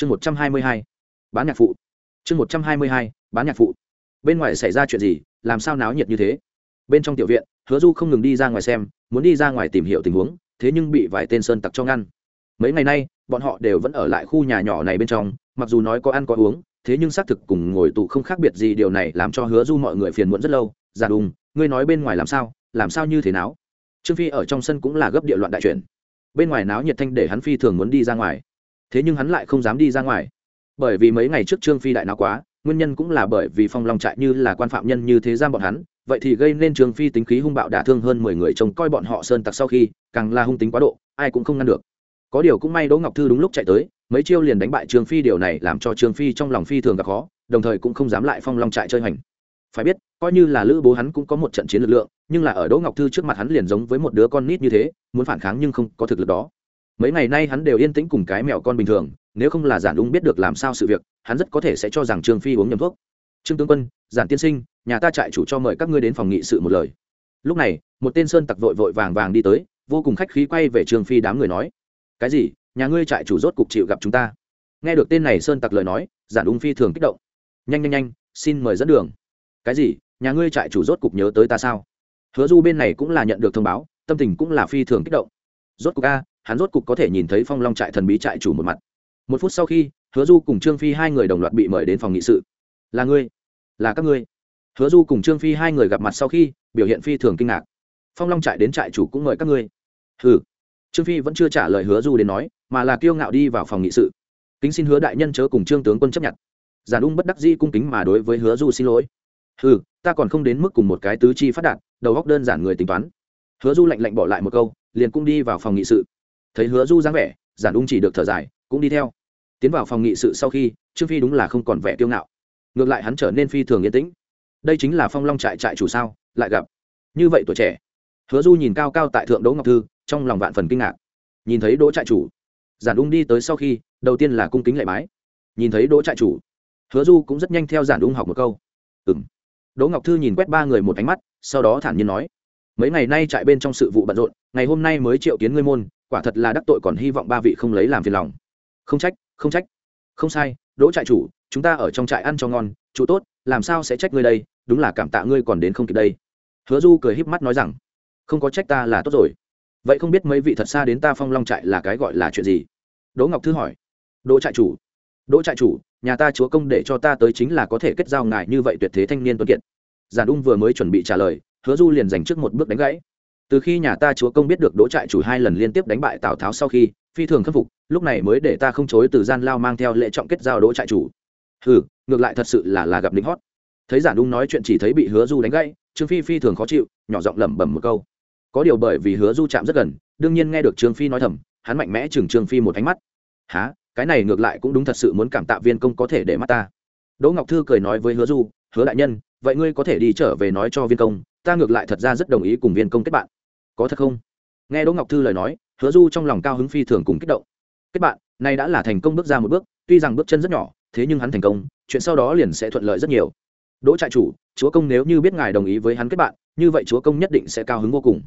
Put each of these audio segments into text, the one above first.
chương một trăm hai mươi hai, bán nhạc phụ. Chương một trăm hai mươi hai, bán nhạc phụ. Bên ngoài xảy ra chuyện gì, làm sao náo nhiệt như thế? Bên trong tiểu viện, hứa du không ngừng đi ra ngoài xem, muốn đi ra ngoài tìm hiểu tình huống, thế nhưng bị vài tên sơn tặc cho ngăn. Mấy ngày nay, bọn họ đều vẫn ở lại khu nhà nhỏ này bên trong, mặc dù nói có ăn có uống, thế nhưng xác thực cùng ngồi tù không khác biệt gì điều này làm cho hứa du mọi người phiền muộn rất lâu. Già đùng, ngươi nói bên ngoài làm sao làm sao như thế nào trương phi ở trong sân cũng là gấp địa loạn đại chuyển. Bên ngoài náo nhiệt thanh để hắn phi thường muốn đi ra ngoài thế nhưng hắn lại không dám đi ra ngoài. Bởi vì mấy ngày trước trương phi đại náo quá, nguyên nhân cũng là bởi vì phong long trại như là quan phạm nhân như thế giam bọn hắn, vậy thì gây nên trương phi tính khí hung bạo đả thương hơn mười người trông coi bọn họ sơn tặc sau khi, càng là hung tính quá độ, ai cũng không ngăn được. Có điều cũng may đỗ ngọc thư đúng lúc chạy tới, mấy chiêu liền đánh bại trương phi, điều này làm cho trương phi trong lòng phi thường gặp khó, đồng thời cũng không dám lại phong long trại chơi hành. Phải biết, coi như là lữ bố hắn cũng có một trận chiến lực lượng, nhưng là ở đỗ ngọc thư trước mặt hắn liền giống với một đứa con nít như thế, muốn phản kháng nhưng không có thực lực đó mấy ngày nay hắn đều yên tĩnh cùng cái mẹo con bình thường, nếu không là giản ung biết được làm sao sự việc, hắn rất có thể sẽ cho rằng trương phi uống nhầm thuốc. Trương tướng quân, giản tiên sinh, nhà ta trại chủ cho mời các ngươi đến phòng nghị sự một lời. Lúc này, một tên sơn tặc vội vội vàng vàng đi tới, vô cùng khách khí quay về trương phi đám người nói, cái gì? Nhà ngươi trại chủ rốt cục chịu gặp chúng ta? Nghe được tên này sơn tặc lời nói, giản ung phi thường kích động. Nhanh nhanh nhanh, xin mời dẫn đường. Cái gì? Nhà ngươi trại chủ rốt cục nhớ tới ta sao? Hứa du bên này cũng là nhận được thông báo, tâm tình cũng là phi thường kích động. Rốt cục a hắn rốt cục có thể nhìn thấy phong long trại thần bí trại chủ một mặt. Một phút sau khi, hứa du cùng trương phi hai người đồng loạt bị mời đến phòng nghị sự. Là ngươi, là các ngươi. Hứa du cùng trương phi hai người gặp mặt sau khi, biểu hiện phi thường kinh ngạc. Phong long trại đến trại chủ cũng mời các ngươi. Ừ trương phi vẫn chưa trả lời hứa du đến nói, mà là kiêu ngạo đi vào phòng nghị sự. Kính xin hứa đại nhân chớ cùng trương tướng quân chấp nhận. Giản ung bất đắc di cung kính mà đối với hứa du xin lỗi. Ừ ta còn không đến mức cùng một cái tứ chi phát đạt, đầu góc đơn giản người tính toán. Hứa du lạnh lạnh bỏ lại một câu, liền cũng đi vào phòng nghị sự thấy hứa du dáng vẻ, giản ung chỉ được thở dài, cũng đi theo. Tiến vào phòng nghị sự sau khi, trương phi đúng là không còn vẻ kiêu ngạo. Ngược lại hắn trở nên phi thường yên tĩnh. Đây chính là phong long trại trại chủ sao, lại gặp. Như vậy tuổi trẻ. Hứa du nhìn cao cao tại thượng đỗ ngọc thư, trong lòng vạn phần kinh ngạc. Nhìn thấy đỗ trại chủ. Giản ung đi tới sau khi, đầu tiên là cung kính lệ bái. Nhìn thấy đỗ trại chủ. Hứa du cũng rất nhanh theo giản ung học một câu. Ừ m đỗ ngọc thư nhìn quét ba người một ánh mắt, sau đó thản nhiên nói mấy ngày nay trại bên trong sự vụ bận rộn, ngày hôm nay mới triệu kiến ngươi môn, quả thật là đắc tội còn hy vọng ba vị không lấy làm phiền lòng. Không trách không trách. Không sai, đỗ trại chủ, chúng ta ở trong trại ăn cho ngon, chủ tốt, làm sao sẽ trách ngươi đây, đúng là cảm tạ ngươi còn đến không kịp đây. Hứa du cười híp mắt nói rằng, không có trách ta là tốt rồi. Vậy không biết mấy vị thật xa đến ta phong long trại là cái gọi là chuyện gì? Đỗ ngọc thư hỏi. Đỗ trại chủ, đỗ trại chủ, nhà ta chúa công để cho ta tới chính là có thể kết giao ngài như vậy tuyệt thế thanh niên tuấn kiệt giản ung vừa mới chuẩn bị trả lời, hứa du liền dành trước một bước đánh gãy. Từ khi nhà ta chúa công biết được đỗ trại chủ hai lần liên tiếp đánh bại tào tháo sau khi, phi thường khâm phục, lúc này mới để ta không chối từ gian lao mang theo lễ trọng kết giao đỗ trại chủ. Ừ ngược lại thật sự là là gặp lính hót. Thấy giản ung nói chuyện chỉ thấy bị hứa du đánh gãy, trương phi phi thường khó chịu, nhỏ giọng lẩm bẩm một câu. Có điều bởi vì hứa du chạm rất gần, đương nhiên nghe được trương phi nói thầm, hắn mạnh mẽ chừng trương phi một ánh mắt. Há cái này ngược lại cũng đúng thật sự muốn cảm tạ viên công có thể để mắt ta. Đỗ ngọc thư cười nói với hứa du, hứa đại nhân vậy ngươi có thể đi trở về nói cho viên công, ta ngược lại thật ra rất đồng ý cùng viên công kết bạn. Có thật không? Nghe đỗ ngọc thư lời nói, hứa du trong lòng cao hứng phi thường cùng kích động. Kết bạn, này đã là thành công bước ra một bước, tuy rằng bước chân rất nhỏ, thế nhưng hắn thành công, chuyện sau đó liền sẽ thuận lợi rất nhiều. Đỗ trại chủ, chúa công nếu như biết ngài đồng ý với hắn kết bạn, như vậy chúa công nhất định sẽ cao hứng vô cùng.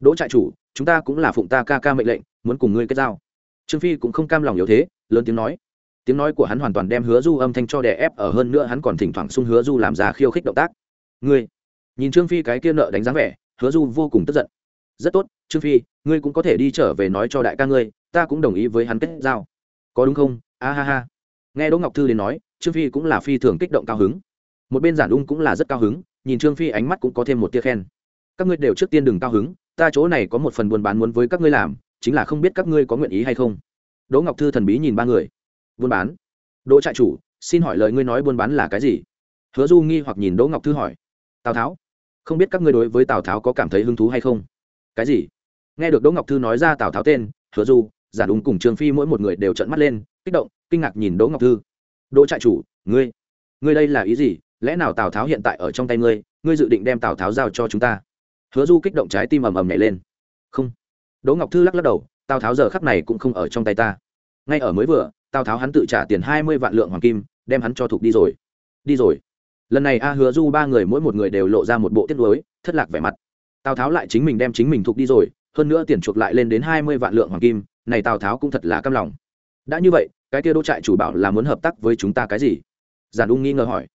Đỗ trại chủ, chúng ta cũng là phụng ta ca ca mệnh lệnh, muốn cùng ngươi kết giao. Trương phi cũng không cam lòng yếu thế, lớn tiếng nói tiếng nói của hắn hoàn toàn đem hứa du âm thanh cho đè ép, ở hơn nữa hắn còn thỉnh thoảng sung hứa du làm ra khiêu khích động tác. Ngươi. Nhìn trương phi cái kia nợ đánh dáng vẻ, hứa du vô cùng tức giận. Rất tốt, trương phi, ngươi cũng có thể đi trở về nói cho đại ca ngươi, ta cũng đồng ý với hắn kết giao. Có đúng không? A ha ha. Nghe đỗ ngọc thư đến nói, trương phi cũng là phi thường kích động cao hứng. Một bên giản ung cũng là rất cao hứng, nhìn trương phi ánh mắt cũng có thêm một tia khen. Các ngươi đều trước tiên đừng cao hứng, ta chỗ này có một phần buôn bán muốn với các ngươi làm, chính là không biết các ngươi có nguyện ý hay không. Đỗ ngọc thư thần bí nhìn ba người buôn bán. Đỗ trại chủ, xin hỏi lời ngươi nói buôn bán là cái gì? Hứa du nghi hoặc nhìn đỗ ngọc thư hỏi. Tào tháo, không biết các ngươi đối với tào tháo có cảm thấy hứng thú hay không? Cái gì? Nghe được đỗ ngọc thư nói ra tào tháo tên, hứa du, giả đúng cùng trương phi mỗi một người đều trận mắt lên, kích động, kinh ngạc nhìn đỗ ngọc thư. Đỗ trại chủ, ngươi ngươi đây là ý gì? Lẽ nào tào tháo hiện tại ở trong tay ngươi ngươi dự định đem tào tháo giao cho chúng ta? Hứa du kích động trái tim ầm ầm nhảy lên. Không. Đỗ ngọc thư lắc lắc đầu, tào tháo giờ khắc này cũng không ở trong tay ta. Ngay ở mới vừa tào tháo hắn tự trả tiền hai mươi vạn lượng hoàng kim, đem hắn cho thục đi rồi. Đi rồi. Lần này a hứa du ba người mỗi một người đều lộ ra một bộ tiết lối, thất lạc vẻ mặt. Tào tháo lại chính mình đem chính mình thục đi rồi, hơn nữa tiền chuộc lại lên đến hai mươi vạn lượng hoàng kim, này tào tháo cũng thật là căm lòng. Đã như vậy, cái kia đỗ trại chủ bảo là muốn hợp tác với chúng ta cái gì? Giản ung nghi ngờ hỏi.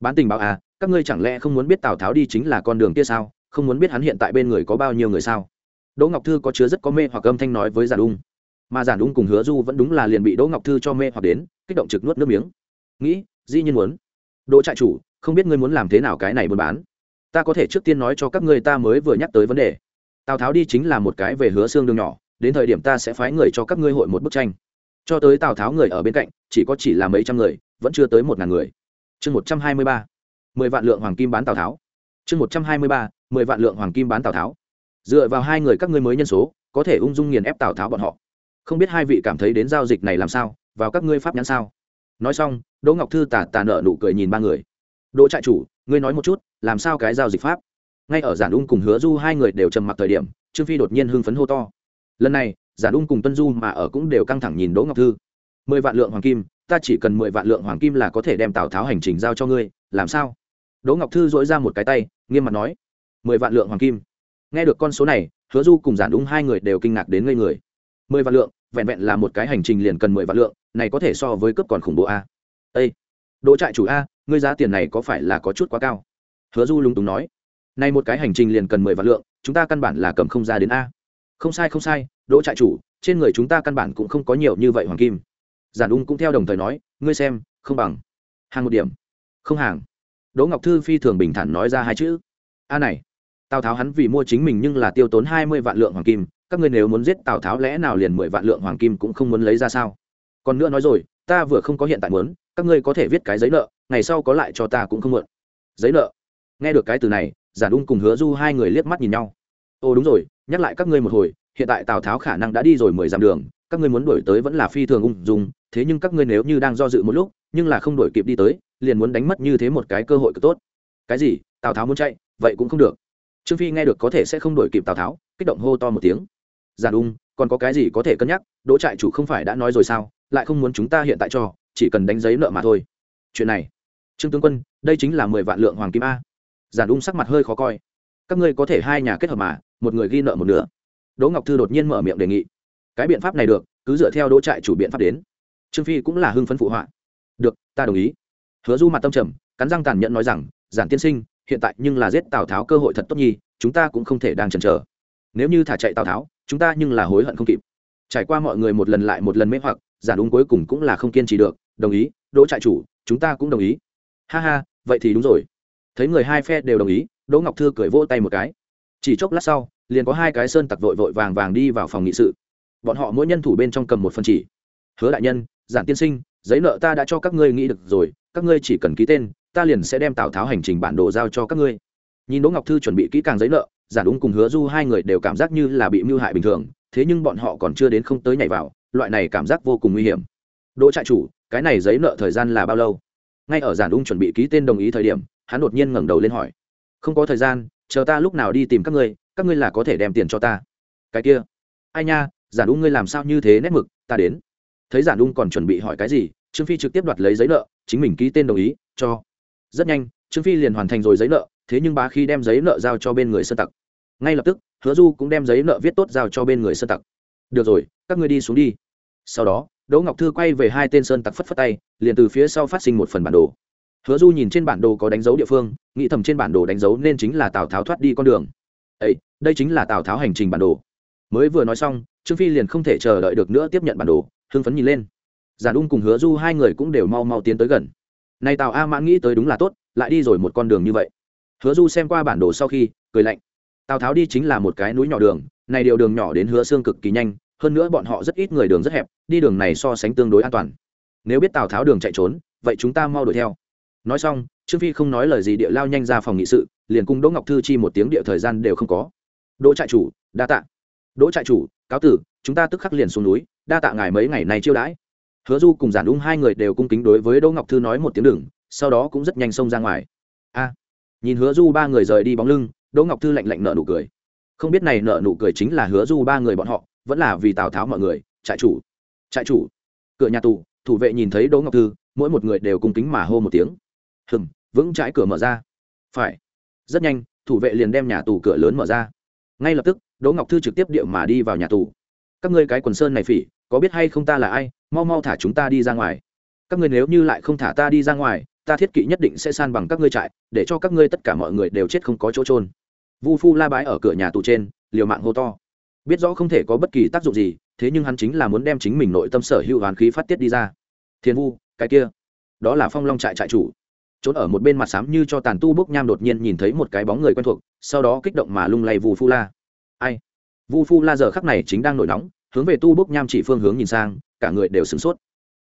Bán tình báo à các ngươi chẳng lẽ không muốn biết tào tháo đi chính là con đường kia sao? Không muốn biết hắn hiện tại bên người có bao nhiêu người sao? Đỗ ngọc thư có chứa rất có mê hoặc âm thanh nói với giản ung mà giản đúng cùng hứa du vẫn đúng là liền bị đỗ ngọc thư cho mê hoặc đến, kích động trực nuốt nước miếng. Nghĩ dĩ nhiên muốn. Đỗ trại chủ, không biết ngươi muốn làm thế nào cái này buôn bán. Ta có thể trước tiên nói cho các ngươi ta mới vừa nhắc tới vấn đề. Tào tháo đi chính là một cái về hứa xương đường nhỏ, đến thời điểm ta sẽ phái người cho các ngươi hội một bức tranh. Cho tới tào tháo người ở bên cạnh, chỉ có chỉ là mấy trăm người, vẫn chưa tới một ngàn người. Chương một trăm hai mươi ba, mười vạn lượng hoàng kim bán tào tháo. Chương một trăm hai mươi ba, mười vạn lượng hoàng kim bán tào tháo. Dựa vào hai người các ngươi mới nhân số, có thể ung dung nghiền ép tào tháo bọn họ không biết hai vị cảm thấy đến giao dịch này làm sao, vào các ngươi pháp nhãn sao? Nói xong, đỗ ngọc thư tà tà nợ nụ cười nhìn ba người. Đỗ trại chủ, ngươi nói một chút, làm sao cái giao dịch pháp? Ngay ở giản ung cùng hứa du hai người đều trầm mặc thời điểm, trương phi đột nhiên hưng phấn hô to. Lần này, giản ung cùng tuân du mà ở cũng đều căng thẳng nhìn đỗ ngọc thư. Mười vạn lượng hoàng kim, ta chỉ cần mười vạn lượng hoàng kim là có thể đem tào tháo hành trình giao cho ngươi, làm sao? Đỗ ngọc thư dỗi ra một cái tay, nghiêm mặt nói. Mười vạn lượng hoàng kim. Nghe được con số này, hứa du cùng giản ung hai người đều kinh ngạc đến ngây người mười vạn lượng, vẹn vẹn là một cái hành trình liền cần mười vạn lượng, này có thể so với cấp còn khủng bố a. Â đỗ trại chủ a, ngươi giá tiền này có phải là có chút quá cao? Hứa du lúng túng nói. Này một cái hành trình liền cần mười vạn lượng, chúng ta căn bản là cầm không ra đến a. Không sai không sai đỗ trại chủ, trên người chúng ta căn bản cũng không có nhiều như vậy hoàng kim. Giản ung cũng theo đồng thời nói, ngươi xem, không bằng. Hàng một điểm. Không hàng. Đỗ ngọc thư phi thường bình thản nói ra hai chữ. A này, tào tháo hắn vì mua chính mình nhưng là tiêu tốn hai mươi vạn lượng hoàng kim các ngươi nếu muốn giết tào tháo lẽ nào liền mười vạn lượng hoàng kim cũng không muốn lấy ra sao? Còn nữa nói rồi, ta vừa không có hiện tại muốn, các ngươi có thể viết cái giấy nợ, ngày sau có lại cho ta cũng không mượn. Giấy nợ. Nghe được cái từ này, giản ung cùng hứa du hai người liếc mắt nhìn nhau. Ô đúng rồi, nhắc lại các ngươi một hồi, hiện tại tào tháo khả năng đã đi rồi mười dặm đường, các ngươi muốn đuổi tới vẫn là phi thường ung dung, thế nhưng các ngươi nếu như đang do dự một lúc, nhưng là không đuổi kịp đi tới, liền muốn đánh mất như thế một cái cơ hội cực tốt. Cái gì? Tào tháo muốn chạy, vậy cũng không được. Trương phi nghe được có thể sẽ không đuổi kịp tào tháo, kích động hô to một tiếng giản ung, còn có cái gì có thể cân nhắc? Đỗ trại chủ không phải đã nói rồi sao? Lại không muốn chúng ta hiện tại cho, chỉ cần đánh giấy nợ mà thôi. Chuyện này, trương tướng quân, đây chính là mười vạn lượng hoàng kim a. Giản ung sắc mặt hơi khó coi. Các ngươi có thể hai nhà kết hợp mà, một người ghi nợ một nửa. Đỗ ngọc thư đột nhiên mở miệng đề nghị. Cái biện pháp này được, cứ dựa theo đỗ trại chủ biện pháp đến. Trương phi cũng là hưng phấn phụ họa. Được, ta đồng ý. Hứa du mặt tâm trầm, cắn răng tàn nhẫn nói rằng, giản tiên sinh, hiện tại nhưng là giết tào tháo cơ hội thật tốt nhi chúng ta cũng không thể đang chần chờ. Nếu như thả chạy tào tháo chúng ta nhưng là hối hận không kịp. Trải qua mọi người một lần lại một lần mê hoặc, giản đúng cuối cùng cũng là không kiên trì được, đồng ý, đỗ trại chủ, chúng ta cũng đồng ý. Ha ha, vậy thì đúng rồi. Thấy người hai phe đều đồng ý, đỗ ngọc thư cười vỗ tay một cái. Chỉ chốc lát sau, liền có hai cái sơn tặc vội vội vàng vàng đi vào phòng nghị sự. Bọn họ mỗi nhân thủ bên trong cầm một phần chỉ. Hứa đại nhân, giản tiên sinh, giấy nợ ta đã cho các ngươi nghĩ được rồi, các ngươi chỉ cần ký tên, ta liền sẽ đem tào tháo hành trình bản đồ giao cho các ngươi. Nhìn đỗ ngọc thư chuẩn bị kỹ càng giấy nợ giản ung cùng hứa du hai người đều cảm giác như là bị mưu hại bình thường, thế nhưng bọn họ còn chưa đến không tới nhảy vào, loại này cảm giác vô cùng nguy hiểm. Đỗ trại chủ, cái này giấy nợ thời gian là bao lâu? Ngay ở giản ung chuẩn bị ký tên đồng ý thời điểm, hắn đột nhiên ngẩng đầu lên hỏi. Không có thời gian, chờ ta lúc nào đi tìm các ngươi các ngươi là có thể đem tiền cho ta. Cái kia. Ai nha giản ung ngươi làm sao như thế nét mực, ta đến. Thấy giản ung còn chuẩn bị hỏi cái gì, trương phi trực tiếp đoạt lấy giấy nợ, chính mình ký tên đồng ý, cho. Rất nhanh, trương phi liền hoàn thành rồi giấy nợ thế nhưng bá khi đem giấy nợ giao cho bên người sơn tặc. Ngay lập tức, hứa du cũng đem giấy nợ viết tốt giao cho bên người sơn tặc. Được rồi, các ngươi đi xuống đi. Sau đó, đỗ ngọc thư quay về hai tên sơn tặc phất phất tay, liền từ phía sau phát sinh một phần bản đồ. Hứa du nhìn trên bản đồ có đánh dấu địa phương, nghĩ thầm trên bản đồ đánh dấu nên chính là tào tháo thoát đi con đường. Ấy đây chính là tào tháo hành trình bản đồ. Mới vừa nói xong, trương phi liền không thể chờ đợi được nữa tiếp nhận bản đồ, hưng phấn nhìn lên. Giản ung cùng hứa du hai người cũng đều mau mau tiến tới gần. Nay tào a mãn nghĩ tới đúng là tốt, lại đi rồi một con đường như vậy hứa du xem qua bản đồ sau khi, cười lạnh. Tào tháo đi chính là một cái núi nhỏ đường, này điều đường nhỏ đến hứa xương cực kỳ nhanh, hơn nữa bọn họ rất ít người đường rất hẹp, đi đường này so sánh tương đối an toàn. Nếu biết tào tháo đường chạy trốn, vậy chúng ta mau đuổi theo. Nói xong, trương phi không nói lời gì địa lao nhanh ra phòng nghị sự, liền cùng đỗ ngọc thư chi một tiếng địa thời gian đều không có. Đỗ trại chủ, đa tạ. Đỗ trại chủ, cáo tử, chúng ta tức khắc liền xuống núi, đa tạ ngài mấy ngày này chiêu đãi. Hứa du cùng giản đúng hai người đều cung kính đối với đỗ ngọc thư nói một tiếng đừng sau đó cũng rất nhanh xông ra ngoài. A nhìn hứa du ba người rời đi bóng lưng, đỗ ngọc thư lạnh lạnh nợ nụ cười. Không biết này nợ nụ cười chính là hứa du ba người bọn họ, vẫn là vì tào tháo mọi người, trại chủ. Trại chủ. Cửa nhà tù, thủ vệ nhìn thấy đỗ ngọc thư, mỗi một người đều cung kính mà hô một tiếng. Hừng vững trái cửa mở ra. Phải. Rất nhanh, thủ vệ liền đem nhà tù cửa lớn mở ra. Ngay lập tức, đỗ ngọc thư trực tiếp điệu mà đi vào nhà tù. Các ngươi cái quần sơn này phỉ, có biết hay không ta là ai, mau mau thả chúng ta đi ra ngoài. Các ngươi nếu như lại không thả ta đi ra ngoài ta thiết kỵ nhất định sẽ san bằng các ngươi trại, để cho các ngươi tất cả mọi người đều chết không có chỗ trôn vu phu la bái ở cửa nhà tù trên, liều mạng hô to. Biết rõ không thể có bất kỳ tác dụng gì, thế nhưng hắn chính là muốn đem chính mình nội tâm sở hữu hoàn khí phát tiết đi ra. Thiên vu, cái kia, đó là phong long trại trại chủ. Trốn ở một bên mặt xám như cho tàn tu bốc nham đột nhiên nhìn thấy một cái bóng người quen thuộc, sau đó kích động mà lung lay vu phu la. Ai? Vu phu la giờ khắc này chính đang nổi nóng, hướng về tu bốc nham chỉ phương hướng nhìn sang, cả người đều sửng sốt.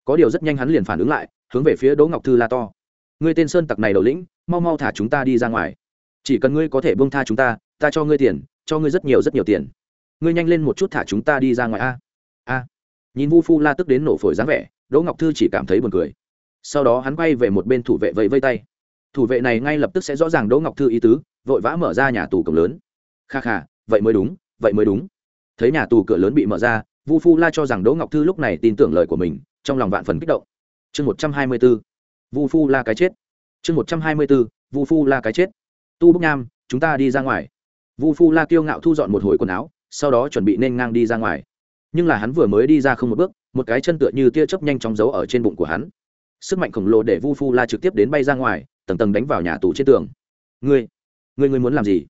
Có điều rất nhanh hắn liền phản ứng lại, hướng về phía đỗ ngọc thư la to ngươi tên sơn tặc này đầu lĩnh, mau mau thả chúng ta đi ra ngoài. Chỉ cần ngươi có thể bông tha chúng ta ta cho ngươi tiền, cho ngươi rất nhiều rất nhiều tiền. Ngươi nhanh lên một chút thả chúng ta đi ra ngoài a. A. Nhìn vu phu la tức đến nổ phổi dáng vẻ, đỗ ngọc thư chỉ cảm thấy buồn cười. Sau đó hắn quay về một bên thủ vệ vẫy vây tay. Thủ vệ này ngay lập tức sẽ rõ ràng đỗ ngọc thư ý tứ, vội vã mở ra nhà tù cổng lớn. Kha kha, vậy mới đúng, vậy mới đúng. Thấy nhà tù cửa lớn bị mở ra, vu phu la cho rằng đỗ ngọc thư lúc này tin tưởng lời của mình, trong lòng vạn phần kích động. Chương một trăm hai mươi bốn vu phu la cái chết. Chương một trăm hai mươi bốn vu phu la cái chết. Tu bốc nham, chúng ta đi ra ngoài. Vu phu la kiêu ngạo thu dọn một hồi quần áo, sau đó chuẩn bị nên ngang đi ra ngoài. Nhưng là hắn vừa mới đi ra không một bước, một cái chân tựa như tia chớp nhanh chóng giấu ở trên bụng của hắn. Sức mạnh khổng lồ để vu phu la trực tiếp đến bay ra ngoài, tầng tầng đánh vào nhà tù trên tường. Ngươi ngươi ngươi muốn làm gì?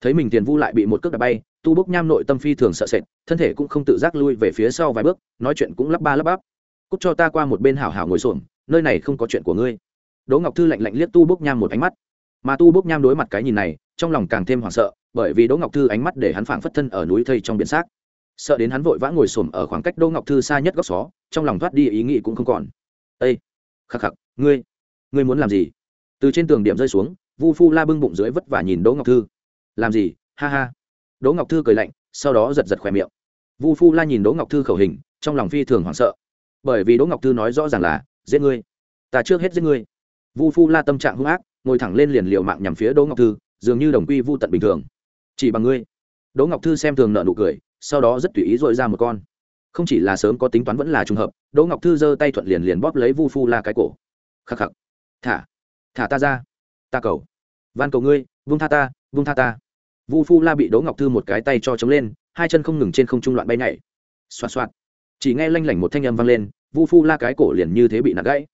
Thấy mình tiền vu lại bị một cước đạp bay, tu bốc nham nội tâm phi thường sợ sệt, thân thể cũng không tự giác lui về phía sau vài bước, nói chuyện cũng lắp ba lắp bắp. Cúc cho ta qua một bên hảo hảo ngồi xổm nơi này không có chuyện của ngươi. Đỗ ngọc thư lạnh lạnh liếc tu bốc nham một ánh mắt. Mà tu bốc nham đối mặt cái nhìn này, trong lòng càng thêm hoảng sợ, bởi vì đỗ ngọc thư ánh mắt để hắn phảng phất thân ở núi thây trong biển xác. Sợ đến hắn vội vã ngồi xổm ở khoảng cách đỗ ngọc thư xa nhất góc xó, trong lòng thoát đi ý nghĩ cũng không còn. Ây khắc khắc, ngươi ngươi muốn làm gì? Từ trên tường điểm rơi xuống, vu phu la bưng bụng dưới vất vả nhìn đỗ ngọc thư. Làm gì? Ha ha. Đỗ ngọc thư cười lạnh, sau đó giật giật khỏe miệng. Vu phu la nhìn đỗ ngọc thư khẩu hình, trong lòng phi thường hoảng sợ. Bởi vì đỗ ngọc thư nói rõ ràng là giết ngươi. Ta trước hết giết ngươi. Vu phu la tâm trạng hung ác, ngồi thẳng lên liền liều mạng nhằm phía đỗ ngọc thư, dường như đồng quy vu tận bình thường. Chỉ bằng ngươi. Đỗ ngọc thư xem thường nợ nụ cười, sau đó rất tùy ý dội ra một con. Không chỉ là sớm có tính toán vẫn là trùng hợp, đỗ ngọc thư giơ tay thuận liền liền bóp lấy vu phu la cái cổ. Khắc khắc. Thả. Thả ta ra. Ta cầu. Van cầu ngươi, vung tha ta, vung tha ta. Vu phu la bị đỗ ngọc thư một cái tay cho chống lên, hai chân không ngừng trên không trung loạn bay nhảy. Xoạt xoạt. Chỉ nghe lanh lảnh một thanh âm vang lên vu phu la cái cổ liền như thế bị nạt gãy.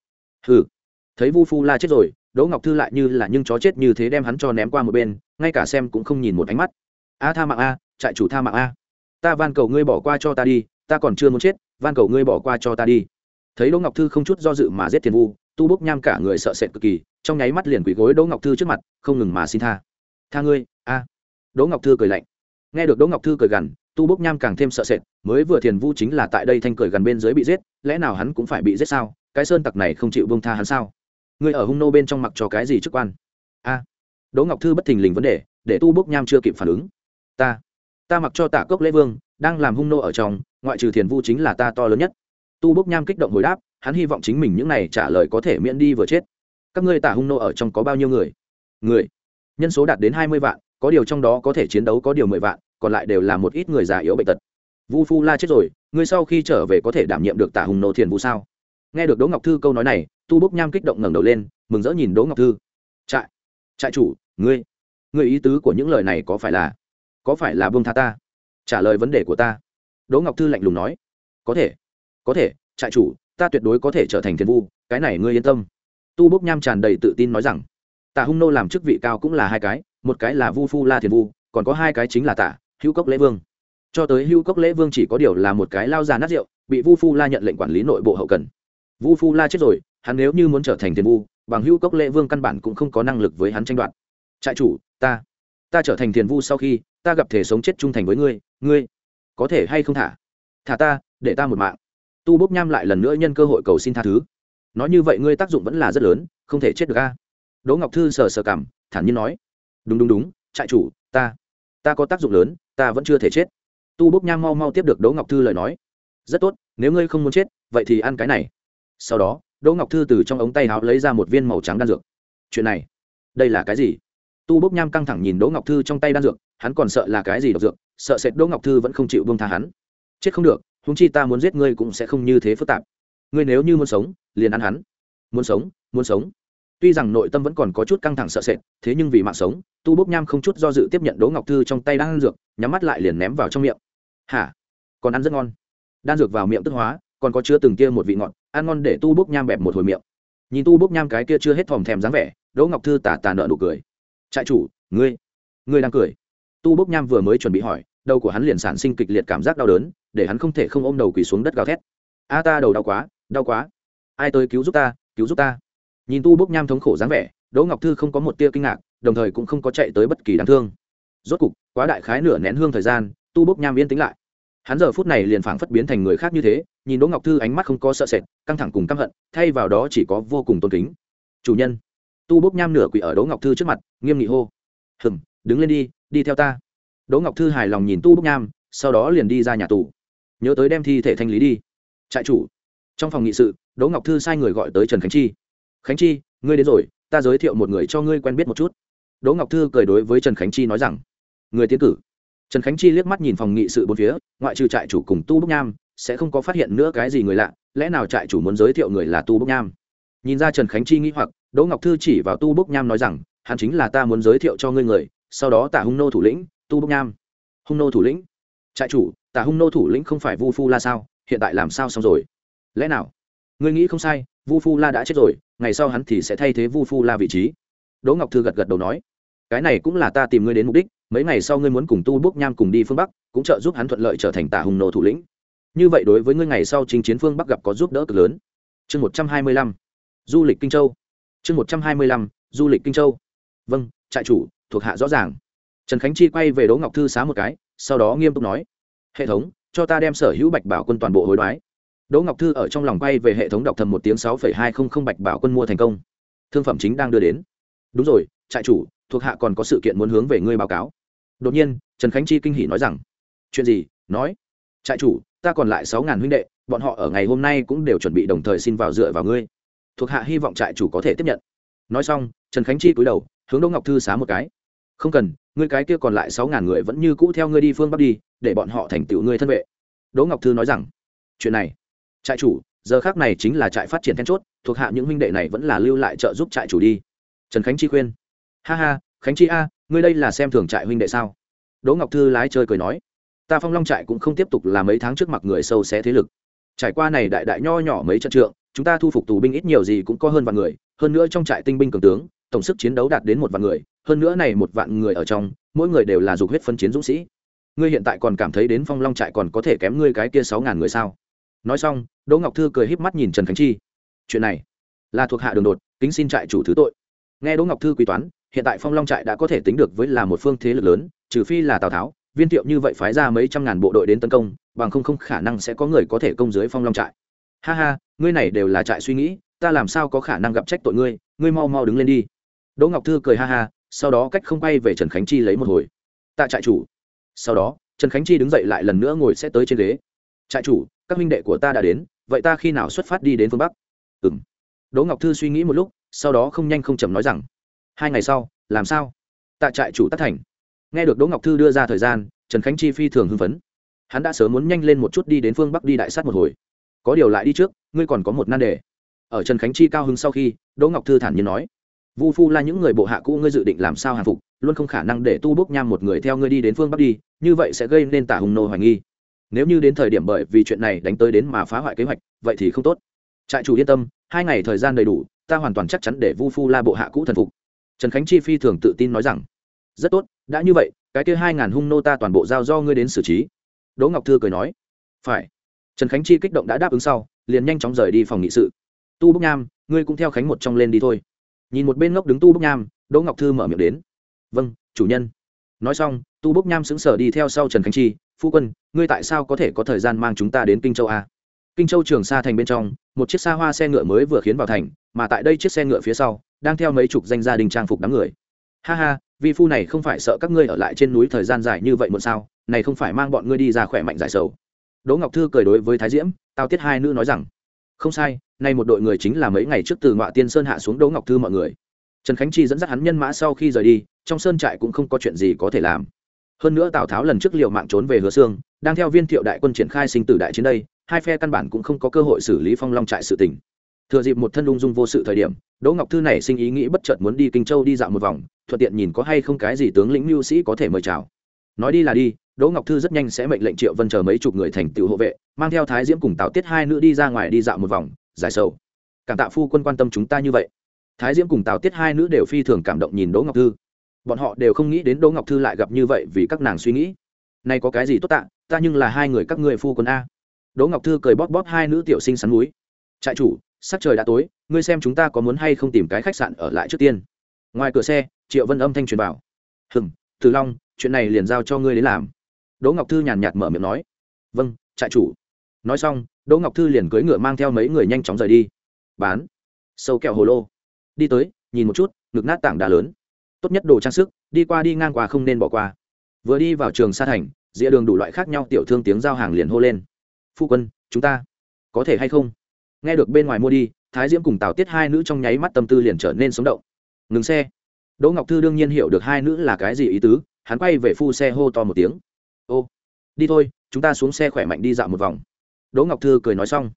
Hừ. Thấy vu phu la chết rồi, đỗ ngọc thư lại như là nhưng chó chết như thế đem hắn cho ném qua một bên, ngay cả xem cũng không nhìn một ánh mắt. A tha mạng a, trại chủ tha mạng a. Ta van cầu ngươi bỏ qua cho ta đi, ta còn chưa muốn chết, van cầu ngươi bỏ qua cho ta đi. Thấy đỗ ngọc thư không chút do dự mà giết thiền vu, tu bốc nham cả người sợ sệt cực kỳ, trong nháy mắt liền quỳ gối đỗ ngọc thư trước mặt, không ngừng mà xin tha. Tha ngươi, a. Đỗ ngọc thư cười lạnh. Nghe được đỗ ngọc thư cười gằn tu bốc nham càng thêm sợ sệt, mới vừa thiền vu chính là tại đây thanh cười gần bên dưới bị giết, lẽ nào hắn cũng phải bị giết sao? Cái sơn tặc này không chịu bông tha hắn sao? Ngươi ở hung nô bên trong mặc cho cái gì chức quan? A. Đỗ ngọc thư bất thình lình vấn đề, để tu bốc nham chưa kịp phản ứng. Ta. Ta mặc cho tạ cốc lễ vương đang làm hung nô ở trong, ngoại trừ thiền vu chính là ta to lớn nhất. Tu bốc nham kích động hồi đáp, hắn hy vọng chính mình những này trả lời có thể miễn đi vừa chết. Các ngươi tả hung nô ở trong có bao nhiêu người? Người. Nhân số đạt đến hai mươi vạn, có điều trong đó có thể chiến đấu có điều mười vạn còn lại đều là một ít người già yếu bệnh tật. Vu phu la chết rồi, ngươi sau khi trở về có thể đảm nhiệm được tả hùng nô thiền vu sao? Nghe được đỗ ngọc thư câu nói này, tu bốc nham kích động ngẩng đầu lên, mừng rỡ nhìn đỗ ngọc thư. Trại trại chủ, ngươi ngươi ý tứ của những lời này có phải là, có phải là buông tha ta? Trả lời vấn đề của ta. Đỗ ngọc thư lạnh lùng nói. Có thể có thể, trại chủ, ta tuyệt đối có thể trở thành thiền vu cái này ngươi yên tâm. Tu bốc nham tràn đầy tự tin nói rằng. Tả hung nô làm chức vị cao cũng là hai cái, một cái là vu phu la thiền vu còn có hai cái chính là tả hữu cốc lễ vương. Cho tới hữu cốc lễ vương chỉ có điều là một cái lao già nát rượu, bị vu phu la nhận lệnh quản lý nội bộ hậu cần. Vu phu la chết rồi, hắn nếu như muốn trở thành thiền vu, bằng hữu cốc lễ vương căn bản cũng không có năng lực với hắn tranh đoạt. Trại chủ, ta ta trở thành thiền vu sau khi, ta gặp thể sống chết trung thành với ngươi ngươi có thể hay không thả? Thả ta, để ta một mạng. Tu bốc nham lại lần nữa nhân cơ hội cầu xin tha thứ. Nói như vậy ngươi tác dụng vẫn là rất lớn, không thể chết được a. Đỗ ngọc thư sờ sờ cảm, thản nhiên nói. Đúng đúng đúng, trại chủ, ta ta có tác dụng lớn ta vẫn chưa thể chết. Tu bốc nham mau mau tiếp được đỗ ngọc thư lời nói. Rất tốt, nếu ngươi không muốn chết, vậy thì ăn cái này. Sau đó, đỗ ngọc thư từ trong ống tay áo lấy ra một viên màu trắng đan dược. Chuyện này, đây là cái gì? Tu bốc nham căng thẳng nhìn đỗ ngọc thư trong tay đan dược, hắn còn sợ là cái gì độc dược, sợ sệt đỗ ngọc thư vẫn không chịu bông tha hắn. Chết không được húng chi ta muốn giết ngươi cũng sẽ không như thế phức tạp. Ngươi nếu như muốn sống, liền ăn hắn. Muốn sống muốn sống tuy rằng nội tâm vẫn còn có chút căng thẳng sợ sệt, thế nhưng vì mạng sống, tu bốc nham không chút do dự tiếp nhận đỗ ngọc thư trong tay đang ăn dược, nhắm mắt lại liền ném vào trong miệng. Hả? Còn ăn rất ngon. Đan dược vào miệng tức hóa, còn có chưa từng kia một vị ngọt, ăn ngon để tu bốc nham bẹp một hồi miệng. Nhìn tu bốc nham cái kia chưa hết thòm thèm dáng vẻ, đỗ ngọc thư tà tà nợ nụ cười. Trại chủ, ngươi ngươi đang cười? Tu bốc nham vừa mới chuẩn bị hỏi, đầu của hắn liền sản sinh kịch liệt cảm giác đau đớn, để hắn không thể không ôm đầu quỳ xuống đất gào thét. A ta, đầu đau quá đau quá. Ai tới cứu giúp ta, cứu giúp ta? Nhìn tu bốc nham thống khổ dáng vẻ, đỗ ngọc thư không có một tia kinh ngạc, đồng thời cũng không có chạy tới bất kỳ đáng thương. Rốt cục, quá đại khái nửa nén hương thời gian, tu bốc nham yên tĩnh lại. Hắn giờ phút này liền phảng phất biến thành người khác như thế, nhìn đỗ ngọc thư ánh mắt không có sợ sệt, căng thẳng cùng căm hận, thay vào đó chỉ có vô cùng tôn kính. Chủ nhân. Tu bốc nham nửa quỷ ở đỗ ngọc thư trước mặt, nghiêm nghị hô. Hừng đứng lên đi đi theo ta. Đỗ ngọc thư hài lòng nhìn tu bốc nham, sau đó liền đi ra nhà tù. Nhớ tới đem thi thể thanh lý đi. Trại chủ. Trong phòng nghị sự, đỗ ngọc thư sai người gọi tới trần khánh chi khánh chi, ngươi đến rồi, ta giới thiệu một người cho ngươi quen biết một chút. Đỗ ngọc thư cười đối với trần khánh chi nói rằng, người tiến cử. Trần khánh chi liếc mắt nhìn phòng nghị sự bốn phía, ngoại trừ trại chủ cùng tu bốc nham, sẽ không có phát hiện nữa cái gì người lạ, lẽ nào trại chủ muốn giới thiệu người là tu bốc nham? Nhìn ra trần khánh chi nghĩ hoặc, đỗ ngọc thư chỉ vào tu bốc nham nói rằng, hắn chính là ta muốn giới thiệu cho ngươi người, sau đó tả hung nô thủ lĩnh, tu bốc nham. Hung nô thủ lĩnh? Trại chủ, tả hung nô thủ lĩnh không phải vu phu la sao? Hiện tại làm sao xong rồi? Lẽ nào? Ngươi nghĩ không sai vu phu la đã chết rồi, ngày sau hắn thì sẽ thay thế vu phu la vị trí. Đỗ ngọc thư gật gật đầu nói, cái này cũng là ta tìm ngươi đến mục đích, mấy ngày sau ngươi muốn cùng tu bốc nham cùng đi phương bắc, cũng trợ giúp hắn thuận lợi trở thành tả hùng nô thủ lĩnh. Như vậy đối với ngươi ngày sau chính chiến phương bắc gặp có giúp đỡ cực lớn. Chương một trăm hai mươi lăm, du lịch kinh châu. Chương một trăm hai mươi lăm, du lịch kinh châu. Vâng trại chủ, thuộc hạ rõ ràng. Trần khánh chi quay về đỗ ngọc thư xá một cái, sau đó nghiêm túc nói, hệ thống, cho ta đem sở hữu bạch bảo quân toàn bộ hối đoái đỗ ngọc thư ở trong lòng quay về hệ thống đọc thầm một tiếng sáu phẩy hai không không bạch bảo quân mua thành công. Thương phẩm chính đang đưa đến. Đúng rồi, trại chủ, thuộc hạ còn có sự kiện muốn hướng về ngươi báo cáo. Đột nhiên, trần khánh chi kinh hỉ nói rằng, chuyện gì? Nói. Trại chủ, ta còn lại sáu ngàn huynh đệ, bọn họ ở ngày hôm nay cũng đều chuẩn bị đồng thời xin vào dựa vào ngươi. Thuộc hạ hy vọng trại chủ có thể tiếp nhận. Nói xong, trần khánh chi cúi đầu, hướng đỗ ngọc thư xá một cái. Không cần, ngươi cái kia còn lại sáu ngàn người vẫn như cũ theo ngươi đi phương bắc đi, để bọn họ thành tựu ngươi thân vệ. Đỗ ngọc thư nói rằng, chuyện này trại chủ, giờ khác này chính là trại phát triển then chốt, thuộc hạ những huynh đệ này vẫn là lưu lại trợ giúp trại chủ đi. Trần khánh chi khuyên. Ha ha, khánh chi a, ngươi đây là xem thường trại huynh đệ sao? Đỗ ngọc thư lái chơi cười nói. Ta phong long trại cũng không tiếp tục là mấy tháng trước mặt người sâu xé thế lực. Trải qua này đại đại nho nhỏ mấy trận trượng, chúng ta thu phục tù binh ít nhiều gì cũng có hơn vạn người, hơn nữa trong trại tinh binh cường tướng, tổng sức chiến đấu đạt đến một vạn người, hơn nữa này một vạn người ở trong, mỗi người đều là dục huyết phân chiến dũng sĩ. Ngươi hiện tại còn cảm thấy đến phong long trại còn có thể kém ngươi cái kia sáu ngàn người sao? Nói xong, đỗ ngọc thư cười híp mắt nhìn trần khánh chi. Chuyện này là thuộc hạ đường đột, kính xin trại chủ thứ tội. Nghe đỗ ngọc thư quy toán, hiện tại phong long trại đã có thể tính được với là một phương thế lực lớn, trừ phi là tào tháo, viên thiệu như vậy phái ra mấy trăm ngàn bộ đội đến tấn công, bằng không không khả năng sẽ có người có thể công dưới phong long trại. Ha ha, ngươi này đều là trại suy nghĩ, ta làm sao có khả năng gặp trách tội ngươi ngươi mau mau đứng lên đi. Đỗ ngọc thư cười ha ha, sau đó cách không bay về trần khánh chi lấy một hồi. Tạ trại chủ. Sau đó, trần khánh chi đứng dậy lại lần nữa ngồi sẽ tới trên ghế. Trại chủ các minh đệ của ta đã đến, vậy ta khi nào xuất phát đi đến phương bắc? Ừ m đỗ ngọc thư suy nghĩ một lúc, sau đó không nhanh không chầm nói rằng, hai ngày sau, làm sao? Tạ trại chủ tất thành. Nghe được đỗ ngọc thư đưa ra thời gian, trần khánh chi phi thường hưng phấn. Hắn đã sớm muốn nhanh lên một chút đi đến phương bắc đi đại sát một hồi. Có điều lại đi trước, ngươi còn có một nan đề. Ở trần khánh chi cao hứng sau khi, đỗ ngọc thư thản nhiên nói, vu phu là những người bộ hạ cũ ngươi dự định làm sao hàng phục, luôn không khả năng để tu bốc nham một người theo ngươi đi đến phương bắc đi, như vậy sẽ gây nên tả hùng nô hoài nghi nếu như đến thời điểm bởi vì chuyện này đánh tới đến mà phá hoại kế hoạch, vậy thì không tốt. Trại chủ yên tâm, hai ngày thời gian đầy đủ, ta hoàn toàn chắc chắn để vu phu la bộ hạ cũ thần phục. Trần khánh chi phi thường tự tin nói rằng, rất tốt, đã như vậy, cái kia hai ngàn hung nô ta toàn bộ giao do ngươi đến xử trí. Đỗ ngọc thư cười nói, phải. Trần khánh chi kích động đã đáp ứng sau, liền nhanh chóng rời đi phòng nghị sự. Tu bốc nham, ngươi cũng theo khánh một trong lên đi thôi. Nhìn một bên ngốc đứng tu bốc nham, đỗ ngọc thư mở miệng đến vâng chủ nhân. Nói xong, tu bốc nham sững sờ đi theo sau trần khánh chi phu quân, ngươi tại sao có thể có thời gian mang chúng ta đến kinh châu a kinh châu trường sa thành bên trong, một chiếc xa hoa xe ngựa mới vừa khiến vào thành, mà tại đây chiếc xe ngựa phía sau, đang theo mấy chục danh gia đình trang phục đám người. Ha ha vi phu này không phải sợ các ngươi ở lại trên núi thời gian dài như vậy muộn sao? Này không phải mang bọn ngươi đi ra khỏe mạnh giải sầu. Đỗ ngọc thư cười đối với thái diễm, tao tiết hai nữ nói rằng, không sai, nay một đội người chính là mấy ngày trước từ ngọa tiên sơn hạ xuống đỗ ngọc thư mọi người. Trần khánh chi dẫn dắt hắn nhân mã sau khi rời đi, trong sơn trại cũng không có chuyện gì có thể làm hơn nữa tào tháo lần trước liệu mạng trốn về hứa xương đang theo viên thiệu đại quân triển khai sinh tử đại chiến đây, hai phe căn bản cũng không có cơ hội xử lý phong long trại sự tình. Thừa dịp một thân lung dung vô sự thời điểm, đỗ ngọc thư này sinh ý nghĩ bất chợt muốn đi kinh châu đi dạo một vòng, thuận tiện nhìn có hay không cái gì tướng lĩnh mưu sĩ có thể mời chào. Nói đi là đi, đỗ ngọc thư rất nhanh sẽ mệnh lệnh triệu vân chờ mấy chục người thành tựu hộ vệ, mang theo thái diễm cùng tào tiết hai nữ đi ra ngoài đi dạo một vòng, giải sầu. Cảm tạ phu quân quan tâm chúng ta như vậy. Thái diễm cùng tào tiết hai nữ đều phi thường cảm động nhìn đỗ ngọc thư bọn họ đều không nghĩ đến đỗ ngọc thư lại gặp như vậy vì các nàng suy nghĩ. Nay có cái gì tốt tạ, ta nhưng là hai người các ngươi phu quân a. Đỗ ngọc thư cười bóp bóp hai nữ tiểu sinh sắn núi. Trại chủ, sắc trời đã tối, ngươi xem chúng ta có muốn hay không tìm cái khách sạn ở lại trước tiên. Ngoài cửa xe, triệu vân âm thanh truyền bảo hừng từ long, chuyện này liền giao cho ngươi đến làm. Đỗ ngọc thư nhàn nhạt mở miệng nói. Vâng trại chủ. Nói xong, đỗ ngọc thư liền cưỡi ngựa mang theo mấy người nhanh chóng rời đi. Bán. Sâu kẹo hồ lô. Đi tới, nhìn một chút, ngực nát tảng đá lớn tốt nhất đồ trang sức, đi qua đi ngang qua không nên bỏ qua. Vừa đi vào trường sa thành, dĩa đường đủ loại khác nhau tiểu thương tiếng giao hàng liền hô lên. Phu quân, chúng ta có thể hay không? Nghe được bên ngoài mua đi, thái diễm cùng tào tiết hai nữ trong nháy mắt tâm tư liền trở nên sống động. Ngừng xe. Đỗ ngọc thư đương nhiên hiểu được hai nữ là cái gì ý tứ, hắn quay về phu xe hô to một tiếng. Ô, đi thôi, chúng ta xuống xe khỏe mạnh đi dạo một vòng. Đỗ ngọc thư cười nói xong.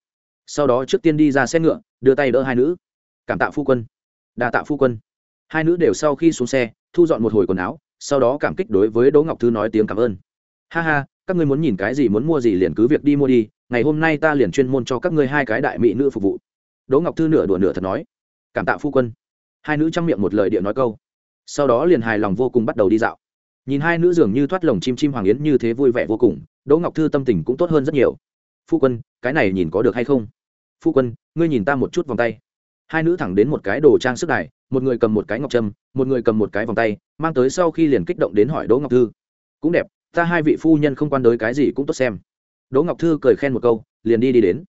Sau đó trước tiên đi ra xe ngựa, đưa tay đỡ hai nữ. Cảm tạ phu quân. Đà tạ phu quân hai nữ đều sau khi xuống xe, thu dọn một hồi quần áo, sau đó cảm kích đối với đỗ ngọc thư nói tiếng cảm ơn. Ha ha, các ngươi muốn nhìn cái gì muốn mua gì liền cứ việc đi mua đi, ngày hôm nay ta liền chuyên môn cho các ngươi hai cái đại mỹ nữ phục vụ. Đỗ ngọc thư nửa đùa nửa thật nói. Cảm tạ phu quân. Hai nữ chăm miệng một lời điện nói câu. Sau đó liền hài lòng vô cùng bắt đầu đi dạo. Nhìn hai nữ dường như thoát lồng chim chim hoàng yến như thế vui vẻ vô cùng, đỗ ngọc thư tâm tình cũng tốt hơn rất nhiều. Phu quân, cái này nhìn có được hay không? Phu quân, ngươi nhìn ta một chút vòng tay hai nữ thẳng đến một cái đồ trang sức đài, một người cầm một cái ngọc trâm, một người cầm một cái vòng tay, mang tới sau khi liền kích động đến hỏi đỗ ngọc thư. Cũng đẹp, ta hai vị phu nhân không quan đới cái gì cũng tốt xem. Đỗ ngọc thư cười khen một câu, liền đi đi đến.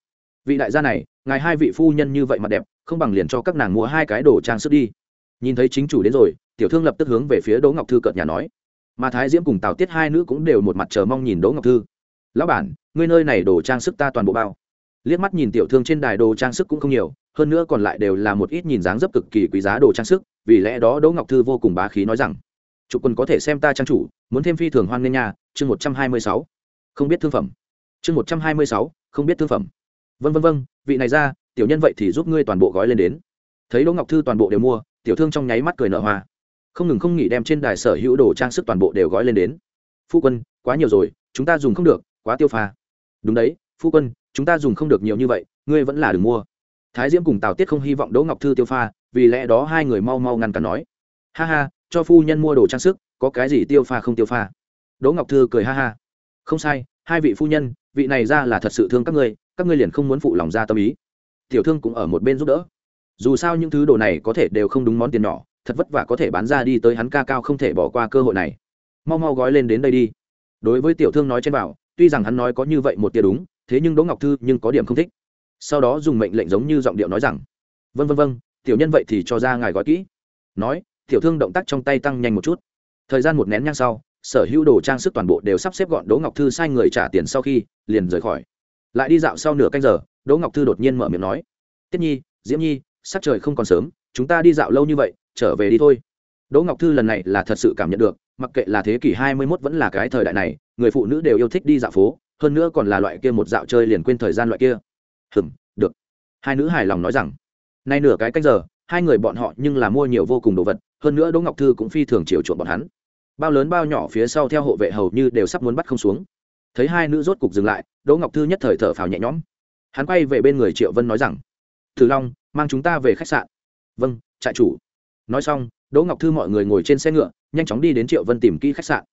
Vị đại gia này, ngài hai vị phu nhân như vậy mặt đẹp, không bằng liền cho các nàng mua hai cái đồ trang sức đi. Nhìn thấy chính chủ đến rồi, tiểu thương lập tức hướng về phía đỗ ngọc thư cợt nhà nói. Mà thái diễm cùng tào tiết hai nữ cũng đều một mặt chờ mong nhìn đỗ ngọc thư. Lão bản, ngươi nơi này đồ trang sức ta toàn bộ bao liếc mắt nhìn tiểu thương trên đài đồ trang sức cũng không nhiều, hơn nữa còn lại đều là một ít nhìn dáng dấp cực kỳ quý giá đồ trang sức, vì lẽ đó đỗ ngọc thư vô cùng bá khí nói rằng, chủ quân có thể xem ta trang chủ, muốn thêm phi thường hoan nghênh nhà chương một trăm hai mươi sáu. Không biết thương phẩm. Chương một trăm hai mươi sáu, không biết thương phẩm. Vân vân vân vị này ra, tiểu nhân vậy thì giúp ngươi toàn bộ gói lên đến. Thấy đỗ ngọc thư toàn bộ đều mua, tiểu thương trong nháy mắt cười nở hoa. Không ngừng không nghỉ đem trên đài sở hữu đồ trang sức toàn bộ đều gói lên đến. Phu quân, quá nhiều rồi, chúng ta dùng không được, quá tiêu pha. Đúng đấy, phu quân chúng ta dùng không được nhiều như vậy, ngươi vẫn là đừng mua. Thái diễm cùng tào tiết không hy vọng đỗ ngọc thư tiêu pha, vì lẽ đó hai người mau mau ngăn cản nói. Ha ha, cho phu nhân mua đồ trang sức, có cái gì tiêu pha không tiêu pha? Đỗ ngọc thư cười ha ha. Không sai, hai vị phu nhân, vị này ra là thật sự thương các ngươi các ngươi liền không muốn phụ lòng ra tâm ý. Tiểu thương cũng ở một bên giúp đỡ. Dù sao những thứ đồ này có thể đều không đúng món tiền nhỏ, thật vất vả có thể bán ra đi tới hắn ca cao không thể bỏ qua cơ hội này. Mau mau gói lên đến đây đi. Đối với tiểu thương nói trên bảo, tuy rằng hắn nói có như vậy một tia đúng thế nhưng đỗ ngọc thư nhưng có điểm không thích. Sau đó dùng mệnh lệnh giống như giọng điệu nói rằng vân vân vân tiểu nhân vậy thì cho ra ngài gói kỹ. Nói, tiểu thương động tác trong tay tăng nhanh một chút. Thời gian một nén nhang sau, sở hữu đồ trang sức toàn bộ đều sắp xếp gọn đỗ ngọc thư sai người trả tiền sau khi, liền rời khỏi. Lại đi dạo sau nửa canh giờ, đỗ ngọc thư đột nhiên mở miệng nói, tiết nhi, diễm nhi, sắc trời không còn sớm, chúng ta đi dạo lâu như vậy, trở về đi thôi. Đỗ ngọc thư lần này là thật sự cảm nhận được, mặc kệ là thế kỷ hai mươi 21 vẫn là cái thời đại này, người phụ nữ đều yêu thích đi dạo phố hơn nữa còn là loại kia một dạo chơi liền quên thời gian loại kia. Hừm, được. Hai nữ hài lòng nói rằng, nay nửa cái cách giờ, hai người bọn họ nhưng là mua nhiều vô cùng đồ vật, hơn nữa đỗ ngọc thư cũng phi thường chiều chuộng bọn hắn. Bao lớn bao nhỏ phía sau theo hộ vệ hầu như đều sắp muốn bắt không xuống. Thấy hai nữ rốt cục dừng lại, đỗ ngọc thư nhất thời thở phào nhẹ nhõm. Hắn quay về bên người triệu vân nói rằng, thử long, mang chúng ta về khách sạn. Vâng trại chủ. Nói xong, đỗ ngọc thư mọi người ngồi trên xe ngựa, nhanh chóng đi đến triệu vân tìm kỹ khách sạn.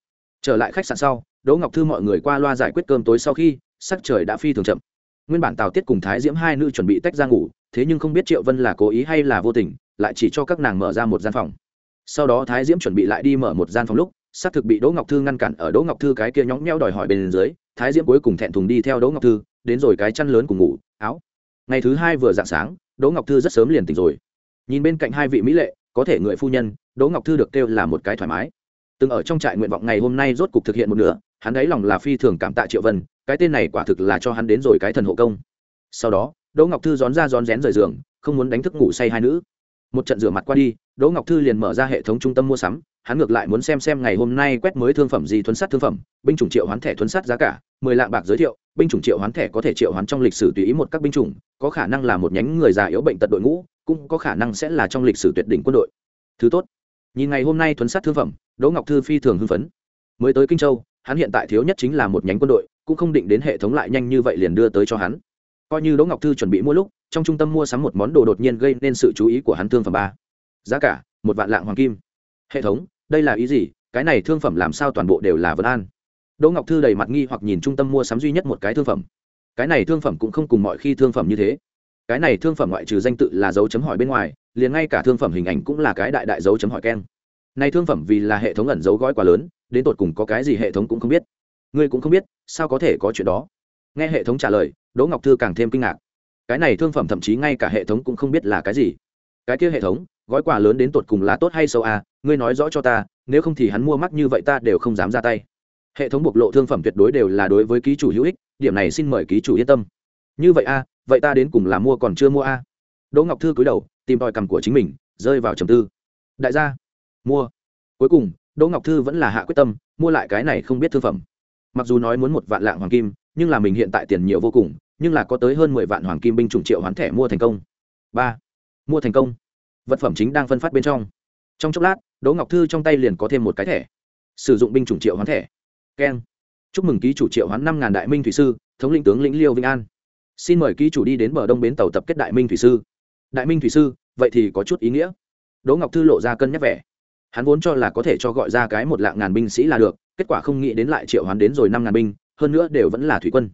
Trở lại khách sạn sau đỗ ngọc thư mọi người qua loa giải quyết cơm tối sau khi, sắc trời đã phi thường chậm. Nguyên bản tào tiết cùng thái diễm hai nữ chuẩn bị tách ra ngủ, thế nhưng không biết triệu vân là cố ý hay là vô tình, lại chỉ cho các nàng mở ra một gian phòng. Sau đó thái diễm chuẩn bị lại đi mở một gian phòng lúc, xác thực bị đỗ ngọc thư ngăn cản ở đỗ ngọc thư cái kia nhõng nhẽo đòi hỏi bên dưới, thái diễm cuối cùng thẹn thùng đi theo đỗ ngọc thư, đến rồi cái chăn lớn cùng ngủ, áo. Ngày thứ hai vừa dạng sáng, đỗ ngọc thư rất sớm liền tỉnh rồi. Nhìn bên cạnh hai vị mỹ lệ, có thể người phu nhân, đỗ ngọc thư được kêu là một cái thoải mái. Từng ở trong trại nguyện vọng ngày hôm nay rốt cục thực hiện một nửa hắn ấy lòng là phi thường cảm tạ triệu vân, cái tên này quả thực là cho hắn đến rồi cái thần hộ công. Sau đó, đỗ ngọc thư rón ra rón rén rời giường, không muốn đánh thức ngủ say hai nữ. Một trận rửa mặt qua đi, đỗ ngọc thư liền mở ra hệ thống trung tâm mua sắm, hắn ngược lại muốn xem xem ngày hôm nay quét mới thương phẩm gì thuấn sát thương phẩm, binh chủng triệu hoán thẻ thuấn sát giá cả, mười lạng bạc giới thiệu, binh chủng triệu hoán thẻ có thể triệu hoán trong lịch sử tùy ý một các binh chủng, có khả năng là một nhánh người già yếu bệnh tật đội ngũ, cũng có khả năng sẽ là trong lịch sử tuyệt đỉnh quân đội. Thứ tốt. Nhìn ngày hôm nay thuấn sát thương phẩm, đỗ ngọc thư phi thường hưng phấn. Mới tới kinh châu hắn hiện tại thiếu nhất chính là một nhánh quân đội, cũng không định đến hệ thống lại nhanh như vậy liền đưa tới cho hắn. Coi như đỗ ngọc thư chuẩn bị mua lúc, trong trung tâm mua sắm một món đồ đột nhiên gây nên sự chú ý của hắn thương phẩm ba. Giá cả, một vạn lạng hoàng kim. Hệ thống, đây là ý gì? Cái này thương phẩm làm sao toàn bộ đều là vân an? Đỗ ngọc thư đầy mặt nghi hoặc nhìn trung tâm mua sắm duy nhất một cái thương phẩm. Cái này thương phẩm cũng không cùng mọi khi thương phẩm như thế. Cái này thương phẩm ngoại trừ danh tự là dấu chấm hỏi bên ngoài, liền ngay cả thương phẩm hình ảnh cũng là cái đại đại dấu chấm hỏi keng này thương phẩm vì là hệ thống ẩn giấu gói quá lớn đến tột cùng có cái gì hệ thống cũng không biết. Ngươi cũng không biết sao có thể có chuyện đó? Nghe hệ thống trả lời đỗ ngọc thư càng thêm kinh ngạc. Cái này thương phẩm thậm chí ngay cả hệ thống cũng không biết là cái gì. Cái kia hệ thống gói quà lớn đến tột cùng là tốt hay xấu à? Ngươi nói rõ cho ta nếu không thì hắn mua mắc như vậy ta đều không dám ra tay. Hệ thống bộc lộ thương phẩm tuyệt đối đều là đối với ký chủ hữu ích điểm này xin mời ký chủ yên tâm. Như vậy a à, vậy ta đến cùng là mua còn chưa mua a à? đỗ ngọc thư cúi đầu tìm tòi cằm của chính mình rơi vào trầm tư. Đại gia mua. Cuối cùng, đỗ ngọc thư vẫn là hạ quyết tâm, mua lại cái này không biết thương phẩm. Mặc dù nói muốn một vạn lạng hoàng kim, nhưng là mình hiện tại tiền nhiều vô cùng, nhưng là có tới hơn mười vạn hoàng kim binh chủng triệu hoán thẻ mua thành công. Ba, mua thành công. Vật phẩm chính đang phân phát bên trong. Trong chốc lát, đỗ ngọc thư trong tay liền có thêm một cái thẻ. Sử dụng binh chủng triệu hoán thẻ. Keng. Chúc mừng ký chủ triệu hoán năm ngàn đại minh thủy sư, thống lĩnh tướng lĩnh liêu vĩnh an. Xin mời ký chủ đi đến bờ đông bến tàu tập kết đại minh thủy sư. Đại minh thủy sư, vậy thì có chút ý nghĩa. Đỗ ngọc thư lộ ra cân nhắc vẻ hắn vốn cho là có thể cho gọi ra cái một lạng ngàn binh sĩ là được, kết quả không nghĩ đến lại triệu hoán đến rồi năm ngàn binh, hơn nữa đều vẫn là thủy quân.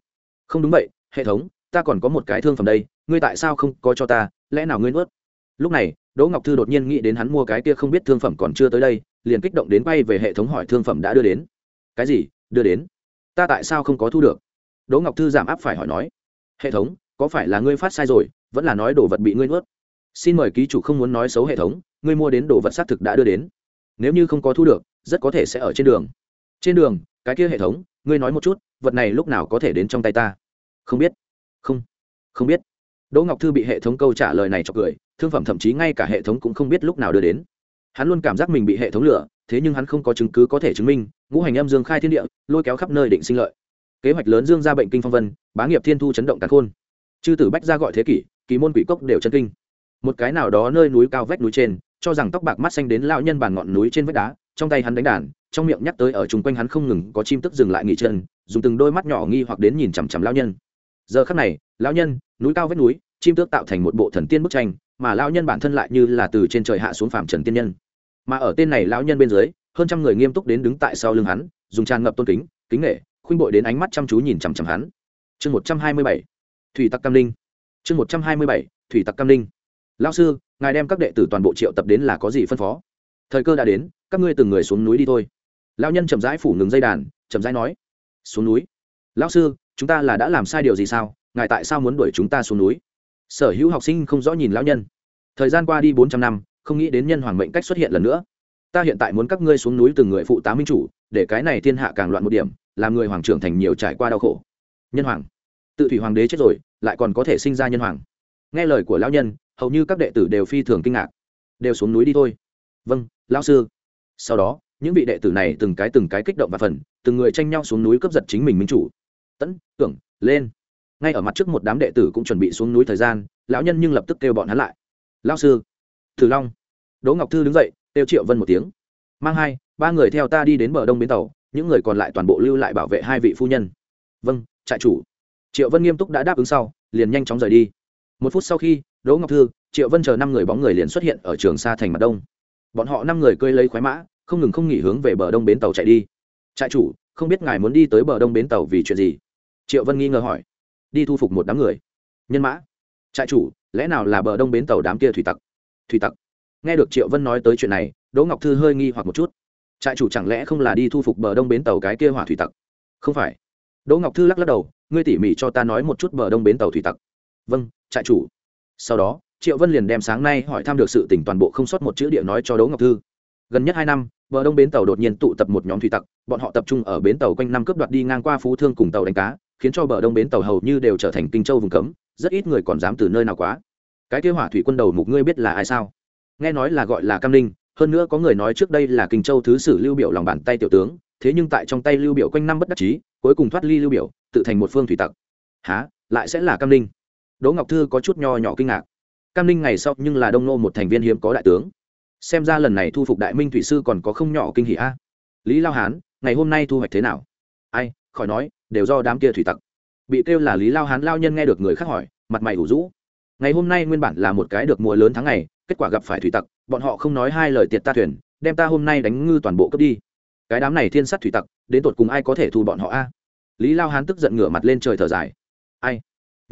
Không đúng vậy, hệ thống, ta còn có một cái thương phẩm đây, ngươi tại sao không có cho ta, lẽ nào ngươi nuốt? Lúc này, đỗ ngọc thư đột nhiên nghĩ đến hắn mua cái kia không biết thương phẩm còn chưa tới đây, liền kích động đến bay về hệ thống hỏi thương phẩm đã đưa đến. Cái gì? Đưa đến? Ta tại sao không có thu được? Đỗ ngọc thư giảm áp phải hỏi nói. Hệ thống, có phải là ngươi phát sai rồi, vẫn là nói đồ vật bị ngươi nuốt? Xin mời ký chủ không muốn nói xấu hệ thống, ngươi mua đến đồ vật xác thực đã đưa đến nếu như không có thu được, rất có thể sẽ ở trên đường. Trên đường, cái kia hệ thống, ngươi nói một chút, vật này lúc nào có thể đến trong tay ta? Không biết. Không. Không biết. Đỗ ngọc thư bị hệ thống câu trả lời này cho cười, thương phẩm thậm chí ngay cả hệ thống cũng không biết lúc nào đưa đến. Hắn luôn cảm giác mình bị hệ thống lừa, thế nhưng hắn không có chứng cứ có thể chứng minh, ngũ hành âm dương khai thiên địa, lôi kéo khắp nơi định sinh lợi. Kế hoạch lớn dương ra bệnh kinh phong vân, bá nghiệp thiên thu chấn động càn khôn. Chư tử bách ra gọi thế kỷ, kỳ môn quỷ cốc đều chân kinh. Một cái nào đó nơi núi cao vách núi trên cho rằng tóc bạc mắt xanh đến lão nhân bàn ngọn núi trên vách đá, trong tay hắn đánh đàn, trong miệng nhắc tới ở chung quanh hắn không ngừng có chim tức dừng lại nghỉ chân, dùng từng đôi mắt nhỏ nghi hoặc đến nhìn chằm chằm lão nhân. Giờ khắc này, lão nhân, núi cao vách núi, chim tước tạo thành một bộ thần tiên bức tranh, mà lão nhân bản thân lại như là từ trên trời hạ xuống phàm trần tiên nhân. Mà ở tên này lão nhân bên dưới, hơn trăm người nghiêm túc đến đứng tại sau lưng hắn, dùng tràn ngập tôn kính kính nghệ khuynh bội đến ánh mắt chăm chú nhìn chằm chằm hắn. Chương một trăm hai mươi bảy, thủy tặc cam linh. Chương một trăm hai mươi bảy, thủy tặc cam linh. Lao sư ngài đem các đệ tử toàn bộ triệu tập đến là có gì phân phó? Thời cơ đã đến, các ngươi từng người xuống núi đi thôi. Lao nhân chậm rãi phủ ngừng dây đàn, chậm rãi nói, xuống núi? Lao sư, chúng ta là đã làm sai điều gì sao? Ngài tại sao muốn đuổi chúng ta xuống núi? Sở hữu học sinh không rõ nhìn lão nhân. Thời gian qua đi bốn trăm năm, không nghĩ đến nhân hoàng mệnh cách xuất hiện lần nữa. Ta hiện tại muốn các ngươi xuống núi từng người phụ tá minh chủ, để cái này thiên hạ càng loạn một điểm, làm người hoàng trưởng thành nhiều trải qua đau khổ. Nhân hoàng. Tự thủy hoàng đế chết rồi, lại còn có thể sinh ra nhân hoàng nghe lời của lão nhân, hầu như các đệ tử đều phi thường kinh ngạc. Đều xuống núi đi thôi. Vâng lão sư. Sau đó, những vị đệ tử này từng cái từng cái kích động và phần, từng người tranh nhau xuống núi cướp giật chính mình minh chủ. Tẫn, tưởng, lên. Ngay ở mặt trước một đám đệ tử cũng chuẩn bị xuống núi thời gian, lão nhân nhưng lập tức kêu bọn hắn lại. Lão sư. Thử long. Đỗ ngọc thư đứng dậy, kêu triệu vân một tiếng. Mang hai, ba người theo ta đi đến bờ đông bến tàu, những người còn lại toàn bộ lưu lại bảo vệ hai vị phu nhân. Vâng trại chủ. Triệu vân nghiêm túc đã đáp ứng sau, liền nhanh chóng rời đi một phút sau khi, đỗ ngọc thư, triệu vân chờ năm người bóng người liền xuất hiện ở trường sa thành mặt đông. Bọn họ năm người cơi lấy khoái mã, không ngừng không nghỉ hướng về bờ đông bến tàu chạy đi. Trại chủ, không biết ngài muốn đi tới bờ đông bến tàu vì chuyện gì? Triệu vân nghi ngờ hỏi. Đi thu phục một đám người. Nhân mã. Trại chủ, lẽ nào là bờ đông bến tàu đám kia thủy tặc? Thủy tặc. Nghe được triệu vân nói tới chuyện này, đỗ ngọc thư hơi nghi hoặc một chút. Trại chủ chẳng lẽ không là đi thu phục bờ đông bến tàu cái kia hỏa thủy tặc? Không phải. Đỗ ngọc thư lắc lắc đầu. Ngươi tỉ mỉ cho ta nói một chút bờ đông bến tàu thủy tặc vâng trại chủ. Sau đó, triệu vân liền đem sáng nay hỏi thăm được sự tỉnh toàn bộ không sót một chữ địa nói cho đỗ ngọc thư. Gần nhất hai năm, bờ đông bến tàu đột nhiên tụ tập một nhóm thủy tặc, bọn họ tập trung ở bến tàu quanh năm cướp đoạt đi ngang qua phú thương cùng tàu đánh cá, khiến cho bờ đông bến tàu hầu như đều trở thành kinh châu vùng cấm, rất ít người còn dám từ nơi nào quá. Cái kế hỏa thủy quân đầu mục ngươi biết là ai sao? Nghe nói là gọi là cam ninh, hơn nữa có người nói trước đây là kinh châu thứ sử lưu biểu lòng bàn tay tiểu tướng, thế nhưng tại trong tay lưu biểu quanh năm bất đắc chí, cuối cùng thoát ly lưu biểu, tự thành một phương thủy tặc. Há lại sẽ là cam ninh? Đỗ ngọc thư có chút nho nhỏ kinh ngạc. Cam ninh ngày sau nhưng là đông nô một thành viên hiếm có đại tướng. Xem ra lần này thu phục đại minh thủy sư còn có không nhỏ kinh hỷ a. Lý lao hán, ngày hôm nay thu hoạch thế nào? Ai, khỏi nói, đều do đám kia thủy tặc. Bị kêu là lý lao hán lao nhân nghe được người khác hỏi, mặt mày ủ rũ. Ngày hôm nay nguyên bản là một cái được mùa lớn tháng ngày, kết quả gặp phải thủy tặc, bọn họ không nói hai lời tiệt ta thuyền, đem ta hôm nay đánh ngư toàn bộ cướp đi. Cái đám này thiên sát thủy tặc, đến tột cùng ai có thể thu bọn họ a? Lý lao hán tức giận ngửa mặt lên trời thở dài. Ai?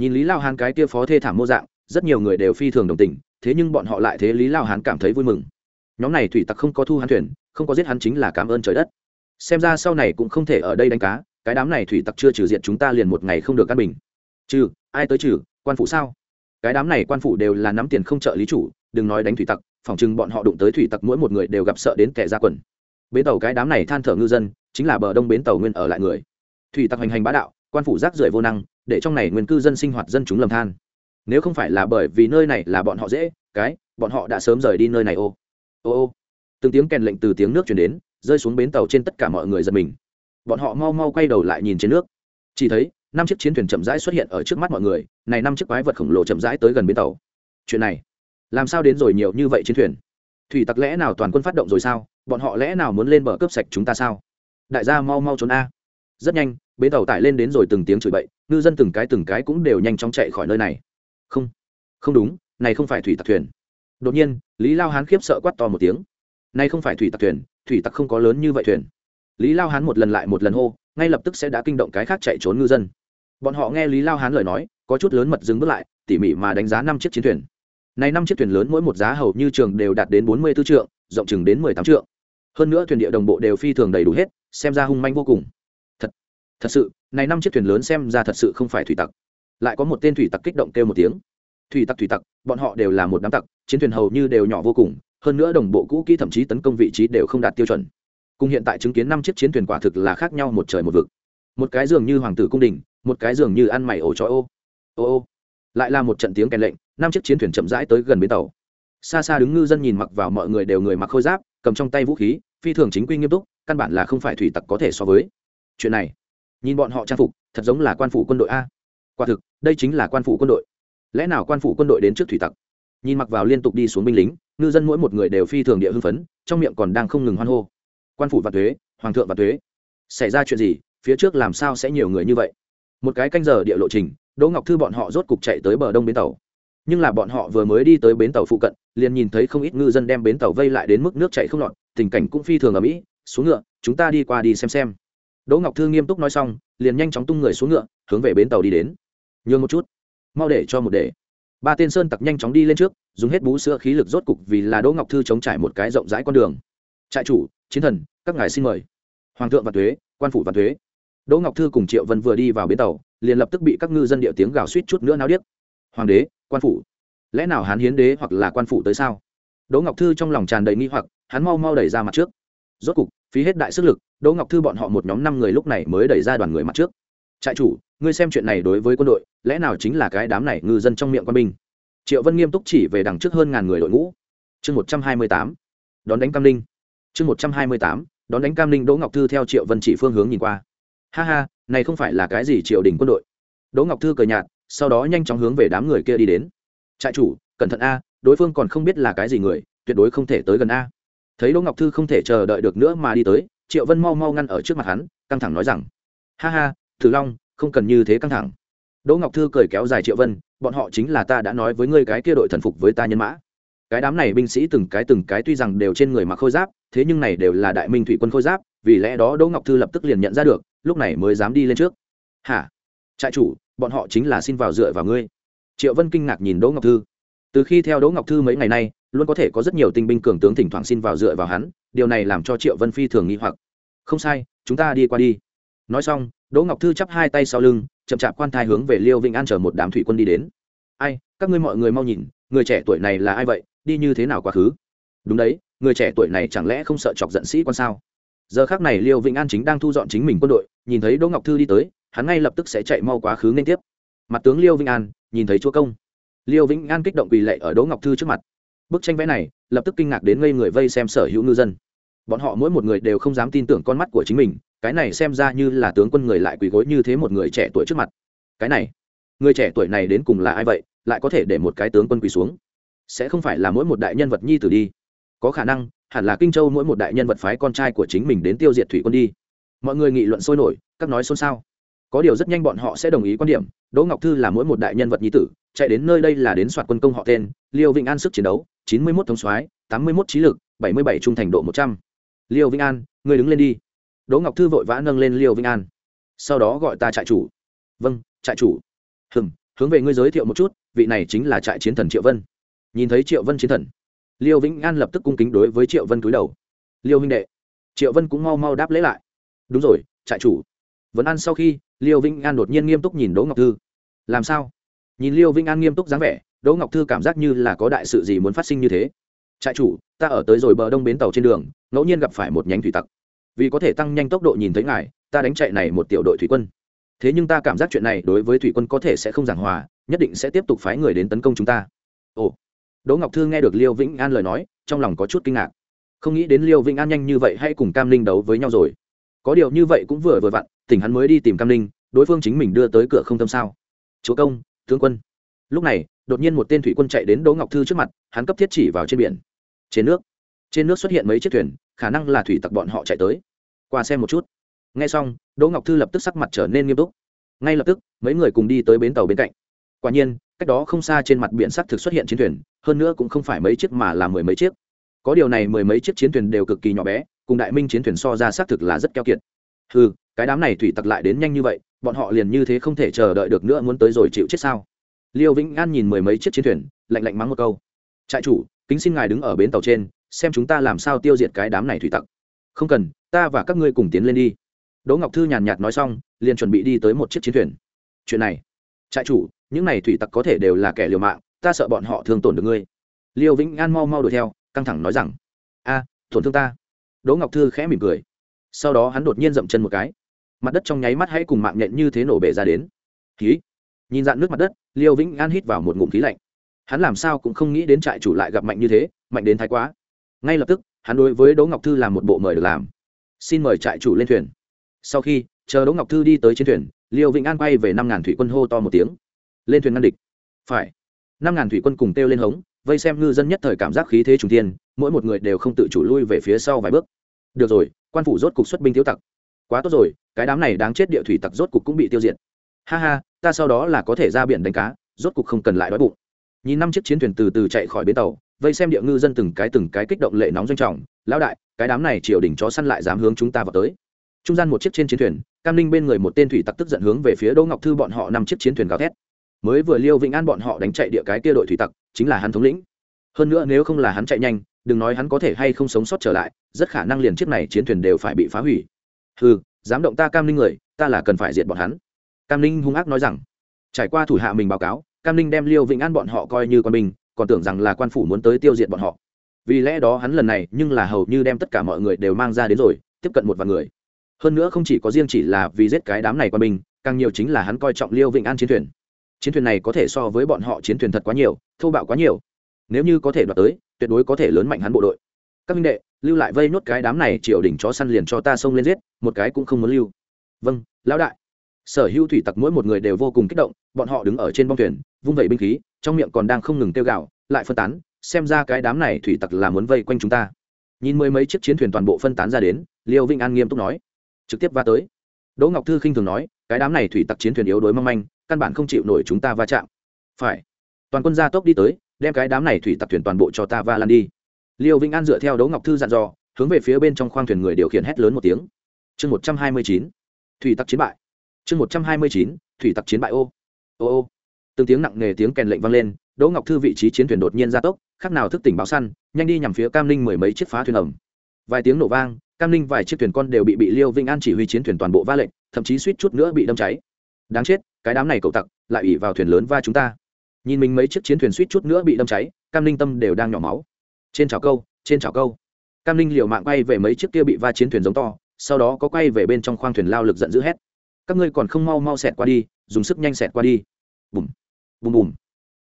Nhìn lý lao hán cái kia phó thê thảm mô dạng, rất nhiều người đều phi thường đồng tình, thế nhưng bọn họ lại thế lý lao hán cảm thấy vui mừng. Nhóm này thủy tặc không có thu hắn thuyền, không có giết hắn chính là cảm ơn trời đất. Xem ra sau này cũng không thể ở đây đánh cá, cái đám này thủy tặc chưa trừ diện chúng ta liền một ngày không được căn bình. Trừ, ai tới trừ, quan phủ sao? Cái đám này quan phủ đều là nắm tiền không trợ lý chủ, đừng nói đánh thủy tặc, phòng chừng bọn họ đụng tới thủy tặc mỗi một người đều gặp sợ đến kẻ ra quần. Bến tàu cái đám này than thở ngư dân, chính là bờ đông bến tàu nguyên ở lại người. Thủy tặc hành hành bá đạo, quan phủ rác rưởi vô năng để trong này nguyên cư dân sinh hoạt dân chúng lầm than. Nếu không phải là bởi vì nơi này là bọn họ dễ, cái, bọn họ đã sớm rời đi nơi này ô. Ô ô. Từng tiếng kèn lệnh từ tiếng nước chuyển đến, rơi xuống bến tàu trên tất cả mọi người giật mình. Bọn họ mau mau quay đầu lại nhìn trên nước. Chỉ thấy, năm chiếc chiến thuyền chậm rãi xuất hiện ở trước mắt mọi người, này năm chiếc quái vật khổng lồ chậm rãi tới gần bến tàu. Chuyện này, làm sao đến rồi nhiều như vậy chiến thuyền? Thủy tặc lẽ nào toàn quân phát động rồi sao? Bọn họ lẽ nào muốn lên bờ cướp sạch chúng ta sao? Đại gia mau mau trốn a. Rất nhanh, bến tàu tải lên đến rồi từng tiếng chửi bậy ngư dân từng cái từng cái cũng đều nhanh chóng chạy khỏi nơi này. Không không đúng, này không phải thủy tặc thuyền. Đột nhiên, lý lao hán khiếp sợ quát to một tiếng. Này không phải thủy tặc thuyền, thủy tặc không có lớn như vậy thuyền. Lý lao hán một lần lại một lần hô, ngay lập tức sẽ đã kinh động cái khác chạy trốn ngư dân. Bọn họ nghe lý lao hán lời nói, có chút lớn mật dừng bước lại, tỉ mỉ mà đánh giá năm chiếc chiến thuyền. Này năm chiếc thuyền lớn mỗi một giá hầu như trường đều đạt đến bốn mươi 44 trượng, rộng chừng đến mười tám trượng. Hơn nữa thuyền địa đồng bộ đều phi thường đầy đủ hết, xem ra hung manh vô cùng thật sự, này năm chiếc thuyền lớn xem ra thật sự không phải thủy tặc. Lại có một tên thủy tặc kích động kêu một tiếng. Thủy tặc thủy tặc, bọn họ đều là một đám tặc, chiến thuyền hầu như đều nhỏ vô cùng, hơn nữa đồng bộ cũ kỹ thậm chí tấn công vị trí đều không đạt tiêu chuẩn. Cùng hiện tại chứng kiến năm chiếc chiến thuyền quả thực là khác nhau một trời một vực. Một cái dường như hoàng tử cung đình, một cái dường như ăn mày ổ chó ô. Ô ô. Lại là một trận tiếng kèn lệnh, năm chiếc chiến thuyền chậm rãi tới gần bến tàu. Xa xa đứng ngư dân nhìn mặc vào mọi người đều người mặc khôi giáp, cầm trong tay vũ khí, phi thường chính quy nghiêm túc, căn bản là không phải thủy tặc có thể so với. Chuyện này nhìn bọn họ trang phục, thật giống là quan phủ quân đội a. Quả thực, đây chính là quan phủ quân đội. Lẽ nào quan phủ quân đội đến trước thủy tặc? Nhìn mặc vào liên tục đi xuống binh lính, ngư dân mỗi một người đều phi thường địa hưng phấn, trong miệng còn đang không ngừng hoan hô. Quan phủ và thuế hoàng thượng và thuế xảy ra chuyện gì? Phía trước làm sao sẽ nhiều người như vậy? Một cái canh giờ địa lộ trình, đỗ ngọc thư bọn họ rốt cục chạy tới bờ đông bến tàu. Nhưng là bọn họ vừa mới đi tới bến tàu phụ cận, liền nhìn thấy không ít ngư dân đem bến tàu vây lại đến mức nước chạy không lọt, tình cảnh cũng phi thường ở mỹ xuống ngựa, chúng ta đi qua đi xem xem đỗ ngọc thư nghiêm túc nói xong, liền nhanh chóng tung người xuống ngựa, hướng về bến tàu đi đến. Nhường một chút. Mau để cho một để. Ba tên sơn tặc nhanh chóng đi lên trước, dùng hết bú sữa khí lực rốt cục vì là đỗ ngọc thư chống trải một cái rộng rãi con đường. Trại chủ, chiến thần, các ngài xin mời. Hoàng thượng và thuế, quan phủ và thuế. Đỗ ngọc thư cùng triệu vân vừa đi vào bến tàu, liền lập tức bị các ngư dân địa tiếng gào suýt chút nữa náo điếc. Hoàng đế, quan phủ. Lẽ nào hán hiến đế hoặc là quan phủ tới sao? Đỗ ngọc thư trong lòng tràn đầy nghi hoặc, hắn mau mau đẩy ra mặt trước. Rốt cục phí hết đại sức lực, đỗ ngọc thư bọn họ một nhóm năm người lúc này mới đẩy ra đoàn người mặt trước. Trại chủ, ngươi xem chuyện này đối với quân đội, lẽ nào chính là cái đám này ngư dân trong miệng quân binh? Triệu vân nghiêm túc chỉ về đằng trước hơn ngàn người đội ngũ. Chương một trăm hai mươi tám, đón đánh cam Linh chương một trăm hai mươi tám, đón đánh cam Linh đỗ ngọc thư theo triệu vân chỉ phương hướng nhìn qua. Ha ha, này không phải là cái gì triều đình quân đội. Đỗ ngọc thư cười nhạt, sau đó nhanh chóng hướng về đám người kia đi đến. Trại chủ, cẩn thận a, đối phương còn không biết là cái gì người, tuyệt đối không thể tới gần a thấy đỗ ngọc thư không thể chờ đợi được nữa mà đi tới, triệu vân mau mau ngăn ở trước mặt hắn, căng thẳng nói rằng, ha ha, thử long, không cần như thế căng thẳng. Đỗ ngọc thư cười kéo dài triệu vân, bọn họ chính là ta đã nói với ngươi cái kia đội thần phục với ta nhân mã. Cái đám này binh sĩ từng cái từng cái tuy rằng đều trên người mặc khôi giáp, thế nhưng này đều là đại minh thủy quân khôi giáp, vì lẽ đó đỗ ngọc thư lập tức liền nhận ra được, lúc này mới dám đi lên trước. Hả? Trại chủ, bọn họ chính là xin vào dựa vào ngươi. Triệu vân kinh ngạc nhìn đỗ ngọc thư. Từ khi theo đỗ ngọc thư mấy ngày nay luôn có thể có rất nhiều tinh binh cường tướng thỉnh thoảng xin vào dựa vào hắn, điều này làm cho triệu vân phi thường nghi hoặc. Không sai, chúng ta đi qua đi. Nói xong, đỗ ngọc thư chắp hai tay sau lưng, chậm chạp quan thai hướng về liêu vĩnh an chờ một đám thủy quân đi đến. Ai, các ngươi mọi người mau nhìn, người trẻ tuổi này là ai vậy, đi như thế nào quá khứ? Đúng đấy, người trẻ tuổi này chẳng lẽ không sợ chọc giận sĩ quan sao? Giờ khác này liêu vĩnh an chính đang thu dọn chính mình quân đội, nhìn thấy đỗ ngọc thư đi tới, hắn ngay lập tức sẽ chạy mau quá khứ nên tiếp. Mặt tướng liêu vĩnh an, nhìn thấy chúa công. Liêu vĩnh an kích động quỳ lệ ở đỗ ngọc thư trước mặt bức tranh vẽ này lập tức kinh ngạc đến ngây người vây xem sở hữu ngư dân. Bọn họ mỗi một người đều không dám tin tưởng con mắt của chính mình, cái này xem ra như là tướng quân người lại quỳ gối như thế một người trẻ tuổi trước mặt. Cái này, người trẻ tuổi này đến cùng là ai vậy, lại có thể để một cái tướng quân quỳ xuống? Sẽ không phải là mỗi một đại nhân vật nhi tử đi. Có khả năng, hẳn là kinh châu mỗi một đại nhân vật phái con trai của chính mình đến tiêu diệt thủy quân đi. Mọi người nghị luận sôi nổi, các nói xôn xao. Có điều rất nhanh bọn họ sẽ đồng ý quan điểm, đỗ ngọc thư là mỗi một đại nhân vật nhi tử, chạy đến nơi đây là đến soạt quân công họ tên, liêu vĩnh an sức chiến đấu chín mươi mốt thống soái, tám mươi mốt trí lực, bảy mươi bảy trung thành độ một trăm. Liêu vĩnh an người đứng lên đi. Đỗ ngọc thư vội vã nâng lên liêu vĩnh an. Sau đó gọi ta trại chủ. Vâng trại chủ. Hừm, hướng về ngươi giới thiệu một chút, vị này chính là trại chiến thần triệu vân. Nhìn thấy triệu vân chiến thần, liêu vĩnh an lập tức cung kính đối với triệu vân cúi đầu. Liêu huynh đệ, triệu vân cũng mau mau đáp lễ lại. Đúng rồi, trại chủ. Vẫn ăn sau khi, liêu vĩnh an đột nhiên nghiêm túc nhìn đỗ ngọc thư. Làm sao? Nhìn liêu vĩnh an nghiêm túc dáng vẻ, đỗ ngọc thư cảm giác như là có đại sự gì muốn phát sinh như thế. Trại chủ, ta ở tới rồi bờ đông bến tàu trên đường, ngẫu nhiên gặp phải một nhánh thủy tặc. Vì có thể tăng nhanh tốc độ nhìn thấy ngài, ta đánh chạy này một tiểu đội thủy quân. Thế nhưng ta cảm giác chuyện này đối với thủy quân có thể sẽ không giảng hòa, nhất định sẽ tiếp tục phái người đến tấn công chúng ta. Ồ. Đỗ ngọc thư nghe được liêu vĩnh an lời nói, trong lòng có chút kinh ngạc. Không nghĩ đến liêu vĩnh an nhanh như vậy hay cùng cam linh đấu với nhau rồi. Có điều như vậy cũng vừa vừa vặn, tỉnh hắn mới đi tìm cam linh đối phương chính mình đưa tới cửa không tâm sao. Chúa công tướng quân. Lúc này, đột nhiên một tên thủy quân chạy đến đỗ ngọc thư trước mặt, hắn cấp thiết chỉ vào trên biển. Trên nước. Trên nước xuất hiện mấy chiếc thuyền, khả năng là thủy tặc bọn họ chạy tới. Qua xem một chút. Nghe xong, đỗ ngọc thư lập tức sắc mặt trở nên nghiêm túc. Ngay lập tức, mấy người cùng đi tới bến tàu bên cạnh. Quả nhiên, cách đó không xa trên mặt biển sắc thực xuất hiện chiến thuyền, hơn nữa cũng không phải mấy chiếc mà là mười mấy chiếc. Có điều này mười mấy chiếc chiến thuyền đều cực kỳ nhỏ bé, cùng đại minh chiến thuyền so ra xác thực là rất keo kiệt. Ừ cái đám này thủy tặc lại đến nhanh như vậy bọn họ liền như thế không thể chờ đợi được nữa muốn tới rồi chịu chết sao? Liêu vĩnh an nhìn mười mấy chiếc chiến thuyền, lạnh lạnh mắng một câu. Trại chủ, kính xin ngài đứng ở bến tàu trên, xem chúng ta làm sao tiêu diệt cái đám này thủy tặc. Không cần, ta và các ngươi cùng tiến lên đi. Đỗ ngọc thư nhàn nhạt nói xong, liền chuẩn bị đi tới một chiếc chiến thuyền. Chuyện này, trại chủ, những này thủy tặc có thể đều là kẻ liều mạng, ta sợ bọn họ thương tổn được ngươi. Liêu vĩnh an mau mau đuổi theo, căng thẳng nói rằng, a, tổn thương ta. Đỗ ngọc thư khẽ mỉm cười. Sau đó hắn đột nhiên dậm chân một cái mặt đất trong nháy mắt hãy cùng mạng nhện như thế nổ bể ra đến. Khí. Nhìn dạn nước mặt đất, liêu vĩnh an hít vào một ngụm khí lạnh. Hắn làm sao cũng không nghĩ đến trại chủ lại gặp mạnh như thế, mạnh đến thái quá. Ngay lập tức, hắn đối với đỗ ngọc thư làm một bộ mời được làm. Xin mời trại chủ lên thuyền. Sau khi, chờ đỗ ngọc thư đi tới trên thuyền, liêu vĩnh an quay về năm ngàn thủy quân hô to một tiếng. Lên thuyền ngăn địch. Phải. Năm ngàn thủy quân cùng kêu lên hống, vây xem ngư dân nhất thời cảm giác khí thế trùng tiên mỗi một người đều không tự chủ lui về phía sau vài bước. Được rồi, quan phủ rốt cục xuất binh thiếu tặc. Quá tốt rồi cái đám này đáng chết địa thủy tặc rốt cục cũng bị tiêu diệt. Ha ha, ta sau đó là có thể ra biển đánh cá, rốt cục không cần lại đói bụng. Nhìn năm chiếc chiến thuyền từ từ chạy khỏi bến tàu, vây xem địa ngư dân từng cái từng cái kích động lệ nóng doanh trọng, lão đại, cái đám này triều đình chó săn lại dám hướng chúng ta vào tới. Trung gian một chiếc trên chiến thuyền, cam ninh bên người một tên thủy tặc tức giận hướng về phía đỗ ngọc thư bọn họ năm chiếc chiến thuyền gào thét. Mới vừa liêu vĩnh an bọn họ đánh chạy địa cái kia đội thủy tặc, chính là hắn thống lĩnh. Hơn nữa nếu không là hắn chạy nhanh, đừng nói hắn có thể hay không sống sót trở lại, rất khả năng liền chiếc này chiến thuyền đều phải bị phá hủy. Ừ dám động ta cam ninh người, ta là cần phải diệt bọn hắn. Cam ninh hung ác nói rằng, trải qua thủ hạ mình báo cáo, cam ninh đem liêu vĩnh an bọn họ coi như con mình, còn tưởng rằng là quan phủ muốn tới tiêu diệt bọn họ. Vì lẽ đó hắn lần này nhưng là hầu như đem tất cả mọi người đều mang ra đến rồi, tiếp cận một vài người. Hơn nữa không chỉ có riêng chỉ là vì giết cái đám này quan mình, càng nhiều chính là hắn coi trọng liêu vĩnh an chiến thuyền. Chiến thuyền này có thể so với bọn họ chiến thuyền thật quá nhiều, thô bạo quá nhiều. Nếu như có thể đoạt tới, tuyệt đối có thể lớn mạnh hắn bộ đội. Các minh đệ, lưu lại vây nốt cái đám này triều đình chó săn liền cho ta xông lên giết một cái cũng không muốn lưu. Vâng lão đại. Sở hữu thủy tặc mỗi một người đều vô cùng kích động, bọn họ đứng ở trên bong thuyền, vung vẩy binh khí, trong miệng còn đang không ngừng kêu gạo lại phân tán, xem ra cái đám này thủy tặc là muốn vây quanh chúng ta. Nhìn mười mấy chiếc chiến thuyền toàn bộ phân tán ra đến, liêu vinh an nghiêm túc nói. Trực tiếp va tới. Đỗ ngọc thư khinh thường nói, cái đám này thủy tặc chiến thuyền yếu đuối mong manh, căn bản không chịu nổi chúng ta va chạm. Phải. Toàn quân gia tốc đi tới, đem cái đám này thủy tặc thuyền toàn bộ cho ta va lan đi. Liêu vĩnh an dựa theo đỗ ngọc thư dặn dò, hướng về phía bên trong khoang thuyền người điều khiển hét lớn một tiếng chương một trăm hai mươi chín, thủy tặc chiến bại. Chương một trăm hai mươi chín, thủy tặc chiến bại ô. Ô ô. Từng tiếng nặng nề tiếng kèn lệnh vang lên, đỗ ngọc thư vị trí chiến thuyền đột nhiên gia tốc khác nào thức tỉnh báo săn, nhanh đi nhằm phía cam ninh mười mấy chiếc phá thuyền ẩm vài tiếng nổ vang, cam ninh vài chiếc thuyền con đều bị bị liêu vinh an chỉ huy chiến thuyền toàn bộ va lệnh thậm chí suýt chút nữa bị đâm cháy. Đáng chết, cái đám này cậu tặc lại ủy vào thuyền lớn va chúng ta. Nhìn mình mấy chiếc chiến thuyền suýt chút nữa bị đâm cháy, cam ninh tâm đều đang nhỏ máu. Trên chảo câu, trên chảo câu. Cam ninh liều mạng quay về mấy chiếc kia bị va chiến thuyền giống to sau đó có quay về bên trong khoang thuyền lao lực giận dữ hét. Các ngươi còn không mau mau xẹt qua đi, dùng sức nhanh xẹt qua đi. Bùm bùm bùm.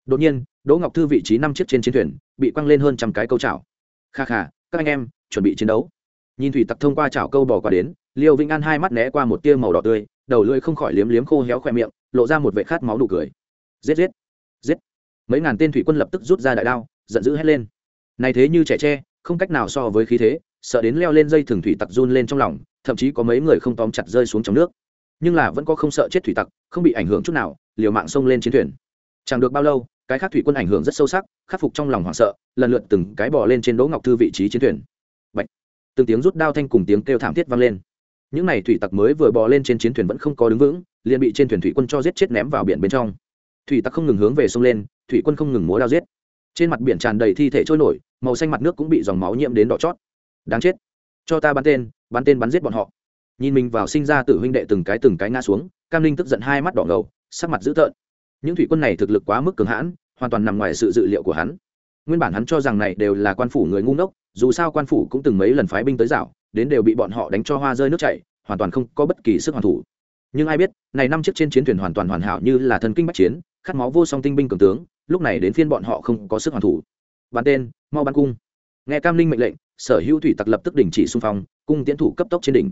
Đột nhiên, đỗ ngọc thư vị trí năm chiếc trên chiến thuyền bị quăng lên hơn trăm cái câu chảo. Kha kha, các anh em, chuẩn bị chiến đấu. Nhìn thủy tặc thông qua chảo câu bò qua đến, liêu vĩnh an hai mắt né qua một tia màu đỏ tươi, đầu lưỡi không khỏi liếm liếm khô héo khoe miệng, lộ ra một vệ khát máu đủ cười. Giết giết giết. Mấy ngàn tên thủy quân lập tức rút ra đại đao, giận dữ hét lên. Này thế như trẻ tre, không cách nào so với khí thế sợ đến leo lên dây thừng thủy tặc run lên trong lòng, thậm chí có mấy người không tóm chặt rơi xuống trong nước. Nhưng là vẫn có không sợ chết thủy tặc, không bị ảnh hưởng chút nào, liều mạng xông lên chiến thuyền. Chẳng được bao lâu, cái khác thủy quân ảnh hưởng rất sâu sắc, khắc phục trong lòng hoảng sợ, lần lượt từng cái bò lên trên đỗ ngọc thư vị trí chiến thuyền. Bạch. từng tiếng rút đao thanh cùng tiếng kêu thảm thiết vang lên. Những n à y thủy tặc mới vừa bò lên trên chiến thuyền vẫn không có đứng vững, liền bị trên thuyền thủy quân cho giết chết ném vào biển bên trong. Thủy tặc không ngừng hướng về sông lên, thủy quân không ngừng múa đao giết. Trên mặt biển tràn đầy thi thể trôi nổi, màu xanh mặt nước cũng bị dòng máu nhiễm đến đỏ chót đáng chết. Cho ta bắn tên bắn tên bắn giết bọn họ. Nhìn mình vào sinh ra tử huynh đệ từng cái từng cái ngã xuống, cam linh tức giận hai mắt đỏ ngầu, sắc mặt dữ tợn. Những thủy quân này thực lực quá mức cường hãn, hoàn toàn nằm ngoài sự dự liệu của hắn. Nguyên bản hắn cho rằng này đều là quan phủ người ngu ngốc, dù sao quan phủ cũng từng mấy lần phái binh tới dạo đến đều bị bọn họ đánh cho hoa rơi nước chảy, hoàn toàn không có bất kỳ sức hoàn thủ. Nhưng ai biết, này năm chiếc trên chiến thuyền hoàn toàn hoàn hảo như là thần kinh bắc chiến, khát máu vô song tinh binh cường tướng, lúc này đến phiên bọn họ không có sức hoàn thủ. Bắn tên, mau bắn cung. Nghe cam linh mệnh lệnh sở hữu thủy tặc lập tức đình chỉ xung phong, cung tiến thủ cấp tốc trên đỉnh.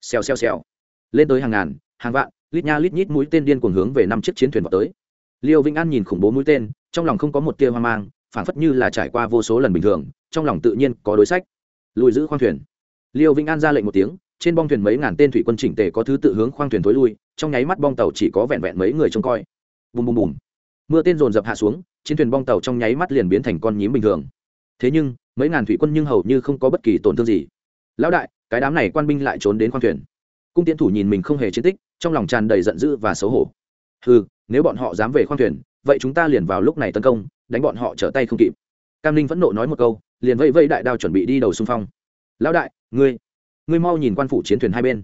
Xèo xèo xèo. Lên tới hàng ngàn, hàng vạn, lít nha lít nhít mũi tên điên cuồng hướng về năm chiếc chiến thuyền vào tới. Liêu vĩnh an nhìn khủng bố mũi tên, trong lòng không có một tia hoang mang phản phất như là trải qua vô số lần bình thường, trong lòng tự nhiên có đối sách. Lùi giữ khoang thuyền. Liêu vĩnh an ra lệnh một tiếng, trên bong thuyền mấy ngàn tên thủy quân chỉnh tề có thứ tự hướng khoang thuyền thối lui, trong nháy mắt bong tàu chỉ có vẹn vẹn mấy người trông coi. Bùm bùm bùm. Mưa tên dồn dập hạ xuống, chiến thuyền bong tàu trong nháy mắt liền biến thành con nhím bình thường. Thế nhưng mấy ngàn thủy quân nhưng hầu như không có bất kỳ tổn thương gì. Lão đại, cái đám này quan binh lại trốn đến khoang thuyền. Cung tiến thủ nhìn mình không hề chiến tích, trong lòng tràn đầy giận dữ và xấu hổ. Ừ nếu bọn họ dám về khoang thuyền, vậy chúng ta liền vào lúc này tấn công, đánh bọn họ trở tay không kịp. Cam linh vẫn nộ nói một câu, liền vẫy vẫy đại đao chuẩn bị đi đầu xung phong. Lão đại, ngươi ngươi mau nhìn quan phủ chiến thuyền hai bên.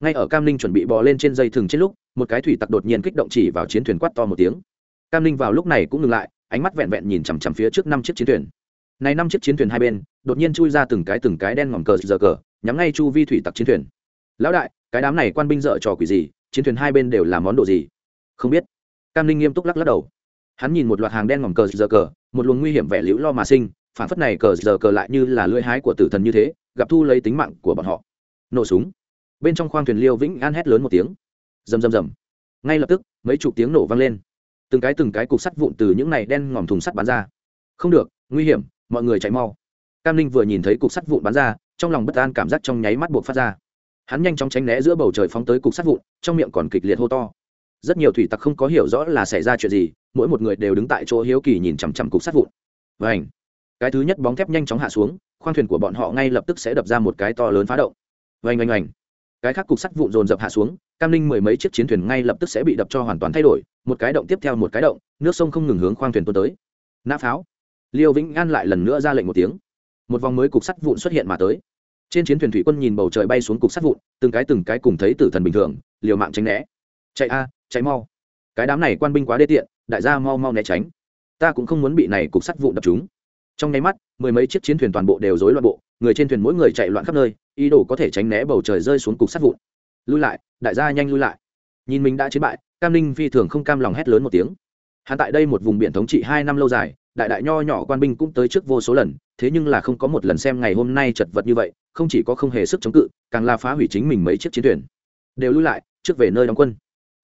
Ngay ở cam linh chuẩn bị bò lên trên dây thừng trên lúc, một cái thủy tặc đột nhiên kích động chỉ vào chiến thuyền quát to một tiếng. Cam linh vào lúc này cũng ngừng lại, ánh mắt vẹn vẹn nhìn chằm chằm phía trước năm chiếc chiến thuyền này năm chiếc chiến thuyền hai bên, đột nhiên chui ra từng cái từng cái đen ngòm cờ giờ cờ, nhắm ngay chu vi thủy tặc chiến thuyền. Lão đại, cái đám này quan binh dợ trò quỷ gì? Chiến thuyền hai bên đều là món đồ gì? Không biết. Cam linh nghiêm túc lắc lắc đầu. Hắn nhìn một loạt hàng đen ngòm cờ giờ cờ, một luồng nguy hiểm vẻ liễu lo mà sinh, phản phất này cờ giờ cờ lại như là lưỡi hái của tử thần như thế, gặp thu lấy tính mạng của bọn họ. Nổ súng. Bên trong khoang thuyền liêu vĩnh an hét lớn một tiếng. Rầm rầm rầm. Ngay lập tức, mấy chục tiếng nổ vang lên. Từng cái từng cái cục sắt vụn từ những này đen ngòm thùng sắt bắn ra. Không được, nguy hiểm mọi người chạy mau. Cam linh vừa nhìn thấy cục sắt vụn bắn ra, trong lòng bất an cảm giác trong nháy mắt buộc phát ra. Hắn nhanh chóng tránh né giữa bầu trời phóng tới cục sắt vụn, trong miệng còn kịch liệt hô to. Rất nhiều thủy tặc không có hiểu rõ là xảy ra chuyện gì, mỗi một người đều đứng tại chỗ hiếu kỳ nhìn chằm chằm cục sắt vụn. Và ảnh cái thứ nhất bóng thép nhanh chóng hạ xuống, khoang thuyền của bọn họ ngay lập tức sẽ đập ra một cái to lớn phá động. Vành ảnh ảnh cái khác cục sắt vụn dồn dập hạ xuống, cam linh mười mấy chiếc chiến thuyền ngay lập tức sẽ bị đập cho hoàn toàn thay đổi, một cái động tiếp theo một cái động, nước sông không ngừng hướng khoang thuyền tuôn tới. Nã pháo! Liêu vĩnh an lại lần nữa ra lệnh một tiếng. Một vòng mới cục sắt vụn xuất hiện mà tới. Trên chiến thuyền thủy quân nhìn bầu trời bay xuống cục sắt vụn, từng cái từng cái cùng thấy tử thần bình thường, liều mạng tránh né. Chạy a, chạy mau. Cái đám này quan binh quá đê tiện, đại gia mau mau né tránh. Ta cũng không muốn bị này cục sắt vụn đập chúng. Trong nháy mắt, mười mấy chiếc chiến thuyền toàn bộ đều rối loạn bộ, người trên thuyền mỗi người chạy loạn khắp nơi, ý đồ có thể tránh né bầu trời rơi xuống cục sắt vụn. Lui lại, đại gia nhanh lui lại. Nhìn mình đã chiến bại, cam ninh phi thường không cam lòng hét lớn một tiếng. Hắn tại đây một vùng biển thống trị hai năm lâu dài đại đại nho nhỏ quan binh cũng tới trước vô số lần, thế nhưng là không có một lần xem ngày hôm nay chật vật như vậy, không chỉ có không hề sức chống cự, càng là phá hủy chính mình mấy chiếc chiến thuyền. Đều lui lại, trước về nơi đóng quân.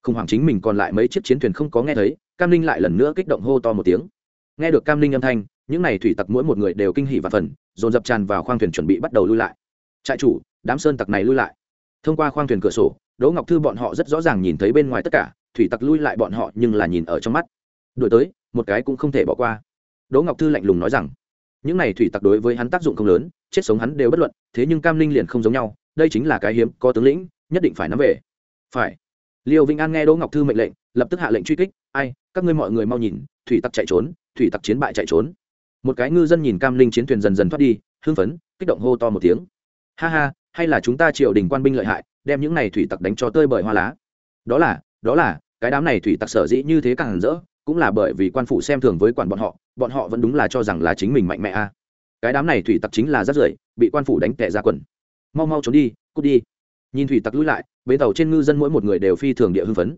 Khủng hoảng chính mình còn lại mấy chiếc chiến thuyền không có nghe thấy, cam Linh lại lần nữa kích động hô to một tiếng. Nghe được cam Linh âm thanh, những n à y thủy tặc mỗi một người đều kinh hỉ và phần, dồn dập tràn vào khoang thuyền chuẩn bị bắt đầu lui lại. Trại chủ, đám sơn tặc này lui lại. Thông qua khoang thuyền cửa sổ, đỗ ngọc thư bọn họ rất rõ ràng nhìn thấy bên ngoài tất cả, thủy tặc lui lại bọn họ nhưng là nhìn ở trong mắt. Đổi tới, một cái cũng không thể bỏ qua đỗ ngọc thư lạnh lùng nói rằng, những này thủy tặc đối với hắn tác dụng không lớn, chết sống hắn đều bất luận, thế nhưng cam linh liền không giống nhau, đây chính là cái hiếm, có tướng lĩnh, nhất định phải nắm về. Phải. Liêu vĩnh an nghe đỗ ngọc thư mệnh lệnh, lập tức hạ lệnh truy kích, ai, các ngươi mọi người mau nhìn, thủy tặc chạy trốn, thủy tặc chiến bại chạy trốn. Một cái ngư dân nhìn cam linh chiến thuyền dần dần thoát đi, hưng phấn, kích động hô to một tiếng. Ha ha, hay là chúng ta triều đình quan binh lợi hại, đem những này thủy tặc đánh cho tơi bởi hoa lá. Đó là đó là, cái đám này thủy tặc sở dĩ như thế càng rỡ cũng là bởi vì quan phủ xem thường với quản bọn họ bọn họ vẫn đúng là cho rằng là chính mình mạnh mẽ a cái đám này thủy tặc chính là rất rưởi, bị quan phủ đánh tệ ra quần. Mau mau trốn đi, cút đi. Nhìn thủy tặc lui lại, bến tàu trên ngư dân mỗi một người đều phi thường địa hưng phấn.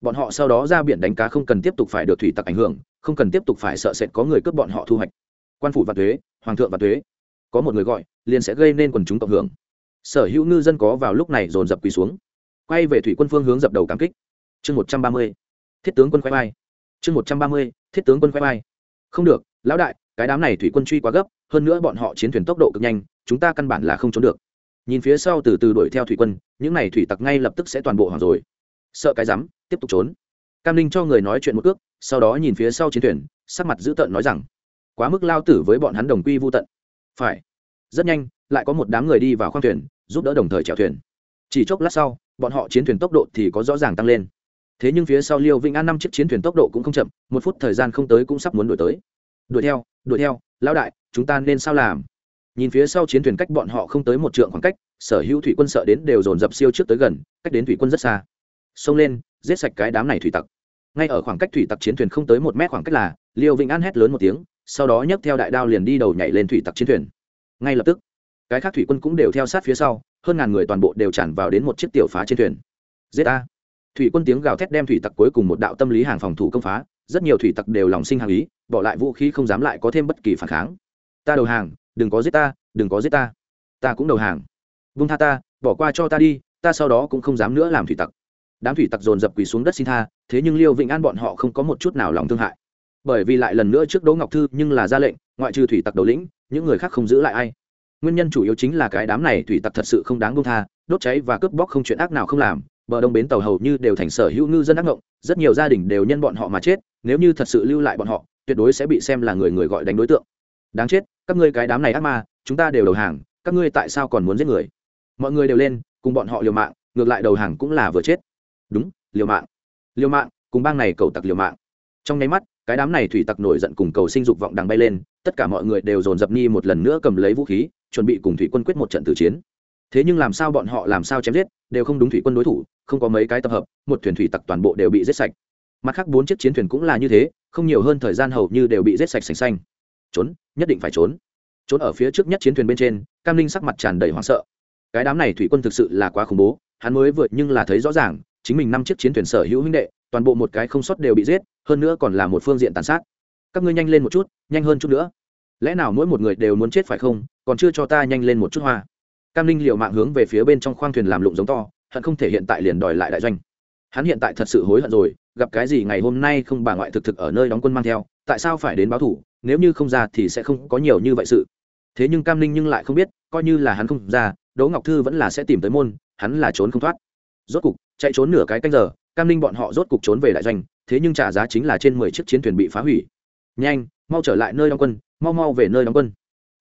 Bọn họ sau đó ra biển đánh cá không cần tiếp tục phải được thủy tặc ảnh hưởng, không cần tiếp tục phải sợ sệt có người cướp bọn họ thu hoạch. Quan phủ và thuế, hoàng thượng và thuế. Có một người gọi, liền sẽ gây nên quần chúng cộng hưởng. Sở hữu ngư dân có vào lúc này dồn dập quỳ xuống. Quay về thủy quân phương hướng dập đầu cảm kích. Chương một trăm ba mươi, thiết tướng quân khoe mai chương một trăm ba mươi, thiết tướng quân khoe vai. Không được, lão đại, cái đám này thủy quân truy quá gấp, hơn nữa bọn họ chiến thuyền tốc độ cực nhanh, chúng ta căn bản là không trốn được. Nhìn phía sau từ từ đuổi theo thủy quân, những n à y thủy tặc ngay lập tức sẽ toàn bộ hoàng rồi. Sợ cái rắm, tiếp tục trốn. Cam Linh cho người nói chuyện một ước sau đó nhìn phía sau chiến thuyền, sắc mặt dữ tợn nói rằng, quá mức lao tử với bọn hắn đồng quy vô tận. Phải. Rất nhanh, lại có một đám người đi vào khoang thuyền, giúp đỡ đồng thời chèo thuyền. Chỉ chốc lát sau, bọn họ chiến thuyền tốc độ thì có rõ ràng tăng lên thế nhưng phía sau liêu vĩnh an năm chiếc chiến thuyền tốc độ cũng không chậm, một phút thời gian không tới cũng sắp muốn đuổi tới. Đuổi theo đuổi theo, lão đại, chúng ta nên sao làm? Nhìn phía sau chiến thuyền cách bọn họ không tới một trượng khoảng cách, sở hữu thủy quân sợ đến đều dồn dập siêu trước tới gần, cách đến thủy quân rất xa. Xông lên, giết sạch cái đám này thủy tặc. Ngay ở khoảng cách thủy tặc chiến thuyền không tới một mét khoảng cách là, liêu vĩnh an hét lớn một tiếng, sau đó nhấc theo đại đao liền đi đầu nhảy lên thủy tặc chiến thuyền. Ngay lập tức, cái khác thủy quân cũng đều theo sát phía sau, hơn ngàn người toàn bộ đều tràn vào đến một chiếc tiểu phá trên thuyền. Giết a thủy quân tiếng gào thét đem thủy tặc cuối cùng một đạo tâm lý hàng phòng thủ công phá, rất nhiều thủy tặc đều lòng sinh hàng ý, bỏ lại vũ khí không dám lại có thêm bất kỳ phản kháng. Ta đầu hàng, đừng có giết ta, đừng có giết ta. Ta cũng đầu hàng. Vung tha ta, bỏ qua cho ta đi, ta sau đó cũng không dám nữa làm thủy tặc. Đám thủy tặc dồn dập quỳ xuống đất xin tha, thế nhưng liêu vĩnh an bọn họ không có một chút nào lòng thương hại. Bởi vì lại lần nữa trước đỗ ngọc thư nhưng là ra lệnh, ngoại trừ thủy tặc đầu lĩnh, những người khác không giữ lại ai. Nguyên nhân chủ yếu chính là cái đám này thủy tặc thật sự không đáng công tha, đốt cháy và cướp bóc không chuyện ác nào không làm bờ đông bến tàu hầu như đều thành sở hữu ngư dân ác ngộng, rất nhiều gia đình đều nhân bọn họ mà chết, nếu như thật sự lưu lại bọn họ, tuyệt đối sẽ bị xem là người người gọi đánh đối tượng. Đáng chết, các ngươi cái đám này ác ma, chúng ta đều đầu hàng, các ngươi tại sao còn muốn giết người? Mọi người đều lên, cùng bọn họ liều mạng, ngược lại đầu hàng cũng là vừa chết. Đúng, liều mạng. Liều mạng, cùng bang này cầu tặc liều mạng. Trong nháy mắt, cái đám này thủy tặc nổi giận cùng cầu sinh dục vọng đằng bay lên, tất cả mọi người đều dồn dập ni một lần nữa cầm lấy vũ khí, chuẩn bị cùng thủy quân quyết một trận tử chiến thế nhưng làm sao bọn họ làm sao chém giết, đều không đúng thủy quân đối thủ, không có mấy cái tập hợp, một thuyền thủy tặc toàn bộ đều bị giết sạch. Mặt khác bốn chiếc chiến thuyền cũng là như thế, không nhiều hơn thời gian hầu như đều bị giết sạch sành xanh. Trốn, nhất định phải trốn. Trốn ở phía trước nhất chiến thuyền bên trên, cam linh sắc mặt tràn đầy hoảng sợ. Cái đám này thủy quân thực sự là quá khủng bố, hắn mới vượt nhưng là thấy rõ ràng, chính mình năm chiếc chiến thuyền sở hữu huynh đệ, toàn bộ một cái không sót đều bị giết, hơn nữa còn là một phương diện tàn sát. Các ngươi nhanh lên một chút, nhanh hơn chút nữa. Lẽ nào mỗi một người đều muốn chết phải không? Còn chưa cho ta nhanh lên một chút hoa cam linh liệu mạng hướng về phía bên trong khoang thuyền làm lụng giống to, hận không thể hiện tại liền đòi lại đại doanh. Hắn hiện tại thật sự hối hận rồi, gặp cái gì ngày hôm nay không bà ngoại thực thực ở nơi đóng quân mang theo, tại sao phải đến báo thủ, nếu như không ra thì sẽ không có nhiều như vậy sự. Thế nhưng cam Linh nhưng lại không biết, coi như là hắn không ra, đỗ ngọc thư vẫn là sẽ tìm tới môn, hắn là trốn không thoát. Rốt cục, chạy trốn nửa cái canh giờ, cam Linh bọn họ rốt cục trốn về đại doanh, thế nhưng trả giá chính là trên mười chiếc chiến thuyền bị phá hủy. Nhanh, mau trở lại nơi đóng quân, mau mau về nơi đóng quân.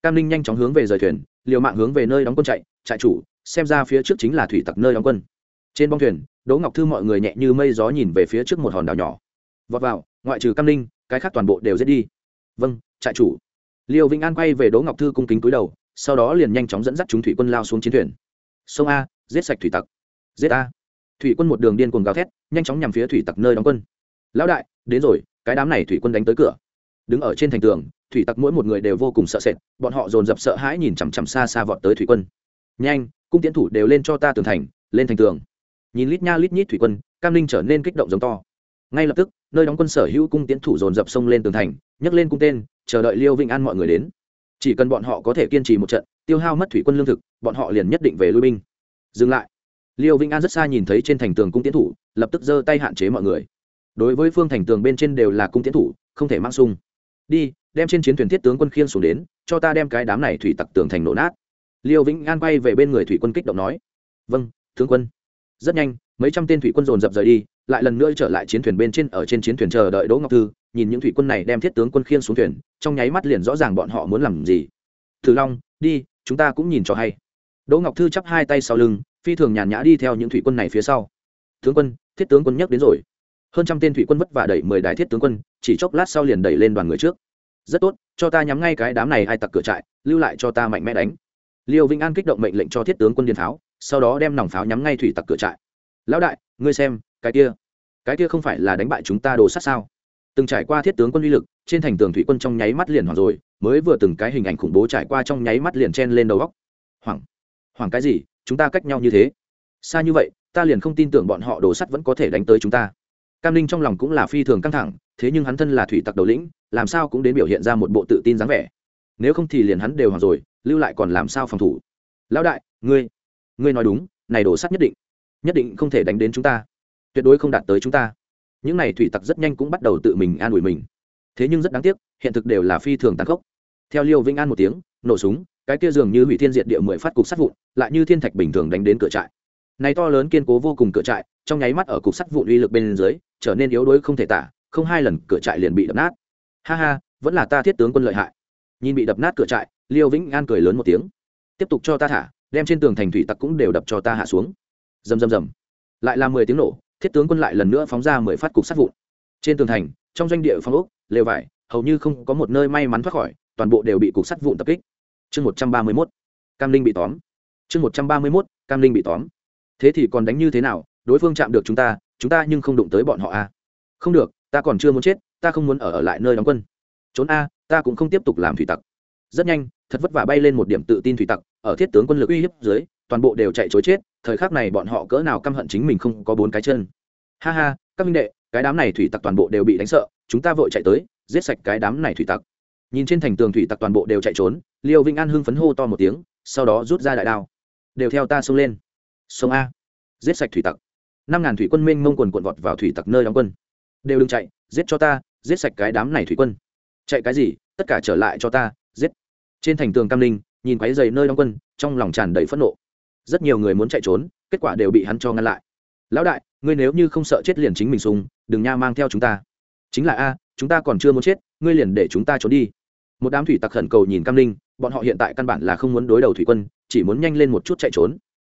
Cam Linh nhanh chóng hướng về rời thuyền liều mạng hướng về nơi đóng quân chạy, trại chủ, xem ra phía trước chính là thủy tặc nơi đóng quân. Trên bong thuyền, đỗ ngọc thư mọi người nhẹ như mây gió nhìn về phía trước một hòn đảo nhỏ. Vọt vào, ngoại trừ cam ninh, cái khác toàn bộ đều giết đi. Vâng trại chủ. Liều vĩnh an quay về đỗ ngọc thư cung kính cúi đầu, sau đó liền nhanh chóng dẫn dắt chúng thủy quân lao xuống chiến thuyền. Sông a, giết sạch thủy tặc. Giết a. Thủy quân một đường điên cuồng gào thét, nhanh chóng nhằm phía thủy tặc nơi đóng quân. Lão đại, đến rồi, cái đám này thủy quân đánh tới cửa. Đứng ở trên thành tường thủy tặc mỗi một người đều vô cùng sợ sệt, bọn họ dồn dập sợ hãi nhìn chằm chằm xa xa vọt tới thủy quân. Nhanh, cung tiến thủ đều lên cho ta tường thành, lên thành tường. Nhìn lít nha lít nhít thủy quân, cam linh trở nên kích động giống to. Ngay lập tức, nơi đóng quân sở hữu cung tiến thủ dồn dập sông lên tường thành, nhấc lên cung tên, chờ đợi liêu vĩnh an mọi người đến. Chỉ cần bọn họ có thể kiên trì một trận, tiêu hao mất thủy quân lương thực, bọn họ liền nhất định về lui binh. Dừng lại. Liêu vĩnh an rất xa nhìn thấy trên thành tường cung tiến thủ, lập tức giơ tay hạn chế mọi người. Đối với phương thành tường bên trên đều là cung tiến thủ, không thể mang sung. Đi đem trên chiến thuyền thiết tướng quân khiên xuống đến, cho ta đem cái đám này thủy tặc tường thành nổ nát. Liêu vĩnh an quay về bên người thủy quân kích động nói vâng tướng quân. Rất nhanh, mấy trăm tên thủy quân dồn dập rời đi, lại lần nữa trở lại chiến thuyền bên trên, ở trên chiến thuyền chờ đợi đỗ ngọc thư, nhìn những thủy quân này đem thiết tướng quân khiên xuống thuyền, trong nháy mắt liền rõ ràng bọn họ muốn làm gì. Thử long, đi, chúng ta cũng nhìn cho hay. Đỗ ngọc thư chắp hai tay sau lưng, phi thường nhàn nhã đi theo những thủy quân này phía sau. Tướng quân, thiết tướng quân nhắc đến rồi. Hơn trăm tên thủy quân vất vả đẩy mười đại thiết tướng quân, chỉ chốc lát sau liền đẩy lên đoàn người trước rất tốt, cho ta nhắm ngay cái đám này ai tặc cửa trại, lưu lại cho ta mạnh mẽ đánh. Liêu vĩnh an kích động mệnh lệnh cho thiết tướng quân điền pháo, sau đó đem nòng pháo nhắm ngay thủy tặc cửa trại. Lão đại, ngươi xem, cái kia cái kia không phải là đánh bại chúng ta đồ sát sao? Từng trải qua thiết tướng quân uy lực, trên thành tường thủy quân trong nháy mắt liền hoảng rồi, mới vừa từng cái hình ảnh khủng bố trải qua trong nháy mắt liền chen lên đầu góc hoảng hoảng cái gì? Chúng ta cách nhau như thế. Xa như vậy, ta liền không tin tưởng bọn họ đồ sắt vẫn có thể đánh tới chúng ta cam ninh trong lòng cũng là phi thường căng thẳng, thế nhưng hắn thân là thủy tặc đầu lĩnh, làm sao cũng đến biểu hiện ra một bộ tự tin dáng vẻ. Nếu không thì liền hắn đều hoảng rồi, lưu lại còn làm sao phòng thủ? Lão đại, ngươi ngươi nói đúng, này đổ sắt nhất định nhất định không thể đánh đến chúng ta. Tuyệt đối không đạt tới chúng ta. Những này thủy tặc rất nhanh cũng bắt đầu tự mình an ủi mình. Thế nhưng rất đáng tiếc, hiện thực đều là phi thường tàn khốc. Theo liêu vĩnh an một tiếng, nổ súng, cái kia dường như hủy thiên diệt địa mười phát cục sát vụn, lại như thiên thạch bình thường đánh đến cửa trại này to lớn kiên cố vô cùng cửa trại, trong nháy mắt ở cục sắt vụn uy lực bên dưới, trở nên yếu đuối không thể tả, không hai lần cửa trại liền bị đập nát. Ha ha, vẫn là ta thiết tướng quân lợi hại. Nhìn bị đập nát cửa trại, liêu vĩnh an cười lớn một tiếng. Tiếp tục cho ta thả, đem trên tường thành thủy tặc cũng đều đập cho ta hạ xuống. Rầm rầm rầm. Lại là mười tiếng nổ, thiết tướng quân lại lần nữa phóng ra mười phát cục sắt vụn. Trên tường thành, trong doanh địa phong ốc, lều vải, hầu như không có một nơi may mắn thoát khỏi, toàn bộ đều bị cục sắt vụn tập kích. Chương một trăm ba mươi mốt. Cam linh bị tóm. Chương một trăm ba mươi mốt, cam linh bị tóm thế thì còn đánh như thế nào? Đối phương chạm được chúng ta chúng ta nhưng không đụng tới bọn họ a không được ta còn chưa muốn chết ta không muốn ở, ở lại nơi đóng quân. Trốn a ta cũng không tiếp tục làm thủy tặc. Rất nhanh thật vất vả bay lên một điểm tự tin thủy tặc ở thiết tướng quân lực uy hiếp dưới toàn bộ đều chạy chối chết thời khắc này bọn họ cỡ nào căm hận chính mình không có bốn cái chân. Ha ha các minh đệ cái đám này thủy tặc toàn bộ đều bị đánh sợ chúng ta vội chạy tới giết sạch cái đám này thủy tặc. Nhìn trên thành tường thủy tặc toàn bộ đều chạy trốn liêu vĩnh an hưng phấn hô to một tiếng sau đó rút ra đại đao. Đều theo ta xông lên sông a. Giết sạch thủy tặc. Năm ngàn thủy quân minh mông quần quận vọt vào thủy tặc nơi đóng quân. Đều đừng chạy, giết cho ta, giết sạch cái đám này thủy quân. Chạy cái gì, tất cả trở lại cho ta, giết. Trên thành tường cam linh nhìn quáy dày nơi đóng quân, trong lòng tràn đầy phẫn nộ. Rất nhiều người muốn chạy trốn, kết quả đều bị hắn cho ngăn lại. Lão đại, ngươi nếu như không sợ chết liền chính mình sùng, đừng nha mang theo chúng ta. Chính là a, chúng ta còn chưa muốn chết, ngươi liền để chúng ta trốn đi. Một đám thủy tặc khẩn cầu nhìn cam linh bọn họ hiện tại căn bản là không muốn đối đầu thủy quân, chỉ muốn nhanh lên một chút chạy trốn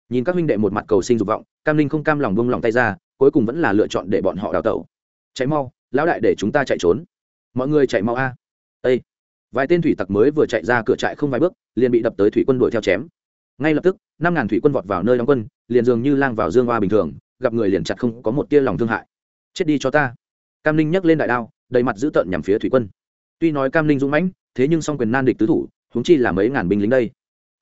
nhìn các huynh đệ một mặt cầu sinh dục vọng, cam linh không cam lòng bông lòng tay ra, cuối cùng vẫn là lựa chọn để bọn họ đào tẩu. Chạy mau, lão đại để chúng ta chạy trốn. Mọi người chạy mau a. À. vài tên thủy tặc mới vừa chạy ra cửa trại không vài bước, liền bị đập tới thủy quân đuổi theo chém. Ngay lập tức, năm ngàn thủy quân vọt vào nơi đóng quân, liền dường như lang vào dương hoa bình thường, gặp người liền chặt không có một tia lòng thương hại. Chết đi cho ta. Cam ninh nhấc lên đại đao, đầy mặt dữ tợn nhằm phía thủy quân. Tuy nói cam ninh dũng mãnh, thế nhưng song quyền nan địch tứ thủ húng chi là mấy ngàn binh lính đây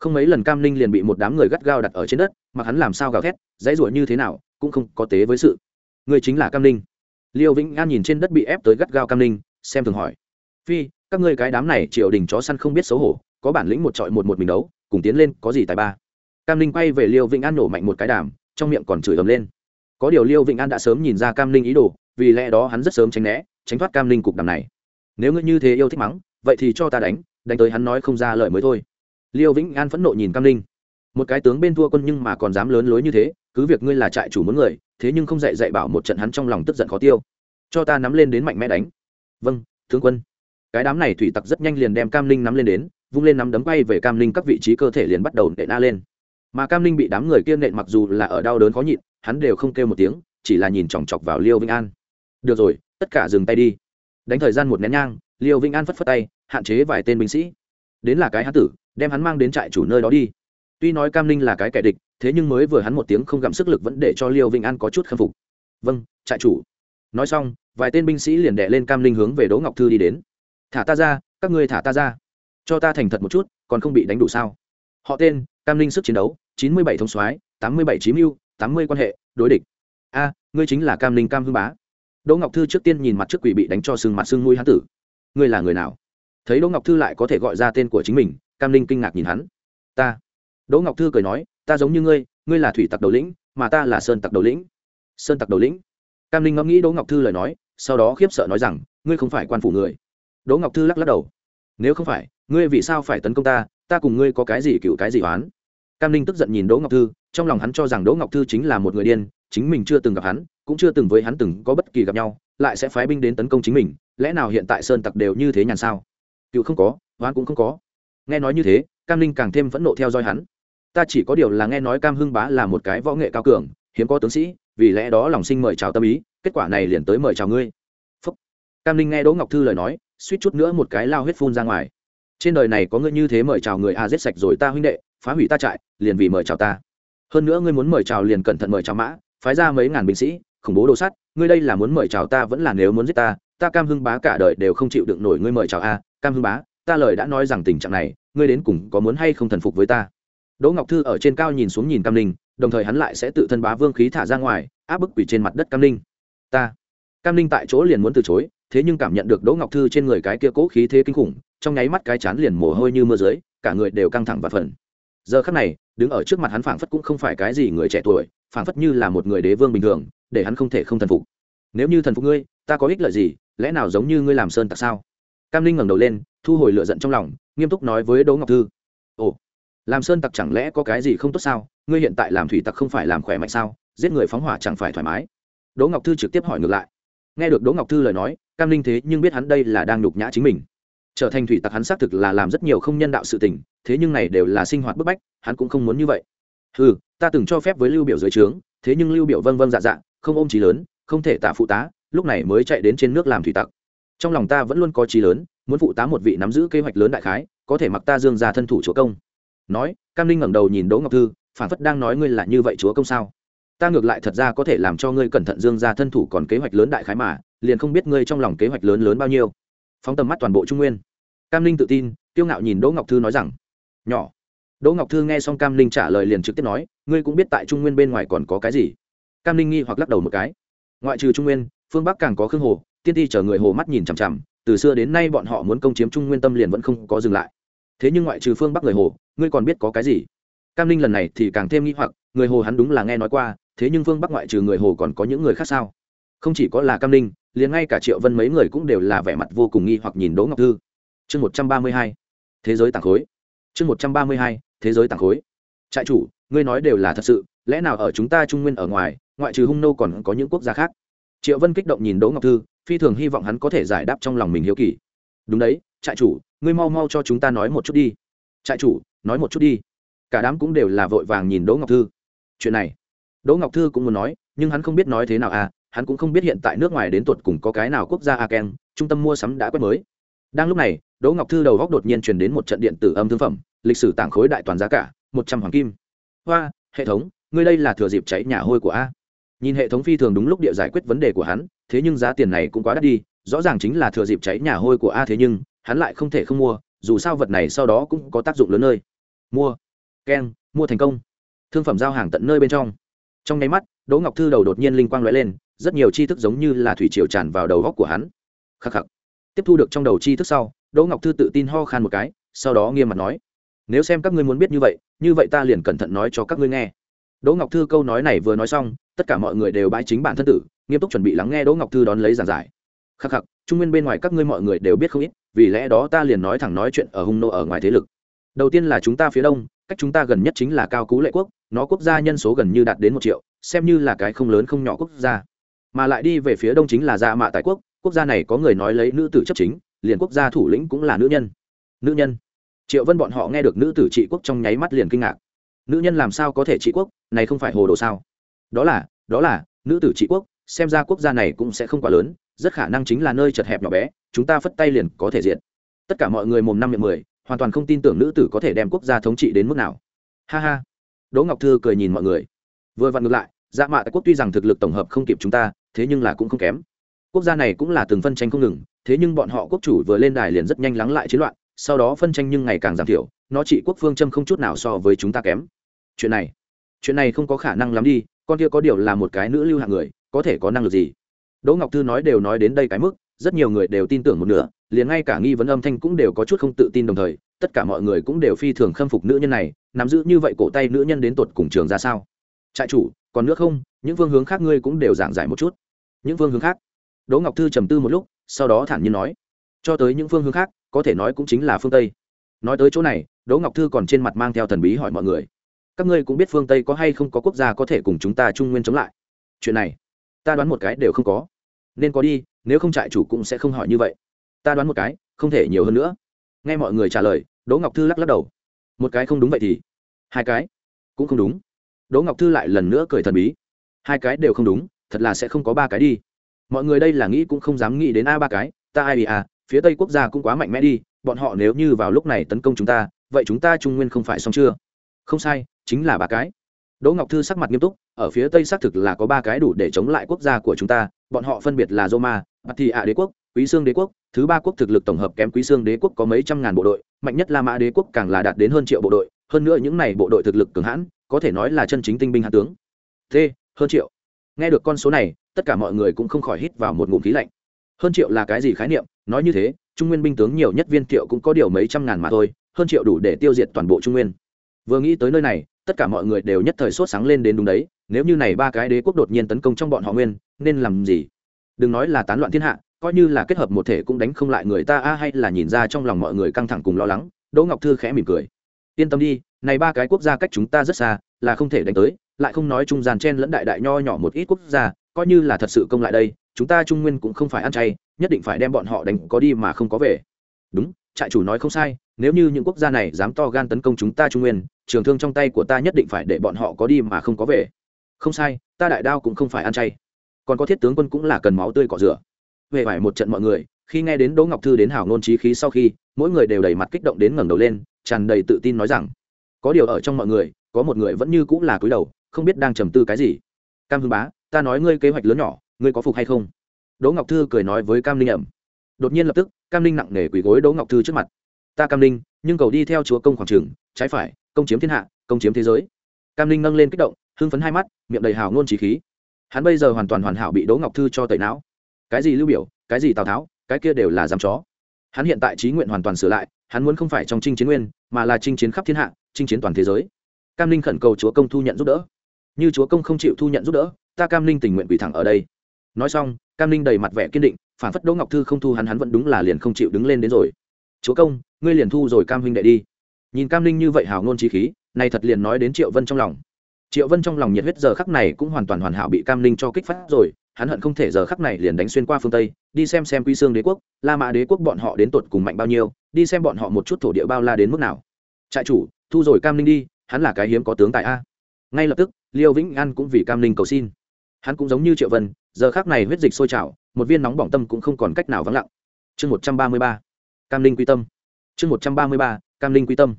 không mấy lần cam ninh liền bị một đám người gắt gao đặt ở trên đất, mặc hắn làm sao gào thét, dãy ruổi như thế nào, cũng không có tế với sự. Người chính là cam ninh. Liêu vĩnh an nhìn trên đất bị ép tới gắt gao cam ninh, xem thường hỏi. Phi, các ngươi cái đám này triều đình chó săn không biết xấu hổ, có bản lĩnh một trọi một một mình đấu, cùng tiến lên, có gì tài ba? Cam ninh quay về liêu vĩnh an nổ mạnh một cái đàm, trong miệng còn chửi ầm lên. Có điều liêu vĩnh an đã sớm nhìn ra cam ninh ý đồ, vì lẽ đó hắn rất sớm tránh né, tránh thoát cam ninh cục đàm này. Nếu ngươi như thế yêu thích mắng, vậy thì cho ta đánh đánh tới hắn nói không ra lời mới thôi liêu vĩnh an phẫn nộ nhìn cam Linh, một cái tướng bên thua quân nhưng mà còn dám lớn lối như thế cứ việc ngươi là trại chủ muốn người thế nhưng không dạy dạy bảo một trận hắn trong lòng tức giận khó tiêu. Cho ta nắm lên đến mạnh mẽ đánh. Vâng tướng quân. Cái đám này thủy tặc rất nhanh liền đem cam Linh nắm lên đến vung lên nắm đấm bay về cam Linh các vị trí cơ thể liền bắt đầu nện na lên. Mà cam Linh bị đám người kia nện mặc dù là ở đau đớn khó nhịn hắn đều không kêu một tiếng chỉ là nhìn chòng chọc vào liêu vĩnh an. Được rồi tất cả dừng tay đi. Đánh thời gian một nén nhang liêu vĩnh an phất phất tay hạn chế vài tên binh sĩ. Đến là cái hán tử đem hắn mang đến trại chủ nơi đó đi. Tuy nói cam ninh là cái kẻ địch, thế nhưng mới vừa hắn một tiếng không gặm sức lực vẫn để cho liêu vĩnh an có chút khâm phục. Vâng trại chủ. Nói xong, vài tên binh sĩ liền đẻ lên cam ninh hướng về đỗ ngọc thư đi đến. Thả ta ra, các ngươi thả ta ra. Cho ta thành thật một chút, còn không bị đánh đủ sao? Họ tên, cam ninh sức chiến đấu, chín mươi bảy thông soái, tám mươi bảy chí mưu, tám mươi quan hệ, đối địch. A, ngươi chính là cam ninh cam hưng bá. Đỗ ngọc thư trước tiên nhìn mặt trước quỷ bị đánh cho sưng mặt sưng mũi hán tử. Ngươi là người nào? Thấy đỗ ngọc thư lại có thể gọi ra tên của chính mình cam Linh kinh ngạc nhìn hắn. Ta. Đỗ ngọc thư cười nói, ta giống như ngươi ngươi là thủy tặc đầu lĩnh, mà ta là sơn tặc đầu lĩnh. Sơn tặc đầu lĩnh? Cam Linh ngẫm nghĩ đỗ ngọc thư lời nói, sau đó khiếp sợ nói rằng, ngươi không phải quan phủ người. Đỗ ngọc thư lắc lắc đầu. Nếu không phải, ngươi vì sao phải tấn công ta? Ta cùng ngươi có cái gì cựu cái gì oán? Cam Linh tức giận nhìn đỗ ngọc thư, trong lòng hắn cho rằng đỗ ngọc thư chính là một người điên, chính mình chưa từng gặp hắn, cũng chưa từng với hắn từng có bất kỳ gặp nhau, lại sẽ phái binh đến tấn công chính mình, lẽ nào hiện tại sơn tặc đều như thế nhàn sao? Cựu không có, oán cũng không có nghe nói như thế, cam ninh càng thêm phẫn nộ theo dõi hắn. Ta chỉ có điều là nghe nói cam hưng bá là một cái võ nghệ cao cường, hiếm có tướng sĩ, vì lẽ đó lòng sinh mời chào tâm ý, kết quả này liền tới mời chào ngươi. Phúc. cam ninh nghe đỗ ngọc thư lời nói, suýt chút nữa một cái lao huyết phun ra ngoài. Trên đời này có ngươi như thế mời chào người a giết sạch rồi ta huynh đệ, phá hủy ta trại, liền vì mời chào ta. Hơn nữa ngươi muốn mời chào liền cẩn thận mời chào mã, phái ra mấy ngàn binh sĩ, khủng bố đồ sắt, ngươi đây là muốn mời chào ta vẫn là nếu muốn giết ta ta cam hưng bá cả đời đều không chịu đựng nổi ngươi mời chào a, cam hưng bá ta lời đã nói rằng tình trạng này, ngươi đến cùng có muốn hay không thần phục với ta? Đỗ ngọc thư ở trên cao nhìn xuống nhìn cam ninh, đồng thời hắn lại sẽ tự thân bá vương khí thả ra ngoài, áp bức quỷ trên mặt đất cam ninh. Ta, cam ninh tại chỗ liền muốn từ chối, thế nhưng cảm nhận được đỗ ngọc thư trên người cái kia cố khí thế kinh khủng, trong nháy mắt cái chán liền mồ hôi như mưa dưới, cả người đều căng thẳng và phần giờ khắc này, đứng ở trước mặt hắn phảng phất cũng không phải cái gì người trẻ tuổi, phảng phất như là một người đế vương bình thường, để hắn không thể không thần phục. Nếu như thần phục ngươi, ta có ích lợi gì? Lẽ nào giống như ngươi làm sơn tặc sao? Cam linh ngẩng đầu lên thu hồi lửa giận trong lòng, nghiêm túc nói với đỗ ngọc thư. Ồ, làm sơn tặc chẳng lẽ có cái gì không tốt sao? Ngươi hiện tại làm thủy tặc không phải làm khỏe mạnh sao? Giết người phóng hỏa chẳng phải thoải mái. Đỗ ngọc thư trực tiếp hỏi ngược lại. Nghe được đỗ ngọc thư lời nói, cam linh thế nhưng biết hắn đây là đang nhục nhã chính mình. Trở thành thủy tặc hắn xác thực là làm rất nhiều không nhân đạo sự tình, thế nhưng này đều là sinh hoạt bức bách, hắn cũng không muốn như vậy. Ừ ta từng cho phép với lưu biểu dưới trướng, thế nhưng lưu biểu vâng vâng dạ dạ không ôm trí lớn, không thể tạ phụ tá, lúc này mới chạy đến trên nước làm thủy tặc. Trong lòng ta vẫn luôn có trí lớn muốn phụ tá một vị nắm giữ kế hoạch lớn đại khái, có thể mặc ta dương ra thân thủ chúa công. Nói, cam linh ngẩng đầu nhìn đỗ ngọc thư phản phất đang nói ngươi là như vậy chúa công sao? Ta ngược lại thật ra có thể làm cho ngươi cẩn thận dương ra thân thủ còn kế hoạch lớn đại khái mà, liền không biết ngươi trong lòng kế hoạch lớn lớn bao nhiêu. Phóng tầm mắt toàn bộ trung nguyên. Cam linh tự tin tiêu ngạo nhìn đỗ ngọc thư nói rằng, nhỏ. Đỗ ngọc thư nghe xong cam linh trả lời liền trực tiếp nói, ngươi cũng biết tại trung nguyên bên ngoài còn có cái gì? Cam linh nghi hoặc lắc đầu một cái. Ngoại trừ trung nguyên, phương bắc càng có khương hồ, tiên ti chở người hồ mắt nhìn chằm chằm từ xưa đến nay bọn họ muốn công chiếm trung nguyên tâm liền vẫn không có dừng lại. Thế nhưng ngoại trừ phương bắc người hồ ngươi còn biết có cái gì? Cam Ninh lần này thì càng thêm nghi hoặc người hồ hắn đúng là nghe nói qua thế nhưng phương bắc ngoại trừ người hồ còn có những người khác sao? Không chỉ có là cam Ninh, liền ngay cả triệu vân mấy người cũng đều là vẻ mặt vô cùng nghi hoặc nhìn đỗ ngọc thư. Chương một trăm ba mươi hai thế giới tàng khối. Chương một trăm ba mươi hai thế giới tàng khối. Trại chủ ngươi nói đều là thật sự lẽ nào ở chúng ta trung nguyên ở ngoài ngoại trừ hung nô còn có những quốc gia khác? Triệu vân kích động nhìn đỗ ngọc thư phi thường hy vọng hắn có thể giải đáp trong lòng mình hiếu kỳ. Đúng đấy, trại chủ, ngươi mau mau cho chúng ta nói một chút đi. Trại chủ, nói một chút đi. Cả đám cũng đều là vội vàng nhìn đỗ ngọc thư. Chuyện này, đỗ ngọc thư cũng muốn nói, nhưng hắn không biết nói thế nào à hắn cũng không biết hiện tại nước ngoài đến tuột cùng có cái nào quốc gia a ken trung tâm mua sắm đã quét mới. Đang lúc này, đỗ ngọc thư đầu góc đột nhiên truyền đến một trận điện tử âm thương phẩm, lịch sử tảng khối đại toàn giá cả, một trăm hoàng kim. Hoa, hệ thống, ngươi đây là thừa dịp cháy nhà hôi của a. Nhìn hệ thống phi thường đúng lúc địa giải quyết vấn đề của hắn thế nhưng giá tiền này cũng quá đắt đi, rõ ràng chính là thừa dịp cháy nhà hôi của a thế nhưng, hắn lại không thể không mua, dù sao vật này sau đó cũng có tác dụng lớn nơi. Mua. Keng, mua thành công. Thương phẩm giao hàng tận nơi bên trong. Trong nháy mắt, đỗ ngọc thư đầu đột nhiên linh quang lóe lên, rất nhiều tri thức giống như là thủy triều tràn vào đầu góc của hắn. Khắc khắc. Tiếp thu được trong đầu tri thức sau, đỗ ngọc thư tự tin ho khan một cái, sau đó nghiêm mặt nói, nếu xem các ngươi muốn biết như vậy như vậy ta liền cẩn thận nói cho các ngươi nghe. Đỗ ngọc thư câu nói này vừa nói xong, tất cả mọi người đều bãi chính bản thân tử nghiêm túc chuẩn bị lắng nghe đỗ ngọc thư đón lấy giảng giải. Khắc khắc, trung nguyên bên ngoài các ngươi mọi người đều biết không ít, vì lẽ đó ta liền nói thẳng nói chuyện ở hung nô ở ngoài thế lực. Đầu tiên là chúng ta phía đông, cách chúng ta gần nhất chính là cao cú lệ quốc, nó quốc gia nhân số gần như đạt đến một triệu, xem như là cái không lớn không nhỏ quốc gia. Mà lại đi về phía đông chính là gia mạ tại quốc quốc gia này có người nói lấy nữ tử chấp chính, liền quốc gia thủ lĩnh cũng là nữ nhân. Nữ nhân. Triệu vân bọn họ nghe được nữ tử trị quốc trong nháy mắt liền kinh ngạc. Nữ nhân làm sao có thể trị quốc, này không phải hồ đồ sao? Đó là đó là, nữ tử trị quốc xem ra quốc gia này cũng sẽ không quá lớn, rất khả năng chính là nơi chật hẹp nhỏ bé, chúng ta phất tay liền có thể diện tất cả mọi người mồm năm miệng mười, hoàn toàn không tin tưởng nữ tử có thể đem quốc gia thống trị đến mức nào. Ha ha. Đỗ ngọc thư cười nhìn mọi người. Vừa vặn ngược lại dạ mạ tại quốc tuy rằng thực lực tổng hợp không kịp chúng ta, thế nhưng là cũng không kém. Quốc gia này cũng là từng phân tranh không ngừng, thế nhưng bọn họ quốc chủ vừa lên đài liền rất nhanh lắng lại chiến loạn, sau đó phân tranh nhưng ngày càng giảm thiểu, nó trị quốc phương châm không chút nào so với chúng ta kém. Chuyện này chuyện này không có khả năng lắm đi, con kia có điều là một cái nữ lưu hạng người có thể có năng lực gì? Đỗ ngọc thư nói đều nói đến đây cái mức, rất nhiều người đều tin tưởng một nửa, liền ngay cả nghi vấn âm thanh cũng đều có chút không tự tin đồng thời, tất cả mọi người cũng đều phi thường khâm phục nữ nhân này, nắm giữ như vậy cổ tay nữ nhân đến tột cùng trường ra sao? Trại chủ, còn nước không, những phương hướng khác ngươi cũng đều giảng giải một chút. Những phương hướng khác? Đỗ ngọc thư trầm tư một lúc, sau đó thản nhiên nói. Cho tới những phương hướng khác, có thể nói cũng chính là phương tây. Nói tới chỗ này, đỗ ngọc thư còn trên mặt mang theo thần bí hỏi mọi người. Các ngươi cũng biết phương tây có hay không có quốc gia có thể cùng chúng ta trung nguyên chống lại? Chuyện này ta đoán một cái đều không có. Nên có đi, nếu không trại chủ cũng sẽ không hỏi như vậy. Ta đoán một cái, không thể nhiều hơn nữa. Nghe mọi người trả lời, đỗ ngọc thư lắc lắc đầu. Một cái không đúng vậy thì? Hai cái? Cũng không đúng. Đỗ ngọc thư lại lần nữa cười thần bí. Hai cái đều không đúng, thật là sẽ không có ba cái đi. Mọi người đây là nghĩ cũng không dám nghĩ đến a ba cái, ta ai bị à phía tây quốc gia cũng quá mạnh mẽ đi, bọn họ nếu như vào lúc này tấn công chúng ta, vậy chúng ta trung nguyên không phải xong chưa? Không sai, chính là ba cái đỗ ngọc thư sắc mặt nghiêm túc ở phía tây xác thực là có ba cái đủ để chống lại quốc gia của chúng ta bọn họ phân biệt là roma Thị đế quốc quý xương đế quốc thứ ba quốc thực lực tổng hợp kém quý xương đế quốc có mấy trăm ngàn bộ đội mạnh nhất la mã đế quốc càng là đạt đến hơn triệu bộ đội hơn nữa những này bộ đội thực lực cường hãn có thể nói là chân chính tinh binh hạ tướng. Thế, hơn triệu. Nghe được con số này tất cả mọi người cũng không khỏi hít vào một ngụm khí lạnh. Hơn triệu là cái gì khái niệm? Nói như thế trung nguyên binh tướng nhiều nhất viên triệu cũng có điều mấy trăm ngàn mà thôi hơn triệu đủ để tiêu diệt toàn bộ trung nguyên. Vừa nghĩ tới nơi này tất cả mọi người đều nhất thời sốt sáng lên đến đúng đấy, nếu như này ba cái đế quốc đột nhiên tấn công trong bọn họ nguyên, nên làm gì? Đừng nói là tán loạn thiên hạ, coi như là kết hợp một thể cũng đánh không lại người ta, a, hay là nhìn ra trong lòng mọi người căng thẳng cùng lo lắng, đỗ ngọc thư khẽ mỉm cười. Yên tâm đi, này ba cái quốc gia cách chúng ta rất xa, là không thể đánh tới, lại không nói trung gian chen lẫn đại đại nho nhỏ một ít quốc gia, coi như là thật sự công lại đây, chúng ta trung nguyên cũng không phải ăn chay, nhất định phải đem bọn họ đánh có đi mà không có về. Đúng, trại chủ nói không sai nếu như những quốc gia này dám to gan tấn công chúng ta trung nguyên, trường thương trong tay của ta nhất định phải để bọn họ có đi mà không có về. Không sai, ta đại đao cũng không phải ăn chay. Còn có thiết tướng quân cũng là cần máu tươi cỏ rửa. Về phải một trận mọi người, khi nghe đến đỗ ngọc thư đến hảo nôn trí khí sau khi, mỗi người đều đầy mặt kích động đến ngẩng đầu lên, tràn đầy tự tin nói rằng, có điều ở trong mọi người, có một người vẫn như cũng là cúi đầu, không biết đang trầm tư cái gì. Cam hưng bá, ta nói ngươi kế hoạch lớn nhỏ, ngươi có phục hay không? Đỗ ngọc thư cười nói với cam linh ẩm. Đột nhiên lập tức, cam linh nặng nề quỳ gối đỗ ngọc thư trước mặt ta cam linh nhưng cầu đi theo chúa công khoảng trường, trái phải, công chiếm thiên hạ, công chiếm thế giới. Cam linh nâng lên kích động, hưng phấn hai mắt, miệng đầy hào ngôn trí khí. Hắn bây giờ hoàn toàn hoàn hảo bị đỗ ngọc thư cho tẩy não. Cái gì lưu biểu, cái gì tào tháo, cái kia đều là dám chó. Hắn hiện tại trí nguyện hoàn toàn sửa lại, hắn muốn không phải trong trinh chiến nguyên, mà là chinh chiến khắp thiên hạ, chinh chiến toàn thế giới. Cam linh khẩn cầu chúa công thu nhận giúp đỡ. Như chúa công không chịu thu nhận giúp đỡ, ta cam linh tình nguyện quỷ thẳng ở đây. Nói xong, cam linh đầy mặt vẻ kiên định, phản phất đỗ ngọc thư không thu hắn hắn vẫn đúng là liền không chịu đứng lên đến rồi chúa công, ngươi liền thu rồi cam huynh đệ đi. Nhìn cam linh như vậy hào ngôn trí khí, này thật liền nói đến triệu vân trong lòng. Triệu vân trong lòng nhiệt huyết giờ khắc này cũng hoàn toàn hoàn hảo bị cam linh cho kích phát rồi, hắn hận không thể giờ khắc này liền đánh xuyên qua phương tây, đi xem xem quy xương đế quốc, la mã đế quốc bọn họ đến tột cùng mạnh bao nhiêu, đi xem bọn họ một chút thổ địa bao la đến mức nào. Trại chủ, thu rồi cam linh đi, hắn là cái hiếm có tướng tại a. Ngay lập tức, liêu vĩnh an cũng vì cam linh cầu xin. Hắn cũng giống như triệu vân, giờ khác này huyết dịch sôi trào, một viên nóng bỏng tâm cũng không còn cách nào vắng lặng. Chương một trăm ba mươi ba cam linh quy tâm. Chương một trăm ba mươi ba, cam linh quy tâm.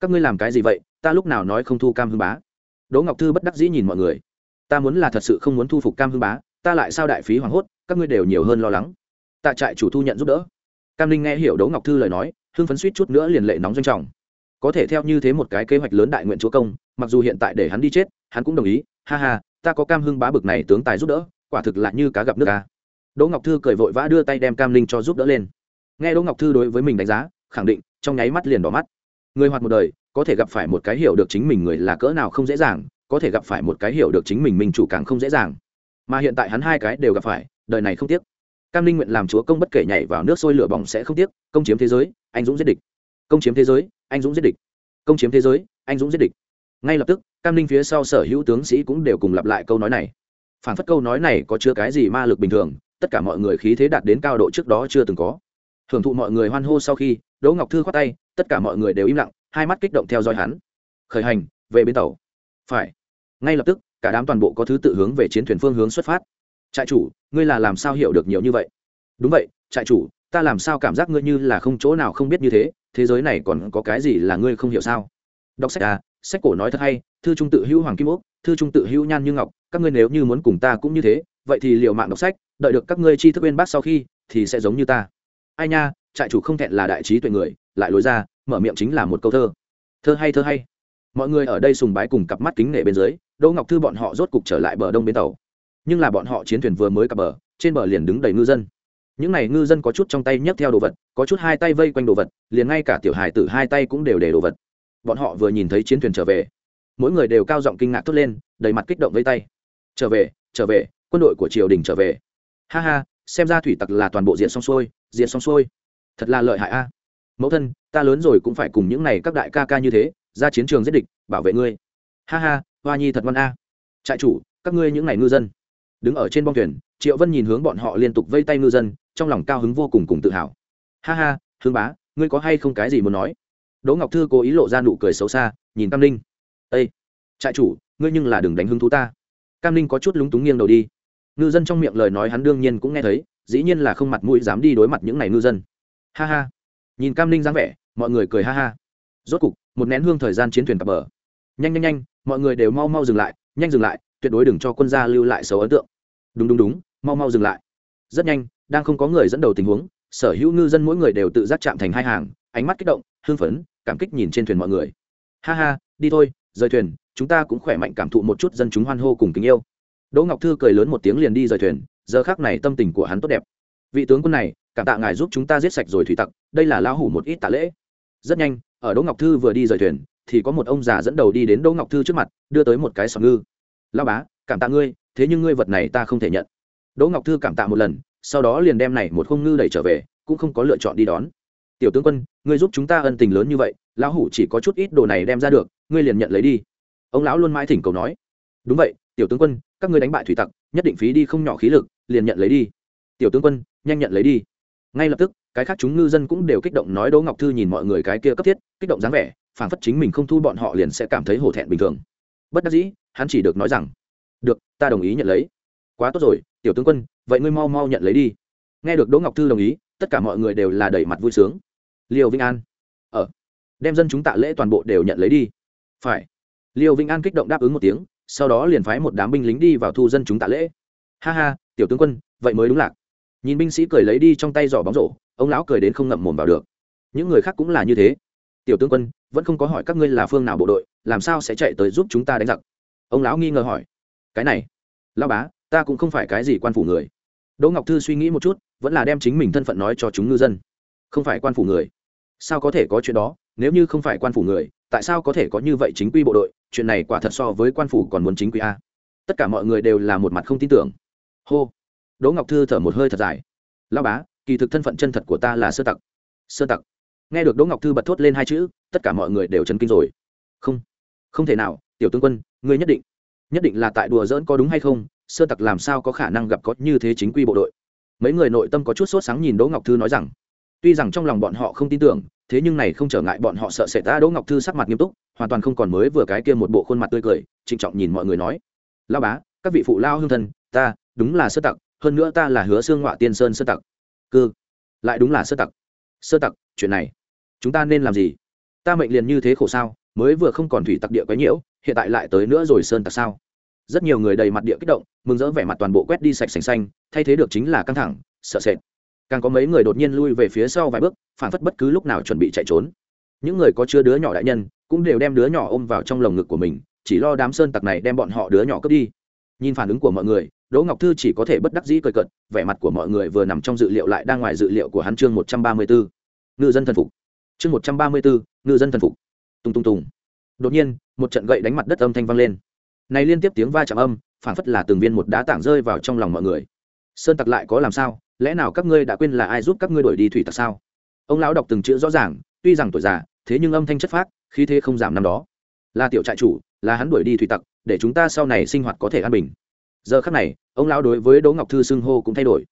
Các ngươi làm cái gì vậy? Ta lúc nào nói không thu cam hưng bá? Đỗ ngọc thư bất đắc dĩ nhìn mọi người. Ta muốn là thật sự không muốn thu phục cam hưng bá, ta lại sao đại phí hoảng hốt, các ngươi đều nhiều hơn lo lắng. Tạ trại chủ thu nhận giúp đỡ. Cam linh nghe hiểu đỗ ngọc thư lời nói, hưng phấn suýt chút nữa liền lệ nóng doanh trọng. Có thể theo như thế một cái kế hoạch lớn đại nguyện chúa công, mặc dù hiện tại để hắn đi chết, hắn cũng đồng ý. Ha ha, ta có cam hưng bá bực này tướng tài giúp đỡ, quả thực là như cá gặp nước ca đỗ ngọc thư cười vội vã đưa tay đem cam linh cho giúp đỡ lên nghe đỗ ngọc thư đối với mình đánh giá, khẳng định, trong nháy mắt liền đỏ mắt. Người hoạt một đời, có thể gặp phải một cái hiểu được chính mình người là cỡ nào không dễ dàng, có thể gặp phải một cái hiểu được chính mình mình chủ càng không dễ dàng. Mà hiện tại hắn hai cái đều gặp phải, đời này không tiếc. Cam linh nguyện làm chúa công bất kể nhảy vào nước sôi lửa bỏng sẽ không tiếc, công chiếm thế giới, anh dũng giết địch. Công chiếm thế giới, anh dũng giết địch. Công chiếm thế giới, anh dũng giết địch. Ngay lập tức, cam linh phía sau sở hữu tướng sĩ cũng đều cùng lặp lại câu nói này. Phản phất câu nói này có chứa cái gì ma lực bình thường, tất cả mọi người khí thế đạt đến cao độ trước đó chưa từng có hưởng thụ mọi người hoan hô sau khi, đỗ ngọc thư khoát tay, tất cả mọi người đều im lặng, hai mắt kích động theo dõi hắn. Khởi hành, về bến tàu. Phải. Ngay lập tức, cả đám toàn bộ có thứ tự hướng về chiến thuyền phương hướng xuất phát. Trại chủ, ngươi là làm sao hiểu được nhiều như vậy? Đúng vậy, trại chủ, ta làm sao cảm giác ngươi như là không chỗ nào không biết như thế thế giới này còn có cái gì là ngươi không hiểu sao? Đọc sách à sách cổ nói thật hay, thư trung tự hữu hoàng kim úc, thư trung tự hữu nhan như ngọc, các ngươi nếu như muốn cùng ta cũng như thế, vậy thì liệu mạng đọc sách, đợi được các ngươi tri thức bên bác sau khi, thì sẽ giống như ta ai nha, trại chủ không thẹn là đại trí tuệ người, lại lối ra, mở miệng chính là một câu thơ. Thơ hay thơ hay. Mọi người ở đây sùng bái cùng cặp mắt kính nể bên dưới, đỗ ngọc thư bọn họ rốt cục trở lại bờ đông bến tàu. Nhưng là bọn họ chiến thuyền vừa mới cập bờ, trên bờ liền đứng đầy ngư dân. Những n à y ngư dân có chút trong tay nhấc theo đồ vật, có chút hai tay vây quanh đồ vật, liền ngay cả tiểu hài tử hai tay cũng đều để đồ vật. Bọn họ vừa nhìn thấy chiến thuyền trở về, mỗi người đều cao giọng kinh ngạc thốt lên, đầy mặt kích động vây tay. Trở về trở về, quân đội của triều đình trở về. Ha ha xem ra thủy tặc là toàn bộ diện xong xuôi, diện xong xuôi. Thật là lợi hại a. Mẫu thân, ta lớn rồi cũng phải cùng những này các đại ca ca như thế, ra chiến trường giết địch, bảo vệ ngươi. Ha ha, hoa nhi thật ngoan a. Trại chủ, các ngươi những này ngư dân. Đứng ở trên bong thuyền, triệu vân nhìn hướng bọn họ liên tục vây tay ngư dân, trong lòng cao hứng vô cùng cùng tự hào. Ha ha, hương bá, ngươi có hay không cái gì muốn nói? Đỗ ngọc thư cố ý lộ ra nụ cười xấu xa, nhìn cam linh â trại chủ, ngươi nhưng là đừng đánh hứng thú ta. Cam linh có chút lúng túng nghiêng đầu đi ngư dân trong miệng lời nói hắn đương nhiên cũng nghe thấy, dĩ nhiên là không mặt mũi dám đi đối mặt những này ngư dân. Ha ha. Nhìn cam ninh dáng vẻ, mọi người cười ha ha. Rốt cục, một nén hương thời gian chiến thuyền cập bờ. Nhanh nhanh nhanh, mọi người đều mau mau dừng lại, nhanh dừng lại, tuyệt đối đừng cho quân gia lưu lại xấu ấn tượng. Đúng đúng đúng, mau mau dừng lại. Rất nhanh, đang không có người dẫn đầu tình huống, sở hữu ngư dân mỗi người đều tự giác chạm thành hai hàng, ánh mắt kích động, hưng phấn, cảm kích nhìn trên thuyền mọi người. Ha ha, đi thôi, rời thuyền, chúng ta cũng khỏe mạnh cảm thụ một chút dân chúng hoan hô cùng kính yêu đỗ ngọc thư cười lớn một tiếng liền đi rời thuyền, giờ khác này tâm tình của hắn tốt đẹp. Vị tướng quân này, cảm tạ ngài giúp chúng ta giết sạch rồi thủy tặc, đây là lao hủ một ít tạ lễ. Rất nhanh, ở đỗ ngọc thư vừa đi rời thuyền, thì có một ông già dẫn đầu đi đến đỗ ngọc thư trước mặt, đưa tới một cái sọt ngư. Lao bá, cảm tạ ngươi, thế nhưng ngươi vật này ta không thể nhận. Đỗ ngọc thư cảm tạ một lần, sau đó liền đem này một khung ngư đẩy trở về, cũng không có lựa chọn đi đón. Tiểu tướng quân, ngươi giúp chúng ta ân tình lớn như vậy, lão hủ chỉ có chút ít đồ này đem ra được, ngươi liền nhận lấy đi. Ông lão luôn mãi thỉnh cầu nói. Đúng vậy tiểu tướng quân, các ngươi đánh bại thủy tặc, nhất định phí đi không nhỏ khí lực, liền nhận lấy đi. Tiểu tướng quân, nhanh nhận lấy đi. Ngay lập tức, cái khác chúng ngư dân cũng đều kích động nói đỗ ngọc thư nhìn mọi người cái kia cấp thiết, kích động dáng vẻ phản phất chính mình không thu bọn họ liền sẽ cảm thấy hổ thẹn bình thường. Bất đắc dĩ, hắn chỉ được nói rằng, được, ta đồng ý nhận lấy. Quá tốt rồi, tiểu tướng quân, vậy ngươi mau mau nhận lấy đi. Nghe được đỗ ngọc thư đồng ý, tất cả mọi người đều là đẩy mặt vui sướng. Liêu vĩnh an ở đem dân chúng tạ lễ toàn bộ đều nhận lấy đi. Phải. Liêu vĩnh an kích động đáp ứng một tiếng sau đó liền phái một đám binh lính đi vào thu dân chúng tạ lễ. Ha ha, tiểu tướng quân, vậy mới đúng lạc. Nhìn binh sĩ cười lấy đi trong tay giỏ bóng rổ, ông lão cười đến không ngậm mồm vào được. Những người khác cũng là như thế. Tiểu tướng quân, vẫn không có hỏi các ngươi là phương nào bộ đội, làm sao sẽ chạy tới giúp chúng ta đánh giặc? Ông lão nghi ngờ hỏi. Cái này lao bá, ta cũng không phải cái gì quan phủ người. Đỗ ngọc thư suy nghĩ một chút, vẫn là đem chính mình thân phận nói cho chúng ngư dân. Không phải quan phủ người. Sao có thể có chuyện đó, nếu như không phải quan phủ người tại sao có thể có như vậy chính quy bộ đội? Chuyện này quả thật so với quan phủ còn muốn chính quy a. Tất cả mọi người đều là một mặt không tin tưởng. Hô. Đỗ ngọc thư thở một hơi thật dài. Lao bá, kỳ thực thân phận chân thật của ta là sơ tặc. Sơ tặc. Nghe được đỗ ngọc thư bật thốt lên hai chữ, tất cả mọi người đều chấn kinh rồi. Không. Không thể nào, tiểu tướng quân, ngươi nhất định nhất định là tại đùa dỡn có đúng hay không? Sơ tặc làm sao có khả năng gặp có như thế chính quy bộ đội? Mấy người nội tâm có chút sốt sáng nhìn đỗ ngọc thư nói rằng, tuy rằng trong lòng bọn họ không tin tưởng thế nhưng này không trở ngại bọn họ sợ sệt ta đỗ ngọc thư sắc mặt nghiêm túc, hoàn toàn không còn mới vừa cái kia một bộ khuôn mặt tươi cười, trịnh trọng nhìn mọi người nói. Lao bá, các vị phụ lao hương thân, ta, đúng là sơ tặc, hơn nữa ta là hứa xương ngọa tiên sơn sơ tặc. Cư, lại đúng là sơ tặc. Sơ tặc, chuyện này, chúng ta nên làm gì? Ta mệnh liền như thế khổ sao, mới vừa không còn thủy tặc địa quấy nhiễu, hiện tại lại tới nữa rồi sơn tặc sao? Rất nhiều người đầy mặt địa kích động, mừng rỡ vẻ mặt toàn bộ quét đi sạch sành xanh, thay thế được chính là căng thẳng, sợ sệt càng có mấy người đột nhiên lui về phía sau vài bước phản phất bất cứ lúc nào chuẩn bị chạy trốn. Những người có chứa đứa nhỏ đại nhân, cũng đều đem đứa nhỏ ôm vào trong lồng ngực của mình, chỉ lo đám sơn tặc này đem bọn họ đứa nhỏ cướp đi. Nhìn phản ứng của mọi người, đỗ ngọc thư chỉ có thể bất đắc dĩ cười cợt, vẻ mặt của mọi người vừa nằm trong dự liệu lại đang ngoài dự liệu của hắn chương một trăm ba mươi bốn. Ngư dân thần phục. Chương một trăm ba mươi bốn, ngư dân thần phục. Tung tung tùng. Đột nhiên, một trận gậy đánh mặt đất âm thanh vang lên. Này liên tiếp tiếng va chạm âm phản phất là từng viên một đá tảng rơi vào trong lòng mọi người. Sơn tặc lại có làm sao? Lẽ nào các ngươi đã quên là ai giúp các ngươi đuổi đi thủy tặc sao? Ông lão đọc từng chữ rõ ràng, tuy rằng tuổi già, thế nhưng âm thanh chất phác, khí thế không giảm năm đó. Là tiểu trại chủ, là hắn đuổi đi thủy tặc, để chúng ta sau này sinh hoạt có thể an bình. Giờ khắc này, ông lão đối với đỗ ngọc thư xưng hô cũng thay đổi.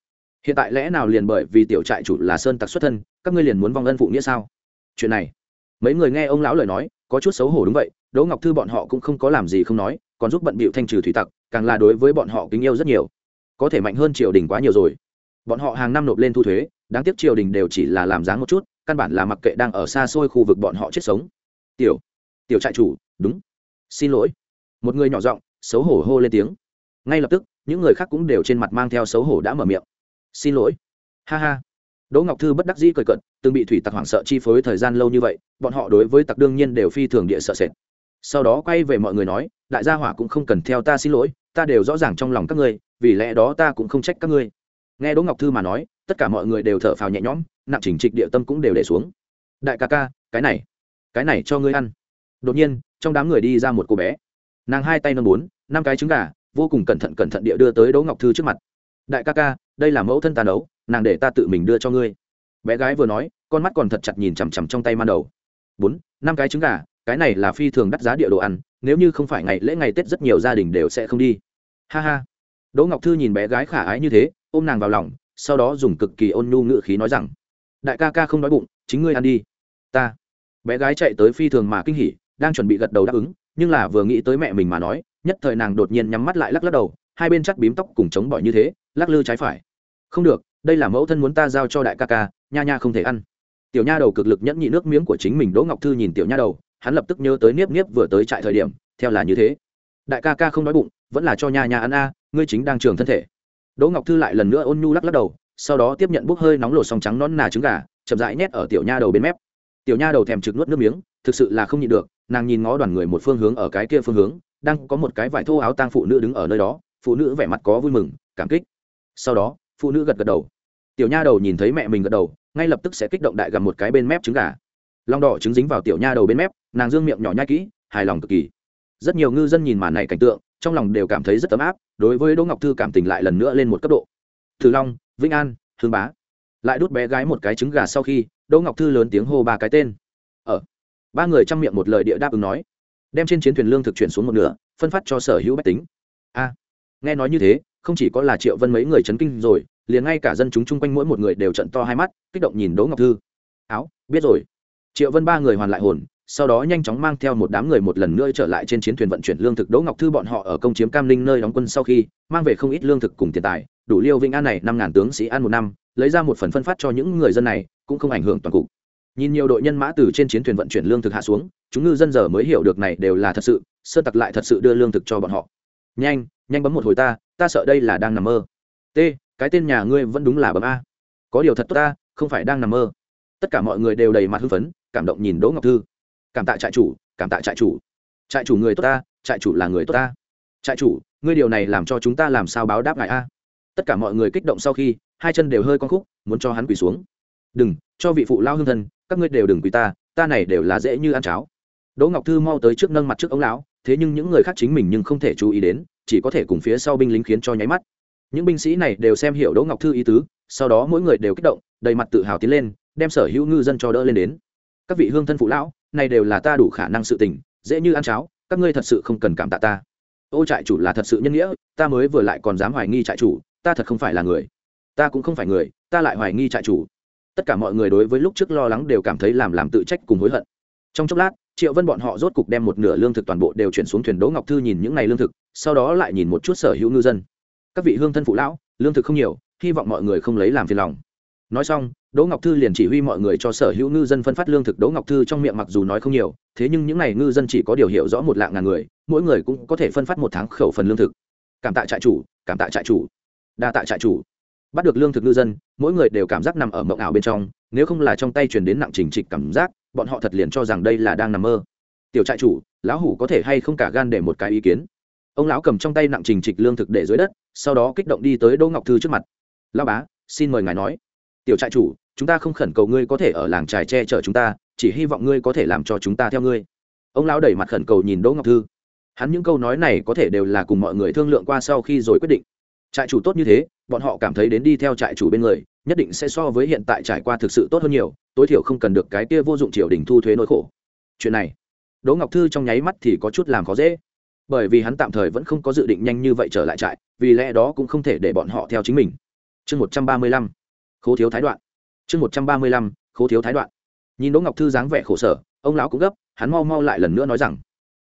Hiện tại lẽ nào liền bởi vì tiểu trại chủ là sơn tặc xuất thân, các ngươi liền muốn vong ân phụ nghĩa sao? Chuyện này, mấy người nghe ông lão lời nói, có chút xấu hổ đúng vậy, đỗ ngọc thư bọn họ cũng không có làm gì không nói, còn giúp bận bịu thanh trừ thủy tặc, càng là đối với bọn họ kính yêu rất nhiều. Có thể mạnh hơn triều đình quá nhiều rồi bọn họ hàng năm nộp lên thu thuế, đáng tiếc triều đình đều chỉ là làm dáng một chút, căn bản là mặc kệ đang ở xa xôi khu vực bọn họ chết sống. Tiểu tiểu trại chủ, đúng. Xin lỗi. Một người nhỏ giọng, xấu hổ hô lên tiếng. Ngay lập tức, những người khác cũng đều trên mặt mang theo xấu hổ đã mở miệng. Xin lỗi. Ha ha. Đỗ ngọc thư bất đắc dĩ cười cận từng bị thủy tặc hoảng sợ chi phối thời gian lâu như vậy, bọn họ đối với tặc đương nhiên đều phi thường địa sợ sệt. Sau đó quay về mọi người nói, đại gia hỏa cũng không cần theo ta xin lỗi, ta đều rõ ràng trong lòng các ngươi, vì lẽ đó ta cũng không trách các ngươi nghe đỗ ngọc thư mà nói, tất cả mọi người đều thở phào nhẹ nhõm, nặng chỉnh trịch địa tâm cũng đều để xuống. Đại ca ca, cái này cái này cho ngươi ăn. Đột nhiên, trong đám người đi ra một cô bé. Nàng hai tay nâng bốn, năm cái trứng gà, vô cùng cẩn thận cẩn thận địa đưa tới đỗ ngọc thư trước mặt. Đại ca ca, đây là mẫu thân ta nấu, nàng để ta tự mình đưa cho ngươi. Bé gái vừa nói, con mắt còn thật chặt nhìn chằm chằm trong tay man đầu. Bốn, năm cái trứng gà, cái này là phi thường đắt giá địa đồ ăn, nếu như không phải ngày lễ ngày tết rất nhiều gia đình đều sẽ không đi. Ha ha. Đỗ ngọc thư nhìn bé gái khả ái như thế ôm nàng vào lòng, sau đó dùng cực kỳ ôn nhu ngự khí nói rằng, đại ca ca không đói bụng, chính ngươi ăn đi. Ta. Bé gái chạy tới phi thường mà kinh hỉ, đang chuẩn bị gật đầu đáp ứng, nhưng là vừa nghĩ tới mẹ mình mà nói, nhất thời nàng đột nhiên nhắm mắt lại lắc lắc đầu, hai bên chắc bím tóc cùng chống bỏi như thế, lắc lư trái phải. Không được, đây là mẫu thân muốn ta giao cho đại ca ca, nha nha không thể ăn. Tiểu nha đầu cực lực nhẫn nhị nước miếng của chính mình đỗ ngọc thư nhìn tiểu nha đầu, hắn lập tức nhớ tới niếp niếp vừa tới trại thời điểm, theo là như thế. Đại ca ca không đói bụng, vẫn là cho nha nha ăn a, ngươi chính đang trường thân thể đỗ ngọc thư lại lần nữa ôn nhu lắc lắc đầu, sau đó tiếp nhận bốc hơi nóng lột sòng trắng nón nà trứng gà, chậm rãi nhét ở tiểu nha đầu bên mép. Tiểu nha đầu thèm trực nuốt nước miếng, thực sự là không nhịn được, nàng nhìn ngó đoàn người một phương hướng ở cái kia phương hướng, đang có một cái vải thô áo tang phụ nữ đứng ở nơi đó, phụ nữ vẻ mặt có vui mừng, cảm kích. Sau đó, phụ nữ gật gật đầu. Tiểu nha đầu nhìn thấy mẹ mình gật đầu, ngay lập tức sẽ kích động đại gặp một cái bên mép trứng gà. Long đỏ trứng dính vào tiểu nha đầu bên mép, nàng dương miệng nhỏ nhai kỹ, hài lòng cực kỳ rất nhiều ngư dân nhìn màn này cảnh tượng, trong lòng đều cảm thấy rất ấm áp, đối với đỗ ngọc thư cảm tình lại lần nữa lên một cấp độ. Thử long, vĩnh an, hương bá. Lại đút bé gái một cái trứng gà sau khi, đỗ ngọc thư lớn tiếng hô ba cái tên. Ở ba người chăm miệng một lời địa đáp ứng nói. Đem trên chiến thuyền lương thực chuyển xuống một nửa, phân phát cho sở hữu bách tính. A. Nghe nói như thế, không chỉ có là triệu vân mấy người chấn kinh rồi, liền ngay cả dân chúng chung quanh mỗi một người đều trận to hai mắt, kích động nhìn đỗ ngọc thư. Áo, biết rồi. Triệu vân ba người hoàn lại hồn sau đó nhanh chóng mang theo một đám người một lần nữa trở lại trên chiến thuyền vận chuyển lương thực đỗ ngọc thư bọn họ ở công chiếm cam linh nơi đóng quân sau khi, mang về không ít lương thực cùng tiền tài, đủ liêu vĩnh an này năm ngàn tướng sĩ an một năm, lấy ra một phần phân phát cho những người dân này, cũng không ảnh hưởng toàn cục. Nhìn nhiều đội nhân mã từ trên chiến thuyền vận chuyển lương thực hạ xuống, chúng ngư dân giờ mới hiểu được này đều là thật sự, sơ tặc lại thật sự đưa lương thực cho bọn họ. Nhanh nhanh bấm một hồi ta ta sợ đây là đang nằm mơ. T, cái tên nhà ngươi vẫn đúng là bấm a. Có điều thật tốt ta, không phải đang nằm mơ. Tất cả mọi người đều đầy mặt hưng phấn, cảm động nhìn đỗ ngọc thư cảm tạ trại chủ, cảm tạ trại chủ. Trại chủ người tốt ta, trại chủ là người tốt ta. Trại chủ, ngươi điều này làm cho chúng ta làm sao báo đáp ngài a? Tất cả mọi người kích động sau khi, hai chân đều hơi con khúc, muốn cho hắn quỳ xuống. Đừng, cho vị phụ lao hương thân, các ngươi đều đừng quỳ ta ta này đều là dễ như ăn cháo. Đỗ ngọc thư mau tới trước nâng mặt trước ông lão, thế nhưng những người khác chính mình nhưng không thể chú ý đến, chỉ có thể cùng phía sau binh lính khiến cho nháy mắt. Những binh sĩ này đều xem hiểu đỗ ngọc thư ý tứ, sau đó mỗi người đều kích động, đầy mặt tự hào tiến lên, đem sở hữu ngư dân cho đỡ lên đến. Các vị hương thân phụ lão này đều là ta đủ khả năng sự tình, dễ như ăn cháo, các ngươi thật sự không cần cảm tạ ta. Ô trại chủ là thật sự nhân nghĩa, ta mới vừa lại còn dám hoài nghi trại chủ, ta thật không phải là người. Ta cũng không phải người, ta lại hoài nghi trại chủ. Tất cả mọi người đối với lúc trước lo lắng đều cảm thấy làm làm tự trách cùng hối hận. Trong chốc lát, triệu vân bọn họ rốt cục đem một nửa lương thực toàn bộ đều chuyển xuống thuyền đỗ ngọc thư nhìn những này lương thực, sau đó lại nhìn một chút sở hữu ngư dân. Các vị hương thân phụ lão, lương thực không nhiều, hy vọng mọi người không lấy làm phiền lòng nói xong, đỗ ngọc thư liền chỉ huy mọi người cho sở hữu ngư dân phân phát lương thực đỗ ngọc thư trong miệng mặc dù nói không nhiều, thế nhưng những n à y ngư dân chỉ có điều hiểu rõ một lạng ngàn người, mỗi người cũng có thể phân phát một tháng khẩu phần lương thực. Cảm tạ trại chủ, cảm tạ trại chủ. Đa tạ trại chủ. Bắt được lương thực ngư dân, mỗi người đều cảm giác nằm ở mộng ảo bên trong, nếu không là trong tay truyền đến nặng trình trịch cảm giác, bọn họ thật liền cho rằng đây là đang nằm mơ. Tiểu trại chủ, lão hủ có thể hay không cả gan để một cái ý kiến? Ông lão cầm trong tay nặng trình trịch lương thực để dưới đất, sau đó kích động đi tới đỗ ngọc thư trước mặt. Lao bá, xin mời ngài nói tiểu trại chủ, chúng ta không khẩn cầu ngươi có thể ở làng trài che chở chúng ta, chỉ hy vọng ngươi có thể làm cho chúng ta theo ngươi. Ông lão đẩy mặt khẩn cầu nhìn đỗ ngọc thư. Hắn những câu nói này có thể đều là cùng mọi người thương lượng qua sau khi rồi quyết định. Trại chủ tốt như thế, bọn họ cảm thấy đến đi theo trại chủ bên người, nhất định sẽ so với hiện tại trải qua thực sự tốt hơn nhiều, tối thiểu không cần được cái kia vô dụng triều đình thu thuế nỗi khổ. Chuyện này, đỗ ngọc thư trong nháy mắt thì có chút làm khó dễ. Bởi vì hắn tạm thời vẫn không có dự định nhanh như vậy trở lại trại, vì lẽ đó cũng không thể để bọn họ theo chính mình. Chương một trăm ba mươi lăm khố thiếu thái đoạn. Chương một trăm ba mươi lăm, khố thiếu thái đoạn. Nhìn đỗ ngọc thư dáng vẻ khổ sở, ông lão cũng gấp, hắn mau mau lại lần nữa nói rằng,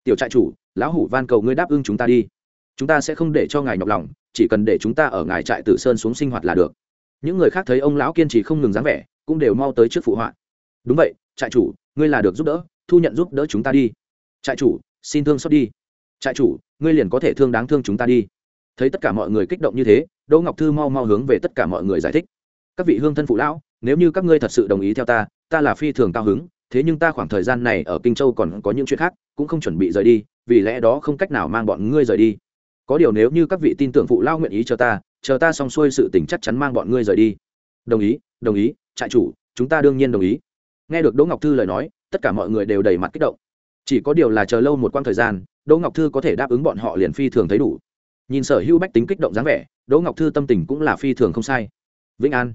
tiểu trại chủ, lão hủ van cầu ngươi đáp ứng chúng ta đi. Chúng ta sẽ không để cho ngài nhọc lòng, chỉ cần để chúng ta ở ngài trại tử sơn xuống sinh hoạt là được. Những người khác thấy ông lão kiên trì không ngừng dáng vẻ, cũng đều mau tới trước phụ họa. Đúng vậy, trại chủ, ngươi là được giúp đỡ, thu nhận giúp đỡ chúng ta đi. Trại chủ, xin thương xót đi. Trại chủ, ngươi liền có thể thương đáng thương chúng ta đi. Thấy tất cả mọi người kích động như thế, đỗ ngọc thư mau mau hướng về tất cả mọi người giải thích các vị hương thân phụ lão, nếu như các ngươi thật sự đồng ý theo ta ta là phi thường cao hứng, thế nhưng ta khoảng thời gian này ở kinh châu còn có những chuyện khác, cũng không chuẩn bị rời đi, vì lẽ đó không cách nào mang bọn ngươi rời đi. Có điều nếu như các vị tin tưởng phụ lao nguyện ý cho ta, chờ ta xong xuôi sự tình chắc chắn mang bọn ngươi rời đi. Đồng ý đồng ý, trại chủ, chúng ta đương nhiên đồng ý. Nghe được đỗ ngọc thư lời nói, tất cả mọi người đều đầy mặt kích động. Chỉ có điều là chờ lâu một quãng thời gian, đỗ ngọc thư có thể đáp ứng bọn họ liền phi thường thấy đủ. Nhìn sở hữu bách tính kích động dáng vẻ, đỗ ngọc thư tâm tình cũng là phi thường không sai. Vĩnh an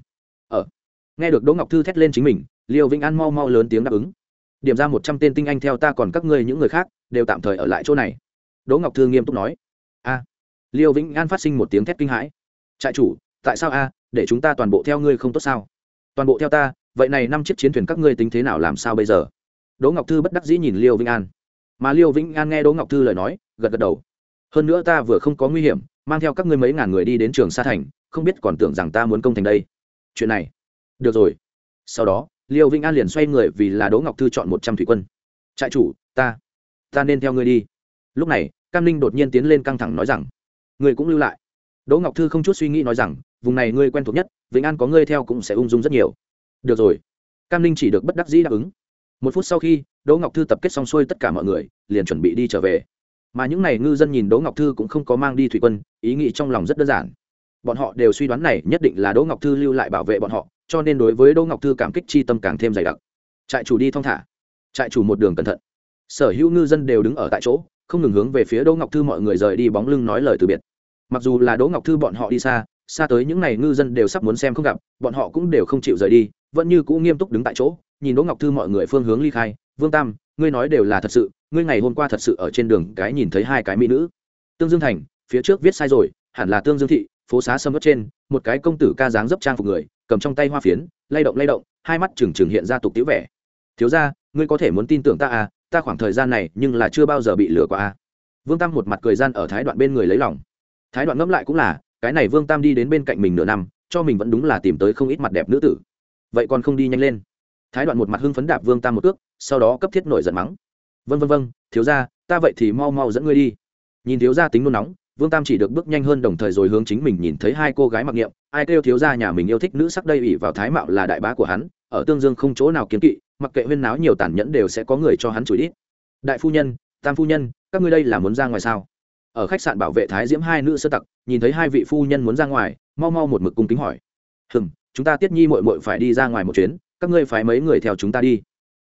nghe được đỗ ngọc thư thét lên chính mình, liêu vĩnh an mau mau lớn tiếng đáp ứng. Điểm ra một trăm tên tinh anh theo ta còn các ngươi những người khác, đều tạm thời ở lại chỗ này. Đỗ ngọc thư nghiêm túc nói. A. Liêu vĩnh an phát sinh một tiếng thét kinh hãi. Trại chủ, tại sao a, để chúng ta toàn bộ theo ngươi không tốt sao? Toàn bộ theo ta, vậy này năm chiếc chiến thuyền các ngươi tính thế nào làm sao bây giờ? Đỗ ngọc thư bất đắc dĩ nhìn liêu vĩnh an. Mà liêu vĩnh an nghe đỗ ngọc thư lời nói, gật gật đầu. Hơn nữa ta vừa không có nguy hiểm, mang theo các ngươi mấy ngàn người đi đến trường sa thành, không biết còn tưởng rằng ta muốn công thành đây. Chuyện này được rồi. Sau đó, liêu vĩnh an liền xoay người vì là đỗ ngọc thư chọn một trăm thủy quân. Trại chủ, ta ta nên theo ngươi đi. Lúc này, cam ninh đột nhiên tiến lên căng thẳng nói rằng, ngươi cũng lưu lại. Đỗ ngọc thư không chút suy nghĩ nói rằng, vùng này ngươi quen thuộc nhất, vĩnh an có ngươi theo cũng sẽ ung dung rất nhiều. Được rồi. Cam ninh chỉ được bất đắc dĩ đáp ứng. Một phút sau khi, đỗ ngọc thư tập kết xong xuôi tất cả mọi người, liền chuẩn bị đi trở về. Mà những n à y ngư dân nhìn đỗ ngọc thư cũng không có mang đi thủy quân, ý nghĩ trong lòng rất đơn giản. Bọn họ đều suy đoán này nhất định là đỗ ngọc thư lưu lại bảo vệ bọn họ cho nên đối với đỗ ngọc thư cảm kích chi tâm càng thêm dày đặc. Trại chủ đi thong thả. Trại chủ một đường cẩn thận. Sở hữu ngư dân đều đứng ở tại chỗ, không ngừng hướng về phía đỗ ngọc thư mọi người rời đi bóng lưng nói lời từ biệt. Mặc dù là đỗ ngọc thư bọn họ đi xa xa tới những n à y ngư dân đều sắp muốn xem không gặp, bọn họ cũng đều không chịu rời đi, vẫn như cũ nghiêm túc đứng tại chỗ, nhìn đỗ ngọc thư mọi người phương hướng ly khai. Vương tam, ngươi nói đều là thật sự, ngươi ngày hôm qua thật sự ở trên đường cái nhìn thấy hai cái mỹ nữ. Tương dương thành, phía trước viết sai rồi, hẳn là tương dương thị, phố xá sâm ớt trên, một cái công tử ca dáng dấp trang phục người cầm trong tay hoa phiến, lay động lay động, hai mắt trừng trừng hiện ra tục tiếu vẻ. Thiếu ra ngươi có thể muốn tin tưởng ta à? Ta khoảng thời gian này nhưng là chưa bao giờ bị lừa qua à? Vương tam một mặt cười gian ở thái đoạn bên người lấy lòng. Thái đoạn ngẫm lại cũng là, cái này vương tam đi đến bên cạnh mình nửa năm, cho mình vẫn đúng là tìm tới không ít mặt đẹp nữ tử. Vậy còn không đi nhanh lên. Thái đoạn một mặt hưng phấn đạp vương tam một cước, sau đó cấp thiết nổi giận mắng. Vân vân vân thiếu ra ta vậy thì mau mau dẫn ngươi đi. Nhìn thiếu ra tính nôn nóng, vương tam chỉ được bước nhanh hơn đồng thời rồi hướng chính mình nhìn thấy hai cô gái mặc niệm ai kêu thiếu gia nhà mình yêu thích nữ sắc đây ủy vào thái mạo là đại bá của hắn ở tương dương không chỗ nào kiến kỵ mặc kệ huyên náo nhiều tàn nhẫn đều sẽ có người cho hắn chửi đi. đại phu nhân tam phu nhân các ngươi đây là muốn ra ngoài sao? Ở khách sạn bảo vệ thái diễm hai nữ sơ tặc nhìn thấy hai vị phu nhân muốn ra ngoài mau mau một mực cung kính hỏi. Hừm chúng ta tiết nhi mội mội phải đi ra ngoài một chuyến các ngươi phải mấy người theo chúng ta đi.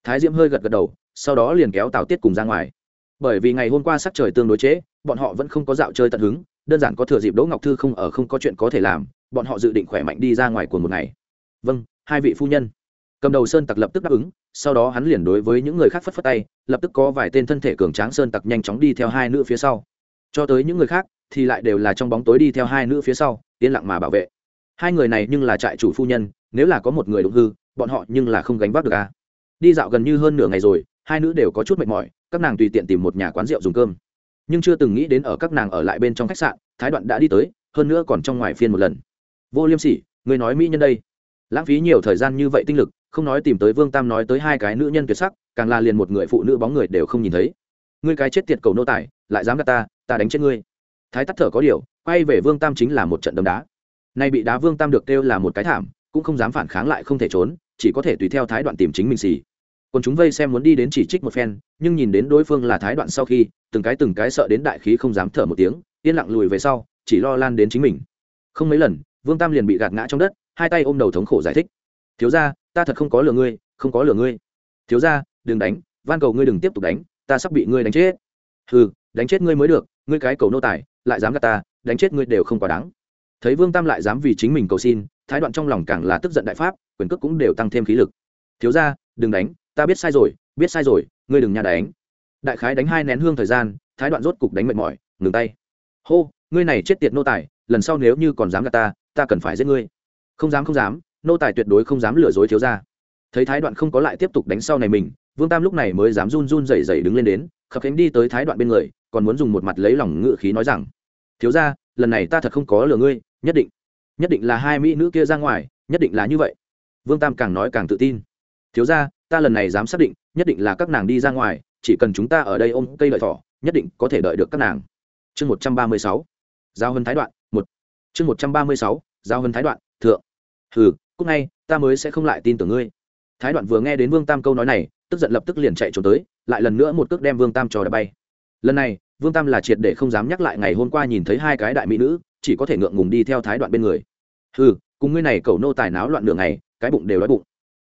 Thái diễm hơi gật gật đầu sau đó liền kéo tào tiết cùng ra ngoài. Bởi vì ngày hôm qua sắc trời tương đối chế, bọn họ vẫn không có dạo chơi tận hứng đơn giản có thừa dịp đỗ ngọc thư không ở không có chuyện có thể làm bọn họ dự định khỏe mạnh đi ra ngoài của một ngày. Vâng hai vị phu nhân. Cầm đầu sơn tặc lập tức đáp ứng, sau đó hắn liền đối với những người khác phất phất tay, lập tức có vài tên thân thể cường tráng sơn tặc nhanh chóng đi theo hai nữ phía sau. Cho tới những người khác, thì lại đều là trong bóng tối đi theo hai nữ phía sau, yên lặng mà bảo vệ. Hai người này nhưng là trại chủ phu nhân, nếu là có một người đụng hư, bọn họ nhưng là không gánh vác được à. đi dạo gần như hơn nửa ngày rồi, hai nữ đều có chút mệt mỏi, các nàng tùy tiện tìm một nhà quán rượu dùng cơm. Nhưng chưa từng nghĩ đến ở các nàng ở lại bên trong khách sạn, thái đoạn đã đi tới, hơn nữa còn trong ngoài phiên một lần vô liêm sỉ người nói mỹ nhân đây. Lãng phí nhiều thời gian như vậy tinh lực, không nói tìm tới vương tam nói tới hai cái nữ nhân tuyệt sắc, càng là liền một người phụ nữ bóng người đều không nhìn thấy. Ngươi cái chết tiệt cầu nô tài, lại dám gạt ta ta đánh chết ngươi. Thái tắt thở có điều, quay về vương tam chính là một trận đấm đá. Nay bị đá vương tam được kêu là một cái thảm, cũng không dám phản kháng lại không thể trốn, chỉ có thể tùy theo thái đoạn tìm chính mình xì. Còn chúng vây xem muốn đi đến chỉ trích một phen, nhưng nhìn đến đối phương là thái đoạn sau khi, từng cái từng cái sợ đến đại khí không dám thở một tiếng, yên lặng lùi về sau, chỉ lo lan đến chính mình. Không mấy lần vương tam liền bị gạt ngã trong đất, hai tay ôm đầu thống khổ giải thích. Thiếu ra ta thật không có lừa ngươi, không có lừa ngươi. Thiếu ra đừng đánh, van cầu ngươi đừng tiếp tục đánh, ta sắp bị ngươi đánh chết. Ừ đánh chết ngươi mới được, ngươi cái cầu nô tài, lại dám gạt ta, đánh chết ngươi đều không quá đáng. Thấy vương tam lại dám vì chính mình cầu xin, thái đoạn trong lòng càng là tức giận đại pháp, quyền cước cũng đều tăng thêm khí lực. Thiếu ra đừng đánh, ta biết sai rồi, biết sai rồi, ngươi đừng nhà đánh. Đại khái đánh hai nén hương thời gian, thái đoạn rốt cục đánh mệt mỏi, ngừng tay. Hô, ngươi này chết tiệt nô tài, lần sau nếu như còn dám gạt ta ta cần phải giết ngươi. Không dám không dám, nô tài tuyệt đối không dám lừa dối thiếu ra thấy thái đoạn không có lại tiếp tục đánh sau này mình, vương tam lúc này mới dám run run rẩy rẩy đứng lên đến, khập khánh đi tới thái đoạn bên người, còn muốn dùng một mặt lấy lòng ngự khí nói rằng, thiếu ra lần này ta thật không có lừa ngươi, nhất định nhất định là hai mỹ nữ kia ra ngoài, nhất định là như vậy. Vương tam càng nói càng tự tin, thiếu ra ta lần này dám xác định, nhất định là các nàng đi ra ngoài, chỉ cần chúng ta ở đây ôm cây lợi thỏ, nhất định có thể đợi được các nàng. Chương một trăm ba mươi sáu, giao hân thái đoạn chương một trăm ba mươi sáu, giao hân thái đoạn, thượng. Hừ cúc ngay ta mới sẽ không lại tin tưởng ngươi. Thái đoạn vừa nghe đến vương tam câu nói này, tức giận lập tức liền chạy trốn tới, lại lần nữa một cước đem vương tam trò đã bay. Lần này, vương tam là triệt để không dám nhắc lại ngày hôm qua nhìn thấy hai cái đại mỹ nữ, chỉ có thể ngượng ngùng đi theo thái đoạn bên người. Hừ, cùng ngươi này cầu nô tài náo loạn đường này cái bụng đều đói bụng.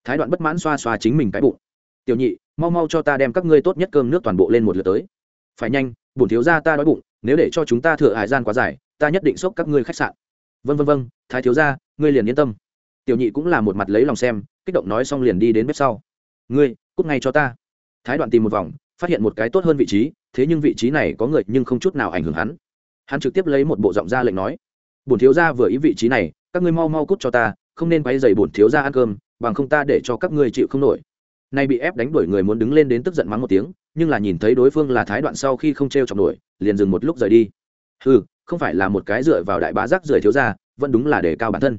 Thái đoạn bất mãn xoa xoa chính mình cái bụng. Tiểu nhị, mau mau cho ta đem các ngươi tốt nhất cơm nước toàn bộ lên một lượt tới. Phải nhanh, bổn thiếu gia ta đói bụng, nếu để cho chúng ta thừa hải gian quá dài ta nhất định xốc các ngươi khách sạn. Vân vân vân thái thiếu gia, ngươi liền yên tâm. Tiểu nhị cũng là một mặt lấy lòng xem, kích động nói xong liền đi đến bếp sau. Ngươi, cút ngay cho ta. Thái đoạn tìm một vòng, phát hiện một cái tốt hơn vị trí, thế nhưng vị trí này có người nhưng không chút nào ảnh hưởng hắn. Hắn trực tiếp lấy một bộ giọng ra lệnh nói. Bổn thiếu gia vừa ý vị trí này, các ngươi mau mau cút cho ta, không nên quay dày bổn thiếu gia ăn cơm, bằng không ta để cho các ngươi chịu không nổi. Nay bị ép đánh đuổi người muốn đứng lên đến tức giận mắng một tiếng, nhưng là nhìn thấy đối phương là thái đoạn sau khi không t r e o chọc nổi, liền dừng một lúc rời đi. Ừ không phải là một cái dựa vào đại bá rác rưởi thiếu gia, vẫn đúng là để cao bản thân.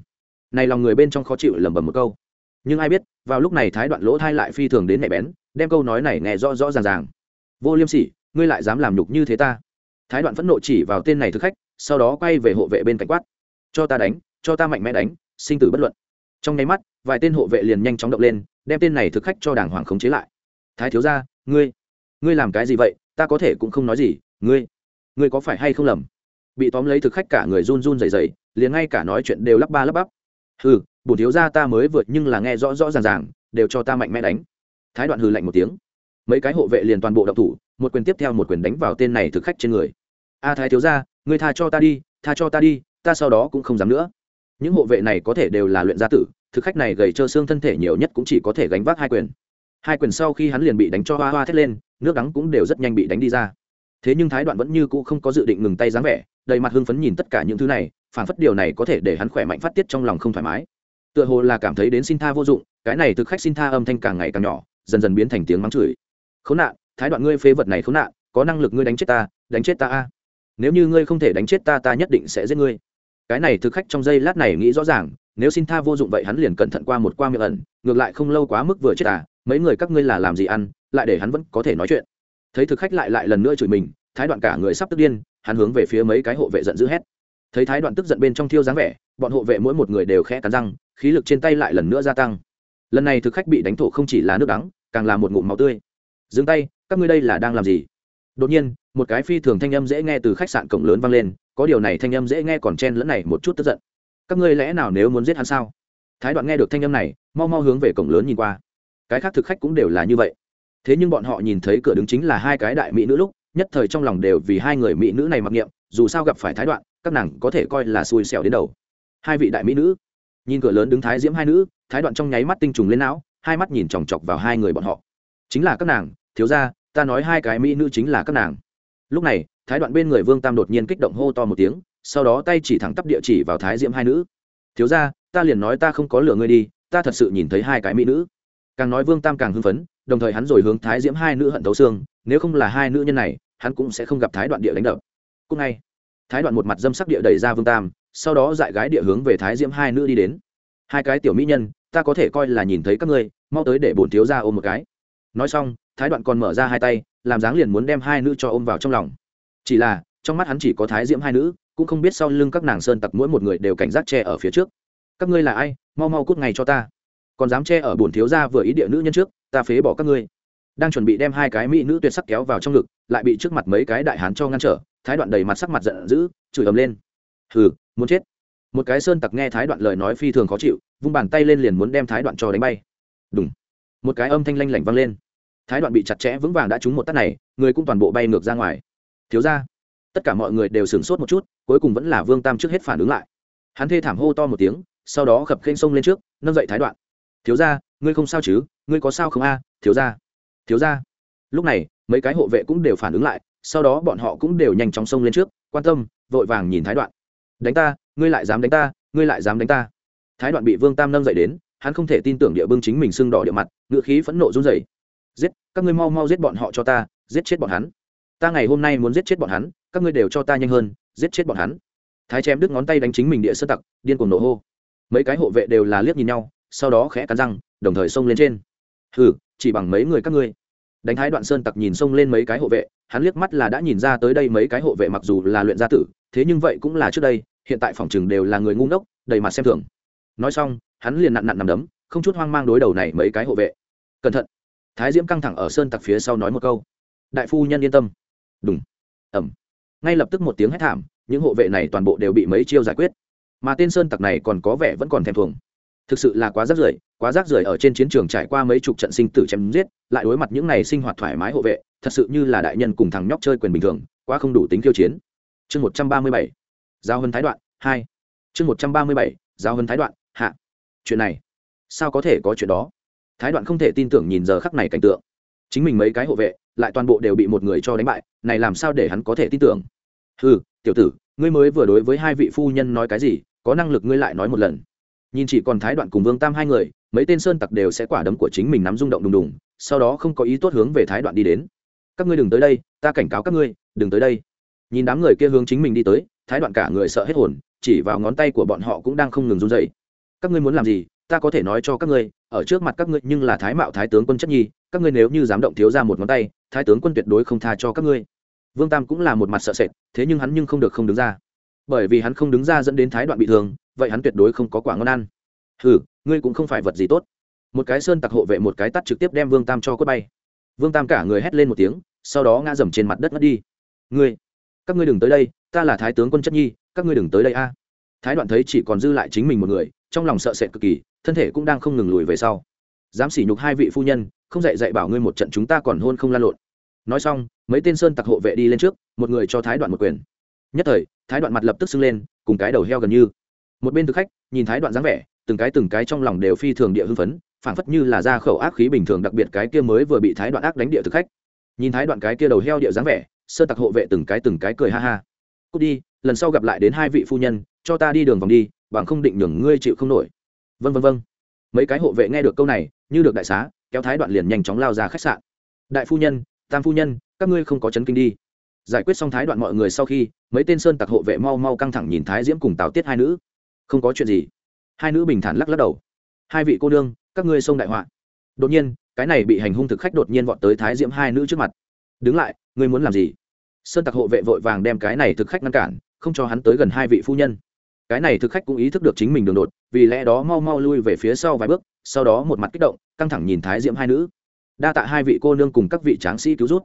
Này lòng người bên trong khó chịu lẩm bẩm một câu. Nhưng ai biết, vào lúc này thái đoạn lỗ thai lại phi thường đến mẹ bén, đem câu nói này nghe rõ rõ ràng ràng. Vô liêm sỉ, ngươi lại dám làm nhục như thế ta. Thái đoạn phẫn nộ chỉ vào tên này thực khách, sau đó quay về hộ vệ bên cạnh quát. Cho ta đánh, cho ta mạnh mẽ đánh, sinh tử bất luận. Trong nháy mắt, vài tên hộ vệ liền nhanh chóng động lên, đem tên này thực khách cho đàng hoàng khống chế lại. Thái thiếu ra ngươi ngươi làm cái gì vậy? Ta có thể cũng không nói gì, ngươi ngươi có phải hay không lầm? Bị tóm lấy thực khách cả người run run rẩy rẩy liền ngay cả nói chuyện đều lắp ba lắp bắp. Hừ bổn thiếu gia ta mới vượt nhưng là nghe rõ rõ ràng ràng đều cho ta mạnh mẽ đánh. Thái đoạn hừ lạnh một tiếng. Mấy cái hộ vệ liền toàn bộ động thủ một quyền tiếp theo một quyền đánh vào tên này thực khách trên người. A thái thiếu gia, ngươi tha cho ta đi tha cho ta đi ta sau đó cũng không dám nữa. Những hộ vệ này có thể đều là luyện gia tử thực khách này gầy trơ xương thân thể nhiều nhất cũng chỉ có thể gánh vác hai quyền. Hai quyền sau khi hắn liền bị đánh cho hoa hoa thét lên nước đắng cũng đều rất nhanh bị đánh đi ra. Thế nhưng thái đoạn vẫn như cũ không có dự định ngừng tay dáng vẻ đầy mặt hưng phấn nhìn tất cả những thứ này phản phất điều này có thể để hắn khỏe mạnh phát tiết trong lòng không thoải mái. Tựa hồ là cảm thấy đến xin tha vô dụng, cái này thực khách xin tha âm thanh càng ngày càng nhỏ, dần dần biến thành tiếng mắng chửi. Khốn nạn, thái đoạn ngươi phế vật này khốn nạn, có năng lực ngươi đánh chết ta, đánh chết ta a. Nếu như ngươi không thể đánh chết ta ta nhất định sẽ giết ngươi. Cái này thực khách trong giây lát này nghĩ rõ ràng, nếu xin tha vô dụng vậy hắn liền cẩn thận qua một qua miệng ẩn, ngược lại không lâu quá mức vừa chết à mấy người các ngươi là làm gì ăn, lại để hắn vẫn có thể nói chuyện. Thấy thực khách lại lại lần nữa chửi mình thái đoạn cả người sắp tức điên, hắn hướng về phía mấy cái hộ vệ giận dữ hét. Thấy thái đoạn tức giận bên trong thiêu dáng vẻ, bọn hộ vệ mỗi một người đều khẽ cắn răng, khí lực trên tay lại lần nữa gia tăng. Lần này thực khách bị đánh thổ không chỉ là nước đắng, càng là một ngụm máu tươi. Dừng tay, các ngươi đây là đang làm gì? Đột nhiên, một cái phi thường thanh âm dễ nghe từ khách sạn cổng lớn vang lên, có điều này thanh âm dễ nghe còn chen lẫn này một chút tức giận. Các ngươi lẽ nào nếu muốn giết hắn sao? Thái đoạn nghe được thanh âm này, mau mau hướng về cổng lớn nhìn qua. Cái khác thực khách cũng đều là như vậy. Thế nhưng bọn họ nhìn thấy cửa đứng chính là hai cái đại mỹ nữ lúc nhất thời trong lòng đều vì hai người mỹ nữ này mặc niệm, dù sao gặp phải thái đoạn, các nàng có thể coi là xui xẻo đến đầu. Hai vị đại mỹ nữ, nhìn cửa lớn đứng thái diễm hai nữ, thái đoạn trong nháy mắt tinh trùng lên não, hai mắt nhìn chòng chọc vào hai người bọn họ. Chính là các nàng, thiếu ra ta nói hai cái mỹ nữ chính là các nàng. Lúc này, thái đoạn bên người vương tam đột nhiên kích động hô to một tiếng, sau đó tay chỉ thẳng tắp địa chỉ vào thái diễm hai nữ. Thiếu ra ta liền nói ta không có lừa ngươi đi, ta thật sự nhìn thấy hai cái mỹ nữ. Càng nói vương tam càng hưng phấn, đồng thời hắn rồi hướng thái diễm hai nữ hận thấu xương, nếu không là hai nữ nhân này hắn cũng sẽ không gặp thái đoạn địa đánh đập. Cúc ngay, thái đoạn một mặt dâm sắc địa đẩy ra vương tam, sau đó dại gái địa hướng về thái diễm hai nữ đi đến. Hai cái tiểu mỹ nhân, ta có thể coi là nhìn thấy các ngươi, mau tới để bổn thiếu ra ôm một cái. Nói xong, thái đoạn còn mở ra hai tay, làm dáng liền muốn đem hai nữ cho ôm vào trong lòng. Chỉ là, trong mắt hắn chỉ có thái diễm hai nữ, cũng không biết sau lưng các nàng sơn tặc mỗi một người đều cảnh giác che ở phía trước. Các ngươi là ai? Mau mau cút ngay cho ta. Còn dám che ở bổn thiếu gia vừa ý địa nữ nhân trước, ta phế bỏ các ngươi đang chuẩn bị đem hai cái mỹ nữ tuyệt sắc kéo vào trong ngực, lại bị trước mặt mấy cái đại hán cho ngăn trở, thái đoạn đầy mặt sắc mặt giận dữ, chửi ầm lên. Hừ, muốn chết. Một cái sơn tặc nghe thái đoạn lời nói phi thường khó chịu, vung bàn tay lên liền muốn đem thái đoạn cho đánh bay. Đúng một cái âm thanh lanh lảnh vang lên. Thái đoạn bị chặt chẽ vững vàng đã trúng một tát này, người cũng toàn bộ bay ngược ra ngoài. Thiếu ra tất cả mọi người đều sửng sốt một chút, cuối cùng vẫn là vương tam trước hết phản ứng lại. Hắn thê thảm hô to một tiếng, sau đó khập khênh sông lên trước, nâng dậy thái đoạn. Thiếu ra ngươi không sao chứ? Ngươi có sao không a? Thiếu ra thiếu ra lúc này, mấy cái hộ vệ cũng đều phản ứng lại, sau đó bọn họ cũng đều nhanh chóng xông lên trước, quan tâm, vội vàng nhìn thái đoạn. Đánh ta, ngươi lại dám đánh ta, ngươi lại dám đánh ta. Thái đoạn bị vương tam nâng dậy đến, hắn không thể tin tưởng địa bưng chính mình sưng đỏ địa mặt, ngựa khí phẫn nộ run rẩy. Giết, các ngươi mau mau giết bọn họ cho ta, giết chết bọn hắn. Ta ngày hôm nay muốn giết chết bọn hắn, các ngươi đều cho ta nhanh hơn, giết chết bọn hắn. Thái chém đứt ngón tay đánh chính mình địa sơ tặc, điên cuồng nổ hô. Mấy cái hộ vệ đều là liếc nhìn nhau, sau đó khẽ cắn răng, đồng thời xông lên trên. Hừ chỉ bằng mấy người các ngươi. Đánh thái đoạn sơn tặc nhìn xông lên mấy cái hộ vệ, hắn liếc mắt là đã nhìn ra tới đây mấy cái hộ vệ mặc dù là luyện gia tử, thế nhưng vậy cũng là trước đây, hiện tại phòng chừng đều là người ngu ngốc, đầy mặt xem thường. Nói xong, hắn liền nặn nặn nằm đấm, không chút hoang mang đối đầu này mấy cái hộ vệ. Cẩn thận. Thái diễm căng thẳng ở sơn tặc phía sau nói một câu. Đại phu nhân yên tâm. Đúng ẩm ngay lập tức một tiếng hét thảm, những hộ vệ này toàn bộ đều bị mấy chiêu giải quyết. Mà tên sơn tặc này còn có vẻ vẫn còn thèm thuồng thực sự là quá rác rưởi, quá rác rưởi ở trên chiến trường trải qua mấy chục trận sinh tử chém giết, lại đối mặt những ngày sinh hoạt thoải mái hộ vệ, thật sự như là đại nhân cùng thằng nhóc chơi quyền bình thường, quá không đủ tính khiêu chiến. Chương một trăm ba mươi bảy, giao hân thái đoạn, hai. Chương một trăm ba mươi bảy, giao hân thái đoạn, hạ. Chuyện này, sao có thể có chuyện đó? Thái đoạn không thể tin tưởng nhìn giờ khắc này cảnh tượng. Chính mình mấy cái hộ vệ, lại toàn bộ đều bị một người cho đánh bại, này làm sao để hắn có thể tin tưởng? Ừ tiểu tử, ngươi mới vừa đối với hai vị phu nhân nói cái gì, có năng lực ngươi lại nói một lần nhìn chỉ còn thái đoạn cùng vương tam hai người, mấy tên sơn tặc đều sẽ quả đấm của chính mình nắm rung động đùng đùng, sau đó không có ý tốt hướng về thái đoạn đi đến. Các ngươi đừng tới đây, ta cảnh cáo các ngươi, đừng tới đây. Nhìn đám người kia hướng chính mình đi tới, thái đoạn cả người sợ hết hồn, chỉ vào ngón tay của bọn họ cũng đang không ngừng run dậy các ngươi muốn làm gì, ta có thể nói cho các ngươi, ở trước mặt các ngươi nhưng là thái mạo thái tướng quân chất nhi, các ngươi nếu như dám động thiếu ra một ngón tay, thái tướng quân tuyệt đối không tha cho các ngươi. Vương tam cũng là một mặt sợ sệt, thế nhưng hắn nhưng không được không đứng ra. Bởi vì hắn không đứng ra dẫn đến thái đoạn bị thương vậy hắn tuyệt đối không có quả ngon ăn. Ừ ngươi cũng không phải vật gì tốt. Một cái sơn tặc hộ vệ một cái tắt trực tiếp đem vương tam cho quất bay. Vương tam cả người hét lên một tiếng, sau đó ngã dầm trên mặt đất mất đi. Ngươi, các ngươi đừng tới đây, ta là thái tướng quân chất nhi, các ngươi đừng tới đây a. Thái đoạn thấy chỉ còn dư lại chính mình một người, trong lòng sợ sệt cực kỳ, thân thể cũng đang không ngừng lùi về sau. Dám sỉ nhục hai vị phu nhân, không dạy dạy bảo ngươi một trận chúng ta còn hôn không lan lộn. Nói xong, mấy tên sơn tặc hộ vệ đi lên trước, một người cho thái đoạn một quyền. Nhất thời, thái đoạn mặt lập tức sưng lên, cùng cái đầu heo gần như một bên thực khách, nhìn thái đoạn dáng vẻ, từng cái từng cái trong lòng đều phi thường địa hưng phấn, phảng phất như là ra khẩu ác khí bình thường đặc biệt cái kia mới vừa bị thái đoạn ác đánh địa thực khách. Nhìn thái đoạn cái kia đầu heo địa dáng vẻ, sơ tặc hộ vệ từng cái từng cái cười ha ha. Cút đi, lần sau gặp lại đến hai vị phu nhân, cho ta đi đường vòng đi, bằng không định nhường ngươi chịu không nổi. Vân vân vân mấy cái hộ vệ nghe được câu này, như được đại xá, kéo thái đoạn liền nhanh chóng lao ra khách sạn. Đại phu nhân, tam phu nhân, các ngươi không có chấn kinh đi. Giải quyết xong thái đoạn mọi người sau khi, mấy tên sơn tặc hộ vệ mau mau căng thẳng nhìn thái diễm cùng tào tiết hai nữ không có chuyện gì. Hai nữ bình thản lắc lắc đầu. Hai vị cô nương, các ngươi xông đại họa. Đột nhiên, cái này bị hành hung thực khách đột nhiên vọt tới thái diễm hai nữ trước mặt. Đứng lại, ngươi muốn làm gì? Sơn tặc hộ vệ vội vàng đem cái này thực khách ngăn cản, không cho hắn tới gần hai vị phu nhân. Cái này thực khách cũng ý thức được chính mình đường đột, vì lẽ đó mau mau lui về phía sau vài bước, sau đó một mặt kích động, căng thẳng nhìn thái diễm hai nữ. Đa tạ hai vị cô nương cùng các vị tráng sĩ cứu rút.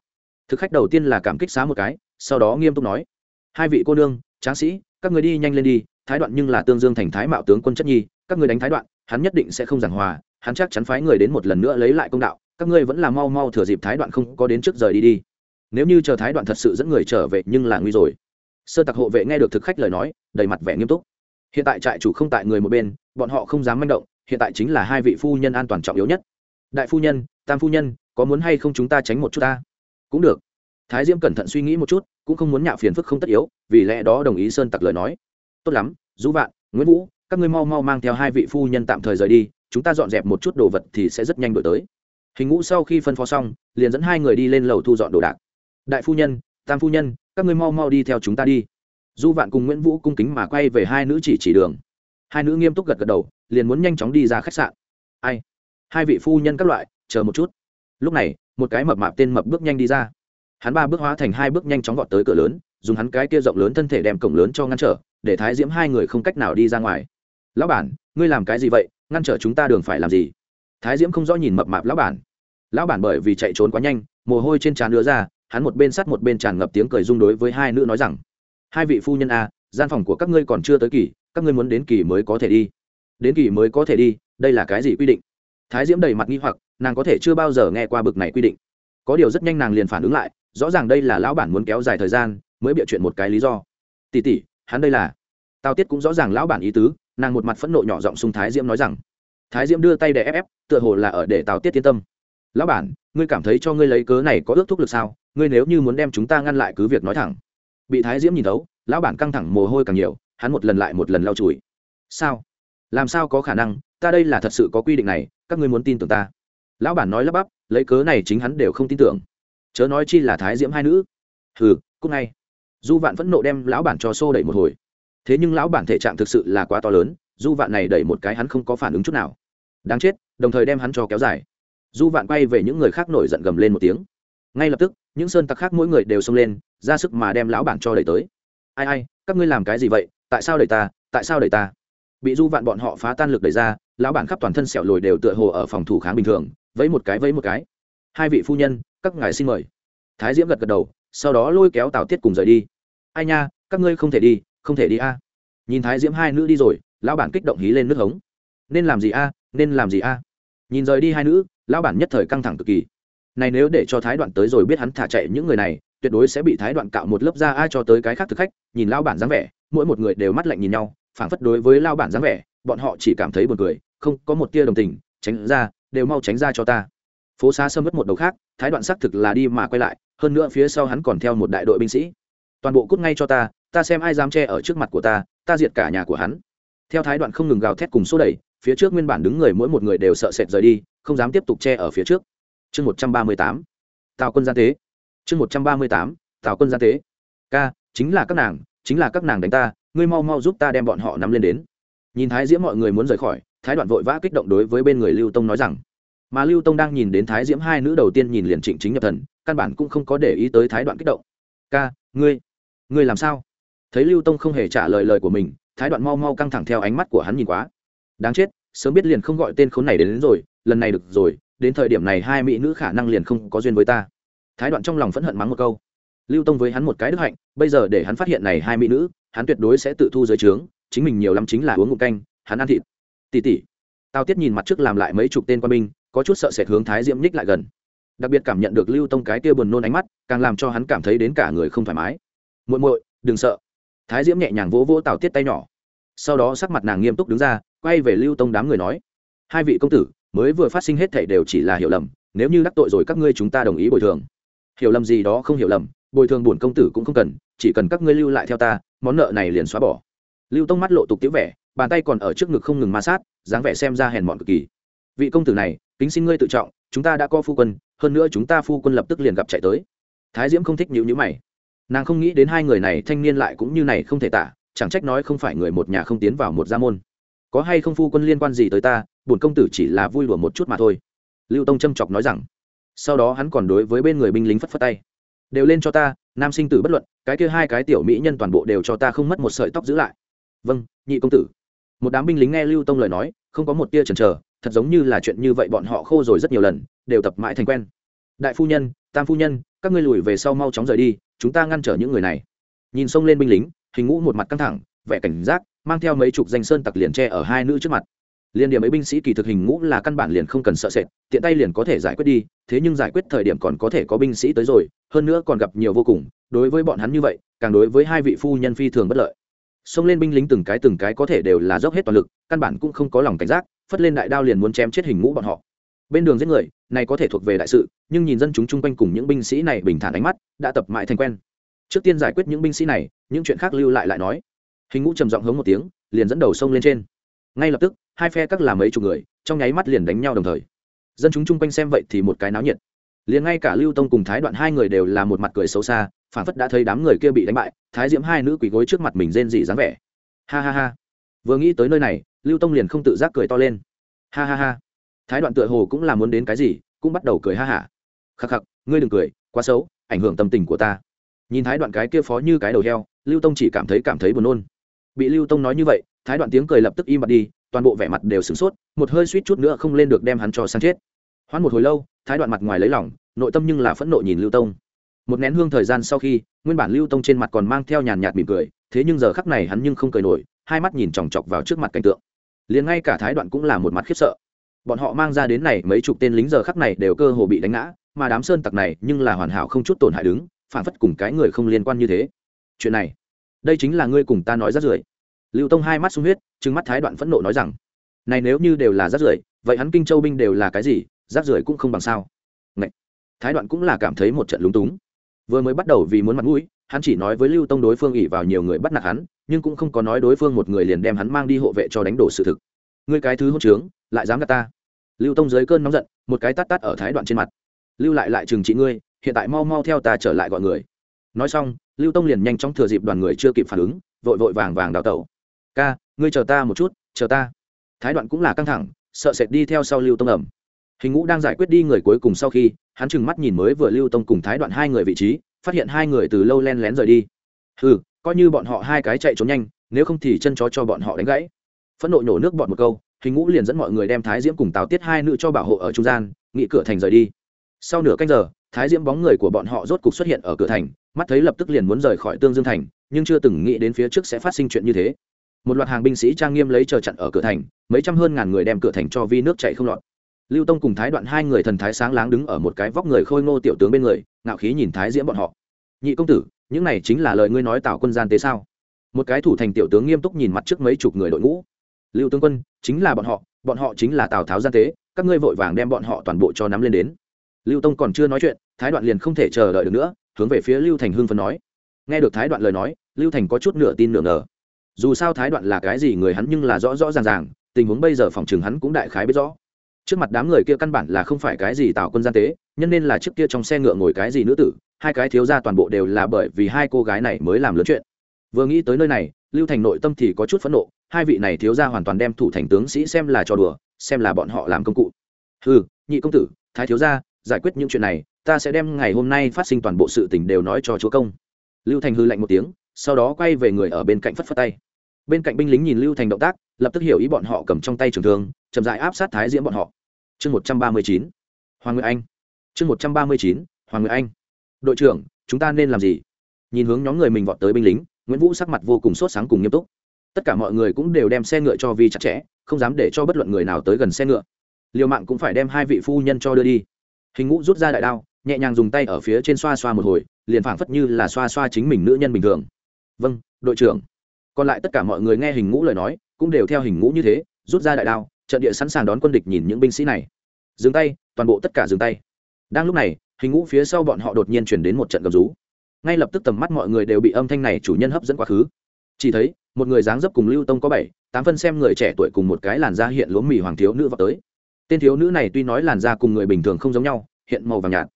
Thực khách đầu tiên là cảm kích xá một cái, sau đó nghiêm túc nói, hai vị cô nương, tráng sĩ, các người đi nhanh lên đi thái đoạn nhưng là tương dương thành thái mạo tướng quân chất nhi, các người đánh thái đoạn, hắn nhất định sẽ không giảng hòa, hắn chắc chắn phái người đến một lần nữa lấy lại công đạo, các ngươi vẫn là mau mau thừa dịp thái đoạn không có đến trước rời đi đi. Nếu như chờ thái đoạn thật sự dẫn người trở về nhưng là nguy rồi. Sơ tặc hộ vệ nghe được thực khách lời nói, đầy mặt vẻ nghiêm túc. Hiện tại trại chủ không tại người một bên, bọn họ không dám manh động, hiện tại chính là hai vị phu nhân an toàn trọng yếu nhất. Đại phu nhân, tam phu nhân, có muốn hay không chúng ta tránh một chút ta? Cũng được. Thái diễm cẩn thận suy nghĩ một chút, cũng không muốn nhạo phiền phức không tất yếu, vì lẽ đó đồng ý sơn tặc lời nói tốt lắm, dũ vạn, nguyễn vũ, các ngươi mau mau mang theo hai vị phu nhân tạm thời rời đi, chúng ta dọn dẹp một chút đồ vật thì sẽ rất nhanh đổi tới. Hình ngũ sau khi phân phó xong, liền dẫn hai người đi lên lầu thu dọn đồ đạc. Đại phu nhân, tam phu nhân, các ngươi mau mau đi theo chúng ta đi. Du vạn cùng nguyễn vũ cung kính mà quay về hai nữ chỉ chỉ đường. Hai nữ nghiêm túc gật gật đầu, liền muốn nhanh chóng đi ra khách sạn. Ai? Hai vị phu nhân các loại, chờ một chút. Lúc này, một cái mập mạp tên mập bước nhanh đi ra. Hắn ba bước hóa thành hai bước nhanh chóng gọt tới cửa lớn, dùng hắn cái kia rộng lớn thân thể đem cổng lớn cho ngăn trở để thái diễm hai người không cách nào đi ra ngoài. Lão bản, ngươi làm cái gì vậy? Ngăn trở chúng ta đường phải làm gì? Thái diễm không rõ nhìn mập mạp lão bản. Lão bản bởi vì chạy trốn quá nhanh, mồ hôi trên trán đứa ra, hắn một bên sắt một bên tràn ngập tiếng cười dung đối với hai nữ nói rằng, hai vị phu nhân a, gian phòng của các ngươi còn chưa tới kỳ, các ngươi muốn đến kỳ mới có thể đi. Đến kỳ mới có thể đi, đây là cái gì quy định? Thái diễm đầy mặt nghi hoặc, nàng có thể chưa bao giờ nghe qua bực này quy định. Có điều rất nhanh nàng liền phản ứng lại, rõ ràng đây là lão bản muốn kéo dài thời gian, mới bịa chuyện một cái lý do. Tỉ tỉ hắn đây là tao tiết cũng rõ ràng lão bản ý tứ nàng một mặt phẫn nộ nhỏ giọng xung thái diễm nói rằng thái diễm đưa tay để ép ép, tựa hồ là ở để tào tiết yên tâm lão bản ngươi cảm thấy cho ngươi lấy cớ này có ước thúc lực sao ngươi nếu như muốn đem chúng ta ngăn lại cứ việc nói thẳng bị thái diễm nhìn thấu lão bản căng thẳng mồ hôi càng nhiều hắn một lần lại một lần lau chùi sao làm sao có khả năng ta đây là thật sự có quy định này các ngươi muốn tin tưởng ta lão bản nói lắp bắp lấy cớ này chính hắn đều không tin tưởng chớ nói chi là thái diễm hai nữ hừ cúc ngay du vạn phẫn nộ đem lão bản cho xô đẩy một hồi. Thế nhưng lão bản thể trạng thực sự là quá to lớn du vạn này đẩy một cái hắn không có phản ứng chút nào. Đáng chết, đồng thời đem hắn cho kéo dài. Du vạn quay về những người khác nổi giận gầm lên một tiếng. Ngay lập tức, những sơn tặc khác mỗi người đều xông lên, ra sức mà đem lão bản cho đẩy tới. Ai ai, các ngươi làm cái gì vậy? Tại sao đẩy ta? Tại sao đẩy ta? Bị du vạn bọn họ phá tan lực đẩy ra, lão bản khắp toàn thân sẹo lồi đều tựa hồ ở phòng thủ kháng bình thường, vẫy một cái vẫy một cái. Hai vị phu nhân, các ngài xin mời. Thái diễm gật gật đầu sau đó lôi kéo tào tiết cùng rời đi. Ai nha, các ngươi không thể đi, không thể đi a. Nhìn thái diễm hai nữ đi rồi, lão bản kích động hí lên nước hống. Nên làm gì a, nên làm gì a. Nhìn rời đi hai nữ, lão bản nhất thời căng thẳng cực kỳ. Này nếu để cho thái đoạn tới rồi biết hắn thả chạy những người này, tuyệt đối sẽ bị thái đoạn cạo một lớp da ai cho tới cái khác thực khách, nhìn lão bản dáng vẻ, mỗi một người đều mắt lạnh nhìn nhau, phảng phất đối với lão bản dáng vẻ, bọn họ chỉ cảm thấy buồn cười, không, có một tia đồng tình, tránh ra, đều mau tránh ra cho ta. Phố xá sâm mất một đầu khác, thái đoạn xác thực là đi mà quay lại hơn nữa phía sau hắn còn theo một đại đội binh sĩ. Toàn bộ cút ngay cho ta ta xem ai dám che ở trước mặt của ta ta diệt cả nhà của hắn. Theo thái đoạn không ngừng gào thét cùng số đẩy, phía trước nguyên bản đứng người mỗi một người đều sợ sệt rời đi, không dám tiếp tục che ở phía trước. Chương một trăm ba mươi tám. Tào quân gian tế. Chương một trăm ba mươi tám. Tào quân gian tế. Ca, chính là các nàng, chính là các nàng đánh ta, ngươi mau mau giúp ta đem bọn họ nắm lên đến. Nhìn thái diễm mọi người muốn rời khỏi, thái đoạn vội vã kích động đối với bên người lưu tông nói rằng mà lưu tông đang nhìn đến thái diễm hai nữ đầu tiên nhìn liền trịnh chính nhập thần căn bản cũng không có để ý tới thái đoạn kích động. Ca ngươi ngươi làm sao? Thấy lưu tông không hề trả lời lời của mình thái đoạn mau mau căng thẳng theo ánh mắt của hắn nhìn quá. Đáng chết sớm biết liền không gọi tên khốn này đến, đến rồi lần này được rồi đến thời điểm này hai mỹ nữ khả năng liền không có duyên với ta. Thái đoạn trong lòng phẫn hận mắng một câu. Lưu tông với hắn một cái đức hạnh bây giờ để hắn phát hiện này hai mỹ nữ hắn tuyệt đối sẽ tự thu giới trướng chính mình nhiều lắm chính là uống ngụm canh hắn ăn thịt. Tỉ tỉ tao tiết nhìn mặt trước làm lại mấy chục tên quân binh có chút sợ sệt hướng thái diễm nhích lại gần. Đặc biệt cảm nhận được lưu tông cái tia buồn nôn ánh mắt, càng làm cho hắn cảm thấy đến cả người không thoải mái. Muội muội, đừng sợ. Thái diễm nhẹ nhàng vỗ vỗ tào tiết tay nhỏ. Sau đó sắc mặt nàng nghiêm túc đứng ra, quay về lưu tông đám người nói, hai vị công tử, mới vừa phát sinh hết thảy đều chỉ là hiểu lầm, nếu như đắc tội rồi các ngươi chúng ta đồng ý bồi thường. Hiểu lầm gì đó không hiểu lầm, bồi thường bổn công tử cũng không cần, chỉ cần các ngươi lưu lại theo ta, món nợ này liền xóa bỏ. Lưu tông mắt lộ tục tiếu vẻ, bàn tay còn ở trước ngực không ngừng ma sát, dáng vẻ xem ra hèn mọn cực kỳ. Vị công tử này kính xin ngươi tự trọng, chúng ta đã có phu quân, hơn nữa chúng ta phu quân lập tức liền gặp chạy tới. Thái diễm không thích nhữ nhữ mày. Nàng không nghĩ đến hai người này thanh niên lại cũng như này không thể tả, chẳng trách nói không phải người một nhà không tiến vào một gia môn. Có hay không phu quân liên quan gì tới ta, bổn công tử chỉ là vui đùa một chút mà thôi. Lưu tông châm chọc nói rằng. Sau đó hắn còn đối với bên người binh lính phất phất tay. Đều lên cho ta, nam sinh tử bất luận, cái kia hai cái tiểu mỹ nhân toàn bộ đều cho ta không mất một sợi tóc giữ lại. Vâng nhị công tử. Một đám binh lính nghe lưu tông lời nói, không có một tia chần chờ thật giống như là chuyện như vậy bọn họ khô rồi rất nhiều lần, đều tập mãi thành quen. Đại phu nhân, tam phu nhân, các ngươi lùi về sau mau chóng rời đi, chúng ta ngăn trở những người này. Nhìn xông lên binh lính, hình ngũ một mặt căng thẳng, vẻ cảnh giác, mang theo mấy chục danh sơn tặc liền tre ở hai nữ trước mặt. Liên điểm ấy binh sĩ kỳ thực hình ngũ là căn bản liền không cần sợ sệt, tiện tay liền có thể giải quyết đi, thế nhưng giải quyết thời điểm còn có thể có binh sĩ tới rồi, hơn nữa còn gặp nhiều vô cùng, đối với bọn hắn như vậy, càng đối với hai vị phu nhân phi thường bất lợi xông lên binh lính từng cái từng cái có thể đều là dốc hết toàn lực, căn bản cũng không có lòng cảnh giác, phất lên đại đao liền muốn chém chết hình ngũ bọn họ. Bên đường giết người, này có thể thuộc về đại sự, nhưng nhìn dân chúng chung quanh cùng những binh sĩ này bình thản ánh mắt, đã tập mãi thành quen. Trước tiên giải quyết những binh sĩ này, những chuyện khác lưu lại lại nói. Hình ngũ trầm giọng hống một tiếng, liền dẫn đầu sông lên trên. Ngay lập tức, hai phe các làm mấy chục người, trong nháy mắt liền đánh nhau đồng thời. Dân chúng chung quanh xem vậy thì một cái náo nhiệt. Liền ngay cả lưu tông cùng thái đoạn hai người đều là một mặt cười xấu xa phản phất đã thấy đám người kia bị đánh bại, thái diễm hai nữ quỳ gối trước mặt mình rên dị dáng vẻ. Ha ha ha. Vừa nghĩ tới nơi này, lưu tông liền không tự giác cười to lên. Ha ha ha. Thái đoạn tựa hồ cũng là muốn đến cái gì, cũng bắt đầu cười ha hả. Khắc khắc, ngươi đừng cười, quá xấu, ảnh hưởng tâm tình của ta. Nhìn thái đoạn cái kia phó như cái đầu heo, lưu tông chỉ cảm thấy cảm thấy buồn nôn. Bị lưu tông nói như vậy, thái đoạn tiếng cười lập tức im bặt đi, toàn bộ vẻ mặt đều sửng sốt, một hơi suýt chút nữa không lên được đem hắn cho sang chết. Hoãn một hồi lâu, thái đoạn mặt ngoài lấy lỏng nội tâm nhưng là phẫn nộ nhìn lưu tông một nén hương thời gian sau khi, nguyên bản lưu tông trên mặt còn mang theo nhàn nhạt mỉm cười, thế nhưng giờ khắc này hắn nhưng không cười nổi, hai mắt nhìn chòng chọc vào trước mặt cảnh tượng. Liền ngay cả thái đoạn cũng là một mặt khiếp sợ. Bọn họ mang ra đến này mấy chục tên lính giờ khắc này đều cơ hồ bị đánh ngã, mà đám sơn tặc này nhưng là hoàn hảo không chút tổn hại đứng, phản phất cùng cái người không liên quan như thế. Chuyện này, đây chính là ngươi cùng ta nói rát rưởi. Lưu tông hai mắt sung huyết, trừng mắt thái đoạn phẫn nộ nói rằng, này nếu như đều là rát rưởi, vậy hắn kinh châu binh đều là cái gì, rát rưởi cũng không bằng sao. Ngậy! thái đoạn cũng là cảm thấy một trận lúng túng vừa mới bắt đầu vì muốn mặt mũi, hắn chỉ nói với lưu tông đối phương ỉ vào nhiều người bắt nạt hắn, nhưng cũng không có nói đối phương một người liền đem hắn mang đi hộ vệ cho đánh đổ sự thực. Ngươi cái thứ hôn trướng, lại dám gạt ta? Lưu tông dưới cơn nóng giận, một cái tát tát ở thái đoạn trên mặt. Lưu lại lại trừng trị ngươi, hiện tại mau mau theo ta trở lại gọi người. Nói xong, lưu tông liền nhanh chóng thừa dịp đoàn người chưa kịp phản ứng, vội vội vàng vàng đào tẩu. Ca, ngươi chờ ta một chút, chờ ta. Thái đoạn cũng là căng thẳng, sợ sệt đi theo sau lưu tông ẩm hình ngũ đang giải quyết đi người cuối cùng sau khi hắn chừng mắt nhìn mới vừa lưu tông cùng thái đoạn hai người vị trí, phát hiện hai người từ lâu len lén rời đi. Ừ coi như bọn họ hai cái chạy trốn nhanh, nếu không thì chân chó cho bọn họ đánh gãy. Phẫn nộ nhổ nước bọn một câu, hình ngũ liền dẫn mọi người đem thái diễm cùng tào tiết hai nữ cho bảo hộ ở trung gian, nghị cửa thành rời đi. Sau nửa canh giờ, thái diễm bóng người của bọn họ rốt cục xuất hiện ở cửa thành, mắt thấy lập tức liền muốn rời khỏi tương dương thành, nhưng chưa từng nghĩ đến phía trước sẽ phát sinh chuyện như thế. Một loạt hàng binh sĩ trang nghiêm lấy chờ chặn ở cửa thành, mấy trăm hơn ngàn người đem cửa thành cho vi nước chạy không lọt lưu tông cùng thái đoạn hai người thần thái sáng láng đứng ở một cái vóc người khôi ngô tiểu tướng bên người, ngạo khí nhìn thái diễm bọn họ. Nhị công tử, những này chính là lời ngươi nói tạo quân gian tế sao? Một cái thủ thành tiểu tướng nghiêm túc nhìn mặt trước mấy chục người đội ngũ. Lưu tướng quân, chính là bọn họ bọn họ chính là tào tháo gian tế, các ngươi vội vàng đem bọn họ toàn bộ cho nắm lên đến. Lưu tông còn chưa nói chuyện, thái đoạn liền không thể chờ đợi được nữa, hướng về phía lưu thành hưng phấn nói. Nghe được thái đoạn lời nói, lưu thành có chút nửa tin nửa ngờ. Dù sao thái đoạn là cái gì người hắn nhưng là rõ rõ ràng ràng, tình huống bây giờ phòng trường hắn cũng đại khái biết rõ trước mặt đám người kia căn bản là không phải cái gì tạo quân gian tế, nhân nên là trước kia trong xe ngựa ngồi cái gì nữ tử, hai cái thiếu ra toàn bộ đều là bởi vì hai cô gái này mới làm lớn chuyện. Vừa nghĩ tới nơi này, lưu thành nội tâm thì có chút phẫn nộ, hai vị này thiếu ra hoàn toàn đem thủ thành tướng sĩ xem là trò đùa, xem là bọn họ làm công cụ. Ừ nhị công tử, thái thiếu ra giải quyết những chuyện này, ta sẽ đem ngày hôm nay phát sinh toàn bộ sự tình đều nói cho chúa công. Lưu thành hư lạnh một tiếng, sau đó quay về người ở bên cạnh phất phất tay bên cạnh binh lính nhìn lưu thành động tác, lập tức hiểu ý bọn họ cầm trong tay trường thương, chậm dại áp sát thái diễm bọn họ. Chương một trăm ba mươi chín, hoàng nguyệt anh. Chương một trăm ba mươi chín, hoàng nguyệt anh. Đội trưởng, chúng ta nên làm gì? Nhìn hướng nhóm người mình vọt tới binh lính, nguyễn vũ sắc mặt vô cùng sốt sáng cùng nghiêm túc. Tất cả mọi người cũng đều đem xe ngựa cho vi chặt chẽ, không dám để cho bất luận người nào tới gần xe ngựa. Liều mạng cũng phải đem hai vị phu nhân cho đưa đi. Hình ngũ rút ra đại đao, nhẹ nhàng dùng tay ở phía trên xoa xoa một hồi, liền phảng phất như là xoa xoa chính mình nữ nhân bình thường. Vâng đội trưởng còn lại tất cả mọi người nghe hình ngũ lời nói, cũng đều theo hình ngũ như thế, rút ra đại đao, trận địa sẵn sàng đón quân địch nhìn những binh sĩ này. Dừng tay, toàn bộ tất cả dừng tay. Đang lúc này, hình ngũ phía sau bọn họ đột nhiên chuyển đến một trận gầm rú. Ngay lập tức tầm mắt mọi người đều bị âm thanh này chủ nhân hấp dẫn quá khứ. Chỉ thấy, một người dáng dấp cùng lưu tông có bảy, tám phân xem người trẻ tuổi cùng một cái làn da hiện lúa mì hoàng thiếu nữ vào tới. Tên thiếu nữ này tuy nói làn da cùng người bình thường không giống nhau, hiện màu vàng nhạt.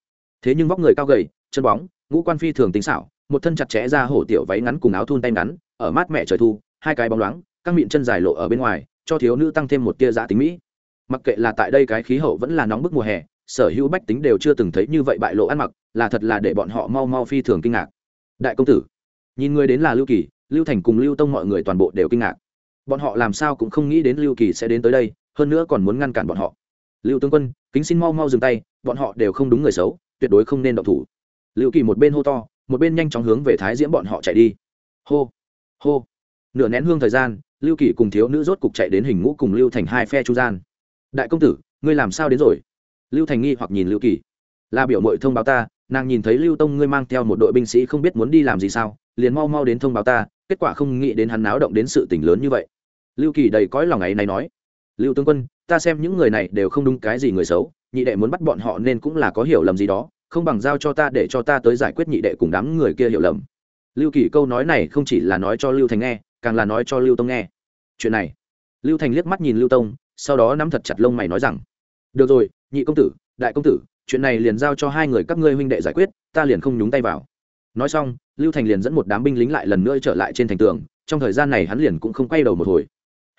Thế nhưng vóc người cao gầy, chân bóng, ngũ quan phi thường tính xảo, một thân chặt chẽ ra hổ tiểu váy ngắn cùng áo thun tay ngắn ở mát mẹ trời thu, hai cái bóng loáng các miệng chân dài lộ ở bên ngoài, cho thiếu nữ tăng thêm một tia giã tính mỹ. Mặc kệ là tại đây cái khí hậu vẫn là nóng bức mùa hè, sở hữu bách tính đều chưa từng thấy như vậy bại lộ ăn mặc, là thật là để bọn họ mau mau phi thường kinh ngạc. Đại công tử, nhìn người đến là lưu kỳ, lưu thành cùng lưu tông mọi người toàn bộ đều kinh ngạc. Bọn họ làm sao cũng không nghĩ đến lưu kỳ sẽ đến tới đây, hơn nữa còn muốn ngăn cản bọn họ. Lưu tướng quân, kính xin mau mau dừng tay, bọn họ đều không đúng người xấu, tuyệt đối không nên động thủ. Lưu kỳ một bên hô to, một bên nhanh chóng hướng về thái diễm bọn họ chạy đi. Hô hô. Nửa nén hương thời gian, lưu kỳ cùng thiếu nữ rốt cục chạy đến hình ngũ cùng lưu thành hai phe trung gian. Đại công tử, ngươi làm sao đến rồi? Lưu thành nghi hoặc nhìn lưu kỳ. Là biểu mội thông báo ta, nàng nhìn thấy lưu tông ngươi mang theo một đội binh sĩ không biết muốn đi làm gì sao, liền mau mau đến thông báo ta, kết quả không nghĩ đến hắn náo động đến sự tình lớn như vậy. Lưu kỳ đầy cõi lòng ấy này nói. Lưu tướng quân, ta xem những người này đều không đúng cái gì người xấu, nhị đệ muốn bắt bọn họ nên cũng là có hiểu lầm gì đó, không bằng giao cho ta để cho ta tới giải quyết nhị đệ cùng đám người kia hiểu lầm lưu kỳ câu nói này không chỉ là nói cho lưu thành nghe, càng là nói cho lưu tông nghe. Chuyện này, lưu thành liếc mắt nhìn lưu tông, sau đó nắm thật chặt lông mày nói rằng, được rồi, nhị công tử, đại công tử, chuyện này liền giao cho hai người các ngươi huynh đệ giải quyết, ta liền không nhúng tay vào. Nói xong, lưu thành liền dẫn một đám binh lính lại lần nữa trở lại trên thành tường, trong thời gian này hắn liền cũng không quay đầu một hồi.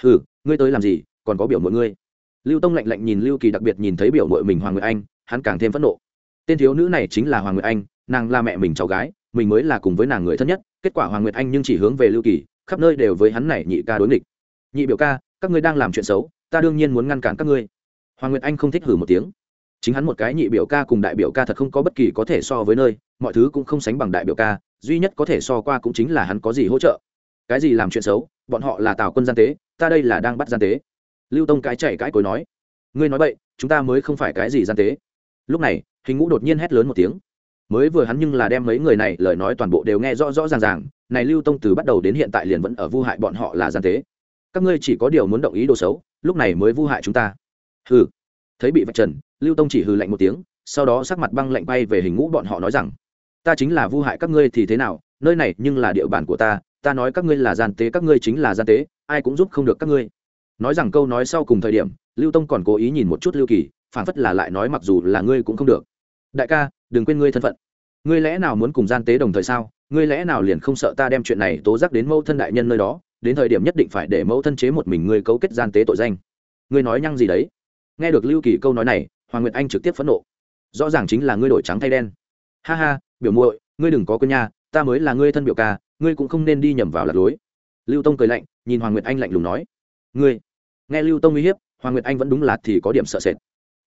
Ừ ngươi tới làm gì, còn có biểu mọi ngươi. Lưu tông lạnh lạnh nhìn lưu kỳ đặc biệt nhìn thấy biểu mội mình hoàng nguyệt anh, hắn càng thêm phẫn nộ. Tên thiếu nữ này chính là hoàng nguyệt anh, nàng là mẹ mình cháu gái mình mới là cùng với nàng người thân nhất, kết quả hoàng nguyệt anh nhưng chỉ hướng về lưu kỳ, khắp nơi đều với hắn này nhị ca đối nghịch. Nhị biểu ca, các ngươi đang làm chuyện xấu, ta đương nhiên muốn ngăn cản các ngươi. Hoàng nguyệt anh không thích hử một tiếng. Chính hắn một cái nhị biểu ca cùng đại biểu ca thật không có bất kỳ có thể so với nơi, mọi thứ cũng không sánh bằng đại biểu ca, duy nhất có thể so qua cũng chính là hắn có gì hỗ trợ. Cái gì làm chuyện xấu? Bọn họ là tào quân gian tế, ta đây là đang bắt gian tế. Lưu tông cái chảy cãi cối nói. Ngươi nói vậy chúng ta mới không phải cái gì gian tế. Lúc này, hình ngũ đột nhiên hét lớn một tiếng mới vừa hắn nhưng là đem mấy người này, lời nói toàn bộ đều nghe rõ rõ ràng ràng, này lưu tông từ bắt đầu đến hiện tại liền vẫn ở vu hại bọn họ là gian tế. Các ngươi chỉ có điều muốn động ý đồ xấu, lúc này mới vu hại chúng ta. Hừ. Thấy bị vạch trần, lưu tông chỉ hừ lạnh một tiếng, sau đó sắc mặt băng lạnh bay về hình ngũ bọn họ nói rằng, ta chính là vu hại các ngươi thì thế nào, nơi này nhưng là địa bàn của ta ta nói các ngươi là gian tế, các ngươi chính là gian tế, ai cũng giúp không được các ngươi. Nói rằng câu nói sau cùng thời điểm, lưu tông còn cố ý nhìn một chút lưu kỳ phản phất là lại nói mặc dù là ngươi cũng không được. Đại ca đừng quên ngươi thân phận. Ngươi lẽ nào muốn cùng gian tế đồng thời sao? Ngươi lẽ nào liền không sợ ta đem chuyện này tố giác đến mẫu thân đại nhân nơi đó? Đến thời điểm nhất định phải để mẫu thân chế một mình ngươi cấu kết gian tế tội danh. Ngươi nói nhăng gì đấy? Nghe được lưu kỳ câu nói này, hoàng nguyệt anh trực tiếp phẫn nộ. Rõ ràng chính là ngươi đổi trắng thay đen. Ha ha, biểu muội, ngươi đừng có quên nha, ta mới là ngươi thân biểu ca, ngươi cũng không nên đi nhầm vào lạc lối. Lưu tông cười lạnh, nhìn hoàng nguyệt anh lạnh lùng nói. Ngươi, nghe lưu tông uy hiếp, hoàng nguyệt anh vẫn đúng là thì có điểm sợ sệt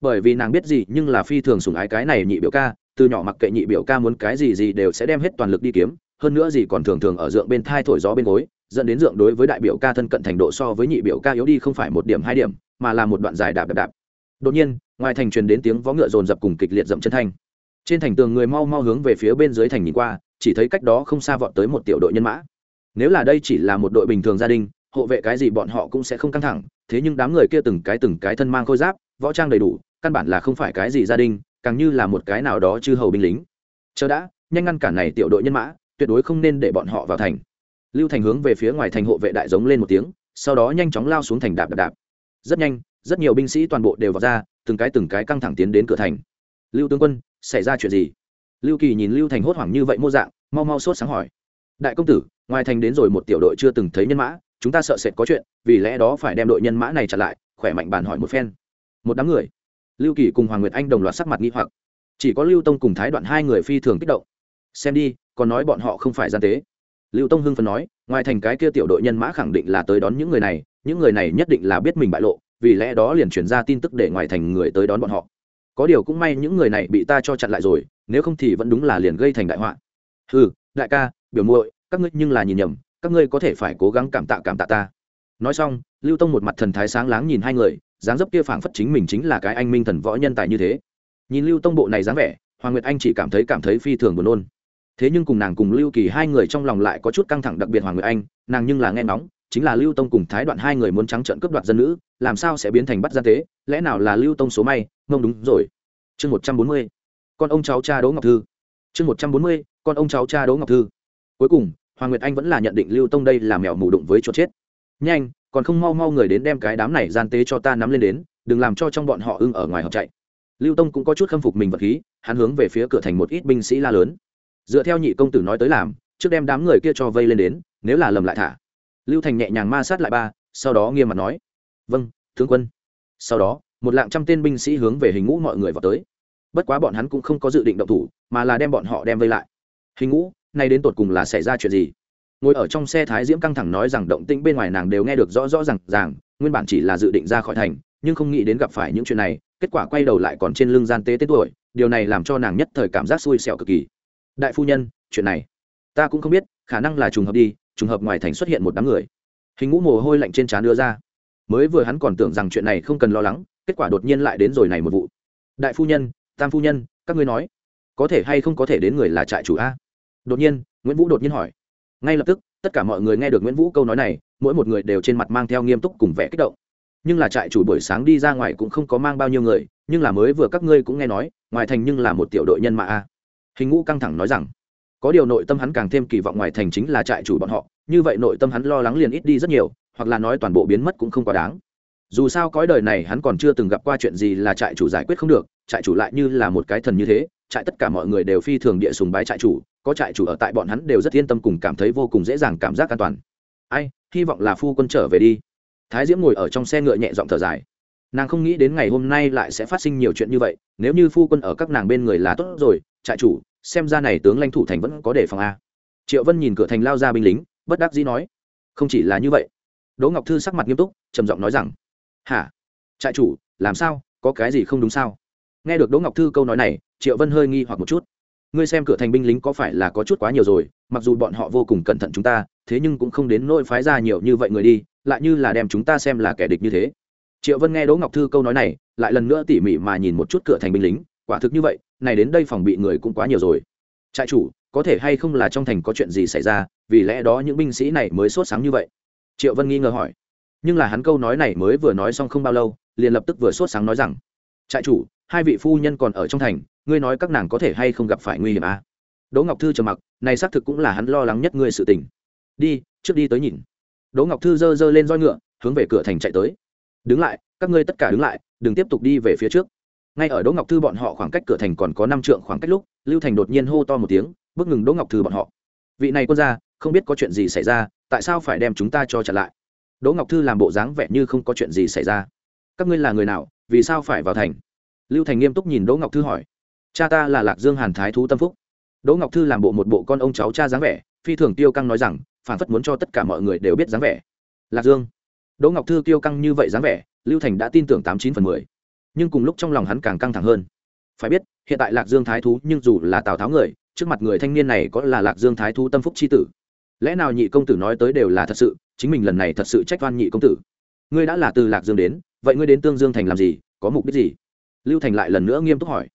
bởi vì nàng biết gì nhưng là phi thường sủng ái cái này nhị biểu ca, từ nhỏ mặc kệ nhị biểu ca muốn cái gì gì đều sẽ đem hết toàn lực đi kiếm, hơn nữa gì còn thường thường ở dượng bên thai thổi gió bên gối, dẫn đến dượng đối với đại biểu ca thân cận thành độ so với nhị biểu ca yếu đi không phải một điểm hai điểm, mà là một đoạn dài đạp đạp đạp. Đột nhiên, ngoài thành truyền đến tiếng vó ngựa rồn rập cùng kịch liệt dậm chân thanh. Trên thành tường người mau mau hướng về phía bên dưới thành nhìn qua, chỉ thấy cách đó không xa vọt tới một tiểu đội nhân mã. Nếu là đây chỉ là một đội bình thường gia đình, hộ vệ cái gì bọn họ cũng sẽ không căng thẳng, thế nhưng đám người kia từng cái từng cái thân mang khôi giáp, võ trang đầy đủ căn bản là không phải cái gì gia đình, càng như là một cái nào đó chư hầu binh lính. Chờ đã, nhanh ngăn cản này tiểu đội nhân mã, tuyệt đối không nên để bọn họ vào thành. Lưu thành hướng về phía ngoài thành hộ vệ đại giống lên một tiếng, sau đó nhanh chóng lao xuống thành đạp đạp đạp. Rất nhanh, rất nhiều binh sĩ toàn bộ đều vào ra, từng cái từng cái căng thẳng tiến đến cửa thành. Lưu tướng quân, xảy ra chuyện gì? Lưu kỳ nhìn lưu thành hốt hoảng như vậy mô dạng, mau mau sốt sáng hỏi. Đại công tử, ngoài thành đến rồi một tiểu đội chưa từng thấy nhân mã, chúng ta sợ sệt có chuyện, vì lẽ đó phải đem đội nhân mã này trả lại, khỏe mạnh bàn hỏi một phen. Một đám người lưu kỳ cùng hoàng nguyệt anh đồng loạt sắc mặt nghi hoặc. Chỉ có lưu tông cùng thái đoạn hai người phi thường kích động. Xem đi, còn nói bọn họ không phải gian tế. Lưu tông hưng phấn nói, ngoài thành cái kia tiểu đội nhân mã khẳng định là tới đón những người này, những người này nhất định là biết mình bại lộ, vì lẽ đó liền chuyển ra tin tức để ngoài thành người tới đón bọn họ. Có điều cũng may những người này bị ta cho chặn lại rồi, nếu không thì vẫn đúng là liền gây thành đại họa. Ừ đại ca, biểu muội, các ngươi nhưng là nhìn nhầm, các ngươi có thể phải cố gắng cảm tạ cảm tạ ta. Nói xong, lưu tông một mặt thần thái sáng láng nhìn hai người dáng dấp kia phảng phất chính mình chính là cái anh minh thần võ nhân tài như thế. Nhìn lưu tông bộ này dáng vẻ, hoàng nguyệt anh chỉ cảm thấy cảm thấy phi thường buồn nôn. Thế nhưng cùng nàng cùng lưu kỳ hai người trong lòng lại có chút căng thẳng đặc biệt hoàng nguyệt anh, nàng nhưng là nghe nóng chính là lưu tông cùng thái đoạn hai người muốn trắng trợn cướp đoạt dân nữ, làm sao sẽ biến thành bắt gian tế, lẽ nào là lưu tông số may, mông đúng rồi. Chương một trăm bốn mươi, con ông cháu cha đỗ ngọc thư. Chương một trăm bốn mươi, con ông cháu cha đỗ ngọc thư. Cuối cùng, hoàng nguyệt anh vẫn là nhận định lưu tông đây là mèo mù đụng với chuột chết. Nhanh còn không mau mau người đến đem cái đám này gian tế cho ta nắm lên đến, đừng làm cho trong bọn họ ưng ở ngoài họ chạy. Lưu tông cũng có chút khâm phục mình vật khí, hắn hướng về phía cửa thành một ít binh sĩ la lớn. Dựa theo nhị công tử nói tới làm, trước đem đám người kia cho vây lên đến, nếu là lầm lại thả. Lưu thành nhẹ nhàng ma sát lại ba, sau đó nghiêm mặt nói. Vâng tướng quân. Sau đó, một lạng trăm tên binh sĩ hướng về hình ngũ mọi người vào tới. Bất quá bọn hắn cũng không có dự định động thủ, mà là đem bọn họ đem vây lại. Hình ngũ, nay đến tột cùng là xảy ra chuyện gì? Ngồi ở trong xe thái diễm căng thẳng nói rằng động tĩnh bên ngoài nàng đều nghe được rõ rõ r à n g ràng, nguyên bản chỉ là dự định ra khỏi thành, nhưng không nghĩ đến gặp phải những chuyện này, kết quả quay đầu lại còn trên lưng gian tế tết tuổi, điều này làm cho nàng nhất thời cảm giác xui xẻo cực kỳ. Đại phu nhân, chuyện này ta cũng không biết, khả năng là trùng hợp đi, trùng hợp ngoài thành xuất hiện một đám người. Hình ngũ mồ hôi lạnh trên trán đưa ra. Mới vừa hắn còn tưởng rằng chuyện này không cần lo lắng, kết quả đột nhiên lại đến rồi này một vụ. Đại phu nhân, tam phu nhân, các ngươi nói, có thể hay không có thể đến người là trại chủ a? Đột nhiên, nguyễn vũ đột nhiên hỏi ngay lập tức, tất cả mọi người nghe được nguyễn vũ câu nói này, mỗi một người đều trên mặt mang theo nghiêm túc cùng vẻ kích động. Nhưng là trại chủ buổi sáng đi ra ngoài cũng không có mang bao nhiêu người, nhưng là mới vừa các ngươi cũng nghe nói, ngoài thành nhưng là một tiểu đội nhân mã a. Hình ngũ căng thẳng nói rằng, có điều nội tâm hắn càng thêm kỳ vọng ngoài thành chính là trại chủ bọn họ, như vậy nội tâm hắn lo lắng liền ít đi rất nhiều, hoặc là nói toàn bộ biến mất cũng không quá đáng. Dù sao cõi đời này hắn còn chưa từng gặp qua chuyện gì là trại chủ giải quyết không được, trại chủ lại như là một cái thần như thế trại tất cả mọi người đều phi thường địa sùng bái trại chủ, có trại chủ ở tại bọn hắn đều rất yên tâm cùng cảm thấy vô cùng dễ dàng cảm giác an toàn. Ai, hy vọng là phu quân trở về đi. Thái diễm ngồi ở trong xe ngựa nhẹ giọng thở dài. Nàng không nghĩ đến ngày hôm nay lại sẽ phát sinh nhiều chuyện như vậy, nếu như phu quân ở các nàng bên người là tốt rồi, trại chủ, xem ra này tướng lãnh thủ thành vẫn có đề phòng a. Triệu vân nhìn cửa thành lao ra binh lính, bất đắc dĩ nói, không chỉ là như vậy. Đỗ ngọc thư sắc mặt nghiêm túc, trầm giọng nói rằng, hả? Trại chủ, làm sao? Có cái gì không đúng sao? Nghe được đỗ ngọc thư câu nói này triệu vân hơi nghi hoặc một chút ngươi xem cửa thành binh lính có phải là có chút quá nhiều rồi mặc dù bọn họ vô cùng cẩn thận chúng ta thế nhưng cũng không đến nỗi phái ra nhiều như vậy người đi lại như là đem chúng ta xem là kẻ địch như thế triệu vân nghe đỗ ngọc thư câu nói này lại lần nữa tỉ mỉ mà nhìn một chút cửa thành binh lính quả thực như vậy này đến đây phòng bị người cũng quá nhiều rồi trại chủ có thể hay không là trong thành có chuyện gì xảy ra vì lẽ đó những binh sĩ này mới sốt sáng như vậy triệu vân nghi ngờ hỏi nhưng là hắn câu nói này mới vừa nói xong không bao lâu liền lập tức vừa sốt sáng nói rằng trại chủ hai vị phu nhân còn ở trong thành ngươi nói các nàng có thể hay không gặp phải nguy hiểm à? đỗ ngọc thư trầm mặc, này xác thực cũng là hắn lo lắng nhất ngươi sự tình. Đi, trước đi tới nhìn. Đỗ ngọc thư giơ giơ lên roi ngựa, hướng về cửa thành chạy tới. Đứng lại, các ngươi tất cả đứng lại, đừng tiếp tục đi về phía trước. Ngay ở đỗ ngọc thư bọn họ khoảng cách cửa thành còn có năm trượng khoảng cách lúc, lưu thành đột nhiên hô to một tiếng, bước ngừng đỗ ngọc thư bọn họ. Vị này quân gia, không biết có chuyện gì xảy ra, tại sao phải đem chúng ta cho trả lại? Đỗ ngọc thư làm bộ dáng vẻ như không có chuyện gì xảy ra. Các ngươi là người nào, vì sao phải vào thành? Lưu thành nghiêm túc nhìn đỗ ngọc thư hỏi cha ta là lạc dương hàn thái thú tâm phúc. Đỗ ngọc thư làm bộ một bộ con ông cháu cha dáng vẻ, phi thường tiêu căng nói rằng, phản phất muốn cho tất cả mọi người đều biết dáng vẻ. Lạc dương. Đỗ ngọc thư tiêu căng như vậy dáng vẻ, lưu thành đã tin tưởng tám chín phần mười. Nhưng cùng lúc trong lòng hắn càng căng thẳng hơn. Phải biết, hiện tại lạc dương thái thú nhưng dù là tào tháo người, trước mặt người thanh niên này có là lạc dương thái thú tâm phúc c h i tử. Lẽ nào nhị công tử nói tới đều là thật sự, chính mình lần này thật sự trách oan nhị công tử. Ngươi đã là từ lạc dương đến, vậy ngươi đến tương dương thành làm gì, có mục đích gì? Lưu thành lại lần nữa nghiêm túc hỏi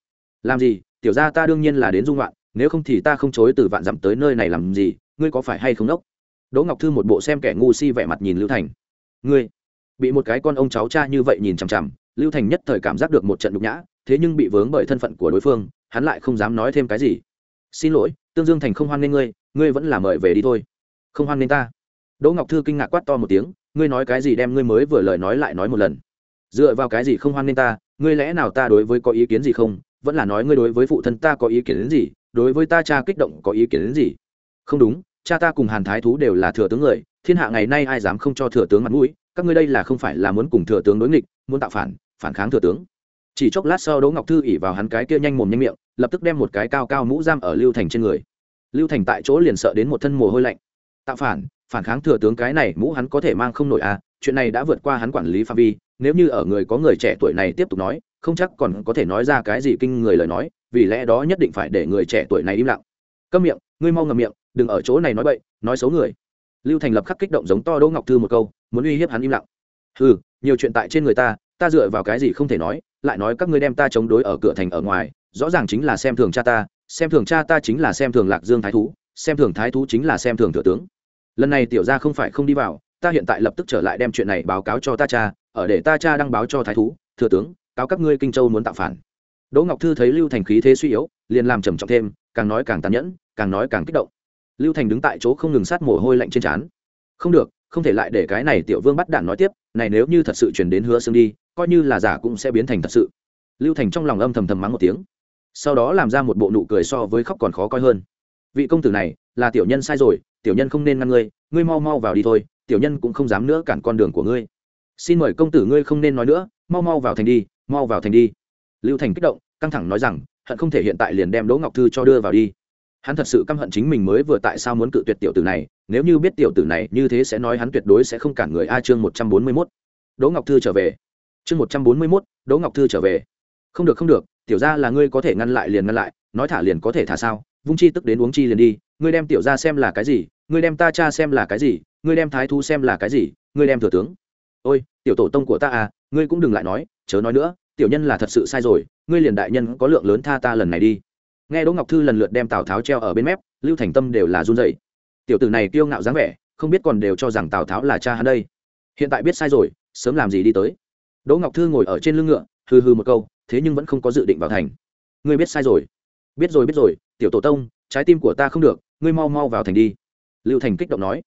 làm gì? Tiểu ra ta đương nhiên là đến dung loạn, nếu không thì ta không chối từ vạn dặm tới nơi này làm gì? Ngươi có phải hay không đốc? Đỗ ngọc thư một bộ xem kẻ ngu si vẻ mặt nhìn lưu thành. Ngươi? Bị một cái con ông cháu cha như vậy nhìn chằm chằm, lưu thành nhất thời cảm giác được một trận nhục nhã, thế nhưng bị vướng bởi thân phận của đối phương, hắn lại không dám nói thêm cái gì. Xin lỗi, tương dương thành không hoan nghê ngươi ngươi vẫn là mời về đi thôi. Không hoan nghê ta. Đỗ ngọc thư kinh ngạc quát to một tiếng, ngươi nói cái gì đem ngươi mới vừa lời nói lại nói một lần. Dựa vào cái gì không hoan nghê ta, ngươi lẽ nào ta đối với có ý kiến gì không? Vẫn là nói ngươi đối với phụ thân ta có ý kiến đến gì, đối với ta cha kích động có ý kiến đến gì. Không đúng, cha ta cùng hàn thái thú đều là thừa tướng người, thiên hạ ngày nay ai dám không cho thừa tướng mặt mũi, các ngươi đây là không phải là muốn cùng thừa tướng đối nghịch, muốn tạo phản phản kháng thừa tướng. Chỉ chốc lát sau đỗ ngọc thư ỉ vào hắn cái kia nhanh mồm nhanh miệng, lập tức đem một cái cao cao mũ giam ở lưu thành trên người. Lưu thành tại chỗ liền sợ đến một thân mồ hôi lạnh. Tạo phản phản kháng thừa tướng cái này mũ hắn có thể mang không nổi à chuyện này đã vượt qua hắn quản lý phạm vi, nếu như ở người có người trẻ tuổi này tiếp tục nói không chắc còn có thể nói ra cái gì kinh người lời nói, vì lẽ đó nhất định phải để người trẻ tuổi này im lặng. Câm miệng, ngươi mau ngầm miệng, đừng ở chỗ này nói bậy, nói xấu người. Lưu thành lập khắc kích động giống to đỗ ngọc thư một câu, muốn uy hiếp hắn im lặng. Ừ nhiều chuyện tại trên người ta ta dựa vào cái gì không thể nói, lại nói các ngươi đem ta chống đối ở cửa thành ở ngoài, rõ ràng chính là xem thường cha ta, xem thường cha ta chính là xem thường lạc dương thái thú, xem thường thái thú chính là xem thường thừa tướng. Lần này tiểu ra không phải không đi vào, ta hiện tại lập tức trở lại đem chuyện này báo cáo cho ta cha, ở để ta cha đăng báo cho thái thú, thừa tướng cáo các ngươi kinh châu muốn tạo phản. Đỗ ngọc thư thấy lưu thành khí thế suy yếu, liền làm trầm trọng thêm, càng nói càng tàn nhẫn, càng nói càng kích động. Lưu thành đứng tại chỗ không ngừng sát mồ hôi lạnh trên trán. Không được, không thể lại để cái này tiểu vương bắt đạn nói tiếp, này nếu như thật sự chuyển đến hứa xương đi, coi như là giả cũng sẽ biến thành thật sự. Lưu thành trong lòng âm thầm thầm mắng một tiếng. Sau đó làm ra một bộ nụ cười so với khóc còn khó coi hơn. Vị công tử này, là tiểu nhân sai rồi, tiểu nhân không nên ngăn ngươi ngươi mau mau vào đi thôi, tiểu nhân cũng không dám nữa cản con đường của ngươi. Xin mời công tử ngươi không nên nói nữa, mau mau vào thành đi mau vào thành đi. Lưu thành kích động, căng thẳng nói rằng, hận không thể hiện tại liền đem đỗ ngọc thư cho đưa vào đi. Hắn thật sự căm hận chính mình mới vừa tại sao muốn cự tuyệt tiểu tử này, nếu như biết tiểu tử này như thế sẽ nói hắn tuyệt đối sẽ không cản người. A chương một trăm bốn mươi mốt. Đỗ ngọc thư trở về. Chương một trăm bốn mươi mốt, đỗ ngọc thư trở về. Không được không được, tiểu ra là ngươi có thể ngăn lại liền ngăn lại, nói thả liền có thể thả sao? Vung chi tức đến uống chi liền đi, ngươi đem tiểu ra xem là cái gì? Ngươi đem ta cha xem là cái gì? Ngươi đem thái thú xem là cái gì? Ngươi đem thừa tướng. Ôi, tiểu tổ tông của ta à ngươi cũng đừng lại nói chớ nói nữa, tiểu nhân là thật sự sai rồi, ngươi liền đại nhân có lượng lớn tha ta lần này đi. Nghe đỗ ngọc thư lần lượt đem tào tháo treo ở bên mép, lưu thành tâm đều là run dậy tiểu tử này kiêu ngạo dáng vẻ, không biết còn đều cho rằng tào tháo là cha hắn đây. Hiện tại biết sai rồi, sớm làm gì đi tới. Đỗ ngọc thư ngồi ở trên lưng ngựa hư hư một câu, thế nhưng vẫn không có dự định vào thành. Ngươi biết sai rồi. Biết rồi biết rồi, tiểu tổ tông, trái tim của ta không được, ngươi mau mau vào thành đi. Lưu thành kích động nói.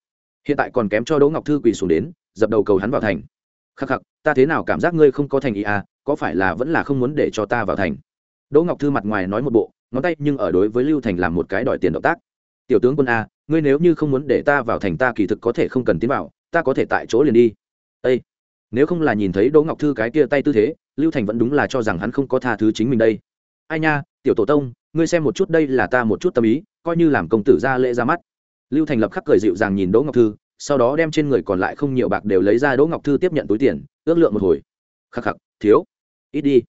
Hiện tại còn kém cho đỗ ngọc thư quỳ xuống đến, dập đầu cầu hắn vào thành khắc khắc, ta thế nào cảm giác ngươi không có thành ý à có phải là vẫn là không muốn để cho ta vào thành? Đỗ ngọc thư mặt ngoài nói một bộ, ngón tay nhưng ở đối với lưu thành làm một cái đòi tiền động tác. Tiểu tướng quân a ngươi nếu như không muốn để ta vào thành ta kỳ thực có thể không cần tiến vào, ta có thể tại chỗ liền đi. Â nếu không là nhìn thấy đỗ ngọc thư cái kia tay tư thế, lưu thành vẫn đúng là cho rằng hắn không có tha thứ chính mình đây. Ai nha, tiểu tổ tông, ngươi xem một chút đây là ta một chút tâm ý, coi như làm công tử ra lễ ra mắt. Lưu thành lập khắc cười dịu dàng nhìn đỗ ngọc thư sau đó đem trên người còn lại không nhiều bạc đều lấy ra đỗ ngọc thư tiếp nhận túi tiền, ước lượng một hồi. Khắc khắc, thiếu. Ít đi.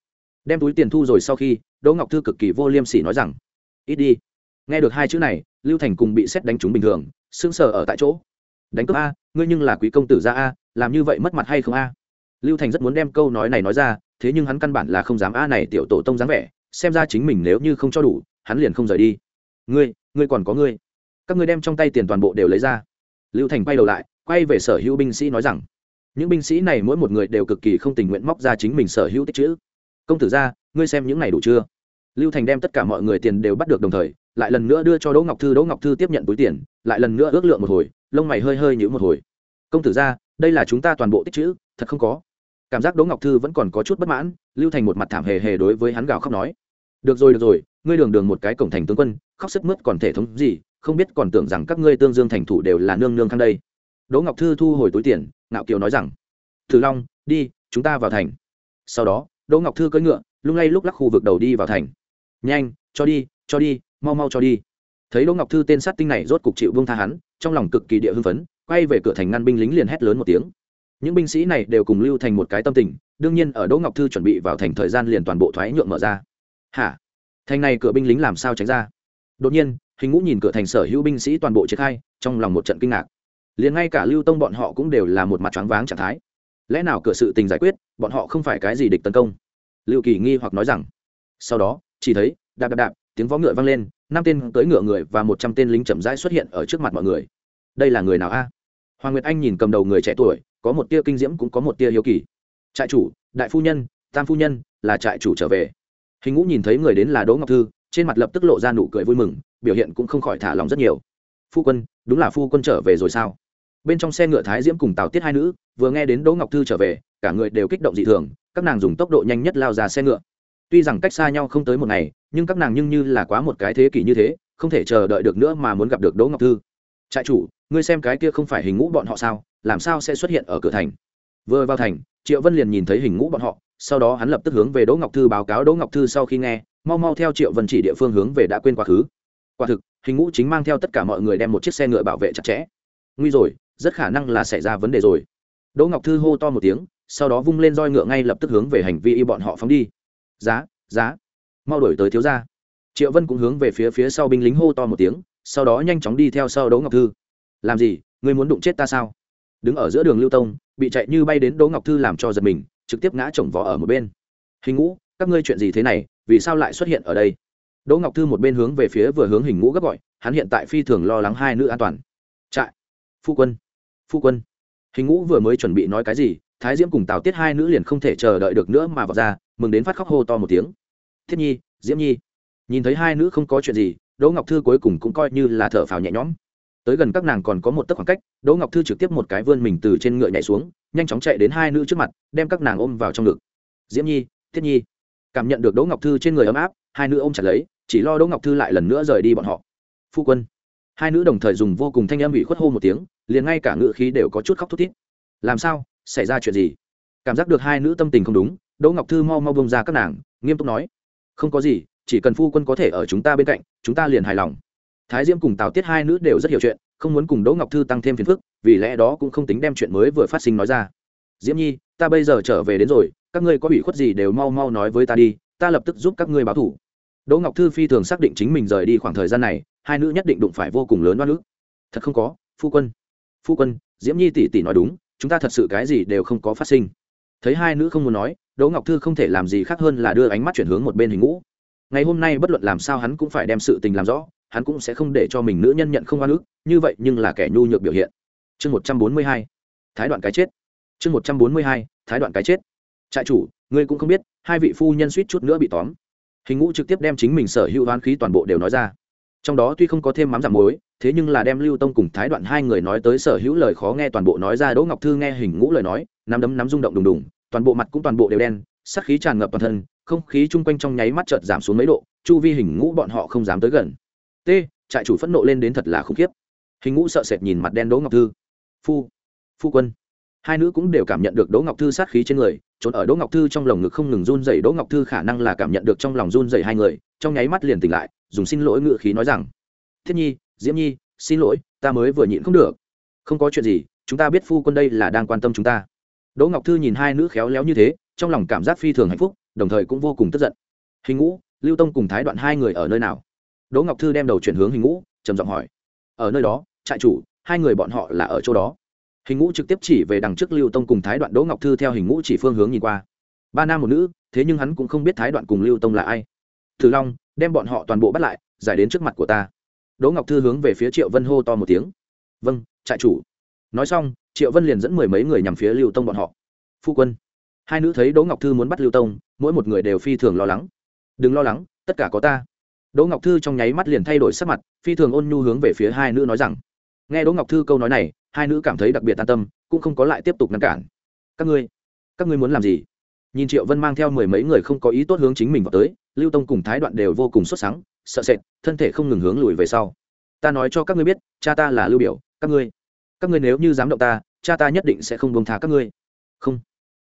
Đem túi tiền thu rồi sau khi, đỗ ngọc thư cực kỳ vô liêm sỉ nói rằng, ít đi. Nghe được hai chữ này, lưu thành cùng bị xét đánh trúng bình thường, sững sờ ở tại chỗ. Đánh cướp a, ngươi nhưng là quý công tử gia a, làm như vậy mất mặt hay không a? Lưu thành rất muốn đem câu nói này nói ra, thế nhưng hắn căn bản là không dám a này tiểu tổ tông dáng vẻ, xem ra chính mình nếu như không cho đủ, hắn liền không rời đi. Ngươi ngươi còn có ngươi. Các ngươi đem trong tay tiền toàn bộ đều lấy ra lưu thành quay đầu lại, quay về sở hữu binh sĩ nói rằng, những binh sĩ này mỗi một người đều cực kỳ không tình nguyện móc ra chính mình sở hữu tích chữ. Công tử ra, ngươi xem những này đủ chưa? Lưu thành đem tất cả mọi người tiền đều bắt được đồng thời, lại lần nữa đưa cho đỗ ngọc thư, đỗ ngọc thư tiếp nhận túi tiền, lại lần nữa ước lượng một hồi, lông mày hơi hơi nhữ một hồi. Công tử ra, đây là chúng ta toàn bộ tích chữ, thật không có. Cảm giác đỗ ngọc thư vẫn còn có chút bất mãn, lưu thành một mặt thảm hề hề đối với hắn gào khóc nói, được rồi được rồi, ngươi đường đường một cái cổng thành tướng quân, khóc sức mướt còn thể thống gì không biết còn tưởng rằng các ngươi tương dương thành thủ đều là nương nương khăn đây. Đỗ ngọc thư thu hồi túi tiền, ngạo kiều nói rằng, thử long, đi, chúng ta vào thành. Sau đó, đỗ ngọc thư cưỡi ngựa, lung lay lúc lắc khu vực đầu đi vào thành. Nhanh, cho đi cho đi, mau mau cho đi. Thấy đỗ ngọc thư tên sát tinh này rốt cục chịu vương tha hắn, trong lòng cực kỳ địa hưng phấn, quay về cửa thành ngăn binh lính liền hét lớn một tiếng. Những binh sĩ này đều cùng lưu thành một cái tâm tình, đương nhiên ở đỗ ngọc thư chuẩn bị vào thành thời gian liền toàn bộ thoái nhượng mở ra. Hả? Thành này cửa binh lính làm sao tránh ra? Đột nhiên hình ngũ nhìn cửa thành sở hữu binh sĩ toàn bộ triển khai, trong lòng một trận kinh ngạc. Liền ngay cả lưu tông bọn họ cũng đều là một mặt choáng váng trạng thái. Lẽ nào cửa sự tình giải quyết, bọn họ không phải cái gì địch tấn công? Lưu kỳ nghi hoặc nói rằng. Sau đó, chỉ thấy, đạp đạp đạp, tiếng vó ngựa vang lên, năm tên cưỡi ngựa người và một trăm tên lính chậm rãi xuất hiện ở trước mặt mọi người. Đây là người nào a? Hoàng nguyệt anh nhìn cầm đầu người trẻ tuổi, có một tia kinh diễm cũng có một tia hiếu kỳ. Trại chủ, đại phu nhân, tam phu nhân, là trại chủ trở về. Hình ngũ nhìn thấy người đến là đỗ ngọc thư trên mặt lập tức lộ ra nụ cười vui mừng, biểu hiện cũng không khỏi thả lòng rất nhiều. Phu quân, đúng là phu quân trở về rồi sao? Bên trong xe ngựa thái diễm cùng tào tiết hai nữ, vừa nghe đến đỗ ngọc thư trở về, cả người đều kích động dị thường, các nàng dùng tốc độ nhanh nhất lao ra xe ngựa. Tuy rằng cách xa nhau không tới một ngày, nhưng các nàng nhưng như là quá một cái thế kỷ như thế, không thể chờ đợi được nữa mà muốn gặp được đỗ ngọc thư. Trại chủ, ngươi xem cái kia không phải hình ngũ bọn họ sao, làm sao sẽ xuất hiện ở cửa thành? Vừa vào thành, triệu vân liền nhìn thấy hình ngũ bọn họ, sau đó hắn lập tức hướng về đỗ ngọc thư báo cáo. Đỗ ngọc thư sau khi nghe mau mau theo triệu vân chỉ địa phương hướng về đã quên quá khứ. Quả thực, hình ngũ chính mang theo tất cả mọi người đem một chiếc xe ngựa bảo vệ chặt chẽ. Nguy rồi, rất khả năng là xảy ra vấn đề rồi. Đỗ ngọc thư hô to một tiếng, sau đó vung lên roi ngựa ngay lập tức hướng về hành vi y bọn họ phóng đi. Giá giá. Mau đổi tới thiếu gia. Triệu vân cũng hướng về phía phía sau binh lính hô to một tiếng, sau đó nhanh chóng đi theo sau đỗ ngọc thư. Làm gì? Ngươi muốn đụng chết ta sao? Đứng ở giữa đường lưu tông, bị chạy như bay đến đỗ ngọc thư làm cho giật mình, trực tiếp ngã chồng vỏ ở một bên. Hình ngũ các ngươi chuyện gì thế này, vì sao lại xuất hiện ở đây? Đỗ ngọc thư một bên hướng về phía vừa hướng hình ngũ gấp gọi, hắn hiện tại phi thường lo lắng hai nữ an toàn. Trại, phu quân phu quân. Hình ngũ vừa mới chuẩn bị nói cái gì, thái diễm cùng tào tiết hai nữ liền không thể chờ đợi được nữa mà vào ra, mừng đến phát khóc hô to một tiếng. Thiết nhi, diễm nhi. Nhìn thấy hai nữ không có chuyện gì, đỗ ngọc thư cuối cùng cũng coi như là thở phào nhẹ nhõm. Tới gần các nàng còn có một tấc khoảng cách, đỗ ngọc thư trực tiếp một cái vươn mình từ trên ngựa nhảy xuống, nhanh chóng chạy đến hai nữ trước mặt, đem các nàng ôm vào trong ngực. Diễm nhi, thiết nhi cảm nhận được đỗ ngọc thư trên người ấm áp, hai nữ ôm chặt lấy, chỉ lo đỗ ngọc thư lại lần nữa rời đi bọn họ. Phu quân. Hai nữ đồng thời dùng vô cùng thanh âm ủy khuất hô một tiếng, liền ngay cả ngự khí đều có chút khóc thút thít. Làm sao? Xảy ra chuyện gì? Cảm giác được hai nữ tâm tình không đúng, đỗ ngọc thư mau mau bông ra các nàng, nghiêm túc nói, không có gì, chỉ cần phu quân có thể ở chúng ta bên cạnh, chúng ta liền hài lòng. Thái diễm cùng tào tiết hai nữ đều rất hiểu chuyện, không muốn cùng đỗ ngọc thư tăng thêm phiền phức, vì lẽ đó cũng không tính đem chuyện mới vừa phát sinh nói ra diễm nhi, ta bây giờ trở về đến rồi, các ngươi có bị khuất gì đều mau mau nói với ta đi, ta lập tức giúp các ngươi báo thủ. Đỗ ngọc thư phi thường xác định chính mình rời đi khoảng thời gian này, hai nữ nhất định đụng phải vô cùng lớn oan ức. Thật không có, phu quân. Phu quân, diễm nhi tỷ tỷ nói đúng, chúng ta thật sự cái gì đều không có phát sinh. Thấy hai nữ không muốn nói, đỗ ngọc thư không thể làm gì khác hơn là đưa ánh mắt chuyển hướng một bên hình ngũ. Ngày hôm nay bất luận làm sao hắn cũng phải đem sự tình làm rõ, hắn cũng sẽ không để cho mình nữ nhân nhận không oan ức, như vậy nhưng là kẻ nhu nhược biểu hiện. Chương một trăm bốn mươi hai. Thái đoạn cái chết chương một trăm bốn mươi hai, thái đoạn cái chết. Trại chủ, ngươi cũng không biết, hai vị phu nhân suýt chút nữa bị tóm. Hình ngũ trực tiếp đem chính mình sở hữu đoán khí toàn bộ đều nói ra. Trong đó tuy không có thêm mắm giảm muối, thế nhưng là đem lưu tông cùng thái đoạn hai người nói tới sở hữu lời khó nghe toàn bộ nói ra, đỗ ngọc thư nghe hình ngũ lời nói, nắm đấm nắm rung động đùng đùng, toàn bộ mặt cũng toàn bộ đều đen sắc khí tràn ngập toàn thân, không khí chung quanh trong nháy mắt chợt giảm xuống mấy độ, chu vi hình ngũ bọn họ không dám tới gần. T, trại chủ phẫn nộ lên đến thật là khủng khiếp. Hình ngũ sợ sệt nhìn mặt đen đỗ ngọc thư. Phu phu quân hai nữ cũng đều cảm nhận được đỗ ngọc thư sát khí trên người, trốn ở đỗ ngọc thư trong lồng ngực không ngừng run dày đỗ ngọc thư khả năng là cảm nhận được trong lòng run dày hai người, trong nháy mắt liền tỉnh lại, dùng xin lỗi ngự khí nói rằng, thiết nhi, diễm nhi, xin lỗi, ta mới vừa nhịn không được. Không có chuyện gì, chúng ta biết phu quân đây là đang quan tâm chúng ta. Đỗ ngọc thư nhìn hai nữ khéo léo như thế, trong lòng cảm giác phi thường hạnh phúc, đồng thời cũng vô cùng tức giận. Hình ngũ, lưu tông cùng thái đoạn hai người ở nơi nào? Đỗ ngọc thư đem đầu chuyển hướng hình ngũ, trầm giọng hỏi. Ở nơi đó, trại chủ, hai người bọn họ là ở chỗ đó hình ngũ trực tiếp chỉ về đằng trước lưu tông cùng thái đoạn đỗ ngọc thư theo hình ngũ chỉ phương hướng nhìn qua. Ba nam một nữ, thế nhưng hắn cũng không biết thái đoạn cùng lưu tông là ai. Thử long, đem bọn họ toàn bộ bắt lại, giải đến trước mặt của ta. Đỗ ngọc thư hướng về phía triệu vân hô to một tiếng. Vâng trại chủ. Nói xong, triệu vân liền dẫn mười mấy người nhằm phía lưu tông bọn họ. Phu quân. Hai nữ thấy đỗ ngọc thư muốn bắt lưu tông, mỗi một người đều phi thường lo lắng. Đừng lo lắng, tất cả có ta. Đỗ ngọc thư trong nháy mắt liền thay đổi sắc mặt, phi thường ôn nhu hướng về phía hai nữ nói rằng nghe đỗ ngọc thư câu nói này, hai nữ cảm thấy đặc biệt an tâm, cũng không có lại tiếp tục ngăn cản. Các ngươi các ngươi muốn làm gì? Nhìn triệu vân mang theo mười mấy người không có ý tốt hướng chính mình vào tới, lưu tông cùng thái đoạn đều vô cùng xuất sáng sợ sệt, thân thể không ngừng hướng lùi về sau. Ta nói cho các ngươi biết, cha ta là lưu biểu, các ngươi các ngươi nếu như dám động ta, cha ta nhất định sẽ không buông tha các ngươi. Không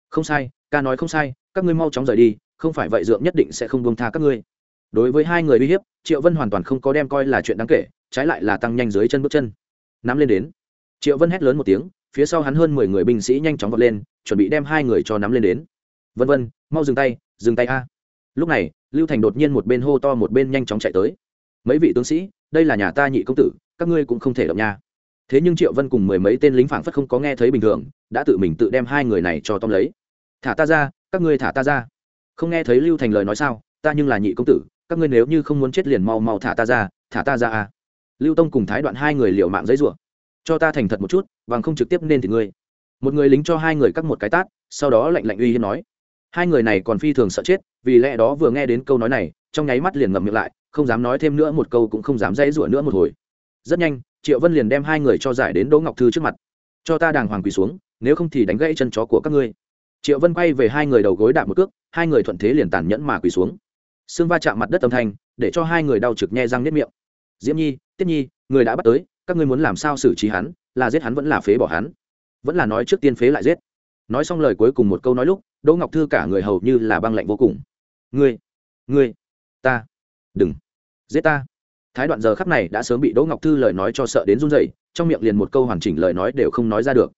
không sai, ca nói không sai, các ngươi mau chóng rời đi, không phải vậy dượng nhất định sẽ không buông tha các ngươi. Đối với hai người uy hiếp, triệu vân hoàn toàn không có đem coi là chuyện đáng kể, trái lại là tăng nhanh dưới chân bước chân nắm lên đến. Triệu vân hét lớn một tiếng, phía sau hắn hơn mười người binh sĩ nhanh chóng vọt lên, chuẩn bị đem hai người cho nắm lên đến. Vân vân, mau dừng tay dừng tay a. Lúc này, lưu thành đột nhiên một bên hô to một bên nhanh chóng chạy tới. Mấy vị tướng sĩ, đây là nhà ta nhị công tử, các ngươi cũng không thể động nha. Thế nhưng triệu vân cùng mười mấy tên lính phảng phất không có nghe thấy bình thường, đã tự mình tự đem hai người này cho tóm lấy. Thả ta ra, các ngươi thả ta ra. Không nghe thấy lưu thành lời nói sao, ta nhưng là nhị công tử, các ngươi nếu như không muốn chết liền mau mau thả ta ra, thả ta ra a lưu tông cùng thái đoạn hai người liệu mạng giấy rủa. Cho ta thành thật một chút vàng không trực tiếp nên thì ngươi. Một người lính cho hai người cắt một cái tát, sau đó lạnh lạnh uy hiếp nói. Hai người này còn phi thường sợ chết, vì lẽ đó vừa nghe đến câu nói này, trong nháy mắt liền ngậm miệng lại, không dám nói thêm nữa một câu cũng không dám dãy rủa nữa một hồi. Rất nhanh, triệu vân liền đem hai người cho giải đến đỗ ngọc thư trước mặt. Cho ta đàng hoàng quỳ xuống, nếu không thì đánh gãy chân chó của các ngươi. Triệu vân quay về hai người đầu gối đạp một cước, hai người thuận thế liền tàn nhẫn mà quỳ xuống. Xương va chạm mặt đất âm thanh, để cho hai người đau trực nhe răng nếp miệng diễm nhi, tiết nhi, người đã bắt tới, các ngươi muốn làm sao xử trí hắn, là giết hắn vẫn là phế bỏ hắn? Vẫn là nói trước tiên phế lại giết. Nói xong lời cuối cùng một câu nói lúc, đỗ ngọc thư cả người hầu như là băng lạnh vô cùng. Ngươi ngươi, ta, đừng, giết ta. Thái đoạn giờ khắp này đã sớm bị đỗ ngọc thư lời nói cho sợ đến run rẩy, trong miệng liền một câu hoàn chỉnh lời nói đều không nói ra được.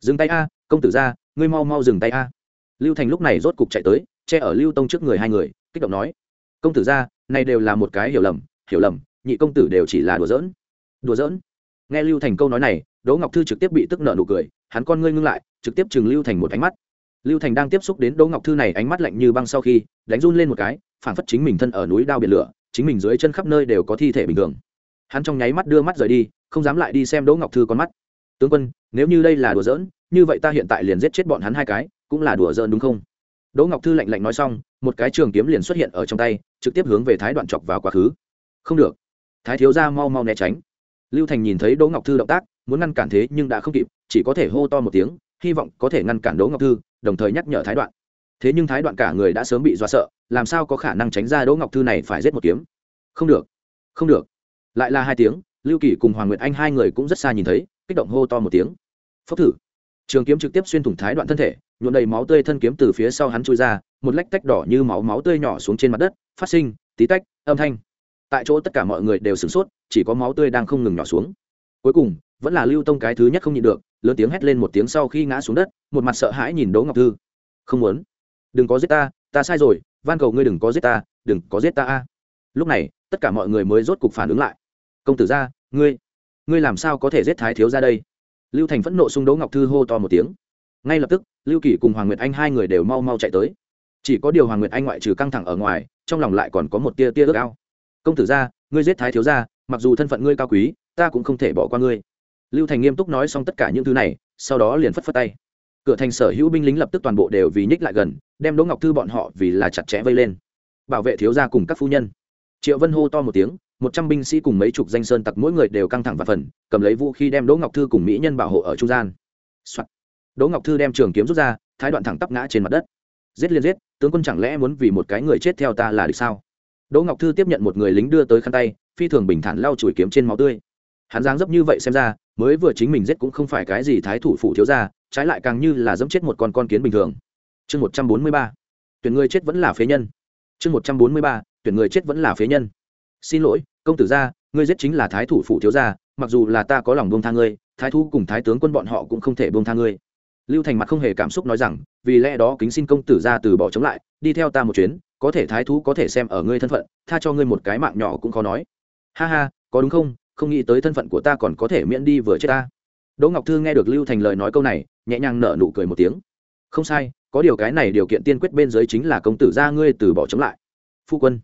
Dừng tay a, công tử ra, ngươi mau mau dừng tay a. Lưu thành lúc này rốt cục chạy tới, che ở lưu tông trước người hai người, kích động nói. Công tử ra, này đều là một cái hiểu lầm hiểu lầm nhị công tử đều chỉ là đùa giỡn. Đùa giỡn? Nghe lưu thành câu nói này, đỗ ngọc thư trực tiếp bị tức nợ nụ cười, hắn con ngươi ngưng lại, trực tiếp chừng lưu thành một ánh mắt. Lưu thành đang tiếp xúc đến đỗ ngọc thư này ánh mắt lạnh như băng sau khi, đánh run lên một cái, phản phất chính mình thân ở núi đao biển lửa, chính mình dưới chân khắp nơi đều có thi thể bình thường. Hắn trong nháy mắt đưa mắt rời đi, không dám lại đi xem đỗ ngọc thư con mắt. Tướng quân, nếu như đây là đùa giỡn, như vậy ta hiện tại liền giết chết bọn hắn hai cái, cũng là đùa giỡn đúng không? Đỗ ngọc thư lạnh lạnh nói xong, một cái trường kiếm liền xuất hiện ở trong tay, trực tiếp hướng về thái đoạn chọc vào quá khứ. Không được thái thiếu gia mau mau né tránh. Lưu thành nhìn thấy đỗ ngọc thư động tác, muốn ngăn cản thế nhưng đã không kịp, chỉ có thể hô to một tiếng, hy vọng có thể ngăn cản đỗ ngọc thư, đồng thời nhắc nhở thái đoạn. Thế nhưng thái đoạn cả người đã sớm bị do sợ, làm sao có khả năng tránh ra đỗ ngọc thư này phải giết một kiếm? Không được không được. Lại là hai tiếng, lưu kỳ cùng hoàng nguyệt anh hai người cũng rất xa nhìn thấy, kích động hô to một tiếng. Phốc thử. Trường kiếm trực tiếp xuyên thủng thái đoạn thân thể nhuộn đầy máu tươi thân kiếm từ phía sau hắn chui ra, một lách tách đỏ như máu máu tươi nhỏ xuống trên mặt đất, phát sinh, tí tách, âm thanh tại chỗ tất cả mọi người đều sửng sốt, chỉ có máu tươi đang không ngừng nhỏ xuống. Cuối cùng, vẫn là lưu tông cái thứ nhất không nhịn được, lớn tiếng hét lên một tiếng sau khi ngã xuống đất, một mặt sợ hãi nhìn đỗ ngọc thư. Không muốn. Đừng có giết ta ta sai rồi, van cầu ngươi đừng có giết ta, đừng có giết ta a. Lúc này, tất cả mọi người mới rốt cục phản ứng lại. Công tử ra, ngươi ngươi làm sao có thể giết thái thiếu ra đây? Lưu thành phẫn nộ xung đỗ ngọc thư hô to một tiếng. Ngay lập tức, lưu kỳ cùng hoàng nguyệt anh hai người đều mau mau chạy tới. Chỉ có điều hoàng nguyệt anh ngoại trừ căng thẳng ở ngoài, trong lòng lại còn có một tia tia ước ao công tử gia, ngươi giết thái thiếu gia, mặc dù thân phận ngươi cao quý ta cũng không thể bỏ qua ngươi. Lưu thành nghiêm túc nói xong tất cả những thứ này sau đó liền phất phất tay. Cửa thành sở hữu binh lính lập tức toàn bộ đều vì nhích lại gần đem đỗ ngọc thư bọn họ vì là chặt chẽ vây lên. Bảo vệ thiếu gia cùng các phu nhân. Triệu vân hô to một tiếng một trăm binh sĩ cùng mấy chục danh sơn tặc mỗi người đều căng thẳng và phần cầm lấy vũ khí đem đỗ ngọc thư cùng mỹ nhân bảo hộ ở trung gian、Soạn. đỗ ngọc thư đem trường kiếm rút ra thái đoạn thẳng tắp ngã trên mặt đất. Giết liên giết tướng quân chẳng lẽ muốn vì một cái người chết theo ta là được sao? Đỗ ngọc thư tiếp nhận một người lính đưa tới khăn tay, phi thường bình thản lau chùi kiếm trên máu tươi. Hắn dáng dấp như vậy xem ra, mới vừa chính mình giết cũng không phải cái gì thái thủ phụ thiếu ra trái lại càng như là dẫm chết một con con kiến bình thường. Chương một trăm bốn mươi ba. Tuyển người chết vẫn là phế nhân. Chương một trăm bốn mươi ba. Tuyển người chết vẫn là phế nhân. Xin lỗi, công tử gia, ngươi giết chính là thái thủ phụ thiếu gia, mặc dù là ta có lòng buông tha ngươi, thái thú cùng thái tướng quân bọn họ cũng không thể buông tha ngươi. Lưu thành mặt không hề cảm xúc nói rằng, vì lẽ đó kính xin công tử gia từ bỏ chống lại, đi theo ta một chuyến có thể thái thú có thể xem ở ngươi thân phận, tha cho ngươi một cái mạng nhỏ cũng khó nói. Ha ha, có đúng không? Không nghĩ tới thân phận của ta còn có thể miễn đi vừa chết ta. Đỗ ngọc thư nghe được lưu thành lời nói câu này, nhẹ nhàng nở nụ cười một tiếng. Không sai, có điều cái này điều kiện tiên quyết bên dưới chính là công tử gia ngươi từ bỏ chống lại. Phu quân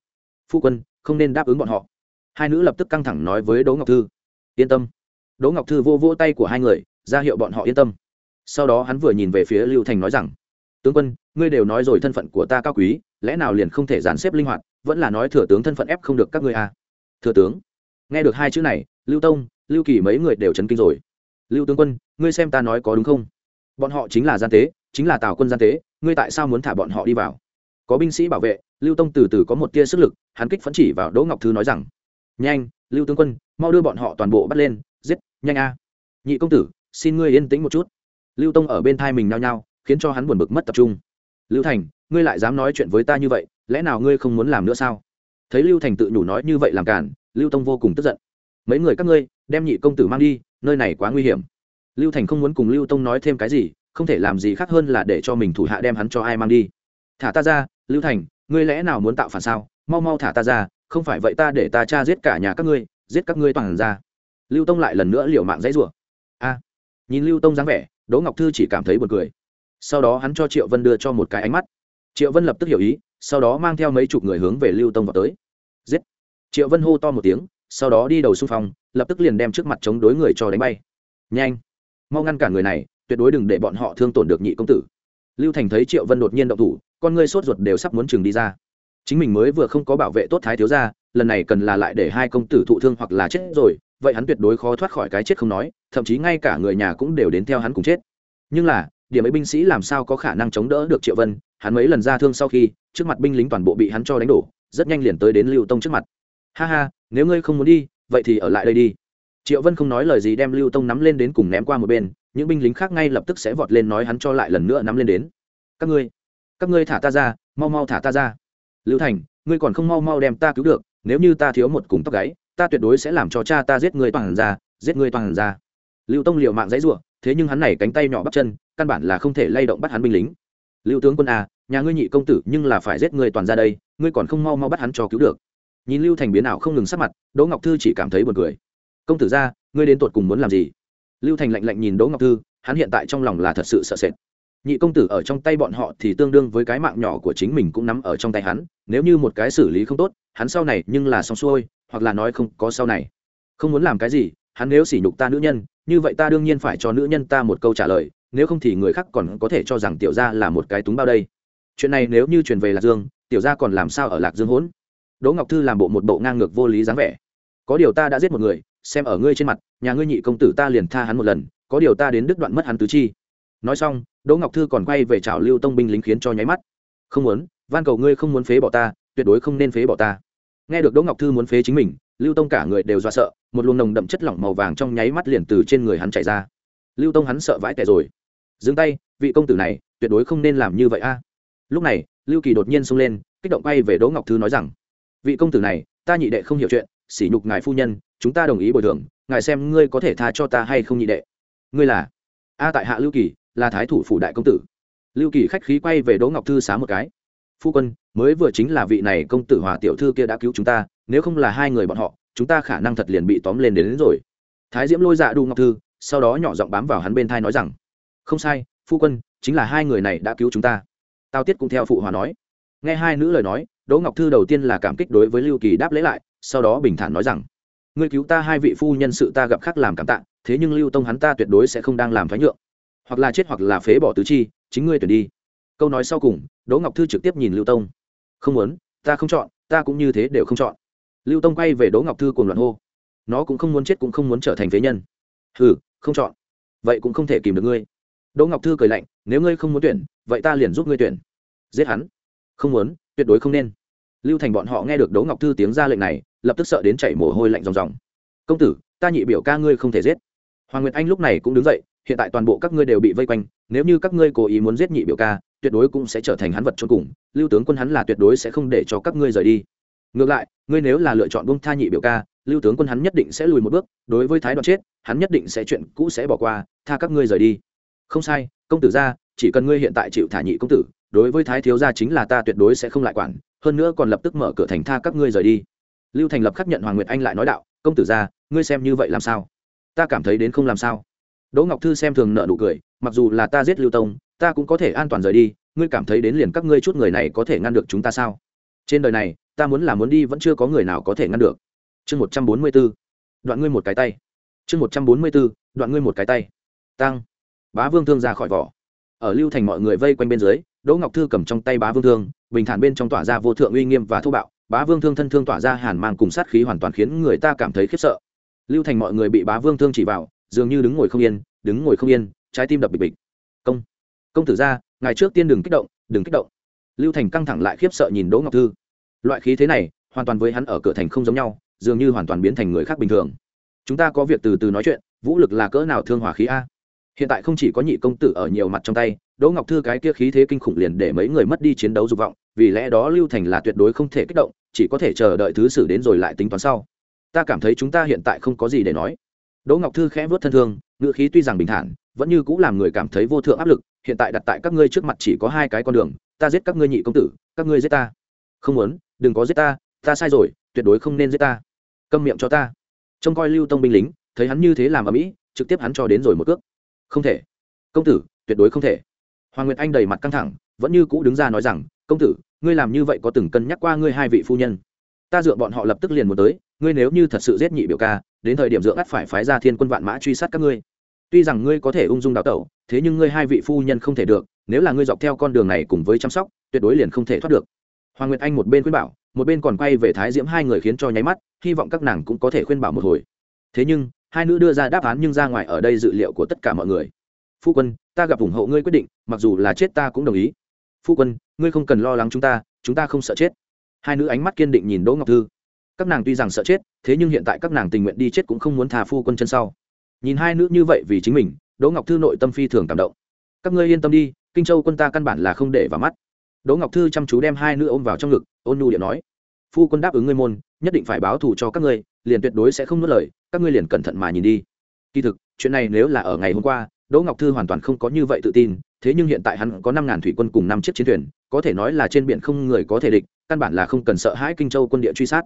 phu quân, không nên đáp ứng bọn họ. Hai nữ lập tức căng thẳng nói với đỗ ngọc thư. Yên tâm. Đỗ ngọc thư vô vô tay của hai người, ra hiệu bọn họ yên tâm. Sau đó hắn vừa nhìn về phía lưu thành nói rằng tướng quân, ngươi đều nói rồi thân phận của ta cao quý, lẽ nào liền không thể dàn xếp linh hoạt, vẫn là nói thừa tướng thân phận ép không được các ngươi à. thừa tướng, nghe được hai chữ này, lưu tông, lưu kỳ mấy người đều chấn kinh rồi. Lưu tướng quân, ngươi xem ta nói có đúng không? Bọn họ chính là gian tế, chính là tào quân gian tế, ngươi tại sao muốn thả bọn họ đi vào? Có binh sĩ bảo vệ, lưu tông từ từ có một tia sức lực, hắn kích phấn chỉ vào đỗ ngọc thư nói rằng, nhanh, lưu tướng quân, mau đưa bọn họ toàn bộ bắt lên, giết, nhanh a. Nhị công tử, xin ngươi yên tĩnh một chút. Lưu tông ở bên thai mình nao nhao khiến cho hắn buồn bực mất tập trung. Lưu thành, ngươi lại dám nói chuyện với ta như vậy, lẽ nào ngươi không muốn làm nữa sao? Thấy lưu thành tự nhủ nói như vậy làm cản, lưu tông vô cùng tức giận. Mấy người các ngươi, đem nhị công tử mang đi, nơi này quá nguy hiểm. Lưu thành không muốn cùng lưu tông nói thêm cái gì, không thể làm gì khác hơn là để cho mình thủ hạ đem hắn cho ai mang đi. Thả ta ra, lưu thành, ngươi lẽ nào muốn tạo phản sao? Mau mau thả ta ra, không phải vậy ta để ta cha giết cả nhà các ngươi, giết các ngươi toàn ra. Lưu tông lại lần nữa liều mạng dãy rủa. A. Nhìn lưu tông dáng vẻ, đỗ ngọc thư chỉ cảm thấy buồn cười sau đó hắn cho triệu vân đưa cho một cái ánh mắt triệu vân lập tức hiểu ý sau đó mang theo mấy chục người hướng về lưu tông vào tới giết triệu vân hô to một tiếng sau đó đi đầu xung phong lập tức liền đem trước mặt chống đối người cho đánh bay nhanh mau ngăn cản người này tuyệt đối đừng để bọn họ thương tổn được nhị công tử lưu thành thấy triệu vân đột nhiên động thủ con ngươi sốt ruột đều sắp muốn chừng đi ra chính mình mới vừa không có bảo vệ tốt thái thiếu gia lần này cần là lại để hai công tử thụ thương hoặc là chết rồi vậy hắn tuyệt đối khó thoát khỏi cái chết không nói thậm chí ngay cả người nhà cũng đều đến theo hắn cùng chết nhưng là điểm ấy binh sĩ làm sao có khả năng chống đỡ được triệu vân? Hắn mấy lần ra thương sau khi, trước mặt binh lính toàn bộ bị hắn cho đánh đổ, rất nhanh liền tới đến lưu tông trước mặt. Ha ha, nếu ngươi không muốn đi, vậy thì ở lại đây đi. Triệu vân không nói lời gì đem lưu tông nắm lên đến cùng ném qua một bên, những binh lính khác ngay lập tức sẽ vọt lên nói hắn cho lại lần nữa nắm lên đến. Các ngươi các ngươi thả ta ra, mau mau thả ta ra. Lưu thành, ngươi còn không mau mau đem ta cứu được, nếu như ta thiếu một cùng tóc gáy, ta tuyệt đối sẽ làm cho cha ta giết người toàn ra, giết người toàn ra. Lưu tông liều mạng dãy ruộng thế nhưng hắn này cánh tay nhỏ bắt chân, căn bản là không thể lay động bắt hắn binh lính. Lưu tướng quân à nhà ngươi nhị công tử nhưng là phải giết người toàn ra đây, ngươi còn không mau mau bắt hắn cho cứu được. Nhìn lưu thành biến ảo không ngừng sắc mặt, đỗ ngọc thư chỉ cảm thấy buồn cười. Công tử ra, ngươi đến tột cùng muốn làm gì? Lưu thành lạnh lạnh nhìn đỗ ngọc thư, hắn hiện tại trong lòng là thật sự sợ sệt. Nhị công tử ở trong tay bọn họ thì tương đương với cái mạng nhỏ của chính mình cũng nắm ở trong tay hắn, nếu như một cái xử lý không tốt, hắn sau này nhưng là xong xuôi, hoặc là nói không có sau này. Không muốn làm cái gì, hắn nếu sỉ nhục ta nữ nhân như vậy ta đương nhiên phải cho nữ nhân ta một câu trả lời, nếu không thì người khác còn có thể cho rằng tiểu gia là một cái túng bao đây. Chuyện này nếu như truyền về lạc dương, tiểu gia còn làm sao ở lạc dương hỗn? Đỗ ngọc thư làm bộ một bộ ngang ngược vô lý dáng vẻ. Có điều ta đã giết một người, xem ở ngươi trên mặt, nhà ngươi nhị công tử ta liền tha hắn một lần, có điều ta đến đứt đoạn mất hắn tứ chi. Nói xong, đỗ ngọc thư còn quay về chào lưu tông binh lính khiến cho nháy mắt. Không muốn, van cầu ngươi không muốn phế bỏ ta, tuyệt đối không nên phế bỏ ta. Nghe được đỗ ngọc thư muốn phế chính mình lưu tông cả người đều do sợ, một luồng nồng đậm chất lỏng màu vàng trong nháy mắt liền từ trên người hắn chạy ra. Lưu tông hắn sợ vãi tẻ rồi. Dừng tay, vị công tử này, tuyệt đối không nên làm như vậy a. Lúc này, lưu kỳ đột nhiên xông lên, kích động bay về đỗ ngọc thư nói rằng, vị công tử này, ta nhị đệ không hiểu chuyện, sỉ nhục ngài phu nhân, chúng ta đồng ý bồi thường, ngài xem ngươi có thể tha cho ta hay không nhị đệ. Ngươi là? A tại hạ lưu kỳ, là thái thủ phủ đại công tử. Lưu kỳ khách khí quay về đỗ ngọc thư xá một cái. Phu quân mới vừa chính là vị này công tử hòa tiểu thư kia đã cứu chúng ta nếu không là hai người bọn họ chúng ta khả năng thật liền bị tóm lên đến, đến rồi. Thái diễm lôi dạ đu ngọc thư sau đó nhỏ giọng bám vào hắn bên thai nói rằng không sai phu quân chính là hai người này đã cứu chúng ta. Tao tiết cũng theo phụ hòa nói. Nghe hai nữ lời nói đỗ ngọc thư đầu tiên là cảm kích đối với lưu kỳ đáp lễ lại sau đó bình thản nói rằng ngươi cứu ta hai vị phu nhân sự ta gặp khác làm cảm tạ thế nhưng lưu tông hắn ta tuyệt đối sẽ không đang làm thoái nhượng. Hoặc là chết hoặc là phế bỏ tứ chi chính ngươi tuyển đi. Câu nói sau cùng đỗ ngọc thư trực tiếp nhìn lưu tông không muốn, ta không chọn, ta cũng như thế đều không chọn. Lưu tông quay về đỗ ngọc thư cùng loạn hô. Nó cũng không muốn chết cũng không muốn trở thành phế nhân. Ừ không chọn. Vậy cũng không thể kìm được ngươi. Đỗ ngọc thư cười lạnh, nếu ngươi không muốn tuyển, vậy ta liền giúp ngươi tuyển. Giết hắn. Không muốn, tuyệt đối không nên. Lưu thành bọn họ nghe được đỗ ngọc thư tiếng ra lệnh này, lập tức sợ đến chảy mồ hôi lạnh ròng ròng. Công tử, ta nhị biểu ca ngươi không thể giết. Hoàng nguyệt anh lúc này cũng đứng dậy, hiện tại toàn bộ các ngươi đều bị vây quanh, nếu như các ngươi cố ý muốn giết nhị biểu ca tuyệt đối cũng sẽ trở thành hắn vật chôn cùng, lưu tướng quân hắn là tuyệt đối sẽ không để cho các ngươi rời đi. Ngược lại, ngươi nếu là lựa chọn buông tha nhị biểu ca, lưu tướng quân hắn nhất định sẽ lùi một bước, đối với thái đoạn chết, hắn nhất định sẽ chuyện cũ sẽ bỏ qua, tha các ngươi rời đi. Không sai, công tử ra, chỉ cần ngươi hiện tại chịu thả nhị công tử, đối với thái thiếu gia chính là ta tuyệt đối sẽ không lại quản, hơn nữa còn lập tức mở cửa thành tha các ngươi rời đi. Lưu thành lập khắc nhận hoàng nguyệt anh lại nói đạo, công tử ra, ngươi xem như vậy làm sao? Ta cảm thấy đến không làm sao. Đỗ ngọc thư xem thường nợ nụ cười, mặc dù là ta giết lưu tông ta cũng có thể an toàn rời đi, ngươi cảm thấy đến liền các ngươi chút người này có thể ngăn được chúng ta sao? Trên đời này, ta muốn là muốn đi vẫn chưa có người nào có thể ngăn được. Chương một trăm bốn mươi b ố đoạn ngươi một cái tay. Chương một trăm bốn mươi b ố đoạn ngươi một cái tay. Tăng. Bá vương thương ra khỏi vỏ. Ở lưu thành mọi người vây quanh bên dưới, đỗ ngọc thư cầm trong tay bá vương thương, bình thản bên trong tỏa ra vô thượng uy nghiêm và thô bạo. Bá vương thương thân thương tỏa ra hàn mang cùng sát khí hoàn toàn khiến người ta cảm thấy khiếp sợ. Lưu thành mọi người bị bá vương thương chỉ vào, dường như đứng ngồi không yên, đứng ngồi không yên, trái tim đập bịch bịch. Công công tử ra ngày trước tiên đừng kích động, đừng kích động. Lưu thành căng thẳng lại khiếp sợ nhìn đỗ ngọc thư. Loại khí thế này, hoàn toàn với hắn ở cửa thành không giống nhau, dường như hoàn toàn biến thành người khác bình thường. Chúng ta có việc từ từ nói chuyện, vũ lực là cỡ nào thương hỏa khí a? Hiện tại không chỉ có nhị công tử ở nhiều mặt trong tay, đỗ ngọc thư cái kia khí thế kinh khủng liền để mấy người mất đi chiến đấu dục vọng, vì lẽ đó lưu thành là tuyệt đối không thể kích động, chỉ có thể chờ đợi thứ xử đến rồi lại tính toán sau. Ta cảm thấy chúng ta hiện tại không có gì để nói. Đỗ ngọc thư khẽ vớt thân thương, ngữ khí tuy rằng bình thản, vẫn như cũng làm người cảm thấy vô thượng áp lực hiện tại đặt tại các ngươi trước mặt chỉ có hai cái con đường, ta giết các ngươi nhị công tử, các ngươi giết ta. Không muốn, đừng có giết ta ta sai rồi, tuyệt đối không nên giết ta. Câm miệng cho ta. Trông coi lưu tông binh lính, thấy hắn như thế làm ở mỹ trực tiếp hắn cho đến rồi một cước. Không thể. Công tử, tuyệt đối không thể. Hoàng nguyệt anh đầy mặt căng thẳng, vẫn như cũ đứng ra nói rằng, công tử, ngươi làm như vậy có từng cân nhắc qua ngươi hai vị phu nhân? Ta dựa bọn họ lập tức liền muốn tới, ngươi nếu như thật sự giết nhị biểu ca, đến thời điểm dựa ắt phải phái ra thiên quân vạn mã truy sát các ngươi tuy rằng ngươi có thể ung dung đào tẩu, thế nhưng ngươi hai vị phu nhân không thể được, nếu là ngươi dọc theo con đường này cùng với chăm sóc, tuyệt đối liền không thể thoát được. Hoàng nguyệt anh một bên khuyên bảo, một bên còn quay về thái diễm hai người khiến cho nháy mắt, hy vọng các nàng cũng có thể khuyên bảo một hồi. Thế nhưng, hai nữ đưa ra đáp án nhưng ra ngoài ở đây dự liệu của tất cả mọi người. Phu quân, ta gặp ủng hộ ngươi quyết định, mặc dù là chết ta cũng đồng ý. Phu quân, ngươi không cần lo lắng chúng ta chúng ta không sợ chết. Hai nữ ánh mắt kiên định nhìn đỗ ngọc thư. Các nàng tuy rằng sợ chết, thế nhưng hiện tại các nàng tình nguyện đi chết cũng không muốn thà phu quân chân sau nhìn hai nữ như vậy vì chính mình, đỗ ngọc thư nội tâm phi thường cảm động. Các ngươi yên tâm đi, kinh châu quân ta căn bản là không để vào mắt. Đỗ ngọc thư chăm chú đem hai nữ ôm vào trong ngực, ôn nhu điện nói, phu quân đáp ứng ngươi môn, nhất định phải báo thù cho các ngươi, liền tuyệt đối sẽ không nuốt lời, các ngươi liền cẩn thận mà nhìn đi. Kỳ thực, chuyện này nếu là ở ngày hôm qua, đỗ ngọc thư hoàn toàn không có như vậy tự tin, thế nhưng hiện tại hắn có năm ngàn thủy quân cùng năm chiếc chiến thuyền, có thể nói là trên biển không người có thể địch, căn bản là không cần sợ hãi kinh châu quân địa truy sát.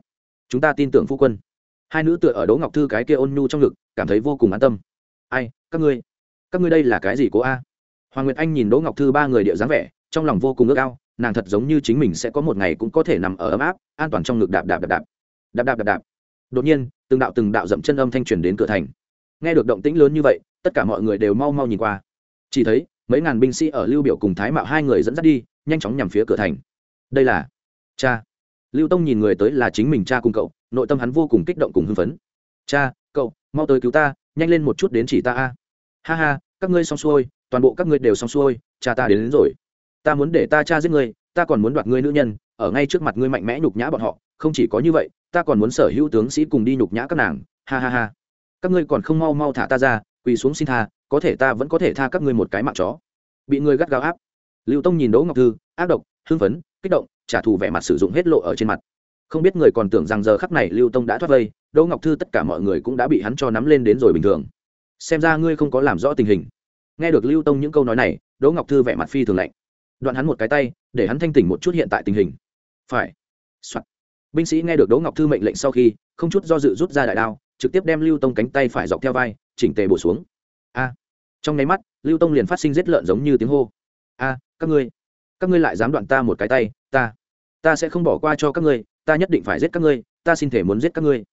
Chúng ta tin tưởng phu quân hai nữ tựa ở đỗ ngọc thư cái kia ôn nhu trong ngực, cảm thấy vô cùng an tâm. Ai, các ngươi? Các ngươi đây là cái gì cố a? Hoàng nguyệt anh nhìn đỗ ngọc thư ba người địa dáng vẻ, trong lòng vô cùng ước ao, nàng thật giống như chính mình sẽ có một ngày cũng có thể nằm ở ấm áp, an toàn trong ngực đạp đạp đạp đạp. Đạp đạp đạp đạp. Đột nhiên, từng đạo từng đạo dậm chân âm thanh truyền đến cửa thành. Nghe được động tĩnh lớn như vậy, tất cả mọi người đều mau mau nhìn qua. Chỉ thấy, mấy ngàn binh sĩ ở lưu biểu cùng thái mạo hai người dẫn dắt đi, nhanh chóng nhằm phía cửa thành. Đây là cha. Lưu tông nhìn người tới là chính mình cha cùng cậu nội tâm hắn vô cùng kích động cùng hưng phấn. Cha cậu mau tới cứu ta nhanh lên một chút đến chỉ ta a. Ha ha các ngươi xong xuôi toàn bộ các ngươi đều xong xuôi cha ta đến, đến rồi. Ta muốn để ta cha giết ngươi ta còn muốn đoạt ngươi nữ nhân ở ngay trước mặt ngươi mạnh mẽ nhục nhã bọn họ không chỉ có như vậy ta còn muốn sở hữu tướng sĩ cùng đi nhục nhã các nàng. Ha ha ha. Các ngươi còn không mau mau thả ta ra quỳ xuống xin tha có thể ta vẫn có thể tha các ngươi một cái mạng chó. Bị ngươi gắt gao áp lưu tông nhìn đỗ ngọc thư ác độc hưng phấn kích động trả thù vẻ mặt sử dụng hết lộ ở trên mặt không biết người còn tưởng rằng giờ khắc này lưu tông đã thoát vây, đỗ ngọc thư tất cả mọi người cũng đã bị hắn cho nắm lên đến rồi bình thường. Xem ra ngươi không có làm rõ tình hình. Nghe được lưu tông những câu nói này, đỗ ngọc thư vẻ mặt phi thường lạnh. Đoạn hắn một cái tay, để hắn thanh tỉnh một chút hiện tại tình hình. Phải、Soạn. binh sĩ nghe được đỗ ngọc thư mệnh lệnh sau khi, không chút do dự rút ra đại đao, trực tiếp đem lưu tông cánh tay phải dọc theo vai, chỉnh tề bổ xuống. A. Trong nháy mắt, lưu tông liền phát sinh rết lợn giống như tiếng hô. A, các ngươi. Các ngươi lại dám đoạn ta một cái tay, ta. Ta sẽ không bỏ qua cho các ngươi ta nhất định phải giết các ngươi ta xin thể muốn giết các ngươi.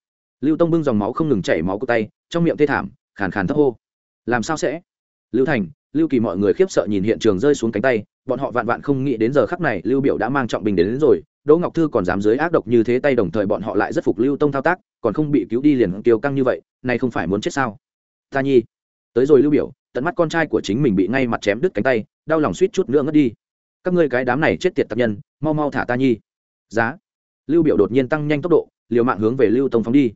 Lưu tông bưng dòng máu không ngừng chảy máu của tay trong miệng thê thảm khàn khàn thấp hô. Làm sao sẽ? Lưu thành lưu kỳ mọi người khiếp sợ nhìn hiện trường rơi xuống cánh tay bọn họ vạn vạn không nghĩ đến giờ khắc này lưu biểu đã mang trọng bình đến, đến rồi đỗ ngọc thư còn dám dưới ác độc như thế tay đồng thời bọn họ lại rất phục lưu tông thao tác còn không bị cứu đi liền kiều căng như vậy này không phải muốn chết sao? Ta nhi. Tới rồi lưu biểu tận mắt con trai của chính mình bị ngay mặt chém đứt cánh tay đau lòng suýt chút nữa ngất đi. Các ngươi cái đám này chết tiệt tập nhân mau mau thả ta nhi. Giá lưu biểu đột nhiên tăng nhanh tốc độ, liều mạng hướng về lưu tông phóng đi.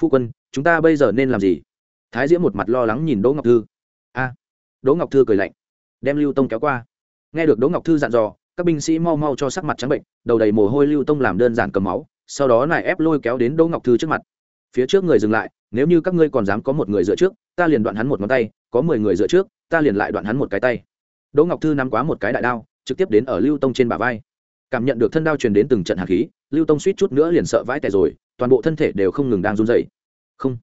Phu quân, chúng ta bây giờ nên làm gì? Thái diễm một mặt lo lắng nhìn đỗ ngọc thư. A. Đỗ ngọc thư cười lạnh, đem lưu tông kéo qua. Nghe được đỗ ngọc thư dặn dò, các binh sĩ mau mau cho sắc mặt trắng bệnh, đầu đầy mồ hôi lưu tông làm đơn giản cầm máu, sau đó lại ép lôi kéo đến đỗ ngọc thư trước mặt. Phía trước người dừng lại, nếu như các ngươi còn dám có một người dựa trước, ta liền đoạn hắn một ngón tay, có mười người dựa trước, ta liền lại đoạn hắn một cái tay. Đỗ ngọc thư nắm quá một cái đại đao, trực tiếp đến ở lưu tông trên bả vai cảm nhận được thân đao truyền đến từng trận hạt khí, lưu tông suýt chút nữa liền sợ vãi tè rồi, toàn bộ thân thể đều không ngừng đang run dậy không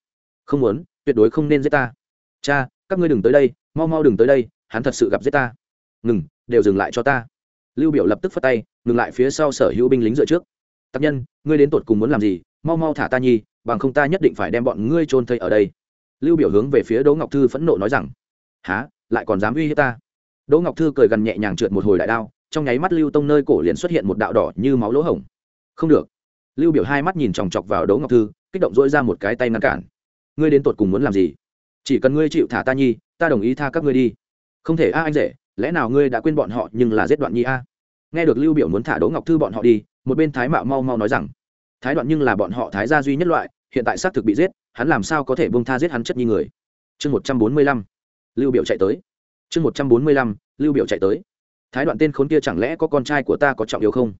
không muốn, tuyệt đối không nên giết ta. Cha, các ngươi đừng tới đây, mau mau đừng tới đây, hắn thật sự gặp giết ta. Ngừng, đều dừng lại cho ta. Lưu biểu lập tức phất tay, ngừng lại phía sau sở hữu binh lính dựa trước. Tác nhân, ngươi đến tột cùng muốn làm gì? Mau mau thả ta nhi, bằng không ta nhất định phải đem bọn ngươi trôn thây ở đây. Lưu biểu hướng về phía đỗ ngọc thư phẫn nộ nói rằng há lại còn dám uy hiếp ta? Đỗ ngọc thư cười gần nhẹ nhàng trượt một hồi đại đao trong nháy mắt lưu tông nơi cổ liền xuất hiện một đạo đỏ như máu lỗ hổng. Không được. Lưu biểu hai mắt nhìn chòng chọc vào đỗ ngọc thư, kích động dỗi ra một cái tay ngăn cản. Ngươi đến tột cùng muốn làm gì? Chỉ cần ngươi chịu thả ta nhi, ta đồng ý tha các ngươi đi. Không thể a anh rể, lẽ nào ngươi đã quên bọn họ nhưng là giết đoạn nhi a? Nghe được lưu biểu muốn thả đỗ ngọc thư bọn họ đi, một bên thái mạo mau mau nói rằng, thái đoạn nhưng là bọn họ thái gia duy nhất loại, hiện tại xác thực bị giết, hắn làm sao có thể buông tha giết hắn chất nhi người? Chương một trăm bốn mươi lăm. Lưu biểu chạy tới. Chương một trăm bốn mươi lăm, lưu biểu chạy tới thái đoạn tên khốn kia chẳng lẽ có con trai của ta có trọng yếu không?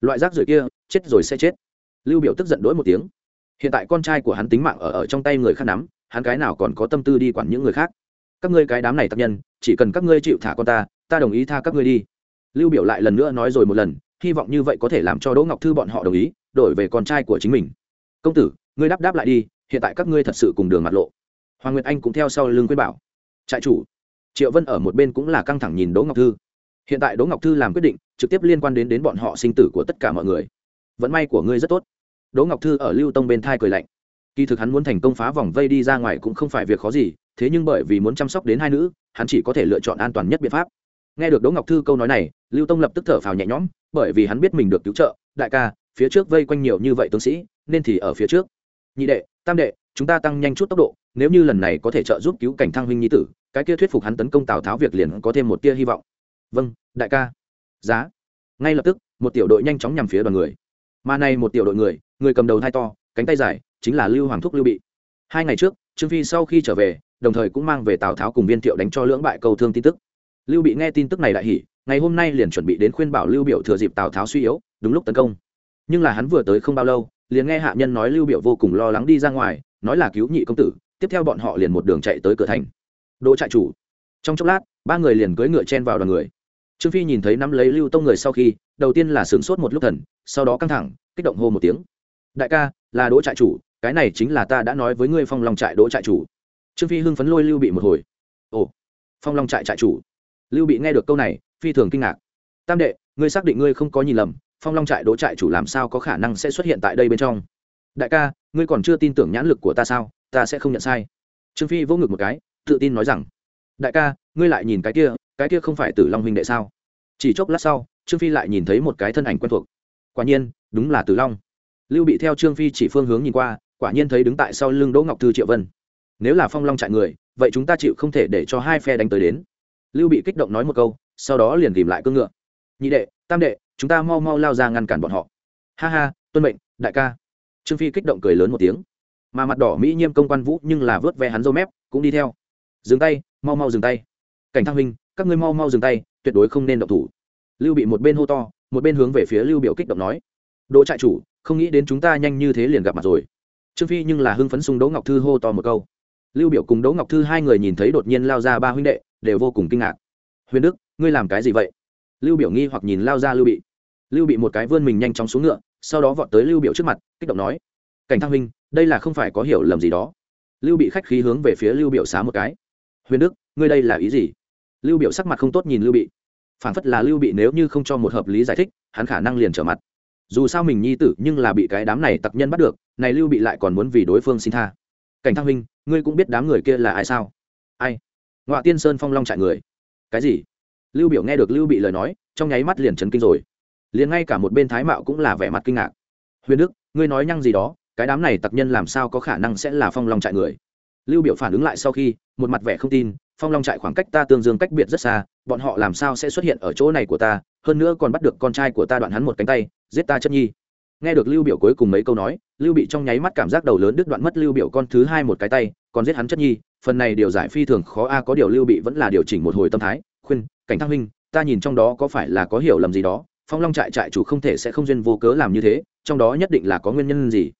Loại rác rưởi kia, chết rồi sẽ chết. Lưu biểu tức giận đỗi một tiếng. Hiện tại con trai của hắn tính mạng ở ở trong tay người khác nắm, hắn cái nào còn có tâm tư đi quản những người khác? Các ngươi cái đám này tập nhân, chỉ cần các ngươi chịu thả con ta ta đồng ý tha các ngươi đi. Lưu biểu lại lần nữa nói rồi một lần, hy vọng như vậy có thể làm cho đỗ ngọc thư bọn họ đồng ý, đổi về con trai của chính mình. Công tử, ngươi đáp đáp lại đi, hiện tại các ngươi thật sự cùng đường mặt lộ. Hoàng nguyệt anh cũng theo sau lưng quyết bảo. Trại chủ, triệu vân ở một bên cũng là căng thẳng nhìn đỗ ngọc thư hiện tại đỗ ngọc thư làm quyết định, trực tiếp liên quan đến đến bọn họ sinh tử của tất cả mọi người. Vận may của ngươi rất tốt. Đỗ ngọc thư ở lưu tông bên thai cười lạnh. Kỳ thực hắn muốn thành công phá vòng vây đi ra ngoài cũng không phải việc khó gì, thế nhưng bởi vì muốn chăm sóc đến hai nữ, hắn chỉ có thể lựa chọn an toàn nhất biện pháp. Nghe được đỗ ngọc thư câu nói này, lưu tông lập tức thở phào nhẹ nhõm, bởi vì hắn biết mình được cứu trợ, đại ca, phía trước vây quanh nhiều như vậy tướng sĩ, nên thì ở phía trước. Nhị đệ, tam đệ, chúng ta tăng nhanh chút tốc độ, nếu như lần này có thể trợ giúp cứu cảnh thăng huynh nhi tử, cái kia thuyết phục hắn tấn công tào tháo việc liền có thêm một tia hy vọng vâng đại ca. Giá. Ngay lập tức, một tiểu đội nhanh chóng nhằm phía đoàn người. Mà này một tiểu đội người người cầm đầu thai to, cánh tay dài, chính là lưu hoàng thúc lưu bị. Hai ngày trước, trương phi sau khi trở về, đồng thời cũng mang về tào tháo cùng viên thiệu đánh cho lưỡng bại câu thương tin tức. Lưu bị nghe tin tức này đại hỉ, ngày hôm nay liền chuẩn bị đến khuyên bảo lưu biểu thừa dịp tào tháo suy yếu, đúng lúc tấn công. Nhưng là hắn vừa tới không bao lâu, liền nghe hạ nhân nói lưu biểu vô cùng lo lắng đi ra ngoài, nói là cứu nhị công tử, tiếp theo bọn họ liền một đường chạy tới cửa thành. Đỗ trại chủ. Trong chốc lát, ba người liền cưỡi ngựa chen vào đoàn người trương phi nhìn thấy nắm lấy lưu tông người sau khi, đầu tiên là sửng sốt một lúc thần, sau đó căng thẳng, kích động hô một tiếng. Đại ca, là đỗ trại chủ, cái này chính là ta đã nói với ngươi phong long trại đỗ trại chủ. Trương phi hưng phấn lôi lưu bị một hồi. Ồ, phong long trại trại chủ. Lưu bị nghe được câu này, phi thường kinh ngạc. Tam đệ, ngươi xác định ngươi không có nhìn lầm, phong long trại đỗ trại chủ làm sao có khả năng sẽ xuất hiện tại đây bên trong? Đại ca, ngươi còn chưa tin tưởng nhãn lực của ta sao? Ta sẽ không nhận sai. Trương phi vỗ ngực một cái, tự tin nói rằng, đại ca, ngươi lại nhìn cái kia cái kia không phải tử long huynh đệ sao? Chỉ chốc lát sau, trương phi lại nhìn thấy một cái thân ảnh quen thuộc. Quả nhiên, đúng là tử long. Lưu bị theo trương phi chỉ phương hướng nhìn qua, quả nhiên thấy đứng tại sau lưng đỗ ngọc thư triệu vân. Nếu là phong long chạy người, vậy chúng ta chịu không thể để cho hai phe đánh tới đến. Lưu bị kích động nói một câu, sau đó liền tìm lại cương ngựa. Nhị đệ, tam đệ, chúng ta mau mau lao ra ngăn cản bọn họ. Ha ha, tuân mệnh, đại ca. Trương phi kích động cười lớn một tiếng. Mà mặt đỏ mỹ nhiêm công quan vũ nhưng là vớt ve hắn râu mép, cũng đi theo. Dừng tay, mau mau dừng tay. Cảnh thăng huynh các ngươi mau mau dừng tay, tuyệt đối không nên động thủ. Lưu bị một bên hô to, một bên hướng về phía lưu biểu kích động nói. Đỗ trại chủ, không nghĩ đến chúng ta nhanh như thế liền gặp mặt rồi. Trương phi nhưng là hưng phấn sung đỗ ngọc thư hô to một câu. Lưu biểu cùng đỗ ngọc thư hai người nhìn thấy đột nhiên lao ra ba huynh đệ, đều vô cùng kinh ngạc. Huyền đức, ngươi làm cái gì vậy? Lưu biểu nghi hoặc nhìn lao ra lưu bị. Lưu bị một cái vươn mình nhanh chóng xuống ngựa, sau đó vọt tới lưu biểu trước mặt, kích động nói. Cảnh thăng huynh, đây là không phải có hiểu lầm gì đó. Lưu bị khách khí hướng về phía lưu biểu xá một cái. Huyền đức, ngươi đây là ý gì? Lưu biểu sắc mặt không tốt nhìn lưu bị. Phản phất là lưu bị nếu như không cho một hợp lý giải thích, hắn khả năng liền trở mặt. Dù sao mình nhi tử nhưng là bị cái đám này tặc nhân bắt được, này lưu bị lại còn muốn vì đối phương xin tha. Cảnh thăng huynh, ngươi cũng biết đám người kia là ai sao? Ai? Ngoại tiên sơn phong long trại người. Cái gì? Lưu biểu nghe được lưu bị lời nói, trong nháy mắt liền chấn kinh rồi. Liền ngay cả một bên thái mạo cũng là vẻ mặt kinh ngạc. Huyền đức, ngươi nói nhăng gì đó, cái đám này tặc nhân làm sao có khả năng sẽ là phong long trại người? Lưu biểu phản ứng lại sau khi, một mặt vẻ không tin phong long trại khoảng cách ta tương dương cách biệt rất xa, bọn họ làm sao sẽ xuất hiện ở chỗ này của ta? Hơn nữa còn bắt được con trai của ta đoạn hắn một cánh tay, giết ta chất nhi. Nghe được lưu biểu cuối cùng mấy câu nói, lưu bị trong nháy mắt cảm giác đầu lớn đứt đoạn mất lưu biểu con thứ hai một cái tay, còn giết hắn chất nhi. Phần này điều giải phi thường khó a, có điều lưu bị vẫn là điều chỉnh một hồi tâm thái. Khuyên, cảnh thăng huynh, ta nhìn trong đó có phải là có hiểu lầm gì đó? Phong long trại trại chủ không thể sẽ không duyên vô cớ làm như thế, trong đó nhất định là có nguyên nhân gì?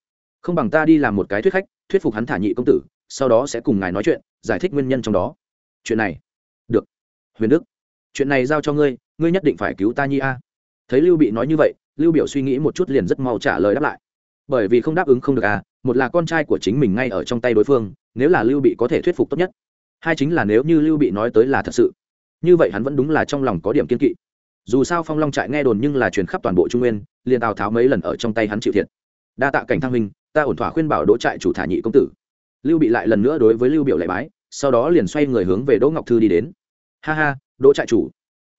Không bằng ta đi làm một cái thuyết khách, thuyết phục hắn thả nhị công tử, sau đó sẽ cùng ngài nói chuyện, giải thích nguyên nhân trong đó chuyện này. Được. Huyền đức, chuyện này giao cho ngươi ngươi nhất định phải cứu ta nhi a. Thấy lưu bị nói như vậy, lưu biểu suy nghĩ một chút liền rất mau trả lời đáp lại. Bởi vì không đáp ứng không được à một là con trai của chính mình ngay ở trong tay đối phương, nếu là lưu bị có thể thuyết phục tốt nhất. Hai chính là nếu như lưu bị nói tới là thật sự. Như vậy hắn vẫn đúng là trong lòng có điểm kiên kỵ. Dù sao phong long trại nghe đồn nhưng là truyền khắp toàn bộ trung nguyên, liền tào tháo mấy lần ở trong tay hắn chịu thiệt. Đa tạ cảnh thăng minh ta ổn thỏa khuyên bảo đỗ trại chủ thả nhị công tử. Lưu bị lại lần nữa đối với lưu biểu lệ bái sau đó liền xoay người hướng về đỗ ngọc thư đi đến. Ha ha, đỗ trại chủ.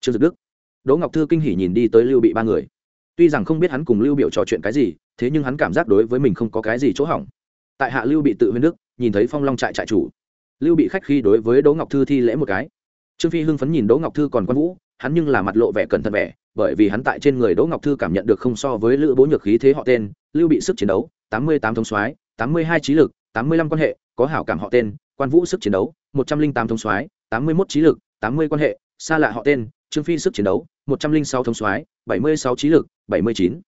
Trương dực đức. Đỗ ngọc thư kinh hỉ nhìn đi tới lưu bị ba người. Tuy rằng không biết hắn cùng lưu biểu trò chuyện cái gì, thế nhưng hắn cảm giác đối với mình không có cái gì chỗ hỏng. Tại hạ lưu bị tự huyên đức, nhìn thấy phong long trại trại chủ. Lưu bị khách khi đối với đỗ ngọc thư thi lễ một cái. Trương phi hưng phấn nhìn đỗ ngọc thư còn quan vũ, hắn nhưng là mặt lộ vẻ cẩn thận vẻ, bởi vì hắn tại trên người đỗ ngọc thư cảm nhận được không so với lữ bố nhược khí thế họ tên, lưu bị sức chiến đấu, tám mươi tám thống soái, tám mươi hai trí lực, tám mươi lăm quan hệ, có hảo cảm họ tên quan vũ sức chiến đấu, một trăm linh tám thông soái, tám mươi một trí lực, tám mươi quan hệ xa lạ họ tên, trương phi sức chiến đấu, một trăm linh sáu thông soái, bảy mươi sáu trí lực, bảy mươi chín.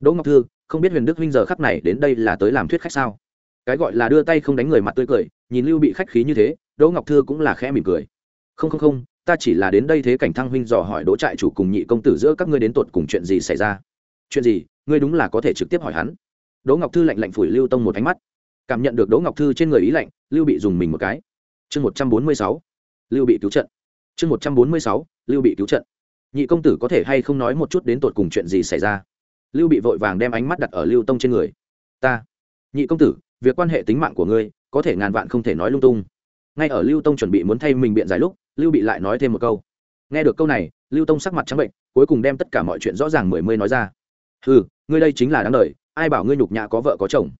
Đỗ ngọc thư, không biết huyền đức huynh giờ khắc này đến đây là tới làm thuyết khách sao? Cái gọi là đưa tay không đánh người mặt tươi cười, nhìn lưu bị khách khí như thế, đỗ ngọc thư cũng là khẽ mỉm cười. Không không không, ta chỉ là đến đây thế cảnh thăng huynh dò hỏi đỗ trại chủ cùng nhị công tử giữa các ngươi đến tột cùng chuyện gì xảy ra? Chuyện gì? Ngươi đúng là có thể trực tiếp hỏi hắn. Đỗ ngọc thư lạnh lạnh phủi lưu tông một ánh mắt cảm nhận được đỗ ngọc thư trên người ý lạnh, lưu bị dùng mình một cái. Chương một trăm bốn mươi sáu, lưu bị cứu trận. Chương một trăm bốn mươi sáu, lưu bị cứu trận. Nhị công tử có thể hay không nói một chút đến tột cùng chuyện gì xảy ra? Lưu bị vội vàng đem ánh mắt đặt ở lưu tông trên người. Ta, nhị công tử, việc quan hệ tính mạng của ngươi, có thể ngàn vạn không thể nói lung tung. Ngay ở lưu tông chuẩn bị muốn thay mình biện giải lúc, lưu bị lại nói thêm một câu. Nghe được câu này, lưu tông sắc mặt trắng bệnh, cuối cùng đem tất cả mọi chuyện rõ ràng mười mươi nói ra. Ừ ngươi đây chính là đáng đời, ai bảo ngươi nhục nhã có vợ có chồng?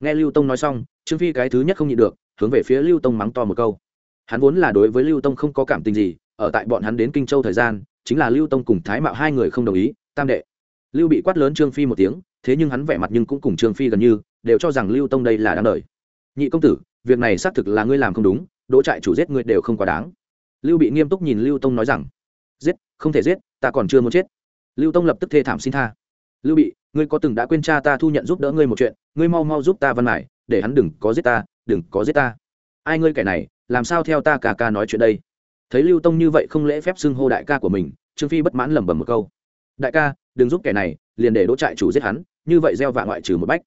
Nghe lưu tông nói xong, trương phi cái thứ nhất không nhịn được, hướng về phía lưu tông mắng to một câu. Hắn vốn là đối với lưu tông không có cảm tình gì, ở tại bọn hắn đến kinh châu thời gian, chính là lưu tông cùng thái mạo hai người không đồng ý, tam đệ. Lưu bị quát lớn trương phi một tiếng, thế nhưng hắn vẻ mặt nhưng cũng cùng trương phi gần như, đều cho rằng lưu tông đây là đáng đời. Nhị công tử, việc này xác thực là ngươi làm không đúng, đỗ trại chủ giết ngươi đều không quá đáng. Lưu bị nghiêm túc nhìn lưu tông nói rằng, giết, không thể giết, ta còn chưa muốn chết. Lưu tông lập tức thê thảm xin tha. Lưu bị ngươi có từng đã quên cha ta thu nhận giúp đỡ ngươi một chuyện, ngươi mau mau giúp ta văn mải, để hắn đừng có giết ta, đừng có giết ta. Ai ngươi kẻ này, làm sao theo ta cả ca nói chuyện đây? Thấy lưu tông như vậy không lễ phép xưng hô đại ca của mình, trương phi bất mãn lẩm bẩm một câu. Đại ca, đừng giúp kẻ này, liền để đỗ trại chủ giết hắn, như vậy gieo vạ ngoại trừ một bách.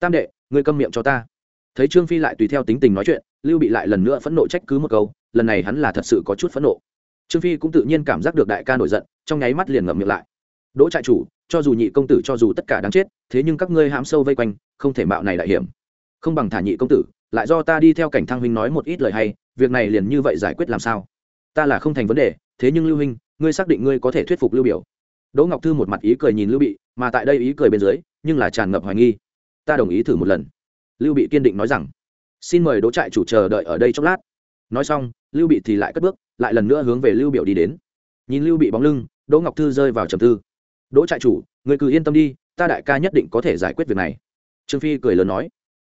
Tam đệ, ngươi câm miệng cho ta. Thấy trương phi lại tùy theo tính tình nói chuyện, lưu bị lại lần nữa phẫn nộ trách cứ một câu, lần này hắn là thật sự có chút phẫn nộ. Trương phi cũng tự nhiên cảm giác được đại ca nổi giận, trong nháy mắt liền ngậm miệng lại đỗ trại chủ, cho dù nhị công tử cho dù tất cả đáng chết, thế nhưng các ngươi hãm sâu vây quanh, không thể mạo này đại hiểm. Không bằng thả nhị công tử, lại do ta đi theo cảnh thăng huynh nói một ít lời hay, việc này liền như vậy giải quyết làm sao? Ta là không thành vấn đề, thế nhưng lưu huynh, ngươi xác định ngươi có thể thuyết phục lưu biểu. Đỗ ngọc thư một mặt ý cười nhìn lưu bị, mà tại đây ý cười bên dưới, nhưng là tràn ngập hoài nghi. Ta đồng ý thử một lần. Lưu bị kiên định nói rằng, xin mời đỗ trại chủ chờ đợi ở đây chốc lát. Nói xong, lưu bị thì lại cất bước, lại lần nữa hướng về lưu biểu đi đến. Nhìn lưu bị bóng lưng, đỗ ngọc thư rơi vào trầm tư đỗ trại chủ người cứ yên tâm đi, ta đại ca nhất định có thể giải quyết việc này. Trương phi cười lớn nói.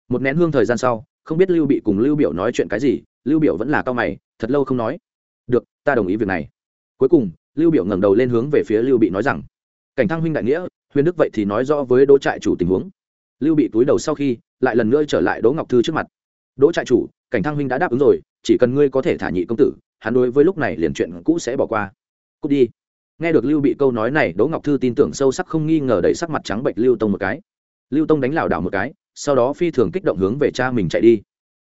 Một nén hương thời gian sau, không biết lưu bị cùng lưu biểu nói chuyện cái gì, lưu biểu vẫn là cao mày, thật lâu không nói. Được, ta đồng ý việc này. Cuối cùng, lưu biểu ngẩng đầu lên hướng về phía lưu bị nói rằng, cảnh thăng huynh đại nghĩa, huyền đức vậy thì nói rõ với đỗ trại chủ tình huống. Lưu bị túi đầu sau khi, lại lần nữa trở lại đỗ ngọc thư trước mặt. Đỗ trại chủ, cảnh thăng huynh đã đáp ứng rồi, chỉ cần ngươi có thể thả nhị công tử, hắn đối với lúc này liền chuyện cũ sẽ bỏ qua. Cút đi nghe được lưu bị câu nói này, đỗ ngọc thư tin tưởng sâu sắc không nghi ngờ đẩy sắc mặt trắng bệnh lưu tông một cái. Lưu tông đánh lảo đảo một cái, sau đó phi thường kích động hướng về cha mình chạy đi.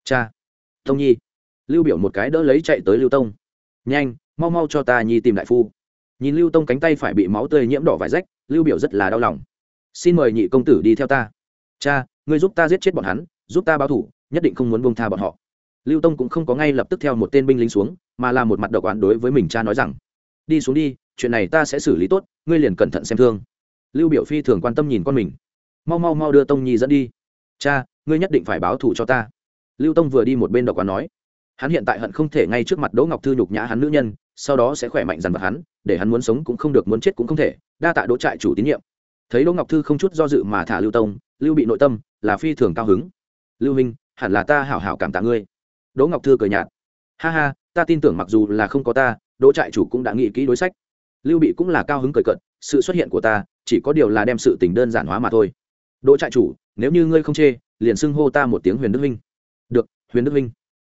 Cha, tông nhi. Lưu biểu một cái đỡ lấy chạy tới lưu tông. Nhanh, mau mau cho ta nhi tìm đại phu. Nhìn lưu tông cánh tay phải bị máu tươi nhiễm đỏ vải rách, lưu biểu rất là đau lòng. Xin mời nhị công tử đi theo ta. Cha, ngươi giúp ta giết chết bọn hắn, giúp ta báo thủ, nhất định không muốn buông tha bọn họ. Lưu tông cũng không có ngay lập tức theo một tên binh lính xuống, mà là một mặt độc oán đối với mình cha nói rằng, đi xuống đi chuyện này ta sẽ xử lý tốt, ngươi liền cẩn thận xem thương. Lưu biểu phi thường quan tâm nhìn con mình. Mau mau mau đưa tông nhi dẫn đi. Cha, ngươi nhất định phải báo thù cho ta. Lưu tông vừa đi một bên độc quán nói. Hắn hiện tại hận không thể ngay trước mặt đỗ ngọc thư nhục nhã hắn nữ nhân, sau đó sẽ khỏe mạnh dằn vặt hắn, để hắn muốn sống cũng không được, muốn chết cũng không thể, đa tạ đỗ trại chủ tín nhiệm. Thấy đỗ ngọc thư không chút do dự mà thả lưu tông, lưu bị nội tâm là phi thường cao hứng. Lưu minh hẳn là ta hảo hảo cảm tạ ngươi. Đỗ ngọc thư cười nhạt. Ha ha, ta tin tưởng mặc dù là không có ta, đỗ trại chủ cũng đã nghĩ kỹ đối sách lưu bị cũng là cao hứng cười cận sự xuất hiện của ta, chỉ có điều là đem sự tình đơn giản hóa mà thôi. Đỗ trại chủ, nếu như ngươi không chê, liền xưng hô ta một tiếng huyền đức minh được, huyền đức minh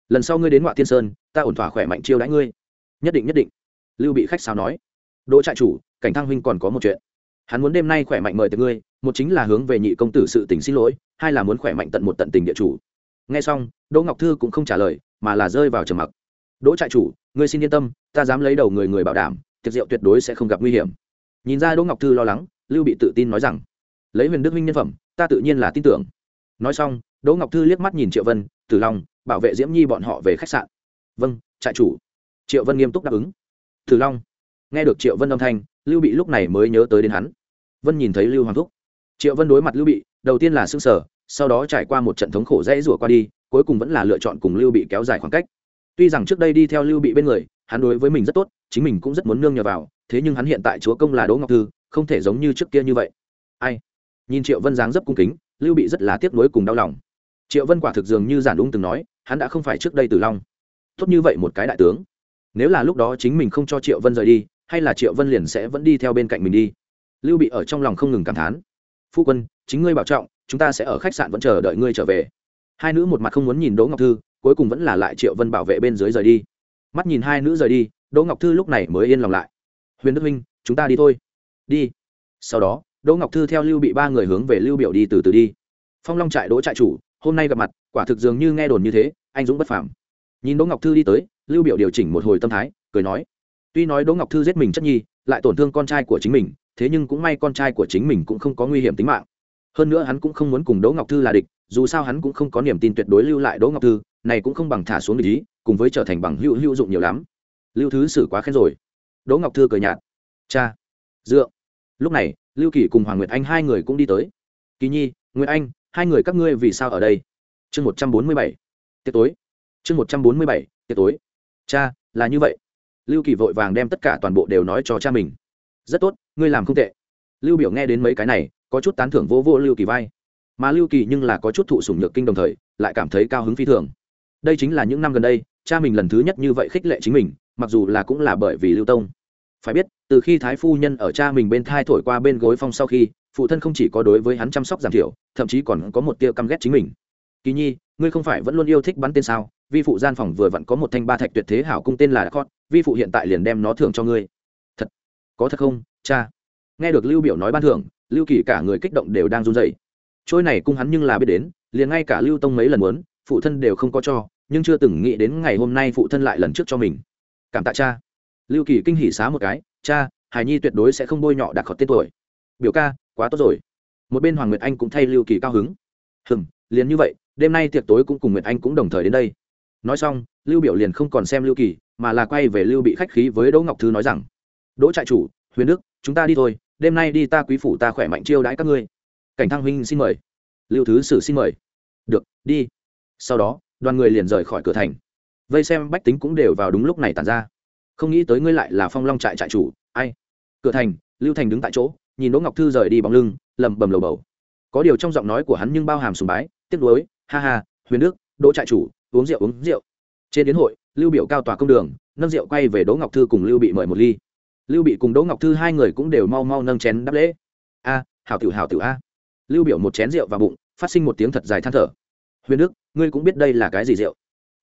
lần sau ngươi đến ngoại thiên sơn, ta ổn thỏa khỏe mạnh chiêu đãi ngươi. Nhất định nhất định. Lưu bị khách sao nói. Đỗ trại chủ, cảnh thăng huynh còn có một chuyện. Hắn muốn đêm nay khỏe mạnh mời từ ngươi, một chính là hướng về nhị công tử sự tình xin lỗi, hai là muốn khỏe mạnh tận một tận tình địa chủ. Nghe xong, đỗ ngọc thư cũng không trả lời, mà là rơi vào trầm mặc. Đỗ trại chủ, ngươi xin yên tâm, ta dám lấy đầu người người bảo đảm tiệc rượu tuyệt đối sẽ không gặp nguy hiểm. Nhìn ra đỗ ngọc thư lo lắng, lưu bị tự tin nói rằng, lấy huyền đức minh nhân phẩm, ta tự nhiên là tin tưởng. Nói xong, đỗ ngọc thư liếc mắt nhìn triệu vân, tử long, bảo vệ diễm nhi bọn họ về khách sạn. Vâng trại chủ. Triệu vân nghiêm túc đáp ứng. Tử long. Nghe được triệu vân âm thanh, lưu bị lúc này mới nhớ tới đến hắn. Vân nhìn thấy lưu hoàng thúc. Triệu vân đối mặt lưu bị, đầu tiên là s ư n g sở sau đó trải qua một trận thống khổ dễ rủa qua đi, cuối cùng vẫn là lựa chọn cùng lưu bị kéo dài khoảng cách. Tuy rằng trước đây đi theo lưu bị bên người hắn đối với mình rất tốt, chính mình cũng rất muốn nương nhờ vào, thế nhưng hắn hiện tại chúa công là đỗ ngọc thư, không thể giống như trước kia như vậy. Ai? Nhìn triệu vân dáng dấp cung kính, lưu bị rất là tiếc nuối cùng đau lòng. Triệu vân quả thực dường như giản ung từng nói, hắn đã không phải trước đây tử long. Tốt như vậy một cái đại tướng. Nếu là lúc đó chính mình không cho triệu vân rời đi, hay là triệu vân liền sẽ vẫn đi theo bên cạnh mình đi. Lưu bị ở trong lòng không ngừng cảm thán. Phu quân, chính ngươi bảo trọng, chúng ta sẽ ở khách sạn vẫn chờ đợi ngươi trở về. Hai nữ một mặt không muốn nhìn đỗ ngọc thư, cuối cùng vẫn là lại triệu vân bảo vệ bên dưới rời đi mắt nhìn hai nữ rời đi, đỗ ngọc thư lúc này mới yên lòng lại. Huyền đức huynh chúng ta đi thôi. Đi. Sau đó, đỗ ngọc thư theo lưu bị ba người hướng về lưu biểu đi từ từ đi. Phong long trại đỗ trại chủ, hôm nay gặp mặt, quả thực dường như nghe đồn như thế, anh dũng bất phàm. Nhìn đỗ ngọc thư đi tới, lưu biểu điều chỉnh một hồi tâm thái, cười nói, tuy nói đỗ ngọc thư giết mình chất nhi, lại tổn thương con trai của chính mình, thế nhưng cũng may con trai của chính mình cũng không có nguy hiểm tính mạng. Hơn nữa hắn cũng không muốn cùng đỗ ngọc thư là địch, dù sao hắn cũng không có niềm tin tuyệt đối lưu lại đỗ ngọc thư này cũng không bằng thả xuống để ý, cùng với trở thành bằng hữu hữu dụng nhiều lắm. Lưu thứ sử quá khen rồi. Đỗ ngọc thư cười nhạt. Cha dựa lúc này, lưu kỳ cùng hoàng nguyệt anh hai người cũng đi tới. Kỳ nhi, nguyệt anh, hai người các ngươi vì sao ở đây? Chương một trăm bốn mươi bảy. Tiệc tối. Chương một trăm bốn mươi bảy, tiệc tối. Cha, là như vậy. Lưu kỳ vội vàng đem tất cả toàn bộ đều nói cho cha mình. Rất tốt, ngươi làm không tệ. Lưu biểu nghe đến mấy cái này, có chút tán thưởng vô vô lưu kỳ vai. Mà lưu kỳ nhưng là có chút thụ sủng nhược kinh đồng thời, lại cảm thấy cao hứng phi thường đây chính là những năm gần đây, cha mình lần thứ nhất như vậy khích lệ chính mình, mặc dù là cũng là bởi vì lưu tông. Phải biết, từ khi thái phu nhân ở cha mình bên thai thổi qua bên gối phong sau khi, phụ thân không chỉ có đối với hắn chăm sóc giảm thiểu, thậm chí còn có một tia căm ghét chính mình. Kỳ nhi, ngươi không phải vẫn luôn yêu thích bắn tên sao? Vi phụ gian phòng vừa vặn có một thanh ba thạch tuyệt thế hảo cung tên là đắc vi phụ hiện tại liền đem nó thưởng cho ngươi. Thật? Có thật không? Cha. Nghe được lưu biểu nói ban thưởng, lưu kỳ cả người kích động đều đang run rẩy. Trôi này cung hắn nhưng là biết đến, liền ngay cả lưu tông mấy lần muốn, phụ thân đều không có cho nhưng chưa từng nghĩ đến ngày hôm nay phụ thân lại lần trước cho mình. Cảm tạ cha. Lưu kỳ kinh hỉ xá một cái, cha hải nhi tuyệt đối sẽ không bôi nhọ đặc khọt tên tuổi. Biểu ca, quá tốt rồi. Một bên hoàng nguyệt anh cũng thay lưu kỳ cao hứng. Hừm, liền như vậy, đêm nay tiệc tối cũng cùng nguyệt anh cũng đồng thời đến đây. Nói xong, lưu biểu liền không còn xem lưu kỳ, mà là quay về lưu bị khách khí với đỗ ngọc thư nói rằng, đỗ trại chủ, huyền đức, chúng ta đi thôi, đêm nay đi ta quý phủ ta khỏe mạnh chiêu đãi các ngươi. Cảnh thăng huynh xin mời. Lưu thứ sử xin mời. Được, đi. Sau đó đoàn người liền rời khỏi cửa thành. Vây xem bách tính cũng đều vào đúng lúc này tàn ra. Không nghĩ tới ngươi lại là phong long trại trại chủ, ai? Cửa thành, lưu thành đứng tại chỗ, nhìn đỗ ngọc thư rời đi bóng lưng lầm bầm lầu bầu. Có điều trong giọng nói của hắn nhưng bao hàm sùng bái, tiếc nuối, ha ha, huyền đức, đỗ trại chủ, uống rượu uống rượu. Trên đến hội, lưu biểu cao tòa công đường, nâng rượu quay về đỗ ngọc thư cùng lưu bị mời một ly. Lưu bị cùng đỗ ngọc thư hai người cũng đều mau mau nâng chén đáp lễ. A, hảo tiểu hảo tiểu a. Lưu biểu một chén rượu vào bụng, phát sinh một tiếng thật dài than thở. Huyền đức ngươi cũng biết đây là cái gì rượu?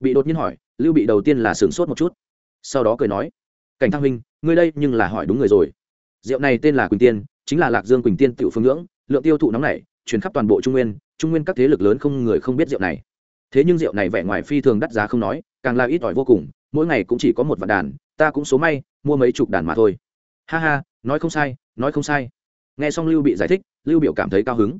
Bị đột nhiên hỏi, lưu bị đầu tiên là sửng sốt một chút. Sau đó cười nói, cảnh thăng huynh, ngươi đây nhưng là hỏi đúng người rồi. Rượu này tên là quỳnh tiên, chính là lạc dương quỳnh tiên tiểu phương ngưỡng, lượng tiêu thụ nóng này chuyển khắp toàn bộ trung nguyên trung nguyên các thế lực lớn không người không biết rượu này. Thế nhưng rượu này vẻ ngoài phi thường đắt giá không nói, càng là ít ỏi vô cùng, mỗi ngày cũng chỉ có một vạn đàn, ta cũng số may, mua mấy chục đàn mà thôi. Ha ha, nói không sai, nói không sai. Nghe xong lưu bị giải thích, lưu biểu cảm thấy cao hứng.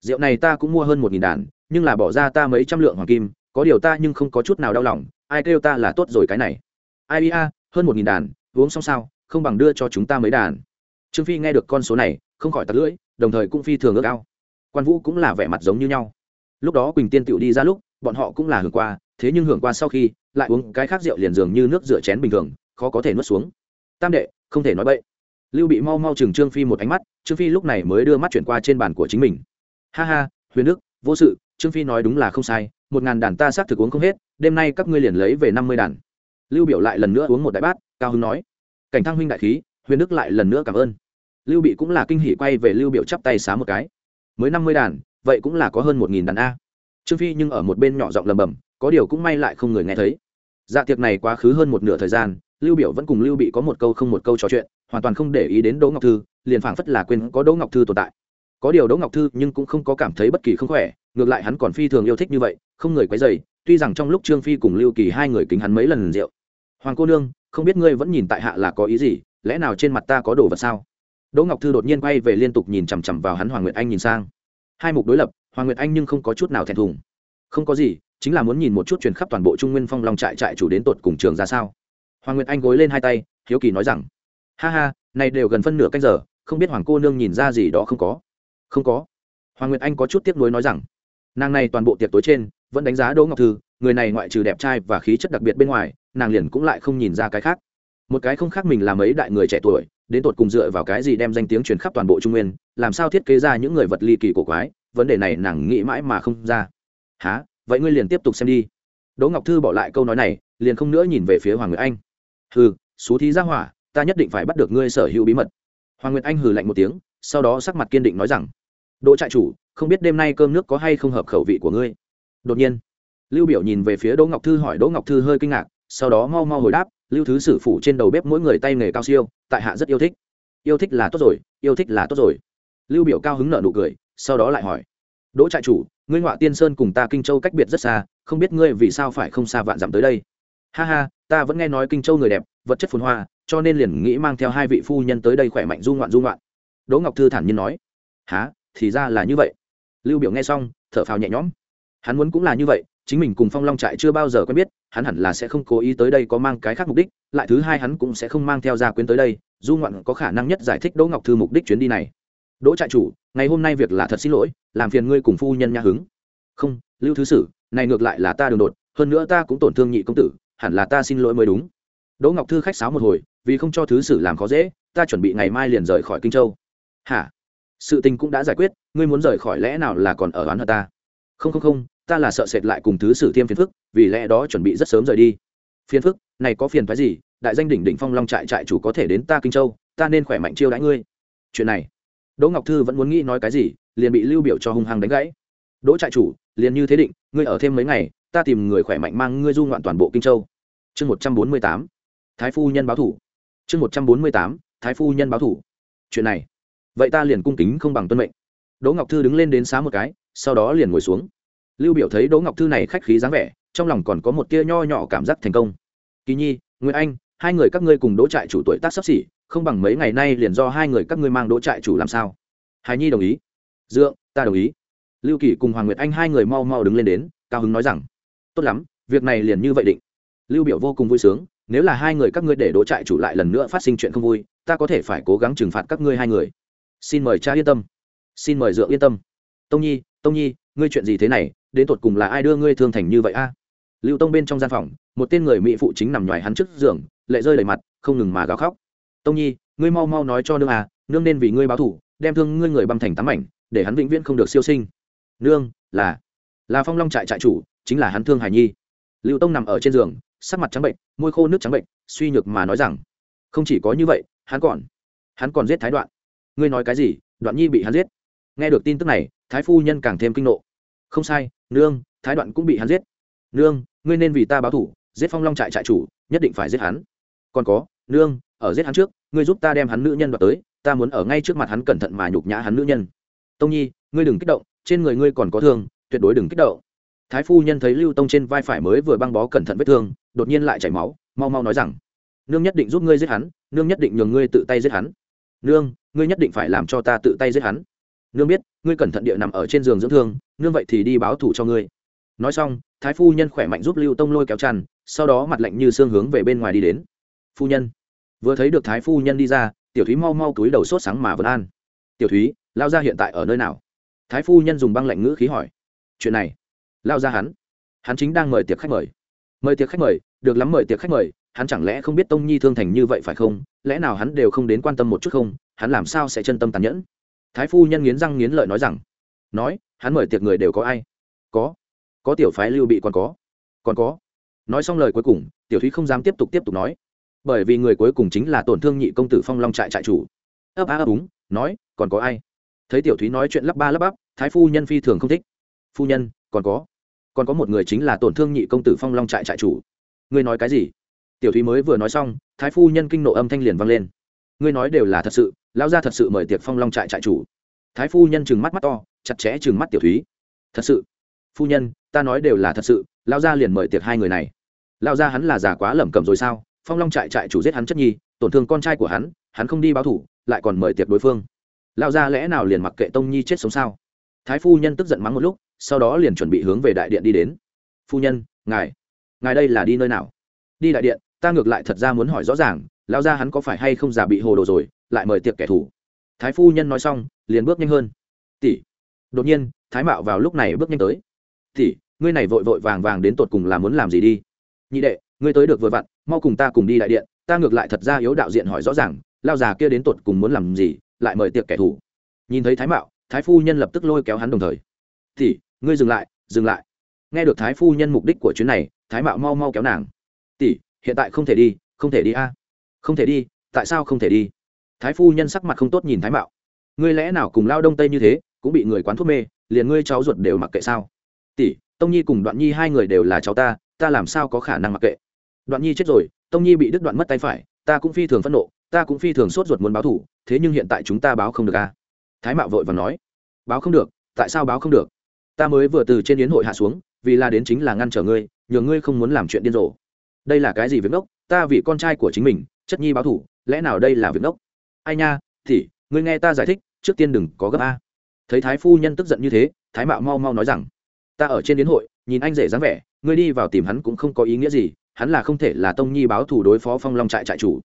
Rượu này ta cũng mua hơn một nghìn đàn nhưng là bỏ ra ta mấy trăm lượng hoàng kim, có điều ta nhưng không có chút nào đau lòng, ai kêu ta là tốt rồi cái này. Ai ia hơn một nghìn đàn, uống xong sao, không bằng đưa cho chúng ta mấy đàn. Trương phi nghe được con số này, không khỏi tắt lưỡi, đồng thời cũng phi thường ước ao. Quan vũ cũng là vẻ mặt giống như nhau. Lúc đó quỳnh tiên tựu đi ra lúc, bọn họ cũng là hưởng qua, thế nhưng hưởng qua sau khi, lại uống cái khác rượu liền dường như nước rửa chén bình thường, khó có thể nuốt xuống. Tam đệ, không thể nói bậy. Lưu bị mau mau chừng trương phi một ánh mắt, trương phi lúc này mới đưa mắt chuyển qua trên bàn của chính mình. Ha ha, huyền đức, vô sự trương phi nói đúng là không sai, một ngàn đàn ta xác thực uống không hết, đêm nay các ngươi liền lấy về năm mươi đàn. Lưu biểu lại lần nữa uống một đại bát, cao hứng nói, cảnh thăng huynh đại khí, huyền đức lại lần nữa cảm ơn. Lưu bị cũng là kinh hỉ quay về lưu biểu chắp tay xá một cái. Mới năm mươi đàn, vậy cũng là có hơn một nghìn đàn a. Trương phi nhưng ở một bên nhỏ giọng lầm bầm có điều cũng may lại không người nghe thấy. Dạ tiệc này quá khứ hơn một nửa thời gian, lưu biểu vẫn cùng lưu bị có một câu không một câu trò chuyện, hoàn toàn không để ý đến đỗ ngọc thư, liền phảng phất là quên có đỗ ngọc thư tồn tại có điều đỗ ngọc thư nhưng cũng không có cảm thấy bất kỳ không khỏe, ngược lại hắn còn phi thường yêu thích như vậy, không người quấy dày tuy rằng trong lúc trương phi cùng lưu kỳ hai người kính hắn mấy lần rượu. Hoàng cô nương, không biết ngươi vẫn nhìn tại hạ là có ý gì, lẽ nào trên mặt ta có đồ vật sao? Đỗ ngọc thư đột nhiên quay về liên tục nhìn chằm chằm vào hắn hoàng nguyệt anh nhìn sang. Hai mục đối lập, hoàng nguyệt anh nhưng không có chút nào thẹn thùng. Không có gì, chính là muốn nhìn một chút truyền khắp toàn bộ trung nguyên phong long trại trại chủ đến tột cùng trường ra sao. Hoàng nguyệt anh gối lên hai tay, hiếu kỳ nói rằng, ha ha, này đều gần phân nửa canh giờ, không biết hoàng cô nương nhìn ra gì đó không có không có. Hoàng nguyệt anh có chút tiếc nuối nói rằng, nàng này toàn bộ tiệc tối trên vẫn đánh giá đỗ ngọc thư, người này ngoại trừ đẹp trai và khí chất đặc biệt bên ngoài, nàng liền cũng lại không nhìn ra cái khác. Một cái không khác mình là mấy đại người trẻ tuổi, đến tột cùng dựa vào cái gì đem danh tiếng truyền khắp toàn bộ trung nguyên, làm sao thiết kế ra những người vật ly kỳ cổ quái, vấn đề này nàng nghĩ mãi mà không ra. Há vậy ngươi liền tiếp tục xem đi. Đỗ ngọc thư bỏ lại câu nói này, liền không nữa nhìn về phía hoàng nguyệt anh. Hừ, xú thí ra hỏa, ta nhất định phải bắt được ngươi sở hữu bí mật. Hoàng nguyệt anh hừ lạnh một tiếng, sau đó sắc mặt kiên định nói rằng đỗ trại chủ, không biết đêm nay cơm nước có hay không hợp khẩu vị của ngươi? Đột nhiên, lưu biểu nhìn về phía đỗ ngọc thư hỏi, đỗ ngọc thư hơi kinh ngạc, sau đó mau mau hồi đáp, lưu thứ sử phụ trên đầu bếp mỗi người tay nghề cao siêu, tại hạ rất yêu thích. Yêu thích là tốt rồi, yêu thích là tốt rồi. Lưu biểu cao hứng nở nụ cười, sau đó lại hỏi, đỗ trại chủ, ngươi ngoại tiên sơn cùng ta kinh châu cách biệt rất xa, không biết ngươi vì sao phải không xa vạn dặm tới đây? Ha ha, ta vẫn nghe nói kinh châu người đẹp, vật chất phồn hoa, cho nên liền nghĩ mang theo hai vị phu nhân tới đây khỏe mạnh du ngoạn du ngoạn. Đỗ ngọc thư thản nhiên nói há thì ra là như vậy. Lưu biểu nghe xong, thở phào nhẹ nhõm. Hắn muốn cũng là như vậy, chính mình cùng phong long trại chưa bao giờ quen biết, hắn hẳn là sẽ không cố ý tới đây có mang cái khác mục đích, lại thứ hai hắn cũng sẽ không mang theo gia quyến tới đây, du ngoạn có khả năng nhất giải thích đỗ ngọc thư mục đích chuyến đi này. Đỗ trại chủ, ngày hôm nay việc là thật xin lỗi, làm phiền ngươi cùng phu nhân nha hứng. Không, lưu thứ sử, này ngược lại là ta đường đột, hơn nữa ta cũng tổn thương nhị công tử, hẳn là ta xin lỗi mới đúng. Đỗ ngọc thư khách sáo một hồi, vì không cho thứ sử làm khó dễ, ta chuẩn bị ngày mai liền rời khỏi kinh châu. Hả? Sự tình cũng đã giải quyết, ngươi muốn rời khỏi lẽ nào là còn ở oán hận ta? Không không không, ta là sợ sệt lại cùng thứ sử thiêm phiền phức, vì lẽ đó chuẩn bị rất sớm rời đi. Phiền phức, này có phiền phái gì? Đại danh đỉnh đỉnh phong long trại trại chủ có thể đến ta kinh châu, ta nên khỏe mạnh chiêu đãi ngươi. Chuyện này, đỗ ngọc thư vẫn muốn nghĩ nói cái gì, liền bị lưu biểu cho hung hăng đánh gãy. Đỗ trại chủ, liền như thế định, ngươi ở thêm mấy ngày, ta tìm người khỏe mạnh mang ngươi du ngoạn toàn bộ kinh châu. Chương một trăm bốn mươi tám, thái phu nhân báo thủ. Chương một trăm bốn mươi tám, thái phu nhân báo thủ. Chuyện này vậy ta liền cung kính không bằng tuân mệnh. Đỗ ngọc thư đứng lên đến xá một cái, sau đó liền ngồi xuống. Lưu biểu thấy đỗ ngọc thư này khách khí dáng vẻ, trong lòng còn có một tia nho nhỏ cảm giác thành công. Kỳ nhi nguyễn anh, hai người các ngươi cùng đỗ trại chủ tuổi tác sắp xỉ, không bằng mấy ngày nay liền do hai người các ngươi mang đỗ trại chủ làm sao? Hài nhi đồng ý. Dượng, ta đồng ý. Lưu kỳ cùng hoàng nguyệt anh hai người mau mau đứng lên đến, cao hứng nói rằng, tốt lắm, việc này liền như vậy định. Lưu biểu vô cùng vui sướng, nếu là hai người các ngươi để đỗ trại chủ lại lần nữa phát sinh chuyện không vui, ta có thể phải cố gắng trừng phạt các ngươi hai người xin mời cha yên tâm. Xin mời dượng yên tâm. Tông nhi tông nhi, ngươi chuyện gì thế này, đến tột cùng là ai đưa ngươi thương thành như vậy a? Lưu tông bên trong gian phòng, một tên người mỹ phụ chính nằm ngoài hắn trước giường, lệ rơi đầy mặt, không ngừng mà gào khóc. Tông nhi, ngươi mau mau nói cho nương à nương nên vì ngươi báo thủ, đem thương ngươi người băm thành tắm ảnh để hắn vĩnh viễn không được siêu sinh. Nương, là là phong long trại trại chủ, chính là hắn thương hải nhi. Lưu tông nằm ở trên giường, sắc mặt trắng bệnh, môi khô nước trắng bệnh, suy nhược mà nói rằng, không chỉ có như vậy, hắn còn hắn còn giết thái đoạn ngươi nói cái gì, đoạn nhi bị hắn giết. Nghe được tin tức này, thái phu nhân càng thêm kinh nộ. Không sai, nương, thái đoạn cũng bị hắn giết. Nương, ngươi nên vì ta báo thủ, giết phong long trại trại chủ, nhất định phải giết hắn. Còn có, nương, ở giết hắn trước, ngươi giúp ta đem hắn nữ nhân vào tới, ta muốn ở ngay trước mặt hắn cẩn thận mà nhục nhã hắn nữ nhân. Tông nhi, ngươi đừng kích động, trên người ngươi còn có thương, tuyệt đối đừng kích động. Thái phu nhân thấy lưu tông trên vai phải mới vừa băng bó cẩn thận vết thương, đột nhiên lại chảy máu, mau mau nói rằng, nương nhất định giúp ngươi giết hắn, nương nhất định nhường ngươi tự tay giết hắn. Nương ngươi nhất định phải làm cho ta tự tay giết hắn. Nương biết ngươi cẩn thận địa nằm ở trên giường dưỡng thương nương vậy thì đi báo thủ cho ngươi. Nói xong thái phu nhân khỏe mạnh giúp lưu tông lôi kéo tràn, sau đó mặt lạnh như xương hướng về bên ngoài đi đến. Phu nhân. Vừa thấy được thái phu nhân đi ra tiểu thúy mau mau túi đầu sốt sáng mà vẫn an. Tiểu thúy lao ra hiện tại ở nơi nào? Thái phu nhân dùng băng lạnh ngữ khí hỏi. Chuyện này. Lao ra hắn. Hắn chính đang mời tiệc khách mời. Mời tiệc khách mời? Được lắm mời tiệc khách mời hắn chẳng lẽ không biết tông nhi thương thành như vậy phải không? Lẽ nào hắn đều không đến quan tâm một chút không? Hắn làm sao sẽ chân tâm tàn nhẫn? Thái phu nhân nghiến răng nghiến lợi nói rằng, nói, hắn mời tiệc người đều có ai? Có. Có tiểu phái lưu bị còn có. Còn có. Nói xong lời cuối cùng, tiểu thúy không dám tiếp tục tiếp tục nói. Bởi vì người cuối cùng chính là tổn thương nhị công tử phong long trại trại chủ. Ấp á ấp úng, nói, còn có ai? Thấy tiểu thúy nói chuyện lắp ba lắp bắp, thái phu nhân phi thường không thích. Phu nhân, còn có. Còn có một người chính là tổn thương nhị công tử phong long trại trại chủ. Ngươi nói cái gì? Tiểu thúy mới vừa nói xong, thái phu nhân kinh nộ âm thanh liền vang lên ngươi nói đều là thật sự, lão gia thật sự mời tiệc phong long trại trại chủ. Thái phu nhân chừng mắt mắt to, chặt chẽ chừng mắt tiểu thúy. Thật sự? Phu nhân, ta nói đều là thật sự, lão gia liền mời tiệc hai người này. Lão gia hắn là già quá lẩm cẩm rồi sao? Phong long trại trại chủ giết hắn chất nhi, tổn thương con trai của hắn hắn không đi báo thủ, lại còn mời tiệc đối phương. Lão gia lẽ nào liền mặc kệ tông nhi chết sống sao? Thái phu nhân tức giận mắng một lúc, sau đó liền chuẩn bị hướng về đại điện đi đến. Phu nhân, ngài ngài đây là đi nơi nào? Đi đại điện, ta ngược lại thật ra muốn hỏi rõ ràng lão gia hắn có phải hay không già bị hồ đồ rồi, lại mời tiệc kẻ thù? Thái phu nhân nói xong, liền bước nhanh hơn. Tỷ. Đột nhiên, thái mạo vào lúc này bước nhanh tới. Tỷ, ngươi này vội vội vàng vàng đến tột cùng là muốn làm gì đi? Nhị đệ, ngươi tới được vừa vặn, mau cùng ta cùng đi đại điện, ta ngược lại thật ra yếu đạo diện hỏi rõ ràng lao già kia đến tột cùng muốn làm gì, lại mời tiệc kẻ thù? Nhìn thấy thái mạo, thái phu nhân lập tức lôi kéo hắn đồng thời. Tỷ, ngươi dừng lại dừng lại. Nghe được thái phu nhân mục đích của chuyến này, thái mạo mau mau kéo nàng. Tỷ, hiện tại không thể đi, không thể đi a không thể đi, tại sao không thể đi? Thái phu nhân sắc mặt không tốt nhìn thái mạo. Ngươi lẽ nào cùng lao đông tây như thế, cũng bị người quán thuốc mê, liền ngươi cháu ruột đều mặc kệ sao? Tỷ, tông nhi cùng đoạn nhi hai người đều là cháu ta ta làm sao có khả năng mặc kệ? Đoạn nhi chết rồi, tông nhi bị đứt đoạn mất tay phải, ta cũng phi thường phẫn nộ, ta cũng phi thường sốt ruột muốn báo thủ thế nhưng hiện tại chúng ta báo không được a thái mạo vội và nói. Báo không được, tại sao báo không được? Ta mới vừa từ trên yến hội hạ xuống, vì là đến chính là ngăn trở ngươi, nhờ ngươi không muốn làm chuyện điên rồ. Đây là cái gì việc ngốc? Ta vì con trai của chính mình chất nhi báo thủ, lẽ nào đây là việc ngốc? Ai nha thì ngươi nghe ta giải thích, trước tiên đừng có gấp a. Thấy thái phu nhân tức giận như thế, thái mạo mau mau nói rằng, ta ở trên đến hội, nhìn anh rể dáng vẻ, ngươi đi vào tìm hắn cũng không có ý nghĩa gì, hắn là không thể là tông nhi báo thủ đối phó phong long trại trại chủ.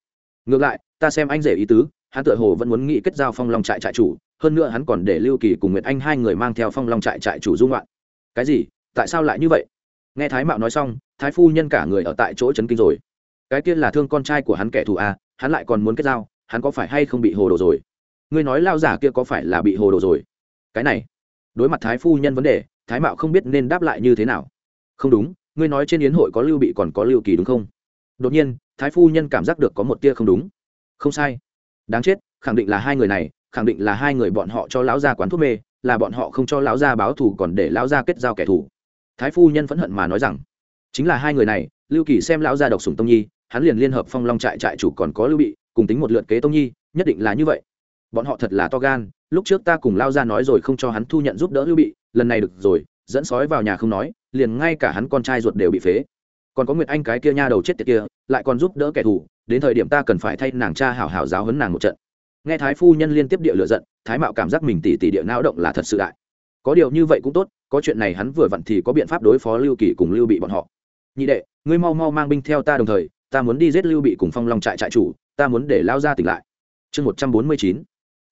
Ngược lại, ta xem anh rể ý tứ, hắn tựa hồ vẫn muốn nghĩ kết giao phong long trại trại chủ, hơn nữa hắn còn để lưu kỳ cùng nguyệt anh hai người mang theo phong long trại trại chủ dung loạn. Cái gì? Tại sao lại như vậy? Nghe thái mạo nói xong, thái phu nhân cả người ở tại chỗ trấn kinh rồi cái kia là thương con trai của hắn kẻ thù à hắn lại còn muốn kết giao, hắn có phải hay không bị hồ đồ rồi? Ngươi nói lao giả kia có phải là bị hồ đồ rồi? Cái này, đối mặt thái phu nhân vấn đề, thái mạo không biết nên đáp lại như thế nào. Không đúng, ngươi nói trên yến hội có lưu bị còn có lưu kỳ đúng không? Đột nhiên, thái phu nhân cảm giác được có một tia không đúng. Không sai. Đáng chết, khẳng định là hai người này, khẳng định là hai người bọn họ cho lão gia quán thuốc mê, là bọn họ không cho lão gia báo thù còn để lão gia kết giao kẻ thù. Thái phu nhân phẫn hận mà nói rằng, chính là hai người này, lưu kỳ xem lão gia độc sùng tông nhi hắn liền liên hợp phong long trại trại chủ còn có lưu bị, cùng tính một lượt kế tông nhi, nhất định là như vậy. Bọn họ thật là to gan, lúc trước ta cùng lao ra nói rồi không cho hắn thu nhận giúp đỡ lưu bị, lần này được rồi, dẫn sói vào nhà không nói, liền ngay cả hắn con trai ruột đều bị phế. Còn có nguyệt anh cái kia nha đầu chết tiệt kia, lại còn giúp đỡ kẻ thù, đến thời điểm ta cần phải thay nàng cha hảo hảo giáo hấn nàng một trận. Nghe thái phu nhân liên tiếp địa lựa giận, thái mạo cảm giác mình tỉ tỉ địa não động là thật sự đại. Có điều như vậy cũng tốt, có chuyện này hắn vừa vặn thì có biện pháp đối phó lưu kỳ cùng lưu bị bọn họ. Nhị đệ, ngươi mau mau mang binh theo ta đồng thời ta muốn đi giết lưu bị cùng phong long trại trại chủ ta muốn để lao ra tỉnh lại. Chương một trăm bốn mươi chín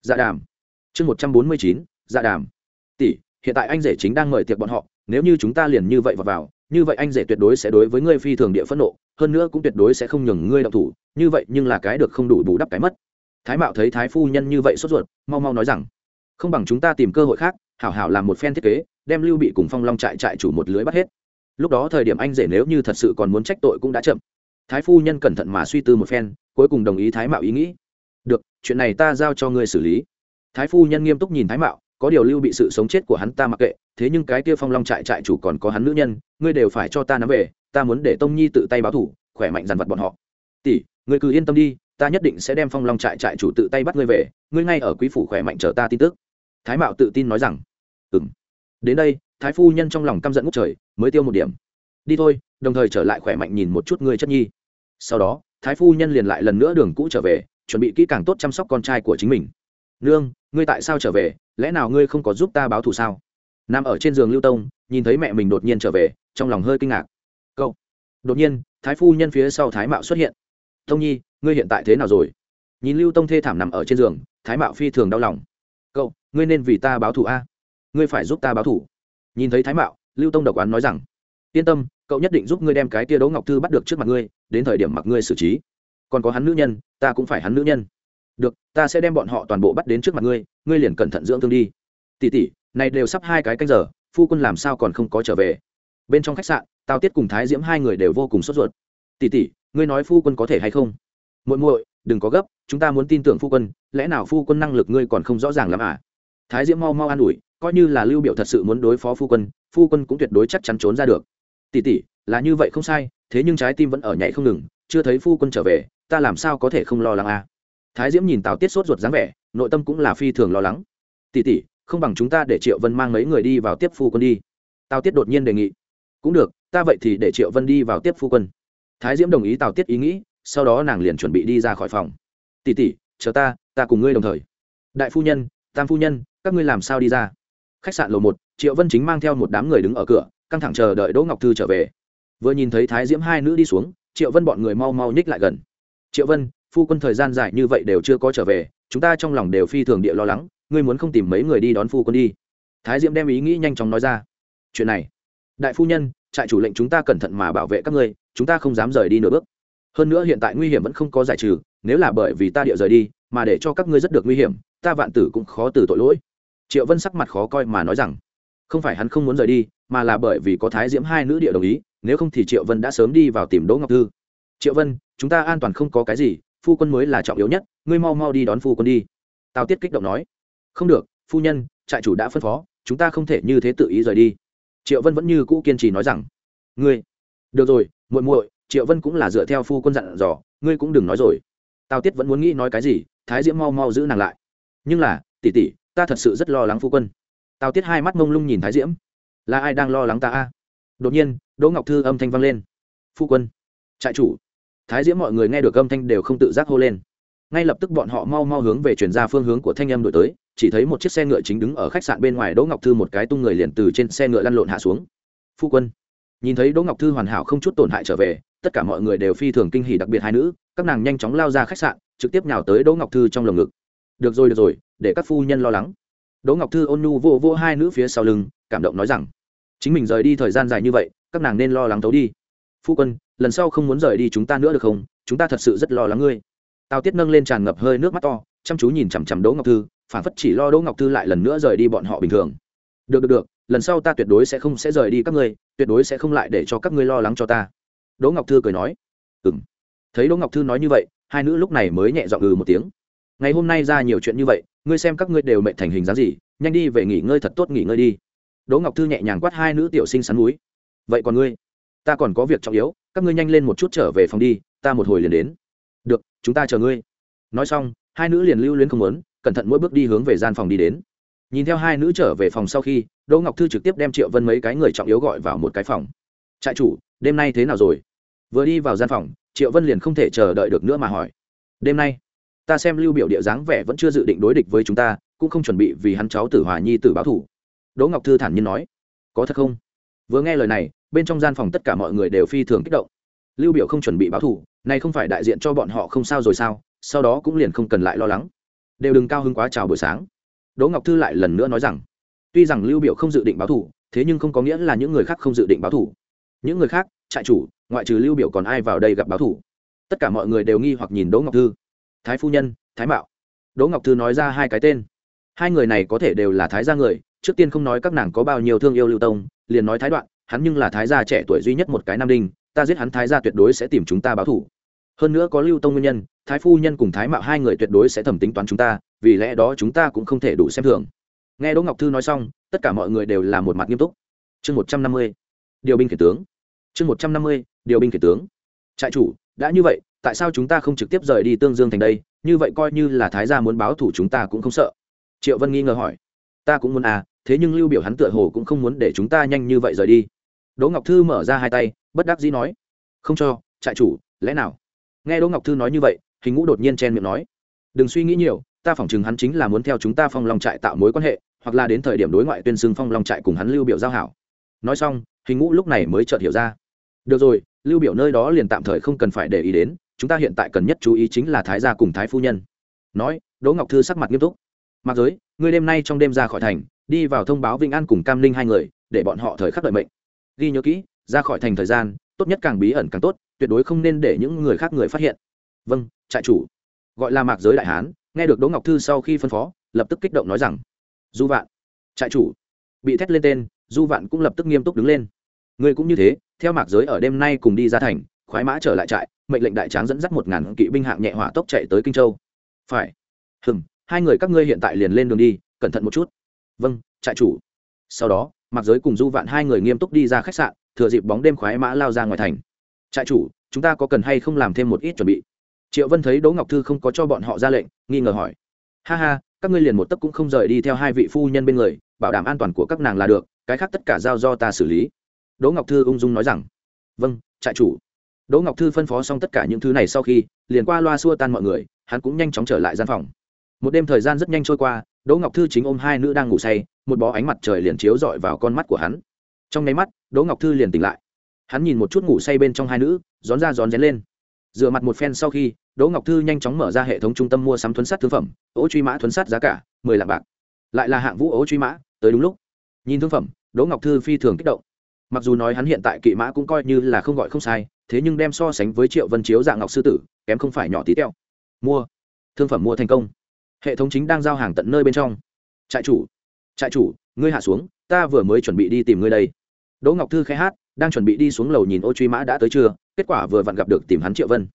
dạ đàm. Chương một trăm bốn mươi chín dạ đàm. Tỷ hiện tại anh rể chính đang mời tiệc bọn họ nếu như chúng ta liền như vậy vào, vào như vậy anh rể tuyệt đối sẽ đối với ngươi phi thường địa phẫn nộ hơn nữa cũng tuyệt đối sẽ không nhường ngươi động thủ như vậy nhưng là cái được không đủ bù đắp cái mất. Thái mạo thấy thái phu nhân như vậy sốt ruột mau mau nói rằng không bằng chúng ta tìm cơ hội khác hảo hảo làm một phen thiết kế đem lưu bị cùng phong long trại trại chủ một lưới bắt hết. Lúc đó thời điểm anh rể nếu như thật sự còn muốn trách tội cũng đã chậm thái phu nhân cẩn thận mà suy tư một phen, cuối cùng đồng ý thái mạo ý nghĩ. Được, chuyện này ta giao cho ngươi xử lý. Thái phu nhân nghiêm túc nhìn thái mạo, có điều lưu bị sự sống chết của hắn ta mặc kệ, thế nhưng cái kia phong long trại trại chủ còn có hắn nữ nhân, ngươi đều phải cho ta nắm về, ta muốn để tông nhi tự tay báo thủ, khỏe mạnh dằn vặt bọn họ. Tỷ, ngươi cứ yên tâm đi, ta nhất định sẽ đem phong long trại trại chủ tự tay bắt ngươi về, ngươi ngay ở quý phủ khỏe mạnh chờ ta tin tức. Thái mạo tự tin nói rằng. Ừ m đến đây, thái phu nhân trong lòng căm giận ngút trời, mới tiêu một điểm. Đi thôi đồng thời trở lại khỏe mạnh nhìn một chút ngươi chất nhi. Sau đó, thái phu nhân liền lại lần nữa đường cũ trở về, chuẩn bị kỹ càng tốt chăm sóc con trai của chính mình. Nương, ngươi tại sao trở về? Lẽ nào ngươi không có giúp ta báo thù sao? Nằm ở trên giường lưu tông, nhìn thấy mẹ mình đột nhiên trở về, trong lòng hơi kinh ngạc. Cậu. Đột nhiên, thái phu nhân phía sau thái mạo xuất hiện. Tông nhi, ngươi hiện tại thế nào rồi? Nhìn lưu tông thê thảm nằm ở trên giường, thái mạo phi thường đau lòng. Cậu, ngươi nên vì ta báo thù a. Ngươi phải giúp ta báo thù. Nhìn thấy thái mạo, lưu tông độc oán nói rằng, yên tâm cậu nhất định giúp ngươi đem cái tia đỗ ngọc thư bắt được trước mặt ngươi, đến thời điểm mặc ngươi xử trí. Còn có hắn nữ nhân, ta cũng phải hắn nữ nhân. Được, ta sẽ đem bọn họ toàn bộ bắt đến trước mặt ngươi ngươi liền cẩn thận dưỡng thương đi. Tỉ tỉ này đều sắp hai cái canh giờ, phu quân làm sao còn không có trở về? Bên trong khách sạn tao tiết cùng thái diễm hai người đều vô cùng sốt ruột. Tỉ tỉ ngươi nói phu quân có thể hay không? Muội muội, đừng có gấp, chúng ta muốn tin tưởng phu quân, lẽ nào phu quân năng lực ngươi còn không rõ ràng lắm à? Thái diễm mau mau an ủi, coi như là lưu biểu thật sự muốn đối phó phu quân phu quân cũng tuyệt đối chắc chắn trốn ra được tỷ tỷ là như vậy không sai, thế nhưng trái tim vẫn ở nhảy không ngừng, chưa thấy phu quân trở về, ta làm sao có thể không lo lắng à? Thái diễm nhìn tào tiết sốt ruột dáng vẻ, nội tâm cũng là phi thường lo lắng. Tỷ tỷ không bằng chúng ta để triệu vân mang mấy người đi vào tiếp phu quân đi. Tào tiết đột nhiên đề nghị. Cũng được, ta vậy thì để triệu vân đi vào tiếp phu quân. Thái diễm đồng ý tào tiết ý nghĩ, sau đó nàng liền chuẩn bị đi ra khỏi phòng. Tỷ tỷ chờ ta ta cùng ngươi đồng thời. Đại phu nhân, tam phu nhân, các ngươi làm sao đi ra? Khách sạn lầu một, triệu vân chính mang theo một đám người đứng ở cửa căng thẳng chờ đợi đỗ ngọc thư trở về. Vừa nhìn thấy thái diễm hai nữ đi xuống, triệu vân bọn người mau mau nhích lại gần. Triệu vân, phu quân thời gian dài như vậy đều chưa có trở về, chúng ta trong lòng đều phi thường địa lo lắng, ngươi muốn không tìm mấy người đi đón phu quân đi. Thái diễm đem ý nghĩ nhanh chóng nói ra. Chuyện này, đại phu nhân, trại chủ lệnh chúng ta cẩn thận mà bảo vệ các ngươi, chúng ta không dám rời đi nửa bước. Hơn nữa hiện tại nguy hiểm vẫn không có giải trừ, nếu là bởi vì ta địa rời đi, mà để cho các ngươi rất được nguy hiểm, ta vạn tử cũng khó từ tội lỗi. Triệu vân sắc mặt khó coi mà nói rằng, không phải hắn không muốn rời đi mà là bởi vì có thái diễm hai nữ địa đồng ý, nếu không thì triệu vân đã sớm đi vào tìm đỗ ngọc thư. Triệu vân, chúng ta an toàn không có cái gì, phu quân mới là trọng yếu nhất, ngươi mau mau đi đón phu quân đi. Tào tiết kích động nói. Không được, phu nhân, trại chủ đã phân phó, chúng ta không thể như thế tự ý rời đi. Triệu vân vẫn như cũ kiên trì nói rằng. Ngươi, được rồi, muội muội, triệu vân cũng là dựa theo phu quân dặn dò, ngươi cũng đừng nói rồi. Tào tiết vẫn muốn nghĩ nói cái gì, thái diễm mau mau giữ nàng lại. Nhưng là, tỷ tỷ, ta thật sự rất lo lắng phu quân. Tào tiết hai mắt mông lung nhìn thái diễm là ai đang lo lắng ta a? Đột nhiên, đỗ ngọc thư âm thanh vang lên. Phu quân, trại chủ. Thái diễm mọi người nghe được âm thanh đều không tự giác hô lên. Ngay lập tức bọn họ mau mau hướng về chuyển ra phương hướng của thanh âm đổi tới, chỉ thấy một chiếc xe ngựa chính đứng ở khách sạn bên ngoài đỗ ngọc thư một cái tung người liền từ trên xe ngựa lăn lộn hạ xuống. Phu quân, nhìn thấy đỗ ngọc thư hoàn hảo không chút tổn hại trở về, tất cả mọi người đều phi thường kinh hỉ đặc biệt hai nữ, các nàng nhanh chóng lao ra khách sạn, trực tiếp nhào tới đỗ ngọc thư trong lồng ngực. Được rồi được rồi, để các phu nhân lo lắng. Đỗ ngọc thư ôn nhu vô vô hai nữ phía sau lưng, cảm động nói rằng chính mình rời đi thời gian dài như vậy, các nàng nên lo lắng thấu đi. Phu quân, lần sau không muốn rời đi chúng ta nữa được không? Chúng ta thật sự rất lo lắng ngươi. Tào tiết nâng lên tràn ngập hơi nước mắt to, chăm chú nhìn chằm chằm đỗ ngọc thư, phản phất chỉ lo đỗ ngọc thư lại lần nữa rời đi bọn họ bình thường. Được được được, lần sau ta tuyệt đối sẽ không sẽ rời đi các ngươi, tuyệt đối sẽ không lại để cho các ngươi lo lắng cho ta. Đỗ ngọc thư cười nói. Ừ m thấy đỗ ngọc thư nói như vậy, hai nữ lúc này mới nhẹ dọn ừ một tiếng. Ngày hôm nay ra nhiều chuyện như vậy, ngươi xem các ngươi đều mệnh thành hình dáng gì, nhanh đi về nghỉ ngơi thật tốt, nghỉ ngơi đi đỗ ngọc thư nhẹ nhàng quát hai nữ tiểu sinh sắn núi. Vậy còn ngươi? Ta còn có việc trọng yếu, các ngươi nhanh lên một chút trở về phòng đi, ta một hồi liền đến. Được, chúng ta chờ ngươi. Nói xong, hai nữ liền lưu luyến không muốn, cẩn thận mỗi bước đi hướng về gian phòng đi đến. Nhìn theo hai nữ trở về phòng sau khi, đỗ ngọc thư trực tiếp đem triệu vân mấy cái người trọng yếu gọi vào một cái phòng. Trại chủ, đêm nay thế nào rồi? Vừa đi vào gian phòng, triệu vân liền không thể chờ đợi được nữa mà hỏi. Đêm nay? Ta xem lưu biểu địa dáng vẻ vẫn chưa dự định đối địch với chúng ta, cũng không chuẩn bị vì hắn cháu tử hòa nhi tử báo thủ đỗ ngọc thư thản nhiên nói, có thật không? Vừa nghe lời này, bên trong gian phòng tất cả mọi người đều phi thường kích động. Lưu biểu không chuẩn bị báo thủ này không phải đại diện cho bọn họ không sao rồi sao? Sau đó cũng liền không cần lại lo lắng. Đều đừng cao hứng quá chào buổi sáng. Đỗ ngọc thư lại lần nữa nói rằng, tuy rằng lưu biểu không dự định báo thủ thế nhưng không có nghĩa là những người khác không dự định báo thủ những người khác, trại chủ, ngoại trừ lưu biểu còn ai vào đây gặp báo thủ tất cả mọi người đều nghi hoặc nhìn đỗ ngọc thư. Thái phu nhân, thái mạo. Đỗ ngọc thư nói ra hai cái tên. Hai người này có thể đều là thái gia người trước tiên không nói các nàng có bao nhiêu thương yêu lưu tông, liền nói thái đoạn, hắn nhưng là thái gia trẻ tuổi duy nhất một cái nam đinh, ta giết hắn thái gia tuyệt đối sẽ tìm chúng ta báo thủ. Hơn nữa có lưu tông nguyên nhân, thái phu nhân cùng thái mạo hai người tuyệt đối sẽ thẩm tính toán chúng ta, vì lẽ đó chúng ta cũng không thể đủ xem thường. Nghe đỗ ngọc thư nói xong, tất cả mọi người đều là một mặt nghiêm túc. Chương một trăm năm mươi, điều binh kể tướng. Chương một trăm năm mươi, điều binh kể tướng. Trại chủ, đã như vậy, tại sao chúng ta không trực tiếp rời đi tương dương thành đây? Như vậy coi như là thái gia muốn báo thủ chúng ta cũng không sợ. Triệu vân nghi ngờ hỏi. Ta cũng muốn à thế nhưng lưu biểu hắn tựa hồ cũng không muốn để chúng ta nhanh như vậy rời đi. Đỗ ngọc thư mở ra hai tay, bất đắc dĩ nói, không cho, trại chủ, lẽ nào? Nghe đỗ ngọc thư nói như vậy, hình ngũ đột nhiên chen miệng nói, đừng suy nghĩ nhiều, ta phỏng chừng hắn chính là muốn theo chúng ta phong long trại tạo mối quan hệ, hoặc là đến thời điểm đối ngoại tuyên xưng phong long trại cùng hắn lưu biểu giao hảo. Nói xong, hình ngũ lúc này mới chợt hiểu ra, được rồi, lưu biểu nơi đó liền tạm thời không cần phải để ý đến, chúng ta hiện tại cần nhất chú ý chính là thái gia cùng thái phu nhân. Nói, đỗ ngọc thư sắc mặt nghiêm túc, mặc giới, ngươi đêm nay trong đêm ra khỏi thành đi vào thông báo vinh an cùng cam ninh hai người, để bọn họ thời khắc đợi mệnh. Ghi nhớ kỹ, ra khỏi thành thời gian, tốt nhất càng bí ẩn càng tốt, tuyệt đối không nên để những người khác người phát hiện. Vâng trại chủ. Gọi là mạc giới đại hán, nghe được đỗ ngọc thư sau khi phân phó, lập tức kích động nói rằng du vạn, trại chủ. Bị thét lên tên du vạn cũng lập tức nghiêm túc đứng lên. Người cũng như thế, theo mạc giới ở đêm nay cùng đi ra thành, khoái mã trở lại trại, mệnh lệnh đại tráng dẫn dắt một ngàn kỵ binh hạng nhẹ hỏa tốc chạy tới kinh châu. Phải. Hừng hai người các ngươi hiện tại liền lên đường đi, cẩn thận một chút vâng trại chủ. Sau đó mặc giới cùng du vạn hai người nghiêm túc đi ra khách sạn, thừa dịp bóng đêm khoái mã lao ra ngoài thành. Trại chủ, chúng ta có cần hay không làm thêm một ít chuẩn bị? Triệu vân thấy đỗ ngọc thư không có cho bọn họ ra lệnh, nghi ngờ hỏi. Ha ha, các ngươi liền một tấc cũng không rời đi theo hai vị phu nhân bên người, bảo đảm an toàn của các nàng là được, cái khác tất cả giao do ta xử lý. Đỗ ngọc thư ung dung nói rằng. Vâng trại chủ. Đỗ ngọc thư phân phó xong tất cả những thứ này sau khi, liền qua loa xua tan mọi người, hắn cũng nhanh chóng trở lại gian phòng. Một đêm thời gian rất nhanh trôi qua đỗ ngọc thư chính ôm hai nữ đang ngủ say, một bó ánh mặt trời liền chiếu rọi vào con mắt của hắn. Trong nháy mắt, đỗ ngọc thư liền tỉnh lại. Hắn nhìn một chút ngủ say bên trong hai nữ rón ra rón rén lên. Dựa mặt một phen sau khi, đỗ ngọc thư nhanh chóng mở ra hệ thống trung tâm mua sắm thuấn sát thương phẩm ố truy mã thuấn sát giá cả, mười lạng bạc. Lại là hạng vũ ố truy mã, tới đúng lúc. Nhìn thương phẩm, đỗ ngọc thư phi thường kích động. Mặc dù nói hắn hiện tại kỵ mã cũng coi như là không gọi không sai, thế nhưng đem so sánh với triệu vân chiếu dạng ngọc sư tử, kém không phải nhỏ tí teo. Mua. Thương phẩm mua thành công hệ thống chính đang giao hàng tận nơi bên trong. Trại chủ trại chủ, ngươi hạ xuống, ta vừa mới chuẩn bị đi tìm ngươi đây. Đỗ ngọc thư khai hát, đang chuẩn bị đi xuống lầu nhìn ô truy mã đã tới chưa, kết quả vừa vặn gặp được tìm hắn triệu vân.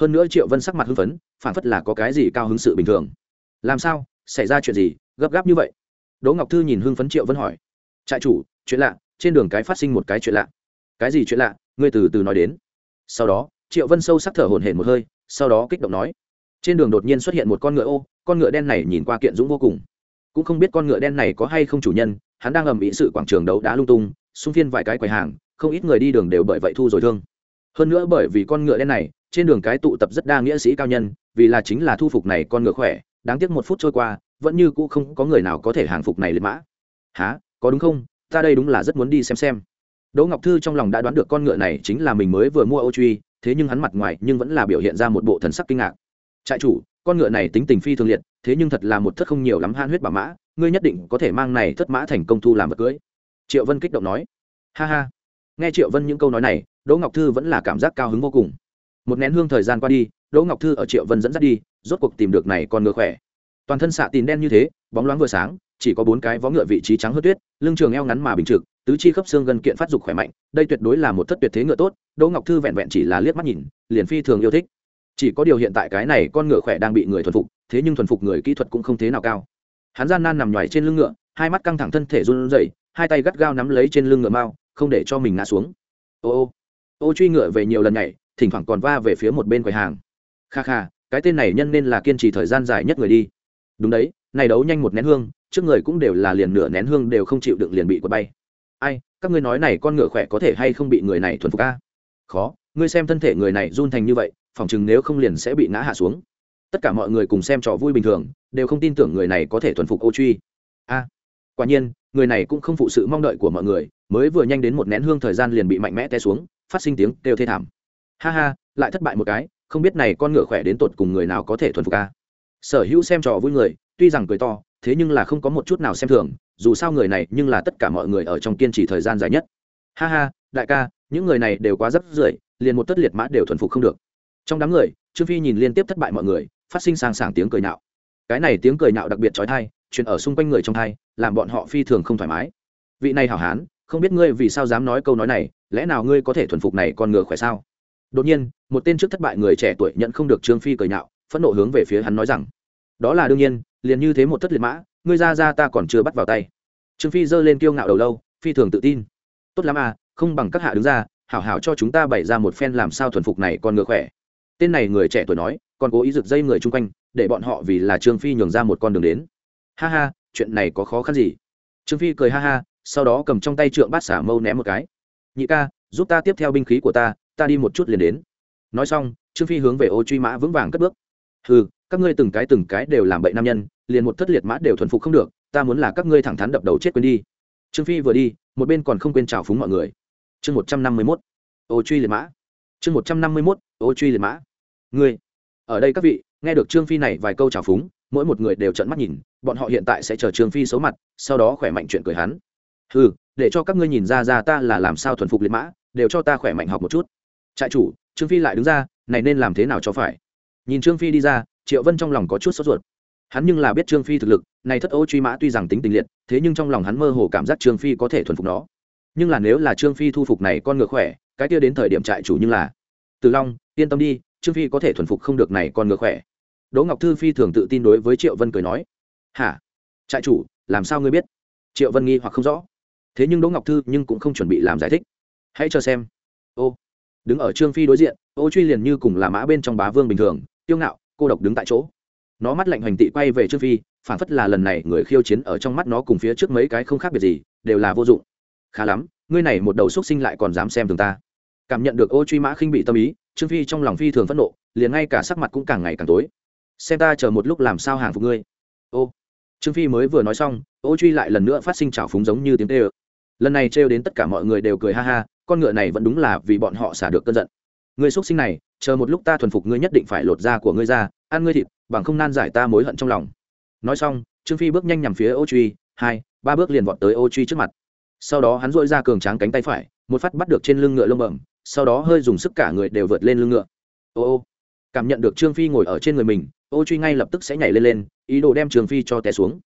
Hơn nữa triệu vân sắc mặt hưng phấn phản phất là có cái gì cao hứng sự bình thường. Làm sao, xảy ra chuyện gì, gấp gáp như vậy? Đỗ ngọc thư nhìn hưng phấn triệu vân hỏi. Trại chủ, chuyện lạ, trên đường cái phát sinh một cái chuyện lạ. Cái gì chuyện lạ, ngươi từ từ nói đến. Sau đó, triệu vân sâu sắc thở hổn hển một hơi, sau đó kích động nói trên đường đột nhiên xuất hiện một con ngựa ô, con ngựa đen này nhìn qua kiện dũng vô cùng. Cũng không biết con ngựa đen này có hay không chủ nhân, hắn đang ầm ĩ sự quảng trường đấu đá lung tung, xung phiên vài cái quầy hàng, không ít người đi đường đều bởi vậy thu rồi thương. Hơn nữa bởi vì con ngựa đen này, trên đường cái tụ tập rất đa nghĩa sĩ cao nhân, vì là chính là thu phục này con ngựa khỏe, đáng tiếc một phút trôi qua, vẫn như cũ không có người nào có thể hàng phục này lên mã. Há có đúng không? Ta đây đúng là rất muốn đi xem xem. Đỗ ngọc thư trong lòng đã đoán được con ngựa này chính là mình mới vừa mua ô truy, thế nhưng hắn mặt ngoài nhưng vẫn là biểu hiện ra một bộ thần sắc kinh ngạc trại chủ, con ngựa này tính tình phi thường liệt, thế nhưng thật là một thất không nhiều lắm han huyết bà mã, ngươi nhất định có thể mang này thất mã thành công thu làm vật cưới. Triệu vân kích động nói. Ha ha. Nghe triệu vân những câu nói này, đỗ ngọc thư vẫn là cảm giác cao hứng vô cùng. Một nén hương thời gian qua đi, đỗ ngọc thư ở triệu vân dẫn dắt đi, rốt cuộc tìm được này con ngựa khỏe. Toàn thân xạ tín đen như thế, bóng loáng vừa sáng, chỉ có bốn cái vó ngựa vị trí trắng hơn tuyết, lưng trường eo ngắn mà bình trực, tứ chi khớp xương gần kiện phát dục khỏe mạnh, đây tuyệt đối là một thất tuyệt thế ngựa tốt, đỗ ngọc thư vẹn vẹn chỉ là liếc mắt nhìn, liền phi thường yêu thích chỉ có điều hiện tại cái này con ngựa khỏe đang bị người thuần phục, thế nhưng thuần phục người kỹ thuật cũng không thế nào cao. Hắn gian nan nằm nhoài trên lưng ngựa, hai mắt căng thẳng thân thể run rẩy, hai tay gắt gao nắm lấy trên lưng ngựa mao, không để cho mình ngã xuống. Ô ô ô truy ngựa về nhiều lần nhảy, thỉnh thoảng còn va về phía một bên quầy hàng. Kha kha, cái tên này nhân nên là kiên trì thời gian dài nhất người đi. Đúng đấy, này đấu nhanh một nén hương, trước người cũng đều là liền nửa nén hương đều không chịu đựng liền bị quật bay. Ai, các ngươi nói này con ngựa khỏe có thể hay không bị người này thuần phục a? Khó, ngươi xem thân thể người này run thành như vậy Phòng chừng nếu không liền sẽ bị ngã hạ xuống. Tất cả mọi người cùng xem trò vui bình thường, đều không tin tưởng người này có thể thuần phục ô truy. A, quả nhiên, người này cũng không phụ sự mong đợi của mọi người, mới vừa nhanh đến một nén hương thời gian liền bị mạnh mẽ té xuống, phát sinh tiếng kêu thê thảm. Ha ha, lại thất bại một cái, không biết này con ngựa khỏe đến tột cùng người nào có thể thuần phục a. Sở hữu xem trò vui người, tuy rằng cười to, thế nhưng là không có một chút nào xem thường, dù sao người này nhưng là tất cả mọi người ở trong kiên trì thời gian dài nhất. Ha ha, đại ca, những người này đều quá rất rưởi, liền một tất liệt mã đều thuần phục không được trong đám người, trương phi nhìn liên tiếp thất bại mọi người, phát sinh sang sảng tiếng cười nhạo cái này tiếng cười nhạo đặc biệt trói thai truyền ở xung quanh người trong thai làm bọn họ phi thường không thoải mái. Vị này hảo hán, không biết ngươi vì sao dám nói câu nói này, lẽ nào ngươi có thể thuần phục này con ngựa khỏe sao? Đột nhiên, một tên trước thất bại người trẻ tuổi nhận không được trương phi cười nhạo phẫn nộ hướng về phía hắn nói rằng, đó là đương nhiên, liền như thế một thất liệt mã, ngươi ra ra ta còn chưa bắt vào tay. Trương phi giơ lên kiêu ngạo đầu lâu, phi thường tự tin. Tốt lắm à không bằng các hạ đứng ra, hảo hảo cho chúng ta bày ra một phen làm sao thuần phục này con ngựa khỏe tên này người trẻ tuổi nói, còn cố ý rực dây người chung quanh, để bọn họ vì là trương phi nhường ra một con đường đến. Ha ha, chuyện này có khó khăn gì? Trương phi cười ha ha, sau đó cầm trong tay trượng bát xả mâu ném một cái. Nhị ca, giúp ta tiếp theo binh khí của ta ta đi một chút liền đến. Nói xong, trương phi hướng về ô truy mã vững vàng cất bước. Ừ các ngươi từng cái từng cái đều làm bậy nam nhân, liền một thất liệt mã đều thuần phục không được, ta muốn là các ngươi thẳng thắn đập đầu chết quên đi. Trương phi vừa đi, một bên còn không quên trào phúng mọi người. Chương một trăm năm mươi mốt, ô truy liệt mã. Chương một trăm năm mươi mốt ô truy liệt mã. Ngươi, ở đây các vị, nghe được trương phi này vài câu trào phúng, mỗi một người đều trận mắt nhìn, bọn họ hiện tại sẽ chờ trương phi xấu mặt, sau đó khỏe mạnh chuyện cười hắn. Ừ để cho các ngươi nhìn ra ra ta là làm sao thuần phục liệt mã, đều cho ta khỏe mạnh học một chút. Trại chủ, trương phi lại đứng ra, này nên làm thế nào cho phải? Nhìn trương phi đi ra, triệu vân trong lòng có chút sốt ruột. Hắn nhưng là biết trương phi thực lực, này thất ô truy mã tuy rằng tính tình liệt, thế nhưng trong lòng hắn mơ hồ cảm giác trương phi có thể thuần phục nó. Nhưng là nếu là trương phi thu phục này con ngựa khỏe, cái kia đến thời điểm trại chủ nhưng là từ long, yên tâm đi, trương phi có thể thuần phục không được này con ngựa khỏe. Đỗ ngọc thư phi thường tự tin đối với triệu vân cười nói. Hả? Trại chủ, làm sao ngươi biết? Triệu vân nghi hoặc không rõ. Thế nhưng đỗ ngọc thư nhưng cũng không chuẩn bị làm giải thích. Hãy cho xem. Ô. Đứng ở trương phi đối diện, ô truy liền như cùng là mã bên trong bá vương bình thường tiêu ngạo, cô độc đứng tại chỗ. Nó mắt lạnh hoành tị quay về trương phi, phản phất là lần này người khiêu chiến ở trong mắt nó cùng phía trước mấy cái không khác biệt gì, đều là vô dụng. Khá lắm, ngươi này một đầu xúc sinh lại còn dám xem thường ta cảm nhận được ô truy mã khinh bị tâm ý, trương phi trong lòng phi thường phẫn nộ, liền ngay cả sắc mặt cũng càng ngày càng tối. Xem ta chờ một lúc làm sao hàng phục ngươi. Ô. Trương phi mới vừa nói xong, ô truy lại lần nữa phát sinh trào phúng giống như tiếng tê ơ lần này trêu đến tất cả mọi người đều cười ha ha, con ngựa này vẫn đúng là vì bọn họ xả được cơn giận. Người x sinh này, chờ một lúc ta thuần phục ngươi nhất định phải lột da của ngươi ra, ăn ngươi thịt, bằng không nan giải ta mối hận trong lòng. Nói xong, trương phi bước nhanh nhằm phía ô truy, hai, ba bước liền vọt tới ô truy trước mặt. Sau đó hắn dội ra cường tráng cánh tay phải một phát bắt được trên lưng ngựa lông bẩm, sau đó hơi dùng sức cả người đều vượt lên lưng ngựa. Ô ô, cảm nhận được trương phi ngồi ở trên người mình, ô truy ngay lập tức sẽ nhảy lên lên, ý đồ đem trương phi cho té xuống.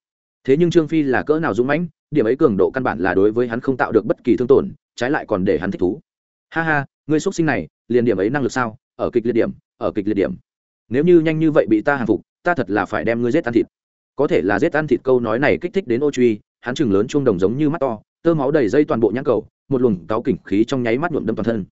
Thế nhưng trương phi là cỡ nào dũng mãnh, điểm ấy cường độ căn bản là đối với hắn không tạo được bất kỳ thương tổn, trái lại còn để hắn thích thú. Ha ha, ngươi xuất sinh này, liền điểm ấy năng lực sao? Ở kịch liệt điểm, ở kịch liệt điểm. Nếu như nhanh như vậy bị ta hàng phục, ta thật là phải đem ngươi giết ăn thịt. Có thể là giết ăn thịt câu nói này kích thích đến ô truy, hắn chừng lớn chuông đồng giống như mắt to, tơ máu đầy dây toàn bộ nhãn cầu một luồng cáo kỉnh khí trong nháy mắt nhuộm đâm toàn thân.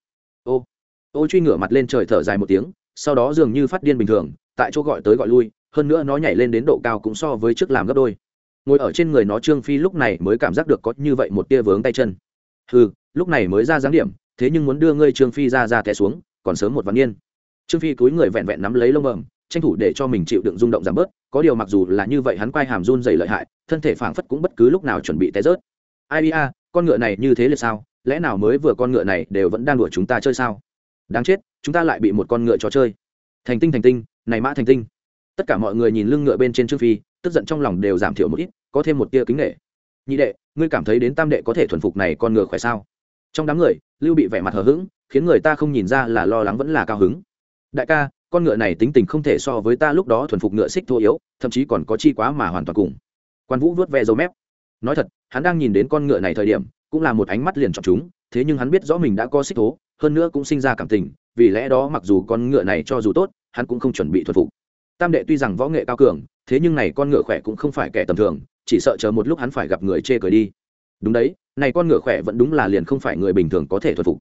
Ô ô truy ngửa mặt lên trời thở dài một tiếng, sau đó dường như phát điên bình thường, tại chỗ gọi tới gọi lui, hơn nữa nó nhảy lên đến độ cao cũng so với trước làm gấp đôi. Ngồi ở trên người nó trương phi lúc này mới cảm giác được có như vậy một tia vướng tay chân. Ừ lúc này mới ra dáng điểm, thế nhưng muốn đưa ngươi trương phi ra ra té xuống, còn sớm một vạn niên. Trương phi cúi người vẹn vẹn nắm lấy lông bầm tranh thủ để cho mình chịu đựng rung động giảm bớt, có điều mặc dù là như vậy hắn quay hàm run dày lợi hại, thân thể phảng phất cũng bất cứ lúc nào chuẩn bị té rớt. Ai a con ngựa này như thế là sao? Lẽ nào mới vừa con ngựa này đều vẫn đang đuổi chúng ta chơi sao? Đáng chết, chúng ta lại bị một con ngựa cho chơi. Thành tinh thành tinh, này mã thành tinh. Tất cả mọi người nhìn lưng ngựa bên trên trương phi, tức giận trong lòng đều giảm thiểu một ít, có thêm một tia kính nghệ nhị đệ, ngươi cảm thấy đến tam đệ có thể thuần phục này con ngựa khỏe sao? Trong đám người, lưu bị vẻ mặt hờ hững, khiến người ta không nhìn ra là lo lắng vẫn là cao hứng. Đại ca, con ngựa này tính tình không thể so với ta lúc đó thuần phục ngựa xích thô yếu, thậm chí còn có chi quá mà hoàn toàn cùng. Quan vũ vớt ve dấu mép nói thật, hắn đang nhìn đến con ngựa này thời điểm, cũng là một ánh mắt liền chọn chúng, thế nhưng hắn biết rõ mình đã có xích thố, hơn nữa cũng sinh ra cảm tình, vì lẽ đó mặc dù con ngựa này cho dù tốt, hắn cũng không chuẩn bị thuật phục. Tam đệ tuy rằng võ nghệ cao cường, thế nhưng này con ngựa khỏe cũng không phải kẻ tầm thường, chỉ sợ chờ một lúc hắn phải gặp người chê cười đi. Đúng đấy, này con ngựa khỏe vẫn đúng là liền không phải người bình thường có thể thuật phục.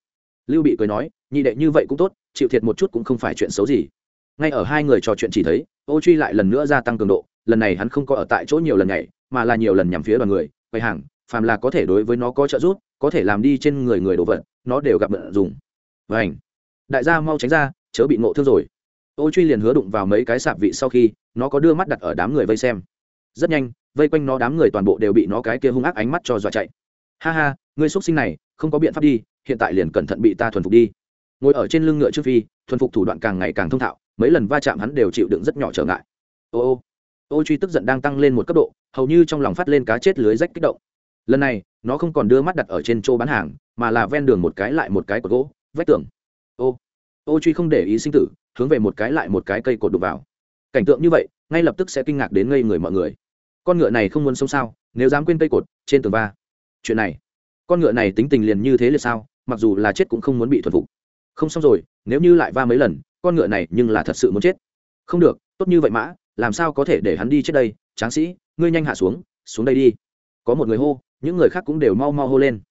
Lưu bị cười nói, nhị đệ như vậy cũng tốt, chịu thiệt một chút cũng không phải chuyện xấu gì. Ngay ở hai người trò chuyện chỉ thấy, ô truy lại lần nữa gia tăng cường độ, lần này hắn không có ở tại chỗ nhiều lần nhảy mà là nhiều lần nhằm phía đoàn người, quầy hàng, phàm là có thể đối với nó có trợ giúp, có thể làm đi trên người người đồ vật, nó đều gặp bận dùng và ảnh đại gia mau tránh ra, chớ bị ngộ thương rồi. Ô truy liền hứa đụng vào mấy cái sạp vị sau khi, nó có đưa mắt đặt ở đám người vây xem. Rất nhanh, vây quanh nó đám người toàn bộ đều bị nó cái kia hung ác ánh mắt cho dọa chạy. Ha ha, ngươi x sinh này, không có biện pháp đi, hiện tại liền cẩn thận bị ta thuần phục đi. Ngồi ở trên lưng ngựa trước phi, thuần phục thủ đoạn càng ngày càng thông thạo, mấy lần va chạm hắn đều chịu đựng rất nhỏ trở ngại. Ô ô. Ô truy tức giận đang tăng lên một cấp độ hầu như trong lòng phát lên cá chết lưới rách kích động. Lần này, nó không còn đưa mắt đặt ở trên chỗ bán hàng, mà là ven đường một cái lại một cái cột gỗ, vách tường. Ô ô truy không để ý sinh tử, hướng về một cái lại một cái cây cột đục vào. Cảnh tượng như vậy, ngay lập tức sẽ kinh ngạc đến ngây người mọi người. Con ngựa này không muốn sống sao, nếu dám quên cây cột, trên tường va. Chuyện này, con ngựa này tính tình liền như thế là sao, mặc dù là chết cũng không muốn bị thuần phục. Không xong rồi, nếu như lại va mấy lần, con ngựa này nhưng là thật sự muốn chết. Không được, tốt như vậy mã, làm sao có thể để hắn đi chết đây, tráng sĩ? Ngươi nhanh hạ xuống xuống đây đi. Có một người hô, những người khác cũng đều mau mau hô lên.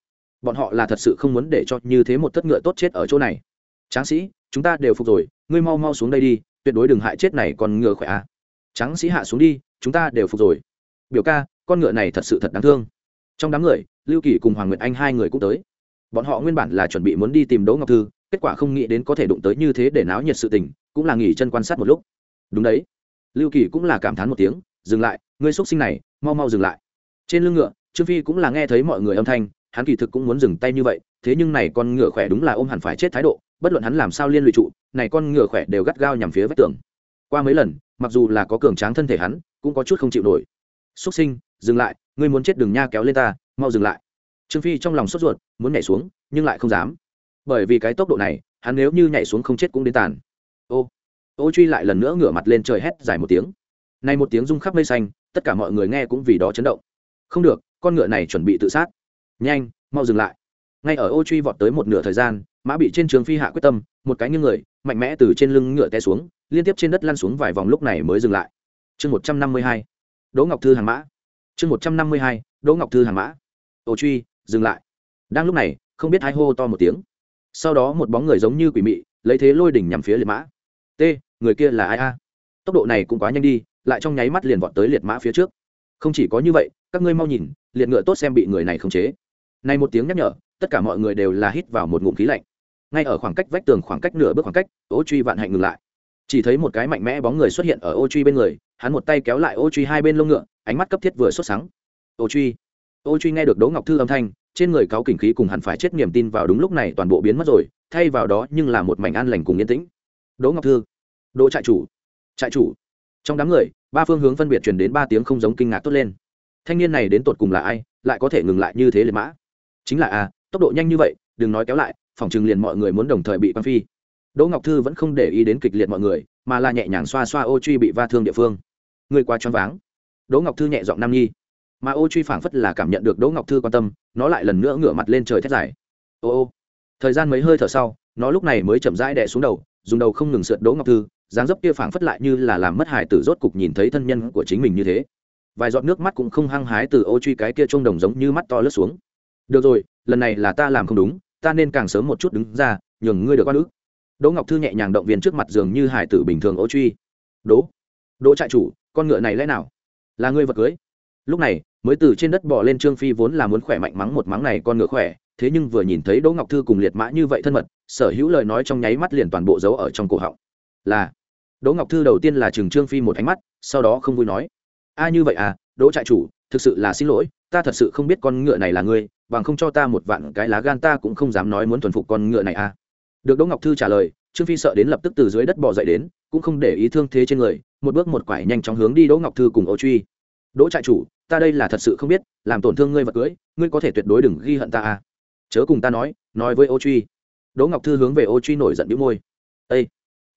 Bọn họ là thật sự không muốn để cho như thế một thất ngựa tốt chết ở chỗ này. Tráng sĩ, chúng ta đều phục rồi, ngươi mau mau xuống đây đi, tuyệt đối đừng hại chết này còn ngựa khỏe à. tráng sĩ hạ xuống đi, chúng ta đều phục rồi. Biểu ca, con ngựa này thật sự thật đáng thương. Trong đám người, lưu kỳ cùng hoàng nguyệt anh hai người cũng tới. Bọn họ nguyên bản là chuẩn bị muốn đi tìm đỗ ngọc thư, kết quả không nghĩ đến có thể đụng tới như thế để náo nhiệt sự tình, cũng là nghỉ chân quan sát một lúc. Đúng đấy. Lưu kỳ cũng là cảm thán một tiếng, dừng lại ngươi xuất sinh này, mau mau dừng lại. Trên lưng ngựa, trương phi cũng là nghe thấy mọi người âm thanh, hắn kỳ thực cũng muốn dừng tay như vậy, thế nhưng này con ngựa khỏe đúng là ôm hẳn phải chết thái độ, bất luận hắn làm sao liên lụy trụ, này con ngựa khỏe đều gắt gao nhằm phía vách tường. Qua mấy lần, mặc dù là có cường tráng thân thể hắn, cũng có chút không chịu nổi. Xuất sinh, dừng lại, ngươi muốn chết đừng nha kéo lên ta, mau dừng lại. Trương phi trong lòng sốt ruột, muốn nhảy xuống, nhưng lại không dám. Bởi vì cái tốc độ này, hắn nếu như nhảy xuống không chết cũng đến tàn. Ô ô truy lại lần nữa ngửa mặt lên trời hét dài một tiếng. Này một tiếng rung khắp mây xanh tất cả mọi người nghe cũng vì đó chấn động. Không được, con ngựa này chuẩn bị tự sát. Nhanh, mau dừng lại. Ngay ở ô truy vọt tới một nửa thời gian, mã bị trên trường phi hạ quyết tâm, một cái như người, mạnh mẽ từ trên lưng ngựa té xuống, liên tiếp trên đất lăn xuống vài vòng lúc này mới dừng lại. Chương một trăm năm mươi hai, đỗ ngọc thư hàng mã. Chương một trăm năm mươi hai, đỗ ngọc thư hàng mã. Ô truy dừng lại. Đang lúc này, không biết hai hô to một tiếng. Sau đó một bóng người giống như quỷ mị, lấy thế lôi đỉnh nhằm phía liệt mã. T, người kia là ai a? Tốc độ này cũng quá nhanh đi lại trong nháy mắt liền vọt tới liệt mã phía trước. Không chỉ có như vậy, các ngươi mau nhìn, liệt ngựa tốt xem bị người này khống chế. Này một tiếng nhắc nhở, tất cả mọi người đều là hít vào một ngụm khí lạnh. Ngay ở khoảng cách vách tường khoảng cách nửa bước khoảng cách, ô truy vạn hạnh ngừng lại. Chỉ thấy một cái mạnh mẽ bóng người xuất hiện ở ô truy bên người, hắn một tay kéo lại ô truy hai bên lông ngựa, ánh mắt cấp thiết vừa xuất sáng ô truy. Ô truy nghe được đỗ ngọc thư âm thanh, trên người cáo kình khí cùng hẳn phải chết niềm tin vào đúng lúc này toàn bộ biến mất rồi, thay vào đó nhưng là một mảnh an lành cùng yên tĩnh. Đỗ ngọc thư. Đỗ trại chủ. Trại chủ trong đám người, ba phương hướng phân biệt truyền đến ba tiếng không giống kinh ngạc tốt lên. Thanh niên này đến tột cùng là ai, lại có thể ngừng lại như thế liệt mã? Chính là a tốc độ nhanh như vậy, đừng nói kéo lại, phòng chừng liền mọi người muốn đồng thời bị băng phi. Đỗ ngọc thư vẫn không để ý đến kịch liệt mọi người, mà là nhẹ nhàng xoa xoa ô truy bị va thương địa phương. Người qua choáng váng. Đỗ ngọc thư nhẹ giọng nam nhi. Mà ô truy phảng phất là cảm nhận được đỗ ngọc thư quan tâm, nó lại lần nữa ngửa mặt lên trời thét dài. Ô ô. Thời gian mấy hơi thở sau, nó lúc này mới chậm rãi đè xuống đầu, dùng đầu không ngừng sượt đỗ ngọc thư dáng dấp kia phảng phất lại như là làm mất hải tử rốt cục nhìn thấy thân nhân của chính mình như thế. Vài giọt nước mắt cũng không hăng hái từ ô truy cái kia trông đồng giống như mắt to lướt xuống. Được rồi, lần này là ta làm không đúng, ta nên càng sớm một chút đứng ra, nhường ngươi được oan ức. Đỗ ngọc thư nhẹ nhàng động viên trước mặt giường như hải tử bình thường ô truy. Đỗ đỗ trại chủ, con ngựa này lẽ nào? Là ngươi vật cưới. Lúc này, mới từ trên đất bỏ lên trương phi vốn là muốn khỏe mạnh mắng một mắng này con ngựa khỏe, thế nhưng vừa nhìn thấy đỗ ngọc thư cùng liệt mã như vậy thân mật, sở hữu lời nói trong nháy mắt liền toàn bộ giấu ở trong cổ họng. Là đỗ ngọc thư đầu tiên là chừng trương phi một ánh mắt, sau đó không vui nói. A như vậy à đỗ trại chủ, thực sự là xin lỗi, ta thật sự không biết con ngựa này là ngươi, bằng không cho ta một vạn cái lá gan ta cũng không dám nói muốn thuần phục con ngựa này à. Được đỗ ngọc thư trả lời, trương phi sợ đến lập tức từ dưới đất bò dậy đến, cũng không để ý thương thế trên người, một bước một quải nhanh chóng hướng đi đỗ ngọc thư cùng ô truy. Đỗ trại chủ, ta đây là thật sự không biết, làm tổn thương ngươi vật cưới, ngươi có thể tuyệt đối đừng ghi hận ta à. Chớ cùng ta nói nói với ô truy. Đỗ ngọc thư hướng về ô truy nổi giận bĩu môi. Ây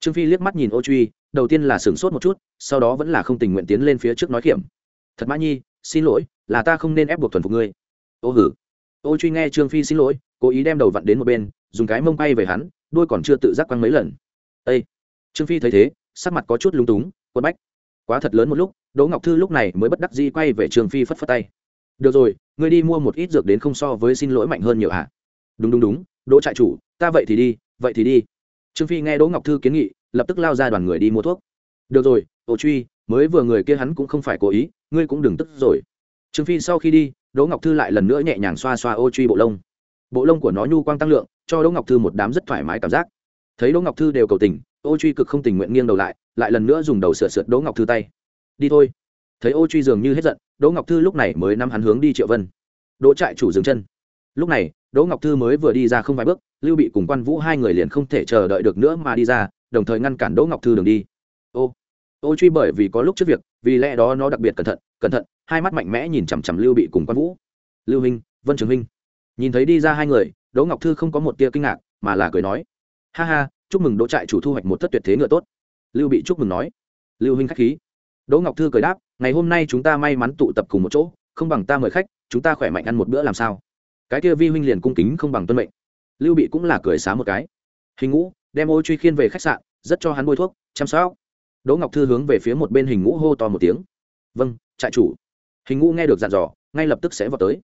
trương phi liếc mắt nhìn ô truy đầu tiên là sửng sốt một chút sau đó vẫn là không tình nguyện tiến lên phía trước nói kiểm. Thật mã nhi xin lỗi là ta không nên ép buộc thuần phục ngươi. Ô hử. Ô truy nghe trương phi xin lỗi cố ý đem đầu vặn đến một bên dùng cái mông bay về hắn đuôi còn chưa tự giác quăng mấy lần. Ê, trương phi thấy thế sắc mặt có chút lúng túng quất bách. Quá thật lớn một lúc đỗ ngọc thư lúc này mới bất đắc dĩ quay về trương phi phất phất tay. Được rồi ngươi đi mua một ít dược đến không so với xin lỗi mạnh hơn nhiều hả? À? đúng đúng đúng đỗ trại chủ ta vậy thì đi vậy thì đi. Trương phi nghe đỗ ngọc thư kiến nghị lập tức lao ra đoàn người đi mua thuốc. Được rồi ô truy, mới vừa người kia hắn cũng không phải cố ý, ngươi cũng đừng tức rồi. Trương phi sau khi đi, đỗ ngọc thư lại lần nữa nhẹ nhàng xoa xoa ô truy bộ lông. Bộ lông của nó nhu quang tăng lượng, cho đỗ ngọc thư một đám rất thoải mái cảm giác. Thấy đỗ ngọc thư đều cầu tình, ô truy cực không tình nguyện nghiêng đầu lại lại lần nữa dùng đầu sửa sượt đỗ ngọc thư tay. Đi thôi. Thấy ô truy dường như hết giận, đỗ ngọc thư lúc này mới nắm hắn hướng đi triệu vân. Đỗ trại chủ dừng chân. Lúc này, đỗ ngọc thư mới vừa đi ra không vài bước, lưu bị cùng quan vũ hai người liền không thể chờ đợi được nữa mà đi ra đồng thời ngăn cản đỗ ngọc thư đường đi. Ô ô truy bởi vì có lúc trước việc, vì lẽ đó nó đặc biệt cẩn thận cẩn thận, hai mắt mạnh mẽ nhìn chằm chằm lưu bị cùng quan vũ. Lưu huynh, vân trường huynh. Nhìn thấy đi ra hai người, đỗ ngọc thư không có một tia kinh ngạc, mà là cười nói, ha ha, chúc mừng đỗ trại chủ thu hoạch một thất tuyệt thế ngựa tốt. Lưu bị chúc mừng nói, lưu huynh khách khí. Đỗ ngọc thư cười đáp, ngày hôm nay chúng ta may mắn tụ tập cùng một chỗ, không bằng ta mời khách, chúng ta khỏe mạnh ăn một bữa làm sao? Cái kia vi huynh liền cung kính không bằng tuân mệnh. Lưu bị cũng là cười xá một cái. Hình ngũ đem ô truy khiên về khách sạn, rất cho hắn bôi thuốc, chăm sóc. Đỗ ngọc thư hướng về phía một bên hình ngũ hô to một tiếng. Vâng trại chủ. Hình ngũ nghe được dặn dò, ngay lập tức sẽ vào tới.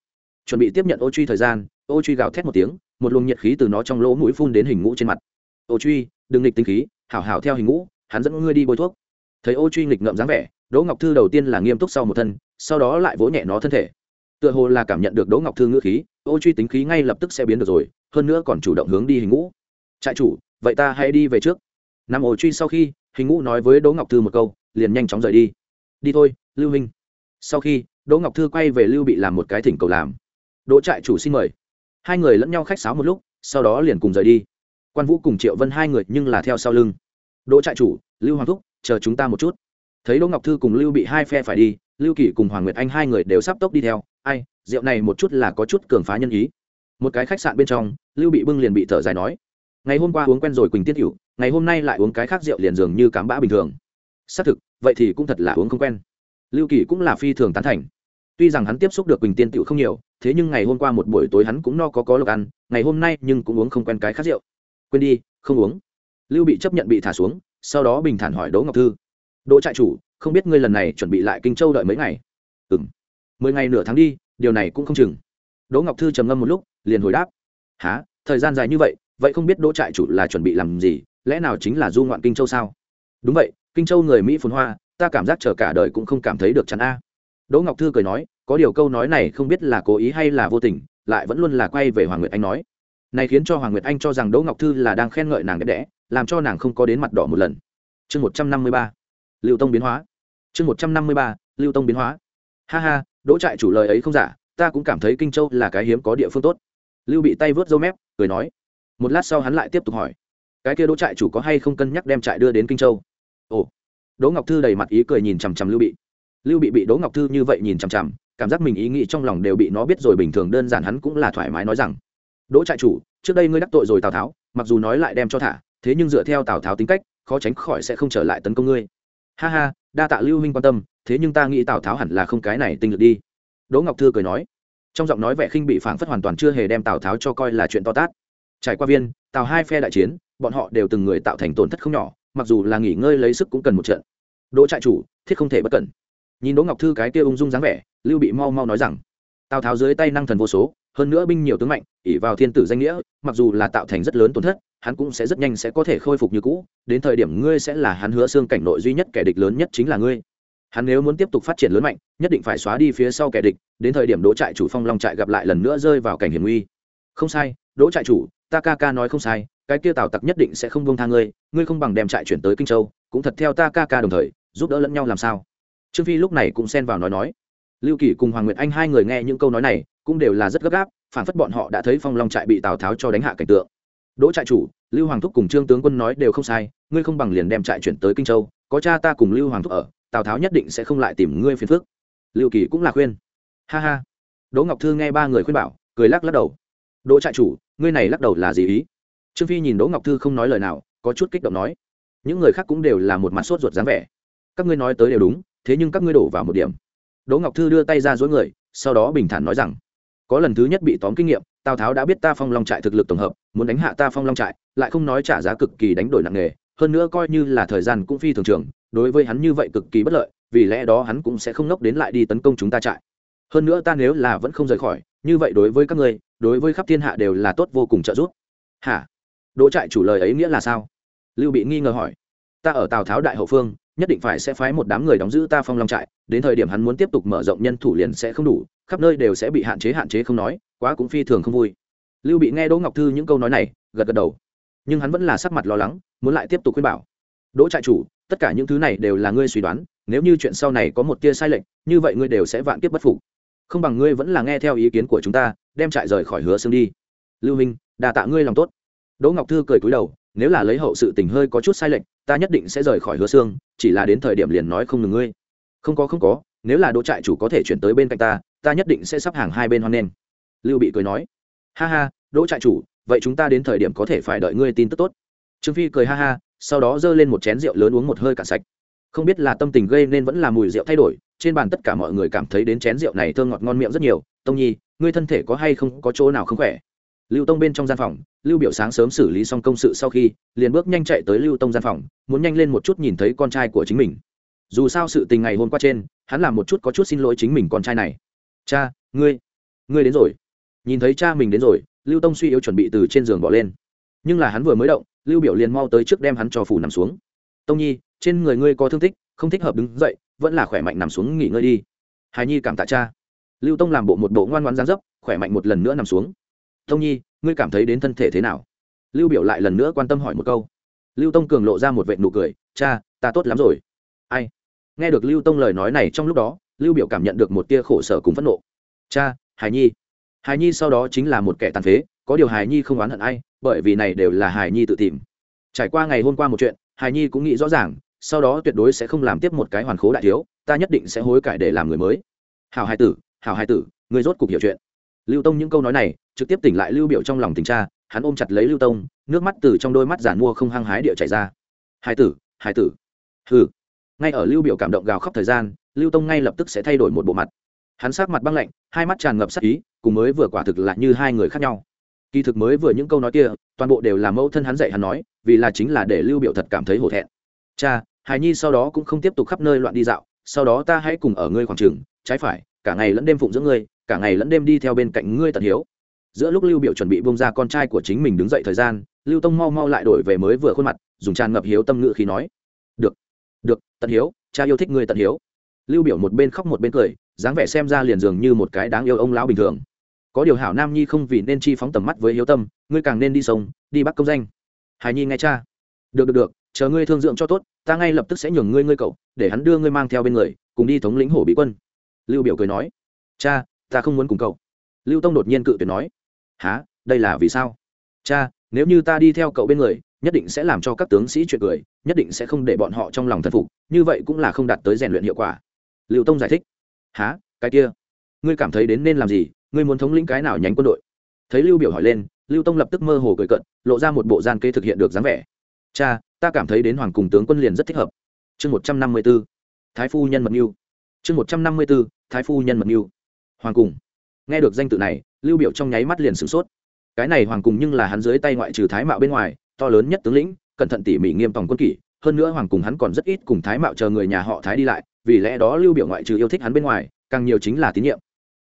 Chuẩn bị tiếp nhận ô truy thời gian, ô truy gào thét một tiếng, một luồng nhiệt khí từ nó trong lỗ mũi phun đến hình ngũ trên mặt. Ô truy, đừng nghịch tinh khí, hảo hảo theo hình ngũ, hắn dẫn ngươi đi bôi thuốc. Thấy ô truy nghịch ngợm dáng vẻ, đỗ ngọc thư đầu tiên là nghiêm túc sau một thân, sau đó lại vỗ nhẹ nó thân thể. Tựa hồ là cảm nhận được đỗ ngọc thư ngữ khí, ô truy tính khí ngay lập tức sẽ biến được rồi, hơn nữa còn chủ động hướng đi hình ngũ. Trại chủ vậy ta hãy đi về trước. Nằm ổ truy sau khi, hình ngũ nói với đỗ ngọc thư một câu, liền nhanh chóng rời đi. Đi thôi, lưu minh. Sau khi, đỗ ngọc thư quay về lưu bị làm một cái thỉnh cầu làm. Đỗ trại chủ xin mời. Hai người lẫn nhau khách sáo một lúc, sau đó liền cùng rời đi. Quan vũ cùng triệu vân hai người nhưng là theo sau lưng. Đỗ trại chủ, lưu hoàng thúc, chờ chúng ta một chút. Thấy đỗ ngọc thư cùng lưu bị hai phe phải đi, lưu kỷ cùng hoàng nguyệt anh hai người đều sắp tốc đi theo. Ai, rượu này một chút là có chút cường phá nhân ý. Một cái khách sạn bên trong, lưu bị bưng liền bị thở dài nói ngày hôm qua uống quen rồi quỳnh Tiên hữu ngày hôm nay lại uống cái khác rượu liền dường như cám bã bình thường. Xác thực, vậy thì cũng thật là uống không quen. Lưu kỳ cũng là phi thường tán thành. Tuy rằng hắn tiếp xúc được quỳnh tiên tựu không nhiều, thế nhưng ngày hôm qua một buổi tối hắn cũng no có có lộc ăn, ngày hôm nay nhưng cũng uống không quen cái khác rượu. Quên đi, không uống. Lưu bị chấp nhận bị thả xuống, sau đó bình thản hỏi đỗ ngọc thư. Đỗ trại chủ, không biết ngươi lần này chuẩn bị lại kinh châu đợi mấy ngày? Ừ m mười ngày nửa tháng đi, điều này cũng không chừng. Đỗ ngọc thư trầm ngâm một lúc, liền hồi đáp. Há thời gian dài như vậy vậy không biết đỗ trại chủ là chuẩn bị làm gì, lẽ nào chính là du ngoạn kinh châu sao? Đúng vậy, kinh châu người mỹ phồn hoa, ta cảm giác chờ cả đời cũng không cảm thấy được chắn a. Đỗ ngọc thư cười nói, có điều câu nói này không biết là cố ý hay là vô tình, lại vẫn luôn là quay về hoàng nguyệt anh nói. Này khiến cho hoàng nguyệt anh cho rằng đỗ ngọc thư là đang khen ngợi nàng đẹp đẽ, làm cho nàng không có đến mặt đỏ một lần. Chương một trăm năm mươi ba. Lưu tông biến hóa. Chương một trăm năm mươi ba, lưu tông biến hóa. Ha ha, đỗ trại chủ lời ấy không giả, ta cũng cảm thấy kinh châu là cái hiếm có địa phương tốt. Lưu bị tay vớt dâu mép, cười nói một lát sau hắn lại tiếp tục hỏi, cái kia đỗ trại chủ có hay không cân nhắc đem trại đưa đến kinh châu? Ồ. Đỗ ngọc thư đầy mặt ý cười nhìn chằm chằm lưu bị. Lưu bị bị đỗ ngọc thư như vậy nhìn chằm chằm, cảm giác mình ý nghĩ trong lòng đều bị nó biết rồi bình thường, đơn giản hắn cũng là thoải mái nói rằng, đỗ trại chủ, trước đây ngươi đắc tội rồi tào tháo, mặc dù nói lại đem cho thả, thế nhưng dựa theo tào tháo tính cách, khó tránh khỏi sẽ không trở lại tấn công ngươi. Ha ha, đa tạ lưu minh quan tâm, thế nhưng ta nghĩ tào tháo hẳn là không cái này tinh lực đi. Đỗ ngọc thư cười nói, trong giọng nói vẻ khinh bị phảng phất hoàn toàn chưa hề đem tào tháo cho coi là chuyện to tát trải qua viên, tào hai phe đại chiến, bọn họ đều từng người tạo thành tổn thất không nhỏ, mặc dù là nghỉ ngơi lấy sức cũng cần một trận. Đỗ trại chủ, thiết không thể bất cẩn. Nhìn đỗ ngọc thư cái kia ung dung dáng vẻ, lưu bị mau mau nói rằng, tào tháo dưới tay năng thần vô số, hơn nữa binh nhiều tướng mạnh ỉ vào thiên tử danh nghĩa, mặc dù là tạo thành rất lớn tổn thất, hắn cũng sẽ rất nhanh sẽ có thể khôi phục như cũ, đến thời điểm ngươi sẽ là hắn hứa xương cảnh nội duy nhất kẻ địch lớn nhất chính là ngươi. Hắn nếu muốn tiếp tục phát triển lớn mạnh, nhất định phải xóa đi phía sau kẻ địch, đến thời điểm đỗ trại chủ phong long trại gặp lại lần nữa rơi vào cảnh hiểm nguy. Không sai, đỗ trại chủ ta ca ca nói không sai, cái kia tào tặc nhất định sẽ không buông tha ngươi ngươi không bằng đem trại chuyển tới kinh châu, cũng thật theo ta ca ca đồng thời, giúp đỡ lẫn nhau làm sao? Trương phi lúc này cũng xen vào nói nói. Lưu kỳ cùng hoàng nguyệt anh hai người nghe những câu nói này, cũng đều là rất gấp gáp, phản phất bọn họ đã thấy phong long trại bị tào tháo cho đánh hạ cảnh tượng. Đỗ trại chủ, lưu hoàng thúc cùng trương tướng quân nói đều không sai, ngươi không bằng liền đem trại chuyển tới kinh châu, có cha ta cùng lưu hoàng thúc ở, tào tháo nhất định sẽ không lại tìm ngươi phiền phức. Lưu kỳ cũng là khuyên. Ha ha. Đỗ ngọc thư nghe ba người khuyên bảo, cười lắc lắc đầu. Đỗ trại chủ ngươi này lắc đầu là gì ý? Trương phi nhìn đỗ ngọc thư không nói lời nào, có chút kích động nói. Những người khác cũng đều là một mặt sốt ruột dáng vẻ. Các ngươi nói tới đều đúng, thế nhưng các ngươi đổ vào một điểm. Đỗ ngọc thư đưa tay ra dối người, sau đó bình thản nói rằng, có lần thứ nhất bị tóm kinh nghiệm, tào tháo đã biết ta phong long trại thực lực tổng hợp, muốn đánh hạ ta phong long trại, lại không nói trả giá cực kỳ đánh đổi nặng nề, hơn nữa coi như là thời gian cũng phi thường trường, đối với hắn như vậy cực kỳ bất lợi, vì lẽ đó hắn cũng sẽ không nốc đến lại đi tấn công chúng ta trại. Hơn nữa ta nếu là vẫn không rời khỏi như vậy đối với các ngươi, đối với khắp thiên hạ đều là tốt vô cùng trợ giúp. Hả? Đỗ trại chủ lời ấy nghĩa là sao? Lưu bị nghi ngờ hỏi. Ta ở tào tháo đại hậu phương, nhất định phải sẽ phái một đám người đóng giữ ta phong long trại, đến thời điểm hắn muốn tiếp tục mở rộng nhân thủ liền sẽ không đủ, khắp nơi đều sẽ bị hạn chế hạn chế không nói, quá cũng phi thường không vui. Lưu bị nghe đỗ ngọc thư những câu nói này, gật gật đầu. Nhưng hắn vẫn là sắc mặt lo lắng, muốn lại tiếp tục khuyên bảo. Đỗ trại chủ, tất cả những thứ này đều là ngươi suy đoán, nếu như chuyện sau này có một tia sai lệch, như vậy ngươi đều sẽ vạn kiếp bất phục không bằng ngươi vẫn là nghe theo ý kiến của chúng ta, đem trại rời khỏi hứa xương đi. Lưu minh, đà tạ ngươi lòng tốt. Đỗ ngọc thư cười cúi đầu, nếu là lấy hậu sự tình hơi có chút sai lệch, ta nhất định sẽ rời khỏi hứa xương, chỉ là đến thời điểm liền nói không ngừng ngươi. Không có không có, nếu là đỗ trại chủ có thể chuyển tới bên cạnh ta ta nhất định sẽ sắp hàng hai bên hoan nghênh. Lưu bị cười nói. Ha ha, đỗ trại chủ, vậy chúng ta đến thời điểm có thể phải đợi ngươi tin tức tốt. Trương phi cười ha ha, sau đó giơ lên một chén rượu lớn uống một hơi cạn sạch. Không biết là tâm tình gây nên vẫn là mùi rượu thay đổi trên bàn tất cả mọi người cảm thấy đến chén rượu này thơm ngọt ngon miệng rất nhiều. Tông nhi, ngươi thân thể có hay không có chỗ nào không khỏe? Lưu tông bên trong gian phòng, lưu biểu sáng sớm xử lý xong công sự sau khi, liền bước nhanh chạy tới lưu tông gian phòng, muốn nhanh lên một chút nhìn thấy con trai của chính mình. Dù sao sự tình ngày hôm qua trên, hắn làm một chút có chút xin lỗi chính mình con trai này. Cha, ngươi ngươi đến rồi. Nhìn thấy cha mình đến rồi, lưu tông suy yếu chuẩn bị từ trên giường bỏ lên. Nhưng là hắn vừa mới động, lưu biểu liền mau tới trước đem hắn cho phủ nằm xuống. Tông nhi, trên người ngươi có thương tích, không thích hợp đứng dậy vẫn là khỏe mạnh nằm xuống nghỉ ngơi đi. Hài nhi cảm tạ cha. Lưu tông làm bộ một bộ ngoan ngoan gián dấp, khỏe mạnh một lần nữa nằm xuống. Tông nhi, ngươi cảm thấy đến thân thể thế nào? Lưu biểu lại lần nữa quan tâm hỏi một câu. Lưu tông cường lộ ra một vệ nụ cười, cha, ta tốt lắm rồi. Ai? Nghe được lưu tông lời nói này trong lúc đó, lưu biểu cảm nhận được một tia khổ sở cùng phẫn nộ. Cha hài nhi. Hài nhi sau đó chính là một kẻ tàn phế, có điều hài nhi không oán hận ai, bởi vì này đều là hài nhi tự tìm. Trải qua ngày hôm qua một chuyện hài nhi cũng nghĩ rõ ràng sau đó tuyệt đối sẽ không làm tiếp một cái hoàn khố đại thiếu, ta nhất định sẽ hối cải để làm người mới. Hào hai tử hào hai tử, người rốt cục hiểu chuyện. Lưu tông những câu nói này, trực tiếp tỉnh lại lưu biểu trong lòng tình cha, hắn ôm chặt lấy lưu tông, nước mắt từ trong đôi mắt giản mua không hăng hái địa chảy ra. Hai tử hai tử. Hừ. Ngay ở lưu biểu cảm động gào khóc thời gian, lưu tông ngay lập tức sẽ thay đổi một bộ mặt. Hắn sát mặt băng lạnh, hai mắt tràn ngập sắc ý, cùng mới vừa quả thực là như hai người khác nhau. Kỳ thực mới vừa những câu nói kia, toàn bộ đều là mẫu thân hắn dạy hắn nói, vì là chính là để lưu biểu thật cảm thấy hổ thẹn. Cha hài nhi sau đó cũng không tiếp tục khắp nơi loạn đi dạo, sau đó ta hãy cùng ở ngươi khoảng trường, trái phải, cả ngày lẫn đêm phụng dưỡng ngươi, cả ngày lẫn đêm đi theo bên cạnh ngươi tận hiếu. Giữa lúc lưu biểu chuẩn bị bông ra con trai của chính mình đứng dậy thời gian, lưu tông mau mau lại đổi về mới vừa khuôn mặt, dùng tràn ngập hiếu tâm ngữ khi nói, được được, tận hiếu, cha yêu thích ngươi tận hiếu. Lưu biểu một bên khóc một bên cười, dáng vẻ xem ra liền dường như một cái đáng yêu ông lão bình thường. Có điều hảo nam nhi không vì nên chi phóng tầm mắt với hiếu tâm, ngươi càng nên đi sông, đi bắt công danh. Hài nhi nghe cha, được được được chờ ngươi thương dưỡng cho tốt, ta ngay lập tức sẽ nhường ngươi ngươi cậu, để hắn đưa ngươi mang theo bên người, cùng đi thống lĩnh hổ bị quân. Lưu biểu cười nói. Cha, ta không muốn cùng cậu. Lưu tông đột nhiên cự tuyệt nói. Há đây là vì sao? Cha, nếu như ta đi theo cậu bên người, nhất định sẽ làm cho các tướng sĩ chuyện cười, nhất định sẽ không để bọn họ trong lòng thần phục, như vậy cũng là không đạt tới rèn luyện hiệu quả. Lưu tông giải thích. Há cái kia? Ngươi cảm thấy đến nên làm gì? Ngươi muốn thống lĩnh cái nào nhánh quân đội? Thấy lưu biểu hỏi lên, lưu tông lập tức mơ hồ cười cận lộ ra một bộ gian kê thực hiện được dáng vẻ cha, ta cảm thấy đến hoàng cùng tướng quân liền rất thích hợp. Chương một trăm năm mươi b ố thái phu nhân mật mưu. Chương một trăm năm mươi b ố thái phu nhân mật mưu. Hoàng cùng. Nghe được danh tự này, lưu biểu trong nháy mắt liền sửng sốt. Cái này hoàng cùng nhưng là hắn dưới tay ngoại trừ thái mạo bên ngoài, to lớn nhất tướng lĩnh, cẩn thận tỉ mỉ nghiêm tòng quân kỷ. Hơn nữa hoàng cùng hắn còn rất ít cùng thái mạo chờ người nhà họ thái đi lại, vì lẽ đó lưu biểu ngoại trừ yêu thích hắn bên ngoài, càng nhiều chính là tín nhiệm.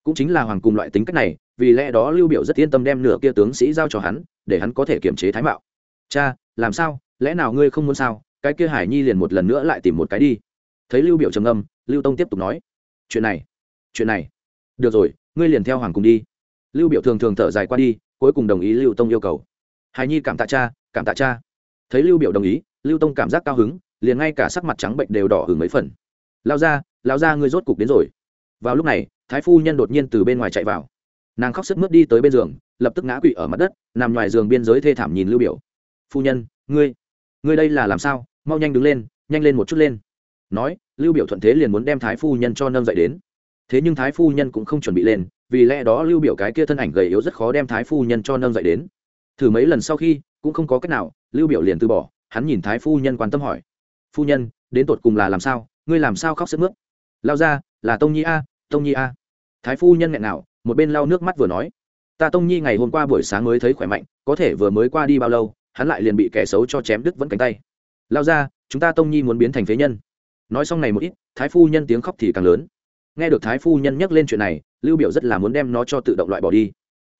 Cũng chính là hoàng cùng loại tính cách này, vì lẽ đó lưu biểu rất yên tâm đem nửa kia tướng sĩ giao cho hắn, để hắn có thể kiểm chế thái mạo. Cha, làm sao? Lẽ nào ngươi không muốn sao? Cái kia hải nhi liền một lần nữa lại tìm một cái đi. Thấy lưu biểu trầm ngâm, lưu tông tiếp tục nói. Chuyện này chuyện này. Được rồi, ngươi liền theo hoàng cùng đi. Lưu biểu thường thường thở dài qua đi, cuối cùng đồng ý lưu tông yêu cầu. Hải nhi cảm tạ cha, cảm tạ cha. Thấy lưu biểu đồng ý, lưu tông cảm giác cao hứng, liền ngay cả sắc mặt trắng bệnh đều đỏ hừng mấy phần. Lao ra lao ra ngươi rốt cục đến rồi. Vào lúc này, thái phu nhân đột nhiên từ bên ngoài chạy vào. Nàng khóc sức mướt đi tới bên giường, lập tức ngã quỵ ở mặt đất, nằm ngoài giường biên giới thê thảm nhìn lưu biểu. Phu nhân, ngươi ngươi đây là làm sao? Mau nhanh đứng lên, nhanh lên một chút lên. Nói, lưu biểu thuận thế liền muốn đem thái phu nhân cho nâng dậy đến. Thế nhưng thái phu nhân cũng không chuẩn bị lên, vì lẽ đó lưu biểu cái kia thân ảnh gầy yếu rất khó đem thái phu nhân cho nâng dậy đến. Thử mấy lần sau khi, cũng không có cách nào, lưu biểu liền từ bỏ, hắn nhìn thái phu nhân quan tâm hỏi. Phu nhân, đến tột cùng là làm sao? Ngươi làm sao khóc sức mướt? Lao ra, là tông nhi a, tông nhi a. Thái phu nhân nghẹn nào một bên lau nước mắt vừa nói. Ta tông nhi ngày hôm qua buổi sáng mới thấy khỏe mạnh, có thể vừa mới qua đi bao lâu hắn lại liền bị kẻ xấu cho chém đứt vẫn cánh tay. Lao ra, chúng ta tông nhi muốn biến thành phế nhân. Nói xong này một ít, thái phu nhân tiếng khóc thì càng lớn. Nghe được thái phu nhân nhắc lên chuyện này, lưu biểu rất là muốn đem nó cho tự động loại bỏ đi.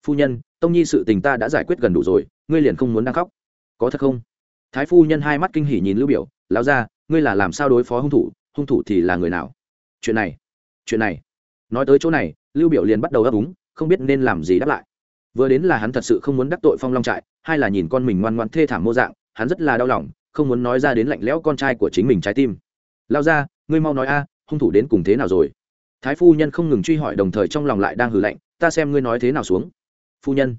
Phu nhân, tông nhi sự tình ta đã giải quyết gần đủ rồi, ngươi liền không muốn đang khóc. Có thật không? Thái phu nhân hai mắt kinh hỉ nhìn lưu biểu lao ra ngươi là làm sao đối phó hung thủ hung thủ thì là người nào? Chuyện này chuyện này. Nói tới chỗ này, lưu biểu liền bắt đầu ấp úng, không biết nên làm gì đáp lại. Vừa đến là hắn thật sự không muốn đắc tội phong long trại hai là nhìn con mình ngoan ngoan thê thảm mô dạng, hắn rất là đau lòng, không muốn nói ra đến lạnh lẽo con trai của chính mình trái tim. Lao ra ngươi mau nói a, hung thủ đến cùng thế nào rồi? Thái phu nhân không ngừng truy hỏi đồng thời trong lòng lại đang hử lạnh, ta xem ngươi nói thế nào xuống. Phu nhân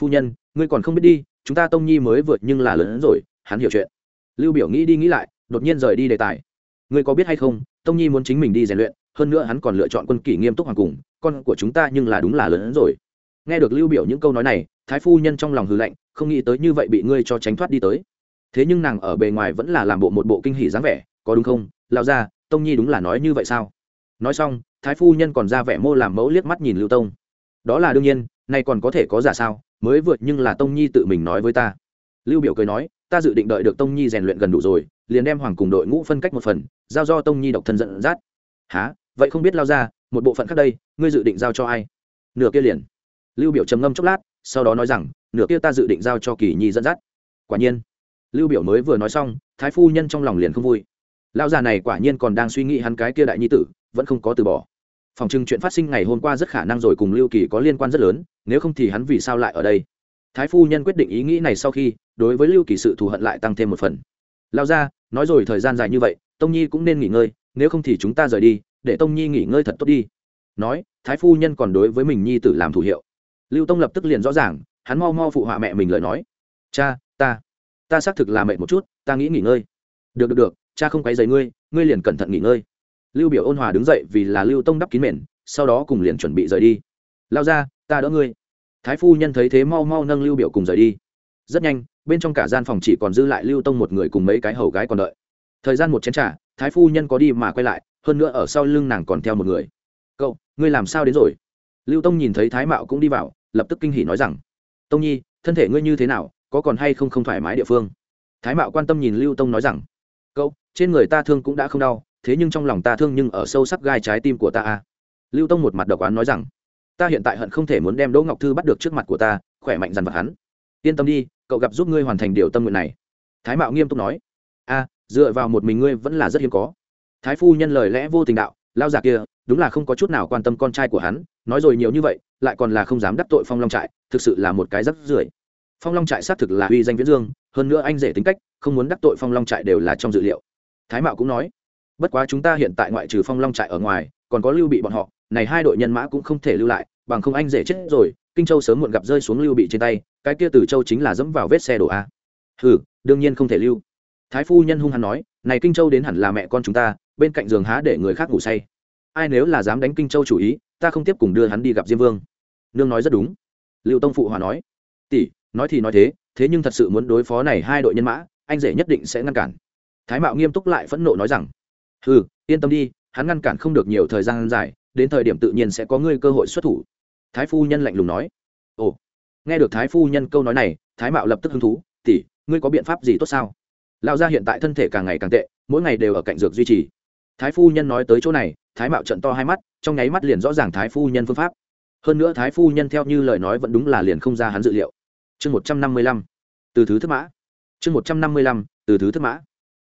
phu nhân, ngươi còn không biết đi, chúng ta tông nhi mới vượt nhưng là lớn hơn rồi, hắn hiểu chuyện. Lưu biểu nghĩ đi nghĩ lại, đột nhiên rời đi đề tài. Ngươi có biết hay không, tông nhi muốn chính mình đi rèn luyện, hơn nữa hắn còn lựa chọn quân kỷ nghiêm túc hoàng cùng, con của chúng ta nhưng là đúng là lớn hơn rồi. Nghe được lưu biểu những câu nói này thái phu nhân trong lòng hừ lạnh, không nghĩ tới như vậy bị ngươi cho tránh thoát đi tới. Thế nhưng nàng ở bề ngoài vẫn là làm bộ một bộ kinh hỉ dáng vẻ, có đúng không? Lao ra tông nhi đúng là nói như vậy sao? Nói xong, thái phu nhân còn ra vẻ mô làm mẫu liếc mắt nhìn lưu tông. Đó là đương nhiên, nay còn có thể có giả sao, mới vượt nhưng là tông nhi tự mình nói với ta. Lưu biểu cười nói, ta dự định đợi được tông nhi rèn luyện gần đủ rồi, liền đem hoàng cùng đội ngũ phân cách một phần, giao do tông nhi độc thân dẫn dắt. Há vậy không biết lao ra một bộ phận khác đây, ngươi dự định giao cho ai? Nửa kia liền. Lưu biểu trầm ngâm chốc lát sau đó nói rằng, nửa kia ta dự định giao cho kỳ nhi dẫn dắt. Quả nhiên, lưu biểu mới vừa nói xong, thái phu nhân trong lòng liền không vui. Lão già này quả nhiên còn đang suy nghĩ hắn cái kia đại nhi tử, vẫn không có từ bỏ. Phòng trưng chuyện phát sinh ngày hôm qua rất khả năng rồi cùng lưu kỳ có liên quan rất lớn, nếu không thì hắn vì sao lại ở đây? Thái phu nhân quyết định ý nghĩ này sau khi, đối với lưu kỳ sự thù hận lại tăng thêm một phần. Lao ra nói rồi thời gian dài như vậy, tông nhi cũng nên nghỉ ngơi, nếu không thì chúng ta rời đi, để tông nhi nghỉ ngơi thật tốt đi. Nói, thái phu nhân còn đối với mình nhi tử làm thủ hiệu lưu tông lập tức liền rõ ràng, hắn mau mau phụ họa mẹ mình lời nói. Cha, ta ta xác thực là mệt một chút, ta nghĩ nghỉ ngơi. Được được được, cha không quấy giày ngươi ngươi liền cẩn thận nghỉ ngơi. Lưu biểu ôn hòa đứng dậy vì là lưu tông đắp kín mền, sau đó cùng liền chuẩn bị rời đi. Lao ra, ta đỡ ngươi. Thái phu nhân thấy thế mau mau nâng lưu biểu cùng rời đi. Rất nhanh, bên trong cả gian phòng chỉ còn dư lại lưu tông một người cùng mấy cái hầu gái còn đợi. Thời gian một chén trà, thái phu nhân có đi mà quay lại, hơn nữa ở sau lưng nàng còn theo một người. Cậu, ngươi làm sao đến rồi? Lưu tông nhìn thấy thái mạo cũng đi vào lập tức kinh hỉ nói rằng, tông nhi, thân thể ngươi như thế nào, có còn hay không không thoải mái địa phương? Thái mạo quan tâm nhìn lưu tông nói rằng, cậu, trên người ta thương cũng đã không đau, thế nhưng trong lòng ta thương nhưng ở sâu sắc gai trái tim của ta a lưu tông một mặt độc oán nói rằng, ta hiện tại hận không thể muốn đem đỗ ngọc thư bắt được trước mặt của ta, khỏe mạnh dằn vặt hắn. Yên tâm đi, cậu gặp giúp ngươi hoàn thành điều tâm nguyện này. Thái mạo nghiêm túc nói, a, dựa vào một mình ngươi vẫn là rất hiếm có. Thái phu nhân lời lẽ vô tình đạo, lao già kia, đúng là không có chút nào quan tâm con trai của hắn, nói rồi nhiều như vậy lại còn là không dám đắc tội phong long trại, thực sự là một cái rất rưởi. Phong long trại xác thực là uy danh viễn dương, hơn nữa anh rể tính cách, không muốn đắc tội phong long trại đều là trong dự liệu. Thái mạo cũng nói, bất quá chúng ta hiện tại ngoại trừ phong long trại ở ngoài, còn có lưu bị bọn họ, này hai đội nhân mã cũng không thể lưu lại, bằng không anh rể chết rồi, kinh châu sớm muộn gặp rơi xuống lưu bị trên tay, cái kia từ châu chính là dẫm vào vết xe đổ a. Hừ, đương nhiên không thể lưu. Thái phu nhân hung hăng nói, này kinh châu đến hẳn là mẹ con chúng ta, bên cạnh giường há để người khác ngủ say. Ai nếu là dám đánh kinh châu chủ ý ta không tiếp cùng đưa hắn đi gặp diêm vương. Nương nói rất đúng. Liệu tông phụ hòa nói. Tỷ, nói thì nói thế thế nhưng thật sự muốn đối phó này hai đội nhân mã, anh rể nhất định sẽ ngăn cản. Thái mạo nghiêm túc lại phẫn nộ nói rằng ừ yên tâm đi, hắn ngăn cản không được nhiều thời gian dài, đến thời điểm tự nhiên sẽ có ngươi cơ hội xuất thủ. Thái phu nhân lạnh lùng nói. Ồ. Nghe được thái phu nhân câu nói này, thái mạo lập tức hứng thú, tỷ, ngươi có biện pháp gì tốt sao? Lão gia hiện tại thân thể càng ngày càng tệ, mỗi ngày đều ở cạnh dược duy trì. Thái phu nhân nói tới chỗ này thái mạo trận to hai mắt, trong nháy mắt liền rõ ràng thái phu nhân phương pháp. Hơn nữa thái phu nhân theo như lời nói vẫn đúng là liền không ra hắn dự liệu. Chương một trăm năm mươi lăm, từ thứ thức mã. Chương một trăm năm mươi lăm, từ thứ thức mã.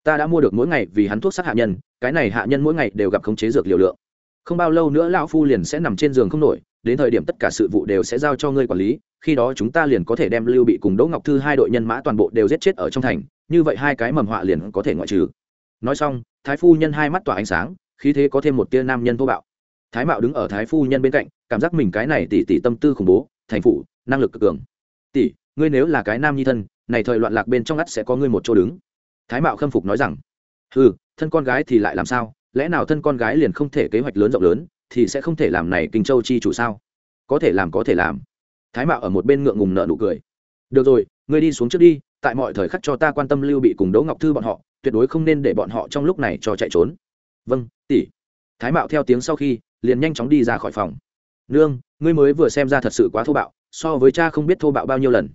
Ta đã mua được mỗi ngày vì hắn thuốc sát hạ nhân, cái này hạ nhân mỗi ngày đều gặp khống chế dược liều lượng. Không bao lâu nữa lão phu liền sẽ nằm trên giường không nổi, đến thời điểm tất cả sự vụ đều sẽ giao cho ngươi quản lý, khi đó chúng ta liền có thể đem lưu bị cùng đỗ ngọc thư hai đội nhân mã toàn bộ đều giết chết ở trong thành, như vậy hai cái mầm họa liền có thể ngoại trừ. Nói xong, thái phu nhân hai mắt tỏa ánh sáng khí thế có thêm một tia nam nhân thô bạo. Thái mạo đứng ở thái phu nhân bên cạnh, cảm giác mình cái này tỷ tỷ tâm tư khủng bố, thành phụ năng lực cực cường. Tỷ ngươi nếu là cái nam nhi thân, này thời loạn lạc bên trong ngắt sẽ có ngươi một chỗ đứng. Thái mạo khâm phục nói rằng ừ thân con gái thì lại làm sao? Lẽ nào thân con gái liền không thể kế hoạch lớn rộng lớn, thì sẽ không thể làm này kinh châu chi chủ sao? Có thể làm có thể làm. Thái mạo ở một bên ngượng ngùng nợ nụ cười. Được rồi, ngươi đi xuống trước đi, tại mọi thời khắc cho ta quan tâm lưu bị cùng đỗ ngọc thư bọn họ, tuyệt đối không nên để bọn họ trong lúc này cho chạy trốn. Vâng tỷ. Thái mạo theo tiếng sau khi, liền nhanh chóng đi ra khỏi phòng. Nương, ngươi mới vừa xem ra thật sự quá thô bạo, so với cha không biết thô bạo bao nhiêu lần.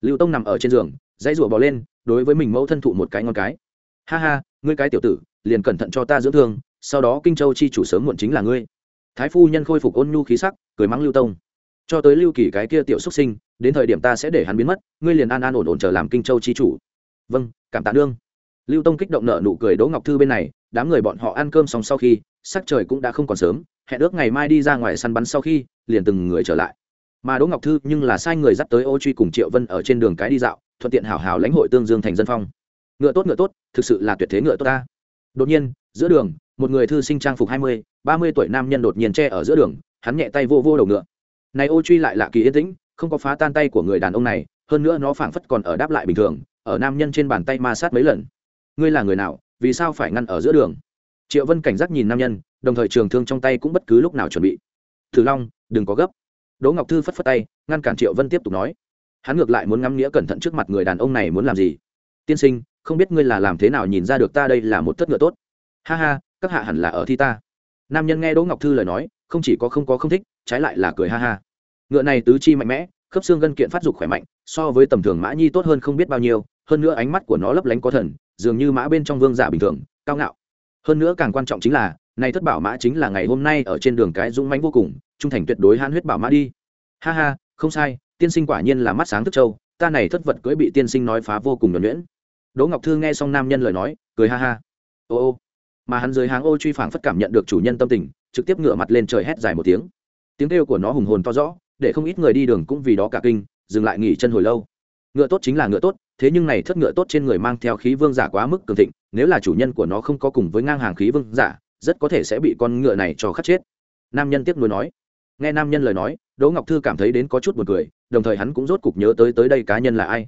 Lưu tông nằm ở trên giường, dãy rủa bò lên, đối với mình mẫu thân thụ một cái ngon cái. Ha ha, ngươi cái tiểu tử, liền cẩn thận cho ta dưỡng thương, sau đó kinh châu chi chủ sớm muộn chính là ngươi. Thái phu nhân khôi phục ôn nhu khí sắc, cười mắng lưu tông. Cho tới lưu kỳ cái kia tiểu xuất sinh, đến thời điểm ta sẽ để hắn biến mất, ngươi liền an an ổn ổn chờ làm kinh châu chi chủ. Vâng cảm tạ đương lưu tông kích động nợ nụ cười đỗ ngọc thư bên này đám người bọn họ ăn cơm xong sau khi, sắc trời cũng đã không còn sớm, hẹn ước ngày mai đi ra ngoài săn bắn sau khi, liền từng người trở lại. Mà đỗ ngọc thư nhưng là sai người dắt tới ô truy cùng triệu vân ở trên đường cái đi dạo, thuận tiện hảo hảo lãnh hội tương dương thành dân phong. Ngựa tốt ngựa tốt, thực sự là tuyệt thế ngựa tốt ta. Đột nhiên, giữa đường, một người thư sinh trang phục hai mươi, ba mươi tuổi nam nhân đột nhiên che ở giữa đường, hắn nhẹ tay vô vô đầu ngựa. Này ô truy lại lạ kỳ yên tĩnh, không có phá tan tay của người đàn ông này, hơn nữa nó phảng phất còn ở đáp lại bình thường, ở nam nhân trên bàn tay ma sát mấy lần. Ngươi là người nào? Vì sao phải ngăn ở giữa đường? Triệu vân cảnh giác nhìn nam nhân, đồng thời trường thương trong tay cũng bất cứ lúc nào chuẩn bị. Thử long, đừng có gấp. Đỗ ngọc thư phất phất tay, ngăn cản triệu vân tiếp tục nói. Hắn ngược lại muốn ngắm nghĩa cẩn thận trước mặt người đàn ông này muốn làm gì? Tiên sinh, không biết ngươi là làm thế nào nhìn ra được ta đây là một thất ngựa tốt. Ha ha, các hạ hẳn là ở thi ta. Nam nhân nghe đỗ ngọc thư lời nói, không chỉ có không có không thích, trái lại là cười ha ha. Ngựa này tứ chi mạnh mẽ, khớp xương gân kiện phát dục khỏe mạnh, so với tầm thường mã nhi tốt hơn không biết bao nhiêu, hơn nữa ánh mắt của nó lấp lánh có thần dường như mã bên trong vương giả bình thường, cao ngạo. Hơn nữa càng quan trọng chính là, nay thất bảo mã chính là ngày hôm nay ở trên đường cái dũng mãnh vô cùng, trung thành tuyệt đối hãn huyết bảo mã đi. Ha ha, không sai, tiên sinh quả nhiên là mắt sáng thức châu ta này thất vật cưỡi bị tiên sinh nói phá vô cùng nhuẩn nhuyễn. Đỗ ngọc thư nghe xong nam nhân lời nói, cười ha ha. Ô ô. Mà hắn dưới háng ô truy phảng phất cảm nhận được chủ nhân tâm tình, trực tiếp ngửa mặt lên trời hét dài một tiếng. Tiếng kêu của nó hùng hồn to rõ, để không ít người đi đường cũng vì đó cả kinh, dừng lại nghỉ chân hồi lâu. Ngựa tốt chính là ngựa tốt thế nhưng này thất ngựa tốt trên người mang theo khí vương giả quá mức cường thịnh, nếu là chủ nhân của nó không có cùng với ngang hàng khí vương giả, rất có thể sẽ bị con ngựa này cho khắc chết. Nam nhân tiếc nuối nói. Nghe nam nhân lời nói, đỗ ngọc thư cảm thấy đến có chút buồn cười, đồng thời hắn cũng rốt cục nhớ tới tới đây cá nhân là ai.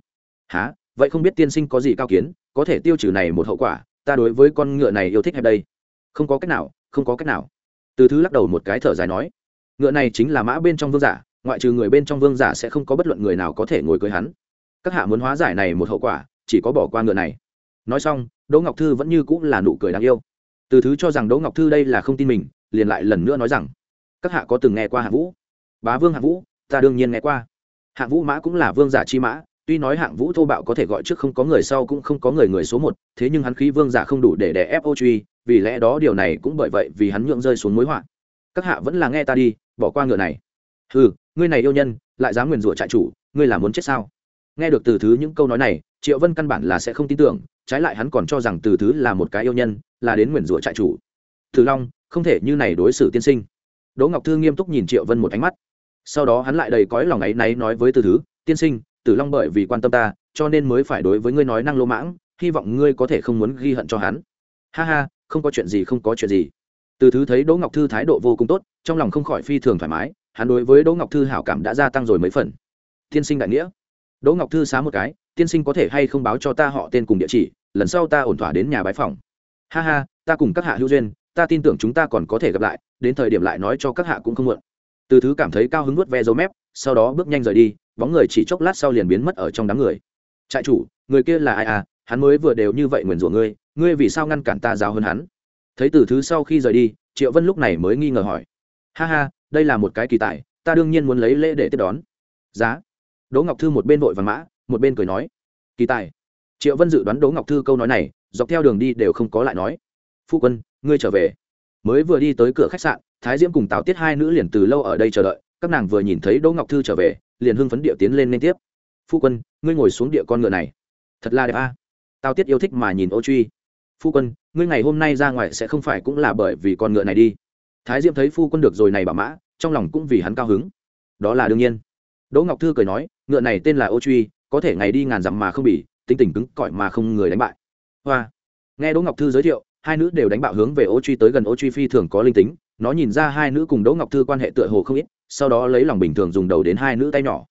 Há vậy không biết tiên sinh có gì cao kiến, có thể tiêu trừ này một hậu quả, ta đối với con ngựa này yêu thích hay đây? Không có cách nào, không có cách nào. Từ thứ lắc đầu một cái thở dài nói. Ngựa này chính là mã bên trong vương giả, ngoại trừ người bên trong vương giả sẽ không có bất luận người nào có thể ngồi cưới hắn các hạ muốn hóa giải này một hậu quả, chỉ có bỏ qua ngựa này. Nói xong, đỗ ngọc thư vẫn như cũng là nụ cười đáng yêu. Từ thứ cho rằng đỗ ngọc thư đây là không tin mình, liền lại lần nữa nói rằng, các hạ có từng nghe qua hạ vũ? Bá vương hạ vũ, ta đương nhiên nghe qua. Hạ vũ mã cũng là vương giả chi mã, tuy nói hạng vũ thô bạo có thể gọi trước không có người sau cũng không có người người số một, thế nhưng hắn khí vương giả không đủ để đè ép ô truy, vì lẽ đó điều này cũng bởi vậy vì hắn nhượng rơi xuống mối họa. Các hạ vẫn là nghe ta đi, bỏ qua ngựa này. Ừ ngươi này yêu nhân, lại dám nguyền rủa trại chủ, ngươi là muốn chết sao? Nghe được từ thứ những câu nói này, triệu vân căn bản là sẽ không tin tưởng, trái lại hắn còn cho rằng từ thứ là một cái yêu nhân, là đến nguyền rủa trại chủ. Thử long, không thể như này đối xử tiên sinh. Đỗ ngọc thư nghiêm túc nhìn triệu vân một ánh mắt. Sau đó hắn lại đầy cõi lòng áy náy nói với từ thứ, tiên sinh, tử long bởi vì quan tâm ta, cho nên mới phải đối với ngươi nói năng lô mãng, hy vọng ngươi có thể không muốn ghi hận cho hắn. Ha ha, không có chuyện gì, không có chuyện gì. Từ thứ thấy đỗ ngọc thư thái độ vô cùng tốt, trong lòng không khỏi phi thường thoải mái, hắn đối với đỗ ngọc thư hảo cảm đã gia tăng rồi mấy phần. Tiên sinh đại nghĩa đỗ ngọc thư xá một cái, tiên sinh có thể hay không báo cho ta họ tên cùng địa chỉ, lần sau ta ổn thỏa đến nhà bái phòng ha ha, ta cùng các hạ hữu duyên, ta tin tưởng chúng ta còn có thể gặp lại, đến thời điểm lại nói cho các hạ cũng không muộn. Từ thứ cảm thấy cao hứng nuốt ve dấu mép, sau đó bước nhanh rời đi, bóng người chỉ chốc lát sau liền biến mất ở trong đám người. Trại chủ, người kia là ai à? Hắn mới vừa đều như vậy nguyền rủa ngươi ngươi vì sao ngăn cản ta giáo hơn hắn? Thấy từ thứ sau khi rời đi, triệu vân lúc này mới nghi ngờ hỏi. Ha ha, đây là một cái kỳ tài, ta đương nhiên muốn lấy lễ để tiếp đón. Giá đỗ ngọc thư một bên vội vàng mã, một bên cười nói, kỳ tài. Triệu vân dự đoán đỗ ngọc thư câu nói này, dọc theo đường đi đều không có lại nói, phu quân, ngươi trở về. Mới vừa đi tới cửa khách sạn, thái diễm cùng tào tiết hai nữ liền từ lâu ở đây chờ đợi, các nàng vừa nhìn thấy đỗ ngọc thư trở về, liền hưng phấn địa tiến lên liên tiếp, phu quân, ngươi ngồi xuống địa con ngựa này, thật là đẹp a. Tào tiết yêu thích mà nhìn ô truy, phu quân, ngươi ngày hôm nay ra ngoài sẽ không phải cũng là bởi vì con ngựa này đi. Thái diễm thấy phu quân được rồi này bảo mã, trong lòng cũng vì hắn cao hứng, đó là đương nhiên đỗ ngọc thư cười nói, ngựa này tên là ô truy, có thể ngày đi ngàn dặm mà không bị, tính tình cứng cỏi mà không người đánh bại. Hoa. Nghe đỗ ngọc thư giới thiệu, hai nữ đều đánh bạo hướng về ô truy tới gần ô truy phi thường có linh tính, nó nhìn ra hai nữ cùng đỗ ngọc thư quan hệ tựa hồ không ít, sau đó lấy lòng bình thường dùng đầu đến hai nữ tay nhỏ.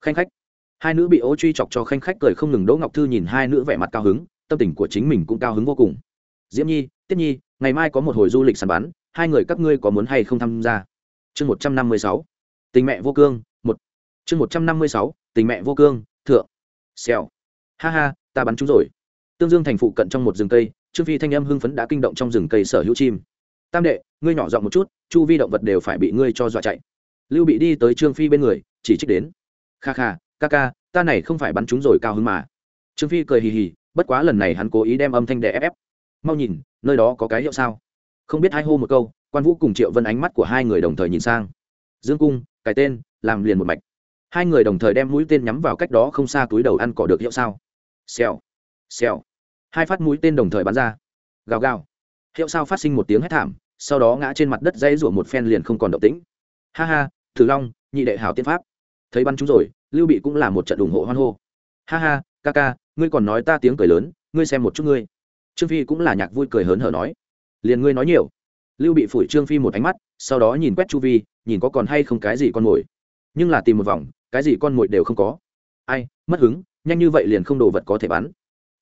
Khanh khách. Hai nữ bị ô truy chọc cho khanh khách cười không ngừng, đỗ ngọc thư nhìn hai nữ vẻ mặt cao hứng, tâm tình của chính mình cũng cao hứng vô cùng. Diễm nhi, tiết nhi, ngày mai có một hồi du lịch săn bắn, hai người các ngươi có muốn hay không tham gia? Chương một trăm năm mươi sáu. Tình mẹ vô cương chương một trăm năm mươi sáu, tình mẹ vô cương, thượng. Xèo. Ha ha, ta bắn chúng rồi. Tương dương thành phụ cận trong một rừng cây, trương phi thanh âm hưng phấn đã kinh động trong rừng cây sở hữu chim. Tam đệ, ngươi nhỏ giọng một chút, chu vi động vật đều phải bị ngươi cho dọa chạy. Lưu bị đi tới trương phi bên người, chỉ trích đến. Kha kha, ca ca, ta này không phải bắn chúng rồi cao hứng mà. Trương phi cười hì hì, bất quá lần này hắn cố ý đem âm thanh đè ép ép. Mau nhìn, nơi đó có cái hiệu sao? Không biết hai hô một câu, quan vũ cùng triệu vân ánh mắt của hai người đồng thời nhìn sang. Dương cung, cái tên, làm liền một mạch hai người đồng thời đem mũi tên nhắm vào cách đó không xa túi đầu ăn cỏ được hiệu sao? Xèo xèo. Hai phát mũi tên đồng thời bắn ra. Gào gào. Hiệu sao phát sinh một tiếng hét thảm, sau đó ngã trên mặt đất dãy rủa một phen liền không còn động tĩnh. Ha ha, thử long, nhị đệ hảo tiên pháp. Thấy bắn chúng rồi, lưu bị cũng là một trận ủng hộ hoan hô. Ha ha, ca ca, ngươi còn nói ta tiếng cười lớn, ngươi xem một chút ngươi. Trương phi cũng là nhạc vui cười hớn hở nói. Liền ngươi nói nhiều. Lưu bị phủi trương phi một ánh mắt, sau đó nhìn quét chu vi, nhìn có còn hay không cái gì con mồi. Nhưng là tìm một vòng cái gì con mồi đều không có. Ai, mất hứng, nhanh như vậy liền không đồ vật có thể bắn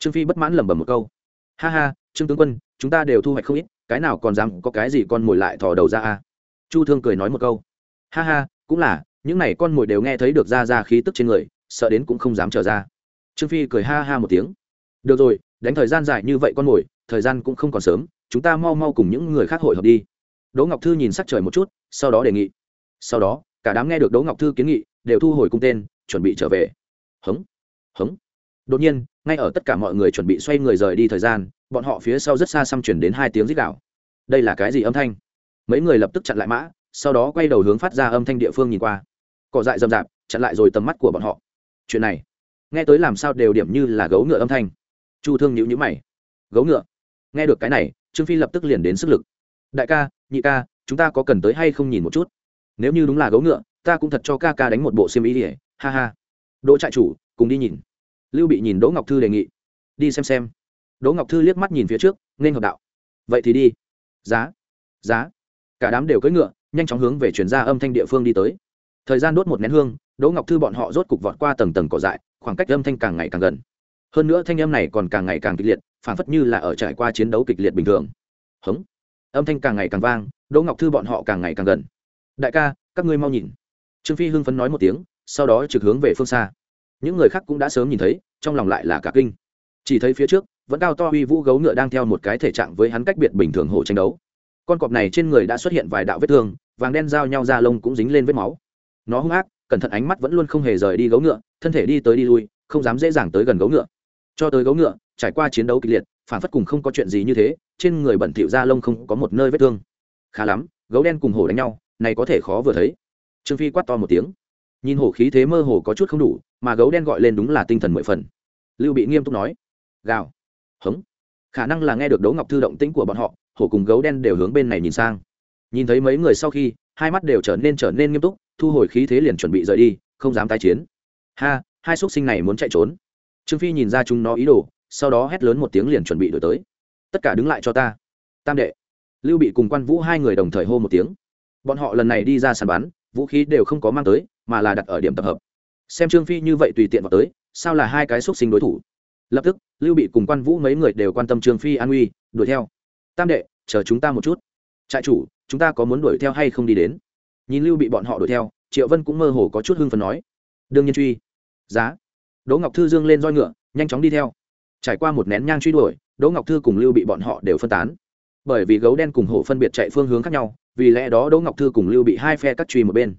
trương phi bất mãn lẩm bẩm một câu. Ha ha, trương tướng quân, chúng ta đều thu hoạch không ít, cái nào còn dám có cái gì con mồi lại thò đầu ra a? Chu thương cười nói một câu. Ha ha, cũng là, những này con mồi đều nghe thấy được ra ra khí tức trên người, sợ đến cũng không dám trở ra. Trương phi cười ha ha một tiếng. Được rồi, đánh thời gian dài như vậy con mồi, thời gian cũng không còn sớm, chúng ta mau mau cùng những người khác hội hợp đi. Đỗ ngọc thư nhìn sắc trời một chút, sau đó đề nghị. Sau đó cả đám nghe được đỗ ngọc thư kiến nghị, đều thu hồi cung tên, chuẩn bị trở về. Hống hống. Đột nhiên, ngay ở tất cả mọi người chuẩn bị xoay người rời đi thời gian, bọn họ phía sau rất xa xăm chuyển đến hai tiếng rít đảo đây là cái gì âm thanh? Mấy người lập tức chặn lại mã, sau đó quay đầu hướng phát ra âm thanh địa phương nhìn qua. Cỏ dại rậm rạp, chặn lại rồi tầm mắt của bọn họ. Chuyện này, nghe tới làm sao đều điểm như là gấu ngựa âm thanh. Chu thương nhữ nhữ mày. Gấu ngựa? Nghe được cái này, trương phi lập tức liền đến sức lực. Đại ca, nhị ca, chúng ta có cần tới hay không nhìn một chút? Nếu như đúng là gấu ngựa, ta cũng thật cho ca ca đánh một bộ xiêm ý ỉa ha ha. Đỗ trại chủ, cùng đi nhìn. Lưu bị nhìn đỗ ngọc thư đề nghị. Đi xem xem. Đỗ ngọc thư liếc mắt nhìn phía trước, nên hợp đạo. Vậy thì đi. Giá. Giá. Cả đám đều cưỡi ngựa, nhanh chóng hướng về chuyển ra âm thanh địa phương đi tới. Thời gian đốt một nén hương, đỗ ngọc thư bọn họ rốt cục vọt qua tầng tầng cỏ dại, khoảng cách âm thanh càng ngày càng gần. Hơn nữa thanh âm này còn càng ngày càng kịch liệt phản phất như là ở trải qua chiến đấu kịch liệt bình thường. Hống. Âm thanh càng ngày càng vang, đỗ ngọc thư bọn họ càng ngày càng gần đại ca, các ngươi mau nhìn. Trương phi hưng phấn nói một tiếng, sau đó trực hướng về phương xa. Những người khác cũng đã sớm nhìn thấy, trong lòng lại là cả kinh. Chỉ thấy phía trước, vẫn cao to uy vũ gấu ngựa đang theo một cái thể trạng với hắn cách biệt bình thường hổ tranh đấu. Con cọp này trên người đã xuất hiện vài đạo vết thương, vàng đen giao nhau da lông cũng dính lên vết máu. Nó hung ác, cẩn thận ánh mắt vẫn luôn không hề rời đi gấu ngựa, thân thể đi tới đi lui, không dám dễ dàng tới gần gấu ngựa. Cho tới gấu ngựa, trải qua chiến đấu kịch liệt, phản phất cùng không có chuyện gì như thế, trên người bẩn thỉu da lông không có một nơi vết thương. Khá lắm, gấu đen cùng hổ đánh nhau này có thể khó vừa thấy. Trương phi quát to một tiếng. Nhìn hổ khí thế mơ hồ có chút không đủ, mà gấu đen gọi lên đúng là tinh thần mười phần. Lưu bị nghiêm túc nói. Gào. Hống. Khả năng là nghe được đỗ ngọc thư động tĩnh của bọn họ, hổ cùng gấu đen đều hướng bên này nhìn sang. Nhìn thấy mấy người sau khi, hai mắt đều trở nên trở nên nghiêm túc, thu hồi khí thế liền chuẩn bị rời đi, không dám tái chiến. Ha, hai xúc sinh này muốn chạy trốn. Trương phi nhìn ra chúng nó ý đồ, sau đó hét lớn một tiếng liền chuẩn bị đổi tới. Tất cả đứng lại cho ta. Tam đệ. Lưu bị cùng quan vũ hai người đồng thời hô một tiếng bọn họ lần này đi ra sàn bán vũ khí đều không có mang tới, mà là đặt ở điểm tập hợp. Xem trương phi như vậy tùy tiện vào tới, sao là hai cái xúc sinh đối thủ? Lập tức, lưu bị cùng quan vũ mấy người đều quan tâm trương phi an uy, đuổi theo. Tam đệ, chờ chúng ta một chút. Trại chủ, chúng ta có muốn đuổi theo hay không đi đến? Nhìn lưu bị bọn họ đuổi theo, triệu vân cũng mơ hồ có chút hưng phần nói. Đương nhiên truy. Giá. Đỗ ngọc thư dương lên roi ngựa, nhanh chóng đi theo. Trải qua một nén nhang truy đuổi, đỗ ngọc thư cùng lưu bị bọn họ đều phân tán. Bởi vì gấu đen cùng hổ phân biệt chạy phương hướng khác nhau vì lẽ đó đỗ ngọc thư cùng lưu bị hai phe cắt truy một bên.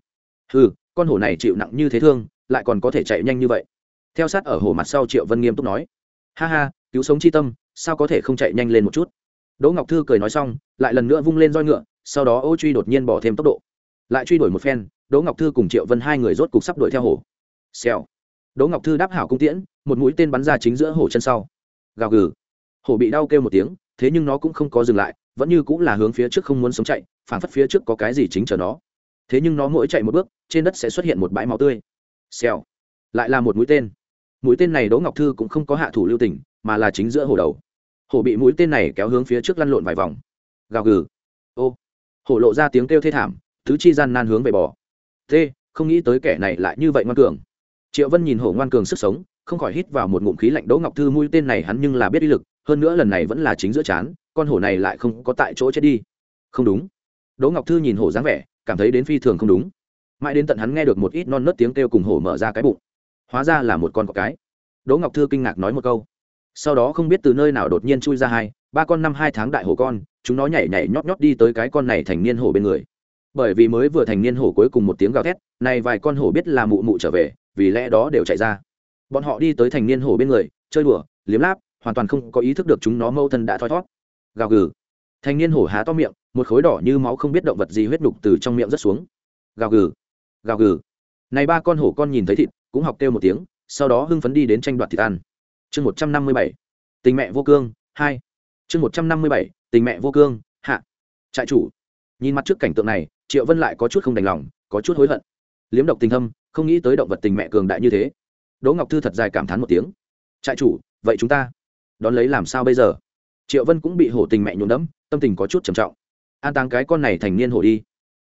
Ừ con hổ này chịu nặng như thế thương, lại còn có thể chạy nhanh như vậy. Theo sát ở hổ mặt sau triệu vân nghiêm túc nói. Ha ha, cứu sống chi tâm, sao có thể không chạy nhanh lên một chút? Đỗ ngọc thư cười nói xong, lại lần nữa vung lên roi ngựa, sau đó ô truy đột nhiên bỏ thêm tốc độ. Lại truy đuổi một phen, đỗ ngọc thư cùng triệu vân hai người rốt cục sắp đuổi theo hổ. Xèo. Đỗ ngọc thư đáp hảo cung tiễn, một mũi tên bắn ra chính giữa hổ chân sau. Gào gừ. Hổ bị đau kêu một tiếng, thế nhưng nó cũng không có dừng lại, vẫn như cũng là hướng phía trước không muốn sống chạy Phảng phất phía trước có cái gì chính chờ nó. Thế nhưng nó mỗi chạy một bước, trên đất sẽ xuất hiện một bãi máu tươi. Xèo. Lại là một mũi tên. Mũi tên này đỗ ngọc thư cũng không có hạ thủ lưu tình, mà là chính giữa hổ đầu. Hổ bị mũi tên này kéo hướng phía trước lăn lộn vài vòng. Gào gừ. Ô. Hổ lộ ra tiếng kêu thê thảm thứ chi gian nan hướng về bò. Thế không nghĩ tới kẻ này lại như vậy ngoan cường. Triệu vân nhìn hổ ngoan cường sức sống, không khỏi hít vào một ngụm khí lạnh đỗ ngọc thư mũi tên này hắn nhưng là biết uy lực, hơn nữa lần này vẫn là chính giữa chán, con hổ này lại không có tại chỗ chết đi. Không đúng đỗ ngọc thư nhìn hổ dáng vẻ, cảm thấy đến phi thường không đúng. Mãi đến tận hắn nghe được một ít non nớt tiếng kêu cùng hổ mở ra cái bụng. Hóa ra là một con cọp cái. Đỗ ngọc thư kinh ngạc nói một câu. Sau đó không biết từ nơi nào đột nhiên chui ra hai, ba con năm hai tháng đại hổ con, chúng nó nhảy nhảy nhót nhót đi tới cái con này thành niên hổ bên người. Bởi vì mới vừa thành niên hổ cuối cùng một tiếng gào thét, này vài con hổ biết là mụ mụ trở về, vì lẽ đó đều chạy ra. Bọn họ đi tới thành niên hổ bên người, chơi đùa, liếm láp, hoàn toàn không có ý thức được chúng nó mâu thân đã thoi thót. Gào gừ. Thành niên hổ há to miệng một khối đỏ như máu không biết động vật gì huyết đục từ trong miệng rớt xuống. Gào gừ gào gừ. Này ba con hổ con nhìn thấy thịt, cũng học kêu một tiếng, sau đó hưng phấn đi đến tranh đoạt thịt ăn. Chương một trăm năm mươi bảy, tình mẹ vô cương, hai. Chương một trăm năm mươi bảy, tình mẹ vô cương, hạ. Trại chủ, nhìn mặt trước cảnh tượng này, triệu vân lại có chút không đành lòng, có chút hối hận. Liếm độc tình thâm, không nghĩ tới động vật tình mẹ cường đại như thế. Đỗ ngọc thư thật dài cảm thán một tiếng. Trại chủ, vậy chúng ta đón lấy làm sao bây giờ? Triệu vân cũng bị hổ tình mẹ nhuộm đẫm, tâm tình có chút trầm trọng an táng cái con này thành niên hổ đi.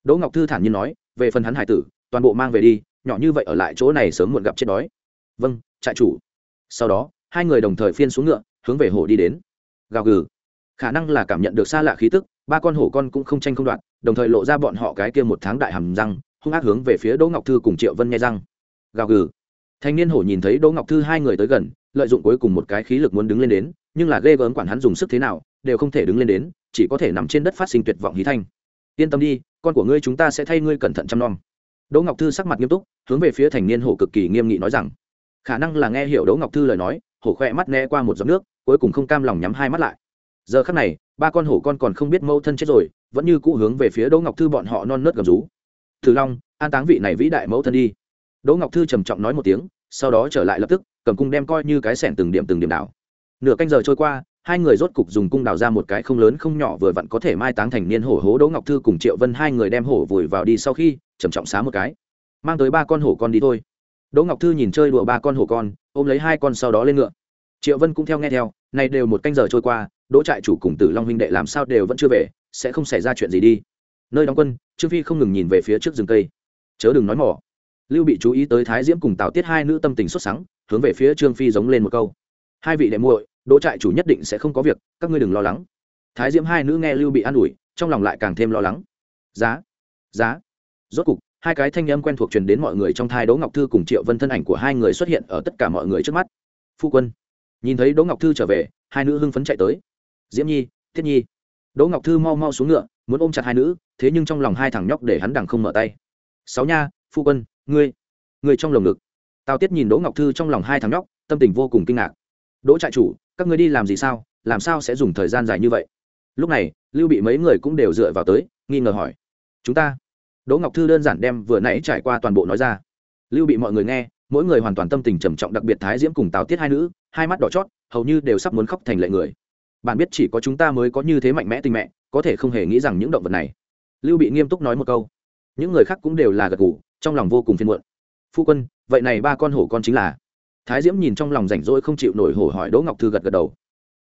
Đỗ ngọc thư thản nhiên nói, về phần hắn hải tử, toàn bộ mang về đi, nhỏ như vậy ở lại chỗ này sớm muộn gặp chết đói. Vâng trại chủ. Sau đó, hai người đồng thời phiên xuống ngựa, hướng về hổ đi đến. Gào gừ. Khả năng là cảm nhận được xa lạ khí tức, ba con hổ con cũng không tranh không đoạn đồng thời lộ ra bọn họ cái kia một tháng đại hầm răng, hung ác hướng về phía đỗ ngọc thư cùng triệu vân nghe răng. Gào gừ. Thanh niên hổ nhìn thấy đỗ ngọc thư hai người tới gần, lợi dụng cuối cùng một cái khí lực muốn đứng lên đến, nhưng là ghê gớm quản hắn dùng sức thế nào đều không thể đứng lên đến, chỉ có thể nằm trên đất phát sinh tuyệt vọng hí thanh. Yên tâm đi, con của ngươi chúng ta sẽ thay ngươi cẩn thận chăm nom. Đỗ ngọc thư sắc mặt nghiêm túc, hướng về phía thành niên hổ cực kỳ nghiêm nghị nói rằng, khả năng là nghe hiểu đỗ ngọc thư lời nói, hổ khỏe mắt né qua một giọt nước, cuối cùng không cam lòng nhắm hai mắt lại. Giờ khắc này, ba con hổ con còn không biết mâu thân chết rồi, vẫn như cũ hướng về phía đỗ ngọc thư bọn họ non nớt gầm rú. Thử long, an táng vị này vĩ đại mẫu thân đi. Đỗ ngọc thư trầm trọng nói một tiếng, sau đó trở lại lập tức, cầm cung đem coi như cái sẻn từng điểm từng điểm đảo. Nửa canh giờ trôi qua hai người rốt cục dùng cung đào ra một cái không lớn không nhỏ vừa vặn có thể mai táng thành niên hổ hố đỗ ngọc thư cùng triệu vân hai người đem hổ vùi vào đi sau khi, trầm trọng xá một cái. Mang tới ba con hổ con đi thôi. Đỗ ngọc thư nhìn chơi đùa ba con hổ con, ôm lấy hai con sau đó lên ngựa. Triệu vân cũng theo nghe theo, nay đều một canh giờ trôi qua, đỗ trại chủ cùng tử long huynh đệ làm sao đều vẫn chưa về, sẽ không xảy ra chuyện gì đi. Nơi đóng quân, trương phi không ngừng nhìn về phía trước rừng cây. Chớ đừng nói mỏ. Lưu bị chú ý tới thái diễm cùng tào tiết hai nữ tâm tình xuất sáng hướng về phía trương phi giống lên một câu. Hai vị đệ muội đỗ trại chủ nhất định sẽ không có việc, các ngươi đừng lo lắng. Thái diễm hai nữ nghe lưu bị an ủi, trong lòng lại càng thêm lo lắng. Giá giá. Rốt cục, hai cái thanh âm quen thuộc truyền đến mọi người trong thai đỗ ngọc thư cùng triệu vân thân ảnh của hai người xuất hiện ở tất cả mọi người trước mắt. Phu quân, nhìn thấy đỗ ngọc thư trở về, hai nữ hưng phấn chạy tới. Diễm nhi, thiết nhi. Đỗ ngọc thư mau mau xuống ngựa, muốn ôm chặt hai nữ, thế nhưng trong lòng hai thằng nhóc để hắn đằng không mở tay. Sáu nha, phu quân, ngươi ngươi trong lồng ngực. Tào tiết nhìn đỗ ngọc thư trong lòng hai thằng nhóc, tâm tình vô cùng kinh ngạc. Đỗ trại chủ các ngươi đi làm gì sao? Làm sao sẽ dùng thời gian dài như vậy? Lúc này, lưu bị mấy người cũng đều dựa vào tới, nghi ngờ hỏi, chúng ta? Đỗ ngọc thư đơn giản đem vừa nãy trải qua toàn bộ nói ra. Lưu bị mọi người nghe, mỗi người hoàn toàn tâm tình trầm trọng, đặc biệt thái diễm cùng tào tiết hai nữ, hai mắt đỏ chót, hầu như đều sắp muốn khóc thành lệ người. Bạn biết chỉ có chúng ta mới có như thế mạnh mẽ tình mẹ, có thể không hề nghĩ rằng những động vật này. Lưu bị nghiêm túc nói một câu. Những người khác cũng đều là gật gù, trong lòng vô cùng phiền muộn. Phu quân, vậy này ba con hổ con chính là thái diễm nhìn trong lòng rảnh rỗi không chịu nổi hổ hỏi đỗ ngọc thư gật gật đầu.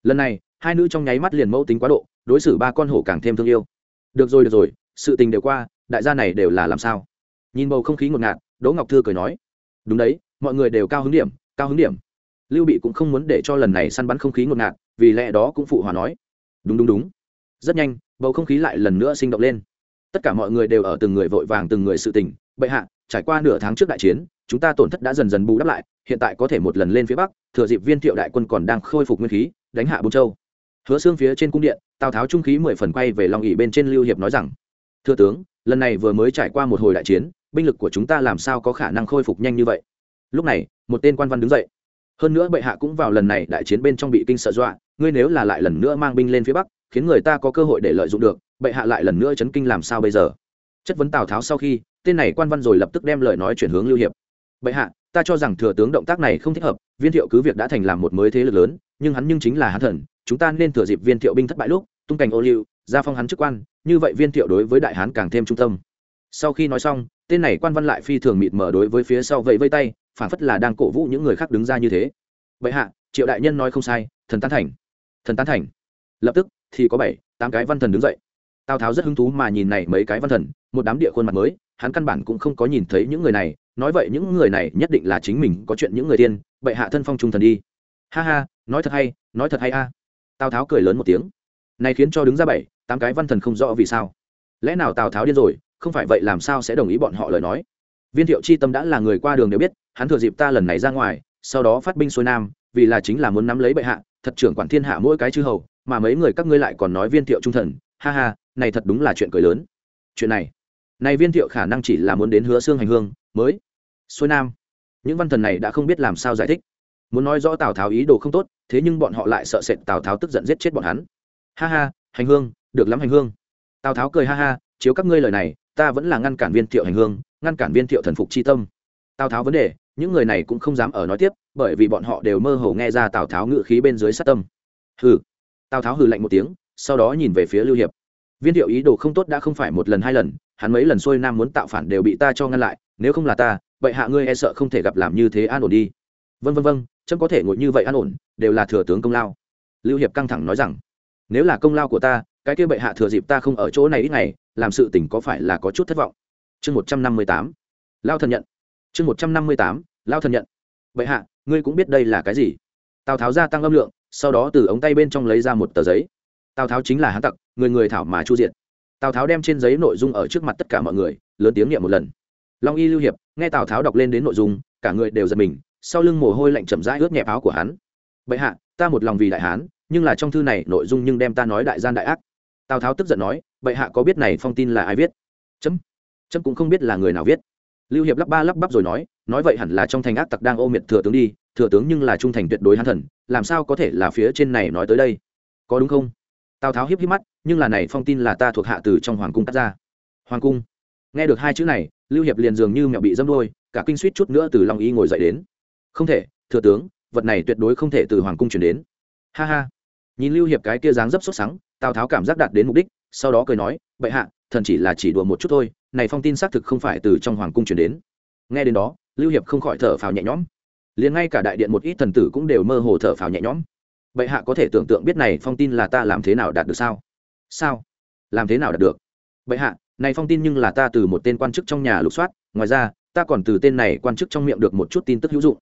Lần này, hai nữ trong nháy mắt liền mẫu tính quá độ, đối xử ba con hổ càng thêm thương yêu. Được rồi được rồi, sự tình đều qua, đại gia này đều là làm sao? Nhìn bầu không khí ngột ngạt, đỗ ngọc thư cười nói. Đúng đấy, mọi người đều cao hứng điểm, cao hứng điểm. Lưu bị cũng không muốn để cho lần này săn bắn không khí ngột ngạt, vì lẽ đó cũng phụ hòa nói. Đúng đúng đúng. Rất nhanh, bầu không khí lại lần nữa sinh động lên. Tất cả mọi người đều ở từng người vội vàng, từng người sự tình. Bệ hạ trải qua nửa tháng trước đại chiến, chúng ta tổn thất đã dần dần bù đắp lại, hiện tại có thể một lần lên phía bắc, thừa dịp viên thiệu đại quân còn đang khôi phục nguyên khí, đánh hạ bôn châu. Hứa xương phía trên cung điện, tào tháo trung khí mười phần quay về lòng ỉ bên trên lưu hiệp nói rằng, thưa tướng, lần này vừa mới trải qua một hồi đại chiến, binh lực của chúng ta làm sao có khả năng khôi phục nhanh như vậy? Lúc này, một tên quan văn đứng dậy. Hơn nữa bệ hạ cũng vào lần này đại chiến bên trong bị kinh sợ dọa, ngươi nếu là lại lần nữa mang binh lên phía bắc, khiến người ta có cơ hội để lợi dụng được, bệ hạ lại lần nữa chấn kinh làm sao bây giờ? Chất vấn tào tháo sau khi tên này quan văn rồi lập tức đem lời nói chuyển hướng lưu hiệp. Bệ hạ, ta cho rằng thừa tướng động tác này không thích hợp, viên thiệu cứ việc đã thành làm một mới thế lực lớn, nhưng hắn nhưng chính là hắn thần, chúng ta nên thừa dịp viên thiệu binh thất bại lúc, tung cảnh ô liu, gia phong hắn chức quan, như vậy viên thiệu đối với đại hán càng thêm trung tâm. Sau khi nói xong, tên này quan văn lại phi thường mịt mở đối với phía sau vẫy vây tay, phản phất là đang cổ vũ những người khác đứng ra như thế. Vậy hạ, triệu đại nhân nói không sai, thần tán thành. Thần tán thành. Lập tức, thì có bảy, tám cái văn thần đứng dậy. Tào tháo rất hứng thú mà nhìn này mấy cái văn thần, một đám địa khuôn mặt mới hắn căn bản cũng không có nhìn thấy những người này, nói vậy những người này nhất định là chính mình, có chuyện những người tiên bệ hạ thân phong trung thần đi. Ha ha, nói thật hay, nói thật hay a. Tào tháo cười lớn một tiếng. Này khiến cho đứng ra bảy, tám cái văn thần không rõ vì sao. Lẽ nào tào tháo điên rồi, không phải vậy làm sao sẽ đồng ý bọn họ lời nói? Viên thiệu chi tâm đã là người qua đường đều biết, hắn thừa dịp ta lần này ra ngoài, sau đó phát binh xuôi nam, vì là chính là muốn nắm lấy bệ hạ, thật trưởng quản thiên hạ mỗi cái chư hầu, mà mấy người các ngươi lại còn nói viên thiệu trung thần. Ha ha, này thật đúng là chuyện cười lớn. Chuyện này này viên thiệu khả năng chỉ là muốn đến hứa xương hành hương, mới xuôi nam. Những văn thần này đã không biết làm sao giải thích. Muốn nói rõ tào tháo ý đồ không tốt, thế nhưng bọn họ lại sợ sệt tào tháo tức giận giết chết bọn hắn. Ha ha, hành hương, được lắm hành hương. Tào tháo cười ha ha, chiếu các ngươi lời này, ta vẫn là ngăn cản viên thiệu hành hương, ngăn cản viên thiệu thần phục c h i tâm. Tào tháo vấn đề, những người này cũng không dám ở nói tiếp, bởi vì bọn họ đều mơ hồ nghe ra tào tháo ngự khí bên dưới sát tâm. Hừ. Tào tháo hừ lạnh một tiếng, sau đó nhìn về phía lưu hiệp. Viên thiệu ý đồ không tốt đã không phải một lần hai lần hắn mấy lần xuôi nam muốn tạo phản đều bị ta cho ngăn lại, nếu không là ta, vậy hạ ngươi e sợ không thể gặp làm như thế an ổn đi. Vân vân vân chấm có thể ngồi như vậy an ổn, đều là thừa tướng công lao. Lưu hiệp căng thẳng nói rằng, nếu là công lao của ta, cái kia bệ hạ thừa dịp ta không ở chỗ này ít ngày, làm sự tình có phải là có chút thất vọng? Chương một trăm năm mươi tám, lao thần nhận. Chương một trăm năm mươi tám, lao thần nhận. Bệ hạ, ngươi cũng biết đây là cái gì? Tào tháo gia tăng âm lượng, sau đó từ ống tay bên trong lấy ra một tờ giấy. Tào tháo chính là hán tặc, người người thảo mà chu diện tào tháo đem trên giấy nội dung ở trước mặt tất cả mọi người, lớn tiếng niệm một lần. Long y lưu hiệp, nghe tào tháo đọc lên đến nội dung, cả người đều giật mình, sau lưng mồ hôi lạnh chậm rãi ướt nhẹp áo của hắn. Bệ hạ, ta một lòng vì đại hán, nhưng là trong thư này nội dung nhưng đem ta nói đại gian đại ác. Tào tháo tức giận nói, bệ hạ có biết này phong tin là ai viết? Chấm chấm cũng không biết là người nào viết. Lưu hiệp lắp ba lắp bắp rồi nói nói vậy hẳn là trong thành ác tặc đang ô miệt thừa tướng đi, thừa tướng nhưng là trung thành tuyệt đối hán thần, làm sao có thể là phía trên này nói tới đây? Có đúng không? Tào tháo hiếp hiếp mắt, nhưng là này phong tin là ta thuộc hạ từ trong hoàng cung cắt ra. Hoàng cung. Nghe được hai chữ này, lưu hiệp liền dường như mẹo bị dâm đôi, cả kinh suýt chút nữa từ long y ngồi dậy đến. Không thể, thừa tướng, vật này tuyệt đối không thể từ hoàng cung chuyển đến. Ha ha. Nhìn lưu hiệp cái kia dáng dấp sốt sắng, tào tháo cảm giác đạt đến mục đích, sau đó cười nói, bệ hạ, thần chỉ là chỉ đùa một chút thôi, này phong tin xác thực không phải từ trong hoàng cung chuyển đến. Nghe đến đó, lưu hiệp không khỏi thở phào nhẹ nhõm. Liền ngay cả đại điện một ít thần tử cũng đều mơ hồ thở phào nhẹ nhõm bệ hạ có thể tưởng tượng biết này phong tin là ta làm thế nào đạt được sao? Sao? Làm thế nào đạt được? Bệ hạ, này phong tin nhưng là ta từ một tên quan chức trong nhà lục soát, ngoài ra, ta còn từ tên này quan chức trong miệng được một chút tin tức hữu dụng.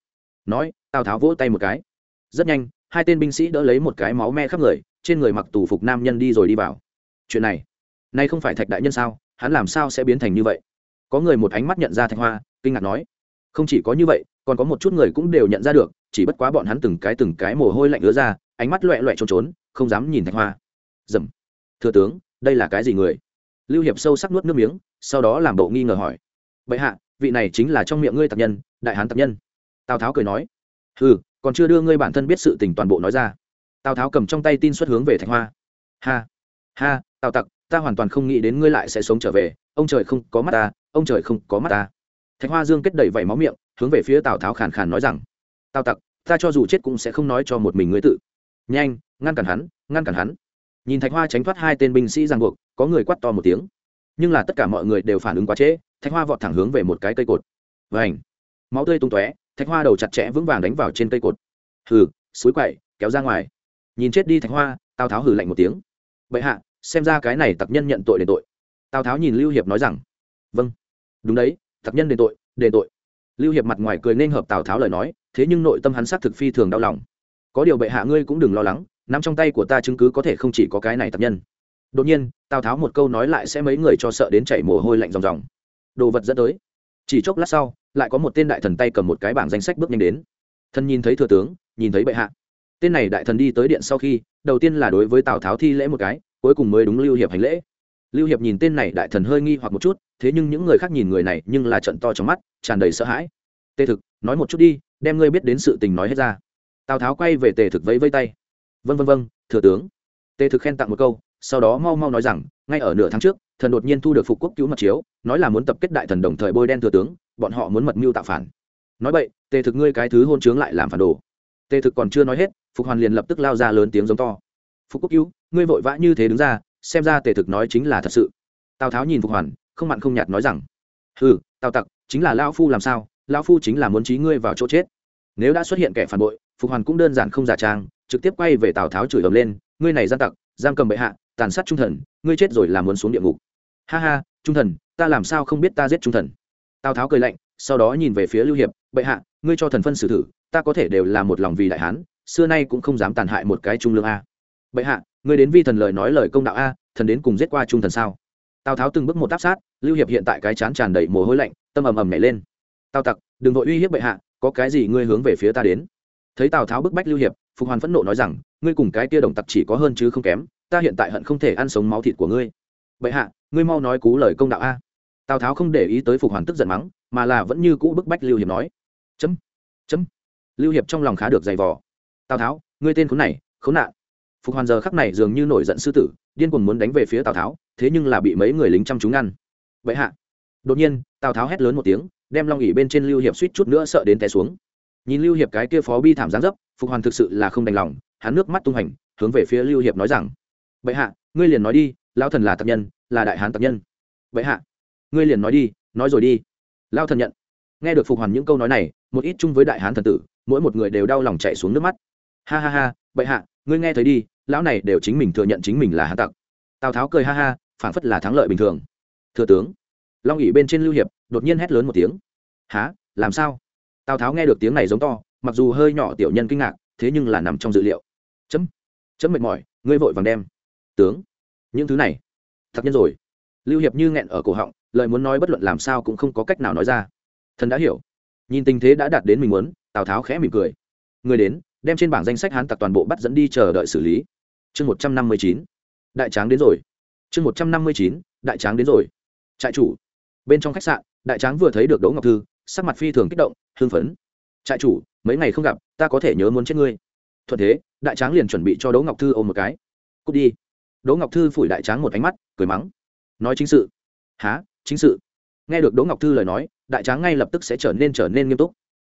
Nói, tào tháo vỗ tay một cái. Rất nhanh, hai tên binh sĩ đỡ lấy một cái máu me khắp người, trên người mặc tù phục nam nhân đi rồi đi vào. Chuyện này nay không phải thạch đại nhân sao? Hắn làm sao sẽ biến thành như vậy? Có người một ánh mắt nhận ra thạch hoa, kinh ngạc nói. Không chỉ có như vậy, còn có một chút người cũng đều nhận ra được, chỉ bất quá bọn hắn từng cái từng cái mồ hôi lạnh ứa ra ánh mắt loẹ loẹ trốn trốn, không dám nhìn thạch hoa. Dầm. Thừa tướng, đây là cái gì người? Lưu hiệp sâu sắc nuốt nước miếng, sau đó làm bộ nghi ngờ hỏi. Bệ hạ, vị này chính là trong miệng ngươi tạp nhân, đại hán tạp nhân. Tào tháo cười nói. Ừ còn chưa đưa ngươi bản thân biết sự tình toàn bộ nói ra. Tào tháo cầm trong tay tin xuất hướng về thạch hoa. Ha. Ha, tào tặc, ta hoàn toàn không nghĩ đến ngươi lại sẽ sống trở về. Ông trời không có mắt ta, ông trời không có mắt ta. Thạch hoa dương kết đầy vảy máu miệng, hướng về phía tào tháo khàn khàn nói rằng. Tào tặc, ta cho dù chết cũng sẽ không nói cho một mình ngươi tự nhanh, ngăn cản hắn, ngăn cản hắn. Nhìn thạch hoa tránh thoát hai tên binh sĩ giang buộc, có người quắt to một tiếng. Nhưng là tất cả mọi người đều phản ứng quá trễ, thạch hoa vọt thẳng hướng về một cái cây cột. Vảnh máu tươi tung tóe, thạch hoa đầu chặt chẽ vững vàng đánh vào trên cây cột. Hừ, suối quậy, kéo ra ngoài. Nhìn chết đi thạch hoa, tào tháo hừ lạnh một tiếng. Bệ hạ, xem ra cái này tặc nhân nhận tội đền tội. Tào tháo nhìn lưu hiệp nói rằng vâng đúng đấy, tặc nhân đền tội đền tội. Lưu hiệp mặt ngoài cười nên hợp tào tháo lời nói, thế nhưng nội tâm hắn xác thực phi thường đau lòng có điều bệ hạ ngươi cũng đừng lo lắng, nắm trong tay của ta chứng cứ có thể không chỉ có cái này tập nhân. Đột nhiên, tào tháo một câu nói lại sẽ mấy người cho sợ đến chảy mồ hôi lạnh ròng ròng. Đồ vật dẫn tới. Chỉ chốc lát sau, lại có một tên đại thần tay cầm một cái bảng danh sách bước nhanh đến. Thân nhìn thấy thừa tướng, nhìn thấy bệ hạ. Tên này đại thần đi tới điện sau khi, đầu tiên là đối với tào tháo thi lễ một cái, cuối cùng mới đúng lưu hiệp hành lễ. Lưu hiệp nhìn tên này đại thần hơi nghi hoặc một chút, thế nhưng những người khác nhìn người này nhưng là trận to trong mắt, tràn đầy sợ hãi. Tê thực, nói một chút đi, đem ngươi biết đến sự tình nói hết ra tào tháo quay về tề thực vẫy vây tay vân vân vân thừa tướng. tề thực khen tặng một câu, sau đó mau mau nói rằng, ngay ở nửa tháng trước, thần đột nhiên thu được phục quốc cứu mật chiếu, nói là muốn tập kết đại thần đồng thời bôi đen thừa tướng, bọn họ muốn mật mưu tạo phản. Nói vậy, tề thực ngươi cái thứ hôn chướng lại làm phản đồ. Tề thực còn chưa nói hết, phục hoàn liền lập tức lao ra lớn tiếng giống to. Phục quốc cứu, ngươi vội vã như thế đứng ra, xem ra tề thực nói chính là thật sự. Tào tháo nhìn phục hoàn, không mặn không nhạt nói rằng ừ tào tặc, chính là lao phu làm sao lao phu chính là muốn trí ngươi vào chỗ chết nếu đã xuất hiện kẻ phản bội, phục hoàn cũng đơn giản không giả trang, trực tiếp quay về tào tháo chửi ầm lên, ngươi này gian tặc, giam cầm bệ hạ, tàn sát trung thần, ngươi chết rồi làm muốn xuống địa ngục. Ha ha, trung thần, ta làm sao không biết ta giết trung thần? Tào tháo cười lạnh, sau đó nhìn về phía lưu hiệp, bệ hạ, ngươi cho thần phân xử thử, ta có thể đều là một lòng vì đại hán, xưa nay cũng không dám tàn hại một cái trung lương a. Bệ hạ, ngươi đến vi thần lời nói lời công đạo a, thần đến cùng giết qua trung thần sao? Tào tháo từng bước một áp sát, lưu hiệp hiện tại cái chán tràn đầy mồ hôi lạnh, tâm ầm ầm nhảy lên. Tào tặc, đừng vội uy hiếp bệ hạ có cái gì ngươi hướng về phía ta đến? Thấy tào tháo bức bách lưu hiệp, phục hoàn phẫn nộ nói rằng, ngươi cùng cái kia đồng tặc chỉ có hơn chứ không kém, ta hiện tại hận không thể ăn sống máu thịt của ngươi. Bệ hạ, ngươi mau nói cú lời công đạo a. Tào tháo không để ý tới phục hoàn tức giận mắng, mà là vẫn như cũ bức bách lưu hiệp nói. Chấm chấm. Lưu hiệp trong lòng khá được dày vò. Tào tháo, ngươi tên khốn này, khốn nạn. Phục hoàn giờ khắc này dường như nổi giận sư tử, điên cuồng muốn đánh về phía tào tháo, thế nhưng là bị mấy người lính chăm chú ngăn. Bệ hạ. Đột nhiên, tào tháo hét lớn một tiếng đem long ỉ bên trên lưu hiệp suýt chút nữa sợ đến té xuống. Nhìn lưu hiệp cái kia phó bi thảm giáng dấp, phục hoàn thực sự là không đành lòng, hắn nước mắt tung hành hướng về phía lưu hiệp nói rằng, bệ hạ, ngươi liền nói đi lao thần là tập nhân, là đại hán tập nhân. Bệ hạ, ngươi liền nói đi, nói rồi đi. Lao thần nhận. Nghe được phục hoàn những câu nói này, một ít chung với đại hán thần tử, mỗi một người đều đau lòng chạy xuống nước mắt. Ha ha ha, bệ hạ, ngươi nghe thấy đi, lão này đều chính mình thừa nhận chính mình là hán tặc. Tào tháo cười ha ha, phảng phất là thắng lợi bình thường. Thừa tướng. Long ỉ bên trên lưu hiệp đột nhiên hét lớn một tiếng. Há làm sao? Tào tháo nghe được tiếng này giống to, mặc dù hơi nhỏ tiểu nhân kinh ngạc, thế nhưng là nằm trong dự liệu. Chấm chấm mệt mỏi, ngươi vội vàng đem. Tướng, những thứ này, thật nhân rồi. Lưu hiệp như nghẹn ở cổ họng, lời muốn nói bất luận làm sao cũng không có cách nào nói ra. Thần đã hiểu. Nhìn tình thế đã đạt đến mình muốn, tào tháo khẽ mỉm cười. Người đến, đem trên bảng danh sách hán tặc toàn bộ bắt dẫn đi chờ đợi xử lý. Chương một trăm năm mươi chín. Đại tráng đến rồi. Chương một trăm năm mươi chín. Đại tráng đến rồi. Trại chủ bên trong khách sạn, đại tráng vừa thấy được đỗ ngọc thư, sắc mặt phi thường kích động, hưng phấn. Trại chủ, mấy ngày không gặp, ta có thể nhớ muốn chết ngươi. Thuận thế, đại tráng liền chuẩn bị cho đỗ ngọc thư ôm một cái. Cút đi. Đỗ ngọc thư phủi đại tráng một ánh mắt, cười mắng. Nói chính sự. Há chính sự? Nghe được đỗ ngọc thư lời nói, đại tráng ngay lập tức sẽ trở nên trở nên nghiêm túc.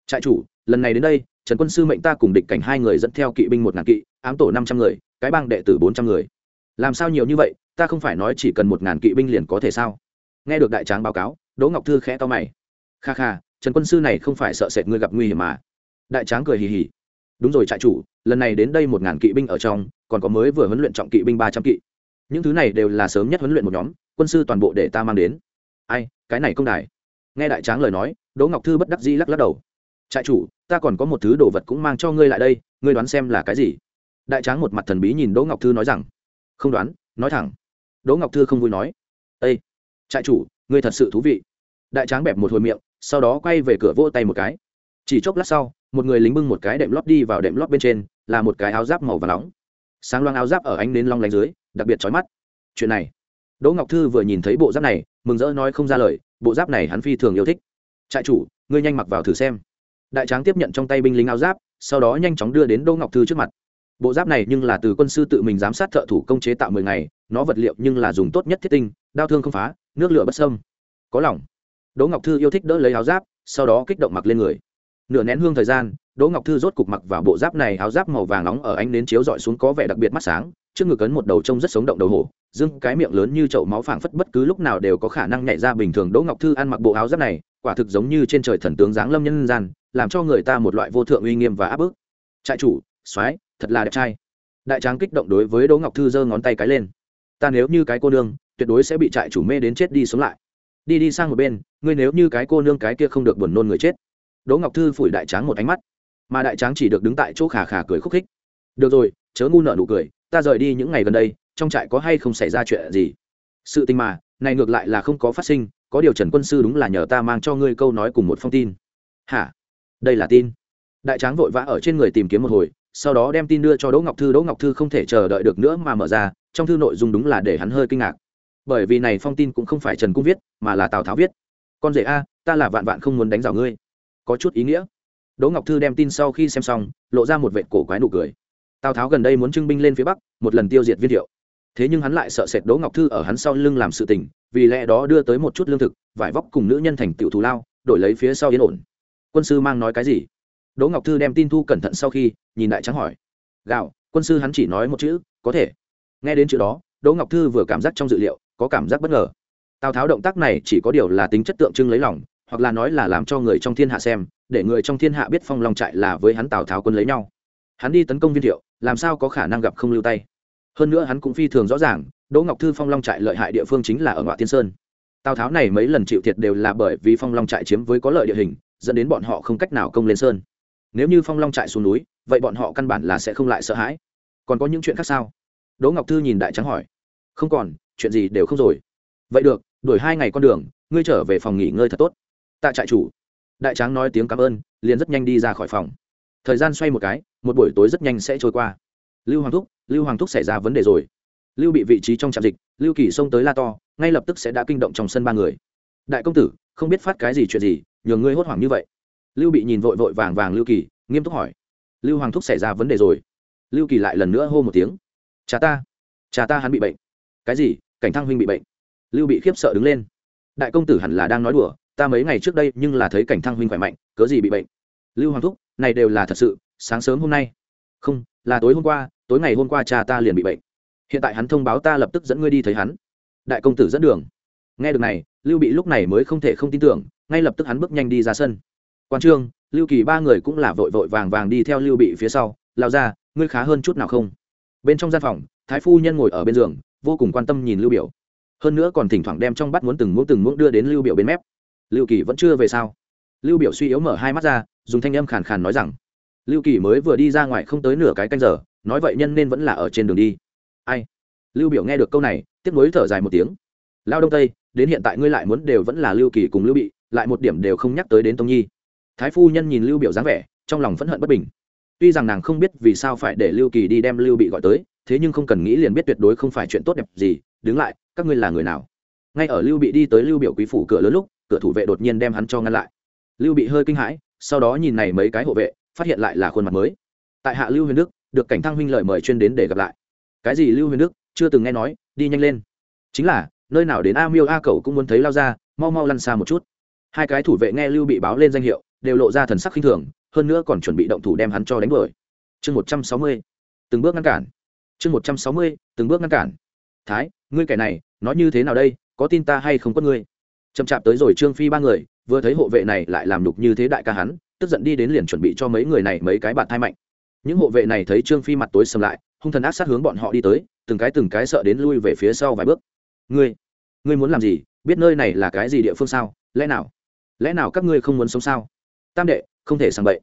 Trại chủ, lần này đến đây, trần quân sư mệnh ta cùng địch cảnh hai người dẫn theo kỵ binh một ngàn kỵ, ám tổ năm trăm người, cái bang đệ tử bốn trăm người. Làm sao nhiều như vậy, ta không phải nói chỉ cần một ngàn kỵ binh liền có thể sao? Nghe được đại tráng báo cáo, đỗ ngọc thư khẽ to mày. Kha kha, trần quân sư này không phải sợ sệt ngươi gặp nguy hiểm mà. Đại tráng cười hì hì. Đúng rồi trại chủ, lần này đến đây một ngàn kỵ binh ở trong, còn có mới vừa huấn luyện trọng kỵ binh ba trăm kỵ. Những thứ này đều là sớm nhất huấn luyện một nhóm, quân sư toàn bộ để ta mang đến. Ai, cái này công đài. Nghe đại tráng lời nói, đỗ ngọc thư bất đắc dĩ lắc lắc đầu. Trại chủ, ta còn có một thứ đồ vật cũng mang cho ngươi lại đây, ngươi đoán xem là cái gì? Đại tráng một mặt thần bí nhìn đỗ ngọc thư nói rằng. Không đoán, nói thẳng. Đỗ ngọc thư không vui nói. Ây trại chủ, ngươi thật sự thú vị. Đại tráng bẹp một hồi miệng, sau đó quay về cửa vỗ tay một cái. Chỉ chốc lát sau, một người lính bưng một cái đệm lót đi vào đệm lót bên trên, là một cái áo giáp màu và nóng. Sáng loang áo giáp ở ánh nến long lánh dưới, đặc biệt trói mắt. Chuyện này, đỗ ngọc thư vừa nhìn thấy bộ giáp này, mừng rỡ nói không ra lời, bộ giáp này hắn phi thường yêu thích. Trại chủ, ngươi nhanh mặc vào thử xem. Đại tráng tiếp nhận trong tay binh lính áo giáp, sau đó nhanh chóng đưa đến đỗ ngọc thư trước mặt. Bộ giáp này nhưng là từ quân sư tự mình giám sát thợ thủ công chế tạo mười ngày, nó vật liệu nhưng là dùng tốt nhất thiết tinh, đao thương không phá nước lửa bất sâm có lòng. Đỗ ngọc thư yêu thích đỡ lấy áo giáp, sau đó kích động mặc lên người. Nửa nén hương thời gian, đỗ ngọc thư rốt cục mặc vào bộ giáp này, áo giáp màu vàng nóng ở ánh nến chiếu dọi xuống có vẻ đặc biệt mắt sáng, trước ngực ấn một đầu trông rất sống động đầu hổ dưng cái miệng lớn như chậu máu phảng phất bất cứ lúc nào đều có khả năng nhảy ra bình thường. Đỗ ngọc thư ăn mặc bộ áo giáp này, quả thực giống như trên trời thần tướng giáng lâm nhân gian, làm cho người ta một loại vô thượng uy nghiêm và áp bức. Trại chủ, soái, thật là đẹp trai. Đại tráng kích động đối với đỗ ngọc thư giơ ngón tay cái lên. Ta nếu như cái cô đương tuyệt đối sẽ bị trại chủ mê đến chết đi sống lại. Đi đi sang một bên, ngươi nếu như cái cô nương cái kia không được buồn nôn người chết. Đỗ ngọc thư phủi đại tráng một ánh mắt. Mà đại tráng chỉ được đứng tại chỗ khà khà cười khúc khích. Được rồi, chớ ngu nợ nụ cười, ta rời đi những ngày gần đây, trong trại có hay không xảy ra chuyện gì? Sự tình mà, này ngược lại là không có phát sinh, có điều trần quân sư đúng là nhờ ta mang cho ngươi câu nói cùng một phong tin. Hả? Đây là tin. Đại tráng vội vã ở trên người tìm kiếm một hồi, sau đó đem tin đưa cho đỗ ngọc thư. Đỗ ngọc thư không thể chờ đợi được nữa mà mở ra, trong thư nội dung đúng là để hắn hơi kinh ngạc bởi vì này phong tin cũng không phải trần cung viết, mà là tào tháo viết. Con rể a, ta là vạn vạn không muốn đánh rào ngươi. Có chút ý nghĩa. Đỗ ngọc thư đem tin sau khi xem xong, lộ ra một vệ cổ quái nụ cười. Tào tháo gần đây muốn trưng binh lên phía bắc, một lần tiêu diệt viên thiệu. Thế nhưng hắn lại sợ sệt đỗ ngọc thư ở hắn sau lưng làm sự tình, vì lẽ đó đưa tới một chút lương thực, vải vóc cùng nữ nhân thành tiểu thù lao, đổi lấy phía sau yên ổn. Quân sư mang nói cái gì? Đỗ ngọc thư đem tin thu cẩn thận sau khi, nhìn đại trắng hỏi. Gạo, quân sư hắn chỉ nói một chữ, có thể. Nghe đến chữ đó, đỗ ngọc thư vừa cảm giác trong dự liệu có cảm giác bất ngờ. Tào tháo động tác này chỉ có điều là tính chất tượng trưng lấy lòng, hoặc là nói là làm cho người trong thiên hạ xem, để người trong thiên hạ biết phong long trại là với hắn tào tháo quân lấy nhau. Hắn đi tấn công viên thiệu, làm sao có khả năng gặp không lưu tay? Hơn nữa hắn cũng phi thường rõ ràng, đỗ ngọc thư phong long trại lợi hại địa phương chính là ở ngoại thiên sơn. Tào tháo này mấy lần chịu thiệt đều là bởi vì phong long trại chiếm với có lợi địa hình, dẫn đến bọn họ không cách nào công lên sơn. Nếu như phong long trại xuống núi, vậy bọn họ căn bản là sẽ không lại sợ hãi. Còn có những chuyện khác sao? Đỗ ngọc thư nhìn đại trắng hỏi. Không còn chuyện gì đều không rồi. Vậy được, đổi hai ngày con đường, ngươi trở về phòng nghỉ ngơi thật tốt. Tạ trại chủ. Đại tráng nói tiếng cảm ơn, liền rất nhanh đi ra khỏi phòng. Thời gian xoay một cái, một buổi tối rất nhanh sẽ trôi qua. Lưu hoàng thúc, lưu hoàng thúc xảy ra vấn đề rồi. Lưu bị vị trí trong trạm dịch, lưu kỳ xông tới la to, ngay lập tức sẽ đã kinh động trong sân ba người. Đại công tử, không biết phát cái gì chuyện gì, nhường ngươi hốt hoảng như vậy. Lưu bị nhìn vội vội vàng vàng lưu kỳ, nghiêm túc hỏi. Lưu hoàng thúc xảy ra vấn đề rồi. Lưu kỳ lại lần nữa hô một tiếng. Cha ta cha ta hắn bị bệnh. Cái gì? Cảnh thăng huynh bị bệnh. Lưu bị khiếp sợ đứng lên. Đại công tử hẳn là đang nói đùa, ta mấy ngày trước đây nhưng là thấy cảnh thăng huynh khỏe mạnh, cớ gì bị bệnh? Lưu hoàng thúc, này đều là thật sự, sáng sớm hôm nay. Không, là tối hôm qua, tối ngày hôm qua cha ta liền bị bệnh. Hiện tại hắn thông báo ta lập tức dẫn ngươi đi thấy hắn. Đại công tử dẫn đường. Nghe được này, lưu bị lúc này mới không thể không tin tưởng, ngay lập tức hắn bước nhanh đi ra sân. Quan trương, lưu kỳ ba người cũng là vội vội vàng vàng đi theo lưu bị phía sau lao ra ngươi khá hơn chút nào không? Bên trong gian phòng, thái phu nhân ngồi ở bên giường vô cùng quan tâm nhìn lưu biểu. Hơn nữa còn thỉnh thoảng đem trong bắt muốn từng muỗng từng muỗng đưa đến lưu biểu bên mép. Lưu kỳ vẫn chưa về sao? Lưu biểu suy yếu mở hai mắt ra, dùng thanh âm khàn khàn nói rằng, lưu kỳ mới vừa đi ra ngoài không tới nửa cái canh giờ, nói vậy nhân nên vẫn là ở trên đường đi. Ai? Lưu biểu nghe được câu này, tiếc nuối thở dài một tiếng. Lao đông tây, đến hiện tại ngươi lại muốn đều vẫn là lưu kỳ cùng lưu bị, lại một điểm đều không nhắc tới đến tông nhi. Thái phu nhân nhìn lưu biểu dáng vẻ, trong lòng phẫn hận bất bình. Tuy rằng nàng không biết vì sao phải để lưu kỳ đi đem lưu bị gọi tới thế nhưng không cần nghĩ liền biết tuyệt đối không phải chuyện tốt đẹp gì, đứng lại, các ngươi là người nào? Ngay ở lưu bị đi tới lưu biểu quý phủ cửa lớn lúc, cửa thủ vệ đột nhiên đem hắn cho ngăn lại. Lưu bị hơi kinh hãi, sau đó nhìn này mấy cái hộ vệ, phát hiện lại là khuôn mặt mới. Tại hạ lưu huyền đức, được cảnh thăng huynh lợi mời chuyên đến để gặp lại. Cái gì lưu huyền đức, chưa từng nghe nói, đi nhanh lên. Chính là, nơi nào đến a miêu a cầu cũng muốn thấy lao ra, mau mau lăn xa một chút. Hai cái thủ vệ nghe lưu bị báo lên danh hiệu, đều lộ ra thần sắc khinh thường, hơn nữa còn chuẩn bị động thủ đem hắn cho đánh đuổi. Chương một trăm sáu mươi, từng bước ngăn cản chương một trăm sáu mươi, từng bước ngăn cản. Thái, ngươi kẻ này, nói như thế nào đây? Có tin ta hay không có ngươi? Chậm chạp tới rồi trương phi ba người, vừa thấy hộ vệ này lại làm đục như thế đại ca hắn, tức giận đi đến liền chuẩn bị cho mấy người này mấy cái bạn thai mạnh. Những hộ vệ này thấy trương phi mặt tối sầm lại, hung thần ác sát hướng bọn họ đi tới, từng cái từng cái sợ đến lui về phía sau vài bước. Ngươi ngươi muốn làm gì? Biết nơi này là cái gì địa phương sao? Lẽ nào? Lẽ nào các ngươi không muốn sống sao? Tam đệ, không thể sang bậy.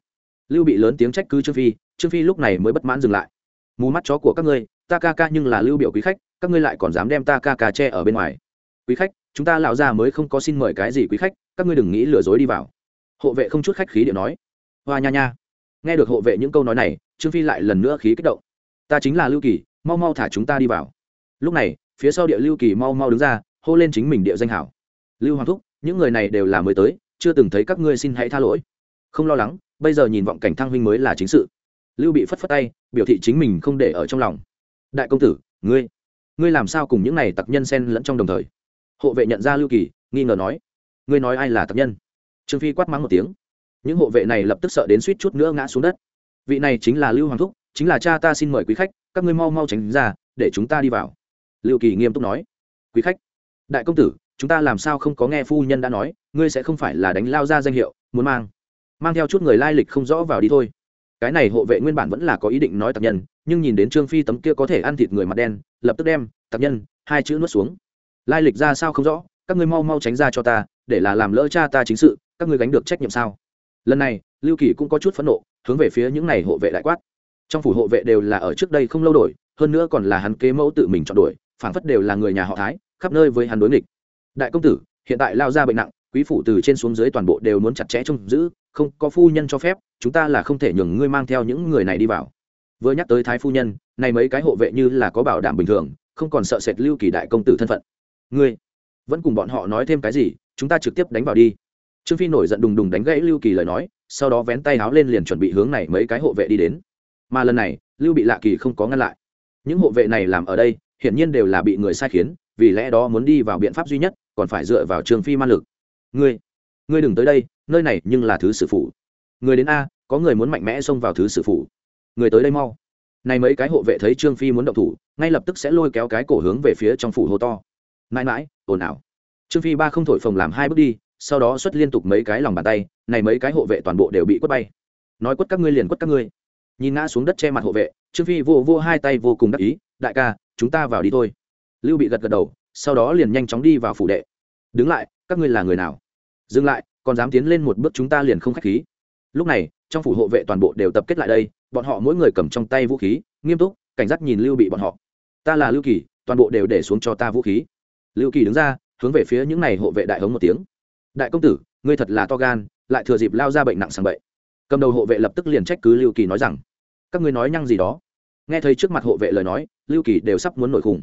Lưu bị lớn tiếng trách cứ trương phi trương phi lúc này mới bất mãn dừng lại mù mắt chó của các ngươi, ta ca ca nhưng là lưu biểu quý khách, các ngươi lại còn dám đem ta ca ca che ở bên ngoài. Quý khách, chúng ta lão già mới không có xin mời cái gì quý khách, các ngươi đừng nghĩ lừa dối đi vào. Hộ vệ không chút khách khí điện nói. Hoa nha nha. Nghe được hộ vệ những câu nói này, trương phi lại lần nữa khí kích động. Ta chính là lưu kỳ, mau mau thả chúng ta đi vào. Lúc này, phía sau địa lưu kỳ mau mau đứng ra, hô lên chính mình địa danh hảo. Lưu hoàng thúc, những người này đều là mới tới, chưa từng thấy các ngươi xin hãy tha lỗi. Không lo lắng, bây giờ nhìn vọng cảnh thăng huynh mới là chính sự lưu bị phất phất tay, biểu thị chính mình không để ở trong lòng. Đại công tử, ngươi ngươi làm sao cùng những này tặc nhân xen lẫn trong đồng thời? Hộ vệ nhận ra lưu kỳ, nghi ngờ nói, ngươi nói ai là tặc nhân? Trương phi quát mắng một tiếng. Những hộ vệ này lập tức sợ đến suýt chút nữa ngã xuống đất. Vị này chính là lưu hoàng thúc, chính là cha ta xin mời quý khách, các ngươi mau mau tránh ra, để chúng ta đi vào. Lưu kỳ nghiêm túc nói, quý khách, đại công tử, chúng ta làm sao không có nghe phu nhân đã nói, ngươi sẽ không phải là đánh lao ra danh hiệu, muốn mang mang theo chút người lai lịch không rõ vào đi thôi cái này hộ vệ nguyên bản vẫn là có ý định nói tặc nhân, nhưng nhìn đến trương phi tấm kia có thể ăn thịt người mặt đen, lập tức đem, tặc nhân, hai chữ nuốt xuống. Lai lịch ra sao không rõ, các ngươi mau mau tránh ra cho ta, để là làm lỡ cha ta chính sự, các ngươi gánh được trách nhiệm sao? Lần này, lưu kỳ cũng có chút phẫn nộ, hướng về phía những này hộ vệ đại quát. Trong phủ hộ vệ đều là ở trước đây không lâu đổi, hơn nữa còn là hắn kế mẫu tự mình chọn đổi, phảng phất đều là người nhà họ thái, khắp nơi với hắn đối nghịch. Đại công tử, hiện tại lao ra bệnh nặng, quý phủ từ trên xuống dưới toàn bộ đều muốn chặt chẽ trông giữ không có phu nhân cho phép, chúng ta là không thể nhường ngươi mang theo những người này đi vào. Vừa nhắc tới thái phu nhân, này mấy cái hộ vệ như là có bảo đảm bình thường, không còn sợ sệt lưu kỳ đại công tử thân phận. Ngươi vẫn cùng bọn họ nói thêm cái gì, chúng ta trực tiếp đánh vào đi. Trương phi nổi giận đùng đùng đánh gãy lưu kỳ lời nói, sau đó vén tay áo lên liền chuẩn bị hướng này mấy cái hộ vệ đi đến. Mà lần này, lưu bị lạ kỳ không có ngăn lại. Những hộ vệ này làm ở đây, hiển nhiên đều là bị người sai khiến, vì lẽ đó muốn đi vào biện pháp duy nhất, còn phải dựa vào trương phi man lực. Ngươi ngươi đừng tới đây nơi này nhưng là thứ sử phủ. Người đến a, có người muốn mạnh mẽ xông vào thứ sử phủ. Người tới đây mau. Này mấy cái hộ vệ thấy trương phi muốn động thủ, ngay lập tức sẽ lôi kéo cái cổ hướng về phía trong phủ hô to. Mãi mãi, ồn ào. Trương phi ba không thổi phồng làm hai bước đi, sau đó xuất liên tục mấy cái lòng bàn tay, này mấy cái hộ vệ toàn bộ đều bị quất bay. Nói quất các ngươi liền quất các ngươi. Nhìn ngã xuống đất che mặt hộ vệ, trương phi vô vô hai tay vô cùng đắc ý, đại ca, chúng ta vào đi thôi. Lưu bị gật gật đầu, sau đó liền nhanh chóng đi vào phủ đệ. Đứng lại, các ngươi là người nào? Dừng lại còn dám tiến lên một bước chúng ta liền không k h á c h khí. Lúc này, trong phủ hộ vệ toàn bộ đều tập kết lại đây, bọn họ mỗi người cầm trong tay vũ khí, nghiêm túc, cảnh giác nhìn lưu bị bọn họ. Ta là lưu kỳ, toàn bộ đều để xuống cho ta vũ khí. Lưu kỳ đứng ra, hướng về phía những n à y hộ vệ đại hống một tiếng. Đại công tử, ngươi thật là to gan, lại thừa dịp lao ra bệnh nặng sang bậy. Cầm đầu hộ vệ lập tức liền trách cứ lưu kỳ nói rằng, các ngươi nói nhăng gì đó. Nghe thấy trước mặt hộ vệ lời nói, lưu kỳ đều sắp muốn nổi khủng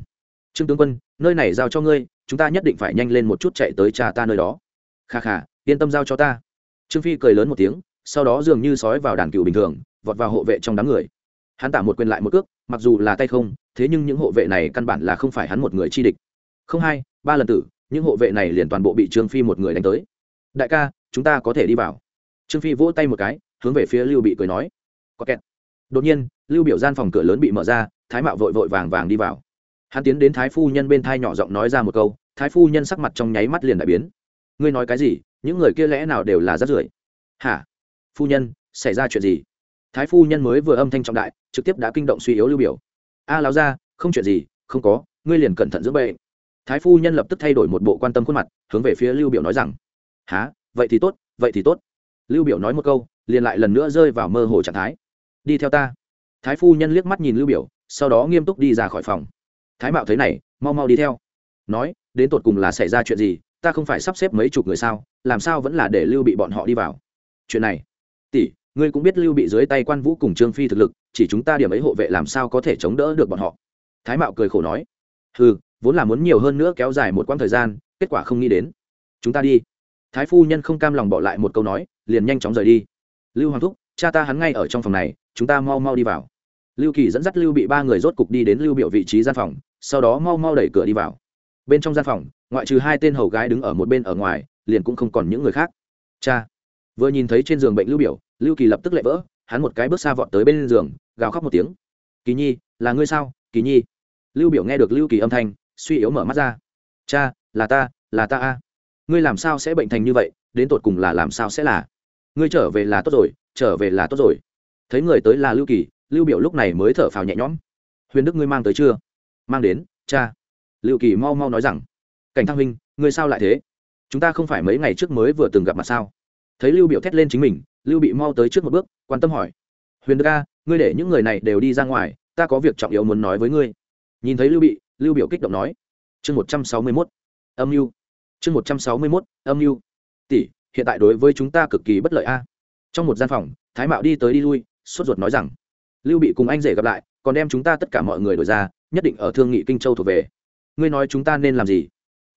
trương tướng quân, nơi này giao cho ngươi, chúng ta nhất định phải nhanh lên một chút chạy tới cha ta nơi đó. Kha kha yên tâm giao cho ta. Trương phi cười lớn một tiếng, sau đó dường như sói vào đàn cựu bình thường, vọt vào hộ vệ trong đám người. Hắn tả một quyền lại một cước, mặc dù là tay không, thế nhưng những hộ vệ này căn bản là không phải hắn một người chi địch. Không hai, ba lần tử, những hộ vệ này liền toàn bộ bị trương phi một người đánh tới. Đại ca, chúng ta có thể đi vào. Trương phi vỗ tay một cái, hướng về phía lưu bị cười nói. Có kẹt. Đột nhiên, lưu biểu gian phòng cửa lớn bị mở ra, thái mạo vội vội vàng vàng đi vào. Hắn tiến đến thái phu nhân bên thai nhỏ giọng nói ra một câu, thái phu nhân sắc mặt trong nháy mắt liền đại biến ngươi nói cái gì những người kia lẽ nào đều là rát rưởi? Hả? Phu nhân xảy ra chuyện gì? Thái phu nhân mới vừa âm thanh trọng đại trực tiếp đã kinh động suy yếu lưu biểu. A à, láo ra không chuyện gì không có ngươi liền cẩn thận dưỡng bệnh. Thái phu nhân lập tức thay đổi một bộ quan tâm khuôn mặt hướng về phía lưu biểu nói rằng há vậy thì tốt vậy thì tốt. Lưu biểu nói một câu liền lại lần nữa rơi vào mơ hồ trạng thái. Đi theo ta. Thái phu nhân liếc mắt nhìn lưu biểu sau đó nghiêm túc đi ra khỏi phòng. Thái mạo thấy này mau mau đi theo. Nói đến tột cùng là xảy ra chuyện gì ta không phải sắp xếp mấy chục người sao, làm sao vẫn là để lưu bị bọn họ đi vào? Chuyện này, tỷ, ngươi cũng biết lưu bị dưới tay quan vũ cùng trương phi thực lực, chỉ chúng ta điểm ấy hộ vệ làm sao có thể chống đỡ được bọn họ? Thái mạo cười khổ nói ừ vốn là muốn nhiều hơn nữa kéo dài một quãng thời gian, kết quả không nghĩ đến. Chúng ta đi. Thái phu nhân không cam lòng bỏ lại một câu nói, liền nhanh chóng rời đi. Lưu hoàng thúc, cha ta hắn ngay ở trong phòng này, chúng ta mau mau đi vào. Lưu kỳ dẫn dắt lưu bị ba người rốt cục đi đến lưu biểu vị trí gian phòng, sau đó mau mau đẩy cửa đi vào. Bên trong gian phòng ngoại trừ hai tên hầu gái đứng ở một bên ở ngoài, liền cũng không còn những người khác. Cha, vừa nhìn thấy trên giường bệnh lưu biểu, lưu kỳ lập tức lệ vỡ, hắn một cái bước xa vọt tới bên giường, gào khóc một tiếng. Kỳ nhi, là ngươi sao? Kỳ nhi. Lưu biểu nghe được lưu kỳ âm thanh, suy yếu mở mắt ra. Cha, là ta là ta a. Ngươi làm sao sẽ bệnh thành như vậy? Đến tột cùng là làm sao sẽ là? Ngươi trở về là tốt rồi, trở về là tốt rồi. Thấy người tới là lưu kỳ, lưu biểu lúc này mới thở phào nhẹ nhõm. Huyền đức ngươi mang tới chưa? Mang đến, cha. Lưu kỳ mau mau nói rằng cảnh thăng huynh ngươi sao lại thế? Chúng ta không phải mấy ngày trước mới vừa từng gặp mặt sao? Thấy lưu biểu thét lên chính mình lưu bị mau tới trước một bước quan tâm hỏi. Huyền đức a ngươi để những người này đều đi ra ngoài ta có việc trọng yếu muốn nói với ngươi. Nhìn thấy lưu bị lưu biểu kích động nói. Chương một trăm sáu mươi 161, âm lưu chương một trăm sáu mươi 161, âm lưu tỷ hiện tại đối với chúng ta cực kỳ bất lợi a. Trong một gian phòng thái mạo đi tới đi lui sốt ruột nói rằng. Lưu bị cùng anh rể gặp lại còn đem chúng ta tất cả mọi người đổi ra nhất định ở thương nghị kinh châu thuộc về. Ngươi nói chúng ta nên làm gì?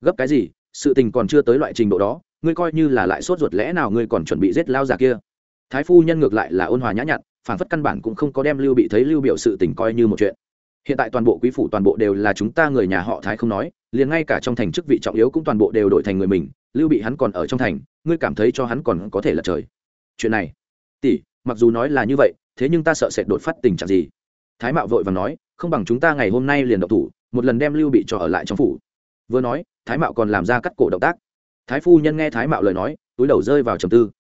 Gấp cái gì, sự tình còn chưa tới loại trình độ đó, ngươi coi như là lại sốt ruột lẽ nào ngươi còn chuẩn bị giết lao già kia. Thái phu nhân ngược lại là ôn hòa nhã nhặn phản phất căn bản cũng không có đem lưu bị thấy lưu biểu sự tình coi như một chuyện. Hiện tại toàn bộ quý phủ toàn bộ đều là chúng ta người nhà họ thái không nói, liền ngay cả trong thành chức vị trọng yếu cũng toàn bộ đều đổi thành người mình, lưu bị hắn còn ở trong thành, ngươi cảm thấy cho hắn còn có thể là trời. Chuyện này, tỷ, mặc dù nói là như vậy, thế nhưng ta sợ sẽ đột phát tình trạng gì? Thái mạo vội và nói, không bằng chúng ta ngày hôm nay liền độc thủ, một lần đem lưu bị cho ở lại trong phủ. Vừa nói thái mạo còn làm ra cắt cổ động tác. Thái phu nhân nghe thái mạo lời nói, túi đầu rơi vào trầm tư.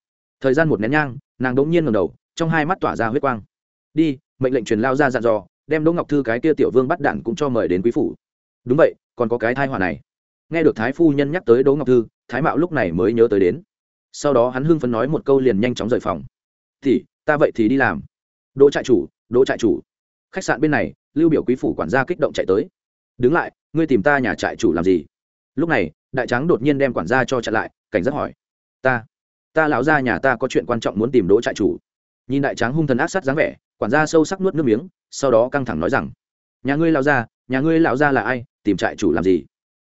Thời gian một nén nhang, nàng đ ỗ n g nhiên ngầm đầu, trong hai mắt tỏa ra huyết quang. Đi, mệnh lệnh truyền lao ra dặn dò, đem đỗ ngọc thư cái kia tiểu vương bắt đạn cũng cho mời đến quý phủ. Đúng vậy, còn có cái thai họa này. Nghe được thái phu nhân nhắc tới đỗ ngọc thư, thái mạo lúc này mới nhớ tới đến. Sau đó hắn hưng phấn nói một câu liền nhanh chóng rời phòng. Thì, ta vậy thì đi làm. Đỗ trại chủ, đỗ trại chủ. Khách sạn bên này, lưu biểu quý phủ quản gia kích động chạy tới. Đứng lại, ngươi tìm ta nhà trại chủ làm gì? Lúc này, đại tráng đột nhiên đem quản gia cho chặn lại, cảnh giác hỏi, ta ta lão gia nhà ta có chuyện quan trọng muốn tìm đỗ trại chủ. Nhìn đại tráng hung thần ác sát dáng vẻ, quản gia sâu sắc nuốt nước miếng, sau đó căng thẳng nói rằng, nhà ngươi lão gia, nhà ngươi lão gia là ai, tìm trại chủ làm gì?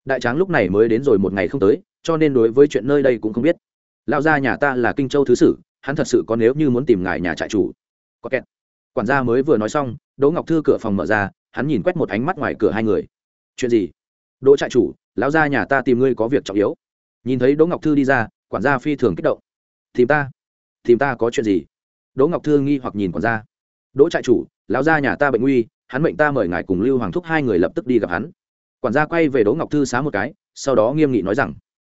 Đại tráng lúc này mới đến rồi một ngày không tới, cho nên đối với chuyện nơi đây cũng không biết. Lão gia nhà ta là kinh châu thứ sử, hắn thật sự có nếu như muốn tìm ngài nhà trại chủ. Có kẹt. Quản gia mới vừa nói xong, đỗ ngọc thư cửa phòng mở ra, hắn nhìn quét một ánh mắt ngoài cửa hai người. Chuyện gì? Đỗ trại chủ lão gia nhà ta tìm ngươi có việc trọng yếu. Nhìn thấy đỗ ngọc thư đi ra, quản gia phi thường kích động. Tìm ta? Tìm ta có chuyện gì? Đỗ ngọc thư nghi hoặc nhìn quản gia. Đỗ trại chủ, lão gia nhà ta bệnh nguy, hắn mệnh ta mời ngài cùng lưu hoàng thúc hai người lập tức đi gặp hắn. Quản gia quay về đỗ ngọc thư xá một cái, sau đó nghiêm nghị nói rằng,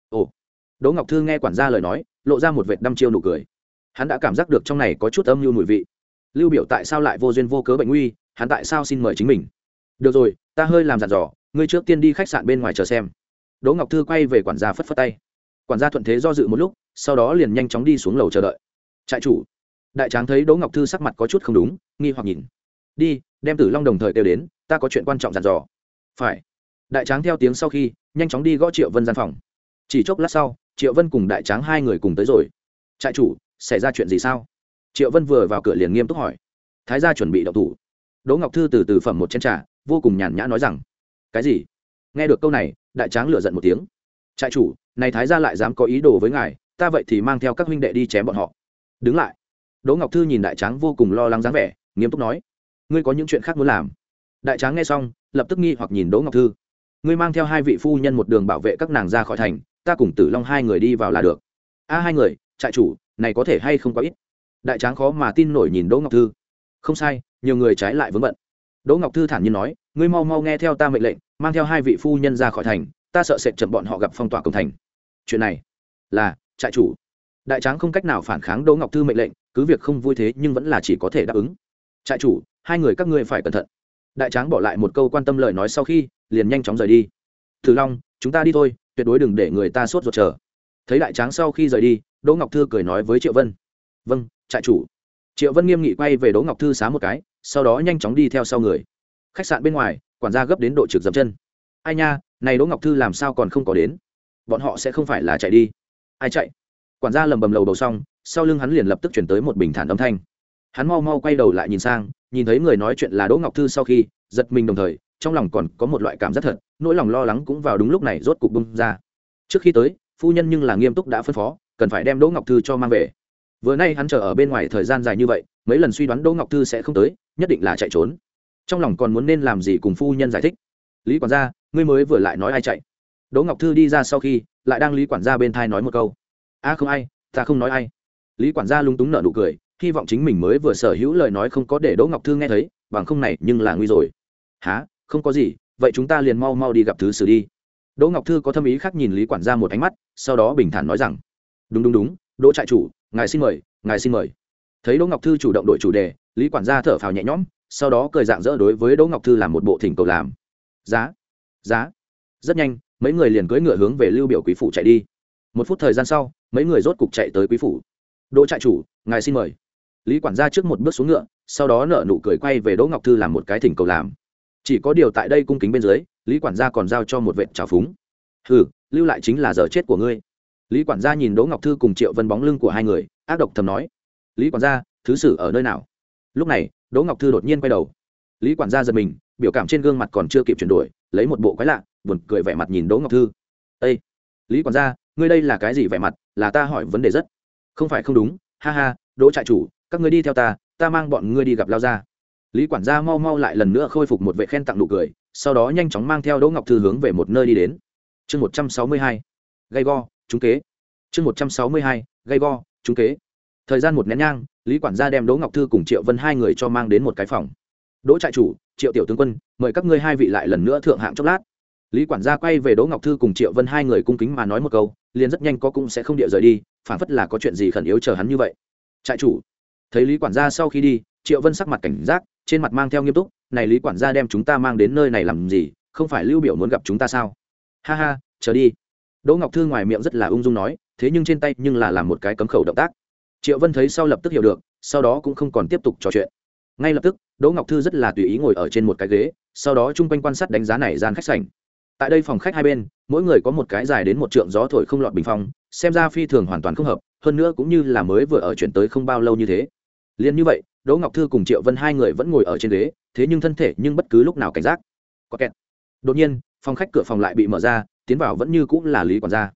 ồ. Đỗ ngọc thư nghe quản gia lời nói, lộ ra một vệt đăm chiêu nụ cười. Hắn đã cảm giác được trong này có chút âm mưu mùi vị. Lưu biểu tại sao lại vô duyên vô cớ bệnh nguy, hắn tại sao xin mời chính mình? Được rồi, ta hơi làm dặn dò ngươi trước tiên đi khách sạn bên ngoài chờ xem. Đỗ ngọc thư quay về quản gia phất phất tay. Quản gia thuận thế do dự một lúc, sau đó liền nhanh chóng đi xuống lầu chờ đợi. Trại chủ. Đại tráng thấy đỗ ngọc thư sắc mặt có chút không đúng, nghi hoặc nhìn. Đi, đem tử long đồng thời kêu đến, ta có chuyện quan trọng dặn dò. Phải. Đại tráng theo tiếng sau khi, nhanh chóng đi gõ triệu vân gian phòng. Chỉ chốc lát sau, triệu vân cùng đại tráng hai người cùng tới rồi. Trại chủ, xảy ra chuyện gì sao? Triệu vân vừa vào cửa liền nghiêm túc hỏi. Thái gia chuẩn bị đậu thủ. Đỗ ngọc thư từ từ phẩm một chén trà, vô cùng nhàn nhã nói rằng cái gì? Nghe được câu này, đại tráng lựa giận một tiếng. Trại chủ, này thái gia lại dám có ý đồ với ngài, ta vậy thì mang theo các huynh đệ đi chém bọn họ. Đứng lại. Đỗ ngọc thư nhìn đại tráng vô cùng lo lắng dáng vẻ, nghiêm túc nói. Ngươi có những chuyện khác muốn làm. Đại tráng nghe xong, lập tức nghi hoặc nhìn đỗ ngọc thư. Ngươi mang theo hai vị phu nhân một đường bảo vệ các nàng ra khỏi thành, ta cùng tử long hai người đi vào là được. A, hai người, trại chủ, này có thể hay không có ít? Đại tráng khó mà tin nổi nhìn đỗ ngọc thư. Không sai, nhiều người trái lại vướng bận đỗ ngọc thư thản nhiên nói, ngươi mau mau nghe theo ta mệnh lệnh, mang theo hai vị phu nhân ra khỏi thành, ta sợ sệt chậm bọn họ gặp phong tỏa cổng thành. Chuyện này là trại chủ. Đại tráng không cách nào phản kháng đỗ ngọc thư mệnh lệnh, cứ việc không vui thế nhưng vẫn là chỉ có thể đáp ứng. Trại chủ, hai người các ngươi phải cẩn thận. Đại tráng bỏ lại một câu quan tâm lời nói sau khi, liền nhanh chóng rời đi. Thử long, chúng ta đi thôi, tuyệt đối đừng để người ta sốt ruột chờ. Thấy đại tráng sau khi rời đi, đỗ ngọc thư cười nói với triệu vân. Vâng trại chủ. Triệu vân nghiêm nghị quay về đỗ ngọc thư xá một cái sau đó nhanh chóng đi theo sau người. Khách sạn bên ngoài, quản gia gấp đến độ trực dập chân. Ai nha, này đỗ ngọc thư làm sao còn không có đến? Bọn họ sẽ không phải là chạy đi. Ai chạy? Quản gia lầm bầm lầu đầu xong, sau lưng hắn liền lập tức chuyển tới một bình thản âm thanh. Hắn mau mau quay đầu lại nhìn sang, nhìn thấy người nói chuyện là đỗ ngọc thư sau khi, giật mình đồng thời, trong lòng còn có một loại cảm giác thật, nỗi lòng lo lắng cũng vào đúng lúc này rốt cục bung ra. Trước khi tới, phu nhân nhưng là nghiêm túc đã phân phó, cần phải đem đỗ ngọc thư cho mang về. Vừa nay hắn chờ ở bên ngoài thời gian dài như vậy mấy lần suy đoán đỗ ngọc thư sẽ không tới, nhất định là chạy trốn. Trong lòng còn muốn nên làm gì cùng phu nhân giải thích. Lý quản gia, ngươi mới vừa lại nói ai chạy? Đỗ ngọc thư đi ra sau khi, lại đang lý quản gia bên thai nói một câu. A, không ai, ta không nói ai. Lý quản gia lung túng nợ nụ cười, hy vọng chính mình mới vừa sở hữu lời nói không có để đỗ ngọc thư nghe thấy, bằng không này nhưng là nguy rồi. Há không có gì, vậy chúng ta liền mau mau đi gặp thứ sử đi. Đỗ ngọc thư có thâm ý khác nhìn lý quản gia một ánh mắt, sau đó bình thản nói rằng, đúng đúng đúng, đỗ trại chủ, ngài xin mời, ngài xin mời thấy đỗ ngọc thư chủ động đổi chủ đề, lý quản gia thở phào nhẹ nhõm, sau đó cười dạng dỡ đối với đỗ ngọc thư làm một bộ thỉnh cầu làm. Giá giá. Rất nhanh, mấy người liền cưỡi ngựa hướng về lưu biểu quý phủ chạy đi. Một phút thời gian sau, mấy người rốt cục chạy tới quý phủ. Đỗ trại chủ, ngài xin mời. Lý quản gia trước một bước xuống ngựa, sau đó nở nụ cười quay về đỗ ngọc thư làm một cái thỉnh cầu làm. Chỉ có điều tại đây cung kính bên dưới, lý quản gia còn giao cho một vệ trào phúng. Ừ lưu lại chính là giờ chết của ngươi. Lý quản gia nhìn đỗ ngọc thư cùng triệu vân bóng lưng của hai người, ác độc thầm nói lý quản gia, thứ sử ở nơi nào? Lúc này, đỗ ngọc thư đột nhiên quay đầu. Lý quản gia giật mình, biểu cảm trên gương mặt còn chưa kịp chuyển đổi, lấy một bộ quái lạ, buồn cười vẻ mặt nhìn đỗ ngọc thư. Ây lý quản gia, ngươi đây là cái gì vẻ mặt, là ta hỏi vấn đề rất. Không phải không đúng, ha ha, đỗ trại chủ, các ngươi đi theo ta ta mang bọn ngươi đi gặp lao gia. Lý quản gia mau mau lại lần nữa khôi phục một vệ khen tặng nụ cười, sau đó nhanh chóng mang theo đỗ ngọc thư hướng về một nơi đi đến. Chương một trăm sáu mươi hai, gay go, trúng kế. Chương một trăm sáu mươi hai, gay go, trúng kế thời gian một nén nhang, lý quản gia đem đỗ ngọc thư cùng triệu vân hai người cho mang đến một cái phòng. Đỗ trại chủ, triệu tiểu tướng quân, mời các ngươi hai vị lại lần nữa thượng hạng chốc lát. Lý quản gia quay về đỗ ngọc thư cùng triệu vân hai người cung kính mà nói một câu, liền rất nhanh có cũng sẽ không địa rời đi phản phất là có chuyện gì khẩn yếu chờ hắn như vậy. Trại chủ. Thấy lý quản gia sau khi đi, triệu vân sắc mặt cảnh giác, trên mặt mang theo nghiêm túc, này lý quản gia đem chúng ta mang đến nơi này làm gì, không phải lưu biểu muốn gặp chúng ta sao? Ha ha, chờ đi. Đỗ ngọc thư ngoài miệng rất là ung dung nói, thế nhưng trên tay nhưng là làm một cái cấm khẩu động tác triệu vân thấy sau lập tức hiểu được, sau đó cũng không còn tiếp tục trò chuyện. Ngay lập tức, đỗ ngọc thư rất là tùy ý ngồi ở trên một cái ghế, sau đó chung quanh quan sát đánh giá này gian khách sảnh. Tại đây phòng khách hai bên, mỗi người có một cái dài đến một trượng gió thổi không lọt bình phong, xem ra phi thường hoàn toàn không hợp, hơn nữa cũng như là mới vừa ở chuyển tới không bao lâu như thế. Liền như vậy, đỗ ngọc thư cùng triệu vân hai người vẫn ngồi ở trên ghế, thế nhưng thân thể nhưng bất cứ lúc nào cảnh giác. Có kẹt. Đột nhiên, phòng khách cửa phòng lại bị mở ra, tiến vào vẫn như cũng là lý quản gia.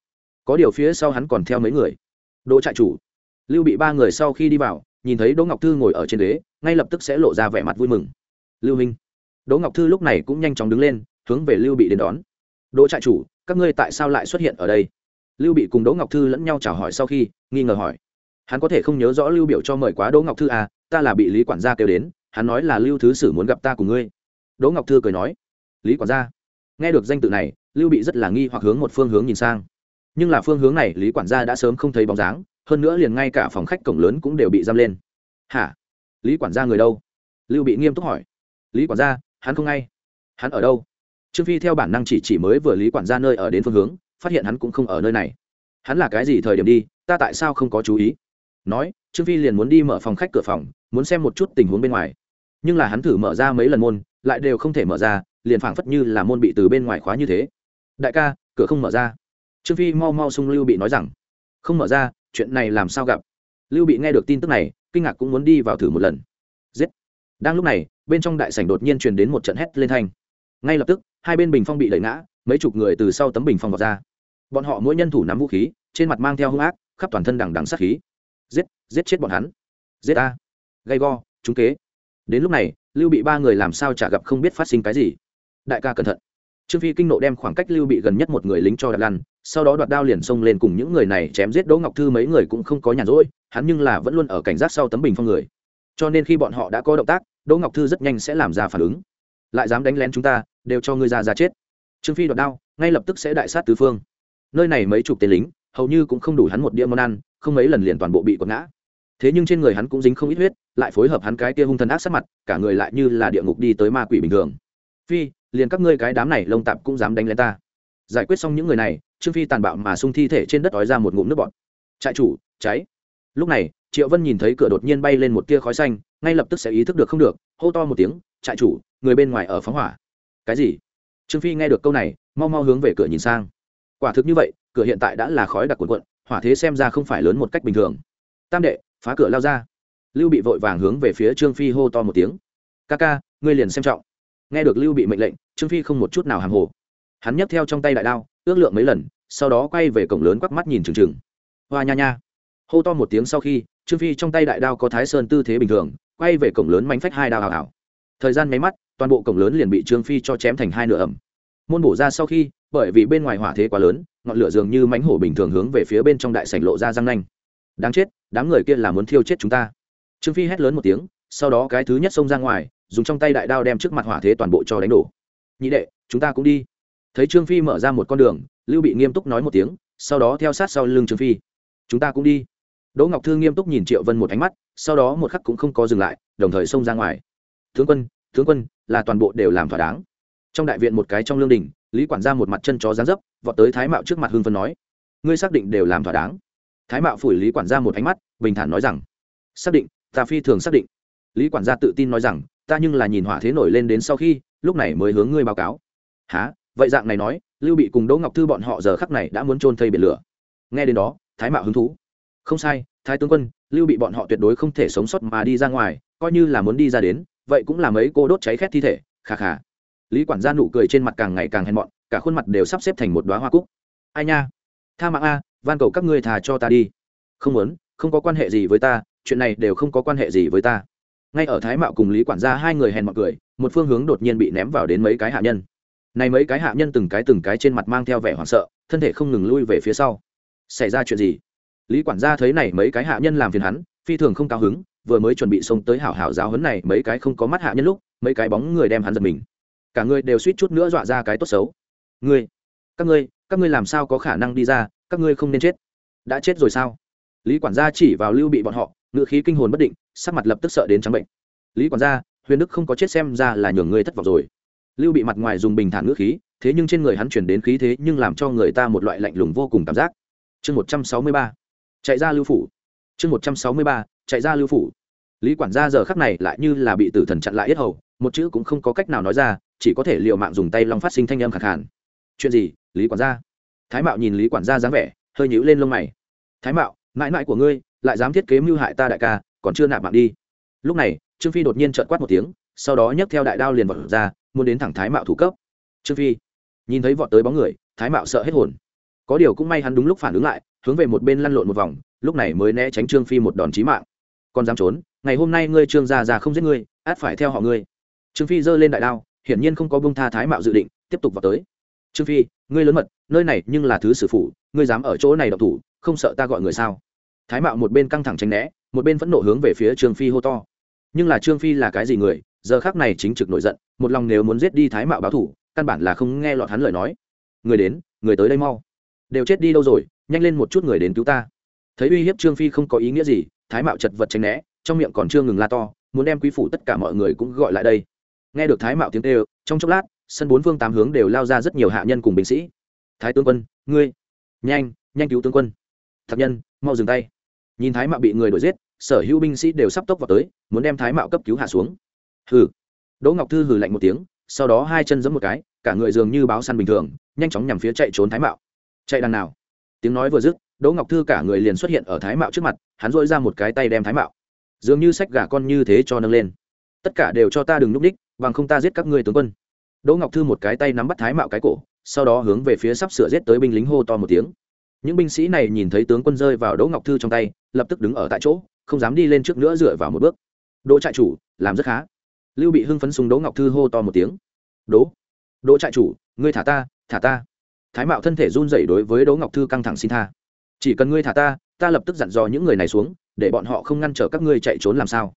Có điều phía sau hắn còn theo mấy người. Đỗ trại chủ lưu bị ba người sau khi đi vào, nhìn thấy đỗ ngọc thư ngồi ở trên ghế, ngay lập tức sẽ lộ ra vẻ mặt vui mừng. Lưu minh. Đỗ ngọc thư lúc này cũng nhanh chóng đứng lên, hướng về lưu bị đến đón. Đỗ trại chủ, các ngươi tại sao lại xuất hiện ở đây? Lưu bị cùng đỗ ngọc thư lẫn nhau chào hỏi sau khi, nghi ngờ hỏi. Hắn có thể không nhớ rõ lưu biểu cho mời quá đỗ ngọc thư à ta là bị lý quản gia kêu đến, hắn nói là lưu thứ sử muốn gặp ta cùng ngươi. Đỗ ngọc thư cười nói. Lý quản gia. Nghe được danh tự này, lưu bị rất là nghi hoặc hướng một phương hướng nhìn sang. Nhưng là phương hướng này lý quản gia đã sớm không thấy bóng dáng hơn nữa liền ngay cả phòng khách cổng lớn cũng đều bị giam lên. Hả? Lý quản gia người đâu? Lưu bị nghiêm túc hỏi. Lý quản gia, hắn không ngay. Hắn ở đâu? Trương phi theo bản năng chỉ chỉ mới vừa lý quản gia nơi ở đến phương hướng, phát hiện hắn cũng không ở nơi này. Hắn là cái gì thời điểm đi, ta tại sao không có chú ý? Nói, trương phi liền muốn đi mở phòng khách cửa phòng, muốn xem một chút tình huống bên ngoài. Nhưng là hắn thử mở ra mấy lần môn, lại đều không thể mở ra, liền phảng phất như là môn bị từ bên ngoài khóa như thế. Đại ca, cửa không mở ra. Trương phi mau mau sung lưu bị nói rằng, không mở ra chuyện này làm sao gặp? Lưu bị nghe được tin tức này, kinh ngạc cũng muốn đi vào thử một lần. Giết! Đang lúc này, bên trong đại sảnh đột nhiên truyền đến một trận hét lên thanh. Ngay lập tức, hai bên bình phong bị đẩy ngã, mấy chục người từ sau tấm bình phong vào ra. Bọn họ mỗi nhân thủ nắm vũ khí, trên mặt mang theo hung ác, khắp toàn thân đằng đằng sát khí. Giết! Giết chết bọn hắn! Giết a gay go! Trúng kế! Đến lúc này, lưu bị ba người làm sao chả gặp không biết phát sinh cái gì. Đại ca cẩn thận! Trương phi kinh nộ đem khoảng cách lưu bị gần nhất một người lính cho đặt lăn, sau đó đoạt đao liền xông lên cùng những người này chém giết đỗ ngọc thư mấy người cũng không có nhàn rỗi, hắn nhưng là vẫn luôn ở cảnh giác sau tấm bình phong người. Cho nên khi bọn họ đã có động tác, đỗ ngọc thư rất nhanh sẽ làm ra phản ứng. Lại dám đánh lén chúng ta, đều cho ngươi ra ra chết. Trương phi đoạt đao, ngay lập tức sẽ đại sát tứ phương. Nơi này mấy chục tên lính, hầu như cũng không đủ hắn một đĩa món ăn, không mấy lần liền toàn bộ bị quật ngã. Thế nhưng trên người hắn cũng dính không ít huyết, lại phối hợp hắn cái kia hung thần ác sát mặt, cả người lại như là địa ngục đi tới ma quỷ bình thường. Phi liền các ngươi cái đám này lông tạp cũng dám đánh lên ta. Giải quyết xong những người này, trương phi tàn bạo mà xung thi thể trên đất ói ra một ngụm nước bọt. Trại chủ, cháy. Lúc này, triệu vân nhìn thấy cửa đột nhiên bay lên một tia khói xanh, ngay lập tức sẽ ý thức được không được, hô to một tiếng, trại chủ, người bên ngoài ở phóng hỏa. Cái gì? Trương phi nghe được câu này, mau mau hướng về cửa nhìn sang. Quả thực như vậy, cửa hiện tại đã là khói đặc cuộn cuộn, hỏa thế xem ra không phải lớn một cách bình thường. Tam đệ, phá cửa lao ra. Lưu bị vội vàng hướng về phía trương phi hô to một tiếng. Ca ca, ngươi liền xem trọng nghe được lưu bị mệnh lệnh trương phi không một chút nào hàng hồ hắn nhấc theo trong tay đại đao ước lượng mấy lần sau đó quay về cổng lớn quắc mắt nhìn trừng trừng hoa nha nha hô to một tiếng sau khi trương phi trong tay đại đao có thái sơn tư thế bình thường quay về cổng lớn mánh phách hai đao hào hào thời gian máy mắt toàn bộ cổng lớn liền bị trương phi cho chém thành hai nửa ẩm môn bổ ra sau khi bởi vì bên ngoài hỏa thế quá lớn ngọn lửa dường như mánh hổ bình thường hướng về phía bên trong đại sảnh lộ ra răng nanh đáng chết đám người kia là muốn thiêu chết chúng ta trương phi hét lớn một tiếng sau đó cái thứ nhất xông ra ngoài dùng trong tay đại đao đem trước mặt hỏa thế toàn bộ cho đánh đổ. Nhị đệ, chúng ta cũng đi. Thấy trương phi mở ra một con đường, lưu bị nghiêm túc nói một tiếng, sau đó theo sát sau lưng trương phi. Chúng ta cũng đi. Đỗ ngọc thư nghiêm túc nhìn triệu vân một ánh mắt, sau đó một khắc cũng không có dừng lại, đồng thời xông ra ngoài. Tướng quân tướng quân, là toàn bộ đều làm thỏa đáng. Trong đại viện một cái trong lương đình, lý quản gia một mặt chân chó dán dấp, vọt tới thái mạo trước mặt hương phân nói, ngươi xác định đều làm thỏa đáng. Thái mạo phủi lý quản gia một ánh mắt, bình thản nói rằng, xác định, ta phi thường xác định. Lý quản gia tự tin nói rằng ta nhưng là nhìn hỏa thế nổi lên đến sau khi, lúc này mới hướng ngươi báo cáo. Há vậy dạng này nói, lưu bị cùng đỗ ngọc thư bọn họ giờ khắc này đã muốn trôn thây biển lửa. Nghe đến đó, thái mạo hứng thú. Không sai, thái tướng quân, lưu bị bọn họ tuyệt đối không thể sống sót mà đi ra ngoài, coi như là muốn đi ra đến, vậy cũng là mấy cô đốt cháy khét thi thể. Khà khà lý quản gia nụ cười trên mặt càng ngày càng hèn mọn, cả khuôn mặt đều sắp xếp thành một đoá hoa cúc. Ai nha? Tha mạng a, van cầu các ngươi thà cho ta đi. Không muốn, không có quan hệ gì với ta, chuyện này đều không có quan hệ gì với ta ngay ở thái mạo cùng lý quản gia hai người hèn mọi cười, một phương hướng đột nhiên bị ném vào đến mấy cái hạ nhân. Này mấy cái hạ nhân từng cái từng cái trên mặt mang theo vẻ hoảng sợ, thân thể không ngừng lui về phía sau. Xảy ra chuyện gì? Lý quản gia thấy này mấy cái hạ nhân làm phiền hắn, phi thường không cao hứng, vừa mới chuẩn bị xông tới hảo hảo giáo hấn này mấy cái không có mắt hạ nhân lúc, mấy cái bóng người đem hắn giật mình. Cả người đều suýt chút nữa dọa ra cái tốt xấu. Ngươi, các ngươi các ngươi làm sao có khả năng đi ra, các ngươi không nên chết. Đã chết rồi sao? Lý quản gia chỉ vào lưu bị bọn họ ngự khí kinh hồn bất định sắc mặt lập tức sợ đến trắng bệnh. Lý quản gia, huyền đức không có chết xem ra là nhường ngươi thất vọng rồi. Lưu bị mặt ngoài dùng bình thản ngữ khí, thế nhưng trên người hắn chuyển đến khí thế nhưng làm cho người ta một loại lạnh lùng vô cùng cảm giác. Chương một trăm sáu mươi ba, chạy ra lưu phủ. Chương một trăm sáu mươi ba, chạy ra lưu phủ. Lý quản gia giờ khắc này lại như là bị tử thần chặn lại yết hầu, một chữ cũng không có cách nào nói ra, chỉ có thể l i ề u mạng dùng tay long phát sinh thanh âm khẳng hẳn chuyện gì, lý quản gia? Thái mạo nhìn lý quản gia dáng vẻ, hơi nhíu lên lông mày. Thái mạo, mãi mãi của ngươi, lại dám thiết kế mưu hại ta đại ca còn chưa nạp mạng đi. Lúc này, trương phi đột nhiên trợn quát một tiếng, sau đó nhấc theo đại đao liền vọt ra, muốn đến thẳng thái mạo thủ cấp. Trương phi nhìn thấy vọt tới bóng người, thái mạo sợ hết hồn. Có điều cũng may hắn đúng lúc phản ứng lại, hướng về một bên lăn lộn một vòng, lúc này mới né tránh trương phi một đòn chí mạng. Còn dám trốn, ngày hôm nay ngươi trương gia già không giết ngươi, át phải theo họ ngươi. Trương phi giơ lên đại đao, hiển nhiên không có bông tha thái mạo dự định, tiếp tục vào tới. Trương phi, ngươi lớn mật, nơi này nhưng là thứ sử phụ ngươi dám ở chỗ này độc thủ, không sợ ta gọi người sao? Thái mạo một bên căng thẳng tránh né, một bên phẫn nộ hướng về phía trương phi hô to. Nhưng là trương phi là cái gì người? Giờ khác này chính trực nổi giận, một lòng nếu muốn giết đi thái mạo báo thủ, căn bản là không nghe lọt hắn lời nói. Người đến, người tới đây mau. Đều chết đi đâu rồi, nhanh lên một chút người đến cứu ta. Thấy uy hiếp trương phi không có ý nghĩa gì, thái mạo chật vật tránh né, trong miệng còn chưa ngừng la to, muốn đem quý phủ tất cả mọi người cũng gọi lại đây. Nghe được thái mạo tiếng kêu, trong chốc lát, sân bốn phương tám hướng đều lao ra rất nhiều hạ nhân cùng binh sĩ. Thái tướng quân, ngươi, nhanh nhanh cứu tướng quân. Thật nhân, mau dừng tay nhìn thái mạo bị người đuổi giết, sở hữu binh sĩ đều sắp tốc vào tới, muốn đem thái mạo cấp cứu hạ xuống. Hừ. Đỗ ngọc thư hừ lạnh một tiếng, sau đó hai chân giẫm một cái, cả người dường như báo săn bình thường, nhanh chóng nhằm phía chạy trốn thái mạo. Chạy đằng nào? Tiếng nói vừa dứt, đỗ ngọc thư cả người liền xuất hiện ở thái mạo trước mặt, hắn dội ra một cái tay đem thái mạo. Dường như sách gà con như thế cho nâng lên. Tất cả đều cho ta đừng núp đích, bằng không ta giết các ngươi tướng quân. Đỗ ngọc thư một cái tay nắm bắt thái mạo cái cổ, sau đó hướng về phía sắp sửa giết tới binh lính hô to một tiếng. Những binh sĩ này nhìn thấy tướng quân rơi vào đỗ ngọc thư trong tay lập tức đứng ở tại chỗ, không dám đi lên trước nữa dựa vào một bước. Đỗ trại chủ, làm rất khá. Lưu bị hưng phấn súng đỗ ngọc thư hô to một tiếng. Đỗ đỗ trại chủ, ngươi thả ta thả ta. Thái mạo thân thể run rẩy đối với đỗ ngọc thư căng thẳng xin tha. Chỉ cần ngươi thả ta ta lập tức dặn dò những người này xuống, để bọn họ không ngăn trở các ngươi chạy trốn làm sao.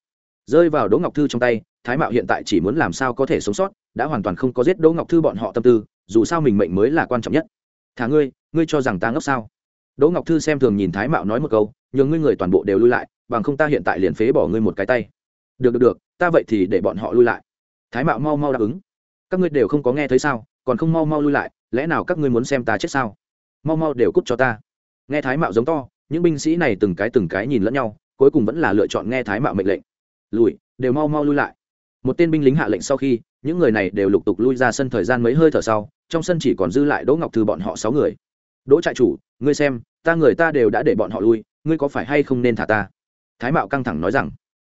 Rơi vào đỗ ngọc thư trong tay, thái mạo hiện tại chỉ muốn làm sao có thể sống sót, đã hoàn toàn không có giết đỗ ngọc thư bọn họ tâm tư, dù sao mình mệnh mới là quan trọng nhất. Thả ngươi ngươi cho rằng ta ngốc sao? Đỗ ngọc thư xem thường nhìn thái mạo nói một câu nhường ngươi người toàn bộ đều lui lại, bằng không ta hiện tại liền phế bỏ ngươi một cái tay. Được được được, ta vậy thì để bọn họ lui lại. Thái mạo mau mau đáp ứng. Các ngươi đều không có nghe thấy sao, còn không mau mau lui lại, lẽ nào các ngươi muốn xem ta chết sao? Mau mau đều cút cho ta. Nghe thái mạo giống to, những binh sĩ này từng cái từng cái nhìn lẫn nhau, cuối cùng vẫn là lựa chọn nghe thái mạo mệnh lệnh. Lùi, đều mau mau lui lại. Một tên binh lính hạ lệnh sau khi, những người này đều lục tục lui ra sân thời gian mấy hơi thở sau, trong sân chỉ còn dư lại đỗ ngọc thư bọn họ sáu người. Đỗ trại chủ, ngươi xem, ta người ta đều đã để bọn họ lui ngươi có phải hay không nên thả ta? Thái mạo căng thẳng nói rằng,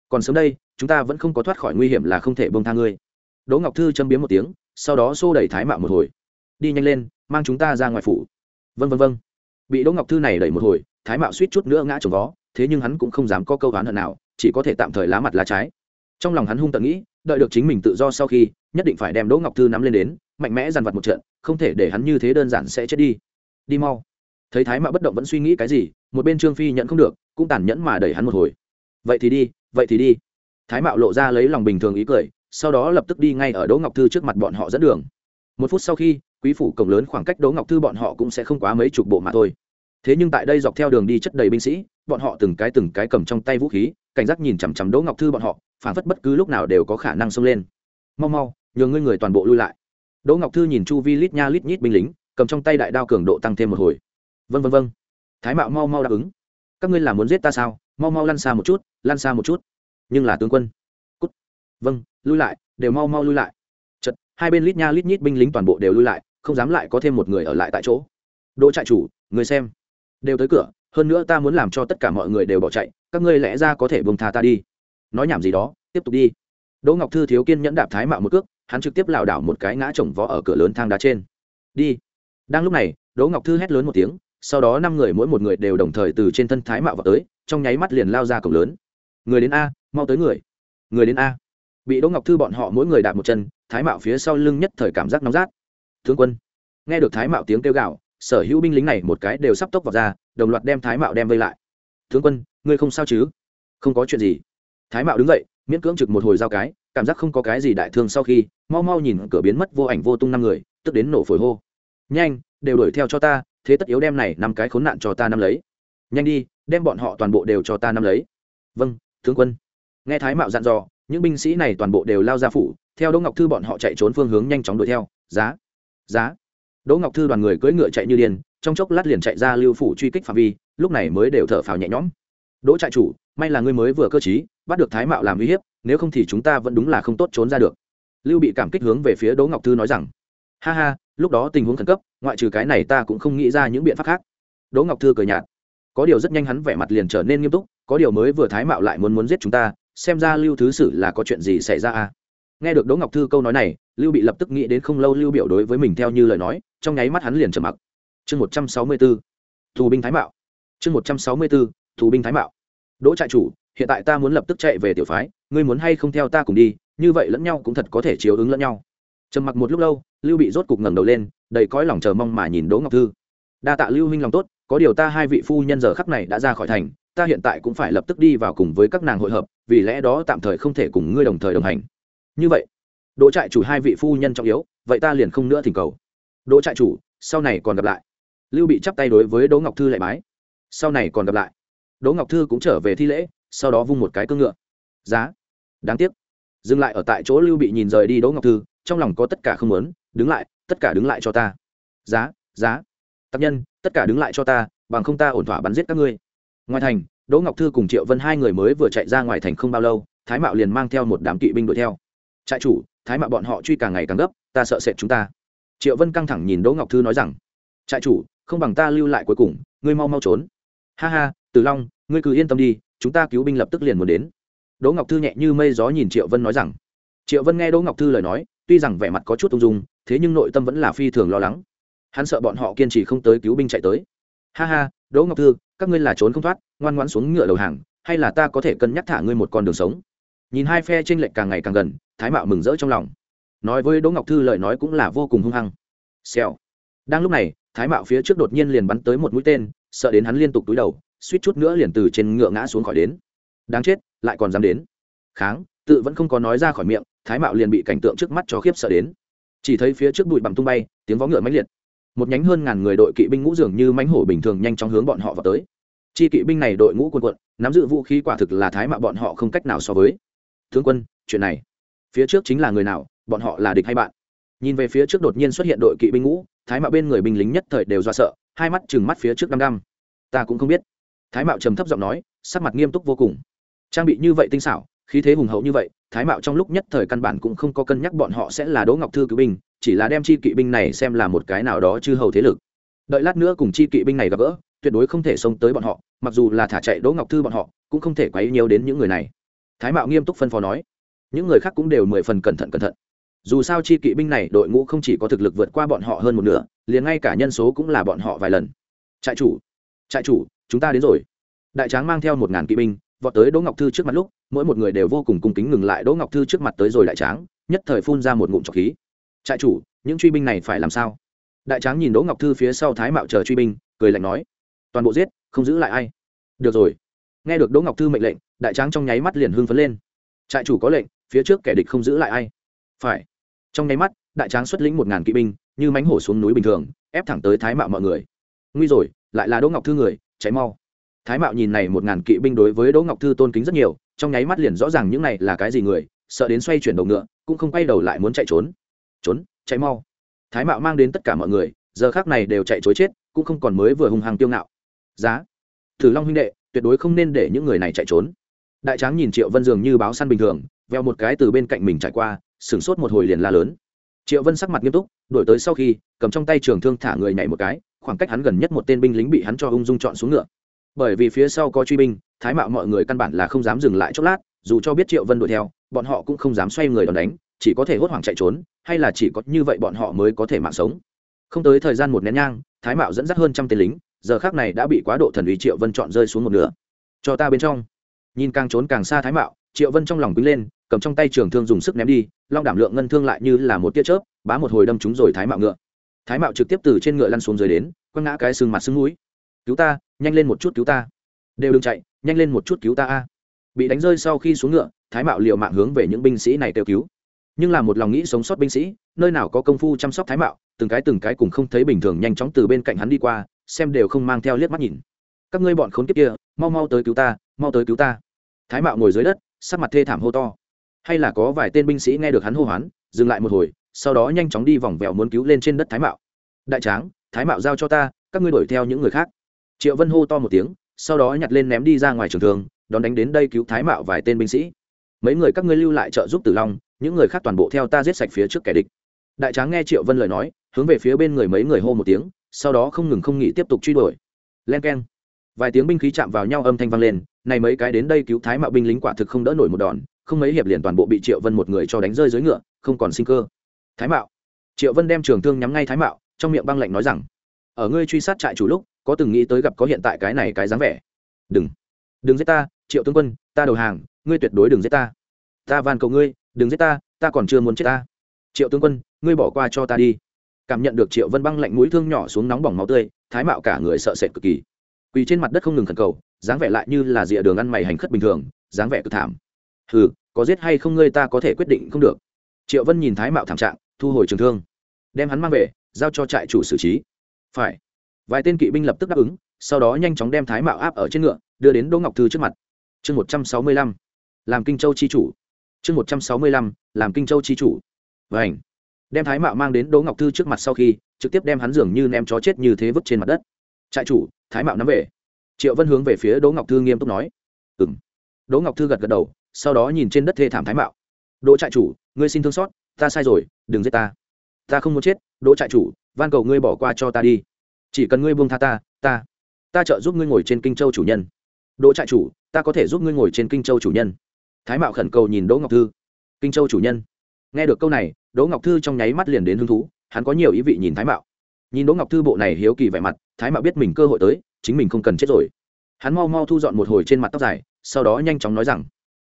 còn sớm đây, chúng ta vẫn không có thoát khỏi nguy hiểm là không thể bông tha ngươi. Đỗ ngọc thư châm biếm một tiếng, sau đó xô đẩy thái mạo một hồi. Đi nhanh lên, mang chúng ta ra ngoài phủ. Vân vân vân bị đỗ ngọc thư này đẩy một hồi, thái mạo suýt chút nữa ngã trồng vó, thế nhưng hắn cũng không dám có câu oán hận nào, chỉ có thể tạm thời lá mặt lá trái. Trong lòng hắn hung tận nghĩ, đợi được chính mình tự do sau khi, nhất định phải đem đỗ ngọc thư nắm lên đến, mạnh mẽ dằn vặt một trận, không thể để hắn như thế đơn giản sẽ chết đi. Đi mau. Thấy thái mạo bất động vẫn suy nghĩ cái gì một bên trương phi nhận không được, cũng tàn nhẫn mà đẩy hắn một hồi. Vậy thì đi, vậy thì đi. Thái mạo lộ ra lấy lòng bình thường ý cười, sau đó lập tức đi ngay ở đỗ ngọc thư trước mặt bọn họ dẫn đường. Một phút sau khi, quý phủ cổng lớn khoảng cách đỗ ngọc thư bọn họ cũng sẽ không quá mấy chục bộ mà thôi. Thế nhưng tại đây dọc theo đường đi chất đầy binh sĩ, bọn họ từng cái từng cái cầm trong tay vũ khí, cảnh giác nhìn chằm chằm đỗ ngọc thư bọn họ, phản phất bất cứ lúc nào đều có khả năng xông lên. Mau mau nhường ngươi người toàn bộ lui lại. Đỗ ngọc thư nhìn chu vi lít nha lít nhít binh lính, cầm trong tay đại đao cường độ tăng thêm một hồi. Vân vân vân thái mạo mau mau đáp ứng. Các ngươi là muốn giết ta sao? Mau mau lăn xa một chút, lăn xa một chút. Nhưng là tướng quân. Cút. Vâng lui lại, đều mau mau lui lại. Chật, hai bên lít nha lít nhít binh lính toàn bộ đều lui lại, không dám lại có thêm một người ở lại tại chỗ. Đỗ trại chủ, người xem. Đều tới cửa, hơn nữa ta muốn làm cho tất cả mọi người đều bỏ chạy, các ngươi lẽ ra có thể buông tha ta đi. Nói nhảm gì đó, tiếp tục đi. Đỗ ngọc thư thiếu kiên nhẫn đạp thái mạo một cước, hắn trực tiếp lảo đảo một cái ngã chồng vó ở cửa lớn thang đá trên. Đi. Đang lúc này, đỗ ngọc thư hét lớn một tiếng sau đó năm người mỗi một người đều đồng thời từ trên thân thái mạo vào tới, trong nháy mắt liền lao ra cổng lớn. Người đến a, mau tới người. Người đến a. Bị đỗ ngọc thư bọn họ mỗi người đạp một chân, thái mạo phía sau lưng nhất thời cảm giác nóng rát. Thương quân. Nghe được thái mạo tiếng kêu gạo sở hữu binh lính này một cái đều sắp tốc vào ra, đồng loạt đem thái mạo đem vây lại. Tướng quân, ngươi không sao chứ? Không có chuyện gì. Thái mạo đứng dậy, miễn cưỡng trực một hồi giao cái, cảm giác không có cái gì đại thương sau khi, mau mau nhìn cửa biến mất vô ảnh vô tung năm người, tức đến nổ phổi hô. Nhanh, đều đuổi theo cho ta thế tất yếu đem này năm cái khốn nạn cho ta năm lấy. Nhanh đi, đem bọn họ toàn bộ đều cho ta năm lấy. Vâng tướng quân. Nghe thái mạo dặn dò, những binh sĩ này toàn bộ đều lao ra phủ, theo đỗ ngọc thư bọn họ chạy trốn phương hướng nhanh chóng đuổi theo. Giá giá. Đỗ ngọc thư đoàn người cưỡi ngựa chạy như điên, trong chốc lát liền chạy ra lưu phủ truy kích phạm vi, lúc này mới đều thở phào nhẹ nhõm. Đỗ trại chủ, may là ngươi mới vừa cơ chí bắt được thái mạo làm uy hiếp, nếu không thì chúng ta vẫn đúng là không tốt trốn ra được. Lưu bị cảm kích hướng về phía đỗ ngọc thư nói rằng, ha ha, lúc đó tình huống khẩn cấp ngoại trừ cái này ta cũng không nghĩ ra những biện pháp khác. Đỗ ngọc thư cười nhạt. Có điều rất nhanh hắn vẻ mặt liền trở nên nghiêm túc, có điều mới vừa thái mạo lại muốn muốn giết chúng ta, xem ra lưu thứ sử là có chuyện gì xảy ra à? Nghe được đỗ ngọc thư câu nói này, lưu bị lập tức nghĩ đến không lâu lưu biểu đối với mình theo như lời nói, trong nháy mắt hắn liền trầm mặc. Chương một trăm sáu mươi b ố binh thái mạo. Chương một trăm sáu mươi b ố binh thái mạo. Đỗ trại chủ, hiện tại ta muốn lập tức chạy về tiểu phái, ngươi muốn hay không theo ta cùng đi, như vậy lẫn nhau cũng thật có thể chiếu ứng lẫn nhau trầm mặc một lúc lâu, lưu bị rốt cục ngẩng đầu lên, đầy cõi lòng chờ mong mà nhìn đỗ ngọc thư. Đa tạ lưu huynh lòng tốt, có điều ta hai vị phu nhân giờ khắc này đã ra khỏi thành, ta hiện tại cũng phải lập tức đi vào cùng với các nàng hội hợp, vì lẽ đó tạm thời không thể cùng ngươi đồng thời đồng hành. Như vậy, đỗ trại chủ hai vị phu nhân trọng yếu, vậy ta liền không nữa thỉnh cầu. Đỗ trại chủ, sau này còn gặp lại. Lưu bị chắp tay đối với đỗ ngọc thư lại bái. Sau này còn gặp lại. Đỗ ngọc thư cũng trở về thi lễ, sau đó vung một cái cương ngựa. Giá, đáng tiếc. Dừng lại ở tại chỗ lưu bị nhìn rời đi đỗ ngọc thư trong lòng có tất cả không muốn, đứng lại, tất cả đứng lại cho ta. Giá giá. Tác nhân, tất cả đứng lại cho ta, bằng không ta ổn thỏa bắn giết các ngươi. Ngoài thành, đỗ ngọc thư cùng triệu vân hai người mới vừa chạy ra ngoài thành không bao lâu, thái mạo liền mang theo một đám kỵ binh đuổi theo. Trại chủ, thái mạo bọn họ truy càng ngày càng gấp, ta sợ sệt chúng ta. Triệu vân căng thẳng nhìn đỗ ngọc thư nói rằng, trại chủ, không bằng ta lưu lại cuối cùng, ngươi mau mau trốn. Ha ha, từ long, ngươi cứ yên tâm đi, chúng ta cứu binh lập tức liền muốn đến. Đỗ ngọc thư nhẹ như mây gió nhìn triệu vân nói rằng. Triệu vân nghe đỗ ngọc thư lời nói tuy rằng vẻ mặt có chút ung dung, thế nhưng nội tâm vẫn là phi thường lo lắng. Hắn sợ bọn họ kiên trì không tới cứu binh chạy tới. Ha ha, đỗ ngọc thư, các ngươi là trốn không thoát, ngoan ngoãn xuống ngựa đầu hàng, hay là ta có thể cân nhắc thả ngươi một con đường sống? Nhìn hai phe tranh lệch càng ngày càng gần, thái mạo mừng rỡ trong lòng. Nói với đỗ ngọc thư lời nói cũng là vô cùng hung hăng. Xèo. Đang lúc này, thái mạo phía trước đột nhiên liền bắn tới một mũi tên, sợ đến hắn liên tục túi đầu, suýt chút nữa liền từ trên ngựa ngã xuống khỏi đến. Đáng chết, lại còn dám đến. Kháng, tự vẫn không có nói ra khỏi miệng thái mạo liền bị cảnh tượng trước mắt cho khiếp sợ đến. Chỉ thấy phía trước bụi bằng tung bay, tiếng vó ngựa mãnh liệt. Một nhánh hơn ngàn người đội kỵ binh ngũ dường như mãnh hổ bình thường nhanh chóng hướng bọn họ vào tới. Chi kỵ binh này đội ngũ quân quận nắm giữ vũ khí quả thực là thái mạo bọn họ không cách nào so với. Tướng quân, chuyện này, phía trước chính là người nào, bọn họ là địch hay bạn? Nhìn về phía trước đột nhiên xuất hiện đội kỵ binh ngũ, thái mạo bên người binh lính nhất thời đều do sợ, hai mắt chừng mắt phía trước đăm đăm. Ta cũng không biết. Thái mạo trầm thấp giọng nói, sắc mặt nghiêm túc vô cùng. Trang bị như vậy tinh xảo, khí thế hùng hậu như vậy thái mạo trong lúc nhất thời căn bản cũng không có cân nhắc bọn họ sẽ là đỗ ngọc thư cứu binh, chỉ là đem chi kỵ binh này xem là một cái nào đó chư hầu thế lực. Đợi lát nữa cùng chi kỵ binh này gặp gỡ, tuyệt đối không thể xông tới bọn họ, mặc dù là thả chạy đỗ ngọc thư bọn họ, cũng không thể quấy nhiều đến những người này. Thái mạo nghiêm túc phân phó nói. Những người khác cũng đều mười phần cẩn thận cẩn thận. Dù sao chi kỵ binh này đội ngũ không chỉ có thực lực vượt qua bọn họ hơn một nửa, liền ngay cả nhân số cũng là bọn họ vài lần. Trại chủ trại chủ, chúng ta đến rồi. Đại tráng mang theo một ngàn kỵ binh vọt tới đỗ ngọc thư trước mặt lúc, mỗi một người đều vô cùng cung kính ngừng lại đỗ ngọc thư trước mặt tới rồi đại tráng, nhất thời phun ra một ngụm trọc khí. Trại chủ, những truy binh này phải làm sao? Đại tráng nhìn đỗ ngọc thư phía sau thái mạo chờ truy binh, cười lạnh nói, toàn bộ giết, không giữ lại ai. Được rồi. Nghe được đỗ ngọc thư mệnh lệnh, đại tráng trong nháy mắt liền hưng phấn lên. Trại chủ có lệnh, phía trước kẻ địch không giữ lại ai. Phải. Trong nháy mắt, đại tráng xuất lĩnh một ngàn kỵ binh, như mánh hổ xuống núi bình thường, ép thẳng tới thái mạo mọi người. Nguy rồi, lại là đỗ ngọc thư người cháy mau thái mạo nhìn này một ngàn kỵ binh đối với đỗ ngọc thư tôn kính rất nhiều, trong nháy mắt liền rõ ràng những này là cái gì người, sợ đến xoay chuyển đầu ngựa, cũng không quay đầu lại muốn chạy trốn. Trốn, chạy mau. Thái mạo mang đến tất cả mọi người, giờ khác này đều chạy chối chết, cũng không còn mới vừa hung hăng tiêu ngạo. Giá, thử long huynh đệ, tuyệt đối không nên để những người này chạy trốn. Đại tráng nhìn triệu vân dường như báo săn bình thường, veo một cái từ bên cạnh mình trải qua, sửng sốt một hồi liền la lớn. Triệu vân sắc mặt nghiêm túc đổi tới sau khi, cầm trong tay trường thương thả người nhảy một cái, khoảng cách hắn gần nhất một tên binh lính bị hắn cho ung dung chọn xuống ngựa bởi vì phía sau có truy binh, thái mạo mọi người căn bản là không dám dừng lại chốc lát, dù cho biết triệu vân đuổi theo, bọn họ cũng không dám xoay người đòn đánh, chỉ có thể hốt hoảng chạy trốn, hay là chỉ có như vậy bọn họ mới có thể mạng sống. Không tới thời gian một nén nhang, thái mạo dẫn dắt hơn trăm tên lính, giờ khác này đã bị quá độ thần ủy triệu vân chọn rơi xuống một nửa. Cho ta bên trong. Nhìn càng trốn càng xa thái mạo, triệu vân trong lòng quýnh lên, cầm trong tay trường thương dùng sức ném đi, long đảm lượng ngân thương lại như là một tia chớp, bá một hồi đâm chúng rồi thái mạo ngựa. Thái mạo trực tiếp từ trên ngựa lăn xuống dưới đến, quăng ngã cái xương mặt xương núi cứu ta nhanh lên một chút cứu ta. Đều đừng chạy, nhanh lên một chút cứu ta a. Bị đánh rơi sau khi xuống ngựa, thái mạo liều mạng hướng về những binh sĩ này kêu cứu. Nhưng là một lòng nghĩ sống sót binh sĩ, nơi nào có công phu chăm sóc thái mạo, từng cái từng cái cùng không thấy bình thường nhanh chóng từ bên cạnh hắn đi qua, xem đều không mang theo liếc mắt nhìn. Các ngươi bọn khốn kiếp kia, mau mau tới cứu ta, mau tới cứu ta. Thái mạo ngồi dưới đất, sắc mặt thê thảm hô to. Hay là có vài tên binh sĩ nghe được hắn hô hoán, dừng lại một hồi, sau đó nhanh chóng đi vòng vèo muốn cứu lên trên đất thái mạo. Đại tráng, thái mạo giao cho ta, các ngươi đuổi theo những người khác triệu vân hô to một tiếng, sau đó nhặt lên ném đi ra ngoài trường thường, đón đánh đến đây cứu thái mạo vài tên binh sĩ. Mấy người các ngươi lưu lại trợ giúp tử long, những người khác toàn bộ theo ta giết sạch phía trước kẻ địch. Đại tráng nghe triệu vân lời nói, hướng về phía bên người mấy người hô một tiếng, sau đó không ngừng không nghỉ tiếp tục truy đuổi. Len k e n vài tiếng binh khí chạm vào nhau âm thanh vang lên, này mấy cái đến đây cứu thái mạo binh lính quả thực không đỡ nổi một đòn, không mấy hiệp liền toàn bộ bị triệu vân một người cho đánh rơi dưới ngựa, không còn sinh cơ. Thái mạo. Triệu vân đem trường thương nhắm ngay thái mạo, trong miệng băng lạnh nói rằng, ở ngươi truy sát trại chủ lúc có từng nghĩ tới gặp có hiện tại cái này cái dáng vẻ. Đừng. Đừng giết ta, triệu tướng quân, ta đầu hàng, ngươi tuyệt đối đừng giết ta. Ta van cầu ngươi, đừng giết ta ta còn chưa muốn chết ta. Triệu tướng quân, ngươi bỏ qua cho ta đi. Cảm nhận được triệu vân băng lạnh mũi thương nhỏ xuống nóng bỏng máu tươi, thái mạo cả người sợ sệt cực kỳ. Quỳ trên mặt đất không ngừng khẩn cầu, dáng vẻ lại như là rìa đường ăn mày hành khất bình thường, dáng vẻ cực thảm. Hừ, có giết hay không ngươi ta có thể quyết định không được. Triệu vân nhìn thái mạo thảm trạng, thu hồi trường thương, đem hắn mang về, giao cho trại chủ xử trí. Phải vài tên kỵ binh lập tức đáp ứng, sau đó nhanh chóng đem thái mạo áp ở trên ngựa, đưa đến đỗ ngọc thư trước mặt. Chương một trăm sáu mươi lăm, làm kinh châu chi chủ. Chương một trăm sáu mươi lăm, làm kinh châu chi chủ. Vảnh đem thái mạo mang đến đỗ ngọc thư trước mặt sau khi, trực tiếp đem hắn dường như ném chó chết như thế vứt trên mặt đất. Trại chủ, thái mạo nắm về. Triệu vân hướng về phía đỗ ngọc thư nghiêm túc nói. Ừ m đỗ ngọc thư gật gật đầu, sau đó nhìn trên đất thê thảm thái mạo. Đỗ trại chủ, ngươi xin thương xót, ta sai rồi, đừng giết ta. Ta không muốn chết, đỗ trại chủ, van cầu ngươi bỏ qua cho ta đi chỉ cần ngươi buông tha ta ta ta trợ giúp ngươi ngồi trên kinh châu chủ nhân. Đỗ trại chủ, ta có thể giúp ngươi ngồi trên kinh châu chủ nhân. Thái mạo khẩn cầu nhìn đỗ ngọc thư. Kinh châu chủ nhân. Nghe được câu này, đỗ ngọc thư trong nháy mắt liền đến hứng thú, hắn có nhiều ý vị nhìn thái mạo. Nhìn đỗ ngọc thư bộ này hiếu kỳ vẻ mặt, thái mạo biết mình cơ hội tới, chính mình không cần chết rồi. Hắn mau mau thu dọn một hồi trên mặt tóc dài, sau đó nhanh chóng nói rằng,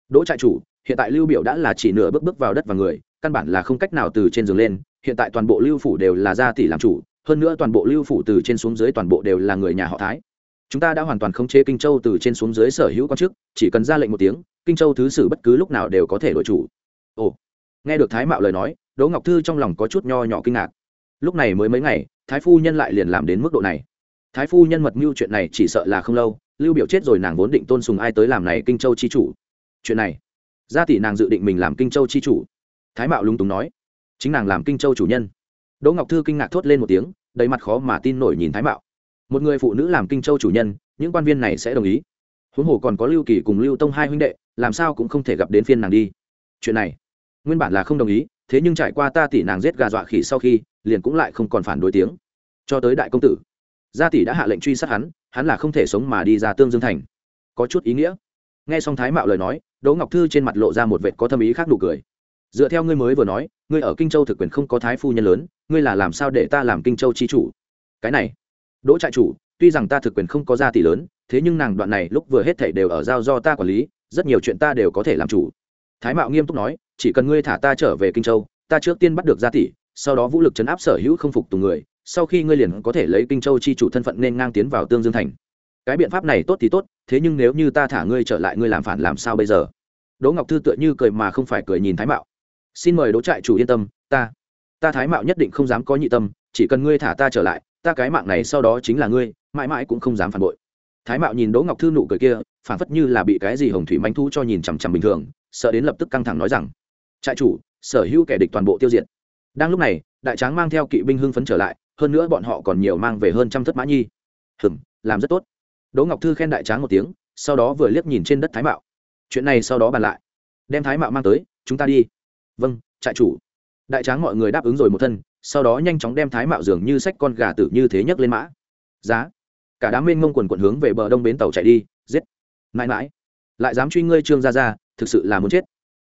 đỗ trại chủ, hiện tại lưu biểu đã là chỉ nửa bước bước vào đất và người, căn bản là không cách nào từ trên giường lên, hiện tại toàn bộ lưu phủ đều là gia tỷ làm chủ hơn nữa toàn bộ lưu phủ từ trên xuống dưới toàn bộ đều là người nhà họ thái. Chúng ta đã hoàn toàn khống chế kinh châu từ trên xuống dưới sở hữu quan chức, chỉ cần ra lệnh một tiếng, kinh châu thứ sử bất cứ lúc nào đều có thể đổi chủ. Ồ, nghe được thái mạo lời nói, đỗ ngọc thư trong lòng có chút nho nhỏ kinh ngạc. Lúc này mới mấy ngày, thái phu nhân lại liền làm đến mức độ này. Thái phu nhân mật mưu chuyện này chỉ sợ là không lâu, lưu biểu chết rồi nàng vốn định tôn sùng ai tới làm này kinh châu chi chủ. Chuyện này, gia tỷ nàng dự định mình làm kinh châu chi chủ. Thái mạo lúng túng nói, chính nàng làm kinh châu chủ nhân đỗ ngọc thư kinh ngạc thốt lên một tiếng, đầy mặt khó mà tin nổi nhìn thái mạo. Một người phụ nữ làm kinh châu chủ nhân, những quan viên này sẽ đồng ý. Huống hồ còn có lưu kỳ cùng lưu tông hai huynh đệ, làm sao cũng không thể gặp đến phiên nàng đi. Chuyện này, nguyên bản là không đồng ý, thế nhưng trải qua ta tỷ nàng giết gà dọa khỉ sau khi, liền cũng lại không còn phản đối tiếng. Cho tới đại công tử, gia tỷ đã hạ lệnh truy sát hắn hắn là không thể sống mà đi ra tương dương thành. Có chút ý nghĩa. Nghe xong thái mạo lời nói, đỗ ngọc thư trên mặt lộ ra một vệt có thâm ý khác nụ cười dựa theo ngươi mới vừa nói, ngươi ở kinh châu thực quyền không có thái phu nhân lớn, ngươi là làm sao để ta làm kinh châu chi chủ? Cái này, đỗ trại chủ, tuy rằng ta thực quyền không có gia tỷ lớn, thế nhưng nàng đoạn này lúc vừa hết thảy đều ở giao do ta quản lý, rất nhiều chuyện ta đều có thể làm chủ. Thái mạo nghiêm túc nói, chỉ cần ngươi thả ta trở về kinh châu, ta trước tiên bắt được gia tỷ, sau đó vũ lực chấn áp sở hữu không phục tùng người, sau khi ngươi liền có thể lấy kinh châu chi chủ thân phận nên ngang tiến vào tương dương thành. Cái biện pháp này tốt thì tốt, thế nhưng nếu như ta thả ngươi trở lại, ngươi làm phản làm sao bây giờ? Đỗ ngọc thư tựa như cười mà không phải cười nhìn thái mạo xin mời đỗ trại chủ yên tâm, ta ta thái mạo nhất định không dám có nhị tâm, chỉ cần ngươi thả ta trở lại, ta cái mạng này sau đó chính là ngươi, mãi mãi cũng không dám phản bội. Thái mạo nhìn đỗ ngọc thư nụ cười kia, phản phất như là bị cái gì hồng thủy manh thu cho nhìn chằm chằm bình thường, sợ đến lập tức căng thẳng nói rằng, trại chủ, sở hữu kẻ địch toàn bộ tiêu diệt. Đang lúc này, đại tráng mang theo kỵ binh hưng phấn trở lại, hơn nữa bọn họ còn nhiều mang về hơn trăm thất mã nhi. Hừng làm rất tốt. Đỗ ngọc thư khen đại tráng một tiếng, sau đó vừa liếc nhìn trên đất thái mạo. Chuyện này sau đó bàn lại, đem thái mạo mang tới, chúng ta đi vâng trại chủ. Đại tráng mọi người đáp ứng rồi một thân, sau đó nhanh chóng đem thái mạo dường như sách con gà tử như thế nhấc lên mã. Giá. Cả đám mênh mông quần quần hướng về bờ đông bến tàu chạy đi, giết. Mãi mãi. Lại dám truy ngươi, trương ra ra thực sự là muốn chết.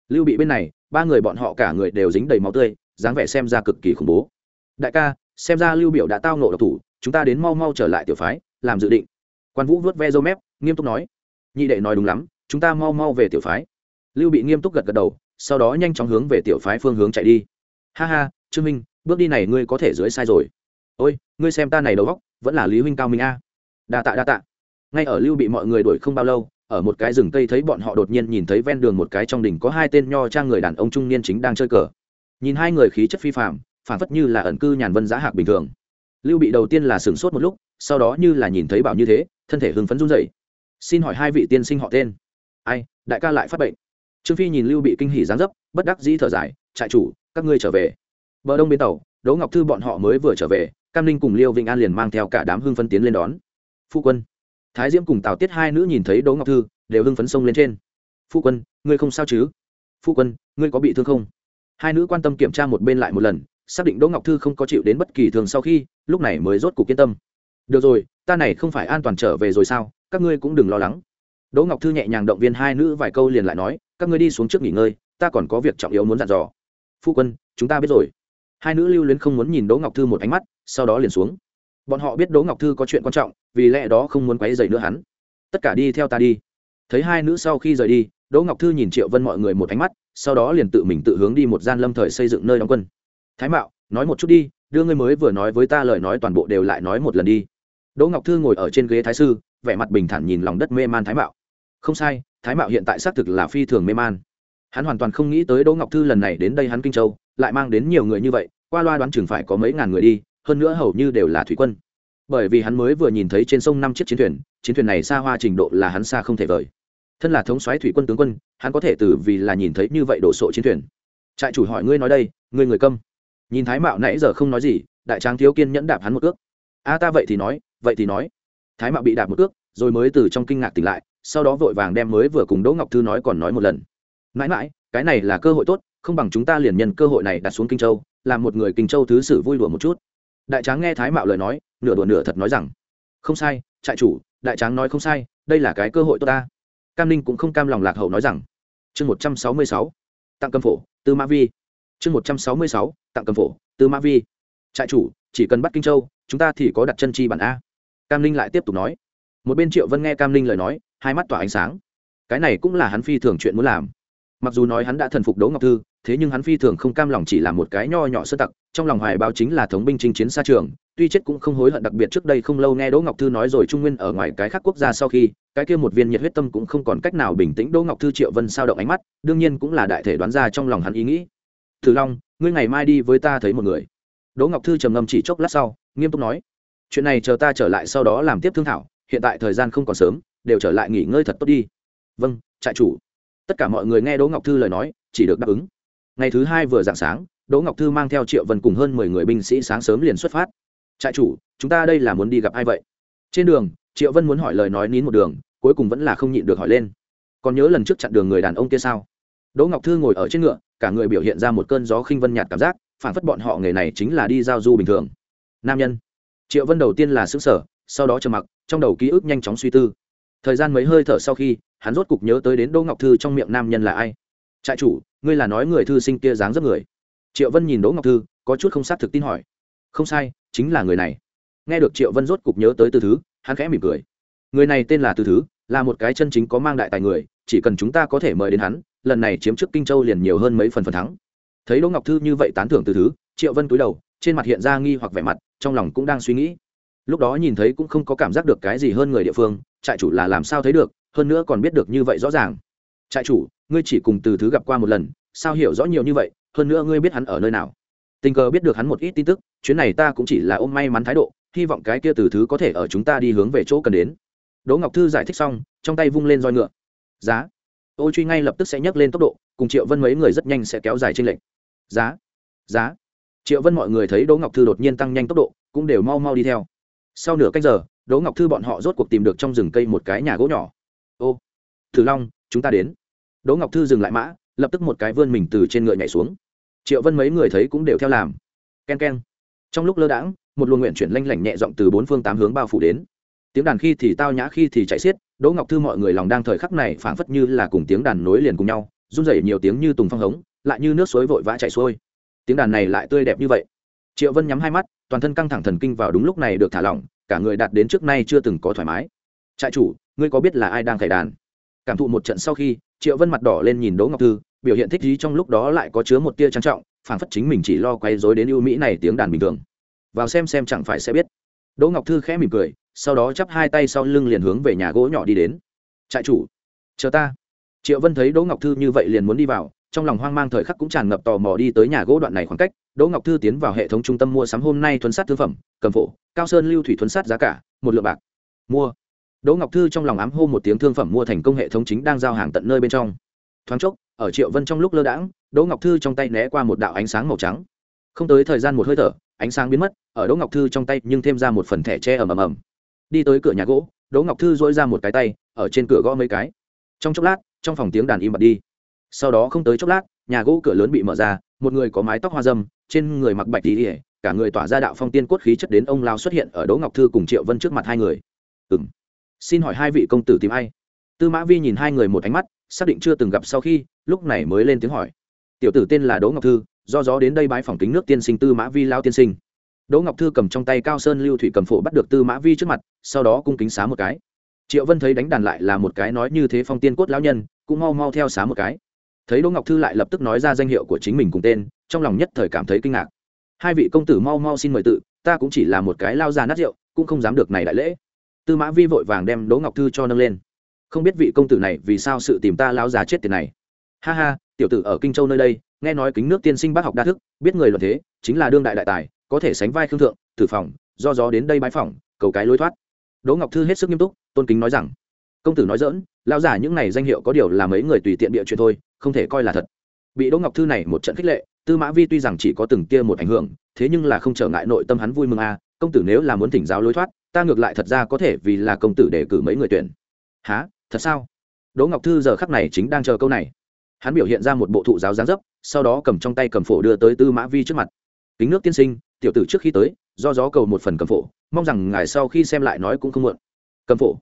Lưu bị bên này, ba người bọn họ cả người đều dính đầy máu tươi, dáng vẻ xem ra cực kỳ khủng bố. Đại ca, xem ra lưu biểu đã tao nộ độc thủ, chúng ta đến mau mau trở lại tiểu phái, làm dự định. Quan vũ vớt ve dâu mép, nghiêm túc nói. Nhị đệ nói đúng lắm, chúng ta mau mau về tiểu phái. Lưu bị nghiêm túc gật gật đầu sau đó nhanh chóng hướng về tiểu phái phương hướng chạy đi. Ha ha, trương minh, bước đi này ngươi có thể dưới sai rồi. Ôi, ngươi xem ta này đầu góc vẫn là lý huynh cao minh a. Đa tạ đa tạ. Ngay ở lưu bị mọi người đuổi không bao lâu, ở một cái rừng cây thấy bọn họ đột nhiên nhìn thấy ven đường một cái trong đỉnh có hai tên nho trang người đàn ông trung niên chính đang chơi cờ. Nhìn hai người khí chất phi phạm phản phất như là ẩn cư nhàn vân giá hạc bình thường. Lưu bị đầu tiên là sửng sốt một lúc, sau đó như là nhìn thấy bảo như thế, thân thể hưng phấn run rẩy. xin hỏi hai vị tiên sinh họ tên? Ai, đại ca lại phát bệnh trương phi nhìn lưu bị kinh hỉ giáng dấp, bất đắc dĩ thở dài, trại chủ, các ngươi trở về. Bờ đông bến tàu, đỗ ngọc thư bọn họ mới vừa trở về, cam linh cùng liêu vĩnh an liền mang theo cả đám hưng phân tiến lên đón. Phu quân. Thái diễm cùng tào tiết hai nữ nhìn thấy đỗ ngọc thư, đều hưng phấn sông lên trên. Phu quân, ngươi không sao chứ? Phu quân, ngươi có bị thương không? Hai nữ quan tâm kiểm tra một bên lại một lần, xác định đỗ ngọc thư không có chịu đến bất kỳ thường sau khi, lúc này mới rốt cuộc yên tâm. Được rồi, ta này không phải an toàn trở về rồi sao, các ngươi cũng đừng lo lắng. Đỗ ngọc thư nhẹ nhàng động viên hai nữ vài câu liền lại nói các ngươi đi xuống trước nghỉ ngơi, ta còn có việc trọng yếu muốn dặn dò. Phu quân, chúng ta biết rồi. Hai nữ lưu luyến không muốn nhìn đỗ ngọc thư một ánh mắt, sau đó liền xuống. Bọn họ biết đỗ ngọc thư có chuyện quan trọng, vì lẽ đó không muốn quấy dày nữa hắn. Tất cả đi theo ta đi. Thấy hai nữ sau khi rời đi, đỗ ngọc thư nhìn triệu vân mọi người một ánh mắt, sau đó liền tự mình tự hướng đi một gian lâm thời xây dựng nơi đóng quân. Thái mạo, nói một chút đi, đưa ngươi mới vừa nói với ta lời nói toàn bộ đều lại nói một lần đi. Đỗ ngọc thư ngồi ở trên ghế thái sư, vẻ mặt bình thản nhìn lòng đất mê man thái mạo. Không sai thái mạo hiện tại xác thực là phi thường mê man. Hắn hoàn toàn không nghĩ tới đỗ ngọc thư lần này đến đây hắn kinh châu, lại mang đến nhiều người như vậy, qua loa đoán chừng phải có mấy ngàn người đi, hơn nữa hầu như đều là thủy quân. Bởi vì hắn mới vừa nhìn thấy trên sông năm chiếc chiến thuyền chiến thuyền này xa hoa trình độ là hắn xa không thể vời. Thân là thống soái thủy quân tướng quân, hắn có thể từ vì là nhìn thấy như vậy đổ sộ chiến thuyền. Trại chủ hỏi ngươi nói đây, ngươi người câm. Nhìn thái mạo nãy giờ không nói gì, đại tráng thiếu kiên nhẫn đạp hắn một ước a ta vậy thì nói, vậy thì nói. Thái mạo bị đạp một ước rồi mới từ trong kinh ngạc tỉnh lại sau đó vội vàng đem mới vừa cùng đỗ ngọc thư nói còn nói một lần. Mãi mãi, cái này là cơ hội tốt, không bằng chúng ta liền nhân cơ hội này đặt xuống kinh châu, làm một người kinh châu thứ sử vui đùa một chút. Đại tráng nghe thái mạo lời nói, nửa đùa nửa thật nói rằng, không sai, trại chủ, đại tráng nói không sai, đây là cái cơ hội tốt ta. Cam ninh cũng không cam lòng lạc hậu nói rằng, chương một trăm sáu mươi sáu, tặng cầm phổ, tư mã vi. Chương một trăm sáu mươi sáu, tặng cầm phổ, tư mã vi. Trại chủ, chỉ cần bắt kinh châu, chúng ta thì có đặt chân chi bản a. Cam ninh lại tiếp tục nói. Một bên triệu vân nghe cam ninh lời nói hai mắt tỏa ánh sáng. Cái này cũng là hắn phi thường chuyện muốn làm. Mặc dù nói hắn đã thần phục đỗ ngọc thư, thế nhưng hắn phi thường không cam lòng chỉ là một cái nho nhỏ sơ tặc, trong lòng hoài báo chính là thống binh chinh chiến xa trường, tuy chết cũng không hối hận đặc biệt trước đây không lâu nghe đỗ ngọc thư nói rồi trung nguyên ở ngoài cái khác quốc gia sau khi, cái kia một viên nhiệt huyết tâm cũng không còn cách nào bình tĩnh đỗ ngọc thư triệu vân sao động ánh mắt, đương nhiên cũng là đại thể đoán ra trong lòng hắn ý nghĩ. Thử long, ngươi ngày mai đi với ta thấy một người. Đỗ ngọc thư trầm ngâm chỉ chốc lát sau, nghiêm túc nói, chuyện này chờ ta trở lại sau đó làm tiếp thương thảo, hiện tại thời gian không còn sớm đều trở lại nghỉ ngơi thật tốt đi. Vâng trại chủ. Tất cả mọi người nghe đỗ ngọc thư lời nói, chỉ được đáp ứng. Ngày thứ hai vừa dạng sáng, đỗ ngọc thư mang theo triệu vân cùng hơn mười người binh sĩ sáng sớm liền xuất phát. Trại chủ, chúng ta đây là muốn đi gặp ai vậy? Trên đường, triệu vân muốn hỏi lời nói nín một đường, cuối cùng vẫn là không nhịn được hỏi lên. Còn nhớ lần trước chặn đường người đàn ông kia sao? Đỗ ngọc thư ngồi ở trên ngựa, cả người biểu hiện ra một cơn gió khinh vân nhạt cảm giác phản phất bọn họ nghề này chính là đi giao du bình thường. Nam nhân. Triệu vân đầu tiên là xứ sở sau đó trầm mặc, trong đầu ký ức nhanh chóng suy tư thời gian mấy hơi thở sau khi, hắn rốt cục nhớ tới đến đỗ ngọc thư trong miệng nam nhân là ai. Trại chủ, ngươi là nói người thư sinh kia dáng dấp người? Triệu vân nhìn đỗ ngọc thư, có chút không xác thực tin hỏi. Không sai, chính là người này. Nghe được triệu vân rốt cục nhớ tới từ thứ, hắn khẽ mỉm cười. Người này tên là từ thứ, là một cái chân chính có mang đại tài người, chỉ cần chúng ta có thể mời đến hắn, lần này chiếm trước kinh châu liền nhiều hơn mấy phần phần thắng. Thấy đỗ ngọc thư như vậy tán thưởng từ thứ, triệu vân cúi đầu, trên mặt hiện ra nghi hoặc vẻ mặt, trong lòng cũng đang suy nghĩ lúc đó nhìn thấy cũng không có cảm giác được cái gì hơn người địa phương, trại chủ là làm sao thấy được, hơn nữa còn biết được như vậy rõ ràng. Trại chủ, ngươi chỉ cùng từ thứ gặp qua một lần, sao hiểu rõ nhiều như vậy, hơn nữa ngươi biết hắn ở nơi nào. Tình cờ biết được hắn một ít tin tức, chuyến này ta cũng chỉ là ôm may mắn thái độ, hy vọng cái kia từ thứ có thể ở chúng ta đi hướng về chỗ cần đến. Đỗ ngọc thư giải thích xong, trong tay vung lên roi ngựa. Giá. Ô truy ngay lập tức sẽ nhấc lên tốc độ, cùng triệu vân mấy người rất nhanh sẽ kéo dài trên lệnh giá. Giá. Triệu vân mọi người thấy đỗ ngọc thư đột nhiên tăng nhanh tốc độ, cũng đều mau mau đi theo sau nửa canh giờ, đỗ ngọc thư bọn họ rốt cuộc tìm được trong rừng cây một cái nhà gỗ nhỏ. Ô, thử long, chúng ta đến. Đỗ ngọc thư dừng lại mã, lập tức một cái vươn mình từ trên ngựa nhảy xuống. Triệu vân mấy người thấy cũng đều theo làm. K e n k e n trong lúc lơ đãng, một luồng nguyện chuyển lanh lảnh nhẹ giọng từ bốn phương tám hướng bao phủ đến. Tiếng đàn khi thì tao nhã khi thì chạy xiết, đỗ ngọc thư mọi người lòng đang thời khắc này phảng phất như là cùng tiếng đàn nối liền cùng nhau, run rẩy nhiều tiếng như tùng phong hống, lại như nước suối vội vã chạy xuôi. Tiếng đàn này lại tươi đẹp như vậy. Triệu vân nhắm hai mắt toàn thân căng thẳng thần kinh vào đúng lúc này được thả lỏng, cả người đạt đến trước nay chưa từng có thoải mái. Trại chủ, ngươi có biết là ai đang khải đàn? Cảm thụ một trận sau khi, triệu vân mặt đỏ lên nhìn đỗ ngọc thư, biểu hiện thích ý trong lúc đó lại có chứa một tia trang trọng phản phất chính mình chỉ lo quay dối đến ưu mỹ này tiếng đàn bình thường. Vào xem xem chẳng phải sẽ biết. Đỗ ngọc thư khẽ mỉm cười, sau đó chắp hai tay sau lưng liền hướng về nhà gỗ nhỏ đi đến. Trại chủ, chờ ta. Triệu vân thấy đỗ ngọc thư như vậy liền muốn đi vào trong lòng hoang mang thời khắc cũng tràn ngập tò mò đi tới nhà gỗ đoạn này khoảng cách, đỗ ngọc thư tiến vào hệ thống trung tâm mua sắm hôm nay thuấn sát thương phẩm, cầm phổ, cao sơn lưu thủy thuấn sát giá cả, một lượng bạc. Mua. Đỗ ngọc thư trong lòng ám hô một tiếng thương phẩm mua thành công hệ thống chính đang giao hàng tận nơi bên trong. Thoáng chốc, ở triệu vân trong lúc lơ đãng, đỗ ngọc thư trong tay né qua một đạo ánh sáng màu trắng. Không tới thời gian một hơi thở, ánh sáng biến mất, ở đỗ ngọc thư trong tay nhưng thêm ra một phần thẻ tre ầm ầm ầm. Đi tới cửa nhà gỗ, đỗ ngọc thư dỗi ra một cái tay, ở trên cửa gõ mấy cái. Trong chốc lát, trong phòng tiếng đàn im bật đi sau đó không tới chốc lát, nhà gỗ cửa lớn bị mở ra, một người có mái tóc hoa dâm, trên người mặc bạch tỉ ỉa cả người tỏa ra đạo phong tiên cốt khí chất đến ông lao xuất hiện ở đỗ ngọc thư cùng triệu vân trước mặt hai người. Ừ m xin hỏi hai vị công tử tìm ai? Tư mã vi nhìn hai người một ánh mắt, xác định chưa từng gặp sau khi, lúc này mới lên tiếng hỏi. Tiểu tử tên là đỗ ngọc thư, do gió đến đây bãi phòng kính nước tiên sinh tư mã vi lao tiên sinh. Đỗ ngọc thư cầm trong tay cao sơn lưu thủy cầm phổ bắt được tư mã vi trước mặt, sau đó cung kính xá một cái. Triệu vân thấy đánh đàn lại là một cái nói như thế phong tiên cốt lão nhân, cũng mau mau theo xá một cái thấy đỗ ngọc thư lại lập tức nói ra danh hiệu của chính mình cùng tên, trong lòng nhất thời cảm thấy kinh ngạc. Hai vị công tử mau mau xin mời tự, ta cũng chỉ là một cái lao già nát rượu, cũng không dám được này đại lễ. Tư mã vi vội vàng đem đỗ ngọc thư cho nâng lên. Không biết vị công tử này vì sao sự tìm ta lao già chết tiền này. Ha ha, tiểu tử ở kinh châu nơi đây, nghe nói kính nước tiên sinh bác học đa thức, biết người luận thế, chính là đương đại đại tài, có thể sánh vai khương thượng, tử phòng, do gió đến đây bãi phòng cầu cái lối thoát. Đỗ ngọc thư hết sức nghiêm túc, tôn kính nói rằng công tử nói dỡn lao giả những này danh hiệu có điều là mấy người tùy tiện địa chuyện thôi, không thể coi là thật. Bị đỗ ngọc thư này một trận khích lệ, tư mã vi tuy rằng chỉ có từng kia một ảnh hưởng, thế nhưng là không trở ngại nội tâm hắn vui mừng a à. công tử nếu là muốn thỉnh giáo lối thoát, ta ngược lại thật ra có thể vì là công tử để cử mấy người tuyển. Há thật sao? Đỗ ngọc thư giờ khắc này chính đang chờ câu này. Hắn biểu hiện ra một bộ thụ giáo giáng dấp, sau đó cầm trong tay cầm phổ đưa tới tư mã vi trước mặt. Kính nước tiên sinh, tiểu tử trước khi tới, do gió cầu một phần cầm phổ, mong rằng ngài sau khi xem lại nói cũng không muộn. Cầm phổ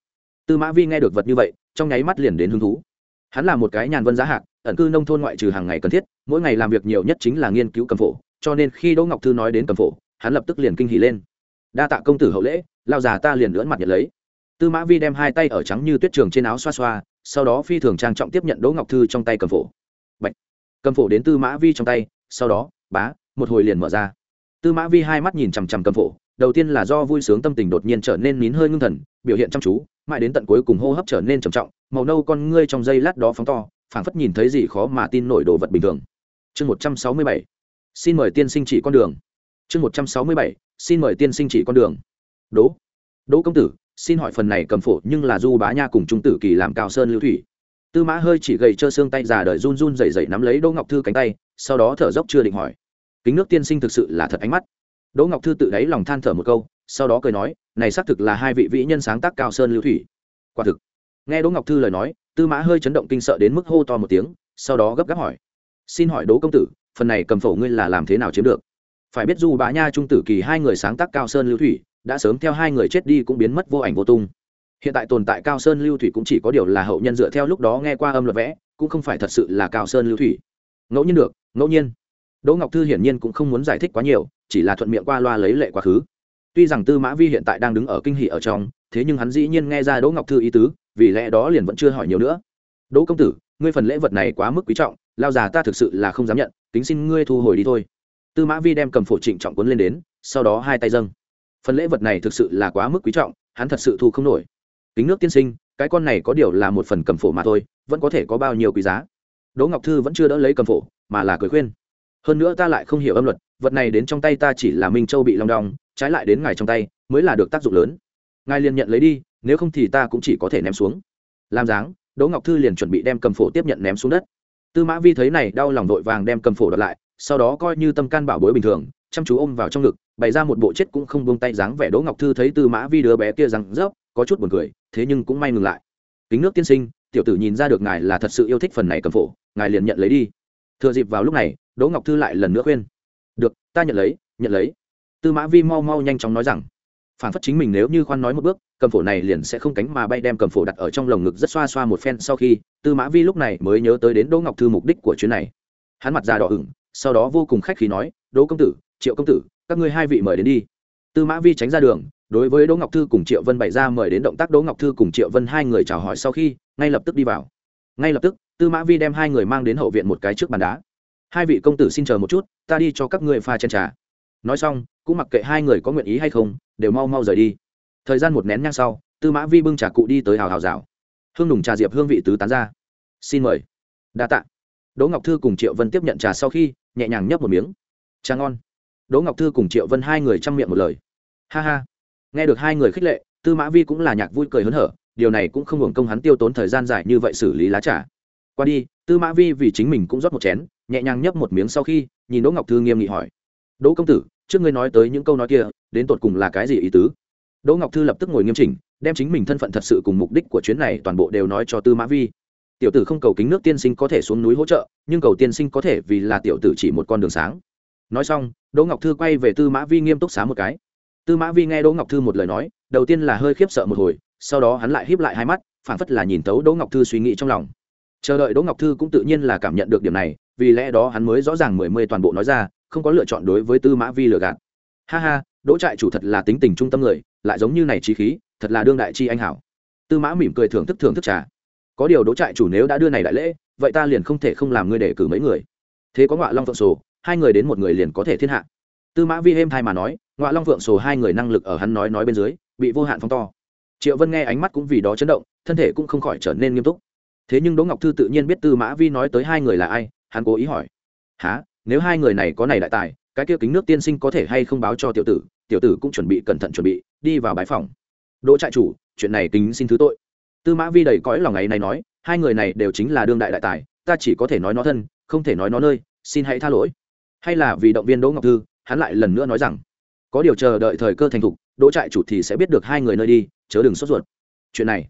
tư mã vi nghe được vật như vậy, trong nháy mắt liền đến hứng thú. Hắn là một cái nhàn vân giá hạc, ẩn cư nông thôn ngoại trừ hàng ngày cần thiết, mỗi ngày làm việc nhiều nhất chính là nghiên cứu cầm phổ, cho nên khi đỗ ngọc thư nói đến cầm phổ, hắn lập tức liền kinh hỉ lên. Đa tạ công tử hậu lễ, lao già ta liền lưỡn mặt nhận lấy. Tư mã vi đem hai tay ở trắng như tuyết trường trên áo xoa xoa, sau đó phi thường trang trọng tiếp nhận đỗ ngọc thư trong tay cầm phổ. Bạch. cầm phổ đến tư mã vi trong tay, sau đó, bá, một hồi liền mở ra. Tư mã vi hai mắt nhìn chằm chằm cầm phổ, đầu tiên là do vui sướng tâm tình đột nhiên trở nên nín hơi ngưng thần, biểu hiện chăm chú mãi đến tận cuối cùng hô hấp trở nên trầm trọng, màu nâu con ngươi trong giây lát đó phóng to, phảng phất nhìn thấy gì khó mà tin nổi đồ vật bình thường. Chương một trăm sáu mươi bảy, xin mời tiên sinh chỉ con đường. Chương một trăm sáu mươi bảy, xin mời tiên sinh chỉ con đường. Đỗ đỗ công tử, xin hỏi phần này cầm phổ nhưng là du bá nha cùng trung tử kỳ làm cao sơn lưu thủy. Tư mã hơi chỉ gầy trơ xương tay già đời run run dày dày nắm lấy đỗ ngọc thư cánh tay, sau đó thở dốc chưa định hỏi. Kính nước tiên sinh thực sự là thật ánh mắt. Đỗ ngọc thư tự đáy lòng than thở một câu sau đó cười nói, này xác thực là hai vị vĩ nhân sáng tác cao sơn lưu thủy. Quả thực. Nghe đỗ ngọc thư lời nói, tư mã hơi chấn động kinh sợ đến mức hô to một tiếng, sau đó gấp gáp hỏi, xin hỏi đỗ công tử, phần này cầm phổ ngươi là làm thế nào chiếm được? Phải biết du bá nha trung tử kỳ hai người sáng tác cao sơn lưu thủy, đã sớm theo hai người chết đi cũng biến mất vô ảnh vô tung. Hiện tại tồn tại cao sơn lưu thủy cũng chỉ có điều là hậu nhân dựa theo lúc đó nghe qua âm luật vẽ, cũng không phải thật sự là cao sơn lưu thủy. Ngẫu nhiên được, ngẫu nhiên. Đỗ ngọc thư hiển nhiên cũng không muốn giải thích quá nhiều, chỉ là thuận miệng qua loa lấy lệ quá khứ tuy rằng tư mã vi hiện tại đang đứng ở kinh hỷ ở trong, thế nhưng hắn dĩ nhiên nghe ra đỗ ngọc thư ý tứ, vì lẽ đó liền vẫn chưa hỏi nhiều nữa. Đỗ công tử, ngươi phần lễ vật này quá mức quý trọng, lao già ta thực sự là không dám nhận tính xin ngươi thu hồi đi thôi. Tư mã vi đem cầm phổ trịnh trọng cuốn lên đến, sau đó hai tay dâng. Phần lễ vật này thực sự là quá mức quý trọng, hắn thật sự thu không nổi. Kính nước tiên sinh, cái con này có điều là một phần cầm phổ mà thôi, vẫn có thể có bao nhiêu quý giá? Đỗ ngọc thư vẫn chưa đỡ lấy cầm phổ, mà là cười khuyên. Hơn nữa ta lại không hiểu âm luật vật này đến trong tay ta chỉ là minh châu bị long đong, trái lại đến ngài trong tay mới là được tác dụng lớn. Ngài liền nhận lấy đi, nếu không thì ta cũng chỉ có thể ném xuống. Làm dáng, đỗ ngọc thư liền chuẩn bị đem cầm phổ tiếp nhận ném xuống đất. Tư mã vi thấy này đau lòng vội vàng đem cầm phổ đợt lại, sau đó coi như tâm can bảo bối bình thường, chăm chú ôm vào trong ngực, bày ra một bộ chết cũng không buông tay dáng vẻ đỗ ngọc thư thấy tư mã vi đứa bé kia rằng rớp, có chút buồn cười, thế nhưng cũng may ngừng lại. Kính nước tiên sinh, tiểu tử nhìn ra được ngài là thật sự yêu thích phần này cầm phổ, ngài liền nhận lấy đi. Thừa dịp vào lúc này, đỗ ngọc thư lại lần nữa khuyên được, ta nhận lấy nhận lấy. Tư mã vi mau mau nhanh chóng nói rằng, phản phất chính mình nếu như khoan nói một bước, cầm phổ này liền sẽ không cánh mà bay đem cầm phổ đặt ở trong lồng ngực rất xoa xoa một phen sau khi, tư mã vi lúc này mới nhớ tới đến đỗ ngọc thư mục đích của chuyến này. Hắn mặt già đỏ ửng, sau đó vô cùng khách khí nói, đỗ công tử, triệu công tử, các ngươi hai vị mời đến đi. Tư mã vi tránh ra đường, đối với đỗ ngọc thư cùng triệu vân bày ra mời đến động tác đỗ ngọc thư cùng triệu vân hai người chào hỏi sau khi, ngay lập tức đi vào. Ngay lập tức, tư mã vi đem hai người mang đến hậu viện một cái trước bàn đá hai vị công tử xin chờ một chút, ta đi cho các ngươi pha chen trà. Nói xong, cũng mặc kệ hai người có nguyện ý hay không, đều mau mau rời đi. Thời gian một nén nhang sau, tư mã vi bưng trà cụ đi tới hào hào rào. Hương đùng trà diệp hương vị tứ tán ra. Xin mời. Đa t ạ đỗ ngọc thư cùng triệu vân tiếp nhận trà sau khi, nhẹ nhàng nhấp một miếng. Trà ngon. Đỗ ngọc thư cùng triệu vân hai người chăm miệng một lời. Ha ha. Nghe được hai người khích lệ, tư mã vi cũng là nhạc vui cười hớn hở, điều này cũng không hưởng công hắn tiêu tốn thời gian dài như vậy xử lý lá trà. Qua đi, tư mã vi vì chính mình cũng rót một chén nhẹ nhàng nhấp một miếng sau khi, nhìn đỗ ngọc thư nghiêm nghị hỏi, đỗ công tử, trước ngươi nói tới những câu nói kia, đến tột cùng là cái gì ý tứ? Đỗ ngọc thư lập tức ngồi nghiêm chỉnh, đem chính mình thân phận thật sự cùng mục đích của chuyến này toàn bộ đều nói cho tư mã vi. Tiểu tử không cầu kính nước tiên sinh có thể xuống núi hỗ trợ, nhưng cầu tiên sinh có thể vì là tiểu tử chỉ một con đường sáng. Nói xong, đỗ ngọc thư quay về tư mã vi nghiêm túc xá một cái. Tư mã vi nghe đỗ ngọc thư một lời nói, đầu tiên là hơi khiếp sợ một hồi, sau đó hắn lại híp lại hai mắt phản phất là nhìn tấu đỗ ngọc thư suy nghĩ trong lòng. Chờ đợi đỗ ngọc thư cũng tự nhiên là cảm nhận được điểm này vì lẽ đó hắn mới rõ ràng mười mươi toàn bộ nói ra, không có lựa chọn đối với tư mã vi lừa gạt. Ha ha, đỗ trại chủ thật là tính tình trung tâm người, lại giống như này trí khí, thật là đương đại chi anh hảo. Tư mã mỉm cười thưởng thức thưởng thức trà. Có điều đỗ trại chủ nếu đã đưa này đại lễ, vậy ta liền không thể không làm ngươi để cử mấy người. Thế có ngọa long phượng sổ, hai người đến một người liền có thể thiên hạ. Tư mã vi êm thai mà nói, ngọa long phượng sổ hai người năng lực ở hắn nói nói bên dưới, bị vô hạn phong to. Triệu vân nghe ánh mắt cũng vì đó chấn động, thân thể cũng không khỏi trở nên nghiêm túc. Thế nhưng đỗ ngọc thư tự nhiên biết tư mã vi nói tới hai người là ai hắn cố ý hỏi. Há nếu hai người này có này đại tài, cái kia kính nước tiên sinh có thể hay không báo cho tiểu tử tiểu tử cũng chuẩn bị cẩn thận chuẩn bị, đi vào bãi phòng. Đỗ trại chủ, chuyện này kính xin thứ tội. Tư mã vi đầy cõi lòng ấy này nói, hai người này đều chính là đương đại đại tài, ta chỉ có thể nói nó thân, không thể nói nó nơi, xin hãy tha lỗi. Hay là vì động viên đỗ ngọc thư, hắn lại lần nữa nói rằng, có điều chờ đợi thời cơ thành thục, đỗ trại chủ thì sẽ biết được hai người nơi đi, chớ đừng sốt ruột. Chuyện này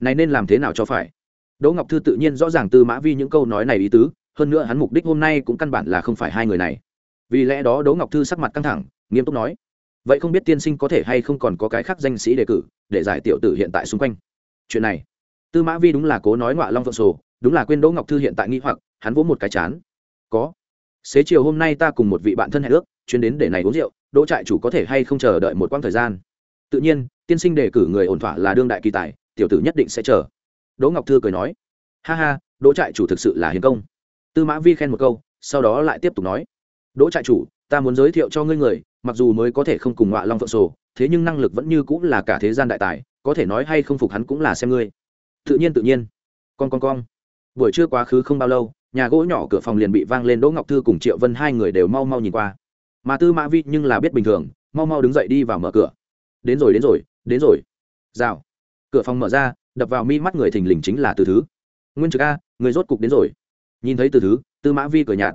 này nên làm thế nào cho phải? Đỗ ngọc thư tự nhiên rõ ràng tư mã vi những câu nói này ý tứ hơn nữa hắn mục đích hôm nay cũng căn bản là không phải hai người này. Vì lẽ đó đỗ ngọc thư sắc mặt căng thẳng, nghiêm túc nói, vậy không biết tiên sinh có thể hay không còn có cái khác danh sĩ đề cử để giải tiểu tử hiện tại xung quanh? Chuyện này, tư mã vi đúng là cố nói ngoạ long phượng sổ, đúng là quên đỗ ngọc thư hiện tại nghĩ hoặc, hắn vỗ một cái chán. Có. Xế chiều hôm nay ta cùng một vị bạn thân hẹn ước, chuyến đến để này uống rượu, đỗ trại chủ có thể hay không chờ đợi một quãng thời gian? Tự nhiên, tiên sinh đề cử người ổn thỏa là đương đại kỳ tài, tiểu tử nhất định sẽ chờ. Đỗ ngọc thư cười nói, ha ha, đỗ trại chủ thực sự là hiền công tư mã vi khen một câu, sau đó lại tiếp tục nói, đỗ trại chủ, ta muốn giới thiệu cho ngươi người, mặc dù mới có thể không cùng ngọa long phượng sổ, thế nhưng năng lực vẫn như cũng là cả thế gian đại tài, có thể nói hay không phục hắn cũng là xem ngươi. Tự nhiên tự nhiên. Con con con buổi trưa quá khứ không bao lâu, nhà gỗ nhỏ cửa phòng liền bị vang lên đỗ ngọc thư cùng triệu vân hai người đều mau mau nhìn qua. Mà tư mã vi nhưng là biết bình thường, mau mau đứng dậy đi vào mở cửa. Đến rồi đến rồi đến rồi. Rào. Cửa phòng mở ra, đập vào mi mắt người thình lình chính là từ thứ. Nguyên trực a, người rốt cục đến rồi nhìn thấy từ thứ, tư mã vi cười nhạt.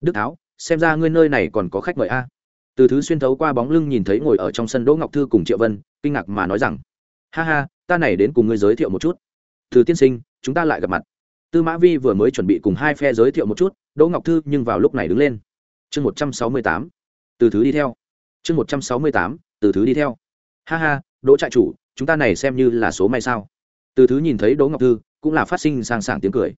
Đức tháo, xem ra ngươi nơi này còn có khách mời a. Từ thứ xuyên thấu qua bóng lưng nhìn thấy ngồi ở trong sân đỗ ngọc thư cùng triệu vân, kinh ngạc mà nói rằng, ha ha, ta này đến cùng ngươi giới thiệu một chút. Từ tiên sinh, chúng ta lại gặp mặt. Tư mã vi vừa mới chuẩn bị cùng hai phe giới thiệu một chút, đỗ ngọc thư nhưng vào lúc này đứng lên. Chương một trăm sáu mươi tám, từ thứ đi theo. Chương một trăm sáu mươi tám, từ thứ đi theo. Ha ha, đỗ trại chủ, chúng ta này xem như là số may sao. Từ thứ nhìn thấy đỗ ngọc thư, cũng là phát sinh sang sảng tiếng cười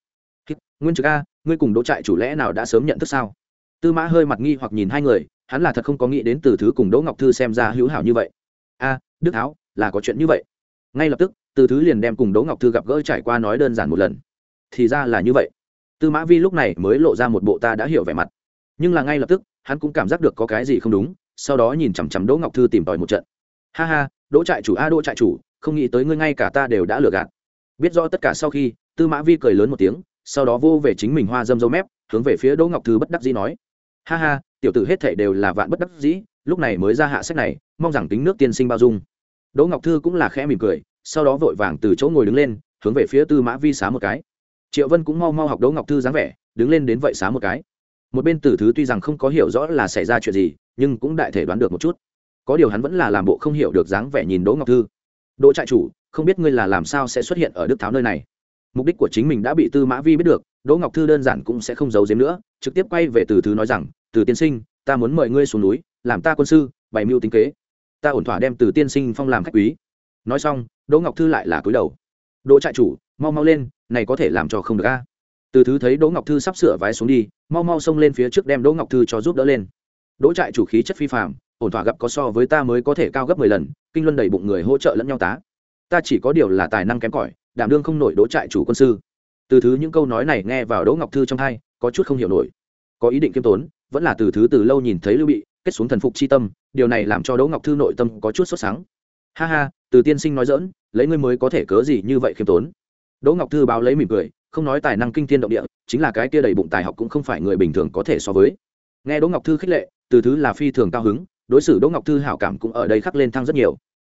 nguyên trực a, ngươi cùng đỗ trại chủ lẽ nào đã sớm nhận thức sao? Tư mã hơi mặt nghi hoặc nhìn hai người, hắn là thật không có nghĩ đến từ thứ cùng đỗ ngọc thư xem ra hữu hảo như vậy. A, đức tháo, là có chuyện như vậy. Ngay lập tức, từ thứ liền đem cùng đỗ ngọc thư gặp gỡ trải qua nói đơn giản một lần. Thì ra là như vậy. Tư mã vi lúc này mới lộ ra một bộ ta đã hiểu vẻ mặt. Nhưng là ngay lập tức, hắn cũng cảm giác được có cái gì không đúng, sau đó nhìn chằm chằm đỗ ngọc thư tìm tòi một trận. Ha ha, đỗ trại chủ a, đỗ trại chủ, không nghĩ tới ngươi ngay cả ta đều đã lừa gạt. Biết rõ tất cả sau khi, tư mã vi cười lớn một tiếng sau đó vô về chính mình hoa dâm dâu mép, hướng về phía đỗ ngọc thư bất đắc dĩ nói, ha ha, tiểu tử hết thể đều là vạn bất đắc dĩ, lúc này mới ra hạ sách này, mong rằng tính nước tiên sinh bao dung. Đỗ ngọc thư cũng là khẽ mỉm cười, sau đó vội vàng từ chỗ ngồi đứng lên, hướng về phía tư mã vi xá một cái. Triệu vân cũng mau mau học đỗ ngọc thư dáng vẻ, đứng lên đến vậy xá một cái. Một bên tử thứ tuy rằng không có hiểu rõ là xảy ra chuyện gì, nhưng cũng đại thể đoán được một chút. Có điều hắn vẫn là làm bộ không hiểu được dáng vẻ nhìn đỗ ngọc thư. Đỗ trại chủ, không biết ngươi là làm sao sẽ xuất hiện ở đức tháo nơi này? Mục đích của chính mình đã bị tư mã vi biết được, đỗ ngọc thư đơn giản cũng sẽ không giấu giếm nữa, trực tiếp quay về từ thứ nói rằng, từ tiên sinh, ta muốn mời ngươi xuống núi, làm ta quân sư, bày mưu tính kế. Ta ổn thỏa đem từ tiên sinh phong làm khách quý. Nói xong, đỗ ngọc thư lại là cúi đầu. Đỗ trại chủ, mau mau lên, này có thể làm cho không được a. Từ thứ thấy đỗ ngọc thư sắp sửa vái xuống đi, mau mau xông lên phía trước đem đỗ ngọc thư cho giúp đỡ lên. Đỗ trại chủ khí chất phi phạm ổn thỏa gặp có so với ta mới có thể cao gấp mười lần, kinh luân đầy bụng người hỗ trợ lẫn nhau tá. Ta chỉ có điều là tài năng kém cỏi đảm đương không nổi đỗ trại chủ quân sư. Từ thứ những câu nói này nghe vào đỗ ngọc thư trong hai, có chút không hiểu nổi. Có ý định kiêm tốn, vẫn là từ thứ từ lâu nhìn thấy lưu bị, kết xuống thần phục c h i tâm, điều này làm cho đỗ ngọc thư nội tâm có chút sốt sáng. Ha ha, từ tiên sinh nói dỡn lấy ngươi mới có thể cớ gì như vậy khiêm tốn? Đỗ ngọc thư báo lấy mỉm cười, không nói tài năng kinh thiên động địa, chính là cái kia đầy bụng tài học cũng không phải người bình thường có thể so với. Nghe đỗ ngọc thư khích lệ, từ thứ là phi thường cao hứng, đối xử đỗ ngọc thư hảo cảm cũng ở đây khắc lên thăng rất nhiều.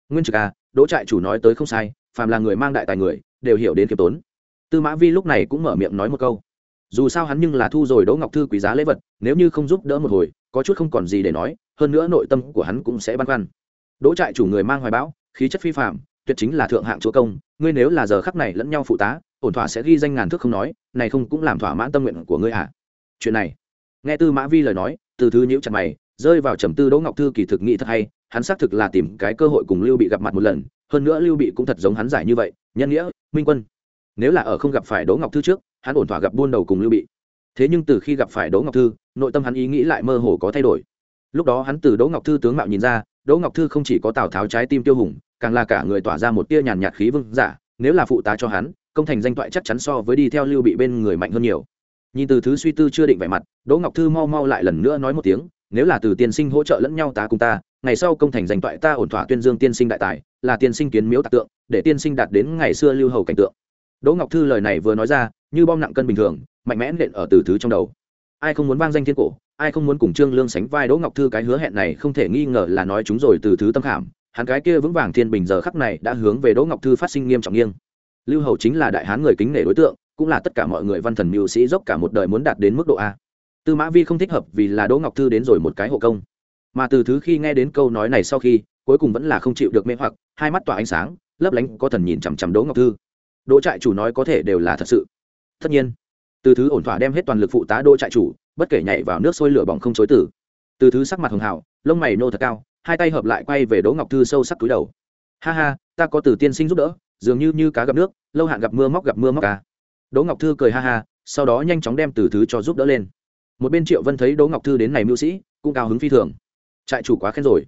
Nguyên trực à đỗ trại chủ nói tới không sai, phàm là người mang đại tài người đều hiểu đến kiêm tốn. Tư mã vi lúc này cũng mở miệng nói một câu. Dù sao hắn nhưng là thu rồi đỗ ngọc thư quý giá lễ vật, nếu như không giúp đỡ một hồi, có chút không còn gì để nói, hơn nữa nội tâm của hắn cũng sẽ băn khoăn. Đỗ trại chủ người mang hoài bão, khí chất phi phạm tuyệt chính là thượng hạng chúa công, ngươi nếu là giờ khắc này lẫn nhau phụ tá, ổn thỏa sẽ ghi danh ngàn thước không nói, này không cũng làm thỏa mãn tâm nguyện của ngươi à? Chuyện này, nghe tư mã vi lời nói, từ thứ nhữ chặt mày, rơi vào trầm tư đỗ ngọc thư kỳ thực nghĩ thật hay, hắn xác thực là tìm cái cơ hội cùng lưu bị gặp mặt một lần, hơn nữa lưu bị cũng thật giống hắn giải như vậy, nhân nghĩa minh quân, nếu là ở không gặp phải đỗ ngọc thư trước, hắn ổn thỏa gặp buôn đầu cùng lưu bị. Thế nhưng từ khi gặp phải đỗ ngọc thư, nội tâm hắn ý nghĩ lại mơ hồ có thay đổi. Lúc đó hắn từ đỗ ngọc thư tướng mạo nhìn ra, đỗ ngọc thư không chỉ có tào tháo trái tim tiêu hùng, càng là cả người tỏa ra một tia nhàn nhạt khí vương giả, nếu là phụ tá cho hắn, công thành danh toại chắc chắn so với đi theo lưu bị bên người mạnh hơn nhiều. Nhìn từ thứ suy tư chưa định vẻ mặt, đỗ ngọc thư mau mau lại lần nữa nói một tiếng nếu là từ tiên sinh hỗ trợ lẫn nhau ta cùng ta, ngày sau công thành giành toại ta ổn thỏa tuyên dương tiên sinh đại tài, là tiên sinh kiến miếu tạc tượng, để tiên sinh đạt đến ngày xưa lưu hầu cảnh tượng. Đỗ ngọc thư lời này vừa nói ra, như bom nặng cân bình thường, mạnh mẽ nện ở từ thứ trong đầu. Ai không muốn vang danh thiên cổ, ai không muốn cùng trương lương sánh vai đỗ ngọc thư cái hứa hẹn này không thể nghi ngờ là nói chúng rồi từ thứ tâm khảm, hắn cái kia vững vàng thiên bình giờ khắc này đã hướng về đỗ ngọc thư phát sinh nghiêm trọng nghiêng. Lưu hầu chính là đại hán người kính nể đối tượng, cũng là tất cả mọi người văn thần mưu sĩ dốc cả một đời muốn đạt đến mức độ a tư mã vi không thích hợp vì là đỗ ngọc thư đến rồi một cái hộ công. Mà từ thứ khi nghe đến câu nói này sau khi, cuối cùng vẫn là không chịu được mê hoặc, hai mắt tỏa ánh sáng, lấp lánh có thần nhìn chằm chằm đỗ ngọc thư. Đỗ trại chủ nói có thể đều là thật sự. Tất nhiên, từ thứ ổn thỏa đem hết toàn lực phụ tá đỗ trại chủ, bất kể nhảy vào nước sôi lửa bỏng không chối tử từ thứ sắc mặt hường hảo lông mày nô thật cao, hai tay hợp lại quay về đỗ ngọc thư sâu sắc túi đầu. Ha ha, ta có từ tiên sinh giúp đỡ, dường như như cá gặp nước, lâu hạn gặp mưa móc gặp mưa móc cá. Đỗ ngọc thư cười ha ha, sau đó nhanh chóng đem từ thứ cho giúp đỡ lên một bên triệu vân thấy đỗ ngọc thư đến này mưu sĩ, cũng cao hứng phi thường. Trại chủ quá khen rồi.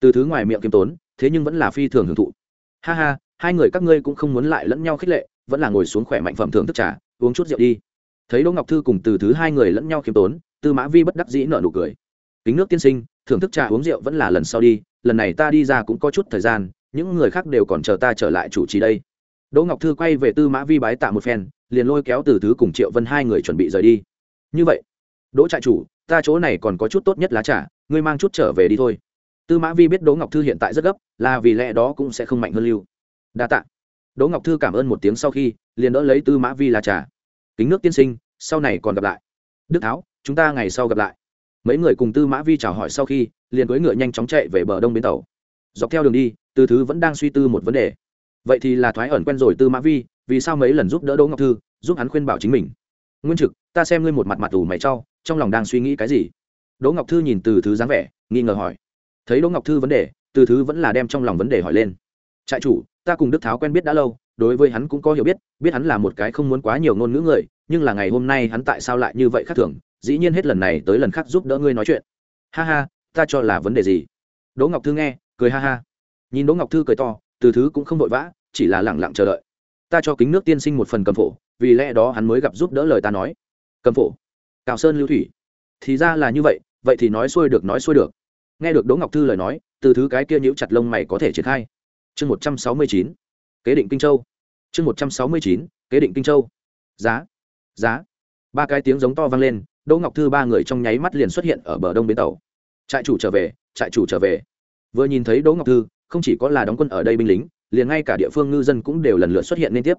Từ thứ ngoài miệng kiêm tốn, thế nhưng vẫn là phi thường hưởng thụ. Ha ha, hai người các ngươi cũng không muốn lại lẫn nhau khích lệ, vẫn là ngồi xuống khỏe mạnh phẩm thưởng thức trà, uống chút rượu đi. Thấy đỗ ngọc thư cùng từ thứ hai người lẫn nhau khiêm tốn, tư mã vi bất đắc dĩ nợ nụ cười. Kính nước tiên sinh, thưởng thức trà uống rượu vẫn là lần sau đi, lần này ta đi ra cũng có chút thời gian, những người khác đều còn chờ ta trở lại chủ trì đây. Đỗ ngọc thư quay về tư mã vi bái tạ một phen, liền lôi kéo từ thứ cùng triệu vân hai người chuẩn bị rời đi. Như vậy đỗ trại chủ, ta chỗ này còn có chút tốt nhất lá trà, ngươi mang chút trở về đi thôi. Tư mã vi biết đỗ ngọc thư hiện tại rất gấp, là vì lẽ đó cũng sẽ không mạnh hơn lưu. Đa tạ. Đỗ ngọc thư cảm ơn một tiếng sau khi, liền đỡ lấy tư mã vi là trà. Kính nước tiên sinh, sau này còn gặp lại. Đức tháo, chúng ta ngày sau gặp lại. Mấy người cùng tư mã vi chào hỏi sau khi, liền cưỡi ngựa nhanh chóng chạy về bờ đông bến tàu. Dọc theo đường đi, tư thứ vẫn đang suy tư một vấn đề. Vậy thì là thoái ẩn quen rồi tư mã vi, vì sao mấy lần giúp đỡ đỗ ngọc thư, giúp hắn khuyên bảo chính mình? Nguyên trực, ta xem ngươi một mặt mặt ủ mày trau trong lòng đang suy nghĩ cái gì? Đỗ ngọc thư nhìn từ thứ dáng vẻ, nghi ngờ hỏi. Thấy đỗ ngọc thư vấn đề, từ thứ vẫn là đem trong lòng vấn đề hỏi lên. Trại chủ, ta cùng đức tháo quen biết đã lâu, đối với hắn cũng có hiểu biết biết hắn là một cái không muốn quá nhiều ngôn ngữ người, nhưng là ngày hôm nay hắn tại sao lại như vậy khác thường? Dĩ nhiên hết lần này tới lần khác giúp đỡ ngươi nói chuyện. Ha ha, ta cho là vấn đề gì? Đỗ ngọc thư nghe, cười ha ha. Nhìn đỗ ngọc thư cười to, từ thứ cũng không vội vã, chỉ là lẳng lặng chờ đợi. Ta cho kính nước tiên sinh một phần cầm phổ, vì lẽ đó hắn mới gặp giúp đỡ lời ta nói. Cầm phổ? Cào sơn lưu thủy. Thì ra là như vậy vậy thì nói xuôi được, nói xuôi được. Nghe được đỗ ngọc thư lời nói, từ thứ cái kia nhíu chặt lông mày có thể triển khai. Chương một trăm sáu mươi chín. Kế định kinh châu. Chương một trăm sáu mươi chín, kế định kinh châu. Giá. Giá. Ba cái tiếng giống to vang lên, đỗ ngọc thư ba người trong nháy mắt liền xuất hiện ở bờ đông bến tàu. Trại chủ trở về, trại chủ trở về. Vừa nhìn thấy đỗ ngọc thư, không chỉ có là đóng quân ở đây binh lính, liền ngay cả địa phương ngư dân cũng đều lần lượt xuất hiện liên tiếp.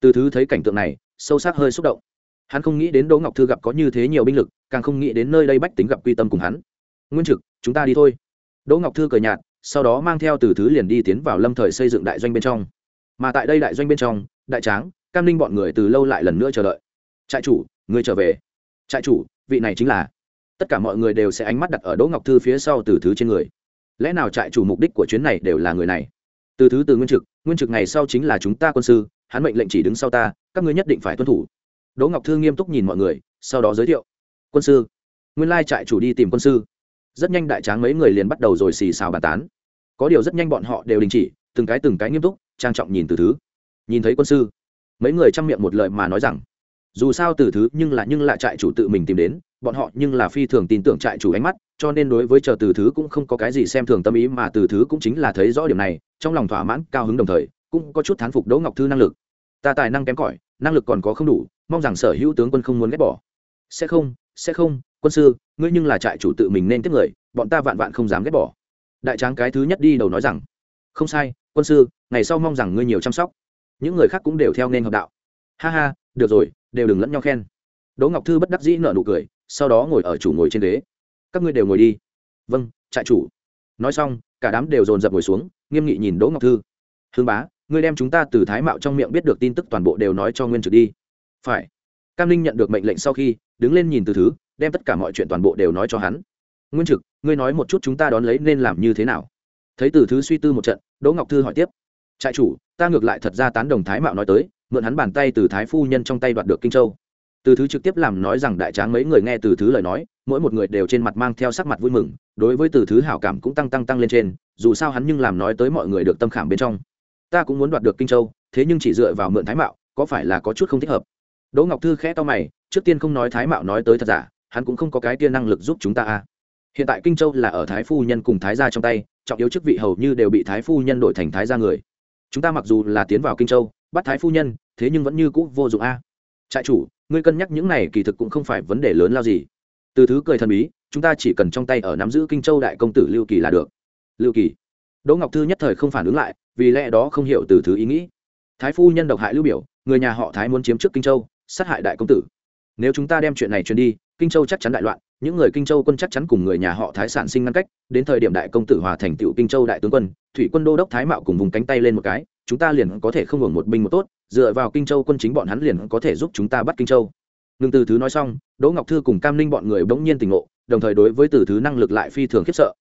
Từ thứ thấy cảnh tượng này, sâu sắc hơi xúc động hắn không nghĩ đến đỗ ngọc thư gặp có như thế nhiều binh lực, càng không nghĩ đến nơi đây bách tính gặp quy tâm cùng hắn. Nguyên trực, chúng ta đi thôi. Đỗ ngọc thư cười nhạt, sau đó mang theo từ thứ liền đi tiến vào lâm thời xây dựng đại doanh bên trong. Mà tại đây đại doanh bên trong, đại tráng, cam ninh bọn người từ lâu lại lần nữa chờ đợi. Trại chủ người trở về. Trại chủ, vị này chính là. Tất cả mọi người đều sẽ ánh mắt đặt ở đỗ ngọc thư phía sau từ thứ trên người. Lẽ nào trại chủ mục đích của chuyến này đều là người này? Từ thứ từ nguyên trực nguyên trực ngày sau chính là chúng ta quân sư, hắn mệnh lệnh chỉ đứng sau ta, các ngươi nhất định phải tuân thủ đỗ ngọc thư nghiêm túc nhìn mọi người, sau đó giới thiệu. Quân sư, nguyên lai trại chủ đi tìm quân sư. Rất nhanh đại tráng mấy người liền bắt đầu rồi xì xào bàn tán. Có điều rất nhanh bọn họ đều đình chỉ, từng cái từng cái nghiêm túc, trang trọng nhìn từ thứ. Nhìn thấy quân sư, mấy người chăm miệng một lời mà nói rằng, dù sao từ thứ nhưng là nhưng là trại chủ tự mình tìm đến, bọn họ nhưng là phi thường tin tưởng trại chủ ánh mắt, cho nên đối với chờ từ thứ cũng không có cái gì xem thường tâm ý mà từ thứ cũng chính là thấy rõ điểm này, trong lòng thỏa mãn, cao hứng đồng thời, cũng có chút thán phục đỗ ngọc thư năng lực. Ta tài năng kém cỏi, năng lực còn có không đủ mong rằng sở hữu tướng quân không muốn ghét bỏ. Sẽ không sẽ không, quân sư, ngươi nhưng là trại chủ tự mình nên tiếp người, bọn ta vạn vạn không dám ghét bỏ. Đại tráng cái thứ nhất đi đầu nói rằng, không sai, quân sư, ngày sau mong rằng ngươi nhiều chăm sóc. Những người khác cũng đều theo nên hợp đạo. Ha ha, được rồi, đều đừng lẫn nhau khen. Đỗ ngọc thư bất đắc dĩ nở nụ cười, sau đó ngồi ở chủ ngồi trên ghế. Các ngươi đều ngồi đi. Vâng trại chủ. Nói xong, cả đám đều dồn dập ngồi xuống, nghiêm nghị nhìn đỗ ngọc thư. Hương bá, ngươi đem chúng ta từ thái mạo trong miệng biết được tin tức toàn bộ đều nói cho nguyên trực đi phải. Cam linh nhận được mệnh lệnh sau khi, đứng lên nhìn từ thứ, đem tất cả mọi chuyện toàn bộ đều nói cho hắn. Nguyên trực, ngươi nói một chút chúng ta đón lấy nên làm như thế nào? Thấy từ thứ suy tư một trận, đỗ ngọc thư hỏi tiếp. Trại chủ, ta ngược lại thật ra tán đồng thái mạo nói tới, mượn hắn bàn tay từ thái phu nhân trong tay đoạt được kinh châu. Từ thứ trực tiếp làm nói rằng đại tráng mấy người nghe từ thứ lời nói, mỗi một người đều trên mặt mang theo sắc mặt vui mừng, đối với từ thứ hảo cảm cũng tăng tăng tăng lên trên, dù sao hắn nhưng làm nói tới mọi người được tâm khảm bên trong. Ta cũng muốn đoạt được kinh châu, thế nhưng chỉ dựa vào mượn thái mạo, có phải là có chút không thích hợp? Đỗ ngọc thư khẽ to mày, trước tiên không nói thái mạo nói tới thật giả, hắn cũng không có cái tiên năng lực giúp chúng ta a hiện tại kinh châu là ở thái phu nhân cùng thái gia trong tay, trọng yếu chức vị hầu như đều bị thái phu nhân đổi thành thái gia người. Chúng ta mặc dù là tiến vào kinh châu, bắt thái phu nhân, thế nhưng vẫn như cũ vô dụng a trại chủ, ngươi cân nhắc những này kỳ thực cũng không phải vấn đề lớn lao gì. Từ thứ cười thần bí, chúng ta chỉ cần trong tay ở nắm giữ kinh châu đại công tử lưu kỳ là được. Lưu kỳ. Đỗ ngọc thư nhất thời không phản ứng lại, vì lẽ đó không hiểu từ thứ ý nghĩ. Thái phu nhân độc hại lưu biểu, người nhà họ thái muốn chiếm trước kinh châu sát hại đại công tử. Nếu chúng ta đem chuyện này truyền đi, kinh châu chắc chắn đại loạn, những người kinh châu quân chắc chắn cùng người nhà họ thái sản sinh ngăn cách, đến thời điểm đại công tử hòa thành tựu kinh châu đại tướng quân, thủy quân đô đốc thái mạo cùng vùng cánh tay lên một cái, chúng ta liền có thể không hưởng một binh một tốt, dựa vào kinh châu quân chính bọn hắn liền có thể giúp chúng ta bắt kinh châu. Ngừng từ thứ nói xong, đỗ ngọc thư cùng cam ninh bọn người bỗng nhiên tỉnh ngộ, đồng thời đối với từ thứ năng lực lại phi thường khiếp sợ.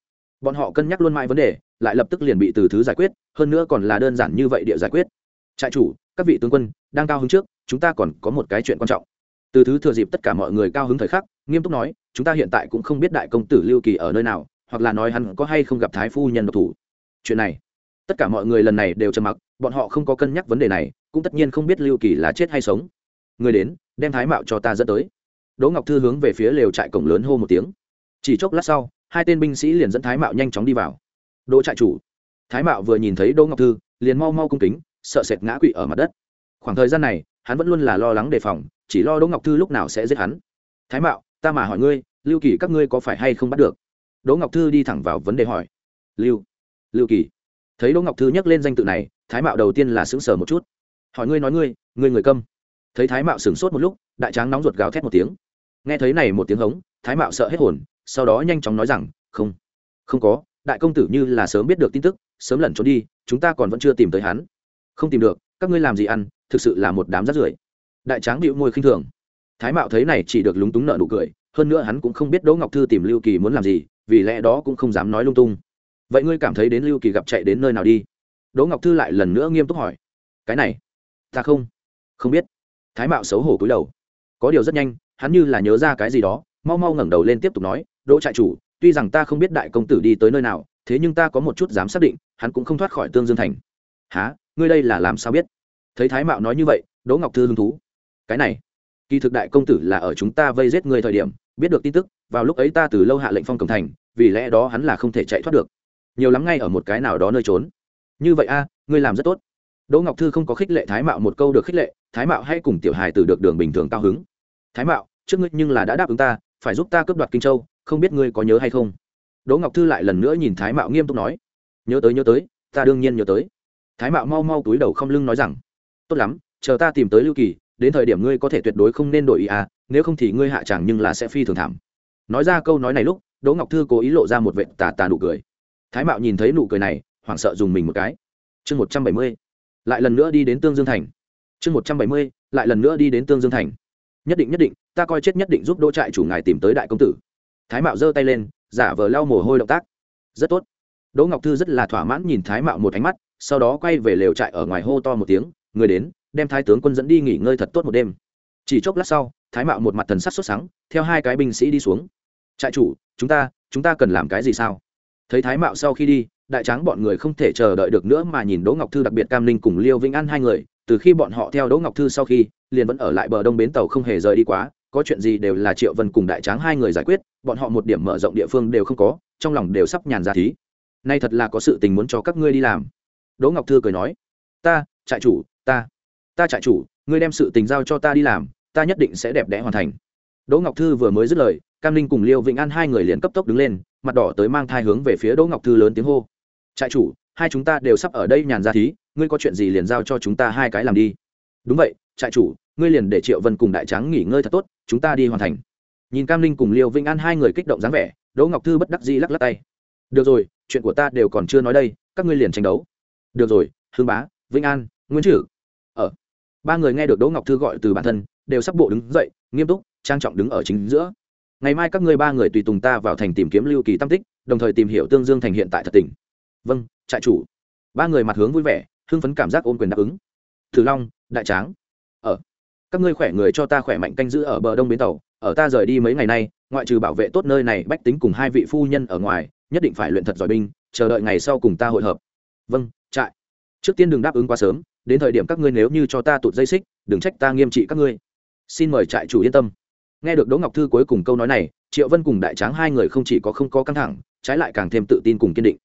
Bọn họ cân nhắc luôn mãi vấn đề, lại lập tức liền bị từ thứ giải quyết, hơn nữa còn là đơn giản như vậy địa giải quyết trại chủ, các vị tướng quân, đang cao hứng trước, chúng ta còn có một cái chuyện quan trọng. Từ thứ thừa dịp tất cả mọi người cao hứng thời khắc, nghiêm túc nói, chúng ta hiện tại cũng không biết đại công tử lưu kỳ ở nơi nào, hoặc là nói hắn có hay không gặp thái phu nhân độc thủ. Chuyện này, tất cả mọi người lần này đều trầm mặc, bọn họ không có cân nhắc vấn đề này, cũng tất nhiên không biết lưu kỳ là chết hay sống. Người đến, đem thái mạo cho ta dẫn tới. Đỗ ngọc thư hướng về phía lều trại cổng lớn hô một tiếng. Chỉ chốc lát sau, hai tên binh sĩ liền dẫn thái mạo nhanh chóng đi vào. Đỗ trại chủ. Thái mạo vừa nhìn thấy đỗ ngọc thư, liền mau mau cung kính sợ sệt ngã quỵ ở mặt đất. Khoảng thời gian này, hắn vẫn luôn là lo lắng đề phòng, chỉ lo đỗ ngọc thư lúc nào sẽ giết hắn. Thái mạo, ta mà hỏi ngươi, lưu kỳ các ngươi có phải hay không bắt được? Đỗ ngọc thư đi thẳng vào vấn đề hỏi. Lưu lưu kỳ. Thấy đỗ ngọc thư nhắc lên danh tự này, thái mạo đầu tiên là sững sờ một chút. Hỏi ngươi nói ngươi ngươi người câm. Thấy thái mạo sửng sốt một lúc, đại tráng nóng ruột gào thét một tiếng. Nghe thấy này một tiếng hống, thái mạo sợ hết hồn, sau đó nhanh chóng nói rằng, không không có, đại công tử như là sớm biết được tin tức, sớm lẩn trốn đi, chúng ta còn vẫn chưa tìm tới hắn không tìm được, các ngươi làm gì ăn, thực sự là một đám rát rưởi. Đại tráng bịu môi khinh thường. Thái mạo thấy này chỉ được lúng túng nợ nụ cười, hơn nữa hắn cũng không biết đỗ ngọc thư tìm lưu kỳ muốn làm gì, vì lẽ đó cũng không dám nói lung tung. Vậy ngươi cảm thấy đến lưu kỳ gặp chạy đến nơi nào đi? Đỗ ngọc thư lại lần nữa nghiêm túc hỏi. Cái này, ta không không biết. Thái mạo xấu hổ cúi đầu. Có điều rất nhanh, hắn như là nhớ ra cái gì đó, mau mau ngẩng đầu lên tiếp tục nói, đỗ trại chủ, tuy rằng ta không biết đại công tử đi tới nơi nào, thế nhưng ta có một chút dám xác định, hắn cũng không thoát khỏi tương dương thành. Há ngươi đây là làm sao biết? Thấy thái mạo nói như vậy, đỗ ngọc thư hứng thú. Cái này, kỳ thực đại công tử là ở chúng ta vây giết người thời điểm, biết được tin tức, vào lúc ấy ta từ lâu hạ lệnh phong cầm thành, vì lẽ đó hắn là không thể chạy thoát được. Nhiều lắm ngay ở một cái nào đó nơi trốn. Như vậy a, ngươi làm rất tốt. Đỗ ngọc thư không có khích lệ thái mạo một câu được khích lệ, thái mạo hay cùng tiểu hài từ được đường bình thường cao hứng. Thái mạo, trước ngươi nhưng là đã đáp ứng ta, phải giúp ta cướp đoạt kinh châu, không biết ngươi có nhớ hay không? Đỗ ngọc thư lại lần nữa nhìn thái mạo nghiêm túc nói, nhớ tới nhớ tới, ta đương nhiên nhớ tới thái mạo mau mau túi đầu không lưng nói rằng, tốt lắm, chờ ta tìm tới lưu kỳ, đến thời điểm ngươi có thể tuyệt đối không nên đổi ý à nếu không thì ngươi hạ chẳng nhưng là sẽ phi thường thảm. Nói ra câu nói này lúc, đỗ ngọc thư cố ý lộ ra một vệ tà tà nụ cười. Thái mạo nhìn thấy nụ cười này, hoảng sợ dùng mình một cái. Chương một trăm bảy mươi, lại lần nữa đi đến tương dương thành. Chương một trăm bảy mươi, lại lần nữa đi đến tương dương thành. Nhất định nhất định, ta coi chết nhất định giúp đỗ trại chủ ngài tìm tới đại công tử. Thái mạo giơ tay lên, giả vờ lau mồ hôi động tác. Rất tốt. Đỗ ngọc thư rất là thỏa mãn nhìn thái mạo một ánh mắt sau đó quay về lều trại ở ngoài hô to một tiếng người đến, đem thái tướng quân dẫn đi nghỉ ngơi thật tốt một đêm. Chỉ chốc lát sau, thái mạo một mặt thần sắc sốt sắng, theo hai cái binh sĩ đi xuống. Trại chủ, chúng ta chúng ta cần làm cái gì sao? Thấy thái mạo sau khi đi, đại tráng bọn người không thể chờ đợi được nữa mà nhìn đỗ ngọc thư đặc biệt cam ninh cùng liêu vĩnh an hai người, từ khi bọn họ theo đỗ ngọc thư sau khi, liền vẫn ở lại bờ đông bến tàu không hề rời đi quá, có chuyện gì đều là triệu vân cùng đại tráng hai người giải quyết, bọn họ một điểm mở rộng địa phương đều không có, trong lòng đều sắp nhàn ra thí. Nay thật là có sự tình muốn cho các ngươi đi làm đỗ ngọc thư cười nói, ta, trại chủ, ta ta trại chủ, ngươi đem sự tình giao cho ta đi làm, ta nhất định sẽ đẹp đẽ hoàn thành. Đỗ ngọc thư vừa mới dứt lời, cam linh cùng liêu vĩnh an hai người liền cấp tốc đứng lên, mặt đỏ tới mang thai hướng về phía đỗ ngọc thư lớn tiếng hô, trại chủ, hai chúng ta đều sắp ở đây nhàn ra thí, ngươi có chuyện gì liền giao cho chúng ta hai cái làm đi. Đúng vậy, trại chủ, ngươi liền để triệu vân cùng đại tráng nghỉ ngơi thật tốt, chúng ta đi hoàn thành. Nhìn cam linh cùng liêu vĩnh an hai người kích động dáng vẻ, đỗ ngọc thư bất đắc dĩ lắc lắc tay, được rồi, chuyện của ta đều còn chưa nói đây, các ngươi liền tranh đấu được rồi hương bá, vĩnh an nguyễn trừ ở ờ. ba người nghe được đỗ ngọc thư gọi từ bản thân, đều sắp bộ đứng dậy, nghiêm túc, trang trọng đứng ở chính giữa. Ngày mai các ngươi ba người tùy tùng ta vào thành tìm kiếm lưu kỳ tam tích, đồng thời tìm hiểu tương dương thành hiện tại thật tỉnh vâng trại chủ. Ba người mặt hướng vui vẻ, hưng phấn cảm giác ôn quyền đáp ứng. Thử long, đại tráng. Ở các ngươi khỏe người cho ta khỏe mạnh canh giữ ở bờ đông bến tàu, ở ta rời đi mấy ngày nay, ngoại trừ bảo vệ tốt nơi này bách tính cùng hai vị phu nhân ở ngoài, nhất định phải luyện thật giỏi binh, chờ đợi ngày sau cùng ta hội hợp. Vâng trại. Trước tiên đừng đáp ứng quá sớm, đến thời điểm các ngươi nếu như cho ta tụt dây xích, đừng trách ta nghiêm trị các ngươi. Xin mời trại chủ yên tâm. Nghe được đỗ ngọc thư cuối cùng câu nói này, triệu vân cùng đại tráng hai người không chỉ có không có căng thẳng, trái lại càng thêm tự tin cùng kiên định.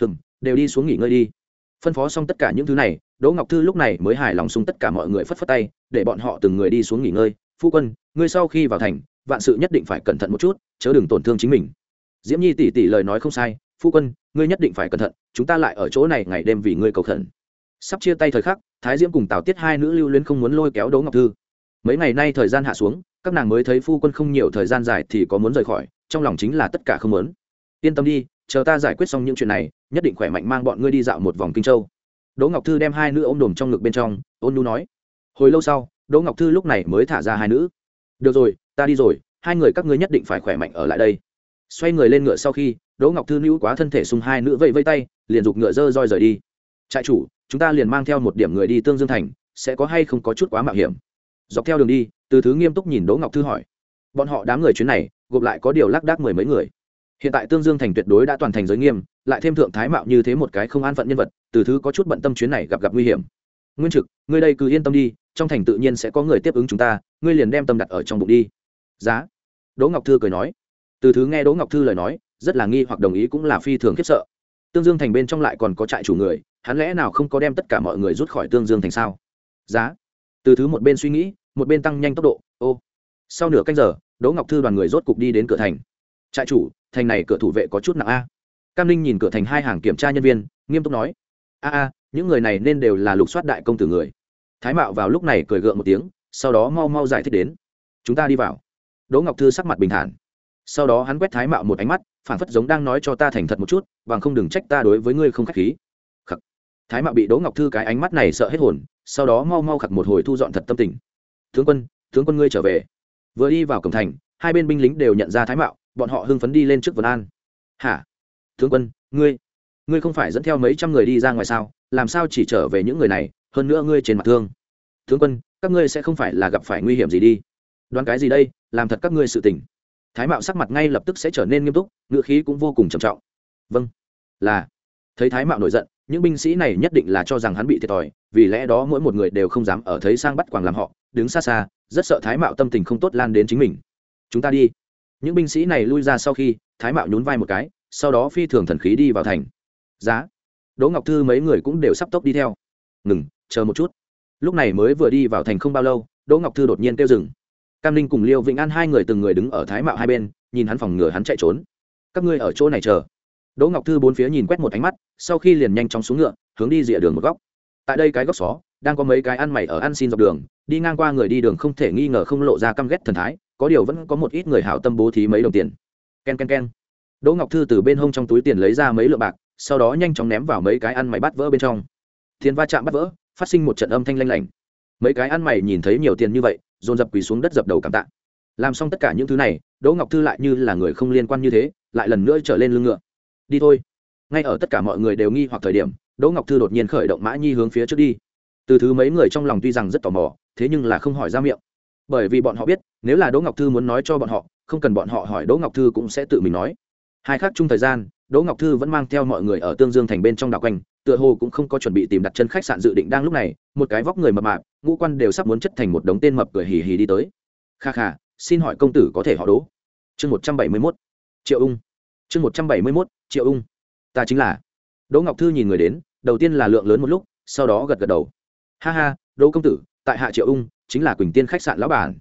Hừm, đều đi xuống nghỉ ngơi đi. Phân phó xong tất cả những thứ này, đỗ ngọc thư lúc này mới hài lòng xung tất cả mọi người phất phất tay, để bọn họ từng người đi xuống nghỉ ngơi. Phu quân, ngươi sau khi vào thành, vạn sự nhất định phải cẩn thận một chút, chớ đừng tổn thương chính mình. Diễm nhi tỷ tỷ lời nói không sai phu quân, ngươi nhất định phải cẩn thận, chúng ta lại ở chỗ này ngày đêm vì ngươi cầu khẩn. Sắp chia tay thời khắc, thái diễm cùng tào tiết hai nữ lưu luyến không muốn lôi kéo đỗ ngọc thư. Mấy ngày nay thời gian hạ xuống, các nàng mới thấy phu quân không nhiều thời gian dài thì có muốn rời khỏi, trong lòng chính là tất cả không muốn. Yên tâm đi, chờ ta giải quyết xong những chuyện này, nhất định khỏe mạnh mang bọn ngươi đi dạo một vòng kinh châu. Đỗ ngọc thư đem hai nữ ôm đồm trong ngực bên trong, ôn nu nói. Hồi lâu sau, đỗ ngọc thư lúc này mới thả ra hai nữ. Được rồi, ta đi rồi, hai người các ngươi nhất định phải khỏe mạnh ở lại đây xoay người lên ngựa sau khi, đỗ ngọc thư nữ quá thân thể sung hai nữ vẫy vây tay, liền giục ngựa dơ roi rời đi. Trại chủ, chúng ta liền mang theo một điểm người đi tương dương thành, sẽ có hay không có chút quá mạo hiểm? Dọc theo đường đi, từ thứ nghiêm túc nhìn đỗ ngọc thư hỏi. Bọn họ đám người chuyến này, gộp lại có điều lác đác mười mấy người. Hiện tại tương dương thành tuyệt đối đã toàn thành giới nghiêm, lại thêm thượng thái mạo như thế một cái không an phận nhân vật, từ thứ có chút bận tâm chuyến này gặp gặp nguy hiểm. Nguyên trực, ngươi đây cứ yên tâm đi, trong thành tự nhiên sẽ có người tiếp ứng chúng ta, ngươi liền đem tâm đặt ở trong bụng đi. Giá. Đỗ ngọc thư cười nói từ thứ nghe đỗ ngọc thư lời nói, rất là nghi hoặc đồng ý cũng là phi thường khiếp sợ. Tương dương thành bên trong lại còn có trại chủ người, hắn lẽ nào không có đem tất cả mọi người rút khỏi tương dương thành sao? Giá. Từ thứ một bên suy nghĩ, một bên tăng nhanh tốc độ, ô. Sau nửa canh giờ, đỗ ngọc thư đoàn người rốt cục đi đến cửa thành. Trại chủ, thành này cửa thủ vệ có chút nặng a. Cam Linh nhìn cửa thành hai hàng kiểm tra nhân viên, nghiêm túc nói. A a, những người này nên đều là lục soát đại công tử người. Thái mạo vào lúc này cười gượng một tiếng, sau đó mau mau giải thích đến. Chúng ta đi vào. Đỗ ngọc thư sắc mặt bình thản sau đó hắn quét thái mạo một ánh mắt phản phất giống đang nói cho ta thành thật một chút, bằng không đừng trách ta đối với ngươi không k h á c h khí. Khắc. Thái mạo bị đỗ ngọc thư cái ánh mắt này sợ hết hồn, sau đó mau mau khặc một hồi thu dọn thật tâm tình. Tướng quân tướng quân ngươi trở về. Vừa đi vào cổng thành, hai bên binh lính đều nhận ra thái mạo, bọn họ hưng phấn đi lên trước vân an. Hả? Tướng quân, ngươi ngươi không phải dẫn theo mấy trăm người đi ra ngoài sao? Làm sao chỉ trở về những người này, hơn nữa ngươi trên mặt thương? Tướng quân, các ngươi sẽ không phải là gặp phải nguy hiểm gì đi. Đoán cái gì đây? Làm thật các ngươi sự tình thái mạo sắc mặt ngay lập tức sẽ trở nên nghiêm túc ngựa khí cũng vô cùng trầm trọng. Vâng. Là. Thấy thái mạo nổi giận, những binh sĩ này nhất định là cho rằng hắn bị thiệt thòi, vì lẽ đó mỗi một người đều không dám ở thấy sang bắt quàng làm họ, đứng xa xa, rất sợ thái mạo tâm tình không tốt lan đến chính mình. Chúng ta đi. Những binh sĩ này lui ra sau khi, thái mạo nhún vai một cái, sau đó phi thường thần khí đi vào thành. Giá. Đỗ ngọc thư mấy người cũng đều sắp tốc đi theo. Ngừng, chờ một chút. Lúc này mới vừa đi vào thành không bao lâu, đỗ ngọc thư đột nhiên kêu dừng cam ninh cùng liêu vĩnh an hai người từng người đứng ở thái mạo hai bên, nhìn hắn phòng ngừa hắn chạy trốn. Các ngươi ở chỗ này chờ. Đỗ ngọc thư bốn phía nhìn quét một ánh mắt, sau khi liền nhanh chóng xuống ngựa, hướng đi rìa đường một góc. Tại đây cái góc xó, đang có mấy cái ăn mày ở ăn xin dọc đường, đi ngang qua người đi đường không thể nghi ngờ không lộ ra căm ghét thần thái, có điều vẫn có một ít người hảo tâm bố thí mấy đồng tiền. K e n k e n k e n đỗ ngọc thư từ bên hông trong túi tiền lấy ra mấy lượng bạc, sau đó nhanh chóng ném vào mấy cái ăn mày bắt vỡ bên trong. Thiên va chạm bắt vỡ, phát sinh một trận âm thanh lanh lảnh. Mấy cái ăn mày nhìn thấy nhiều tiền như vậy dồn dập quỳ xuống đất dập đầu cảm tạ. Làm xong tất cả những thứ này, đỗ ngọc thư lại như là người không liên quan như thế, lại lần nữa trở lên lưng ngựa. Đi thôi. Ngay ở tất cả mọi người đều nghi hoặc thời điểm, đỗ ngọc thư đột nhiên khởi động mã nhi hướng phía trước đi. Từ thứ mấy người trong lòng tuy rằng rất tò mò, thế nhưng là không hỏi ra miệng. Bởi vì bọn họ biết, nếu là đỗ ngọc thư muốn nói cho bọn họ, không cần bọn họ hỏi đỗ ngọc thư cũng sẽ tự mình nói. Hai khác chung thời gian, đỗ ngọc thư vẫn mang theo mọi người ở tương dương thành bên trong đảo quanh, tựa hồ cũng không có chuẩn bị tìm đặt chân khách sạn dự định đang lúc này, một cái vóc người mập mạp ngũ quan đều sắp muốn chất thành một đống tên mập cười hì hì đi tới. Kha kha, xin hỏi công tử có thể họ đỗ? Chương một trăm bảy mươi mốt, triệu ung. Chương một trăm bảy mươi mốt, triệu ung. Ta chính là. Đỗ ngọc thư nhìn người đến, đầu tiên là lượng lớn một lúc, sau đó gật gật đầu. Ha ha, đỗ công tử, tại hạ triệu ung, chính là quỳnh tiên khách sạn lão bản.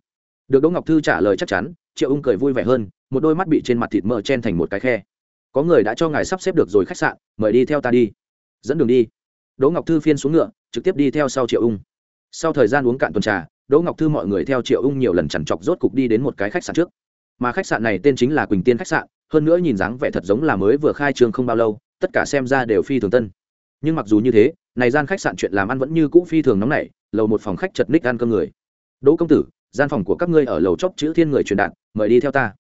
Được đỗ ngọc thư trả lời chắc chắn, triệu ung cười vui vẻ hơn, một đôi mắt bị trên mặt thịt mỡ chen thành một cái khe. Có người đã cho ngài sắp xếp được rồi khách sạn, mời đi theo ta đi. Dẫn đường đi. Đỗ ngọc thư phiên xuống ngựa, trực tiếp đi theo sau triệu ung sau thời gian uống cạn tuần trà, đỗ ngọc thư mọi người theo triệu ung nhiều lần chằn chọc rốt cục đi đến một cái khách sạn trước. Mà khách sạn này tên chính là quỳnh tiên khách sạn, hơn nữa nhìn dáng vẻ thật giống là mới vừa khai trương không bao lâu, tất cả xem ra đều phi thường tân. Nhưng mặc dù như thế, này gian khách sạn chuyện làm ăn vẫn như cũ phi thường nóng nảy, lầu một phòng khách chật ních ăn cơm người. Đỗ công tử, gian phòng của các ngươi ở lầu chóc chữ thiên người truyền đạt, mời đi theo ta.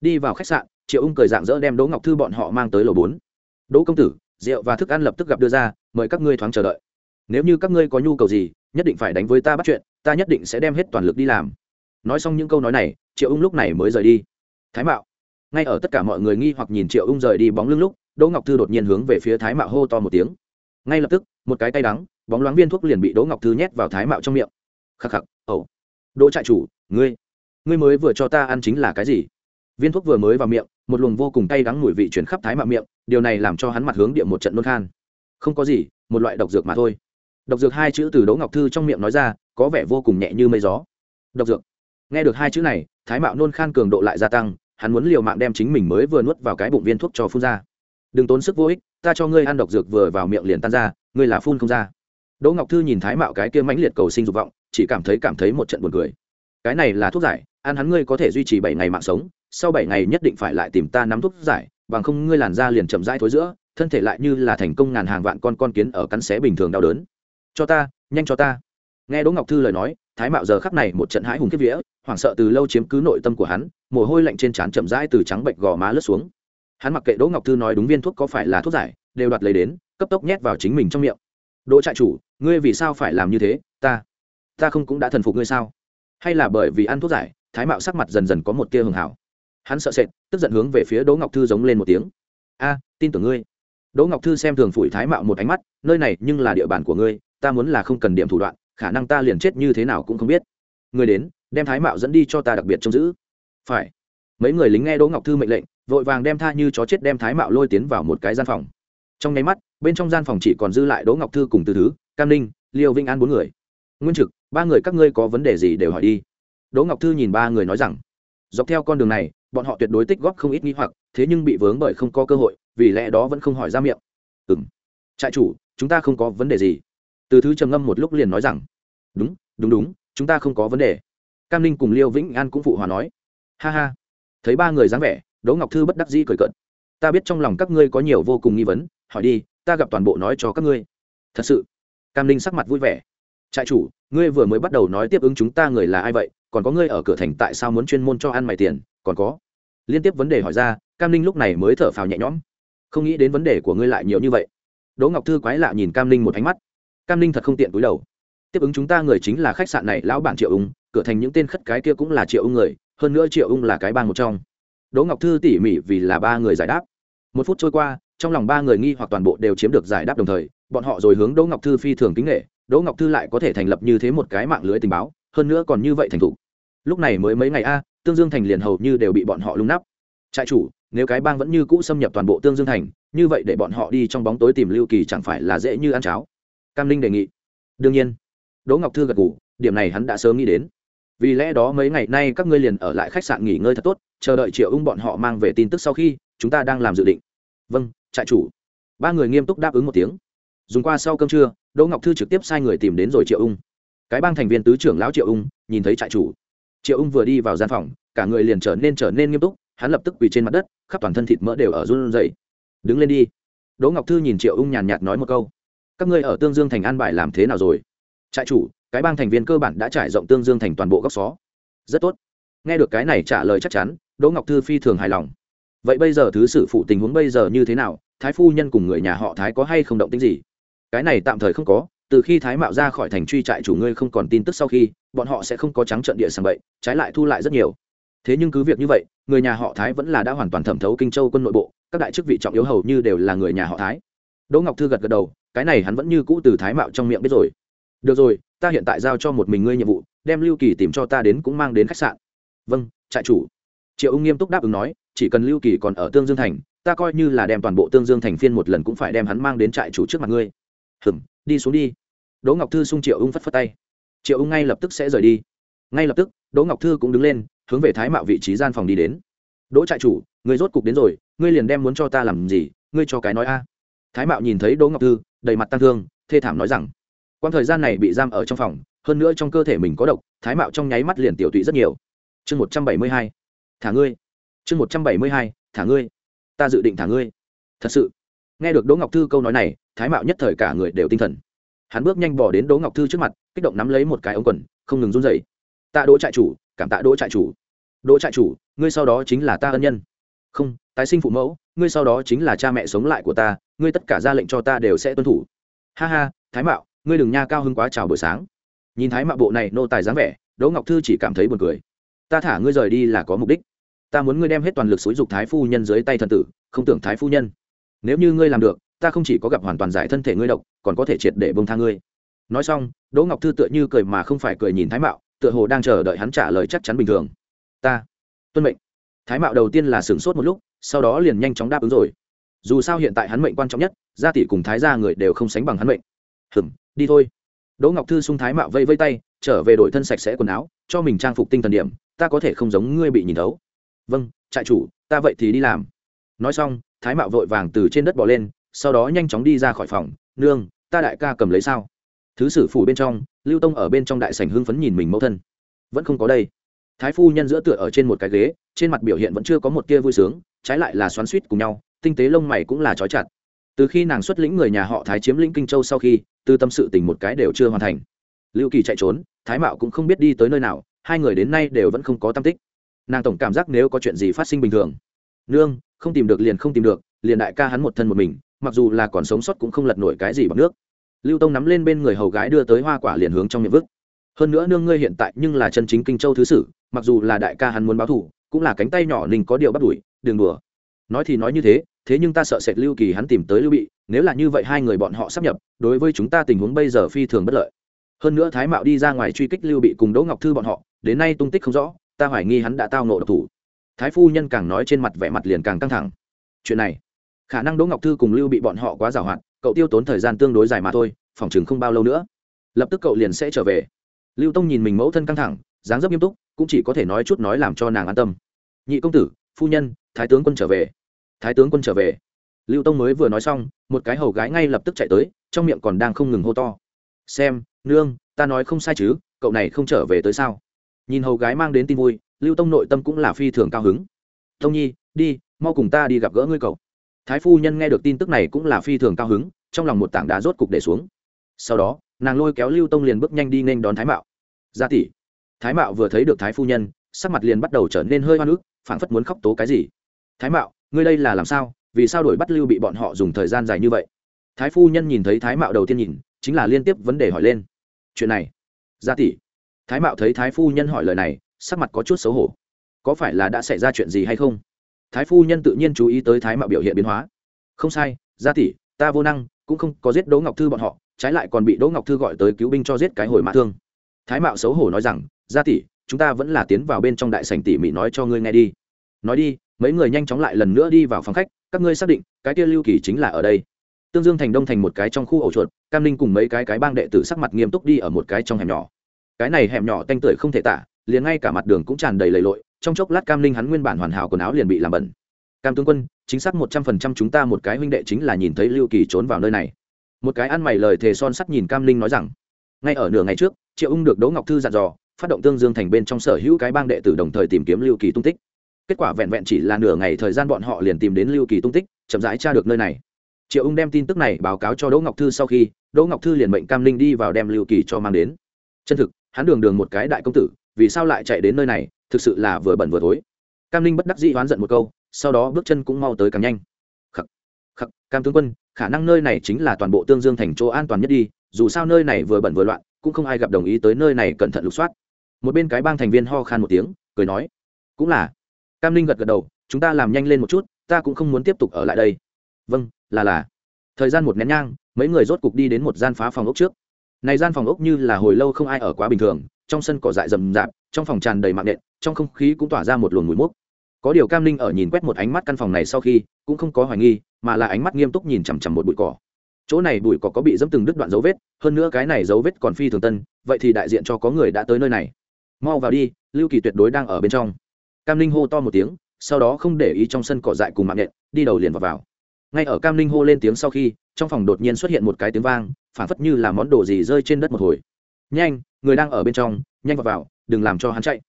Đi vào khách sạn, triệu ung cười dạng dỡ đem đỗ ngọc thư bọn họ mang tới lầu bốn. Đỗ công tử, rượu và thức ăn lập tức gặp đưa ra, mời các ngươi thoáng chờ đợi. Nếu như các ngươi có nhu cầu gì nhất định phải đánh với ta bắt chuyện, ta nhất định sẽ đem hết toàn lực đi làm. Nói xong những câu nói này, triệu ung lúc này mới rời đi. Thái mạo. Ngay ở tất cả mọi người nghi hoặc nhìn triệu ung rời đi bóng lưng lúc, đỗ ngọc thư đột nhiên hướng về phía thái mạo hô to một tiếng. Ngay lập tức, một cái tay đắng, bóng loáng viên thuốc liền bị đỗ ngọc thư nhét vào thái mạo trong miệng. Khắc khắc ẩu đỗ trại chủ, ngươi ngươi mới vừa cho ta ăn chính là cái gì? Viên thuốc vừa mới vào miệng, một luồng vô cùng cay đắng mùi vị chuyển khắp thái mạo miệng, điều này làm cho hắn mặt hướng địa một trận nôn khan. Không có gì, một loại độc dược mà thôi độc dược hai chữ từ đỗ ngọc thư trong miệng nói ra, có vẻ vô cùng nhẹ như mây gió. Độc dược, nghe được hai chữ này, thái mạo nôn khan cường độ lại gia tăng, hắn muốn liều mạng đem chính mình mới vừa nuốt vào cái bụng viên thuốc cho phun ra. Đừng tốn sức vô ích, ta cho ngươi ăn độc dược vừa vào miệng liền tan ra, ngươi là phun không ra. Đỗ ngọc thư nhìn thái mạo cái kia mãnh liệt cầu sinh dục vọng, chỉ cảm thấy cảm thấy một trận buồn cười. Cái này là thuốc giải, ăn hắn ngươi có thể duy trì bảy ngày mạng sống, sau bảy ngày nhất định phải lại tìm ta nắm thuốc giải, bằng không ngươi làn da liền chậm rãi thối giữa, thân thể lại như là thành công ngàn hàng vạn con con kiến ở cắn xé bình thường đau đớn cho ta, nhanh cho ta. Nghe đỗ ngọc thư lời nói, thái mạo giờ khắc này một trận hãi hùng kiếp vía, hoảng sợ từ lâu chiếm cứ nội tâm của hắn, mồ hôi lạnh trên trán chậm rãi từ trắng bệnh gò má lướt xuống. Hắn mặc kệ đỗ ngọc thư nói đúng viên thuốc có phải là thuốc giải, đều đoạt lấy đến, cấp tốc nhét vào chính mình trong miệng. Đỗ trại chủ, ngươi vì sao phải làm như thế? Ta ta không cũng đã thần phục ngươi sao? Hay là bởi vì ăn thuốc giải, thái mạo sắc mặt dần dần có một tia hường hảo. Hắn sợ sệt, tức giận hướng về phía đỗ ngọc thư giống lên một tiếng. A, tin tưởng ngươi. Đỗ ngọc thư xem thường phủi thái mạo một ánh mắt, nơi này nhưng là địa bàn của ngươi ta muốn là không cần điểm thủ đoạn, khả năng ta liền chết như thế nào cũng không biết. Người đến, đem thái mạo dẫn đi cho ta đặc biệt trông giữ. Phải. Mấy người lính nghe đỗ ngọc thư mệnh lệnh, vội vàng đem tha như chó chết đem thái mạo lôi tiến vào một cái gian phòng. Trong nháy mắt, bên trong gian phòng chỉ còn dư lại đỗ ngọc thư cùng từ thứ, cam ninh, liêu vinh an bốn người. Nguyên trực, ba người các ngươi có vấn đề gì đều hỏi đi. Đỗ ngọc thư nhìn ba người nói rằng, dọc theo con đường này, bọn họ tuyệt đối tích góp không ít nghi hoặc, thế nhưng bị vướng bởi không có cơ hội, vì lẽ đó vẫn không hỏi ra miệng. Ừ m trại chủ, chúng ta không có vấn đề gì từ thứ trầm ngâm một lúc liền nói rằng, đúng đúng đúng, chúng ta không có vấn đề. Cam ninh cùng liêu vĩnh an cũng phụ hòa nói, ha ha. Thấy ba người dáng vẻ, đỗ ngọc thư bất đắc dĩ cười cợt. Ta biết trong lòng các ngươi có nhiều vô cùng nghi vấn, hỏi đi, ta gặp toàn bộ nói cho các ngươi. Thật sự? Cam ninh sắc mặt vui vẻ. Trại chủ, ngươi vừa mới bắt đầu nói tiếp ứng chúng ta người là ai vậy? Còn có ngươi ở cửa thành tại sao muốn chuyên môn cho ăn mày tiền? Còn có? Liên tiếp vấn đề hỏi ra, cam ninh lúc này mới thở phào nhẹ nhõm. Không nghĩ đến vấn đề của ngươi lại nhiều như vậy. Đỗ ngọc thư quái lạ nhìn cam ninh một ánh mắt cam ninh thật không tiện túi đầu. Tiếp ứng chúng ta người chính là khách sạn này, lão bản triệu ung, cửa thành những tên khất cái kia cũng là triệu ung người, hơn nữa triệu ung là cái bang một trong. Đỗ ngọc thư tỉ mỉ vì là ba người giải đáp. Một phút trôi qua, trong lòng ba người nghi hoặc toàn bộ đều chiếm được giải đáp đồng thời, bọn họ rồi hướng đỗ ngọc thư phi thường kính nghệ đỗ ngọc thư lại có thể thành lập như thế một cái mạng lưới tình báo, hơn nữa còn như vậy thành thục. Lúc này mới mấy ngày a, tương dương thành liền hầu như đều bị bọn họ lung nắp. Trại chủ, nếu cái bang vẫn như cũ xâm nhập toàn bộ tương dương thành, như vậy để bọn họ đi trong bóng tối tìm lưu kỳ chẳng phải là dễ như ăn cháo cam linh đề nghị. Đương nhiên. Đỗ ngọc thư gật ngủ điểm này hắn đã sớm nghĩ đến. Vì lẽ đó mấy ngày nay các ngươi liền ở lại khách sạn nghỉ ngơi thật tốt, chờ đợi triệu ung bọn họ mang về tin tức sau khi, chúng ta đang làm dự định. Vâng trại chủ. Ba người nghiêm túc đáp ứng một tiếng. Dùng qua sau cơm trưa, đỗ ngọc thư trực tiếp sai người tìm đến rồi triệu ung. Cái bang thành viên tứ trưởng lão triệu ung, nhìn thấy trại chủ. Triệu ung vừa đi vào gian phòng, cả người liền trở nên trở nên nghiêm túc, hắn lập tức quỳ trên mặt đất, khắp toàn thân thịt mỡ đều ở run rẩy. Đứng lên đi. Đỗ ngọc thư nhìn triệu ung nhàn nhạt nói một câu các ngươi ở tương dương thành an bài làm thế nào rồi? Trại chủ, cái bang thành viên cơ bản đã trải rộng tương dương thành toàn bộ góc xó. Rất tốt. Nghe được cái này trả lời chắc chắn, đỗ ngọc thư phi thường hài lòng. Vậy bây giờ thứ sử phụ tình huống bây giờ như thế nào? Thái phu nhân cùng người nhà họ thái có hay không động tính gì? Cái này tạm thời không có, từ khi thái mạo ra khỏi thành truy trại chủ ngươi không còn tin tức sau khi, bọn họ sẽ không có trắng trận địa sàng bậy, trái lại thu lại rất nhiều. Thế nhưng cứ việc như vậy, người nhà họ thái vẫn là đã hoàn toàn thẩm thấu kinh châu quân nội bộ, các đại chức vị trọng yếu hầu như đều là người nhà họ thái. Đỗ ngọc thư gật gật đầu cái này hắn vẫn như cũ từ thái mạo trong miệng biết rồi. Được rồi, ta hiện tại giao cho một mình ngươi nhiệm vụ, đem lưu kỳ tìm cho ta đến cũng mang đến khách sạn. Vâng trại chủ. Triệu ung nghiêm túc đáp ứng nói, chỉ cần lưu kỳ còn ở tương dương thành, ta coi như là đem toàn bộ tương dương thành phiên một lần cũng phải đem hắn mang đến trại chủ trước mặt ngươi. Hừm đi xuống đi. Đỗ ngọc thư xung triệu ung phất phất tay. Triệu ung ngay lập tức sẽ rời đi. Ngay lập tức, đỗ ngọc thư cũng đứng lên, hướng về thái mạo vị trí gian phòng đi đến. Đỗ trại chủ người rốt cục đến rồi, ngươi liền đem muốn cho ta làm gì, ngươi cho cái nói a thái mạo nhìn thấy đỗ ngọc thư, đầy mặt tăng thương, thê thảm nói rằng quan thời gian này bị giam ở trong phòng, hơn nữa trong cơ thể mình có độc, thái mạo trong nháy mắt liền tiểu tụy rất nhiều. Chương một trăm bảy mươi hai, thả ngươi. Chương một trăm bảy mươi hai, thả ngươi. Ta dự định thả ngươi. Thật sự? Nghe được đỗ ngọc thư câu nói này, thái mạo nhất thời cả người đều tinh thần. Hắn bước nhanh bỏ đến đỗ ngọc thư trước mặt, kích động nắm lấy một cái ống quần, không ngừng run dậy tạ đỗ trại chủ, cảm tạ đỗ trại chủ. Đỗ trại chủ, ngươi sau đó chính là ta ân nhân. Không, tái sinh phụ mẫu ngươi sau đó chính là cha mẹ sống lại của ta, ngươi tất cả ra lệnh cho ta đều sẽ tuân thủ. Ha ha, thái mạo, ngươi đừng nha cao hưng quá chào buổi sáng. Nhìn thái mạo bộ này nô tài dáng vẻ, đỗ ngọc thư chỉ cảm thấy buồn cười. Ta thả ngươi rời đi là có mục đích. Ta muốn ngươi đem hết toàn lực xúi dục thái phu nhân dưới tay thần tử, không tưởng thái phu nhân. Nếu như ngươi làm được, ta không chỉ có gặp hoàn toàn giải thân thể ngươi độc, còn có thể triệt để bông tha ngươi. Nói xong, đỗ ngọc thư tựa như cười mà không phải cười nhìn thái mạo, tựa hồ đang chờ đợi hắn trả lời chắc chắn bình thường. Ta, tuân mệnh thái mạo đầu tiên là sửng sốt một lúc, sau đó liền nhanh chóng đáp ứng rồi. Dù sao hiện tại hắn mệnh quan trọng nhất, gia tỷ cùng thái gia người đều không sánh bằng hắn mệnh. Hừm, đi thôi. Đỗ ngọc thư sung thái mạo vây vây tay, trở về đổi thân sạch sẽ quần áo, cho mình trang phục tinh thần điểm, ta có thể không giống ngươi bị nhìn thấu. Vâng trại chủ, ta vậy thì đi làm. Nói xong, thái mạo vội vàng từ trên đất bỏ lên, sau đó nhanh chóng đi ra khỏi phòng. Nương, ta đại ca cầm lấy sao? Thứ sử phủ bên trong, lưu tông ở bên trong đại sảnh hưng phấn nhìn mình mẫu thân. Vẫn không có đây thái phu nhân giữa tựa ở trên một cái ghế, trên mặt biểu hiện vẫn chưa có một tia vui sướng, trái lại là xoắn suýt cùng nhau, tinh tế lông mày cũng là trói chặt. Từ khi nàng xuất lĩnh người nhà họ thái chiếm lĩnh kinh châu sau khi, tư tâm sự tình một cái đều chưa hoàn thành. Lưu kỳ chạy trốn, thái mạo cũng không biết đi tới nơi nào, hai người đến nay đều vẫn không có tâm tích. Nàng tổng cảm giác nếu có chuyện gì phát sinh bình thường. Nương, không tìm được liền không tìm được, liền đại ca hắn một thân một mình, mặc dù là còn sống sót cũng không lật nổi cái gì bằng nước. Lưu tông nắm lên bên người hầu gái đưa tới hoa quả liền hướng trong miệng vứt hơn nữa nương ngươi hiện tại nhưng là chân chính kinh châu thứ sử, mặc dù là đại ca hắn muốn báo thù, cũng là cánh tay nhỏ ninh có điều bắt đuổi đường đùa. Nói thì nói như thế thế nhưng ta sợ sệt lưu kỳ hắn tìm tới lưu bị, nếu là như vậy hai người bọn họ sắp nhập, đối với chúng ta tình huống bây giờ phi thường bất lợi. Hơn nữa thái mạo đi ra ngoài truy kích lưu bị cùng đỗ ngọc thư bọn họ, đến nay tung tích không rõ, ta hoài nghi hắn đã tao nộ độc thủ. Thái phu nhân càng nói trên mặt vẻ mặt liền càng căng thẳng. Chuyện này, khả năng đỗ ngọc thư cùng lưu bị bọn họ quá giàu hạn, cậu tiêu tốn thời gian tương đối dài mà thôi, phòng chừng không bao lâu nữa. Lập tức cậu liền sẽ trở về lưu tông nhìn mình mẫu thân căng thẳng, dáng dấp nghiêm túc, cũng chỉ có thể nói chút nói làm cho nàng an tâm. Nhị công tử, phu nhân, thái tướng quân trở về. Thái tướng quân trở về. Lưu tông mới vừa nói xong, một cái hầu gái ngay lập tức chạy tới, trong miệng còn đang không ngừng hô to. Xem, nương, ta nói không sai chứ, cậu này không trở về tới sao? Nhìn hầu gái mang đến tin vui, lưu tông nội tâm cũng là phi thường cao hứng. Tông nhi, đi, mau cùng ta đi gặp gỡ ngươi cậu. Thái phu nhân nghe được tin tức này cũng là phi thường cao hứng, trong lòng một tảng đá rốt cục để xuống. Sau đó nàng lôi kéo lưu tông liền bước nhanh đi nên đón thái mạo gia tỷ thái mạo vừa thấy được thái phu nhân sắc mặt liền bắt đầu trở nên hơi hoa nước phảng phất muốn khóc tố cái gì thái mạo ngươi đây là làm sao vì sao đổi bắt lưu bị bọn họ dùng thời gian dài như vậy thái phu nhân nhìn thấy thái mạo đầu tiên nhìn chính là liên tiếp vấn đề hỏi lên chuyện này gia tỷ thái mạo thấy thái phu nhân hỏi lời này sắc mặt có chút xấu hổ có phải là đã xảy ra chuyện gì hay không thái phu nhân tự nhiên chú ý tới thái mạo biểu hiện biến hóa không sai gia tỷ ta vô năng cũng không có giết đỗ ngọc thư bọn họ trái lại còn bị đỗ ngọc thư gọi tới cứu binh cho giết cái hồi mã thương. Thái mạo xấu hổ nói rằng, gia tỷ, chúng ta vẫn là tiến vào bên trong đại sảnh tỉ mỉ nói cho ngươi nghe đi. Nói đi, mấy người nhanh chóng lại lần nữa đi vào phòng khách, các ngươi xác định, cái kia lưu kỳ chính là ở đây. Tương dương thành đông thành một cái trong khu ổ chuột, cam ninh cùng mấy cái cái bang đệ tử sắc mặt nghiêm túc đi ở một cái trong hẻm nhỏ. Cái này hẻm nhỏ tanh tưởi không thể tả, liền ngay cả mặt đường cũng tràn đầy lầy lội, trong chốc lát cam ninh hắn nguyên bản hoàn hảo quần áo liền bị làm bẩn. Cam tướng quân, chính xác một trăm phần trăm chúng ta một cái huynh đệ chính là nhìn thấy lưu kỳ trốn vào nơi này một cái ăn mày lời thề son sắt nhìn cam ninh nói rằng, ngay ở nửa ngày trước, triệu ung được đỗ ngọc thư dặn dò, phát động tương dương thành bên trong sở hữu cái bang đệ tử đồng thời tìm kiếm lưu kỳ tung tích. Kết quả vẹn vẹn chỉ là nửa ngày thời gian bọn họ liền tìm đến lưu kỳ tung tích, chậm rãi tra được nơi này. Triệu ung đem tin tức này báo cáo cho đỗ ngọc thư sau khi, đỗ ngọc thư liền mệnh cam linh đi vào đem lưu kỳ cho mang đến. Chân thực, hắn đường đường một cái đại công tử, vì sao lại chạy đến nơi này, thực sự là vừa bẩn vừa thối. Cam linh bất đắc dĩ oán giận một câu, sau đó bước chân cũng mau tới càng nhanh. Khắc khắc, cam tướng quân khả năng nơi này chính là toàn bộ tương dương thành chỗ an toàn nhất đi, dù sao nơi này vừa bẩn vừa loạn, cũng không ai gặp đồng ý tới nơi này cẩn thận lục soát. Một bên cái bang thành viên ho khan một tiếng, cười nói, cũng là. Cam linh gật gật đầu, chúng ta làm nhanh lên một chút, ta cũng không muốn tiếp tục ở lại đây. Vâng là là. Thời gian một nén nhang, mấy người rốt cục đi đến một gian phá phòng ốc trước. Này gian phòng ốc như là hồi lâu không ai ở quá bình thường, trong sân cỏ dại rầm rạp, trong phòng tràn đầy mạng nện, trong không khí cũng tỏa ra một luồng mùi mốc có điều cam ninh ở nhìn quét một ánh mắt căn phòng này sau khi cũng không có hoài nghi mà là ánh mắt nghiêm túc nhìn chằm chằm một bụi cỏ. Chỗ này bụi cỏ có bị dẫm từng đứt đoạn dấu vết hơn nữa cái này dấu vết còn phi thường tân vậy thì đại diện cho có người đã tới nơi này. Mau vào đi lưu kỳ tuyệt đối đang ở bên trong. Cam ninh hô to một tiếng sau đó không để ý trong sân cỏ dại cùng mạng nhện đi đầu liền vào, vào. ngay ở cam ninh hô lên tiếng sau khi trong phòng đột nhiên xuất hiện một cái tiếng vang phản phất như là món đồ gì rơi trên đất một hồi. Nhanh người đang ở bên trong nhanh vào, vào đừng làm cho hắn chạy.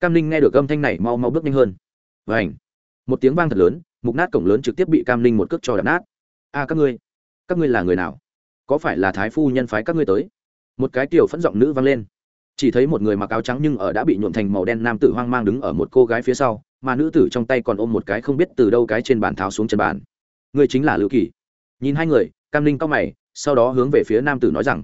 Cam ninh nghe được âm thanh này mau mau bước nhanh hơn và ảnh một tiếng vang thật lớn, mục nát cổng lớn trực tiếp bị cam ninh một cước cho đập nát. A, các ngươi các ngươi là người nào? Có phải là thái phu nhân phái các ngươi tới? Một cái tiểu phẫn giọng nữ vang lên. Chỉ thấy một người mặc áo trắng nhưng ở đã bị nhuộm thành màu đen nam tử hoang mang đứng ở một cô gái phía sau, mà nữ tử trong tay còn ôm một cái không biết từ đâu cái trên bàn tháo xuống chân bàn. Người chính là lưu kỳ. Nhìn hai người, cam linh cao mày, sau đó hướng về phía nam tử nói rằng,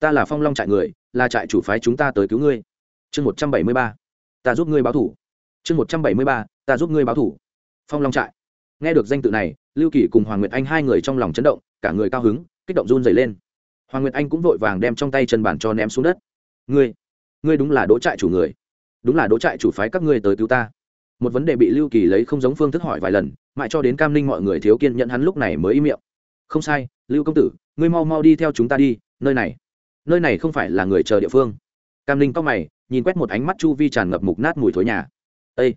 ta là phong long trại người, là trại chủ phái chúng ta tới cứu ngươi. Chương một trăm bảy mươi ba, ta giúp ngươi báo thủ. Chương một trăm bảy mươi ba ta giúp ngươi báo thủ. Phong long trại. Nghe được danh tự này, lưu kỳ cùng hoàng nguyệt anh hai người trong lòng chấn động, cả người cao hứng, kích động run dày lên. Hoàng nguyệt anh cũng vội vàng đem trong tay chân bàn cho ném xuống đất. Ngươi ngươi đúng là đỗ trại chủ người. Đúng là đỗ trại chủ phái các ngươi tới cứu ta. Một vấn đề bị lưu kỳ lấy không giống phương thức hỏi vài lần, mãi cho đến cam ninh mọi người thiếu kiên nhận hắn lúc này mới im miệng. Không sai, lưu công tử, ngươi mau mau đi theo chúng ta đi, nơi này. Nơi này không phải là người chờ địa phương. Cam ninh cao mày, nhìn quét một ánh mắt chu vi tràn ngập mục nát mùi thối nhà. Ây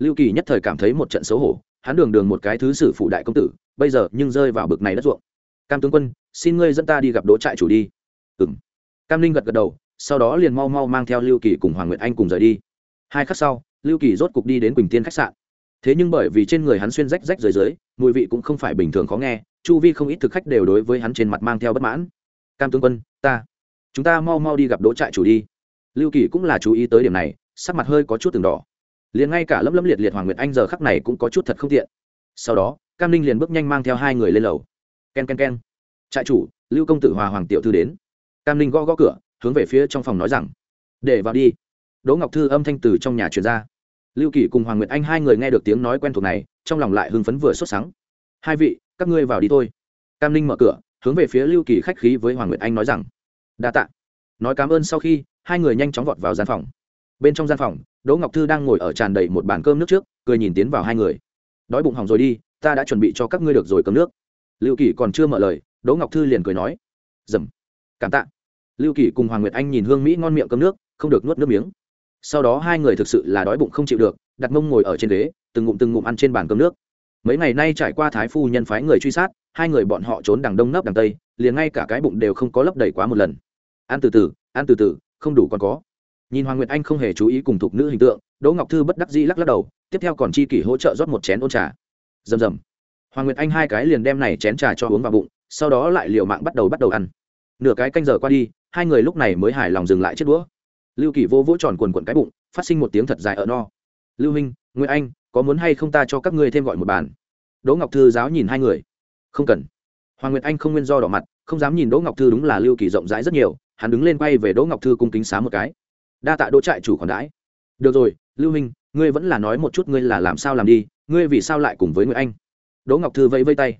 lưu kỳ nhất thời cảm thấy một trận xấu hổ, hắn đường đường một cái thứ sử phụ đại công tử, bây giờ nhưng rơi vào bực này đất ruộng. Cam tướng quân, xin ngươi dẫn ta đi gặp đỗ trại chủ đi. Ừ m cam ninh gật gật đầu, sau đó liền mau mau mang theo lưu kỳ cùng hoàng nguyệt anh cùng rời đi. Hai khắc sau, lưu kỳ rốt cục đi đến quỳnh tiên khách sạn. Thế nhưng bởi vì trên người hắn xuyên rách rách dưới dưới mùi vị cũng không phải bình thường khó nghe, chu vi không ít thực khách đều đối với hắn trên mặt mang theo bất mãn. Cam tướng quân, ta, chúng ta mau mau đi gặp đỗ trại chủ đi. Lưu kỳ cũng là chú ý tới điểm này, sắc mặt hơi có chút từng đỏ liền ngay cả lấm lấm liệt liệt hoàng nguyệt anh giờ khắc này cũng có chút thật không tiện. Sau đó, cam ninh liền bước nhanh mang theo hai người lên lầu. K e n k e n k e n trại chủ, lưu công tử hòa hoàng tiểu thư đến. Cam ninh gõ gõ cửa, hướng về phía trong phòng nói rằng, để vào đi. Đỗ ngọc thư âm thanh từ trong nhà truyền ra. Lưu kỳ cùng hoàng nguyệt anh hai người nghe được tiếng nói quen thuộc này, trong lòng lại hưng phấn vừa sốt sắng. Hai vị, các ngươi vào đi thôi. Cam ninh mở cửa, hướng về phía lưu kỳ khách khí với hoàng nguyệt anh nói rằng, đa t ạ nói cảm ơn sau khi, hai người nhanh chóng vọt vào gian phòng. Bên trong gian phòng đỗ ngọc thư đang ngồi ở tràn đầy một bàn cơm nước trước, cười nhìn tiến vào hai người. Đói bụng hỏng rồi đi, ta đã chuẩn bị cho các ngươi được rồi cơm nước. Lưu kỳ còn chưa mở lời, đỗ ngọc thư liền cười nói, dầm, cảm tạ. Lưu kỳ cùng hoàng nguyệt anh nhìn hương mỹ ngon miệng cơm nước, không được nuốt nước miếng. Sau đó hai người thực sự là đói bụng không chịu được, đặt mông ngồi ở trên ghế, từng ngụm từng ngụm ăn trên bàn cơm nước. Mấy ngày nay trải qua thái phu nhân phái người truy sát, hai người bọn họ trốn đằng đông nấp đằng tây, liền ngay cả cái bụng đều không có lấp đầy quá một lần. Ăn từ từ, ăn từ từ, không đủ còn có nhìn hoàng nguyệt anh không hề chú ý cùng thục nữ hình tượng, đỗ ngọc thư bất đắc dĩ lắc lắc đầu, tiếp theo còn chi kỷ hỗ trợ rót một chén ôn trà. Rầm rầm. Hoàng nguyệt anh hai cái liền đem này chén trà cho uống vào bụng, sau đó lại liều mạng bắt đầu bắt đầu ăn. Nửa cái canh giờ qua đi, hai người lúc này mới hài lòng dừng lại chết đũa. Lưu kỳ vô vỗ tròn quần quần cái bụng, phát sinh một tiếng thật dài ở no. Lưu minh nguyễn anh, có muốn hay không ta cho các ngươi thêm gọi một bàn? Đỗ ngọc thư giáo nhìn hai người. Không cần. Hoàng nguyệt anh không nguyên do đỏ mặt, không dám nhìn đỗ ngọc thư đúng là lưu kỳ rộng rãi rất nhiều, hắn đứng lên quay về đỗ ngọc thư cung kính xá một cái đa tạ đỗ trại chủ còn đãi. Được rồi, lưu minh, ngươi vẫn là nói một chút ngươi là làm sao làm đi, ngươi vì sao lại cùng với nguyễn anh? Đỗ ngọc thư vẫy vây tay.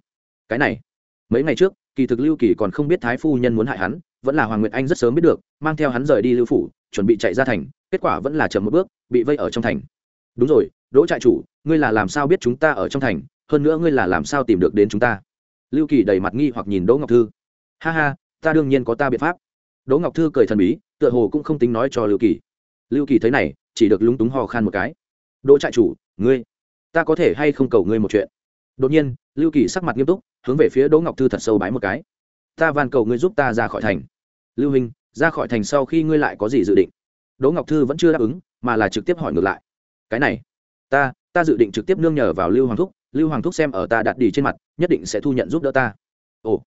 Cái này, mấy ngày trước, kỳ thực lưu kỳ còn không biết thái phu nhân muốn hại hắn, vẫn là hoàng nguyệt anh rất sớm biết được, mang theo hắn rời đi lưu phủ, chuẩn bị chạy ra thành, kết quả vẫn là chậm một bước, bị vây ở trong thành. Đúng rồi, đỗ trại chủ, ngươi là làm sao biết chúng ta ở trong thành, hơn nữa ngươi là làm sao tìm được đến chúng ta? Lưu kỳ đầy mặt nghi hoặc nhìn đỗ ngọc thư. Ha ha, ta đương nhiên có ta biện pháp. Đỗ ngọc thư cười thần bí tựa hồ cũng không tính nói cho lưu kỳ. Lưu kỳ thấy này, chỉ được lúng túng ho khan một cái. Đỗ trại chủ, ngươi, ta có thể hay không cầu ngươi một chuyện? Đột nhiên, lưu kỳ sắc mặt nghiêm túc, hướng về phía đỗ ngọc thư thật sâu bái một cái. Ta van cầu ngươi giúp ta ra khỏi thành. Lưu hình ra khỏi thành sau khi ngươi lại có gì dự định? Đỗ ngọc thư vẫn chưa đáp ứng, mà là trực tiếp hỏi ngược lại. Cái này, ta ta dự định trực tiếp nương nhờ vào lưu hoàng thúc, lưu hoàng thúc xem ở ta đặt đi trên mặt, nhất định sẽ thu nhận giúp đỡ ta. Ồ.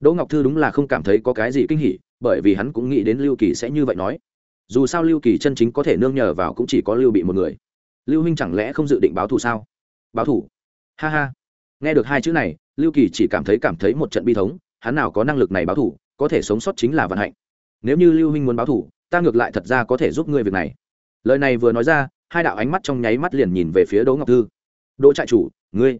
Đỗ ngọc thư đúng là không cảm thấy có cái gì kinh hỉ bởi vì hắn cũng nghĩ đến lưu kỳ sẽ như vậy nói. Dù sao lưu kỳ chân chính có thể nương nhờ vào cũng chỉ có lưu bị một người. Lưu huynh chẳng lẽ không dự định báo thù sao? Báo thù? Ha ha. Nghe được hai chữ này, lưu kỳ chỉ cảm thấy cảm thấy một trận bi thống, hắn nào có năng lực này báo thù, có thể sống sót chính là vận hạnh. Nếu như lưu huynh muốn báo thù, ta ngược lại thật ra có thể giúp ngươi việc này. Lời này vừa nói ra, hai đạo ánh mắt trong nháy mắt liền nhìn về phía đỗ ngọc thư. Đỗ trại chủ, ngươi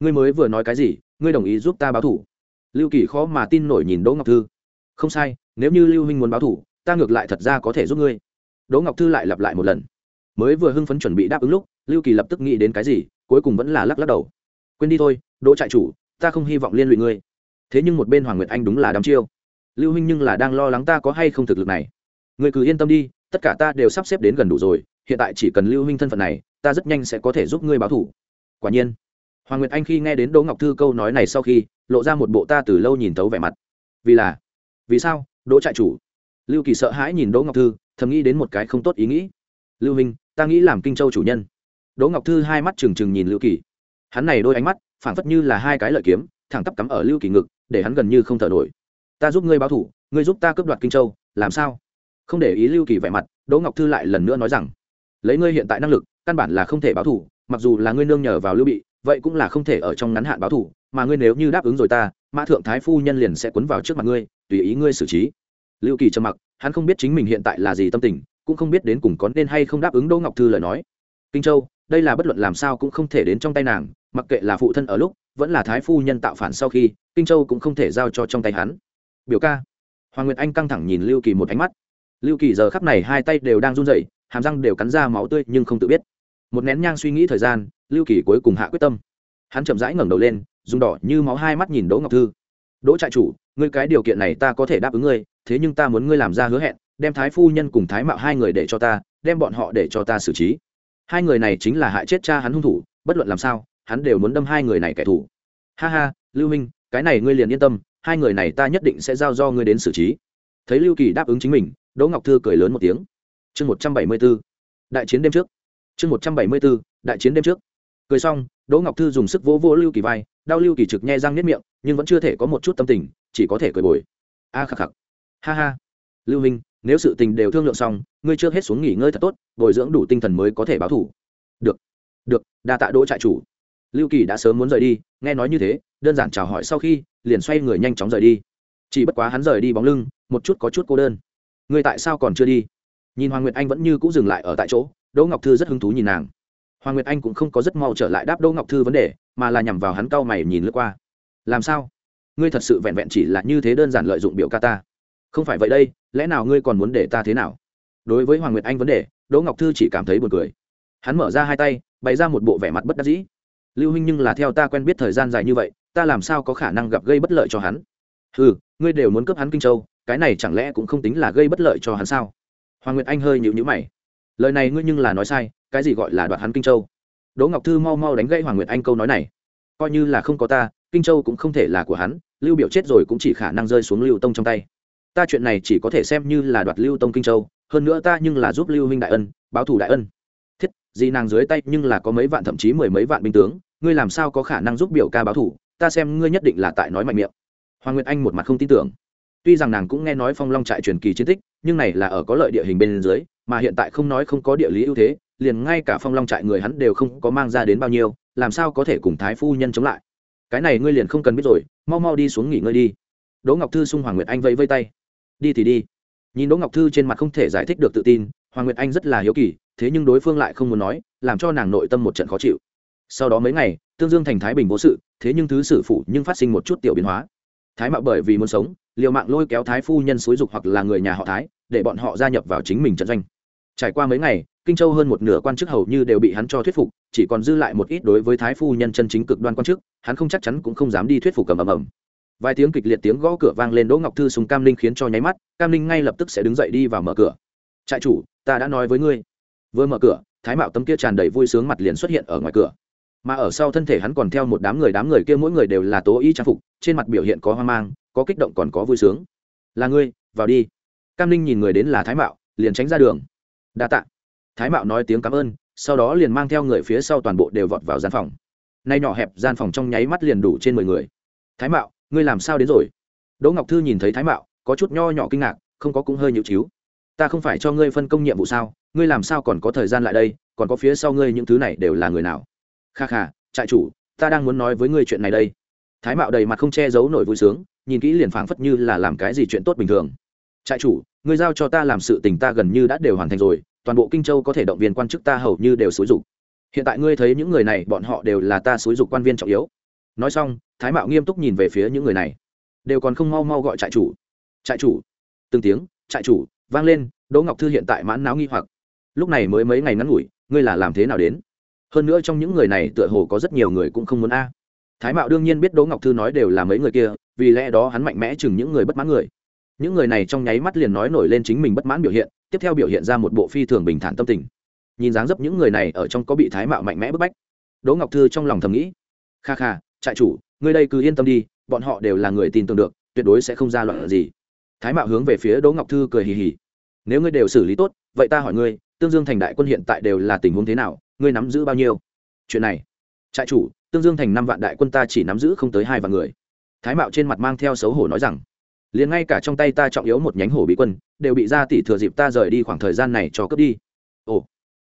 ngươi mới vừa nói cái gì, ngươi đồng ý giúp ta báo thù? Lưu kỳ khó mà tin nổi nhìn đỗ ngọc thư không sai, nếu như lưu huynh muốn báo thủ, ta ngược lại thật ra có thể giúp ngươi. Đỗ ngọc thư lại lặp lại một lần. Mới vừa hưng phấn chuẩn bị đáp ứng lúc, lưu kỳ lập tức nghĩ đến cái gì, cuối cùng vẫn là lắc lắc đầu. Quên đi thôi, đỗ trại chủ, ta không hy vọng liên lụy ngươi. Thế nhưng một bên hoàng nguyệt anh đúng là đám chiêu. Lưu huynh nhưng là đang lo lắng ta có hay không thực lực này. Người cứ yên tâm đi, tất cả ta đều sắp xếp đến gần đủ rồi, hiện tại chỉ cần lưu huynh thân phận này, ta rất nhanh sẽ có thể giúp ngươi báo thủ. Quả nhiên, hoàng nguyệt anh khi nghe đến đỗ ngọc thư câu nói này sau khi, lộ ra một bộ ta từ lâu nhìn thấu vẻ mặt. Vì là vì sao? Đỗ trại chủ. Lưu kỳ sợ hãi nhìn đỗ ngọc thư thầm nghĩ đến một cái không tốt ý nghĩ. Lưu minh, ta nghĩ làm kinh châu chủ nhân. Đỗ ngọc thư hai mắt trừng trừng nhìn lưu kỳ. Hắn này đôi ánh mắt phảng phất như là hai cái lợi kiếm thẳng tắp cắm ở lưu kỳ ngực để hắn gần như không thở nổi. Ta giúp ngươi báo thủ ngươi giúp ta cướp đoạt kinh châu làm sao? Không để ý lưu kỳ vẻ mặt đỗ ngọc thư lại lần nữa nói rằng lấy ngươi hiện tại năng lực căn bản là không thể báo thủ mặc dù là ngươi nương nhờ vào lưu bị vậy cũng là không thể ở trong ngắn hạn báo thủ mà ngươi nếu như đáp ứng rồi ta mã thượng thái phu nhân liền sẽ quấn vào trước mặt ngươi tùy ý ngươi xử trí. Lưu kỳ trầm mặc, hắn không biết chính mình hiện tại là gì tâm tình, cũng không biết đến cùng có nên hay không đáp ứng đỗ ngọc thư lời nói. Kinh châu, đây là bất luận làm sao cũng không thể đến trong tay nàng, mặc kệ là phụ thân ở lúc, vẫn là thái phu nhân tạo phản sau khi, kinh châu cũng không thể giao cho trong tay hắn. Biểu ca. Hoàng nguyệt anh căng thẳng nhìn lưu kỳ một ánh mắt. Lưu kỳ giờ khắp này hai tay đều đang run rẩy, hàm răng đều cắn ra máu tươi nhưng không tự biết. Một nén nhang suy nghĩ thời gian, lưu kỳ cuối cùng hạ quyết tâm. Hắn chậm rãi ngẩng đầu lên, dùng đỏ như máu hai mắt nhìn đỗ ngọc thư đỗ trại chủ, ngươi cái điều kiện này ta có thể đáp ứng ngươi, thế nhưng ta muốn ngươi làm ra hứa hẹn, đem thái phu nhân cùng thái mạo hai người để cho ta, đem bọn họ để cho ta xử trí. Hai người này chính là hại chết cha hắn hung thủ, bất luận làm sao, hắn đều muốn đâm hai người này kẻ thù. Ha ha, lưu minh, cái này ngươi liền yên tâm, hai người này ta nhất định sẽ giao do ngươi đến xử trí. Thấy lưu kỳ đáp ứng chính mình, đỗ ngọc thư cười lớn một tiếng. Chương một trăm bảy mươi b ố đại chiến đêm trước. Chương một trăm bảy mươi b ố đại chiến đêm trước. Cười xong, đỗ ngọc thư dùng sức vỗ vỗ lưu kỳ vai, đau lưu kỳ trực nhe răng nếp miệng nhưng vẫn chưa thể có một chút tâm tình, chỉ có thể cười bồi. A khắc khắc. Ha ha. Lưu minh, nếu sự tình đều thương lượng xong, ngươi chưa hết xuống nghỉ ngơi thật tốt, bồi dưỡng đủ tinh thần mới có thể báo thủ. Được. Được, đa tạ đỗ trại chủ. Lưu kỳ đã sớm muốn rời đi, nghe nói như thế, đơn giản chào hỏi sau khi, liền xoay người nhanh chóng rời đi. Chỉ bất quá hắn rời đi bóng lưng, một chút có chút cô đơn. Ngươi tại sao còn chưa đi? Nhìn hoàng nguyệt anh vẫn như cũ dừng lại ở tại chỗ, đỗ ngọc thư rất hứng thú nhìn nàng. Hoàng nguyệt anh cũng không có rất mau trở lại đáp đỗ ngọc thư vấn đề, mà là nhằm vào hắn cau mày nhìn lướt qua làm sao? Ngươi thật sự vẹn vẹn chỉ là như thế đơn giản lợi dụng biểu ca ta. Không phải vậy đây, lẽ nào ngươi còn muốn để ta thế nào? Đối với hoàng nguyệt anh vấn đề, đỗ ngọc thư chỉ cảm thấy buồn cười. Hắn mở ra hai tay, bày ra một bộ vẻ mặt bất đắc dĩ. Lưu huynh nhưng là theo ta quen biết thời gian dài như vậy, ta làm sao có khả năng gặp gây bất lợi cho hắn? Ừ ngươi đều muốn cướp hắn kinh châu, cái này chẳng lẽ cũng không tính là gây bất lợi cho hắn sao? Hoàng nguyệt anh hơi nhịu nhữ mày. Lời này ngươi nhưng là nói sai, cái gì gọi là đoạt hắn kinh châu? Đỗ ngọc thư mau mau đánh gãy hoàng nguyệt anh câu nói này. Coi như là không có ta kinh châu cũng không thể là của hắn, lưu biểu chết rồi cũng chỉ khả năng rơi xuống lưu tông trong tay. Ta chuyện này chỉ có thể xem như là đoạt lưu tông kinh châu, hơn nữa ta nhưng là giúp lưu huynh đại ân, báo thù đại ân. Thiết gì nàng dưới tay nhưng là có mấy vạn thậm chí mười mấy vạn binh tướng, ngươi làm sao có khả năng giúp biểu ca báo thù, ta xem ngươi nhất định là tại nói mạnh miệng. Hoàng nguyệt anh một mặt không tin tưởng. Tuy rằng nàng cũng nghe nói phong long trại truyền kỳ chiến tích, nhưng này là ở có lợi địa hình bên dưới, mà hiện tại không nói không có địa lý ưu thế, liền ngay cả phong long trại người hắn đều không có mang ra đến bao nhiêu, làm sao có thể cùng thái phu nhân chống lại? Cái này ngươi liền không cần biết rồi, mau mau đi xuống nghỉ ngơi đi. Đỗ ngọc thư xung hoàng nguyệt anh vẫy vây tay. Đi thì đi. Nhìn đỗ ngọc thư trên mặt không thể giải thích được tự tin, hoàng nguyệt anh rất là hiếu kỳ, thế nhưng đối phương lại không muốn nói, làm cho nàng nội tâm một trận khó chịu. Sau đó mấy ngày, tương dương thành thái bình vô sự, thế nhưng thứ sử phụ nhưng phát sinh một chút tiểu biến hóa. Thái mạo bởi vì muốn sống, liều mạng lôi kéo thái phu nhân xối dục hoặc là người nhà họ thái, để bọn họ gia nhập vào chính mình trận doanh. Trải qua mấy ngày kinh châu hơn một nửa quan chức hầu như đều bị hắn cho thuyết phục, chỉ còn dư lại một ít đối với thái phu nhân chân chính cực đoan quan chức, hắn không chắc chắn cũng không dám đi thuyết phục cầm ầm ầm. Vài tiếng kịch liệt tiếng gõ cửa vang lên, đỗ ngọc thư sùng cam linh khiến cho nháy mắt, cam linh ngay lập tức sẽ đứng dậy đi và mở cửa. Trại chủ, ta đã nói với ngươi. Vừa mở cửa, thái mạo tấm kia tràn đầy vui sướng mặt liền xuất hiện ở ngoài cửa. Mà ở sau thân thể hắn còn theo một đám người đám người kia mỗi người đều là tố y trang phục, trên mặt biểu hiện có hoang mang, có kích động còn có vui sướng. Là ngươi, vào đi. Cam linh nhìn người đến là thái mạo, liền tránh ra đường. Đa tạng thái mạo nói tiếng cảm ơn, sau đó liền mang theo người phía sau toàn bộ đều vọt vào gian phòng. Nay nhỏ hẹp gian phòng trong nháy mắt liền đủ trên mười người. Thái mạo, ngươi làm sao đến rồi? Đỗ ngọc thư nhìn thấy thái mạo, có chút nho nhỏ kinh ngạc, không có cũng hơi nhịu chíu. Ta không phải cho ngươi phân công nhiệm vụ sao? Ngươi làm sao còn có thời gian lại đây? Còn có phía sau ngươi những thứ này đều là người nào? Kha kha, trại chủ, ta đang muốn nói với ngươi chuyện này đây. Thái mạo đầy mặt không che giấu nổi vui sướng, nhìn kỹ liền phảng phất như là làm cái gì chuyện tốt bình thường. Trại chủ, ngươi giao cho ta làm sự tình ta gần như đã đều hoàn thành rồi toàn bộ kinh châu có thể động viên quan chức ta hầu như đều xúi dục. Hiện tại ngươi thấy những người này, bọn họ đều là ta xúi dục quan viên trọng yếu. Nói xong, thái mạo nghiêm túc nhìn về phía những người này. Đều còn không mau mau gọi trại chủ. Trại chủ. Từng tiếng, trại chủ, vang lên, đỗ ngọc thư hiện tại mãn náo nghi hoặc. Lúc này mới mấy ngày ngắn ngủi, ngươi là làm thế nào đến? Hơn nữa trong những người này tựa hồ có rất nhiều người cũng không muốn a. Thái mạo đương nhiên biết đỗ ngọc thư nói đều là mấy người kia, vì lẽ đó hắn mạnh mẽ chừng những người bất mãn người những người này trong nháy mắt liền nói nổi lên chính mình bất mãn biểu hiện, tiếp theo biểu hiện ra một bộ phi thường bình thản tâm tình. Nhìn dáng dấp những người này ở trong có bị thái mạo mạnh mẽ bức bách. Đỗ ngọc thư trong lòng thầm nghĩ, kha kha, trại chủ, ngươi đây cứ yên tâm đi, bọn họ đều là người tin tưởng được, tuyệt đối sẽ không ra loạn gì. Thái mạo hướng về phía đỗ ngọc thư cười hì hì, nếu ngươi đều xử lý tốt, vậy ta hỏi ngươi, tương dương thành đại quân hiện tại đều là tình huống thế nào, ngươi nắm giữ bao nhiêu? Chuyện này, trại chủ, tương dương thành năm vạn đại quân ta chỉ nắm giữ không tới hai vạn người. Thái mạo trên mặt mang theo xấu hổ nói rằng liền ngay cả trong tay ta trọng yếu một nhánh hổ bị quân, đều bị gia tỷ thừa dịp ta rời đi khoảng thời gian này cho cướp đi. Ồ,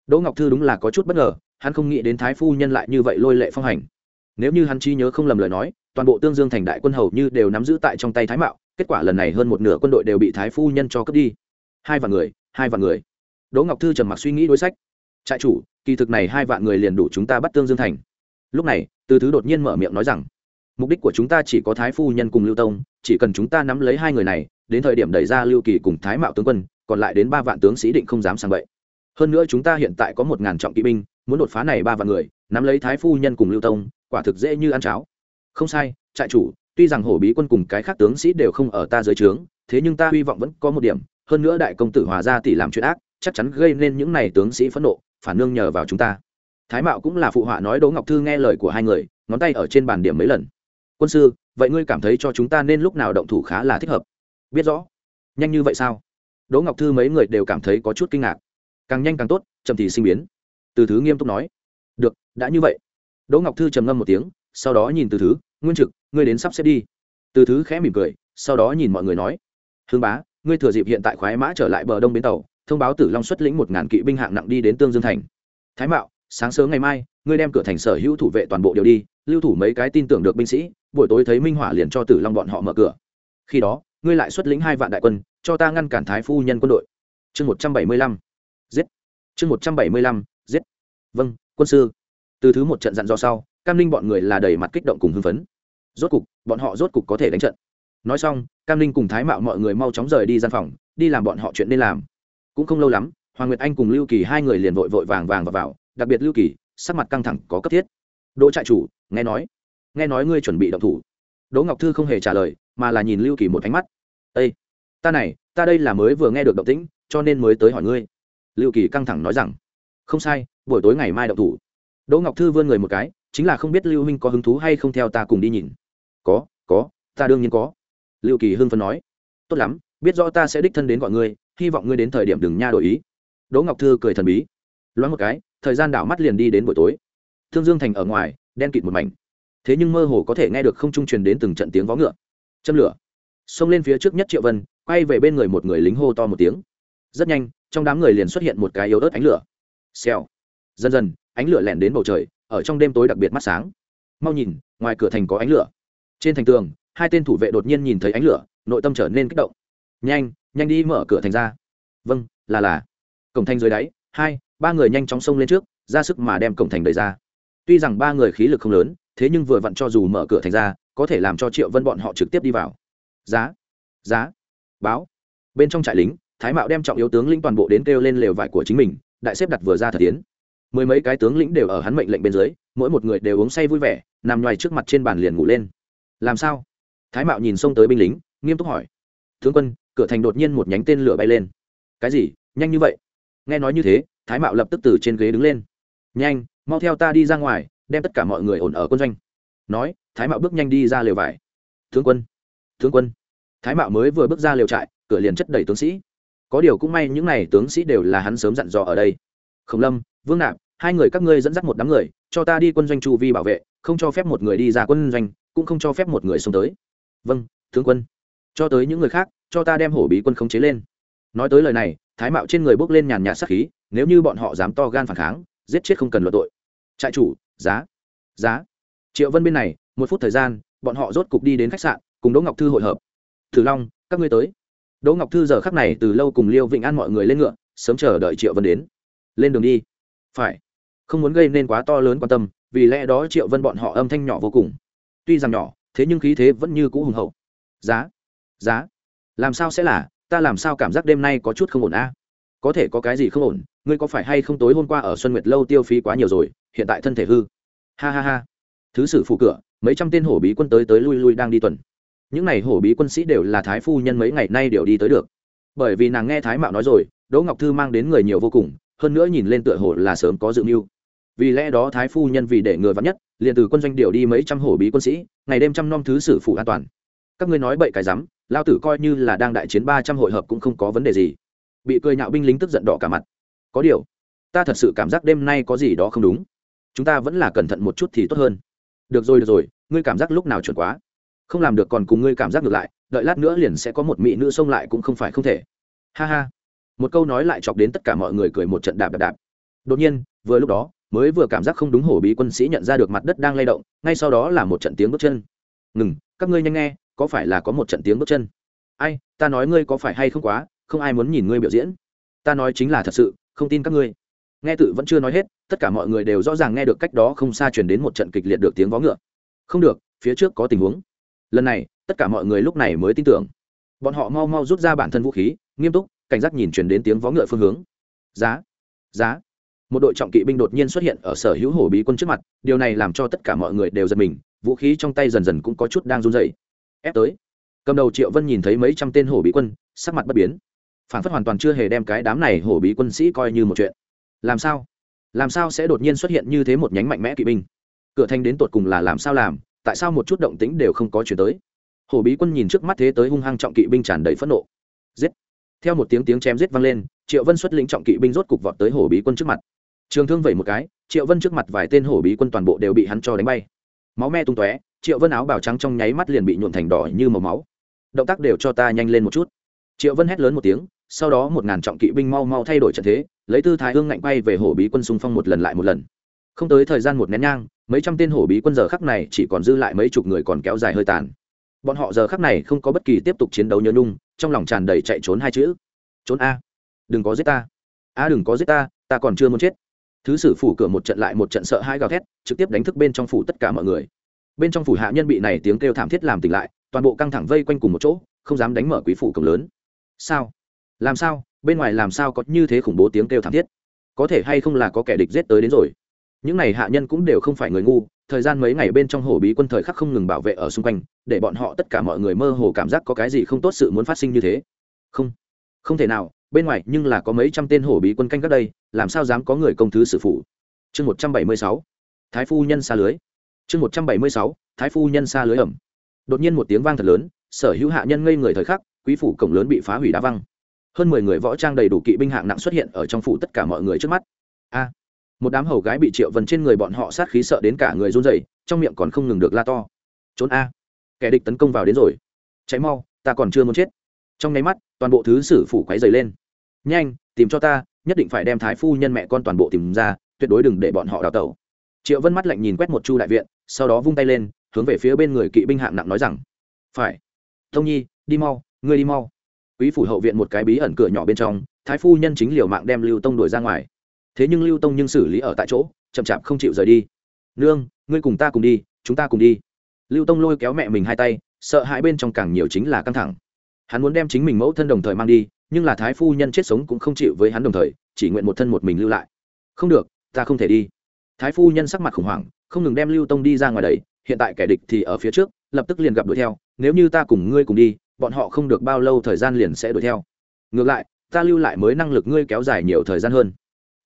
đỗ ngọc thư đúng là có chút bất ngờ, hắn không nghĩ đến thái phu nhân lại như vậy lôi lệ phong hành. Nếu như hắn trí nhớ không lầm lời nói, toàn bộ tương dương thành đại quân hầu như đều nắm giữ tại trong tay thái mạo, kết quả lần này hơn một nửa quân đội đều bị thái phu nhân cho cướp đi. Hai vạn người, hai vạn người. Đỗ ngọc thư trầm mặc suy nghĩ đối sách. Trại chủ, kỳ thực này hai vạn người liền đủ chúng ta bắt tương dương thành. Lúc này, từ thứ đột nhiên mở miệng nói rằng mục đích của chúng ta chỉ có thái phu nhân cùng lưu tông, chỉ cần chúng ta nắm lấy hai người này, đến thời điểm đẩy ra lưu kỳ cùng thái mạo tướng quân, còn lại đến ba vạn tướng sĩ định không dám sang vậy hơn nữa chúng ta hiện tại có một ngàn trọng kỵ binh, muốn đột phá này ba vạn người, nắm lấy thái phu nhân cùng lưu tông, quả thực dễ như ăn cháo. Không sai, trại chủ, tuy rằng hổ bí quân cùng cái khác tướng sĩ đều không ở ta dưới trướng, thế nhưng ta hy vọng vẫn có một điểm, hơn nữa đại công tử hòa gia tỷ làm chuyện ác, chắc chắn gây nên những này tướng sĩ phẫn nộ, phản nương nhờ vào chúng ta. Thái mạo cũng là phụ họa nói đỗ ngọc thư nghe lời của hai người, ngón tay ở trên bàn điểm mấy lần quân sư, vậy ngươi cảm thấy cho chúng ta nên lúc nào động thủ khá là thích hợp? Biết rõ. Nhanh như vậy sao? Đỗ ngọc thư mấy người đều cảm thấy có chút kinh ngạc. Càng nhanh càng tốt, chậm thì sinh biến. Từ thứ nghiêm túc nói. Được, đã như vậy. Đỗ ngọc thư trầm ngâm một tiếng, sau đó nhìn từ thứ, nguyên trực, ngươi đến sắp xếp đi. Từ thứ khẽ mỉm cười, sau đó nhìn mọi người nói. Hương bá, ngươi thừa dịp hiện tại khoái mã trở lại bờ đông bến tàu, thông báo tử long xuất lĩnh một ngàn kỵ binh hạng nặng đi đến tương dương thành. Thái mạo, sáng sớm ngày mai, ngươi đem cửa thành sở hữu thủ vệ toàn bộ đều đi, lưu thủ mấy cái tin tưởng được binh sĩ buổi tối thấy minh hỏa liền cho tử long bọn họ mở cửa khi đó ngươi lại xuất lĩnh hai vạn đại quân cho ta ngăn cản thái phu nhân quân đội chương một trăm bảy mươi lăm giết chương một trăm bảy mươi lăm giết vâng quân sư. từ thứ một trận dặn do sau cam linh bọn người là đầy mặt kích động cùng hưng phấn. rốt cục bọn họ rốt cục có thể đánh trận. nói xong cam linh cùng thái mạo mọi người mau chóng rời đi gian phòng đi làm bọn họ chuyện nên làm. cũng không lâu lắm hoàng nguyệt anh cùng lưu kỳ hai người liền vội vội vàng vàng vào, vào. đặc biệt lưu kỳ sắc mặt căng thẳng có cấp thiết. đỗ trại chủ nghe nói nghe nói ngươi chuẩn bị động thủ. Đỗ ngọc thư không hề trả lời, mà là nhìn lưu kỳ một ánh mắt. Ây ta này, ta đây là mới vừa nghe được động tĩnh, cho nên mới tới hỏi ngươi. Lưu kỳ căng thẳng nói rằng, không sai, buổi tối ngày mai động thủ. Đỗ ngọc thư vươn người một cái, chính là không biết lưu huynh có hứng thú hay không theo ta cùng đi nhìn. Có có, ta đương nhiên có. Lưu kỳ hưng phấn nói, tốt lắm, biết rõ ta sẽ đích thân đến gọi ngươi, hy vọng ngươi đến thời điểm đừng nha đổi ý. Đỗ ngọc thư cười thần bí, loáng một cái, thời gian đảo mắt liền đi đến buổi tối. Thương dương thành ở ngoài, đen kịt một mảnh thế nhưng mơ hồ có thể nghe được không trung truyền đến từng trận tiếng vó ngựa. Châm lửa. Xông lên phía trước nhất triệu vân, quay về bên người một người lính hô to một tiếng. Rất nhanh, trong đám người liền xuất hiện một cái yếu ớt ánh lửa. Xèo. Dần dần, ánh lửa lẻn đến bầu trời, ở trong đêm tối đặc biệt mắt sáng. Mau nhìn, ngoài cửa thành có ánh lửa. Trên thành tường, hai tên thủ vệ đột nhiên nhìn thấy ánh lửa, nội tâm trở nên kích động. Nhanh nhanh đi mở cửa thành ra. Vâng là là. Cổng thành dưới đáy, hai, ba người nhanh chóng xông lên trước, ra sức mà đem cổng thành đẩy ra. Tuy rằng ba người khí lực không lớn thế nhưng vừa vặn cho dù mở cửa thành ra, có thể làm cho triệu vân bọn họ trực tiếp đi vào. Giá giá, báo. Bên trong trại lính, thái mạo đem trọng yếu tướng lĩnh toàn bộ đến kêu lên lều vải của chính mình, đại xếp đặt vừa ra thật tiến mười mấy cái tướng lĩnh đều ở hắn mệnh lệnh bên dưới, mỗi một người đều uống say vui vẻ, nằm ngoài trước mặt trên bàn liền ngủ lên. Làm sao? Thái mạo nhìn xông tới binh lính, nghiêm túc hỏi. Tướng quân, cửa thành đột nhiên một nhánh tên lửa bay lên. Cái gì? Nhanh như vậy? Nghe nói như thế, thái mạo lập tức từ trên ghế đứng lên. Nhanh, mau theo ta đi ra ngoài đem tất cả mọi người ổn ở quân doanh. Nói, thái mạo bước nhanh đi ra lều vải. Tướng quân tướng quân. Thái mạo mới vừa bước ra lều trại, cửa liền chất đầy tướng sĩ. Có điều cũng may những n à y tướng sĩ đều là hắn sớm dặn dò ở đây. Khổng lâm, vương nạp, hai người các ngươi dẫn dắt một đám người, cho ta đi quân doanh chu vi bảo vệ, không cho phép một người đi ra quân doanh, cũng không cho phép một người xuống tới. Vâng tướng quân. Cho tới những người khác, cho ta đem hổ bí quân khống chế lên. Nói tới lời này, thái mạo trên người bước lên nhàn nhạt sắc khí, nếu như bọn họ dám to gan phản kháng, giết chết không cần luận tội. Trại chủ giá. Giá. Triệu vân bên này, một phút thời gian, bọn họ rốt cục đi đến khách sạn, cùng đỗ ngọc thư hội hợp. Thử long, các ngươi tới. Đỗ ngọc thư giờ khắc này từ lâu cùng liêu vịnh an mọi người lên ngựa, sớm chờ đợi triệu vân đến. Lên đường đi. Phải. Không muốn gây nên quá to lớn quan tâm, vì lẽ đó triệu vân bọn họ âm thanh nhỏ vô cùng. Tuy rằng nhỏ, thế nhưng khí thế vẫn như cũ hùng hậu. Giá. Giá. Làm sao sẽ là? Ta làm sao cảm giác đêm nay có chút không ổn a? Có thể có cái gì không ổn? Ngươi có phải hay không tối hôm qua ở xuân nguyệt lâu tiêu phí quá nhiều rồi? Hiện tại thân thể hư. Ha ha ha. Thứ sử phụ cửa, mấy trăm tên hổ bí quân tới tới lui lui đang đi tuần. Những n à y hổ bí quân sĩ đều là thái phu nhân mấy ngày nay đều đi tới được. Bởi vì nàng nghe thái mạo nói rồi, đỗ ngọc thư mang đến người nhiều vô cùng, hơn nữa nhìn lên tựa hồ là sớm có dự mưu. Vì lẽ đó thái phu nhân vì để người vắn nhất, liền từ quân doanh điều đi mấy trăm hổ bí quân sĩ, ngày đêm trăm nom thứ sử phụ an toàn. Các ngươi nói bậy cái rắm lao tử coi như là đang đại chiến ba trăm hội hợp cũng không có vấn đề gì. Bị cười nhạo binh lính tức giận đỏ cả mặt. Có điều, ta thật sự cảm giác đêm nay có gì đó không đúng chúng ta vẫn là cẩn thận một chút thì tốt hơn. Được rồi được rồi, ngươi cảm giác lúc nào chuẩn quá? Không làm được còn cùng ngươi cảm giác ngược lại, đợi lát nữa liền sẽ có một mỹ nữ xông lại cũng không phải không thể. Ha ha. Một câu nói lại chọc đến tất cả mọi người cười một trận đạp đạp đạp. Đột nhiên, vừa lúc đó, mới vừa cảm giác không đúng hổ bí quân sĩ nhận ra được mặt đất đang lay động, ngay sau đó là một trận tiếng bước chân. Ngừng, các ngươi nhanh nghe, có phải là có một trận tiếng bước chân? Ai, ta nói ngươi có phải hay không quá, không ai muốn nhìn ngươi biểu diễn. Ta nói chính là thật sự, không tin các ngươi. Nghe tự vẫn chưa nói hết tất cả mọi người đều rõ ràng nghe được cách đó không xa chuyển đến một trận kịch liệt được tiếng vó ngựa. Không được, phía trước có tình huống. Lần này, tất cả mọi người lúc này mới tin tưởng. Bọn họ mau mau rút ra bản thân vũ khí, nghiêm túc, cảnh giác nhìn chuyển đến tiếng vó ngựa phương hướng. Giá giá. Một đội trọng kỵ binh đột nhiên xuất hiện ở sở hữu hổ bí quân trước mặt, điều này làm cho tất cả mọi người đều giật mình, vũ khí trong tay dần dần cũng có chút đang run dày ép tới. Cầm đầu triệu vân nhìn thấy mấy trăm tên hổ bí quân, sắc mặt bất biến. Phản phất hoàn toàn chưa hề đem cái đám này hổ bí quân sĩ coi như một chuyện. Làm sao? Làm sao sẽ đột nhiên xuất hiện như thế một nhánh mạnh mẽ kỵ binh? Cửa thanh đến tột cùng là làm sao làm, tại sao một chút động tĩnh đều không có chuyển tới? Hổ bí quân nhìn trước mắt thế tới hung hăng trọng kỵ binh tràn đầy phẫn nộ. Giết! Theo một tiếng tiếng chém giết vang lên, triệu vân xuất lĩnh trọng kỵ binh rốt cục vọt tới hổ bí quân trước mặt. Trường thương vẩy một cái, triệu vân trước mặt vài tên hổ bí quân toàn bộ đều bị hắn cho đánh bay. Máu me tung tóe, triệu vân áo bào trắng trong nháy mắt liền bị nhuộn thành đỏ như màu máu. Động tác đều cho ta nhanh lên một chút. Triệu vân hét lớn một tiếng sau đó một ngàn trọng kỵ binh mau mau thay đổi trận thế, lấy tư thái hương ngạnh bay về hổ bí quân xung phong một lần lại một lần. Không tới thời gian một nén nhang, mấy trăm tên hổ bí quân giờ khắc này chỉ còn dư lại mấy chục người còn kéo dài hơi tàn. Bọn họ giờ khắc này không có bất kỳ tiếp tục chiến đấu nhớ nhung, trong lòng tràn đầy chạy trốn hai chữ. Trốn a. Đừng có giết ta. A đừng có giết ta ta còn chưa muốn chết. Thứ sử phủ cửa một trận lại một trận sợ hai gào thét, trực tiếp đánh thức bên trong phủ tất cả mọi người. Bên trong phủ hạ nhân bị này tiếng kêu thảm thiết làm tỉnh lại, toàn bộ căng thẳng vây quanh cùng một chỗ, không dám đánh mở quý phủ cổng lớn. Sao? Làm sao? Bên ngoài làm sao có như thế khủng bố tiếng kêu thảm thiết? Có thể hay không là có kẻ địch giết tới đến rồi? Những này hạ nhân cũng đều không phải người ngu, thời gian mấy ngày bên trong hổ bí quân thời khắc không ngừng bảo vệ ở xung quanh, để bọn họ tất cả mọi người mơ hồ cảm giác có cái gì không tốt sự muốn phát sinh như thế. Không không thể nào, bên ngoài nhưng là có mấy trăm tên hổ bí quân canh các đây, làm sao dám có người công thứ sử phụ chương một trăm bảy mươi sáu, thái phu nhân xa lưới. Chương một trăm bảy mươi sáu, thái phu nhân xa lưới ẩm. Đột nhiên một tiếng vang thật lớn, sở hữu hạ nhân ngây người thời khắc, quý phủ cổng lớn bị phá hủy đá văng hơn mười người võ trang đầy đủ kỵ binh hạng nặng xuất hiện ở trong phủ tất cả mọi người trước mắt. A, một đám hầu gái bị triệu vần trên người bọn họ sát khí sợ đến cả người run rẩy, trong miệng còn không ngừng được la to. Trốn a, kẻ địch tấn công vào đến rồi. Cháy mau, ta còn chưa muốn chết. Trong nháy mắt, toàn bộ thứ sử phủ quấy dày lên. Nhanh, tìm cho ta, nhất định phải đem thái phu nhân mẹ con toàn bộ tìm ra, tuyệt đối đừng để bọn họ đào tẩu. Triệu vân mắt lạnh nhìn quét một chu đại viện, sau đó vung tay lên, hướng về phía bên người kỵ binh hạng nặng nói rằng, phải. Tông nhi, đi mau, ngươi đi mau quý phủ hậu viện một cái bí ẩn cửa nhỏ bên trong, thái phu nhân chính liều mạng đem lưu tông đuổi ra ngoài. Thế nhưng lưu tông nhưng xử lý ở tại chỗ, chậm chạp không chịu rời đi. Nương, ngươi cùng ta cùng đi, chúng ta cùng đi. Lưu tông lôi kéo mẹ mình hai tay, sợ hãi bên trong càng nhiều chính là căng thẳng. Hắn muốn đem chính mình mẫu thân đồng thời mang đi, nhưng là thái phu nhân chết sống cũng không chịu với hắn đồng thời, chỉ nguyện một thân một mình lưu lại. Không được, ta không thể đi. Thái phu nhân sắc mặt khủng hoảng, không ngừng đem lưu tông đi ra ngoài đấy hiện tại kẻ địch thì ở phía trước, lập tức liền gặp đuổi theo, nếu như ta cùng ngươi cùng đi bọn họ không được bao lâu thời gian liền sẽ đuổi theo. Ngược lại, ta lưu lại mới năng lực ngươi kéo dài nhiều thời gian hơn.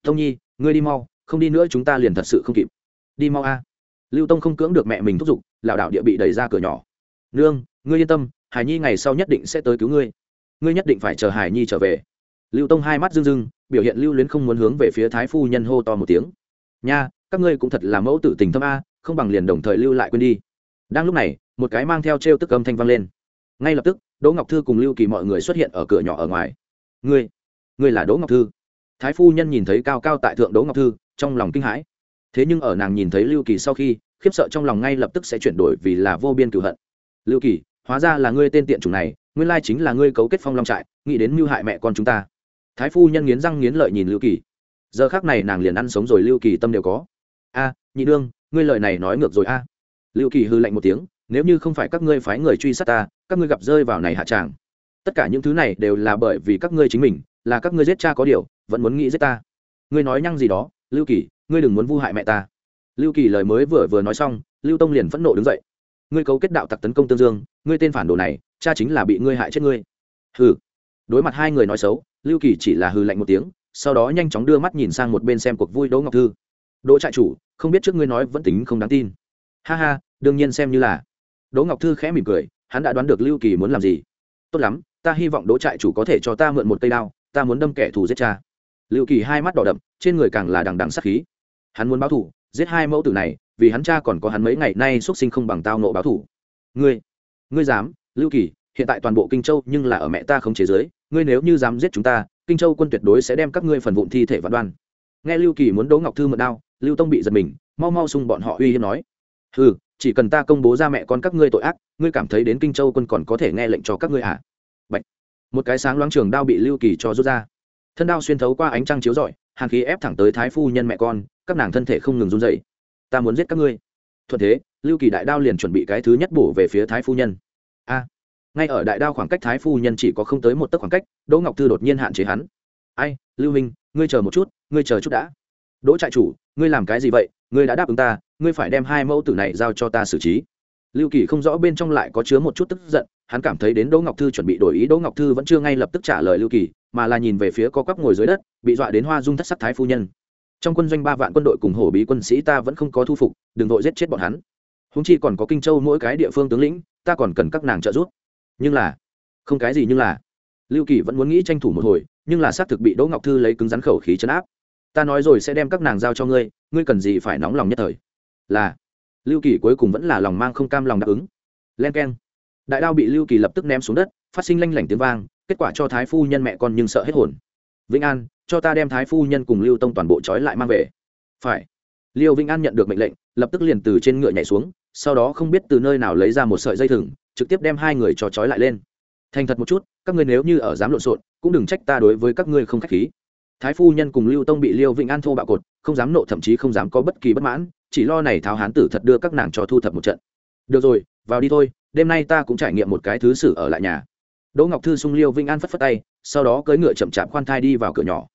Tông nhi, ngươi đi mau, không đi nữa chúng ta liền thật sự không kịp. Đi mau a. Lưu tông không cưỡng được mẹ mình thúc giục, lảo đạo địa bị đẩy ra cửa nhỏ. Nương, ngươi yên tâm, hải nhi ngày sau nhất định sẽ tới cứu ngươi. Ngươi nhất định phải chờ hải nhi trở về. Lưu tông hai mắt rưng rưng, biểu hiện lưu luyến không muốn hướng về phía thái phu nhân hô to một tiếng. Nha, các ngươi cũng thật là mẫu tử tình thâm a, không bằng liền đồng thời lưu lại quên đi. Đang lúc này, một cái mang theo t r e o tức âm thanh vang lên ngay lập tức, đỗ ngọc thư cùng lưu kỳ mọi người xuất hiện ở cửa nhỏ ở ngoài. Ngươi ngươi là đỗ ngọc thư? Thái phu nhân nhìn thấy cao cao tại thượng đỗ ngọc thư, trong lòng kinh hãi. Thế nhưng ở nàng nhìn thấy lưu kỳ sau khi, khiếp sợ trong lòng ngay lập tức sẽ chuyển đổi vì là vô biên cửu hận. Lưu kỳ, hóa ra là ngươi tên tiện chủng này, nguyên lai chính là ngươi cấu kết phong long trại, nghĩ đến mưu hại mẹ con chúng ta. Thái phu nhân nghiến răng nghiến lợi nhìn lưu kỳ. Giờ khác này nàng liền ăn sống rồi, lưu kỳ tâm đều có. A, nhị đương, ngươi lời này nói ngược rồi a. Lưu kỳ hư lạnh một tiếng nếu như không phải các ngươi phái người truy sát ta, các ngươi gặp rơi vào này hạ tràng. Tất cả những thứ này đều là bởi vì các ngươi chính mình, là các ngươi giết cha có điều, vẫn muốn nghĩ giết ta. Ngươi nói nhăng gì đó, lưu kỳ, ngươi đừng muốn vu hại mẹ ta. Lưu kỳ lời mới vừa vừa nói xong, lưu tông liền phẫn nộ đứng dậy. Ngươi cấu kết đạo tặc tấn công tương dương, ngươi tên phản đồ này, cha chính là bị ngươi hại chết ngươi. Hừ. Đối mặt hai người nói xấu, lưu kỳ chỉ là hừ lạnh một tiếng, sau đó nhanh chóng đưa mắt nhìn sang một bên xem cuộc vui đỗ ngọc thư. Đỗ trại chủ, không biết trước ngươi nói vẫn tính không đáng tin. Ha ha, đương nhiên xem như là đỗ ngọc thư khẽ mỉm cười, hắn đã đoán được lưu kỳ muốn làm gì. Tốt lắm, ta hy vọng đỗ trại chủ có thể cho ta mượn một cây đao, ta muốn đâm kẻ thù giết cha. Lưu kỳ hai mắt đỏ đậm, trên người càng là đằng đằng sắc khí. Hắn muốn báo thù giết hai mẫu tử này, vì hắn cha còn có hắn mấy ngày nay xuất sinh không bằng tao nộ báo thù ngươi ngươi dám, lưu kỳ, hiện tại toàn bộ kinh châu nhưng là ở mẹ ta không chế giới, ngươi nếu như dám giết chúng ta, kinh châu quân tuyệt đối sẽ đem các ngươi phần vụn thi thể vạn đoan. Nghe lưu kỳ muốn đỗ ngọc thư mượn đao, lưu tông bị giật mình, mau mau xung bọn họ uy hiếp nói. Ừ chỉ cần ta công bố ra mẹ con các ngươi tội ác, ngươi cảm thấy đến kinh châu quân còn có thể nghe lệnh cho các ngươi à? Bạch. một cái sáng loáng trường đao bị lưu kỳ cho rút ra. Thân đao xuyên thấu qua ánh trăng chiếu rọi, hàng khí ép thẳng tới thái phu nhân mẹ con, các nàng thân thể không ngừng run dậy ta muốn giết các ngươi. Thuận thế, lưu kỳ đại đao liền chuẩn bị cái thứ nhất bổ về phía thái phu nhân. A. Ngay ở đại đao khoảng cách thái phu nhân chỉ có không tới một tấc khoảng cách, đỗ ngọc thư đột nhiên hạn chế hắn. Ai, lưu minh, ngươi chờ một chút, ngươi chờ chút đã. Đỗ trại chủ, ngươi làm cái gì vậy? Ngươi đã đáp ứng ta ngươi phải đem hai mẫu tử này giao cho ta xử trí. Lưu kỳ không rõ bên trong lại có chứa một chút tức giận, hắn cảm thấy đến đỗ ngọc thư chuẩn bị đổi ý, đỗ ngọc thư vẫn chưa ngay lập tức trả lời lưu kỳ, mà là nhìn về phía có quắp ngồi dưới đất, bị dọa đến hoa dung thất sắc thái phu nhân. Trong quân doanh ba vạn quân đội cùng hổ bí quân sĩ ta vẫn không có thu phục, đừng vội giết chết bọn hắn. Húng chi còn có kinh châu mỗi cái địa phương tướng lĩnh, ta còn cần các nàng trợ giúp. Nhưng là, không cái gì nhưng là. Lưu kỳ vẫn muốn nghĩ tranh thủ một hồi, nhưng là xác thực bị đỗ ngọc thư lấy cứng rắn khẩu khí chấn áp. Ta nói rồi sẽ đem các nàng giao cho ngươi ngươi cần gì phải nóng lòng nhất thời là, lưu kỳ cuối cùng vẫn là lòng mang không cam lòng đáp ứng. Len k e n đại đao bị lưu kỳ lập tức ném xuống đất, phát sinh lanh lảnh tiếng vang, kết quả cho thái phu nhân mẹ con nhưng sợ hết hồn. Vĩnh an, cho ta đem thái phu nhân cùng lưu tông toàn bộ trói lại mang về. Phải. Liêu vĩnh an nhận được mệnh lệnh, lập tức liền từ trên ngựa nhảy xuống, sau đó không biết từ nơi nào lấy ra một sợi dây thừng, trực tiếp đem hai người cho trói lại lên. Thành thật một chút, các ngươi nếu như ở dám lộn xộn, cũng đừng trách ta đối với các ngươi không k h á c h khí. Thái phu nhân cùng lưu tông bị liêu vĩnh an thô bạo cột, không dám nộ thậm chí không dám có bất kỳ bất mãn chỉ lo này tháo hán tử thật đưa các nàng cho thu thập một trận. Được rồi, vào đi thôi, đêm nay ta cũng trải nghiệm một cái thứ sử ở lại nhà. Đỗ ngọc thư sung liêu vĩnh an phất phất tay, sau đó cưỡi ngựa chậm chạp khoan thai đi vào cửa nhỏ.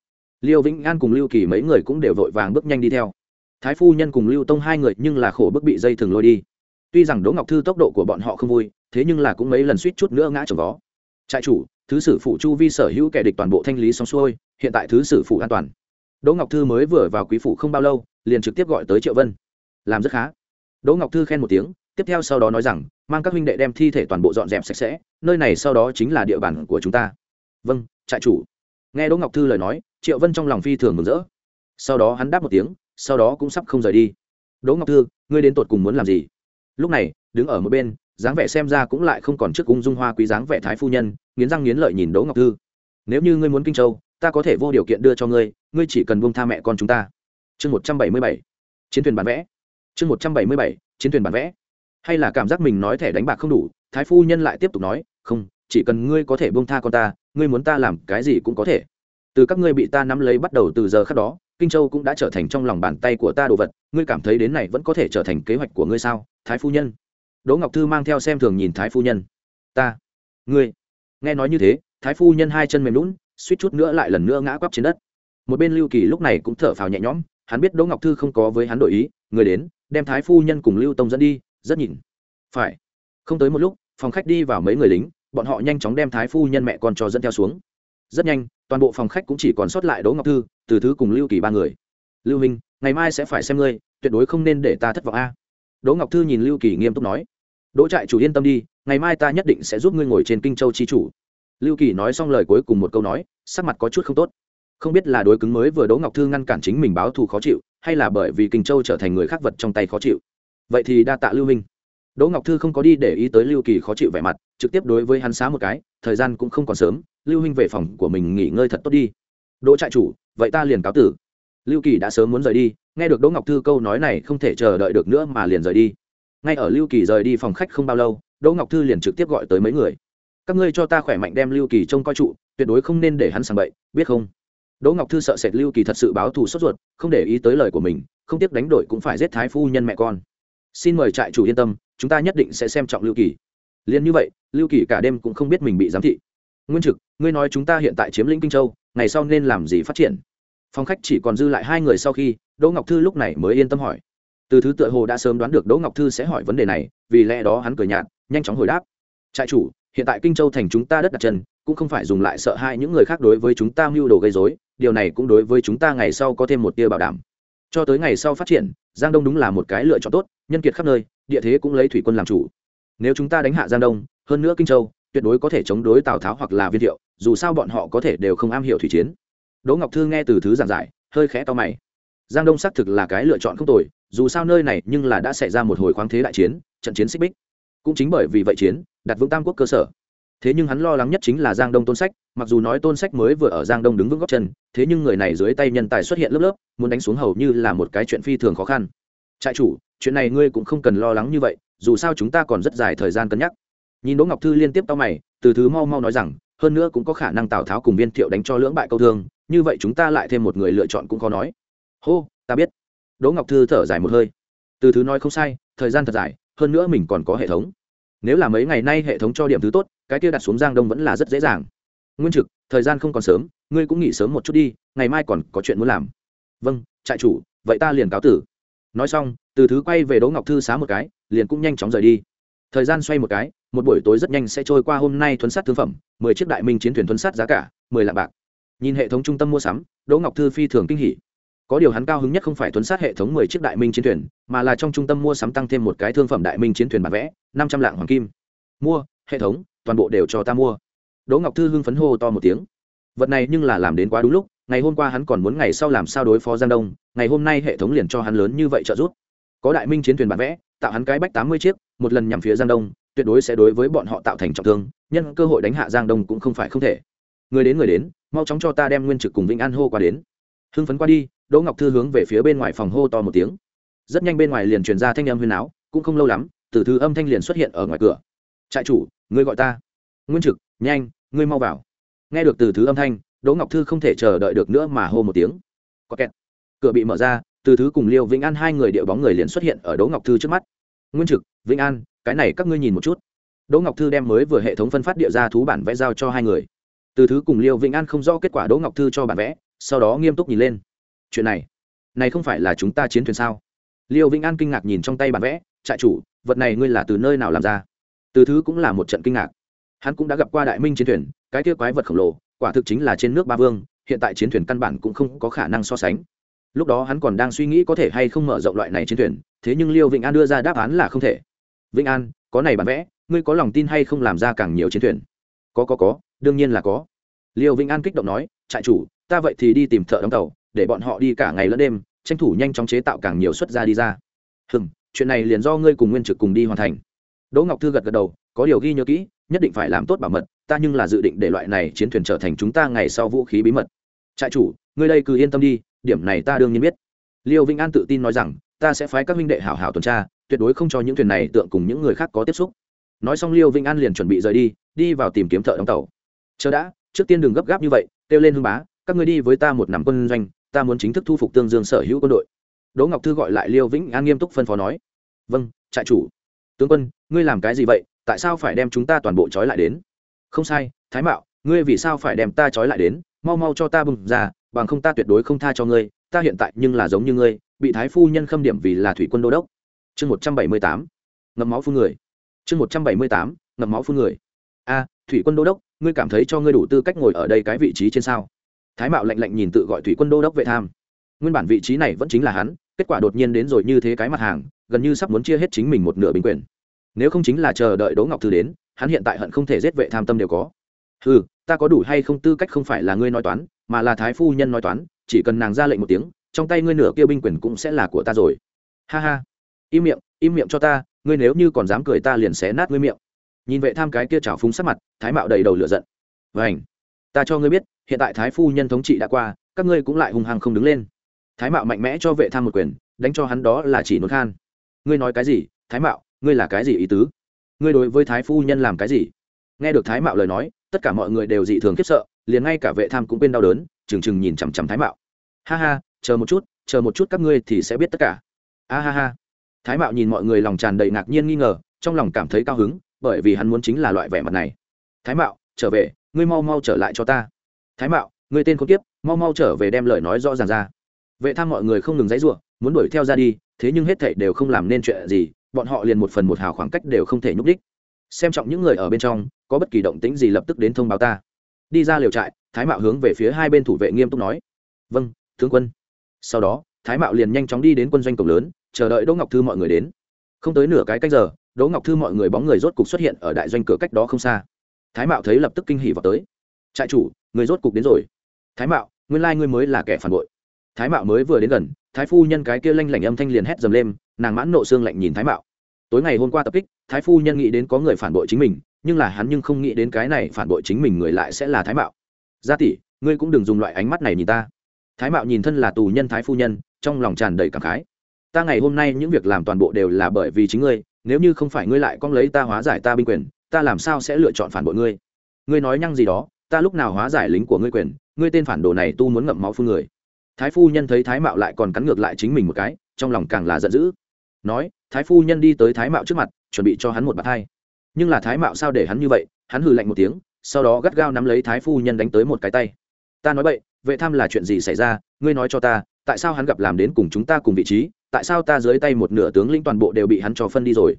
Liêu vĩnh an cùng lưu kỳ mấy người cũng đều vội vàng bước nhanh đi theo. Thái phu nhân cùng lưu tông hai người nhưng là khổ bức bị dây thừng lôi đi. Tuy rằng đỗ ngọc thư tốc độ của bọn họ không vui, thế nhưng là cũng mấy lần suýt chút nữa ngã trồng vó. Trại chủ, thứ sử phụ chu vi sở hữu kẻ địch toàn bộ thanh lý xong xuôi, hiện tại thứ sử phụ an toàn đỗ ngọc thư mới vừa vào quý phủ không bao lâu, liền trực tiếp gọi tới triệu vân. Làm rất khá. Đỗ ngọc thư khen một tiếng, tiếp theo sau đó nói rằng, mang các huynh đệ đem thi thể toàn bộ dọn dẹp sạch sẽ, nơi này sau đó chính là địa bàn của chúng ta. Vâng trại chủ. Nghe đỗ ngọc thư lời nói, triệu vân trong lòng phi thường mừng rỡ. Sau đó hắn đáp một tiếng, sau đó cũng sắp không rời đi. Đỗ ngọc thư, ngươi đến tột cùng muốn làm gì? Lúc này, đứng ở một bên, dáng vẻ xem ra cũng lại không còn trước ung dung hoa quý dáng vẻ thái phu nhân, nghiến răng nghiến lợi nhìn đỗ ngọc thư. Nếu như ngươi muốn kinh châu ta có thể vô điều kiện đưa cho ngươi ngươi chỉ cần buông tha mẹ con chúng ta. Chương một trăm bảy mươi bảy. Chiến thuyền bản vẽ. Chương một trăm bảy mươi bảy. Chiến thuyền bản vẽ. Hay là cảm giác mình nói thẻ đánh bạc không đủ, thái phu nhân lại tiếp tục nói, không, chỉ cần ngươi có thể buông tha con ta, ngươi muốn ta làm cái gì cũng có thể. Từ các ngươi bị ta nắm lấy bắt đầu từ giờ khác đó, kinh châu cũng đã trở thành trong lòng bàn tay của ta đồ vật, ngươi cảm thấy đến này vẫn có thể trở thành kế hoạch của ngươi sao, thái phu nhân? Đỗ ngọc thư mang theo xem thường nhìn thái phu nhân. Ta, ngươi. Nghe nói như thế, thái phu nhân hai chân mềm lún suýt chút nữa lại lần nữa ngã quắp trên đất. Một bên lưu kỳ lúc này cũng thở phào nhẹ nhõm, hắn biết đỗ ngọc thư không có với hắn đổi ý, người đến, đem thái phu nhân cùng lưu tông dẫn đi, rất nhìn phải. Không tới một lúc, phòng khách đi vào mấy người lính, bọn họ nhanh chóng đem thái phu nhân mẹ con cho dẫn theo xuống. Rất nhanh, toàn bộ phòng khách cũng chỉ còn sót lại đỗ ngọc thư, từ thứ cùng lưu kỳ ba người. Lưu minh ngày mai sẽ phải xem ngươi, tuyệt đối không nên để ta thất vọng a. Đỗ ngọc thư nhìn lưu kỳ nghiêm túc nói. Đỗ trại chủ yên tâm đi, ngày mai ta nhất định sẽ giúp ngươi ngồi trên kinh châu chi chủ lưu kỳ nói xong lời cuối cùng một câu nói, sắc mặt có chút không tốt. Không biết là đối cứng mới vừa đỗ ngọc thư ngăn cản chính mình báo thù khó chịu, hay là bởi vì kinh châu trở thành người khác vật trong tay khó chịu. Vậy thì đa tạ lưu minh. Đỗ ngọc thư không có đi để ý tới lưu kỳ khó chịu vẻ mặt, trực tiếp đối với hắn xá một cái, thời gian cũng không còn sớm, lưu Minh về phòng của mình nghỉ ngơi thật tốt đi. Đỗ trại chủ, vậy ta liền cáo tử. Lưu kỳ đã sớm muốn rời đi, nghe được đỗ ngọc thư câu nói này không thể chờ đợi được nữa mà liền rời đi. Ngay ở lưu kỳ rời đi phòng khách không bao lâu, đỗ ngọc thư liền trực tiếp gọi tới mấy người các ngươi cho ta khỏe mạnh đem lưu kỳ trông coi trụ, tuyệt đối không nên để hắn sàng bậy, biết không? Đỗ ngọc thư sợ sệt lưu kỳ thật sự báo thù sốt ruột, không để ý tới lời của mình, không tiếc đánh đổi cũng phải giết thái phu nhân mẹ con. Xin mời trại chủ yên tâm, chúng ta nhất định sẽ xem trọng lưu kỳ. Liền như vậy, lưu kỳ cả đêm cũng không biết mình bị giám thị. Nguyên trực, ngươi nói chúng ta hiện tại chiếm lĩnh kinh châu, ngày sau nên làm gì phát triển? Phòng khách chỉ còn dư lại hai người sau khi, đỗ ngọc thư lúc này mới yên tâm hỏi. Từ thứ tựa hồ đã sớm đoán được đỗ ngọc thư sẽ hỏi vấn đề này, vì lẽ đó hắn cười nhạt, nhanh chóng hồi đáp. Trại chủ hiện tại kinh châu thành chúng ta đất đặt chân, cũng không phải dùng lại sợ hãi những người khác đối với chúng ta mưu đồ gây dối điều này cũng đối với chúng ta ngày sau có thêm một tia bảo đảm. Cho tới ngày sau phát triển, giang đông đúng là một cái lựa chọn tốt, nhân kiệt khắp nơi, địa thế cũng lấy thủy quân làm chủ. Nếu chúng ta đánh hạ giang đông, hơn nữa kinh châu, tuyệt đối có thể chống đối tào tháo hoặc là viên thiệu, dù sao bọn họ có thể đều không am hiểu thủy chiến. Đỗ ngọc thư nghe từ thứ giảng giải, hơi khẽ to mày. Giang đông xác thực là cái lựa chọn không tồi, dù sao nơi này nhưng là đã xảy ra một hồi khoáng thế đại chiến, trận chiến xích bích cũng chính bởi vì vậy chiến, đặt vững tam quốc cơ sở. Thế nhưng hắn lo lắng nhất chính là giang đông tôn sách, mặc dù nói tôn sách mới vừa ở giang đông đứng vững góc chân, thế nhưng người này dưới tay nhân tài xuất hiện lớp lớp, muốn đánh xuống hầu như là một cái chuyện phi thường khó khăn. Trại chủ, chuyện này ngươi cũng không cần lo lắng như vậy, dù sao chúng ta còn rất dài thời gian cân nhắc. Nhìn đỗ ngọc thư liên tiếp tao mày, từ thứ mau mau nói rằng, hơn nữa cũng có khả năng tào tháo cùng viên thiệu đánh cho lưỡng bại câu thương, như vậy chúng ta lại thêm một người lựa chọn cũng khó nói. Hô, ta biết. Đỗ ngọc thư thở dài một hơi. Từ thứ nói không sai, thời gian thật dài hơn nữa mình còn có hệ thống. Nếu là mấy ngày nay hệ thống cho điểm thứ tốt, cái kia đặt xuống giang đông vẫn là rất dễ dàng. Nguyên trực, thời gian không còn sớm, ngươi cũng nghỉ sớm một chút đi, ngày mai còn có chuyện muốn làm. Vâng trại chủ, vậy ta liền cáo tử. Nói xong, từ thứ quay về đỗ ngọc thư xá một cái, liền cũng nhanh chóng rời đi. Thời gian xoay một cái, một buổi tối rất nhanh sẽ trôi qua hôm nay thuấn sát thương phẩm, mười chiếc đại minh chiến thuyền thuấn sát giá cả, mười lạng bạc. Nhìn hệ thống trung tâm mua sắm, đỗ ngọc thư phi thường kinh hỉ có điều hắn cao hứng nhất không phải tuấn sát hệ thống mười chiếc đại minh chiến thuyền, mà là trong trung tâm mua sắm tăng thêm một cái thương phẩm đại minh chiến thuyền bản vẽ, năm trăm lạng hoàng kim. Mua, hệ thống, toàn bộ đều cho ta mua. Đỗ ngọc thư hưng phấn hô to một tiếng. Vật này nhưng là làm đến quá đúng lúc, ngày hôm qua hắn còn muốn ngày sau làm sao đối phó giang đông, ngày hôm nay hệ thống liền cho hắn lớn như vậy trợ giúp. Có đại minh chiến thuyền bản vẽ, tạo hắn cái bách tám mươi chiếc, một lần nhằm phía giang đông, tuyệt đối sẽ đối với bọn họ tạo thành trọng thương, nhân cơ hội đánh hạ giang đông cũng không phải không thể. Người đến người đến, mau chóng cho ta đem nguyên trực cùng vĩnh an hô qua đến. Hưng phấn qua đi đỗ ngọc thư hướng về phía bên ngoài phòng hô to một tiếng. Rất nhanh bên ngoài liền truyền ra thanh âm huyền áo cũng không lâu lắm, từ thư âm thanh liền xuất hiện ở ngoài cửa. Trại chủ, ngươi gọi ta. Nguyên trực, nhanh, ngươi mau vào. Nghe được từ thứ âm thanh, đỗ ngọc thư không thể chờ đợi được nữa mà hô một tiếng. Có kẹt. Cửa bị mở ra, từ thứ cùng liêu vĩnh an hai người điệu bóng người liền xuất hiện ở đỗ ngọc thư trước mắt. Nguyên trực, vĩnh an, cái này các ngươi nhìn một chút. Đỗ ngọc thư đem mới vừa hệ thống phân phát địa ra thú bản vẽ giao cho hai người. Từ thứ cùng liêu vĩnh an không rõ kết quả đỗ ngọc thư cho bản vẽ, sau đó nghiêm túc nhìn lên chuyện này này không phải là chúng ta chiến thuyền sao? Liêu vĩnh an kinh ngạc nhìn trong tay bản vẽ, trại chủ, vật này ngươi là từ nơi nào làm ra? Từ thứ cũng là một trận kinh ngạc. Hắn cũng đã gặp qua đại minh chiến thuyền, cái kia quái vật khổng lồ, quả thực chính là trên nước ba vương, hiện tại chiến thuyền căn bản cũng không có khả năng so sánh. Lúc đó hắn còn đang suy nghĩ có thể hay không mở rộng loại này chiến thuyền, thế nhưng liêu vĩnh an đưa ra đáp án là không thể. Vĩnh an, có này bản vẽ, ngươi có lòng tin hay không làm ra càng nhiều chiến thuyền? Có có có, đương nhiên là có. Liêu vĩnh an kích động nói, trại chủ, ta vậy thì đi tìm thợ đóng tàu để bọn họ đi cả ngày lẫn đêm, tranh thủ nhanh chóng chế tạo càng nhiều xuất ra đi ra. Hừm, chuyện này liền do ngươi cùng nguyên trực cùng đi hoàn thành. Đỗ ngọc thư gật gật đầu, có điều ghi nhớ kỹ, nhất định phải làm tốt bảo mật, ta nhưng là dự định để loại này chiến thuyền trở thành chúng ta ngày sau vũ khí bí mật. Trại chủ, ngươi đây cứ yên tâm đi, điểm này ta đương nhiên biết. Liêu vĩnh an tự tin nói rằng, ta sẽ phái các minh đệ hảo hảo tuần tra, tuyệt đối không cho những thuyền này tượng cùng những người khác có tiếp xúc. Nói xong liêu vĩnh an liền chuẩn bị rời đi đi vào tìm kiếm thợ đóng tàu. Chờ đã, trước tiên đừng gấp gáp như vậy, kêu lên hưng bá, các ngươi đi với ta một nằm quân doanh ta muốn chính thức thu phục tương dương sở hữu quân đội. Đỗ ngọc thư gọi lại liêu vĩnh an nghiêm túc phân phó nói. Vâng trại chủ. Tướng quân, ngươi làm cái gì vậy? Tại sao phải đem chúng ta toàn bộ trói lại đến? Không sai, thái mạo, ngươi vì sao phải đem ta trói lại đến? Mau mau cho ta bừng ra, bằng không ta tuyệt đối không tha cho ngươi. Ta hiện tại nhưng là giống như ngươi, bị thái phu nhân khâm điểm vì là thủy quân đô đốc. Chương một trăm bảy mươi tám, ngậm máu phun người. Chương một trăm bảy mươi tám, ngậm máu phun người. A, thủy quân đô đốc, ngươi cảm thấy cho ngươi đủ tư cách ngồi ở đây cái vị trí trên sao? Thái mạo lạnh lạnh nhìn tự gọi thủy quân đô đốc vệ tham. Nguyên bản vị trí này vẫn chính là hắn, kết quả đột nhiên đến rồi như thế cái mặt hàng, gần như sắp muốn chia hết chính mình một nửa bình quyền. Nếu không chính là chờ đợi đỗ ngọc thư đến, hắn hiện tại hận không thể giết vệ tham tâm đều có. Ừ ta có đủ hay không tư cách không phải là ngươi nói toán, mà là thái phu nhân nói toán, chỉ cần nàng ra lệnh một tiếng, trong tay ngươi nửa kia binh quyền cũng sẽ là của ta rồi. Ha ha. Im miệng im miệng cho ta, ngươi nếu như còn dám cười ta liền xé nát ngươi miệng. Nhìn vệ tham cái kia trào phúng sắc mặt, thái mạo đầy đầu lửa giận. Vảnh ta cho ngươi biết, hiện tại thái phu nhân thống trị đã qua, các ngươi cũng lại hung hăng không đứng lên. Thái mạo mạnh mẽ cho vệ tham một quyền, đánh cho hắn đó là chỉ nốt khan. Ngươi nói cái gì? Thái mạo, ngươi là cái gì ý tứ? Ngươi đối với thái phu nhân làm cái gì? Nghe được thái mạo lời nói, tất cả mọi người đều dị thường khiếp sợ, liền ngay cả vệ tham cũng bên đau đớn trừng trừng nhìn chằm chằm thái mạo. Ha ha, chờ một chút, chờ một chút các ngươi thì sẽ biết tất cả. A ha ha. Thái mạo nhìn mọi người lòng tràn đầy ngạc nhiên nghi ngờ, trong lòng cảm thấy cao hứng, bởi vì hắn muốn chính là loại vẻ mặt này. Thái mạo, trở về ngươi mau mau trở lại cho ta. Thái mạo ngươi tên con Kiếp, mau mau trở về đem lời nói rõ ràng ra. Vệ tham mọi người không ngừng dãy ruộng muốn đuổi theo ra đi thế nhưng hết thảy đều không làm nên chuyện gì bọn họ liền một phần một hào khoảng cách đều không thể nhúc đích xem trọng những người ở bên trong có bất kỳ động tĩnh gì lập tức đến thông báo ta. Đi ra liều trại thái mạo hướng về phía hai bên thủ vệ nghiêm túc nói. Vâng tướng quân. Sau đó thái mạo liền nhanh chóng đi đến quân doanh cổng lớn chờ đợi đỗ ngọc thư mọi người đến. Không tới nửa cái cách giờ đỗ ngọc thư mọi người bóng người rốt cục xuất hiện ở đại doanh cửa cách đó không xa thái mạo thấy lập tức kinh hỉ vào tới. Trại chủ, người rốt cục đến rồi. Thái mạo, nguyên lai ngươi mới là kẻ phản bội. Thái mạo mới vừa đến gần, thái phu nhân cái kia lanh lảnh âm thanh liền hét dầm lên, nàng mãn nộ xương lạnh nhìn thái mạo. Tối ngày hôm qua tập kích, thái phu nhân nghĩ đến có người phản bội chính mình, nhưng là hắn nhưng không nghĩ đến cái này phản bội chính mình người lại sẽ là thái mạo. Gia tỷ, ngươi cũng đừng dùng loại ánh mắt này nhìn ta. Thái mạo nhìn thân là tù nhân thái phu nhân, trong lòng tràn đầy cảm khái. Ta ngày hôm nay những việc làm toàn bộ đều là bởi vì chính ngươi, nếu như không phải ngươi lại con lấy ta hóa giải ta binh quyền ta làm sao sẽ lựa chọn phản bội ngươi? Ngươi nói nhăng gì đó, ta lúc nào hóa giải lính của ngươi quyền, ngươi tên phản đồ này tu muốn ngậm máu phương người. Thái phu nhân thấy thái mạo lại còn cắn ngược lại chính mình một cái, trong lòng càng là giận dữ. Nói, thái phu nhân đi tới thái mạo trước mặt, chuẩn bị cho hắn một bạt thai nhưng là thái mạo sao để hắn như vậy? Hắn hừ lạnh một tiếng, sau đó gắt gao nắm lấy thái phu nhân đánh tới một cái tay. Ta nói vậy vệ tham là chuyện gì xảy ra? Ngươi nói cho ta, tại sao hắn gặp làm đến cùng chúng ta cùng vị trí? Tại sao ta dưới tay một nửa tướng lĩnh toàn bộ đều bị hắn cho phân đi rồi?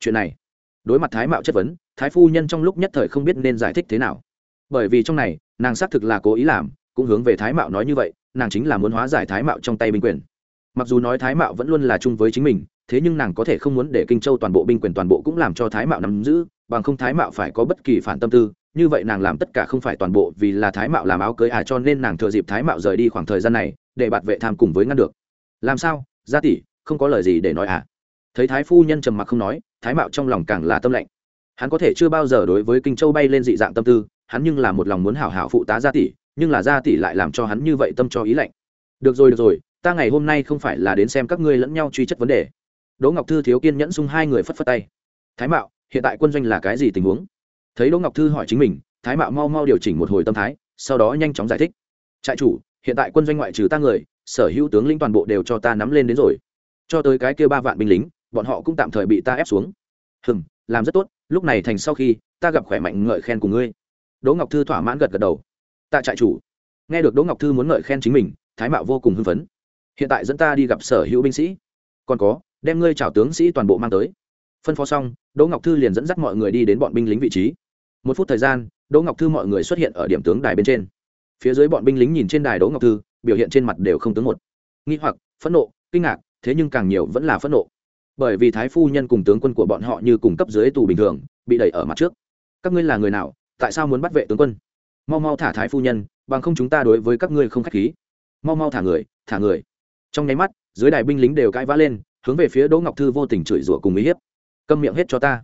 Chuyện này đối mặt thái mạo chất vấn, thái phu nhân trong lúc nhất thời không biết nên giải thích thế nào. Bởi vì trong này, nàng xác thực là cố ý làm, cũng hướng về thái mạo nói như vậy, nàng chính là muốn hóa giải thái mạo trong tay binh quyền. Mặc dù nói thái mạo vẫn luôn là chung với chính mình, thế nhưng nàng có thể không muốn để kinh châu toàn bộ binh quyền toàn bộ cũng làm cho thái mạo nắm giữ, bằng không thái mạo phải có bất kỳ phản tâm tư, như vậy nàng làm tất cả không phải toàn bộ vì là thái mạo làm áo cưới à cho nên nàng thừa dịp thái mạo rời đi khoảng thời gian này, để bạt vệ tham cùng với ngăn được. Làm sao, gia tỷ, không có lời gì để nói à? Thấy thái phu nhân trầm mặc không nói, thái mạo trong lòng càng là tâm lệnh hắn có thể chưa bao giờ đối với kinh châu bay lên dị dạng tâm tư, hắn nhưng là một lòng muốn hảo hảo phụ tá gia tỷ, nhưng là gia tỷ lại làm cho hắn như vậy tâm cho ý lạnh. Được rồi được rồi, ta ngày hôm nay không phải là đến xem các ngươi lẫn nhau truy chất vấn đề. Đỗ ngọc thư thiếu kiên nhẫn xung hai người phất phất tay. Thái mạo, hiện tại quân doanh là cái gì tình huống? Thấy đỗ ngọc thư hỏi chính mình, thái mạo mau mau điều chỉnh một hồi tâm thái, sau đó nhanh chóng giải thích. Trại chủ, hiện tại quân doanh ngoại trừ ta người, sở hữu tướng lĩnh toàn bộ đều cho ta nắm lên đến rồi. Cho tới cái kia ba vạn binh lính bọn họ cũng tạm thời bị ta ép xuống. Hừm, làm rất tốt, lúc này thành sau khi, ta gặp khỏe mạnh ngợi khen của ngươi. Đỗ ngọc thư thỏa mãn gật gật đầu. Tạ trại chủ. Nghe được đỗ ngọc thư muốn ngợi khen chính mình, thái mạo vô cùng hưng phấn. Hiện tại dẫn ta đi gặp sở hữu binh sĩ. Còn có, đem ngươi chào tướng sĩ toàn bộ mang tới. Phân phó xong, đỗ ngọc thư liền dẫn dắt mọi người đi đến bọn binh lính vị trí. Một phút thời gian, đỗ ngọc thư mọi người xuất hiện ở điểm tướng đài bên trên. Phía dưới bọn binh lính nhìn trên đài đỗ ngọc thư, biểu hiện trên mặt đều không tướng một. Nghi hoặc, phẫn nộ, kinh ngạc, thế nhưng càng nhiều vẫn là phẫn nộ bởi vì thái phu nhân cùng tướng quân của bọn họ như cùng cấp dưới tù bình thường, bị đẩy ở mặt trước. Các ngươi là người nào? Tại sao muốn bắt vệ tướng quân? Mau mau thả thái phu nhân, bằng không chúng ta đối với các ngươi không k h á c h khí. Mau mau thả người thả người. Trong nháy mắt, dưới đài binh lính đều cãi vã lên, hướng về phía đỗ ngọc thư vô tình chửi rủa cùng uy hiếp. Câm miệng hết cho ta.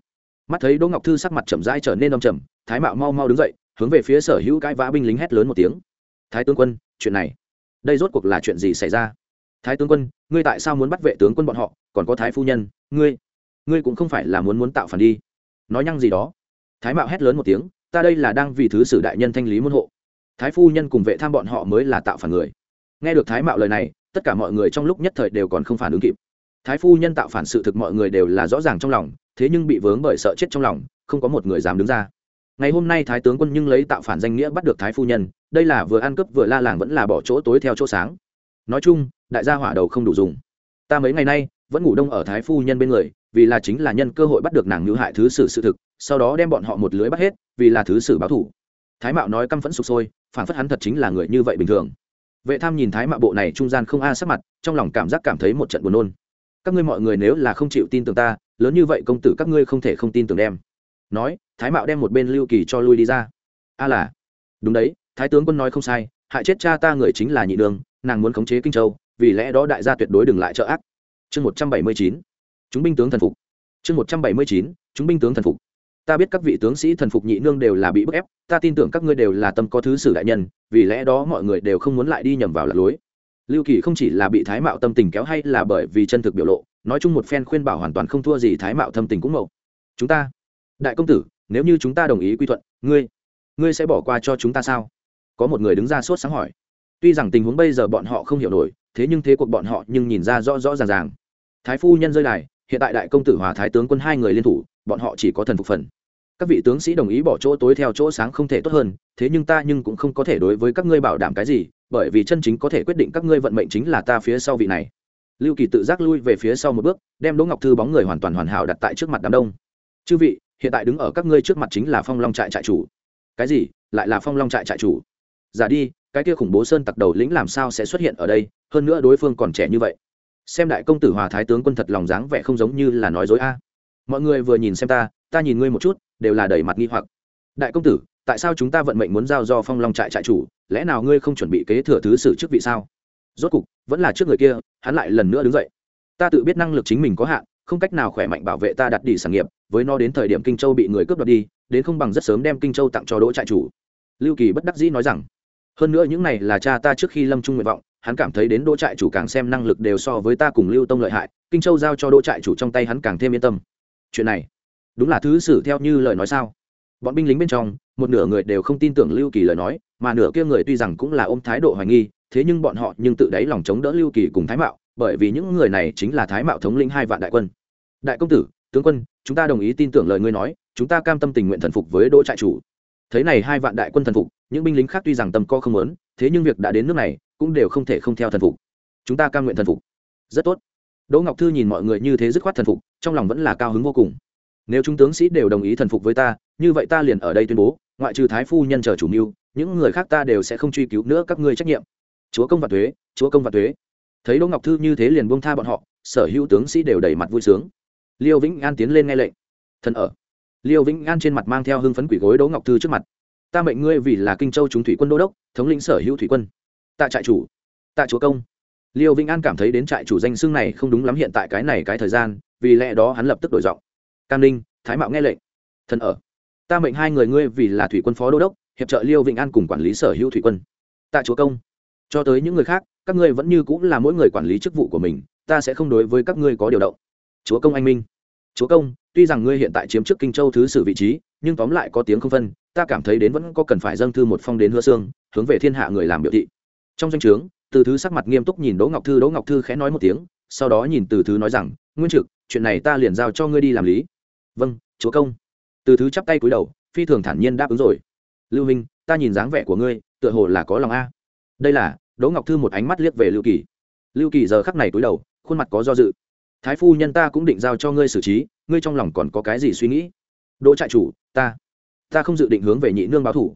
Mắt thấy đỗ ngọc thư sắc mặt chậm rãi trở nên đông trầm, thái mạo mau mau đứng dậy, hướng về phía sở hữu cãi vã binh lính hét lớn một tiếng. Thái tướng quân, chuyện này, đây rốt cuộc là chuyện gì xảy ra? Thái tướng quân, ngươi tại sao muốn bắt vệ tướng quân bọn họ? Còn có thái phu nhân, ngươi ngươi cũng không phải là muốn muốn tạo phản đi. Nói nhăng gì đó. Thái mạo hét lớn một tiếng, ta đây là đang vì thứ sử đại nhân thanh lý môn hộ. Thái phu nhân cùng vệ tham bọn họ mới là tạo phản người. Nghe được thái mạo lời này, tất cả mọi người trong lúc nhất thời đều còn không phản ứng kịp. Thái phu nhân tạo phản sự thực mọi người đều là rõ ràng trong lòng, thế nhưng bị vướng bởi sợ chết trong lòng, không có một người dám đứng ra. Ngày hôm nay thái tướng quân nhưng lấy tạo phản danh nghĩa bắt được thái phu nhân, đây là vừa ăn cướp vừa la làng vẫn là bỏ chỗ tối theo chỗ sáng. Nói chung, đại gia hỏa đầu không đủ dùng. Ta mấy ngày nay vẫn ngủ đông ở thái phu nhân bên người, vì là chính là nhân cơ hội bắt được nàng ngữ hại thứ sử sự thực, sau đó đem bọn họ một lưới bắt hết, vì là thứ sử báo thủ. Thái mạo nói căm phẫn sụp sôi phản phất hắn thật chính là người như vậy bình thường. Vệ tham nhìn thái mạo bộ này trung gian không a sắc mặt, trong lòng cảm giác cảm thấy một trận buồn nôn. Các ngươi mọi người nếu là không chịu tin tưởng ta, lớn như vậy công tử các ngươi không thể không tin tưởng đem. Nói, thái mạo đem một bên lưu kỳ cho lui đi ra. A là, đúng đấy, thái tướng quân nói không sai, hại chết cha ta người chính là nhị đường, nàng muốn khống chế kinh châu, vì lẽ đó đại gia tuyệt đối đừng lại trợ ác chương một trăm bảy mươi chín, chúng binh tướng thần phục. Chương một trăm bảy mươi chín, chúng binh tướng thần phục. Ta biết các vị tướng sĩ thần phục nhị nương đều là bị bức ép, ta tin tưởng các ngươi đều là tâm có thứ sử đại nhân, vì lẽ đó mọi người đều không muốn lại đi nhầm vào lạc lối. Lưu kỳ không chỉ là bị thái mạo tâm tình kéo hay là bởi vì chân thực biểu lộ, nói chung một phen khuyên bảo hoàn toàn không thua gì thái mạo thâm tình cũng mậu. Chúng ta, đại công tử, nếu như chúng ta đồng ý quy thuận, ngươi ngươi sẽ bỏ qua cho chúng ta sao? Có một người đứng ra sốt sáng hỏi. Tuy rằng tình huống bây giờ bọn họ không hiểu nổi, thế nhưng thế cuộc bọn họ nhưng nhìn ra rõ rõ ràng ràng thái phu nhân rơi đài, hiện tại đại công tử hòa thái tướng quân hai người liên thủ, bọn họ chỉ có thần phục phần. Các vị tướng sĩ đồng ý bỏ chỗ tối theo chỗ sáng không thể tốt hơn, thế nhưng ta nhưng cũng không có thể đối với các ngươi bảo đảm cái gì, bởi vì chân chính có thể quyết định các ngươi vận mệnh chính là ta phía sau vị này. Lưu kỳ tự giác lui về phía sau một bước, đem đỗ ngọc thư bóng người hoàn toàn hoàn hảo đặt tại trước mặt đám đông. Chư vị, hiện tại đứng ở các ngươi trước mặt chính là phong long trại trại chủ. Cái gì? Lại là phong long trại trại chủ? Giả đi, cái kia khủng bố sơn tặc đầu lĩnh làm sao sẽ xuất hiện ở đây? Hơn nữa đối phương còn trẻ như vậy xem đại công tử hòa thái tướng quân thật lòng dáng vẻ không giống như là nói dối a. Mọi người vừa nhìn xem ta ta nhìn ngươi một chút, đều là đầy mặt nghi hoặc. Đại công tử, tại sao chúng ta vận mệnh muốn giao do phong long trại trại chủ, lẽ nào ngươi không chuẩn bị kế thừa thứ sử chức vị sao? Rốt cục, vẫn là trước người kia, hắn lại lần nữa đứng dậy. Ta tự biết năng lực chính mình có hạn, không cách nào khỏe mạnh bảo vệ ta đặt đi sản nghiệp, với nó đến thời điểm kinh châu bị người cướp đoạt đi, đến không bằng rất sớm đem kinh châu tặng cho đỗ trại chủ. Lưu kỳ bất đắc dĩ nói rằng, hơn nữa những này là cha ta trước khi lâm trung nguyện vọng hắn cảm thấy đến đỗ trại chủ càng xem năng lực đều so với ta cùng lưu tông lợi hại, kinh châu giao cho đỗ trại chủ trong tay hắn càng thêm yên tâm. Chuyện này, đúng là thứ xử theo như lời nói sao? Bọn binh lính bên trong, một nửa người đều không tin tưởng lưu kỳ lời nói, mà nửa kia người tuy rằng cũng là ôm thái độ hoài nghi, thế nhưng bọn họ nhưng tự đáy lòng chống đỡ lưu kỳ cùng thái mạo, bởi vì những người này chính là thái mạo thống lĩnh hai vạn đại quân. Đại công tử, tướng quân, chúng ta đồng ý tin tưởng lời ngươi nói, chúng ta cam tâm tình nguyện thần phục với đỗ trại chủ. Thế này hai vạn đại quân thần phục, những binh lính khác tuy rằng tâm co không lớn thế nhưng việc đã đến nước này cũng đều không thể không theo thần phục. Chúng ta cam nguyện thần phục. Rất tốt. Đỗ ngọc thư nhìn mọi người như thế dứt khoát thần phục, trong lòng vẫn là cao hứng vô cùng. Nếu chúng tướng sĩ đều đồng ý thần phục với ta, như vậy ta liền ở đây tuyên bố, ngoại trừ thái phu nhân chờ chủ mưu, những người khác ta đều sẽ không truy cứu nữa các ngươi trách nhiệm. Chúa công và thuế chúa công và thuế thấy đỗ ngọc thư như thế liền buông tha bọn họ, sở hữu tướng sĩ đều đầy mặt vui sướng. Liêu vĩnh an tiến lên nghe lệnh. Thần ở. Liêu vĩnh an trên mặt mang theo hưng phấn quỷ gối đỗ ngọc thư trước mặt. Ta mệnh ngươi vì là kinh châu chúng thủy quân đô đốc, thống lĩnh sở hữu thủy quân tạ trại chủ. Tạ chúa công. Liêu vĩnh an cảm thấy đến trại chủ danh xưng này không đúng lắm hiện tại cái này cái thời gian, vì lẽ đó hắn lập tức đổi giọng. Cam ninh, thái mạo nghe lệnh. Thần ở. Ta mệnh hai người ngươi vì là thủy quân phó đô đốc, hiệp trợ liêu vĩnh an cùng quản lý sở hữu thủy quân. Tạ chúa công. Cho tới những người khác, các ngươi vẫn như cũng là mỗi người quản lý chức vụ của mình, ta sẽ không đối với các ngươi có điều động. Chúa công anh minh. Chúa công, tuy rằng ngươi hiện tại chiếm chức kinh châu thứ sử vị trí, nhưng tóm lại có tiếng không phân, ta cảm thấy đến vẫn có cần phải dâng thư một phong đến hứa xương, hướng về thiên hạ người làm biểu thị trong danh o trướng, từ thứ sắc mặt nghiêm túc nhìn đỗ ngọc thư, đỗ ngọc thư khẽ nói một tiếng, sau đó nhìn từ thứ nói rằng, nguyên trực, chuyện này ta liền giao cho ngươi đi làm lý. Vâng chúa công. Từ thứ chắp tay cúi đầu, phi thường thản nhiên đáp ứng rồi. Lưu minh, ta nhìn dáng vẻ của ngươi, tựa hồ là có lòng a. Đây là, đỗ ngọc thư một ánh mắt liếc về lưu kỳ. Lưu kỳ giờ khắc này cúi đầu, khuôn mặt có do dự. Thái phu nhân ta cũng định giao cho ngươi xử trí, ngươi trong lòng còn có cái gì suy nghĩ? Đỗ trại chủ, ta ta không dự định hướng về nhị nương báo thủ.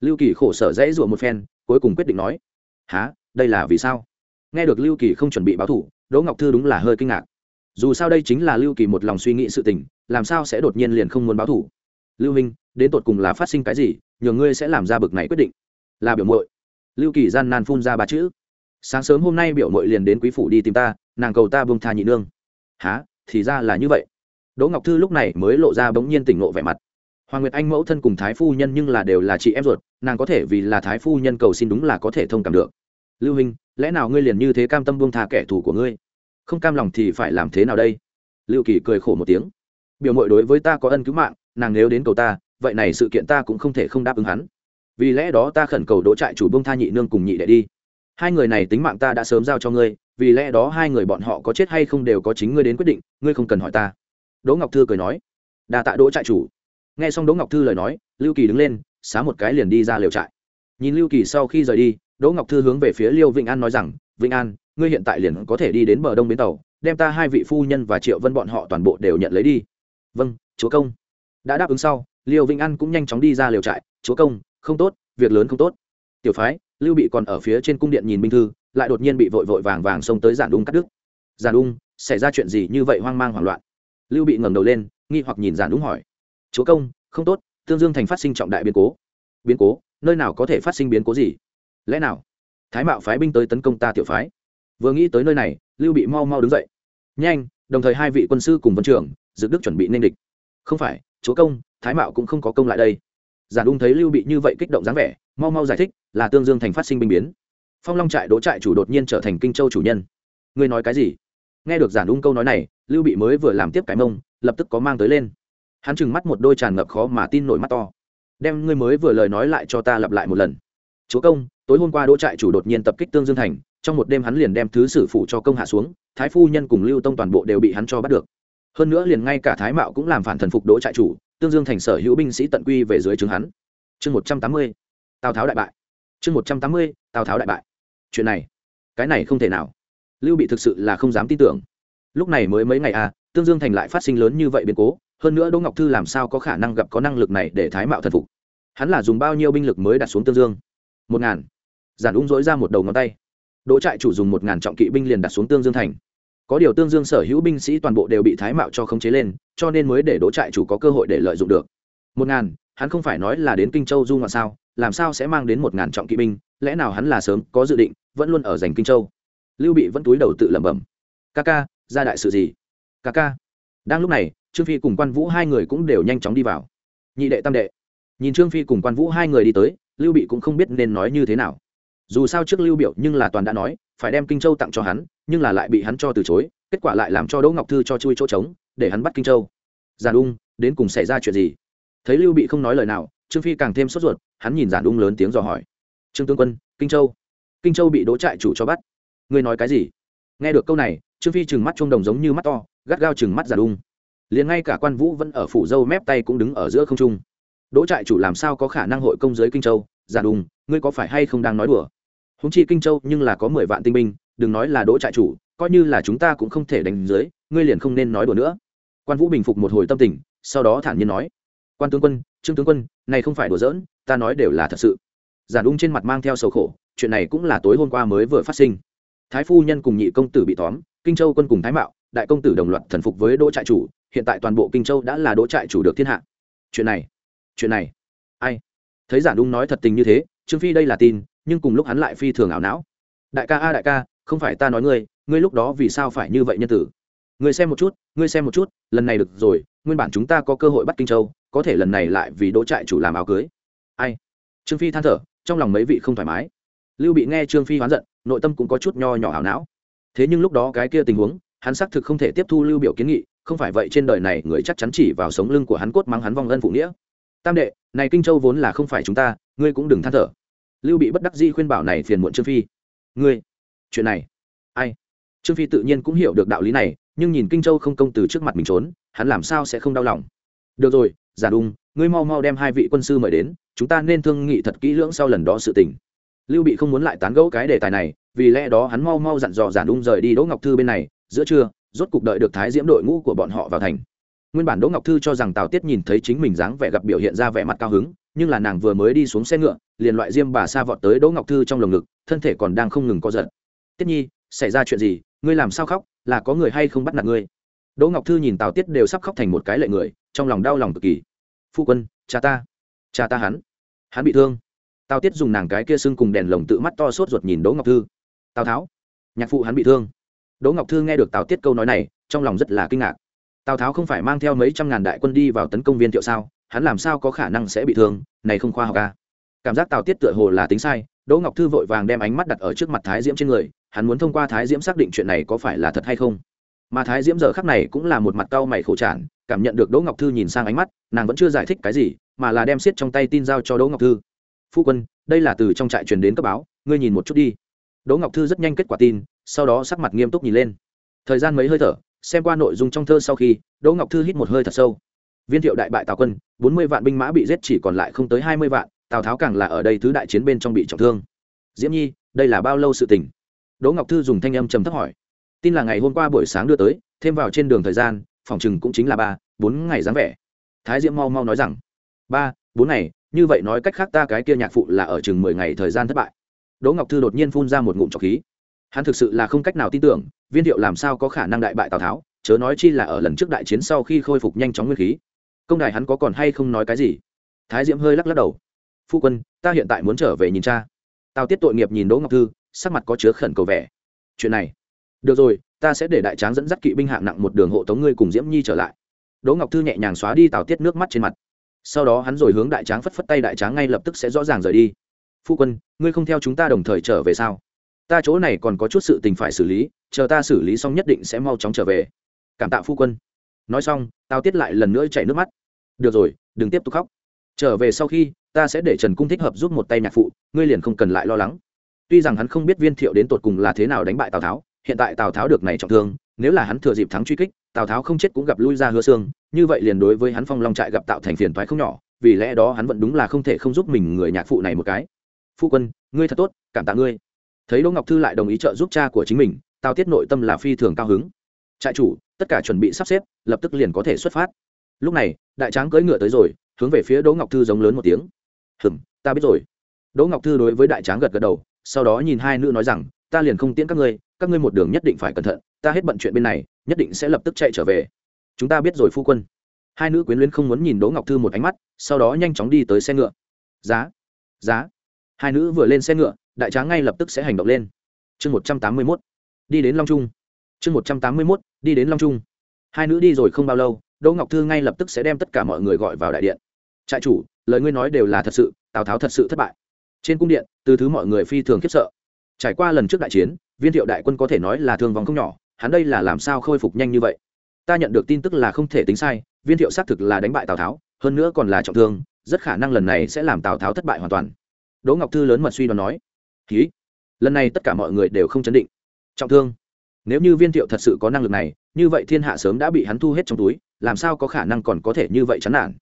Lưu kỳ khổ sở dễ dụa một phen, cuối cùng quyết định nói há đây là vì sao? Nghe được lưu kỳ không chuẩn bị báo thủ, đỗ ngọc thư đúng là hơi kinh ngạc. Dù sao đây chính là lưu kỳ một lòng suy nghĩ sự tình, làm sao sẽ đột nhiên liền không muốn báo thủ? Lưu minh, đến tột cùng là phát sinh cái gì, nhờ ngươi sẽ làm ra bực này quyết định. Là biểu mội lưu kỳ gian nan phun ra ba chữ. Sáng sớm hôm nay biểu mội liền đến quý phủ đi tìm ta, nàng cầu ta bông tha nhị nương. Há thì ra là như vậy. Đỗ ngọc thư lúc này mới lộ ra bỗng nhiên tỉnh ngộ vẻ mặt hoàng nguyệt anh mẫu thân cùng thái phu nhân nhưng là đều là chị em ruột, nàng có thể vì là thái phu nhân cầu xin đúng là có thể thông cảm được. Lưu hình lẽ nào ngươi liền như thế cam tâm buông tha kẻ thù của ngươi? Không cam lòng thì phải làm thế nào đây? Lưu kỳ cười khổ một tiếng. Biểu mội đối với ta có ân cứu mạng, nàng nếu đến cầu ta, vậy này sự kiện ta cũng không thể không đáp ứng hắn. Vì lẽ đó ta khẩn cầu đỗ trại chủ bông tha nhị nương cùng nhị đệ đi. Hai người này tính mạng ta đã sớm giao cho ngươi, vì lẽ đó hai người bọn họ có chết hay không đều có chính ngươi đến quyết định, ngươi không cần hỏi ta. Đỗ ngọc thư cười nói. Đà tạ đỗ trại chủ nghe xong đỗ ngọc thư lời nói, lưu kỳ đứng lên, xá một cái liền đi ra liều trại. Nhìn lưu kỳ sau khi rời đi, đỗ ngọc thư hướng về phía liêu vĩnh an nói rằng, vĩnh an, ngươi hiện tại liền có thể đi đến bờ đông bến tàu, đem ta hai vị phu nhân và triệu vân bọn họ toàn bộ đều nhận lấy đi. Vâng chúa công. Đã đáp ứng sau, liêu vĩnh an cũng nhanh chóng đi ra liều trại. Chúa công, không tốt, việc lớn không tốt. Tiểu phái, lưu bị còn ở phía trên cung điện nhìn binh thư, lại đột nhiên bị vội vội vàng vàng xông tới giản đung cắt đứt. Giản đung xảy ra chuyện gì như vậy hoang mang hoảng loạn? Lưu bị ngẩng đầu lên, nghi hoặc nhìn giản đung hỏi chúa công, không tốt, tương dương thành phát sinh trọng đại biến cố. Biến cố? Nơi nào có thể phát sinh biến cố gì? Lẽ nào? Thái mạo phái binh tới tấn công ta tiểu phái. Vừa nghĩ tới nơi này, lưu bị mau mau đứng dậy. Nhanh, đồng thời hai vị quân sư cùng vân trưởng dự đức chuẩn bị nên địch. Không phải, chúa công, thái mạo cũng không có công lại đây. Giản ung thấy lưu bị như vậy kích động dáng vẻ, mau mau giải thích là tương dương thành phát sinh binh biến. Phong long trại đỗ trại chủ đột nhiên trở thành kinh châu chủ nhân. Ngươi nói cái gì? Nghe được giản ung câu nói này, lưu bị mới vừa làm tiếp cái mông, lập tức có mang tới lên hắn trừng mắt một đôi tràn ngập khó mà tin nổi mắt to. Đem ngươi mới vừa lời nói lại cho ta lặp lại một lần. Chúa công, tối hôm qua đỗ trại chủ đột nhiên tập kích tương dương thành, trong một đêm hắn liền đem thứ sử phụ cho công hạ xuống, thái phu nhân cùng lưu tông toàn bộ đều bị hắn cho bắt được. Hơn nữa liền ngay cả thái mạo cũng làm phản thần phục đỗ trại chủ, tương dương thành sở hữu binh sĩ tận quy về dưới trướng hắn. Chương một trăm tám mươi, tào tháo đại bại. Chương một trăm tám mươi, tào tháo đại bại. Chuyện này, cái này không thể nào. Lưu bị thực sự là không dám tin tưởng. Lúc này mới mấy ngày à tương dương thành lại phát sinh lớn như vậy biến cố hơn nữa đỗ ngọc thư làm sao có khả năng gặp có năng lực này để thái mạo thần phục? Hắn là dùng bao nhiêu binh lực mới đặt xuống tương dương? Một ngàn. Giản ung dối ra một đầu ngón tay. Đỗ trại chủ dùng một ngàn trọng kỵ binh liền đặt xuống tương dương thành. Có điều tương dương sở hữu binh sĩ toàn bộ đều bị thái mạo cho khống chế lên, cho nên mới để đỗ trại chủ có cơ hội để lợi dụng được. Một ngàn, hắn không phải nói là đến kinh châu du ngoạn sao, làm sao sẽ mang đến một ngàn trọng kỵ binh? Lẽ nào hắn là sớm có dự định, vẫn luôn ở giành kinh châu? Lưu bị vẫn túi đầu tự lẩm bẩm. Ca ca, ra đại sự gì? Ca ca. Đang lúc này trương phi cùng quan vũ hai người cũng đều nhanh chóng đi vào. Nhị đệ tam đệ. Nhìn trương phi cùng quan vũ hai người đi tới, lưu bị cũng không biết nên nói như thế nào. Dù sao trước lưu biểu nhưng là toàn đã nói, phải đem kinh châu tặng cho hắn, nhưng là lại bị hắn cho từ chối, kết quả lại làm cho đỗ ngọc thư cho chui chỗ trống, để hắn bắt kinh châu. Giàn ung, đến cùng xảy ra chuyện gì? Thấy lưu bị không nói lời nào, trương phi càng thêm sốt ruột, hắn nhìn giàn ung lớn tiếng dò hỏi. Trương tướng quân, kinh châu? Kinh châu bị đỗ trại chủ cho bắt. Ngươi nói cái gì? Nghe được câu này, trương phi trừng mắt trung đồng giống như mắt to, gắt gao trừng mắt giàn ung liền ngay cả quan vũ vẫn ở phủ dâu mép tay cũng đứng ở giữa không trung. Đỗ trại chủ làm sao có khả năng hội công giới kinh châu? Giả đùng, ngươi có phải hay không đang nói đùa? Húng chi kinh châu nhưng là có mười vạn tinh binh, đừng nói là đỗ trại chủ, coi như là chúng ta cũng không thể đánh dưới ngươi liền không nên nói đùa nữa. Quan vũ bình phục một hồi tâm tình, sau đó thản nhiên nói. Quan tướng quân, trương tướng quân, này không phải đùa giỡn, ta nói đều là thật sự. Giả ung trên mặt mang theo sầu khổ, chuyện này cũng là tối hôm qua mới vừa phát sinh. Thái phu nhân cùng nhị công tử bị tóm, kinh châu quân cùng thái mạo, đại công tử đồng loạt thần phục với đỗ trại chủ hiện tại toàn bộ kinh châu đã là đỗ trại chủ được thiên hạ. Chuyện này chuyện này. Ai? Thấy giản đung nói thật tình như thế, trương phi đây là tin, nhưng cùng lúc hắn lại phi thường ảo não. Đại ca a, đại ca, không phải ta nói ngươi ngươi lúc đó vì sao phải như vậy nhân tử? Ngươi xem một chút, ngươi xem một chút, lần này được rồi, nguyên bản chúng ta có cơ hội bắt kinh châu, có thể lần này lại vì đỗ trại chủ làm áo cưới. Ai? Trương phi than thở, trong lòng mấy vị không thoải mái. Lưu bị nghe trương phi hoán giận, nội tâm cũng có chút nho nhỏ ảo não. Thế nhưng lúc đó cái kia tình huống, hắn xác thực không thể tiếp thu lưu biểu kiến nghị không phải vậy trên đời này người chắc chắn chỉ vào sống lưng của hắn cốt mắng hắn vong ân phụ nghĩa. Tam đệ, này kinh châu vốn là không phải chúng ta, ngươi cũng đừng than thở. Lưu bị bất đắc di khuyên bảo này phiền muộn trương phi. Ngươi, chuyện này, ai? Trương phi tự nhiên cũng hiểu được đạo lý này, nhưng nhìn kinh châu không công từ trước mặt mình trốn, hắn làm sao sẽ không đau lòng? Được rồi, giả đung ngươi mau mau đem hai vị quân sư mời đến, chúng ta nên thương nghị thật kỹ lưỡng sau lần đó sự tình. Lưu bị không muốn lại tán gẫu cái đề tài này, vì lẽ đó hắn mau mau dặn dò giản đung rời đi đỗ ngọc thư bên này, giữa trưa rốt cục đợi được thái diễm đội ngũ của bọn họ vào thành. Nguyên bản đỗ ngọc thư cho rằng tào tiết nhìn thấy chính mình dáng vẻ gặp biểu hiện ra vẻ mặt cao hứng, nhưng là nàng vừa mới đi xuống xe ngựa, liền loại diêm bà sa vọt tới đỗ ngọc thư trong lồng ngực, thân thể còn đang không ngừng co giật. Tiết nhi, xảy ra chuyện gì? Ngươi làm sao khóc? Là có người hay không bắt nạt ngươi? Đỗ ngọc thư nhìn tào tiết đều sắp khóc thành một cái lệ người, trong lòng đau lòng cực kỳ. Phu quân, cha ta cha ta hắn hắn bị thương. Tào tiết dùng nàng cái kia sưng cùng đèn lồng tự mắt to sốt ruột nhìn đỗ ngọc thư. Tào tháo, nhạc phụ hắn bị thương đỗ ngọc thư nghe được tào tiết câu nói này trong lòng rất là kinh ngạc. Tào tháo không phải mang theo mấy trăm ngàn đại quân đi vào tấn công viên thiệu sao hắn làm sao có khả năng sẽ bị thương này không khoa học ca cảm giác tào tiết tựa hồ là tính sai đỗ ngọc thư vội vàng đem ánh mắt đặt ở trước mặt thái diễm trên người hắn muốn thông qua thái diễm xác định chuyện này có phải là thật hay không. Mà thái diễm giờ khắc này cũng là một mặt cau mày khổ trản, cảm nhận được đỗ ngọc thư nhìn sang ánh mắt nàng vẫn chưa giải thích cái gì mà là đem xiết trong tay tin giao cho đỗ ngọc thư. Phu quân đây là từ trong trại truyền đến cấp báo ngươi nhìn một chút đi. Đỗ ngọc thư rất nhanh kết quả tin sau đó sắc mặt nghiêm túc nhìn lên. Thời gian mấy hơi thở, xem qua nội dung trong thơ sau khi, đỗ ngọc thư hít một hơi thật sâu. Viên thiệu đại bại tào quân, bốn mươi vạn binh mã bị giết chỉ còn lại không tới hai mươi vạn, tào tháo càng là ở đây thứ đại chiến bên trong bị trọng thương. Diễm nhi, đây là bao lâu sự tình? Đỗ ngọc thư dùng thanh âm trầm thấp hỏi. Tin là ngày hôm qua buổi sáng đưa tới, thêm vào trên đường thời gian, phòng chừng cũng chính là ba, bốn ngày dáng vẻ. Thái diễm mau mau nói rằng, ba, bốn ngày, như vậy nói cách khác ta cái kia nhạc phụ là ở chừng mười ngày thời gian thất bại. Đỗ ngọc thư đột nhiên phun ra một ngụm trọc khí hắn thực sự là không cách nào tin tưởng, viên thiệu làm sao có khả năng đại bại tào tháo, chớ nói chi là ở lần trước đại chiến sau khi khôi phục nhanh chóng nguyên khí. Công đài hắn có còn hay không nói cái gì? Thái diễm hơi lắc lắc đầu. Phu quân, ta hiện tại muốn trở về nhìn cha. Tào tiết tội nghiệp nhìn đỗ ngọc thư, sắc mặt có chứa khẩn cầu vẻ. Chuyện này. Được rồi, ta sẽ để đại tráng dẫn dắt kỵ binh hạng nặng một đường hộ tống ngươi cùng diễm nhi trở lại. Đỗ ngọc thư nhẹ nhàng xóa đi tào tiết nước mắt trên mặt. Sau đó hắn rồi hướng đại tráng phất phất tay đại tráng ngay lập tức sẽ rõ ràng rời đi. Phu quân, ngươi không theo chúng ta đồng thời trở về sao? Ta chỗ này còn có chút sự tình phải xử lý, chờ ta xử lý xong nhất định sẽ mau chóng trở về. Cảm tạ phu quân. Nói xong tao tiết lại lần nữa chảy nước mắt. Được rồi, đừng tiếp tục khóc. Trở về sau khi, ta sẽ để trần cung thích hợp giúp một tay nhạc phụ, ngươi liền không cần lại lo lắng. Tuy rằng hắn không biết viên thiệu đến tột cùng là thế nào đánh bại tào tháo, hiện tại tào tháo được này trọng thương, nếu là hắn thừa dịp thắng truy kích, tào tháo không chết cũng gặp lui ra hứa xương, như vậy liền đối với hắn phong long trại gặp tạo thành phiền toái không nhỏ, vì lẽ đó hắn vẫn đúng là không thể không giúp mình người nhạc phụ này một cái. Phu quân, ngươi thật tốt, cảm tạ ngươi thấy đỗ ngọc thư lại đồng ý trợ giúp cha của chính mình, tào tiết nội tâm là phi thường cao hứng. Trại chủ, tất cả chuẩn bị sắp xếp, lập tức liền có thể xuất phát. Lúc này, đại tráng cưỡi ngựa tới rồi, hướng về phía đỗ ngọc thư giống lớn một tiếng. Hừm, ta biết rồi. Đỗ ngọc thư đối với đại tráng gật gật đầu, sau đó nhìn hai nữ nói rằng, ta liền không tiễn các ngươi các ngươi một đường nhất định phải cẩn thận, ta hết bận chuyện bên này, nhất định sẽ lập tức chạy trở về. Chúng ta biết rồi, phu quân. Hai nữ quyến luyến không muốn nhìn đỗ ngọc thư một ánh mắt, sau đó nhanh chóng đi tới xe ngựa. Giá giá. Hai nữ vừa lên xe ngựa đại tráng ngay lập tức sẽ hành động lên. Chương một trăm tám mươi mốt, đi đến long trung. Chương một trăm tám mươi mốt, đi đến long trung. Hai nữ đi rồi không bao lâu, đỗ ngọc thư ngay lập tức sẽ đem tất cả mọi người gọi vào đại điện. Trại chủ, lời ngươi nói đều là thật sự, tào tháo thật sự thất bại. Trên cung điện, từ thứ mọi người phi thường khiếp sợ. Trải qua lần trước đại chiến, viên thiệu đại quân có thể nói là thương vong không nhỏ, hắn đây là làm sao khôi phục nhanh như vậy? Ta nhận được tin tức là không thể tính sai, viên thiệu xác thực là đánh bại tào tháo, hơn nữa còn là trọng thương, rất khả năng lần này sẽ làm tào tháo thất bại hoàn toàn. Đỗ ngọc thư lớn mật suy đoán nói ký lần này tất cả mọi người đều không chấn định. Trọng thương. Nếu như viên thiệu thật sự có năng lực này, như vậy thiên hạ sớm đã bị hắn thu hết trong túi, làm sao có khả năng còn có thể như vậy chán nản?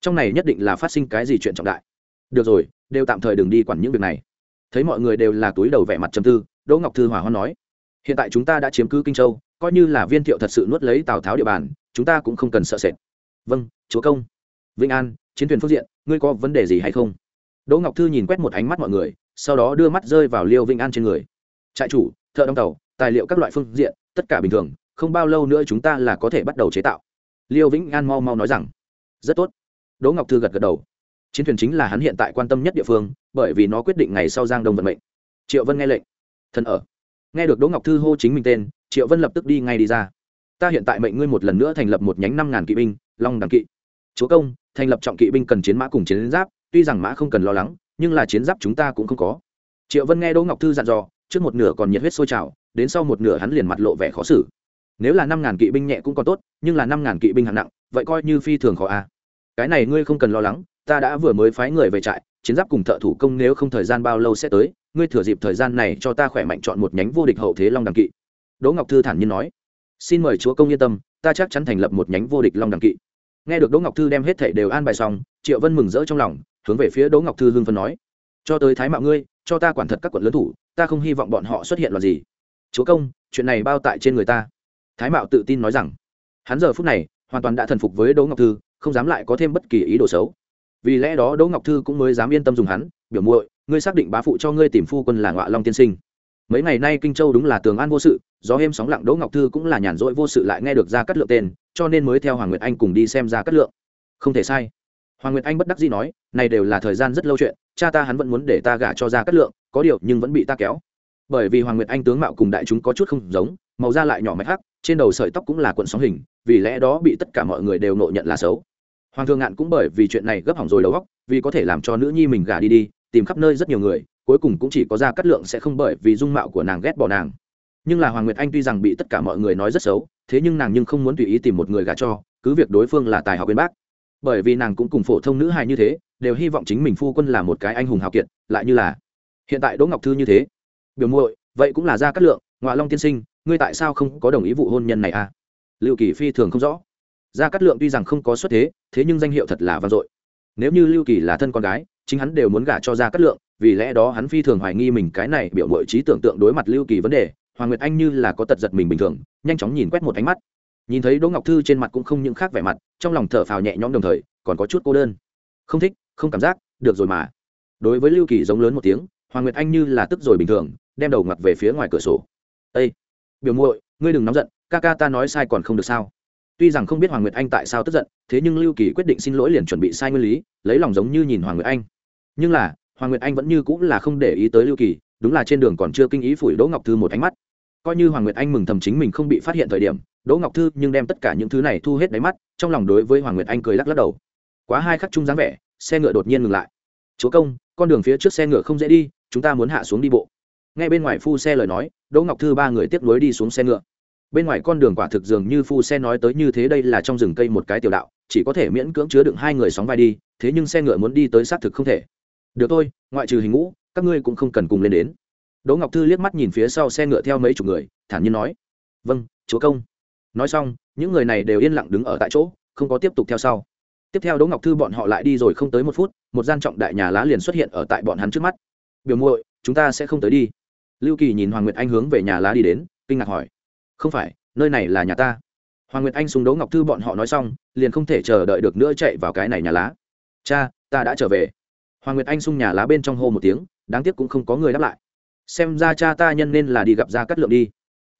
Trong này nhất định là phát sinh cái gì chuyện trọng đại. Được rồi, đều tạm thời đừng đi quản những việc này. Thấy mọi người đều là túi đầu vẻ mặt trầm tư, đỗ ngọc thư hỏa hoan nói, hiện tại chúng ta đã chiếm cứ kinh châu, coi như là viên thiệu thật sự nuốt lấy tào tháo địa bàn, chúng ta cũng không cần sợ sệt. Vâng chúa công. Vĩnh an, chiến thuyền phương diện, ngươi có vấn đề gì hay không? Đỗ ngọc thư nhìn quét một ánh mắt mọi người sau đó đưa mắt rơi vào liêu vĩnh an trên người. Trại chủ, thợ đóng tàu, tài liệu các loại phương diện, tất cả bình thường, không bao lâu nữa chúng ta là có thể bắt đầu chế tạo. Liêu vĩnh an mau mau nói rằng. Rất tốt. Đỗ ngọc thư gật gật đầu. Chiến thuyền chính là hắn hiện tại quan tâm nhất địa phương, bởi vì nó quyết định ngày sau giang đông vận mệnh. Triệu vân nghe lệnh. Thần ở. Nghe được đỗ ngọc thư hô chính mình tên, triệu vân lập tức đi ngay đi ra. Ta hiện tại mệnh ngươi một lần nữa thành lập một nhánh năm ngàn kỵ binh, long đằng kỵ. Chúa công, thành lập trọng kỵ binh cần chiến mã cùng chiến giáp, tuy rằng mã không cần lo lắng nhưng là chiến giáp chúng ta cũng không có. Triệu vân nghe đỗ ngọc thư dặn dò, trước một nửa còn nhiệt huyết sôi trào, đến sau một nửa hắn liền mặt lộ vẻ khó xử. Nếu là năm ngàn kỵ binh nhẹ cũng còn tốt, nhưng là năm ngàn kỵ binh hạng nặng, vậy coi như phi thường khó a. Cái này ngươi không cần lo lắng, ta đã vừa mới phái người về trại, chiến giáp cùng thợ thủ công nếu không thời gian bao lâu sẽ tới, ngươi thừa dịp thời gian này cho ta khỏe mạnh chọn một nhánh vô địch hậu thế long đằng kỵ. Đỗ ngọc thư thản nhiên nói. Xin mời chúa công yên tâm, ta chắc chắn thành lập một nhánh vô địch long đằng kỵ. Nghe được đỗ ngọc thư đem hết thảy đều an bài xong, triệu vân mừng rỡ trong lòng hướng về phía đỗ ngọc thư hưng phân nói, cho tới thái mạo ngươi, cho ta quản thật các quận lớn thủ, ta không hy vọng bọn họ xuất hiện là gì. Chúa công, chuyện này bao tại trên người ta. Thái mạo tự tin nói rằng. Hắn giờ phút này, hoàn toàn đã thần phục với đỗ ngọc thư, không dám lại có thêm bất kỳ ý đồ xấu. Vì lẽ đó đỗ ngọc thư cũng mới dám yên tâm dùng hắn, biểu muội, ngươi xác định bá phụ cho ngươi tìm phu quân là ngọa long tiên sinh. Mấy ngày nay kinh châu đúng là tường an vô sự, gió êm sóng lặng đỗ ngọc thư cũng là nhàn rỗi vô sự lại nghe được ra cắt lượng tên, cho nên mới theo hoàng nguyệt anh cùng đi xem ra cắt lượng. Không thể sai hoàng nguyệt anh bất đắc dĩ nói, này đều là thời gian rất lâu chuyện, cha ta hắn vẫn muốn để ta gả cho ra cát lượng, có điều nhưng vẫn bị ta kéo. Bởi vì hoàng nguyệt anh tướng mạo cùng đại chúng có chút không giống, màu da lại nhỏ mạch hắc, trên đầu sợi tóc cũng là cuộn sóng hình, vì lẽ đó bị tất cả mọi người đều nộ nhận là xấu. Hoàng thương ngạn cũng bởi vì chuyện này gấp hỏng rồi đầu óc, vì có thể làm cho nữ nhi mình gả đi đi, tìm khắp nơi rất nhiều người, cuối cùng cũng chỉ có ra cát lượng sẽ không bởi vì dung mạo của nàng ghét bỏ nàng. Nhưng là hoàng nguyệt anh tuy rằng bị tất cả mọi người nói rất xấu, thế nhưng nàng nhưng không muốn tùy ý tìm một người gả cho, cứ việc đối phương là tài học bên bác bởi vì nàng cũng cùng phổ thông nữ hài như thế, đều hy vọng chính mình phu quân là một cái anh hùng hào kiệt, lại như là hiện tại đỗ ngọc thư như thế. Biểu muội, vậy cũng là ra cát lượng ngoại long tiên sinh, ngươi tại sao không có đồng ý vụ hôn nhân này à? Lưu kỳ phi thường không rõ. Gia cát lượng tuy rằng không có xuất thế thế nhưng danh hiệu thật là vang dội. Nếu như lưu kỳ là thân con gái, chính hắn đều muốn gả cho gia cát lượng, vì lẽ đó hắn phi thường hoài nghi mình cái này biểu mội trí tưởng tượng đối mặt lưu kỳ vấn đề. Hoàng nguyệt anh như là có tật giật mình bình thường, nhanh chóng nhìn quét một ánh mắt nhìn thấy đỗ ngọc thư trên mặt cũng không những khác vẻ mặt, trong lòng thở phào nhẹ nhõm đồng thời, còn có chút cô đơn. Không thích, không cảm giác, được rồi mà. Đối với lưu kỳ giống lớn một tiếng, hoàng nguyệt anh như là tức rồi bình thường, đem đầu ngặt về phía ngoài cửa sổ. Ây biểu muội, ngươi đừng nóng giận, ca ca ta nói sai còn không được sao? Tuy rằng không biết hoàng nguyệt anh tại sao tức giận, thế nhưng lưu kỳ quyết định xin lỗi liền chuẩn bị sai nguyên lý, lấy lòng giống như nhìn hoàng nguyệt anh. Nhưng là, hoàng nguyệt anh vẫn như cũng là không để ý tới lưu kỳ, đúng là trên đường còn chưa kinh ý phủi đỗ ngọc thư một ánh mắt coi như hoàng nguyệt anh mừng thầm chính mình không bị phát hiện thời điểm, đỗ ngọc thư nhưng đem tất cả những thứ này thu hết đáy mắt, trong lòng đối với hoàng nguyệt anh cười lắc lắc đầu. Quá hai khắc chung dáng vẻ, xe ngựa đột nhiên ngừng lại. Chúa công, con đường phía trước xe ngựa không dễ đi, chúng ta muốn hạ xuống đi bộ. Ngay bên ngoài phu xe lời nói, đỗ ngọc thư ba người tiếp nối đi xuống xe ngựa. Bên ngoài con đường quả thực dường như phu xe nói tới như thế đây là trong rừng cây một cái tiểu đạo, chỉ có thể miễn cưỡng chứa đựng hai người sóng vai đi, thế nhưng xe ngựa muốn đi tới xác thực không thể. Được thôi, ngoại trừ hình ngũ, các ngươi cũng không cần cùng lên đến đỗ ngọc thư liếc mắt nhìn phía sau xe ngựa theo mấy chục người, thản nhiên nói vâng chúa công. Nói xong, những người này đều yên lặng đứng ở tại chỗ, không có tiếp tục theo sau. Tiếp theo đỗ ngọc thư bọn họ lại đi rồi không tới một phút, một gian trọng đại nhà lá liền xuất hiện ở tại bọn hắn trước mắt. Biểu muội, chúng ta sẽ không tới đi. Lưu kỳ nhìn hoàng nguyệt anh hướng về nhà lá đi đến, kinh ngạc hỏi, không phải, nơi này là nhà ta? Hoàng nguyệt anh súng Đỗ ngọc thư bọn họ nói xong, liền không thể chờ đợi được nữa chạy vào cái này nhà lá. Cha, ta đã trở về. Hoàng nguyệt anh sung nhà lá bên trong hô một tiếng, đáng tiếc cũng không có người đáp lại xem ra cha ta nhân nên là đi gặp ra cắt lượng đi.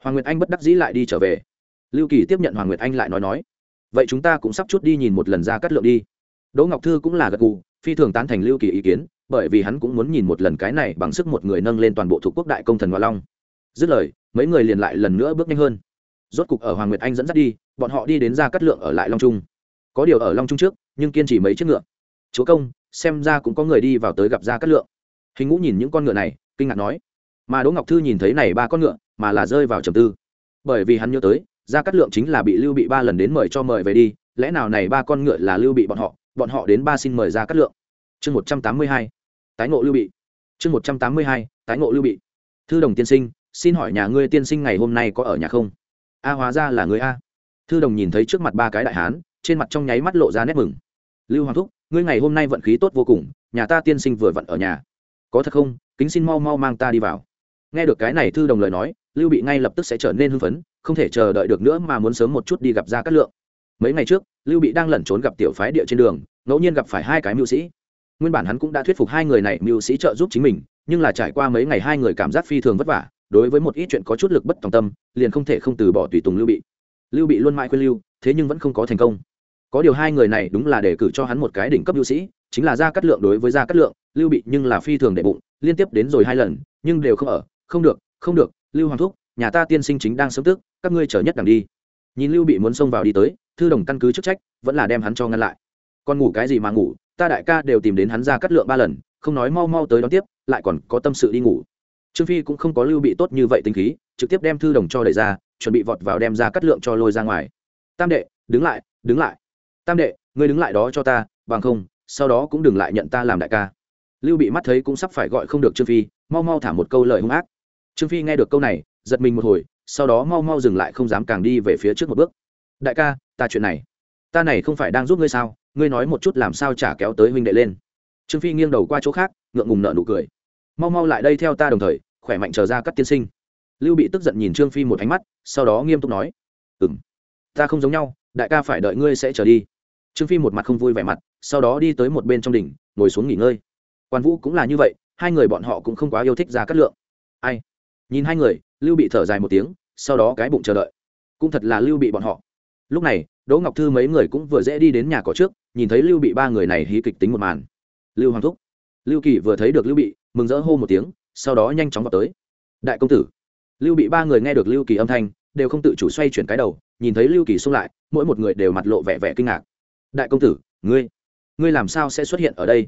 Hoàng nguyệt anh bất đắc dĩ lại đi trở về. Lưu kỳ tiếp nhận hoàng nguyệt anh lại nói nói. Vậy chúng ta cũng sắp chút đi nhìn một lần ra cắt lượng đi. Đỗ ngọc thư cũng là gật gù, phi thường tán thành lưu kỳ ý kiến, bởi vì hắn cũng muốn nhìn một lần cái này bằng sức một người nâng lên toàn bộ thuộc quốc đại công thần hoa long. Dứt lời, mấy người liền lại lần nữa bước nhanh hơn. Rốt cục ở hoàng nguyệt anh dẫn dắt đi, bọn họ đi đến ra cắt lượng ở lại long trung. Có điều ở long trung trước, nhưng kiên trì mấy chiếc ngựa. Chúa công, xem ra cũng có người đi vào tới gặp ra cắt lượng. Hình ngũ nhìn những con ngựa này, kinh ngạc nói mà đỗ ngọc thư nhìn thấy này ba con ngựa, mà là rơi vào trầm tư. Bởi vì hắn nhớ tới, gia cát lượng chính là bị lưu bị ba lần đến mời cho mời về đi, lẽ nào này ba con ngựa là lưu bị bọn họ bọn họ đến ba xin mời gia cát lượng? Chương một trăm tám mươi hai, tái ngộ lưu bị. Chương một trăm tám mươi hai, tái ngộ lưu bị. Thư đồng tiên sinh, xin hỏi nhà ngươi tiên sinh ngày hôm nay có ở nhà không? A, hóa ra là người a. Thư đồng nhìn thấy trước mặt ba cái đại hán, trên mặt trong nháy mắt lộ ra nét mừng. Lưu hoàng thúc, ngươi ngày hôm nay vận khí tốt vô cùng, nhà ta tiên sinh vừa vận ở nhà. Có thật không? Kính xin mau mau mang ta đi vào nghe được cái này thư đồng lời nói, lưu bị ngay lập tức sẽ trở nên hưng phấn, không thể chờ đợi được nữa mà muốn sớm một chút đi gặp ra cát lượng. Mấy ngày trước, lưu bị đang lẩn trốn gặp tiểu phái địa trên đường, ngẫu nhiên gặp phải hai cái mưu sĩ. Nguyên bản hắn cũng đã thuyết phục hai người này mưu sĩ trợ giúp chính mình, nhưng là trải qua mấy ngày hai người cảm giác phi thường vất vả, đối với một ít chuyện có chút lực bất tòng tâm, liền không thể không từ bỏ tùy tùng lưu bị. Lưu bị luôn mãi khuyên lưu, thế nhưng vẫn không có thành công. Có điều hai người này đúng là để cử cho hắn một cái đỉnh cấp mưu sĩ, chính là gia cát lượng đối với gia cát lượng, lưu bị nhưng là phi thường đệ bụng, liên tiếp đến rồi hai lần, nhưng đều không ở không được không được, lưu hoàng thúc, nhà ta tiên sinh chính đang sớm tức, các ngươi chở nhất đằng đi. Nhìn lưu bị muốn xông vào đi tới, thư đồng căn cứ chức trách, vẫn là đem hắn cho ngăn lại. Còn ngủ cái gì mà ngủ, ta đại ca đều tìm đến hắn ra cắt lượng ba lần, không nói mau mau tới đón tiếp, lại còn có tâm sự đi ngủ. Trương phi cũng không có lưu bị tốt như vậy tính khí, trực tiếp đem thư đồng cho đẩy ra, chuẩn bị vọt vào đem ra cắt lượng cho lôi ra ngoài. Tam đệ, đứng lại đứng lại. Tam đệ, ngươi đứng lại đó cho ta, bằng không, sau đó cũng đừng lại nhận ta làm đại ca. Lưu bị mắt thấy cũng sắp phải gọi không được trương phi, mau mau thả một câu lời hung ác trương phi nghe được câu này, giật mình một hồi, sau đó mau mau dừng lại không dám càng đi về phía trước một bước. Đại ca, ta chuyện này, ta này không phải đang giúp ngươi sao? Ngươi nói một chút làm sao trả kéo tới huynh đệ lên. Trương phi nghiêng đầu qua chỗ khác, ngượng ngùng nợ nụ cười. Mau mau lại đây theo ta đồng thời, khỏe mạnh chờ ra các tiên sinh. Lưu bị tức giận nhìn trương phi một ánh mắt, sau đó nghiêm túc nói. Ừ m ta không giống nhau, đại ca phải đợi ngươi sẽ trở đi. Trương phi một mặt không vui vẻ mặt, sau đó đi tới một bên trong đỉnh, ngồi xuống nghỉ ngơi. Quan vũ cũng là như vậy, hai người bọn họ cũng không quá yêu thích ra cát lượng. Ai nhìn hai người, lưu bị thở dài một tiếng, sau đó cái bụng chờ đợi. Cũng thật là lưu bị bọn họ. Lúc này, đỗ ngọc thư mấy người cũng vừa dễ đi đến nhà cỏ trước, nhìn thấy lưu bị ba người này hí kịch tính một màn. Lưu hoàng thúc. Lưu kỳ vừa thấy được lưu bị, mừng rỡ hô một tiếng, sau đó nhanh chóng vào tới. Đại công tử. Lưu bị ba người nghe được lưu kỳ âm thanh, đều không tự chủ xoay chuyển cái đầu, nhìn thấy lưu kỳ xung lại, mỗi một người đều mặt lộ vẻ vẻ kinh ngạc. Đại công tử, ngươi ngươi làm sao sẽ xuất hiện ở đây?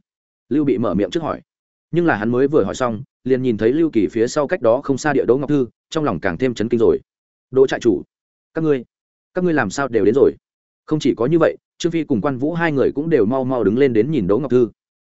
Lưu bị mở miệng trước hỏi nhưng là hắn mới vừa hỏi xong, liền nhìn thấy lưu kỳ phía sau cách đó không xa địa đỗ ngọc thư, trong lòng càng thêm chấn kinh rồi. Đỗ trại chủ, các ngươi các ngươi làm sao đều đến rồi? Không chỉ có như vậy, trương phi cùng quan vũ hai người cũng đều mau mau đứng lên đến nhìn đỗ ngọc thư.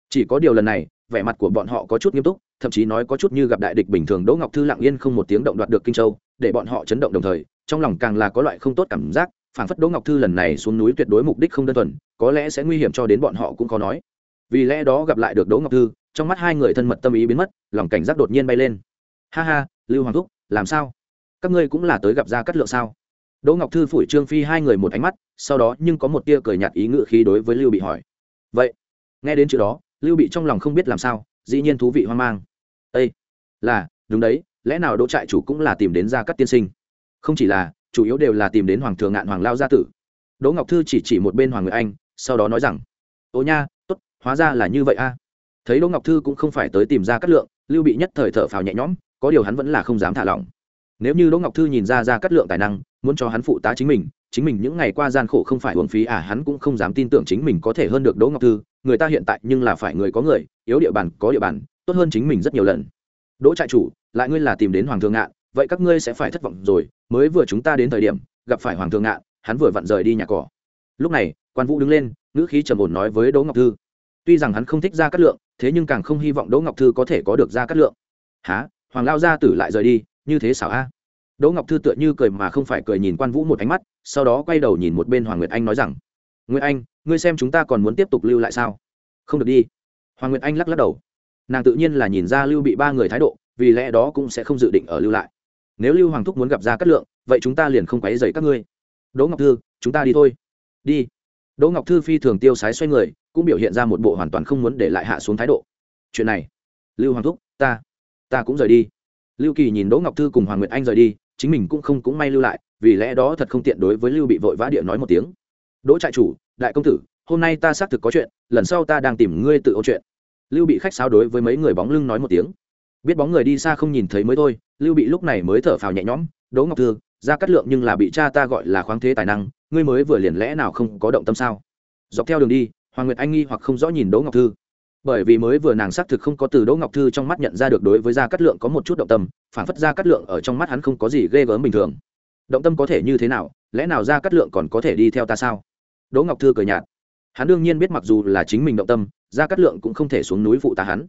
Chỉ có điều lần này, vẻ mặt của bọn họ có chút nghiêm túc, thậm chí nói có chút như gặp đại địch bình thường. Đỗ ngọc thư lặng yên không một tiếng động đoạt được kinh châu, để bọn họ chấn động đồng thời, trong lòng càng là có loại không tốt cảm giác phản phất đỗ ngọc thư lần này xuống núi tuyệt đối mục đích không đơn thuần, có lẽ sẽ nguy hiểm cho đến bọn họ cũng khó nói. Vì lẽ đó gặp lại được đỗ ngọc thư trong mắt hai người thân mật tâm ý biến mất, lòng cảnh giác đột nhiên bay lên. Ha ha, lưu hoàng thúc, làm sao? Các ngươi cũng là tới gặp gia cát lượng sao? Đỗ ngọc thư phủi trương phi hai người một ánh mắt, sau đó nhưng có một tia cười nhạt ý ngự khí đối với lưu bị hỏi. Vậy, nghe đến chữ đó, lưu bị trong lòng không biết làm sao, dĩ nhiên thú vị hoang mang. Ây là, đúng đấy, lẽ nào đỗ trại chủ cũng là tìm đến gia cát tiên sinh? Không chỉ là, chủ yếu đều là tìm đến hoàng thượng ngạn hoàng lao gia tử. Đỗ ngọc thư chỉ chỉ một bên hoàng người anh, sau đó nói rằng, ô nha, tốt, hóa ra là như vậy a thấy đỗ ngọc thư cũng không phải tới tìm ra cát lượng, lưu bị nhất thời thở phào nhẹ nhõm, có điều hắn vẫn là không dám thả lỏng. Nếu như đỗ ngọc thư nhìn ra ra cát lượng tài năng, muốn cho hắn phụ tá chính mình chính mình những ngày qua gian khổ không phải hưởng phí à hắn cũng không dám tin tưởng chính mình có thể hơn được đỗ ngọc thư, người ta hiện tại nhưng là phải người có người, yếu địa bàn có địa bàn, tốt hơn chính mình rất nhiều lần. Đỗ trại chủ, lại ngươi là tìm đến hoàng thượng ngạn, vậy các ngươi sẽ phải thất vọng rồi, mới vừa chúng ta đến thời điểm, gặp phải hoàng thượng ngạn, hắn vừa vặn rời đi nhà cỏ. Lúc này, quan vũ đứng lên, ngữ khí trầm ổn nói với đỗ ngọc thư. Tuy rằng hắn không thích ra cát lượng thế nhưng càng không hy vọng đỗ ngọc thư có thể có được ra cát lượng. Há hoàng lao gia tử lại rời đi, như thế xảo a. Đỗ ngọc thư tựa như cười mà không phải cười nhìn quan vũ một ánh mắt, sau đó quay đầu nhìn một bên hoàng nguyệt anh nói rằng, nguyệt anh, ngươi xem chúng ta còn muốn tiếp tục lưu lại sao? Không được đi. Hoàng nguyệt anh lắc lắc đầu. Nàng tự nhiên là nhìn ra lưu bị ba người thái độ, vì lẽ đó cũng sẽ không dự định ở lưu lại. Nếu lưu hoàng thúc muốn gặp ra cát lượng, vậy chúng ta liền không quấy dày các ngươi. Đỗ ngọc thư, chúng ta đi thôi. Đi. Đỗ ngọc thư phi thường tiêu sái xoay người cũng biểu hiện ra một bộ hoàn toàn không muốn để lại hạ xuống thái độ. Chuyện này, lưu hoàng thúc, ta ta cũng rời đi. Lưu kỳ nhìn đỗ ngọc thư cùng hoàng nguyệt anh rời đi, chính mình cũng không cũng may lưu lại, vì lẽ đó thật không tiện đối với lưu bị vội vã địa nói một tiếng. Đỗ trại chủ, đại công tử, hôm nay ta xác thực có chuyện, lần sau ta đang tìm ngươi tự ôn chuyện. Lưu bị khách sáo đối với mấy người bóng lưng nói một tiếng. Biết bóng người đi xa không nhìn thấy mới thôi, lưu bị lúc này mới thở phào nhẹ nhõm, đỗ ngọc thư, ra cắt lượng nhưng là bị cha ta gọi là khoáng thế tài năng, ngươi mới vừa liền lẽ nào không có động tâm sao? Dọc theo đường đi hoàng nguyệt anh nghi hoặc không rõ nhìn đỗ ngọc thư. Bởi vì mới vừa nàng xác thực không có từ đỗ ngọc thư trong mắt nhận ra được đối với gia cát lượng có một chút động tâm, phản phất gia cát lượng ở trong mắt hắn không có gì ghê gớm bình thường. Động tâm có thể như thế nào? Lẽ nào gia cát lượng còn có thể đi theo ta sao? Đỗ ngọc thư cười nhạt. Hắn đương nhiên biết mặc dù là chính mình động tâm, gia cát lượng cũng không thể xuống núi phụ tá hắn.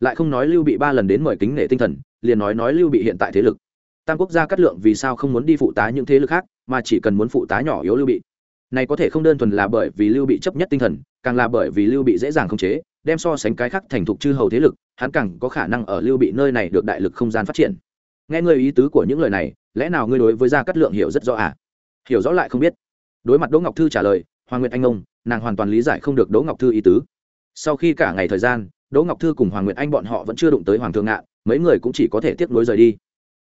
Lại không nói lưu bị ba lần đến mời kính nể tinh thần, liền nói nói lưu bị hiện tại thế lực. Tam quốc gia cát lượng vì sao không muốn đi phụ tá những thế lực khác, mà chỉ cần muốn phụ tá nhỏ yếu lưu bị. Này có thể không đơn thuần là bởi vì lưu bị chấp nhất tinh thần càng là bởi vì lưu bị dễ dàng khống chế, đem so sánh cái khác thành thục chư hầu thế lực, hắn càng có khả năng ở lưu bị nơi này được đại lực không gian phát triển. Nghe ngươi ý tứ của những lời này, lẽ nào ngươi đối với gia cát lượng hiểu rất rõ à? Hiểu rõ lại không biết. Đối mặt đỗ ngọc thư trả lời, hoàng nguyệt anh ông, nàng hoàn toàn lý giải không được đỗ ngọc thư ý tứ. Sau khi cả ngày thời gian, đỗ ngọc thư cùng hoàng nguyệt anh bọn họ vẫn chưa đụng tới hoàng thượng ngạn, mấy người cũng chỉ có thể tiếp nối rời đi.